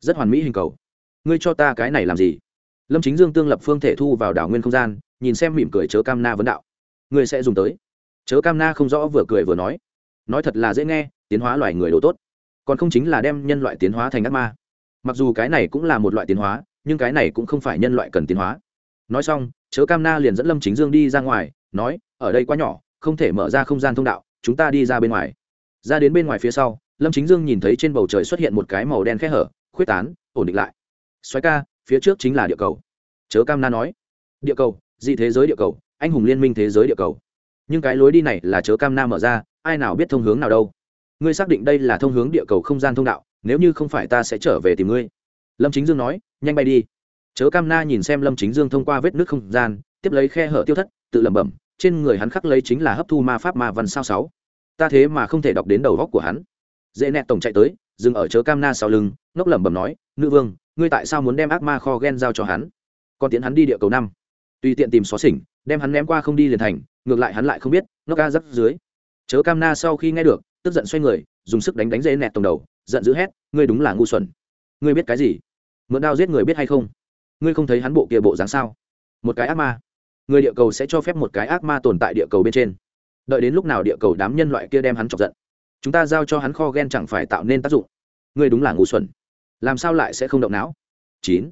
Rất hoàn mỹ hình cầu. Ngươi cho ta cái này làm gì? Lâm chính dương tương lập phương thể thu vào đảo nguyên không gian, nhìn xem mỉm cười chớ cam na vấn đạo. Ngươi sẽ dùng tới. Chớ cam na không rõ vừa cười vừa nói. Nói thật là dễ nghe, tiến hóa loài người đồ tốt. Còn không chính là đem nhân loại tiến hóa thành ác ma. Mặc dù cái này cũng là một loại tiến hóa, nhưng cái này cũng không phải nhân loại cần tiến hóa. Nói xong, chớ cam na liền dẫn lâm chính dương đi ra ngoài, nói, ở đây quá nhỏ, không thể mở ra không gian thông đạo, chúng ta đi ra bên ngoài. Ra đến bên ngoài phía sau lâm chính dương nhìn thấy trên bầu trời xuất hiện một cái màu đen khe hở, khuyết tán, ổn định lại. Xoáy ca, phía trước chính là địa cầu. Chớ cam na nói. Địa cầu, dị thế giới địa cầu, anh hùng liên minh thế giới địa cầu. Nhưng cái lối đi này là chớ cam na mở ra, ai nào biết thông hướng nào đâu. Ngươi xác định đây là thông hướng địa cầu không gian thông đạo, nếu như không phải ta sẽ trở về tìm ngươi. Lâm chính dương nói, nhanh bay đi. Chớ cam na nhìn xem lâm chính dương thông qua vết nước không gian, tiếp lấy khe hở tiêu thất, tự lẩm bẩm, trên người hắn khắc lấy chính là hấp thu ma pháp ma văn sao sáu. Ta thế mà không thể đọc đến đầu góc của hắn dễ nẹt tổng chạy tới, dừng ở chớ cam na sau lưng, ngốc lẩm bẩm nói, nữ vương, ngươi tại sao muốn đem ác ma kho ghen giao cho hắn? Còn tiến hắn đi địa cầu năm. Tùy tiện tìm xóa xỉnh, đem hắn ném qua không đi liền thành, ngược lại hắn lại không biết nó ca rắc dưới. Chớ cam na sau khi nghe được, tức giận xoay người, dùng sức đánh đánh dễ nẹt tổng đầu, giận dữ hét, ngươi đúng là ngu xuẩn. Ngươi biết cái gì? Mượn đao giết người biết hay không? Ngươi không thấy hắn bộ kia bộ dáng sao? Một cái ác ma. Người địa cầu sẽ cho phép một cái ác ma tồn tại địa cầu bên trên. Đợi đến lúc nào địa cầu đám nhân loại kia đem hắn chọc giận? Chúng ta giao cho hắn kho ghen chẳng phải tạo nên tác dụng. Ngươi đúng là ngu xuẩn. Làm sao lại sẽ không động não? Chín.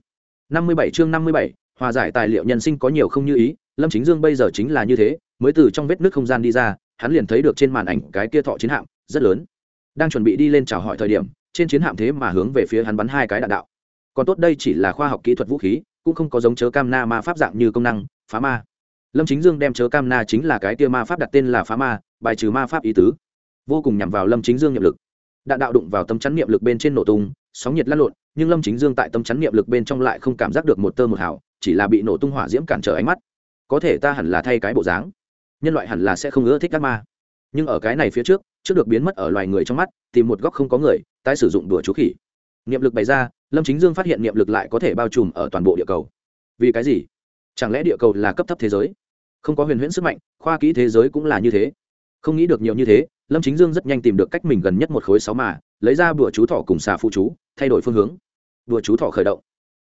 Năm mươi bảy chương năm mươi bảy, hòa giải tài liệu nhân sinh có nhiều không như ý, lâm chính dương bây giờ chính là như thế, mới từ trong vết nước không gian đi ra, hắn liền thấy được trên màn ảnh cái kia thọ chiến hạm, rất lớn. Đang chuẩn bị đi lên chào hỏi thời điểm, trên chiến hạm thế mà hướng về phía hắn bắn hai cái đạn đạo. Còn tốt đây chỉ là khoa học kỹ thuật vũ khí, cũng không có giống chớ cam na ma pháp dạng như công năng, phá ma. Lâm chính dương đem chớ cam na chính là cái kia ma pháp đặt tên là phá ma, bài trừ ma pháp ý tứ vô cùng nhằm vào lâm chính dương nhiệm lực. Đạn đạo đụng vào tâm chắn niệm lực bên trên nổ tung, sóng nhiệt lăn lộn, nhưng lâm chính dương tại tâm chắn niệm lực bên trong lại không cảm giác được một tơ một hào, chỉ là bị nổ tung hỏa diễm cản trở ánh mắt. Có thể ta hẳn là thay cái bộ dáng. Nhân loại hẳn là sẽ không ưa thích các ma. Nhưng ở cái này phía trước trước được biến mất ở loài người trong mắt, tìm một góc không có người, tái sử dụng đùa chú khỉ. Niệm lực bày ra, lâm chính dương phát hiện niệm lực lại có thể bao trùm ở toàn bộ địa cầu. Vì cái gì? Chẳng lẽ địa cầu là cấp thấp thế giới? Không có huyền huyễn sức mạnh, khoa kỹ thế giới cũng là như thế. Không nghĩ được nhiều như thế lâm chính dương rất nhanh tìm được cách mình gần nhất một khối sáu mà, lấy ra bùa chú thọ cùng xà phụ chú, thay đổi phương hướng. Bùa chú thọ khởi động.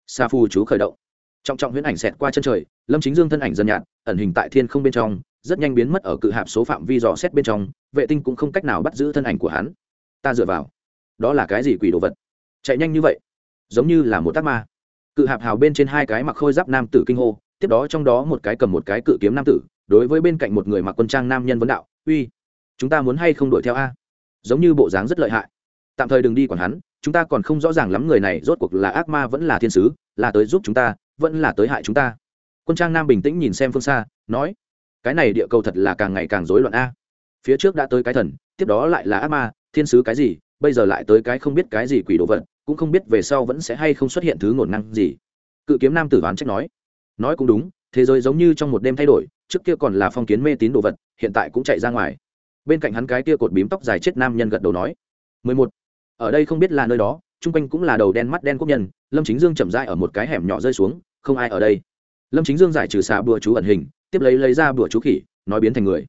Xà phụ chú khởi động. Trọng trọng huyễn ảnh xẹt qua chân trời, lâm chính dương thân ảnh dần nhạt, ẩn hình tại thiên không bên trong, rất nhanh biến mất ở cự hạp số phạm vi dò xét bên trong, vệ tinh cũng không cách nào bắt giữ thân ảnh của hắn. Ta dựa vào. Đó là cái gì quỷ đồ vật? Chạy nhanh như vậy, giống như là một tác ma. Cự hạp hào bên trên hai cái mặc khôi giáp nam tử kinh hô, tiếp đó trong đó một cái cầm một cái cự kiếm nam tử, đối với bên cạnh một người mặc quân trang nam nhân vấn đạo, uy chúng ta muốn hay không đuổi theo a? Giống như bộ dáng rất lợi hại. Tạm thời đừng đi còn hắn, chúng ta còn không rõ ràng lắm người này rốt cuộc là ác ma vẫn là thiên sứ, là tới giúp chúng ta, vẫn là tới hại chúng ta. Quân trang nam bình tĩnh nhìn xem phương xa, nói, cái này địa cầu thật là càng ngày càng rối loạn a. Phía trước đã tới cái thần, tiếp đó lại là ác ma, thiên sứ cái gì, bây giờ lại tới cái không biết cái gì quỷ đồ vật, cũng không biết về sau vẫn sẽ hay không xuất hiện thứ ngổn năng gì. Cự kiếm nam tử đoán trách nói nói cũng đúng, thế giới giống như trong một đêm thay đổi, trước kia còn là phong kiến mê tín đồ vật, hiện tại cũng chạy ra ngoài bên cạnh hắn cái kia cột bím tóc dài chết nam nhân gật đầu nói, mười một. Ở đây không biết là nơi đó, chung quanh cũng là đầu đen mắt đen quốc nhân, lâm chính dương chậm dai ở một cái hẻm nhỏ rơi xuống, không ai ở đây. Lâm chính dương giải trừ xà bùa chú ẩn hình, tiếp lấy lấy ra bùa chú khỉ, nói biến thành người.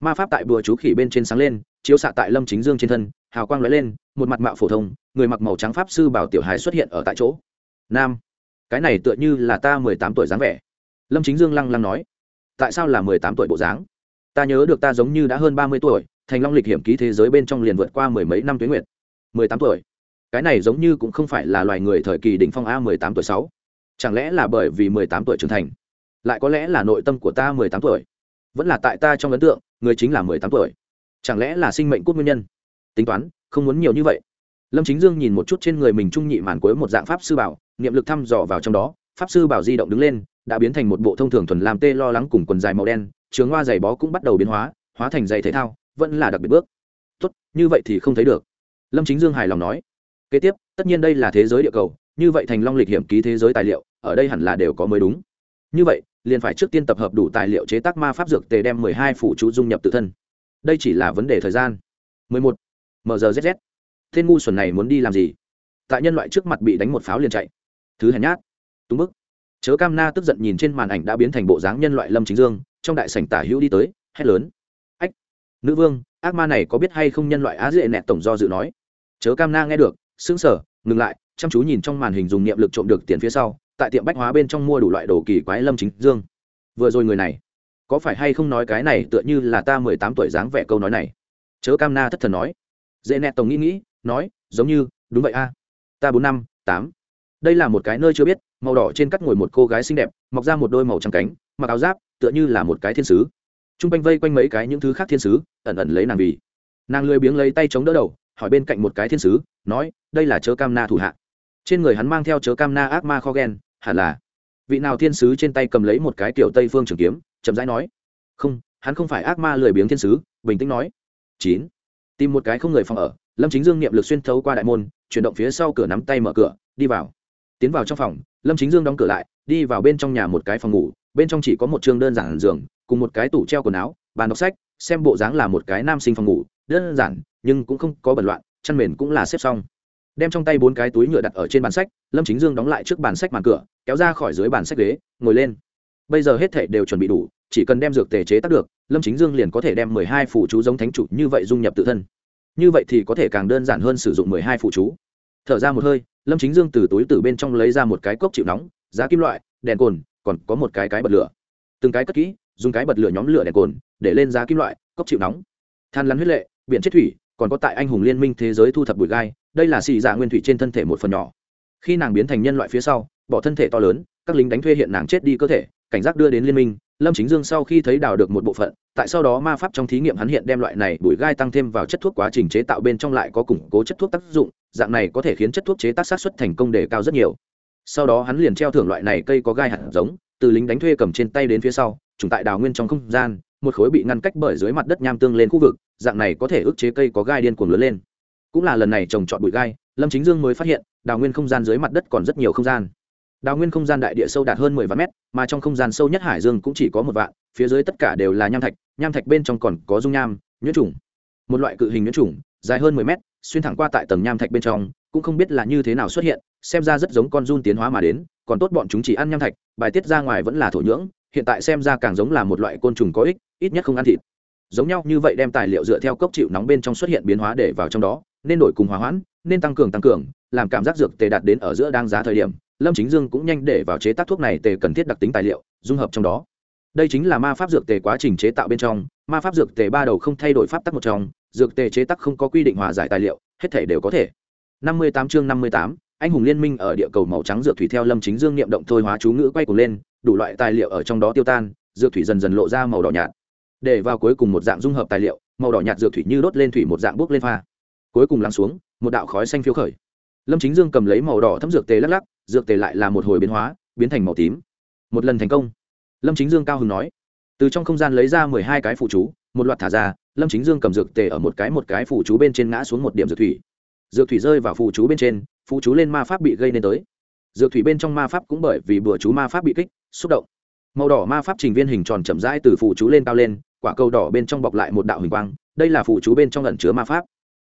Ma pháp tại bùa chú khỉ bên trên sáng lên, chiếu xạ tại lâm chính dương trên thân, hào quang lóe lên, một mặt mạo phổ thông, người mặc màu trắng pháp sư bảo tiểu hài xuất hiện ở tại chỗ. Nam, cái này tựa như là ta mười tám tuổi dáng vẻ. Lâm chính dương lăng lăng nói. Tại sao là mười tám tuổi bộ dáng? Ta nhớ được ta giống như đã hơn ba mươi tuổi, thành long lịch hiểm ký thế giới bên trong liền vượt qua mười mấy năm tuyến nguyện mười tám tuổi. Cái này giống như cũng không phải là loài người thời kỳ đỉnh phong a mười tám tuổi sáu. Chẳng lẽ là bởi vì mười tám tuổi trưởng thành? Lại có lẽ là nội tâm của ta mười tám tuổi. Vẫn là tại ta trong ấn tượng, người chính là mười tám tuổi. Chẳng lẽ là sinh mệnh cốt nguyên nhân? Tính toán, không muốn nhiều như vậy. Lâm chính dương nhìn một chút trên người mình trung nhị màn cuối một dạng pháp sư bảo, niệm lực thăm dò vào trong đó, pháp sư bảo di động đứng lên đã biến thành một bộ thông thường thuần làm tê lo lắng cùng quần dài màu đen trường hoa giày bó cũng bắt đầu biến hóa hóa thành giày thể thao, vẫn là đặc biệt bước. Tốt, như vậy thì không thấy được. Lâm chính dương hài lòng nói. Kế tiếp, tất nhiên đây là thế giới địa cầu, như vậy thành long lịch hiểm ký thế giới tài liệu, ở đây hẳn là đều có mới đúng. Như vậy, liền phải trước tiên tập hợp đủ tài liệu chế tác ma pháp dược tề đem mười hai phủ chú dung nhập tự thân. Đây chỉ là vấn đề thời gian. mười một. Mgzz tên ngu xuẩn này muốn đi làm gì? Tại nhân loại trước mặt bị đánh một pháo liền chạy. Thứ hèn nhát. Túng bức chớ cam na tức giận nhìn trên màn ảnh đã biến thành bộ dáng nhân loại lâm chính dương, trong đại sảnh tả hữu đi tới, hét lớn. Ách, nữ vương, ác ma này có biết hay không nhân loại á dễ nẹt tổng do dự nói. Chớ cam na nghe được, sững sờ, ngừng lại, chăm chú nhìn trong màn hình dùng niệm lực trộm được tiền phía sau, tại tiệm bách hóa bên trong mua đủ loại đồ kỳ quái lâm chính dương. Vừa rồi người này, có phải hay không nói cái này tựa như là ta mười tám tuổi dáng vẻ câu nói này? Chớ cam na thất thần nói. Dễ nẹt tổng nghĩ nghĩ, nói, giống như, đúng vậy a. Ta bốn năm, tám đây là một cái nơi chưa biết, màu đỏ trên cắt ngồi một cô gái xinh đẹp, mọc ra một đôi màu trắng cánh, mặc áo giáp, tựa như là một cái thiên sứ. T r u n g quanh vây quanh mấy cái những thứ khác thiên sứ, ẩn ẩn lấy nàng vì. Nàng lười biếng lấy tay chống đỡ đầu, hỏi bên cạnh một cái thiên sứ, nói, đây là chớ cam na thủ hạ. Trên người hắn mang theo chớ cam na ác ma kho ghen hẳn là. Vị nào thiên sứ trên tay cầm lấy một cái kiểu tây phương trường kiếm, chậm rãi nói, không, hắn không phải ác ma lười biếng thiên sứ, bình tĩnh nói. Chín. Tìm một cái không người phòng ở, lâm chính dương niệm lực xuyên thấu qua đại môn, chuyển động phía sau cửa nắm tay mở cửa, đi vào tiến vào trong phòng, lâm chính dương đóng cửa lại, đi vào bên trong nhà một cái phòng ngủ, bên trong chỉ có một chương đơn giản giường, cùng một cái tủ treo quần áo, bàn đọc sách, xem bộ dáng là một cái nam sinh phòng ngủ, đơn giản, nhưng cũng không có bẩn loạn, chăn mền cũng là xếp xong. Đem trong tay bốn cái túi nhựa đặt ở trên bàn sách, lâm chính dương đóng lại trước bàn sách màn cửa, kéo ra khỏi dưới bàn sách ghế, ngồi lên. Bây giờ hết thể đều chuẩn bị đủ, chỉ cần đem dược tề chế tác được, lâm chính dương liền có thể đem mười hai phụ chú giống thánh chủ như vậy dung nhập tự thân. Như vậy thì có thể càng đơn giản hơn sử dụng mười hai phụ chú. Thở ra một hơi lâm chính dương từ túi từ bên trong lấy ra một cái cốc chịu nóng, giá kim loại, đèn cồn, còn có một cái cái bật lửa. Từng cái cất kỹ, dùng cái bật lửa nhóm lửa đèn cồn, để lên giá kim loại, cốc chịu nóng. Than lắn huyết lệ, biển chết thủy, còn có tại anh hùng liên minh thế giới thu thập bụi gai, đây là xì dạ nguyên thủy trên thân thể một phần nhỏ. Khi nàng biến thành nhân loại phía sau, bỏ thân thể to lớn, các lính đánh thuê hiện nàng chết đi cơ thể, cảnh giác đưa đến liên minh. Lâm chính dương sau khi thấy đào được một bộ phận, tại sau đó ma pháp trong thí nghiệm hắn hiện đem loại này bụi gai tăng thêm vào chất thuốc quá trình chế tạo bên trong lại có củng cố chất thuốc tác dụng dạng này có thể khiến chất thuốc chế tác sát xuất thành công đề cao rất nhiều. Sau đó hắn liền treo thưởng loại này cây có gai hạt giống, từ lính đánh thuê cầm trên tay đến phía sau, trùng tại đào nguyên trong không gian, một khối bị ngăn cách bởi dưới mặt đất nham tương lên khu vực, dạng này có thể ức chế cây có gai điên cuồng lớn lên. Cũng là lần này trồng trọt bụi gai, lâm chính dương mới phát hiện, đào nguyên không gian dưới mặt đất còn rất nhiều không gian. Đào nguyên không gian đại địa sâu đạt hơn mười vạn mét, mà trong không gian sâu nhất hải dương cũng chỉ có một vạn, phía dưới tất cả đều là nham thạch nham thạch bên trong còn có dung nham, nhuyễn trùng. Một loại cự hình nhuyễn trùng, dài hơn mười mét xuyên thẳng qua tại tầng nham thạch bên trong, cũng không biết là như thế nào xuất hiện, xem ra rất giống con run tiến hóa mà đến, còn tốt bọn chúng chỉ ăn nham thạch, bài tiết ra ngoài vẫn là thổ nhưỡng, hiện tại xem ra càng giống là một loại côn trùng có ích, ít nhất không ăn thịt. Giống nhau như vậy đem tài liệu dựa theo cốc chịu nóng bên trong xuất hiện biến hóa để vào trong đó, nên đổi cùng hòa hoãn, nên tăng cường tăng cường, làm cảm giác dược tề đạt đến ở giữa đang giá thời điểm, lâm chính dương cũng nhanh để vào chế tác thuốc này tề cần thiết đặc tính tài liệu, dung hợp trong đó. Đây chính là ma pháp dược tề quá trình chế tạo bên trong, ma pháp dược tề ba đầu không thay đổi pháp tắc một trong dược tề chế tác không có quy định hòa giải tài liệu, hết thể đều có thể. Năm mươi tám chương năm mươi tám, anh hùng liên minh ở địa cầu màu trắng dược thủy theo lâm chính dương niệm động thôi hóa chú ngữ quay cuồng lên, đủ loại tài liệu ở trong đó tiêu tan, dược thủy dần dần lộ ra màu đỏ nhạt. Để vào cuối cùng một dạng dung hợp tài liệu, màu đỏ nhạt dược thủy như đốt lên thủy một dạng bốc lên pha. Cuối cùng lắng xuống, một đạo khói xanh phiêu khởi. Lâm chính dương cầm lấy màu đỏ thấm dược tề lắc lắc, dược tề lại là một hồi biến hóa, biến thành màu tím. Một lần thành công. Lâm chính dương cao hứng nói, từ trong không gian lấy ra mười hai cái phụ chú một loạt thả ra, lâm chính dương cầm dược tề ở một cái một cái phụ chú bên trên ngã xuống một điểm dược thủy. Dược thủy rơi vào phụ chú bên trên phụ chú lên ma pháp bị gây nên tới. Dược thủy bên trong ma pháp cũng bởi vì bừa chú ma pháp bị kích, xúc động. Màu đỏ ma pháp trình viên hình tròn chậm rãi từ phụ chú lên cao lên, quả cầu đỏ bên trong bọc lại một đạo hình quang, đây là phụ chú bên trong ẩn chứa ma pháp.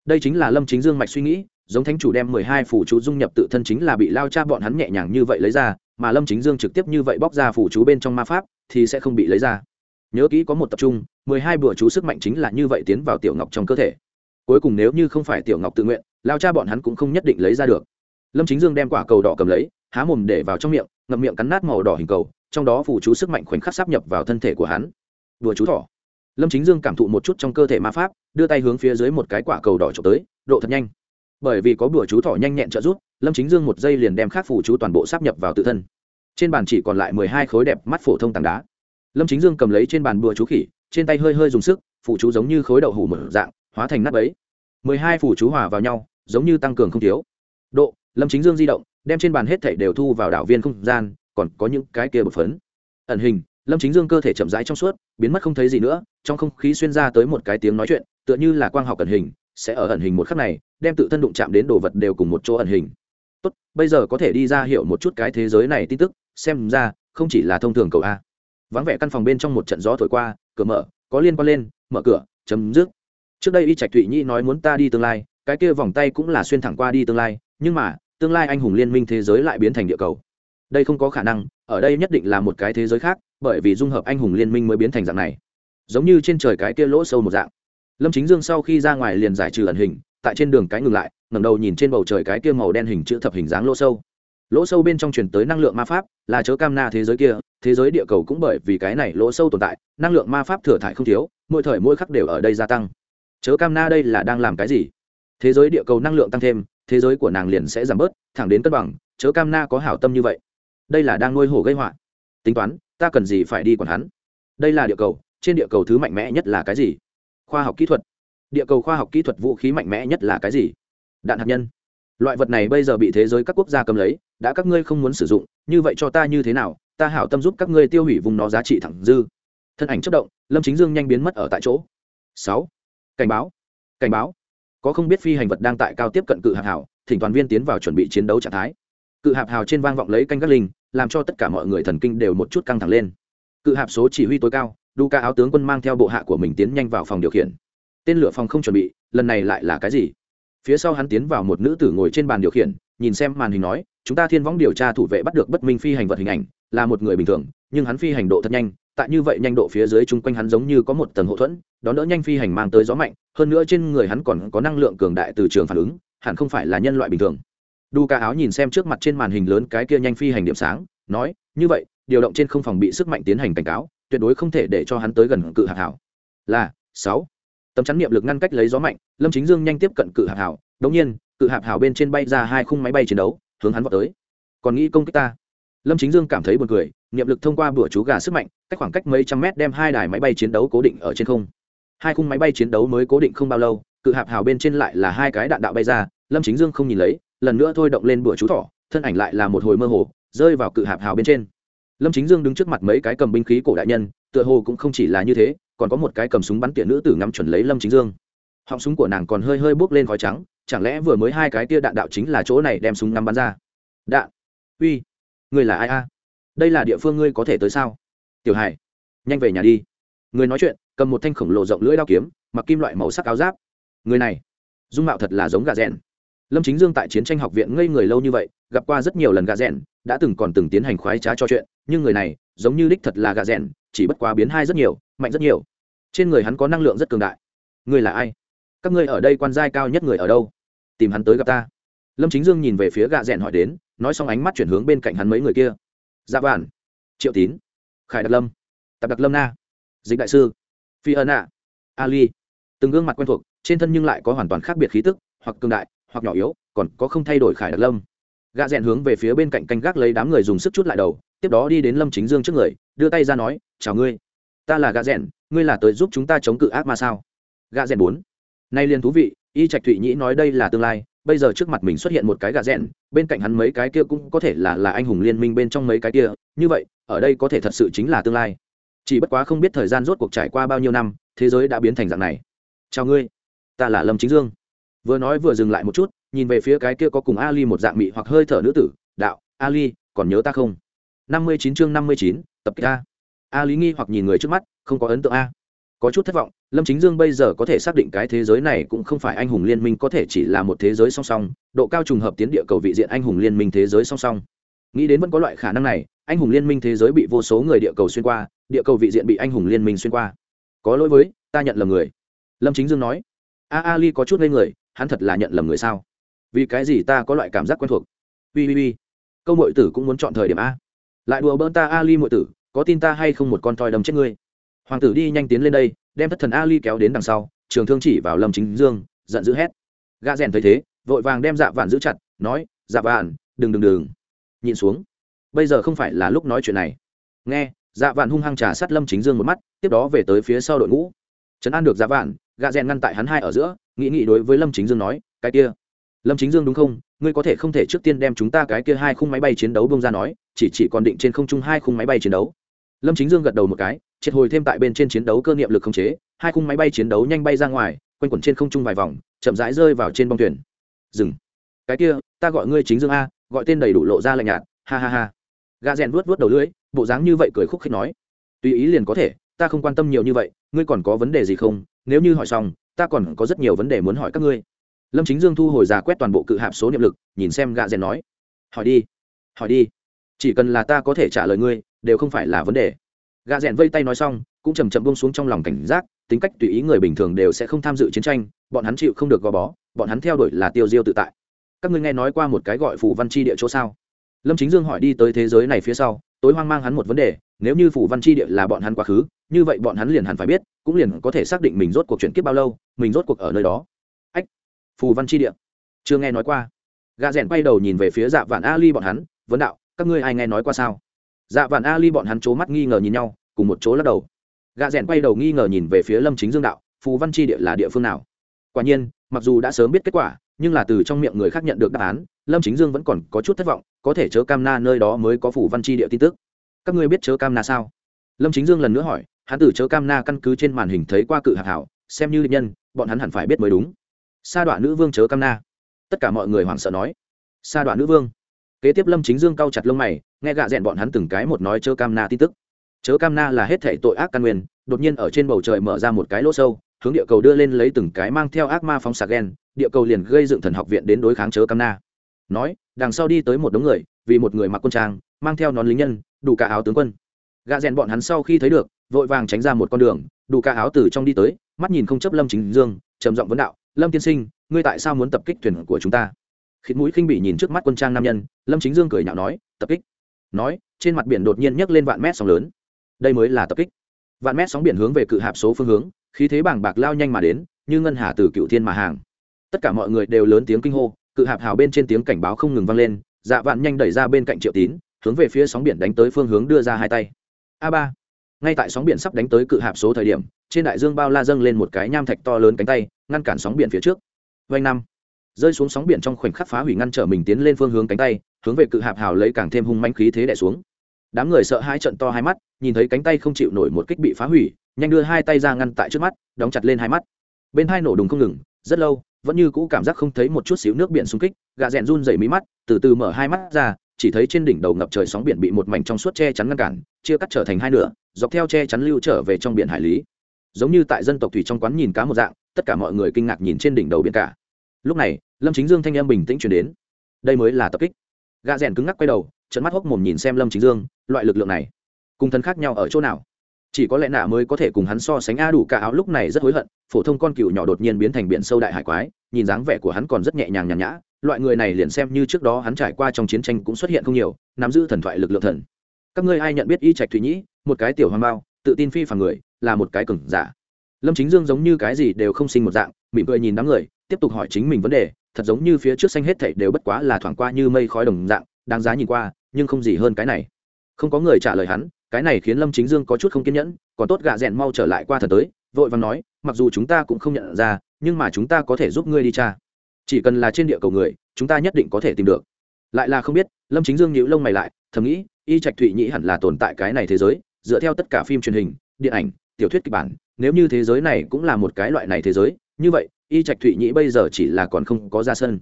Đây chính là lâm chính dương mạch suy nghĩ, giống thánh chủ đem mười hai phụ chú dung nhập tự thân chính là bị lao cha bọn hắn nhẹ nhàng như vậy lấy ra, mà lâm chính dương trực tiếp như vậy bóc ra phụ chú bên trong ma pháp, thì sẽ không bị lấy ra nhớ kỹ có một tập trung, mười hai bữa chú sức mạnh chính là như vậy tiến vào tiểu ngọc trong cơ thể. Cuối cùng nếu như không phải tiểu ngọc tự nguyện, lao cha bọn hắn cũng không nhất định lấy ra được. Lâm chính dương đem quả cầu đỏ cầm lấy, há mồm để vào trong miệng, ngậm miệng cắn nát màu đỏ hình cầu, trong đó phủ chú sức mạnh khoảnh khắc sắp nhập vào thân thể của hắn. Đùa chú thỏ. Lâm chính dương cảm thụ một chút trong cơ thể ma pháp, đưa tay hướng phía dưới một cái quả cầu đỏ trộm tới, độ thật nhanh. Bởi vì có bùa chú thỏ nhanh nhẹn trợ giúp, lâm chính dương một giây liền đem khắc phủ chú toàn bộ sắp nhập vào tự thân. Trên bàn chỉ còn lại mười hai khối đẹp mắt phổ thông tảng đá lâm chính dương cầm lấy trên bàn bùa chú khỉ, trên tay hơi hơi dùng sức phụ chú giống như khối đậu hủ mở dạng, hóa thành nắp ấy. Mười hai phủ chú hòa vào nhau, giống như tăng cường không thiếu. Độ, lâm chính dương di động, đem trên bàn hết thảy đều thu vào đảo viên không gian, còn có những cái kia bột phấn. Ẩn hình, lâm chính dương cơ thể chậm rãi trong suốt, biến mất không thấy gì nữa, trong không khí xuyên ra tới một cái tiếng nói chuyện, tựa như là quang học ẩn hình, sẽ ở ẩn hình một khắc này, đem tự thân đụng chạm đến đồ vật đều cùng một chỗ ẩn hình. Tốt, bây giờ có thể đi ra hiểu một chút cái thế giới này tin tức, xem ra, không chỉ là thông thường cầu a vắng vẻ căn phòng bên trong một trận gió thổi qua, cửa mở, có liên quan lên, mở cửa, chấm dứt. Trước đây y trạch thụy nhi nói muốn ta đi tương lai, cái kia vòng tay cũng là xuyên thẳng qua đi tương lai, nhưng mà, tương lai anh hùng liên minh thế giới lại biến thành địa cầu. Đây không có khả năng, ở đây nhất định là một cái thế giới khác, bởi vì dung hợp anh hùng liên minh mới biến thành dạng này. Giống như trên trời cái kia lỗ sâu một dạng. Lâm chính dương sau khi ra ngoài liền giải trừ ẩn hình, tại trên đường cái ngừng lại, ngẩng đầu nhìn trên bầu trời cái kia màu đen hình chữ thập hình dáng lỗ sâu lỗ sâu bên trong truyền tới năng lượng ma pháp, là chớ cam na thế giới kia, thế giới địa cầu cũng bởi vì cái này lỗ sâu tồn tại, năng lượng ma pháp thừa thải không thiếu, mỗi thời mỗi khắc đều ở đây gia tăng. Chớ cam na đây là đang làm cái gì? Thế giới địa cầu năng lượng tăng thêm, thế giới của nàng liền sẽ giảm bớt, thẳng đến cân bằng, chớ cam na có hảo tâm như vậy. Đây là đang nuôi hổ gây họa. Tính toán, ta cần gì phải đi còn hắn? Đây là địa cầu, trên địa cầu thứ mạnh mẽ nhất là cái gì? Khoa học kỹ thuật. Địa cầu khoa học kỹ thuật vũ khí mạnh mẽ nhất là cái gì? Đạn hạt nhân loại vật này bây giờ bị thế giới các quốc gia cầm lấy đã các ngươi không muốn sử dụng như vậy cho ta như thế nào? Ta hảo tâm giúp các ngươi tiêu hủy vùng nó giá trị thẳng dư. Thân ảnh chất động lâm chính dương nhanh biến mất ở tại chỗ. Sáu cảnh báo cảnh báo. Có không biết phi hành vật đang tại cao tiếp cận cự hạp hào, thỉnh toàn viên tiến vào chuẩn bị chiến đấu trạng thái. Cự hạp hào trên vang vọng lấy canh gác linh làm cho tất cả mọi người thần kinh đều một chút căng thẳng lên. Cự hạp số chỉ huy tối cao đu ca áo tướng quân mang theo bộ hạ của mình tiến nhanh vào phòng điều khiển. Tên lửa phòng không chuẩn bị lần này lại là cái gì? Phía sau hắn tiến vào một nữ tử ngồi trên bàn điều khiển, nhìn xem màn hình nói, chúng ta thiên võng điều tra thủ vệ bắt được bất minh phi hành vật hình ảnh, là một người bình thường, nhưng hắn phi hành độ thật nhanh, tại như vậy nhanh độ phía dưới chung quanh hắn giống như có một tầng hậu thuẫn, đón đỡ nhanh phi hành mang tới gió mạnh, hơn nữa trên người hắn còn có năng lượng cường đại từ trường phản ứng, hẳn không phải là nhân loại bình thường. Đu ca áo nhìn xem trước mặt trên màn hình lớn cái kia nhanh phi hành điểm sáng, nói, như vậy, điều động trên không phòng bị sức mạnh tiến hành cảnh cáo, tuyệt đối không thể để cho hắn tới gần cự hạc hảo. Là, sáu tấm chắn niệm lực ngăn cách lấy gió mạnh, lâm chính dương nhanh tiếp cận cự hạp hảo đống nhiên, cự hạp hảo bên trên bay ra hai khung máy bay chiến đấu, hướng hắn vào tới. Còn nghĩ công kích ta? Lâm chính dương cảm thấy buồn cười, niệm lực thông qua bữa chú gà sức mạnh, cách khoảng cách mấy trăm mét đem hai đài máy bay chiến đấu cố định ở trên không. Hai khung máy bay chiến đấu mới cố định không bao lâu, cự hạp hào bên trên lại là hai cái đạn đạo bay ra, lâm chính dương không nhìn lấy, lần nữa thôi động lên bữa chú thỏ, thân ảnh lại là một hồi mơ hồ, rơi vào cự hạp hào bên trên. Lâm chính dương đứng trước mặt mấy cái cầm binh khí cổ đại nhân, tựa hồ cũng không chỉ là như thế còn có một cái cầm súng bắn tiện nữ tử ngắm chuẩn lấy lâm chính dương. Họng súng của nàng còn hơi hơi bốc lên khói trắng, chẳng lẽ vừa mới hai cái tia đạn đạo chính là chỗ này đem súng ngắm bắn ra? Đạn? Uy, người là ai a? Đây là địa phương ngươi có thể tới sao? Tiểu hải, nhanh về nhà đi. Người nói chuyện, cầm một thanh khổng lồ rộng lưỡi đao kiếm, mặc kim loại màu sắc áo giáp. Người này, dung mạo thật là giống gà rèn. Lâm chính dương tại chiến tranh học viện ngây người lâu như vậy, gặp qua rất nhiều lần gà rèn, đã từng còn từng tiến hành khoái trá cho chuyện, nhưng người này, giống như đích thật là gà rèn, chỉ bất quá biến hai rất nhiều, mạnh rất nhiều trên người hắn có năng lượng rất cường đại. Người là ai? Các ngươi ở đây quan giai cao nhất người ở đâu? Tìm hắn tới gặp ta. Lâm chính dương nhìn về phía gạ rẽn hỏi đến, nói xong ánh mắt chuyển hướng bên cạnh hắn mấy người kia. Dạ vạn. Triệu tín. Khải đặc lâm. Tạp đặc lâm na. Dịch đại sư. Phi ân ạ ali. Từng gương mặt quen thuộc, trên thân nhưng lại có hoàn toàn khác biệt khí tức, hoặc cường đại, hoặc nhỏ yếu, còn có không thay đổi khải đặc lâm. Gã rẽn hướng về phía bên cạnh canh gác lấy đám người dùng sức chút lại đầu, tiếp đó đi đến lâm chính dương trước người, đưa tay ra nói, chào ngươi ta là gà rèn, ngươi là tới giúp chúng ta chống cự ác ma sao? Gà rèn bốn. Nay liền thú vị, y trạch thụy nhĩ nói đây là tương lai, bây giờ trước mặt mình xuất hiện một cái gà rèn, bên cạnh hắn mấy cái kia cũng có thể là là anh hùng liên minh bên trong mấy cái kia, như vậy, ở đây có thể thật sự chính là tương lai. Chỉ bất quá không biết thời gian rốt cuộc trải qua bao nhiêu năm, thế giới đã biến thành dạng này. Chào ngươi, ta là lâm chính dương. Vừa nói vừa dừng lại một chút, nhìn về phía cái kia có cùng ali một dạng mị hoặc hơi thở nữ tử, đạo, ali, còn nhớ ta không? năm mươi chín chương năm mươi chín, tập kích a A Lý nghi hoặc nhìn người trước mắt, không có ấn tượng a. Có chút thất vọng, lâm chính dương bây giờ có thể xác định cái thế giới này cũng không phải anh hùng liên minh có thể chỉ là một thế giới song song, độ cao trùng hợp tiến địa cầu vị diện anh hùng liên minh thế giới song song. Nghĩ đến vẫn có loại khả năng này, anh hùng liên minh thế giới bị vô số người địa cầu xuyên qua, địa cầu vị diện bị anh hùng liên minh xuyên qua. Có lỗi với, ta nhận lầm người. Lâm chính dương nói. A ali có chút ngây người, hắn thật là nhận lầm người sao? Vì cái gì ta có loại cảm giác quen thuộc? Ui ui ui câu mội tử cũng muốn chọn thời điểm a. Lại đùa bỡn ta ali mội tử có tin ta hay không một con toi đâm chết ngươi? Hoàng tử đi nhanh tiến lên đây, đem thất thần ali kéo đến đằng sau, trường thương chỉ vào lâm chính dương, giận dữ hét. Gã rèn thấy thế, vội vàng đem dạ vạn giữ chặt, nói dạ vạn, đừng đừng đừng. Nhìn xuống, bây giờ không phải là lúc nói chuyện này. Nghe dạ vạn hung hăng trà sát lâm chính dương một mắt, tiếp đó về tới phía sau đội ngũ. Trấn an được dạ vạn, gã rèn ngăn tại hắn hai ở giữa, nghĩ nghĩ đối với lâm chính dương nói, cái kia, lâm chính dương đúng không? Ngươi có thể không thể trước tiên đem chúng ta cái kia hai khung máy bay chiến đấu bông ra nói, chỉ chỉ còn định trên không trung hai khung máy bay chiến đấu lâm chính dương gật đầu một cái, triệt hồi thêm tại bên trên chiến đấu cơ niệm lực không chế, hai khung máy bay chiến đấu nhanh bay ra ngoài, quanh quẩn trên không trung vài vòng, chậm rãi rơi vào trên bong thuyền. Dừng. Cái kia, ta gọi ngươi chính dương a, gọi tên đầy đủ lộ ra lạnh nhạt, ha ha ha. Gà rèn vuốt vuốt đầu lưỡi, bộ dáng như vậy cười khúc khích nói. Tùy ý liền có thể, ta không quan tâm nhiều như vậy, ngươi còn có vấn đề gì không? Nếu như hỏi xong, ta còn có rất nhiều vấn đề muốn hỏi các ngươi. Lâm chính dương thu hồi giả quét toàn bộ cự hạp số niệm lực, nhìn xem gạ rèn nói. Hỏi đi. Hỏi đi. Chỉ cần là ta có thể trả lời ngươi đều không phải là vấn đề. Gà rèn vây tay nói xong, cũng chầm chậm bông xuống trong lòng cảnh giác, tính cách tùy ý người bình thường đều sẽ không tham dự chiến tranh, bọn hắn chịu không được gò bó, bọn hắn theo đuổi là tiêu diêu tự tại. Các ngươi nghe nói qua một cái gọi phủ văn chi địa chỗ sao? Lâm chính dương hỏi đi tới thế giới này phía sau, tối hoang mang hắn một vấn đề, nếu như phủ văn chi địa là bọn hắn quá khứ, như vậy bọn hắn liền hẳn phải biết, cũng liền có thể xác định mình rốt cuộc chuyển kiếp bao lâu, mình rốt cuộc ở nơi đó. Ách, phù văn chi địa. Chưa nghe nói qua. Gà rèn quay đầu nhìn về phía dạ vạn ali bọn hắn, vấn đạo, các ngươi ai nghe nói qua sao? Dạ vạn ali bọn hắn c mắt nghi ngờ nhìn nhau, cùng một chỗ lắc đầu. Gà rèn quay đầu nghi ngờ nhìn về phía lâm chính dương đạo, phù văn chi địa là địa phương nào? Quả nhiên, mặc dù đã sớm biết kết quả, nhưng là từ trong miệng người khác nhận được đáp án, lâm chính dương vẫn còn có chút thất vọng, có thể chớ cam na nơi đó mới có phủ văn chi địa tin tức. Các ngươi biết chớ cam na sao? Lâm chính dương lần nữa hỏi, hắn từ chớ cam na căn cứ trên màn hình thấy qua cự hạc hảo, xem như định nhân, bọn hắn hẳn phải biết mới đúng. Sa đoạn nữ vương chớ cam na. Tất cả mọi người hoảng sợ nói. Sa đoạn nữ vương? Kế tiếp lâm chính dương cau chặt lông mày, nghe gạ rẽn bọn hắn từng cái một nói chớ cam na tin tức. Chớ cam na là hết thể tội ác căn nguyên, đột nhiên ở trên bầu trời mở ra một cái lỗ sâu, hướng địa cầu đưa lên lấy từng cái mang theo ác ma phóng sạc ghen địa cầu liền gây dựng thần học viện đến đối kháng chớ cam na. Nói, đằng sau đi tới một đống người, vì một người mặc quân trang, mang theo nón lính nhân, đủ cả áo tướng quân. Gạ rèn bọn hắn sau khi thấy được, vội vàng tránh ra một con đường, đủ cả áo từ trong đi tới, mắt nhìn không chấp lâm chính dương, trầm giọng vấn đạo, lâm tiên sinh, ngươi tại sao muốn tập kích thuyền của chúng ta? Khịt mũi khinh bị nhìn trước mắt quân trang nam nhân, lâm chính dương cười nhạo nói, tập kích. Nói, trên mặt biển đột nhiên nhấc lên vạn mét sóng lớn. Đây mới là tập kích. Vạn mét sóng biển hướng về cự hạp số phương hướng, khí thế bảng bạc lao nhanh mà đến, như ngân hà từ cựu thiên mà hàng. Tất cả mọi người đều lớn tiếng kinh hô, cự hạp hào bên trên tiếng cảnh báo không ngừng vang lên dạ vạn nhanh đẩy ra bên cạnh triệu tín, hướng về phía sóng biển đánh tới phương hướng đưa ra hai tay. A ba. Ngay tại sóng biển sắp đánh tới cự hạp số thời điểm, trên đại dương bao la dâng lên một cái nham thạch to lớn cánh tay, ngăn cản sóng biển phía trước. Vanh năm rơi xuống sóng biển trong khoảnh khắc phá hủy ngăn trở mình tiến lên phương hướng cánh tay, hướng về cự hạp hào lấy càng thêm hung manh khí thế đẻ xuống. Đám người sợ hai trận to hai mắt, nhìn thấy cánh tay không chịu nổi một kích bị phá hủy, nhanh đưa hai tay ra ngăn tại trước mắt, đóng chặt lên hai mắt. Bên hai nổ đùng không ngừng, rất lâu, vẫn như cũ cảm giác không thấy một chút xíu nước biển xung kích gà rẽn run dày mí mắt, từ từ mở hai mắt ra, chỉ thấy trên đỉnh đầu ngập trời sóng biển bị một mảnh trong suốt che chắn ngăn cản, chia cắt trở thành hai nửa, dọc theo che chắn lưu trở về trong biển hải lý. Giống như tại dân tộc thủy trong quán nhìn cá một dạng, tất cả mọi người kinh ngạc nhìn trên đỉnh đầu biển cả lúc này, lâm chính dương thanh em bình tĩnh chuyển đến. Đây mới là tập kích. Gà rèn cứng ngắc quay đầu trận mắt hốc mồm nhìn xem lâm chính dương, loại lực lượng này, cùng thân khác nhau ở chỗ nào? Chỉ có lẽ nạ mới có thể cùng hắn so sánh a đủ cả áo lúc này rất hối hận, phổ thông con cựu nhỏ đột nhiên biến thành biển sâu đại hải quái, nhìn dáng vẻ của hắn còn rất nhẹ nhàng nhàn nhã, loại người này liền xem như trước đó hắn trải qua trong chiến tranh cũng xuất hiện không nhiều, nắm giữ thần thoại lực lượng thần. Các ngươi ai nhận biết y trạch thụy nhĩ, một cái tiểu hoang bao, tự tin phi phàm người, là một cái cừng giả. Lâm chính dương giống như cái gì đều không sinh một dạng, mỉm cười nhìn đám người tiếp tục hỏi chính mình vấn đề, thật giống như phía trước xanh hết thảy đều bất quá là thoảng qua như mây khói đồng dạng, đáng giá nhìn qua, nhưng không gì hơn cái này. Không có người trả lời hắn, cái này khiến lâm chính dương có chút không kiên nhẫn, còn tốt gạ rẽn mau trở lại qua thật tới, vội vàng nói, mặc dù chúng ta cũng không nhận ra, nhưng mà chúng ta có thể giúp ngươi đi tra. Chỉ cần là trên địa cầu người, chúng ta nhất định có thể tìm được. Lại là không biết, lâm chính dương nhíu lông mày lại, thầm nghĩ, y trạch thụy nhĩ hẳn là tồn tại cái này thế giới, dựa theo tất cả phim truyền hình, điện ảnh, tiểu thuyết kịch bản, nếu như thế giới này cũng là một cái loại này thế giới như vậy, y trạch thụy nhĩ bây giờ chỉ là còn không có ra sân.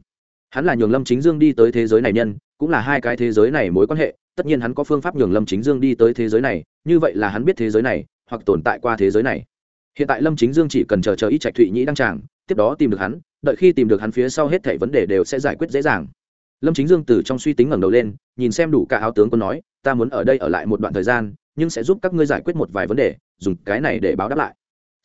Hắn là nhường lâm chính dương đi tới thế giới này nhân, cũng là hai cái thế giới này mối quan hệ, tất nhiên hắn có phương pháp nhường lâm chính dương đi tới thế giới này, như vậy là hắn biết thế giới này, hoặc tồn tại qua thế giới này. Hiện tại lâm chính dương chỉ cần chờ chờ y trạch thụy nhĩ đăng tràng, tiếp đó tìm được hắn, đợi khi tìm được hắn phía sau hết thảy vấn đề đều sẽ giải quyết dễ dàng. Lâm chính dương từ trong suy tính ngẩng đầu lên, nhìn xem đủ cả áo tướng quân nói, ta muốn ở đây ở lại một đoạn thời gian, nhưng sẽ giúp các ngươi giải quyết một vài vấn đề, dùng cái này để báo đáp lại.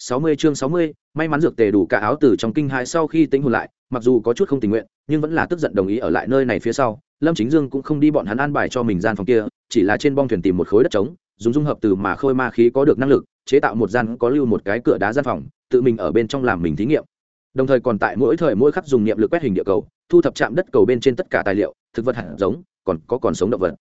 60 chương 60, may mắn dược tề đủ cả áo từ trong kinh hãi sau khi tính hồn lại mặc dù có chút không tình nguyện nhưng vẫn là tức giận đồng ý ở lại nơi này phía sau. Lâm chính dương cũng không đi bọn hắn an bài cho mình gian phòng kia chỉ là trên bong thuyền tìm một khối đất trống dùng dung hợp từ mà khôi ma khí có được năng lực chế tạo một gian có lưu một cái cửa đá gian phòng tự mình ở bên trong làm mình thí nghiệm. Đồng thời còn tại mỗi thời mỗi khắc dùng niệm lực quét hình địa cầu thu thập chạm đất cầu bên trên tất cả tài liệu thực vật hạt giống còn có còn sống động vật.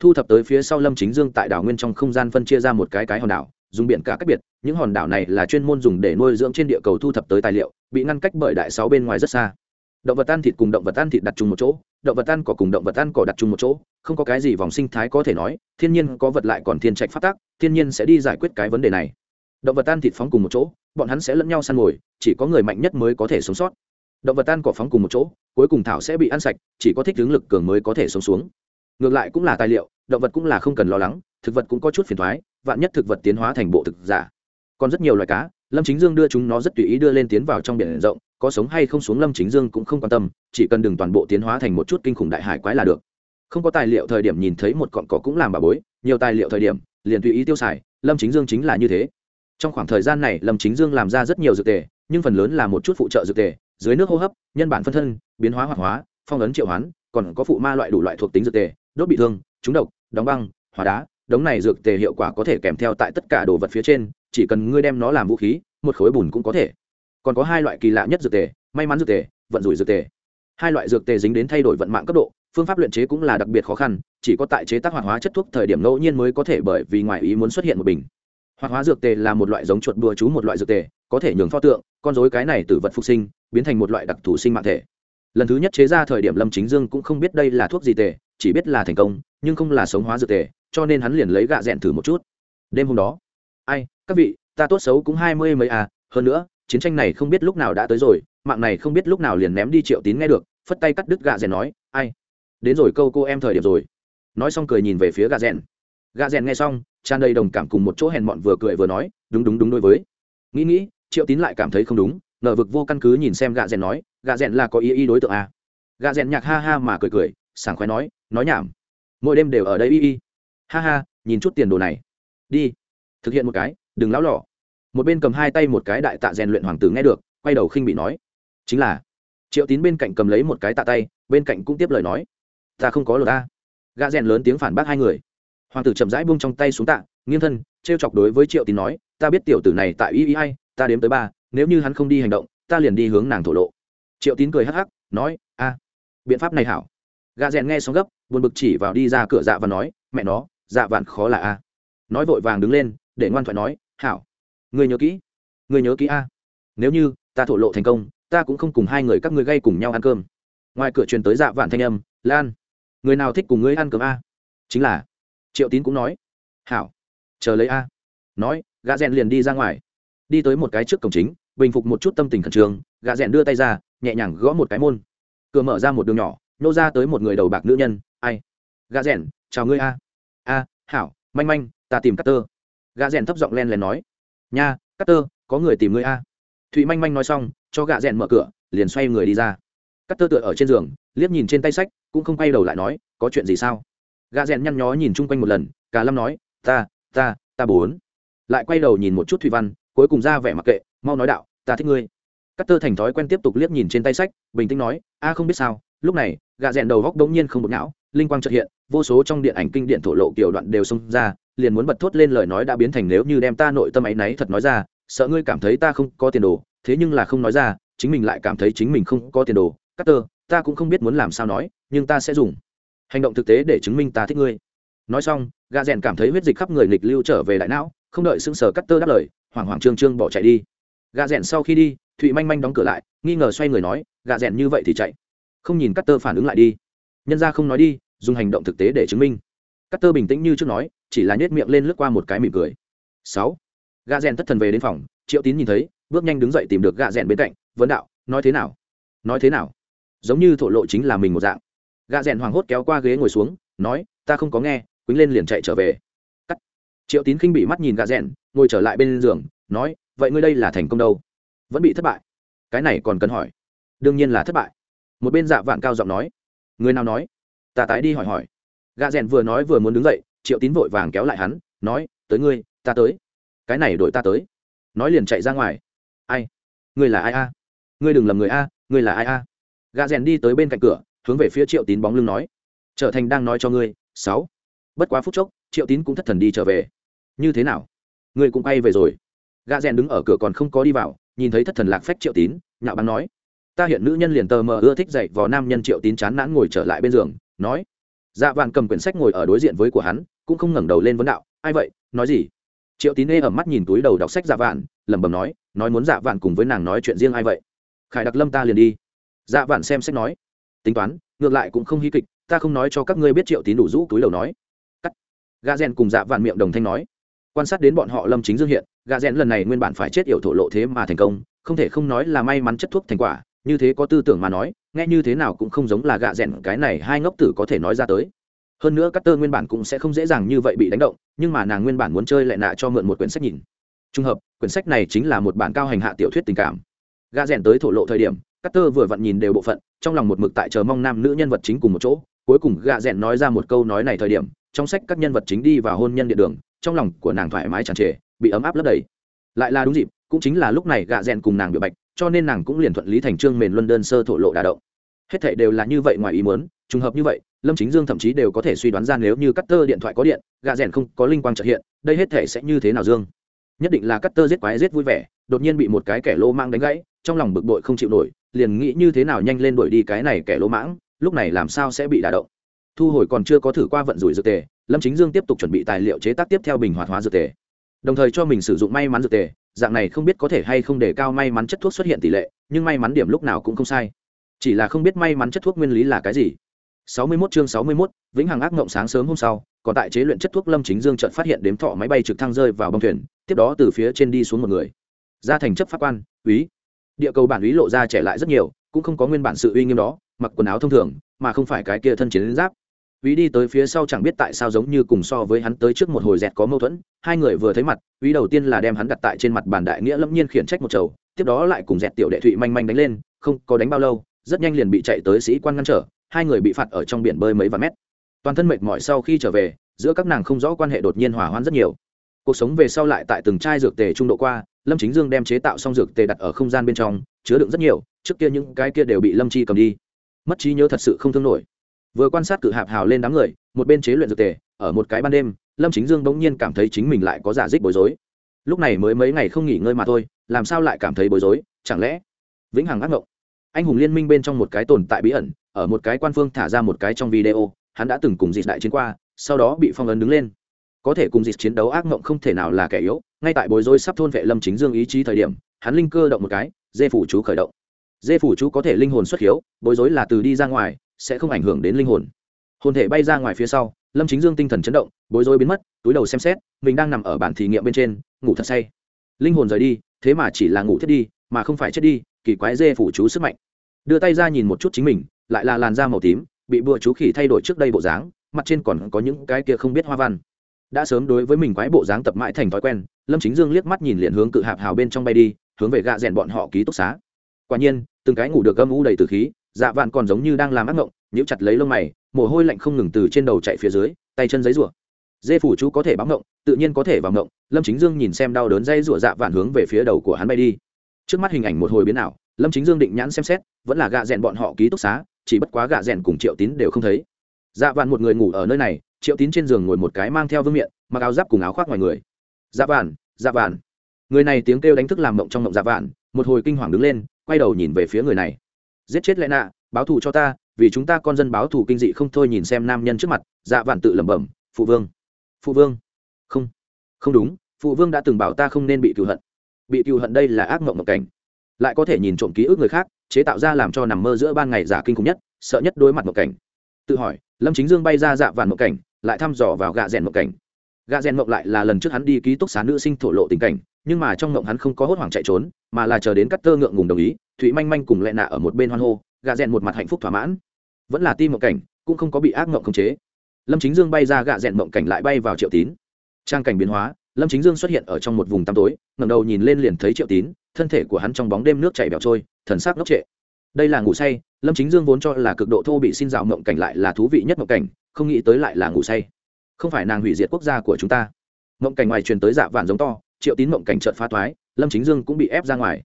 Thu thập tới phía sau lâm chính dương tại đảo nguyên trong không gian phân chia ra một cái cái hòn đảo dùng biển cả cách biệt, những hòn đảo này là chuyên môn dùng để nuôi dưỡng trên địa cầu thu thập tới tài liệu, bị ngăn cách bởi đại sáu bên ngoài rất xa. Động vật ăn thịt cùng động vật ăn thịt đặt chung một chỗ, động vật ăn cỏ cùng động vật ăn cỏ đặt chung một chỗ, không có cái gì vòng sinh thái có thể nói, thiên nhiên có vật lại còn thiên trạch phát tác, thiên nhiên sẽ đi giải quyết cái vấn đề này. Động vật ăn thịt phóng cùng một chỗ, bọn hắn sẽ lẫn nhau săn mồi, chỉ có người mạnh nhất mới có thể sống sót. Động vật ăn cỏ phóng cùng một chỗ, cuối cùng thảo sẽ bị ăn sạch, chỉ có thích ứng lực cường mới có thể sống xuống. Ngược lại cũng là tài liệu, động vật cũng là không cần lo lắng, thực vật cũng có chút phiền thoái vạn nhất thực vật tiến hóa thành bộ thực giả. Còn rất nhiều loài cá, lâm chính dương đưa chúng nó rất tùy ý đưa lên tiến vào trong biển rộng, có sống hay không xuống lâm chính dương cũng không quan tâm, chỉ cần đừng toàn bộ tiến hóa thành một chút kinh khủng đại hải quái là được. Không có tài liệu thời điểm nhìn thấy một cọn cỏ cũng làm bà bối, nhiều tài liệu thời điểm, liền tùy ý tiêu xài, lâm chính dương chính là như thế. Trong khoảng thời gian này, lâm chính dương làm ra rất nhiều dược tề, nhưng phần lớn là một chút phụ trợ dược tề, dưới nước hô hấp, nhân bản phân thân, biến hóa hoạt hóa, phong ấn triệu hoán, còn có phụ ma loại đủ loại thuộc tính dược tề, đốt bị thương, trúng độc, đóng băng, hóa đá đống này dược tề hiệu quả có thể kèm theo tại tất cả đồ vật phía trên, chỉ cần ngươi đem nó làm vũ khí, một khối bùn cũng có thể. Còn có hai loại kỳ lạ nhất dược tề, may mắn dược tề, vận rủi dược tề. Hai loại dược tề dính đến thay đổi vận mạng cấp độ, phương pháp luyện chế cũng là đặc biệt khó khăn, chỉ có tại chế tác hoạt hóa chất thuốc thời điểm ngẫu nhiên mới có thể bởi vì ngoài ý muốn xuất hiện một bình. Hoạt hóa dược tề là một loại giống chuột đùa chú một loại dược tề, có thể nhường pho tượng, con dối cái này từ vật phục sinh, biến thành một loại đặc thù sinh mạng thể. Lần thứ nhất chế ra thời điểm lâm chính dương cũng không biết đây là thuốc gì tề, chỉ biết là thành công, nhưng không là sống hóa dược tề cho nên hắn liền lấy gạ rẽn thử một chút. Đêm hôm đó, ai, các vị, ta tốt xấu cũng hai mươi mấy à hơn nữa, chiến tranh này không biết lúc nào đã tới rồi, mạng này không biết lúc nào liền ném đi triệu tín nghe được, phất tay cắt đứt gạ rẽn nói, ai, đến rồi câu cô em thời điểm rồi. Nói xong cười nhìn về phía gạ rẽn gạ rẽn nghe xong, tràn đầy đồng cảm cùng một chỗ hèn mọn vừa cười vừa nói, đúng đúng đúng đối với. Nghĩ nghĩ, triệu tín lại cảm thấy không đúng ngờ vực vô căn cứ nhìn xem gạ rẽn nói, gạ rẽn là có ý ý đối tượng à. gạ rẽn nhạc ha ha mà cười cười, sảng khoái nói nói nhảm. Mỗi đêm đều ở đây y y ha ha, nhìn chút tiền đồ này. Đi. Thực hiện một cái, đừng lão lỏ một bên cầm hai tay một cái đại tạ rèn luyện hoàng tử nghe được, quay đầu khinh bị nói. Chính là, triệu tín bên cạnh cầm lấy một cái tạ tay, bên cạnh cũng tiếp lời nói. Ta không có lột ta. Gã rèn lớn tiếng phản bác hai người. Hoàng tử chậm rãi buông trong tay xuống tạ, nghiêng thân t r e o chọc đối với triệu tín nói, ta biết tiểu tử này tại y y ta đếm tới ba, nếu như hắn không đi hành động, ta liền đi hướng nàng thổ lộ. Triệu tín cười hắc hắc, nói, a, biện pháp này hảo. Gã rèn nghe xong gấp, buồn bực chỉ vào đi ra cửa dạ và nói, mẹ nó dạ vạn khó là a. Nói vội vàng đứng lên, để ngoan thoại nói, hảo người nhớ kỹ người nhớ kỹ a. Nếu như ta thổ lộ thành công, ta cũng không cùng hai người các ngươi gây cùng nhau ăn cơm. Ngoài cửa truyền tới dạ vạn thanh âm, lan, người nào thích cùng ngươi ăn cơm a? Chính là, triệu tín cũng nói, hảo, chờ lấy a. Nói, gã rèn liền đi ra ngoài. Đi tới một cái trước cổng chính, bình phục một chút tâm tình khẩn trương, gã rèn đưa tay ra, nhẹ nhàng gõ một cái môn. Cửa mở ra một đường nhỏ nô ra tới một người đầu bạc nữ nhân, ai? Gã rèn, chào ngươi a a hảo, manh manh, ta tìm cắt tơ gà rèn thấp giọng len lén nói, nha cắt tơ có người tìm ngươi a. Thụy manh manh nói xong, cho gà rèn mở cửa, liền xoay người đi ra. Cắt tơ tựa ở trên giường, liếc nhìn trên tay sách, cũng không quay đầu lại nói, có chuyện gì sao? Gà rèn nhăn nhó nhìn chung quanh một lần, cả lâm nói, ta ta ta bốn. Lại quay đầu nhìn một chút thụy văn, cuối cùng ra vẻ mặc kệ, mau nói đạo, ta thích ngươi. Cắt tơ thành thói quen tiếp tục liếc nhìn trên tay sách, bình tĩnh nói, a, không biết sao. Lúc này gà rèn đầu góc đống nhiên không một não linh quang chợt hiện vô số trong điện ảnh kinh điện thổ lộ kiểu đoạn đều xông ra, liền muốn bật thốt lên lời nói đã biến thành nếu như đem ta nội tâm ấy náy thật nói ra, sợ ngươi cảm thấy ta không có tiền đồ, thế nhưng là không nói ra, chính mình lại cảm thấy chính mình không có tiền đồ. Cắt tơ ta cũng không biết muốn làm sao nói, nhưng ta sẽ dùng. Hành động thực tế để chứng minh ta thích ngươi. Nói xong gà rèn cảm thấy huyết dịch khắp người nghịch lưu trở về đại não, không đợi sững sờ cắt tơ đáp lời, hoảng hoảng trương trương bỏ chạy đi. Gà rèn sau khi đi, thụy manh manh đóng cửa lại, nghi ngờ xoay người nói gà rèn như vậy thì chạy. Không nhìn cắt tơ phản ứng lại đi. Nhân ra không nói đi dùng hành động thực tế để chứng minh. Cắt tơ bình tĩnh như trước nói, chỉ là nhét miệng lên lướt qua một cái mỉm cười. Sáu. Gạ rèn thất thần về đến phòng, triệu tín nhìn thấy, bước nhanh đứng dậy tìm được gạ rèn bên cạnh, vấn đạo, nói thế nào? Nói thế nào? Giống như thổ lộ chính là mình một dạng. Gạ rèn hoảng hốt kéo qua ghế ngồi xuống, nói, ta không có nghe, quýnh lên liền chạy trở về. Cắt. Triệu tín khinh bị mắt nhìn gạ rèn, ngồi trở lại bên giường, nói, vậy ngươi đây là thành công đâu? Vẫn bị thất bại. Cái này còn cần hỏi. Đương nhiên là thất bại. Một bên dạ vạn cao giọng nói. Người nào nói? Ta tái đi hỏi hỏi. Gà rèn vừa nói vừa muốn đứng dậy, triệu tín vội vàng kéo lại hắn, nói, tới ngươi, ta tới. Cái này đổi ta tới. Nói liền chạy ra ngoài. Ai? Ngươi là ai a? Ngươi đừng lầm người a, ngươi là ai a? Gà rèn đi tới bên cạnh cửa, hướng về phía triệu tín bóng lưng nói, trở thành đang nói cho ngươi, sáu. Bất quá phút chốc, triệu tín cũng thất thần đi trở về. Như thế nào? Ngươi cũng bay về rồi. Gà rèn đứng ở cửa còn không có đi vào, nhìn thấy thất thần lạc phách triệu tín, nhạo báng nói, ta hiện nữ nhân liền tờ mờ ưa thích dậy vào nam nhân triệu tín chán nản ngồi trở lại bên giường nói. Dạ vạn cầm quyển sách ngồi ở đối diện với của hắn, cũng không ngẩng đầu lên vấn đạo, ai vậy? Nói gì? Triệu tín ê ẩm mắt nhìn túi đầu đọc sách dạ vạn, lẩm bẩm nói nói muốn dạ vạn cùng với nàng nói chuyện riêng ai vậy? Khải đặc lâm ta liền đi. Dạ vạn xem sách nói, tính toán, ngược lại cũng không hí kịch, ta không nói cho các ngươi biết triệu tín đủ rũ túi đầu nói. Cắt. Gà rèn cùng dạ vạn miệng đồng thanh nói, quan sát đến bọn họ lâm chính dương hiện gà rèn lần này nguyên bản phải chết yểu thổ lộ thế mà thành công, không thể không nói là may mắn chất thuốc thành quả như thế có tư tưởng mà nói, nghe như thế nào cũng không giống là gạ rẽn cái này hai ngốc tử có thể nói ra tới. Hơn nữa các tơ nguyên bản cũng sẽ không dễ dàng như vậy bị đánh động, nhưng mà nàng nguyên bản muốn chơi lại nạ cho mượn một quyển sách nhìn. Trùng hợp, quyển sách này chính là một bản cao hành hạ tiểu thuyết tình cảm. Gạ rẽn tới thổ lộ thời điểm các tơ vừa vặn nhìn đều bộ phận, trong lòng một mực tại chờ mong nam nữ nhân vật chính cùng một chỗ. Cuối cùng gạ rẽn nói ra một câu nói này thời điểm, trong sách các nhân vật chính đi vào hôn nhân địa đường, trong lòng của nàng thoải mái tràn trề, bị ấm áp lấp đầy. Lại là đúng dịp, cũng chính là lúc này gạ rẽn cùng nàng bị bạch cho nên nàng cũng liền thuận lý thành trương mền luân đơn sơ thổ lộ đà động. Hết thảy đều là như vậy ngoài ý muốn, trùng hợp như vậy, lâm chính dương thậm chí đều có thể suy đoán ra nếu như cắt tơ điện thoại có điện gà rèn không có linh quang trợ hiện, đây hết thảy sẽ như thế nào dương? Nhất định là cắt tơ giết quái giết vui vẻ, đột nhiên bị một cái kẻ lô mang đánh gãy, trong lòng bực bội không chịu nổi, liền nghĩ như thế nào nhanh lên đuổi đi cái này kẻ lỗ mãng, lúc này làm sao sẽ bị đả động? Thu hồi còn chưa có thử qua vận rủi dược tề, lâm chính dương tiếp tục chuẩn bị tài liệu chế tác tiếp theo bình hoạt hóa dược tề đồng thời cho mình sử dụng may mắn dược tề dạng này không biết có thể hay không để cao may mắn chất thuốc xuất hiện tỷ lệ nhưng may mắn điểm lúc nào cũng không sai. Chỉ là không biết may mắn chất thuốc nguyên lý là cái gì. 61 chương 61, vĩnh hằng ác ngộng sáng sớm hôm sau còn tại chế luyện chất thuốc lâm chính dương trận phát hiện đếm thọ máy bay trực thăng rơi vào bông thuyền tiếp đó từ phía trên đi xuống một người. Ra thành chấp pháp quan úy. Địa cầu bản úy lộ ra trẻ lại rất nhiều cũng không có nguyên bản sự uy nghiêm đó mặc quần áo thông thường mà không phải cái kia thân chiến giáp. Úy đi tới phía sau chẳng biết tại sao giống như cùng so với hắn tới trước một hồi dẹt có mâu thuẫn, hai người vừa thấy mặt, Úy đầu tiên là đem hắn đặt tại trên mặt bàn đại nghĩa lâm nhiên khiển trách một chầu, tiếp đó lại cùng dẹt tiểu đệ thụy manh manh đánh lên, không có đánh bao lâu, rất nhanh liền bị chạy tới sĩ quan ngăn trở, hai người bị phạt ở trong biển bơi mấy vạn mét. Toàn thân mệt mỏi sau khi trở về, giữa các nàng không rõ quan hệ đột nhiên hòa hoãn rất nhiều. Cuộc sống về sau lại tại từng chai dược tề trung độ qua, Lâm Chính Dương đem chế tạo xong dược tề đặt ở không gian bên trong, chứa đựng rất nhiều, trước kia những cái kia đều bị Lâm Chi cầm đi. Mất trí nhớ thật sự không thương nổi vừa quan sát cự hạp hào lên đám người, một bên chế luyện dược tề, ở một cái ban đêm, lâm chính dương bỗng nhiên cảm thấy chính mình lại có giả dích bối rối. Lúc này mới mấy ngày không nghỉ ngơi mà thôi, làm sao lại cảm thấy bối rối, chẳng lẽ vĩnh hằng ác mộng anh hùng liên minh bên trong một cái tồn tại bí ẩn, ở một cái quan phương thả ra một cái trong video, hắn đã từng cùng dịp đại chiến qua, sau đó bị phong ấn đứng lên. Có thể cùng dịp chiến đấu ác mộng không thể nào là kẻ yếu, ngay tại bối rối sắp thôn vệ lâm chính dương ý chí thời điểm, hắn linh cơ động một cái, dê phủ chú khởi động. Dê phủ chú có thể linh hồn xuất hiếu, bối rối là từ đi ra ngoài sẽ không ảnh hưởng đến linh hồn. Hồn thể bay ra ngoài phía sau, lâm chính dương tinh thần chấn động, bối rối biến mất, túi đầu xem xét, mình đang nằm ở bản thí nghiệm bên trên, ngủ thật say. Linh hồn rời đi, thế mà chỉ là ngủ thiết đi, mà không phải chết đi, kỳ quái dê phủ chú sức mạnh. Đưa tay ra nhìn một chút chính mình, lại là làn da màu tím, bị bùa chú khỉ thay đổi trước đây bộ dáng, mặt trên còn có những cái kia không biết hoa văn. Đã sớm đối với mình quái bộ dáng tập mãi thành thói quen, lâm chính dương liếc mắt nhìn liền hướng cự hạp hào bên trong bay đi, hướng về gạ rèn bọn họ ký túc xá. Quả nhiên, từng cái ngủ được âm u đầy từ khí dạ vạn còn giống như đang làm ác ngộng, nhíu chặt lấy lông mày, mồ hôi lạnh không ngừng từ trên đầu chạy phía dưới, tay chân giấy rủa dê phủ chú có thể báo ngộng, tự nhiên có thể vào ngộng, lâm chính dương nhìn xem đau đớn dây rủa dạ vạn hướng về phía đầu của hắn bay đi. Trước mắt hình ảnh một hồi biến ảo, lâm chính dương định nhãn xem xét, vẫn là gạ rèn bọn họ ký túc xá, chỉ bất quá gạ rèn cùng triệu tín đều không thấy. Dạ vạn một người ngủ ở nơi này, triệu tín trên giường ngồi một cái mang theo vương miện, mặc áo giáp cùng áo khoác ngoài người. Dạ vạn dạ vạn. Người này tiếng kêu đánh thức làm mộng trong mộng dạ vạn, một hồi kinh hoàng đứng lên, quay đầu nhìn về phía người này giết chết lẽ nạ, báo thù cho ta, vì chúng ta con dân báo thù kinh dị không thôi nhìn xem nam nhân trước mặt dạ vạn tự lẩm bẩm, phụ vương phụ vương. Không không đúng, phụ vương đã từng bảo ta không nên bị cựu hận. Bị cựu hận đây là ác mộng mộng cảnh. Lại có thể nhìn trộm ký ức người khác, chế tạo ra làm cho nằm mơ giữa ban ngày giả kinh khủng nhất, sợ nhất đối mặt mộng cảnh. Tự hỏi, lâm chính dương bay ra dạ vạn mộng cảnh, lại thăm dò vào gạ rèn mộng cảnh. Gạ rèn mộng lại là lần trước hắn đi ký túc xá nữ sinh thổ lộ tình cảnh, nhưng mà trong mộng hắn không có hốt hoảng chạy trốn, mà là chờ đến cắt tơ ngượng ngùng đồng ý thụy manh manh cùng lẹ nạ ở một bên hoan hô gạ rèn một mặt hạnh phúc thỏa mãn. Vẫn là tim mộng cảnh, cũng không có bị ác mộng khống chế. Lâm chính dương bay ra gạ rèn mộng cảnh lại bay vào triệu tín. Trang cảnh biến hóa, lâm chính dương xuất hiện ở trong một vùng tăm tối ngầm đầu nhìn lên liền thấy triệu tín, thân thể của hắn trong bóng đêm nước chảy bẹo trôi, thần sắc ngốc trệ. Đây là ngủ say, lâm chính dương vốn cho là cực độ thô bị xin dạo mộng cảnh lại là thú vị nhất mộng cảnh, không nghĩ tới lại là ngủ say. Không phải nàng hủy diệt quốc gia của chúng ta. Mộng cảnh ngoài truyền tới dạ vạn giống to, triệu tín mộng cảnh trợt phá thoái, lâm chính dương cũng bị ép ra ngoài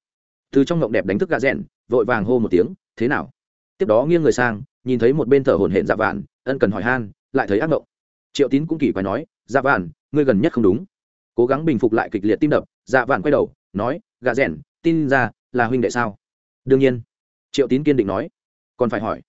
từ trong ngộng đẹp đánh thức gà rèn, vội vàng hô một tiếng, thế nào? Tiếp đó nghiêng người sang, nhìn thấy một bên thở hổn hển dạ vạn, ân cần hỏi han, lại thấy ác ngộng. Triệu tín cũng kỳ quái nói dạ vạn, ngươi gần nhất không đúng. Cố gắng bình phục lại kịch liệt tim đập dạ vạn quay đầu, nói, gà rèn, tin ra là huynh đệ sao? Đương nhiên. Triệu tín kiên định nói. Còn phải hỏi.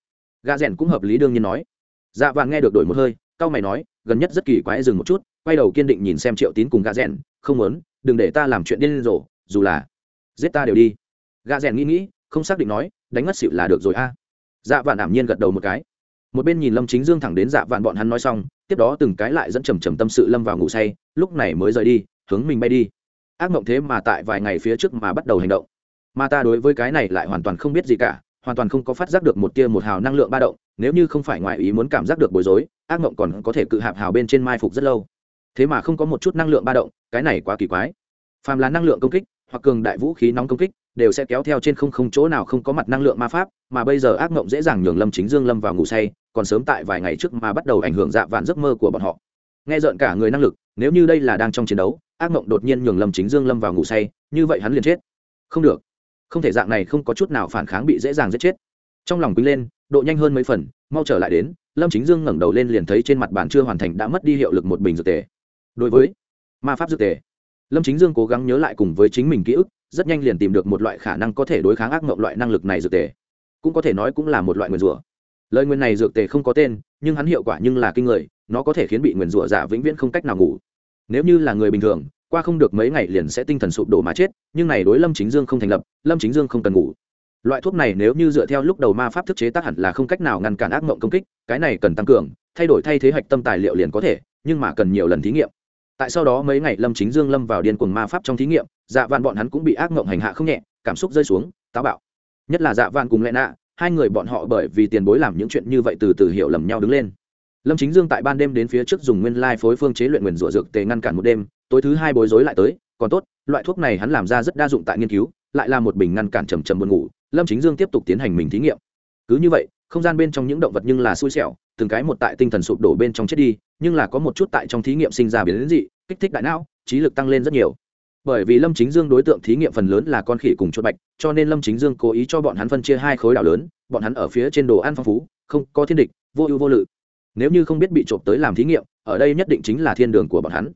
Gà rèn cũng hợp lý đương nhiên nói. Dạ vạn nghe được đổi một hơi cao mày nói, gần nhất rất kỳ quái, dừng một chút, quay đầu kiên định nhìn xem triệu tín cùng gà rèn, không muốn, đừng để ta làm chuyện điên rồ, dù là giết ta đều đi gà rèn nghĩ nghĩ, không xác định nói, đánh ngất xịu là được rồi a. Dạ vạn ảm nhiên gật đầu một cái. Một bên nhìn lâm chính dương thẳng đến dạ vạn bọn hắn nói xong, tiếp đó từng cái lại dẫn trầm trầm tâm sự lâm vào ngủ say, lúc này mới rời đi, hướng mình bay đi. Ác mộng thế mà tại vài ngày phía trước mà bắt đầu hành động. Mà ta đối với cái này lại hoàn toàn không biết gì cả, hoàn toàn không có phát giác được một tia một hào năng lượng ba động, nếu như không phải ngoài ý muốn cảm giác được bối rối, ác mộng còn có thể cự hạp hào bên trên mai phục rất lâu. Thế mà không có một chút năng lượng ba động, cái này quá kỳ quái. Phàm là năng lượng công kích, hoặc cường đại vũ khí nóng công kích đều sẽ kéo theo trên không không chỗ nào không có mặt năng lượng ma pháp, mà bây giờ ác mộng dễ dàng nhường lâm chính dương lâm vào ngủ say, còn sớm tại vài ngày trước mà bắt đầu ảnh hưởng dạ vạn giấc mơ của bọn họ. Nghe rợn cả người năng lực, nếu như đây là đang trong chiến đấu, ác mộng đột nhiên nhường lâm chính dương lâm vào ngủ say, như vậy hắn liền chết. Không được. Không thể dạng này không có chút nào phản kháng bị dễ dàng giết chết. Trong lòng quýnh lên, độ nhanh hơn mấy phần, mau trở lại đến, lâm chính dương ngẩng đầu lên liền thấy trên mặt bàn chưa hoàn thành đã mất đi hiệu lực một bình dược tề. Đối với ma pháp dược tề, lâm chính dương cố gắng nhớ lại cùng với chính mình ký ức rất nhanh liền tìm được một loại khả năng có thể đối kháng ác mộng loại năng lực này dược tề. Cũng có thể nói cũng là một loại nguyền rủa. Lời nguyền này dược tề không có tên, nhưng hắn hiệu quả nhưng là kinh người, nó có thể khiến bị nguyền rủa giả vĩnh viễn không cách nào ngủ. Nếu như là người bình thường, qua không được mấy ngày liền sẽ tinh thần sụp đổ mà chết, nhưng này đối lâm chính dương không thành lập, lâm chính dương không cần ngủ. Loại thuốc này nếu như dựa theo lúc đầu ma pháp thức chế tác hẳn là không cách nào ngăn cản ác mộng công kích, cái này cần tăng cường, thay đổi thay thế hạch tâm tài liệu liền có thể, nhưng mà cần nhiều lần thí nghiệm tại sau đó mấy ngày lâm chính dương lâm vào điên cuồng ma pháp trong thí nghiệm dạ vạn bọn hắn cũng bị ác mộng hành hạ không nhẹ, cảm xúc rơi xuống, táo bạo. Nhất là dạ vạn cùng lẽ nạ, hai người bọn họ bởi vì tiền bối làm những chuyện như vậy từ từ hiểu lầm nhau đứng lên. Lâm chính dương tại ban đêm đến phía trước dùng nguyên lai phối phương chế luyện nguyền rủa dược tề ngăn cản một đêm, tối thứ hai bối rối lại tới, còn tốt, loại thuốc này hắn làm ra rất đa dụng tại nghiên cứu, lại là một bình ngăn cản trầm trầm buồn ngủ, lâm chính dương tiếp tục tiến hành mình thí nghiệm. Cứ như vậy, không gian bên trong những động vật nhưng là xui xẻo, từng cái một tại tinh thần sụp đổ bên trong chết đi nhưng là có một chút tại trong thí nghiệm sinh ra biến đến dị, kích thích đại não, trí lực tăng lên rất nhiều. Bởi vì lâm chính dương đối tượng thí nghiệm phần lớn là con khỉ cùng chuột bạch, cho nên lâm chính dương cố ý cho bọn hắn phân chia hai khối đảo lớn, bọn hắn ở phía trên đồ ăn phong phú, không có thiên địch, vô ưu vô lự. Nếu như không biết bị trộm tới làm thí nghiệm, ở đây nhất định chính là thiên đường của bọn hắn.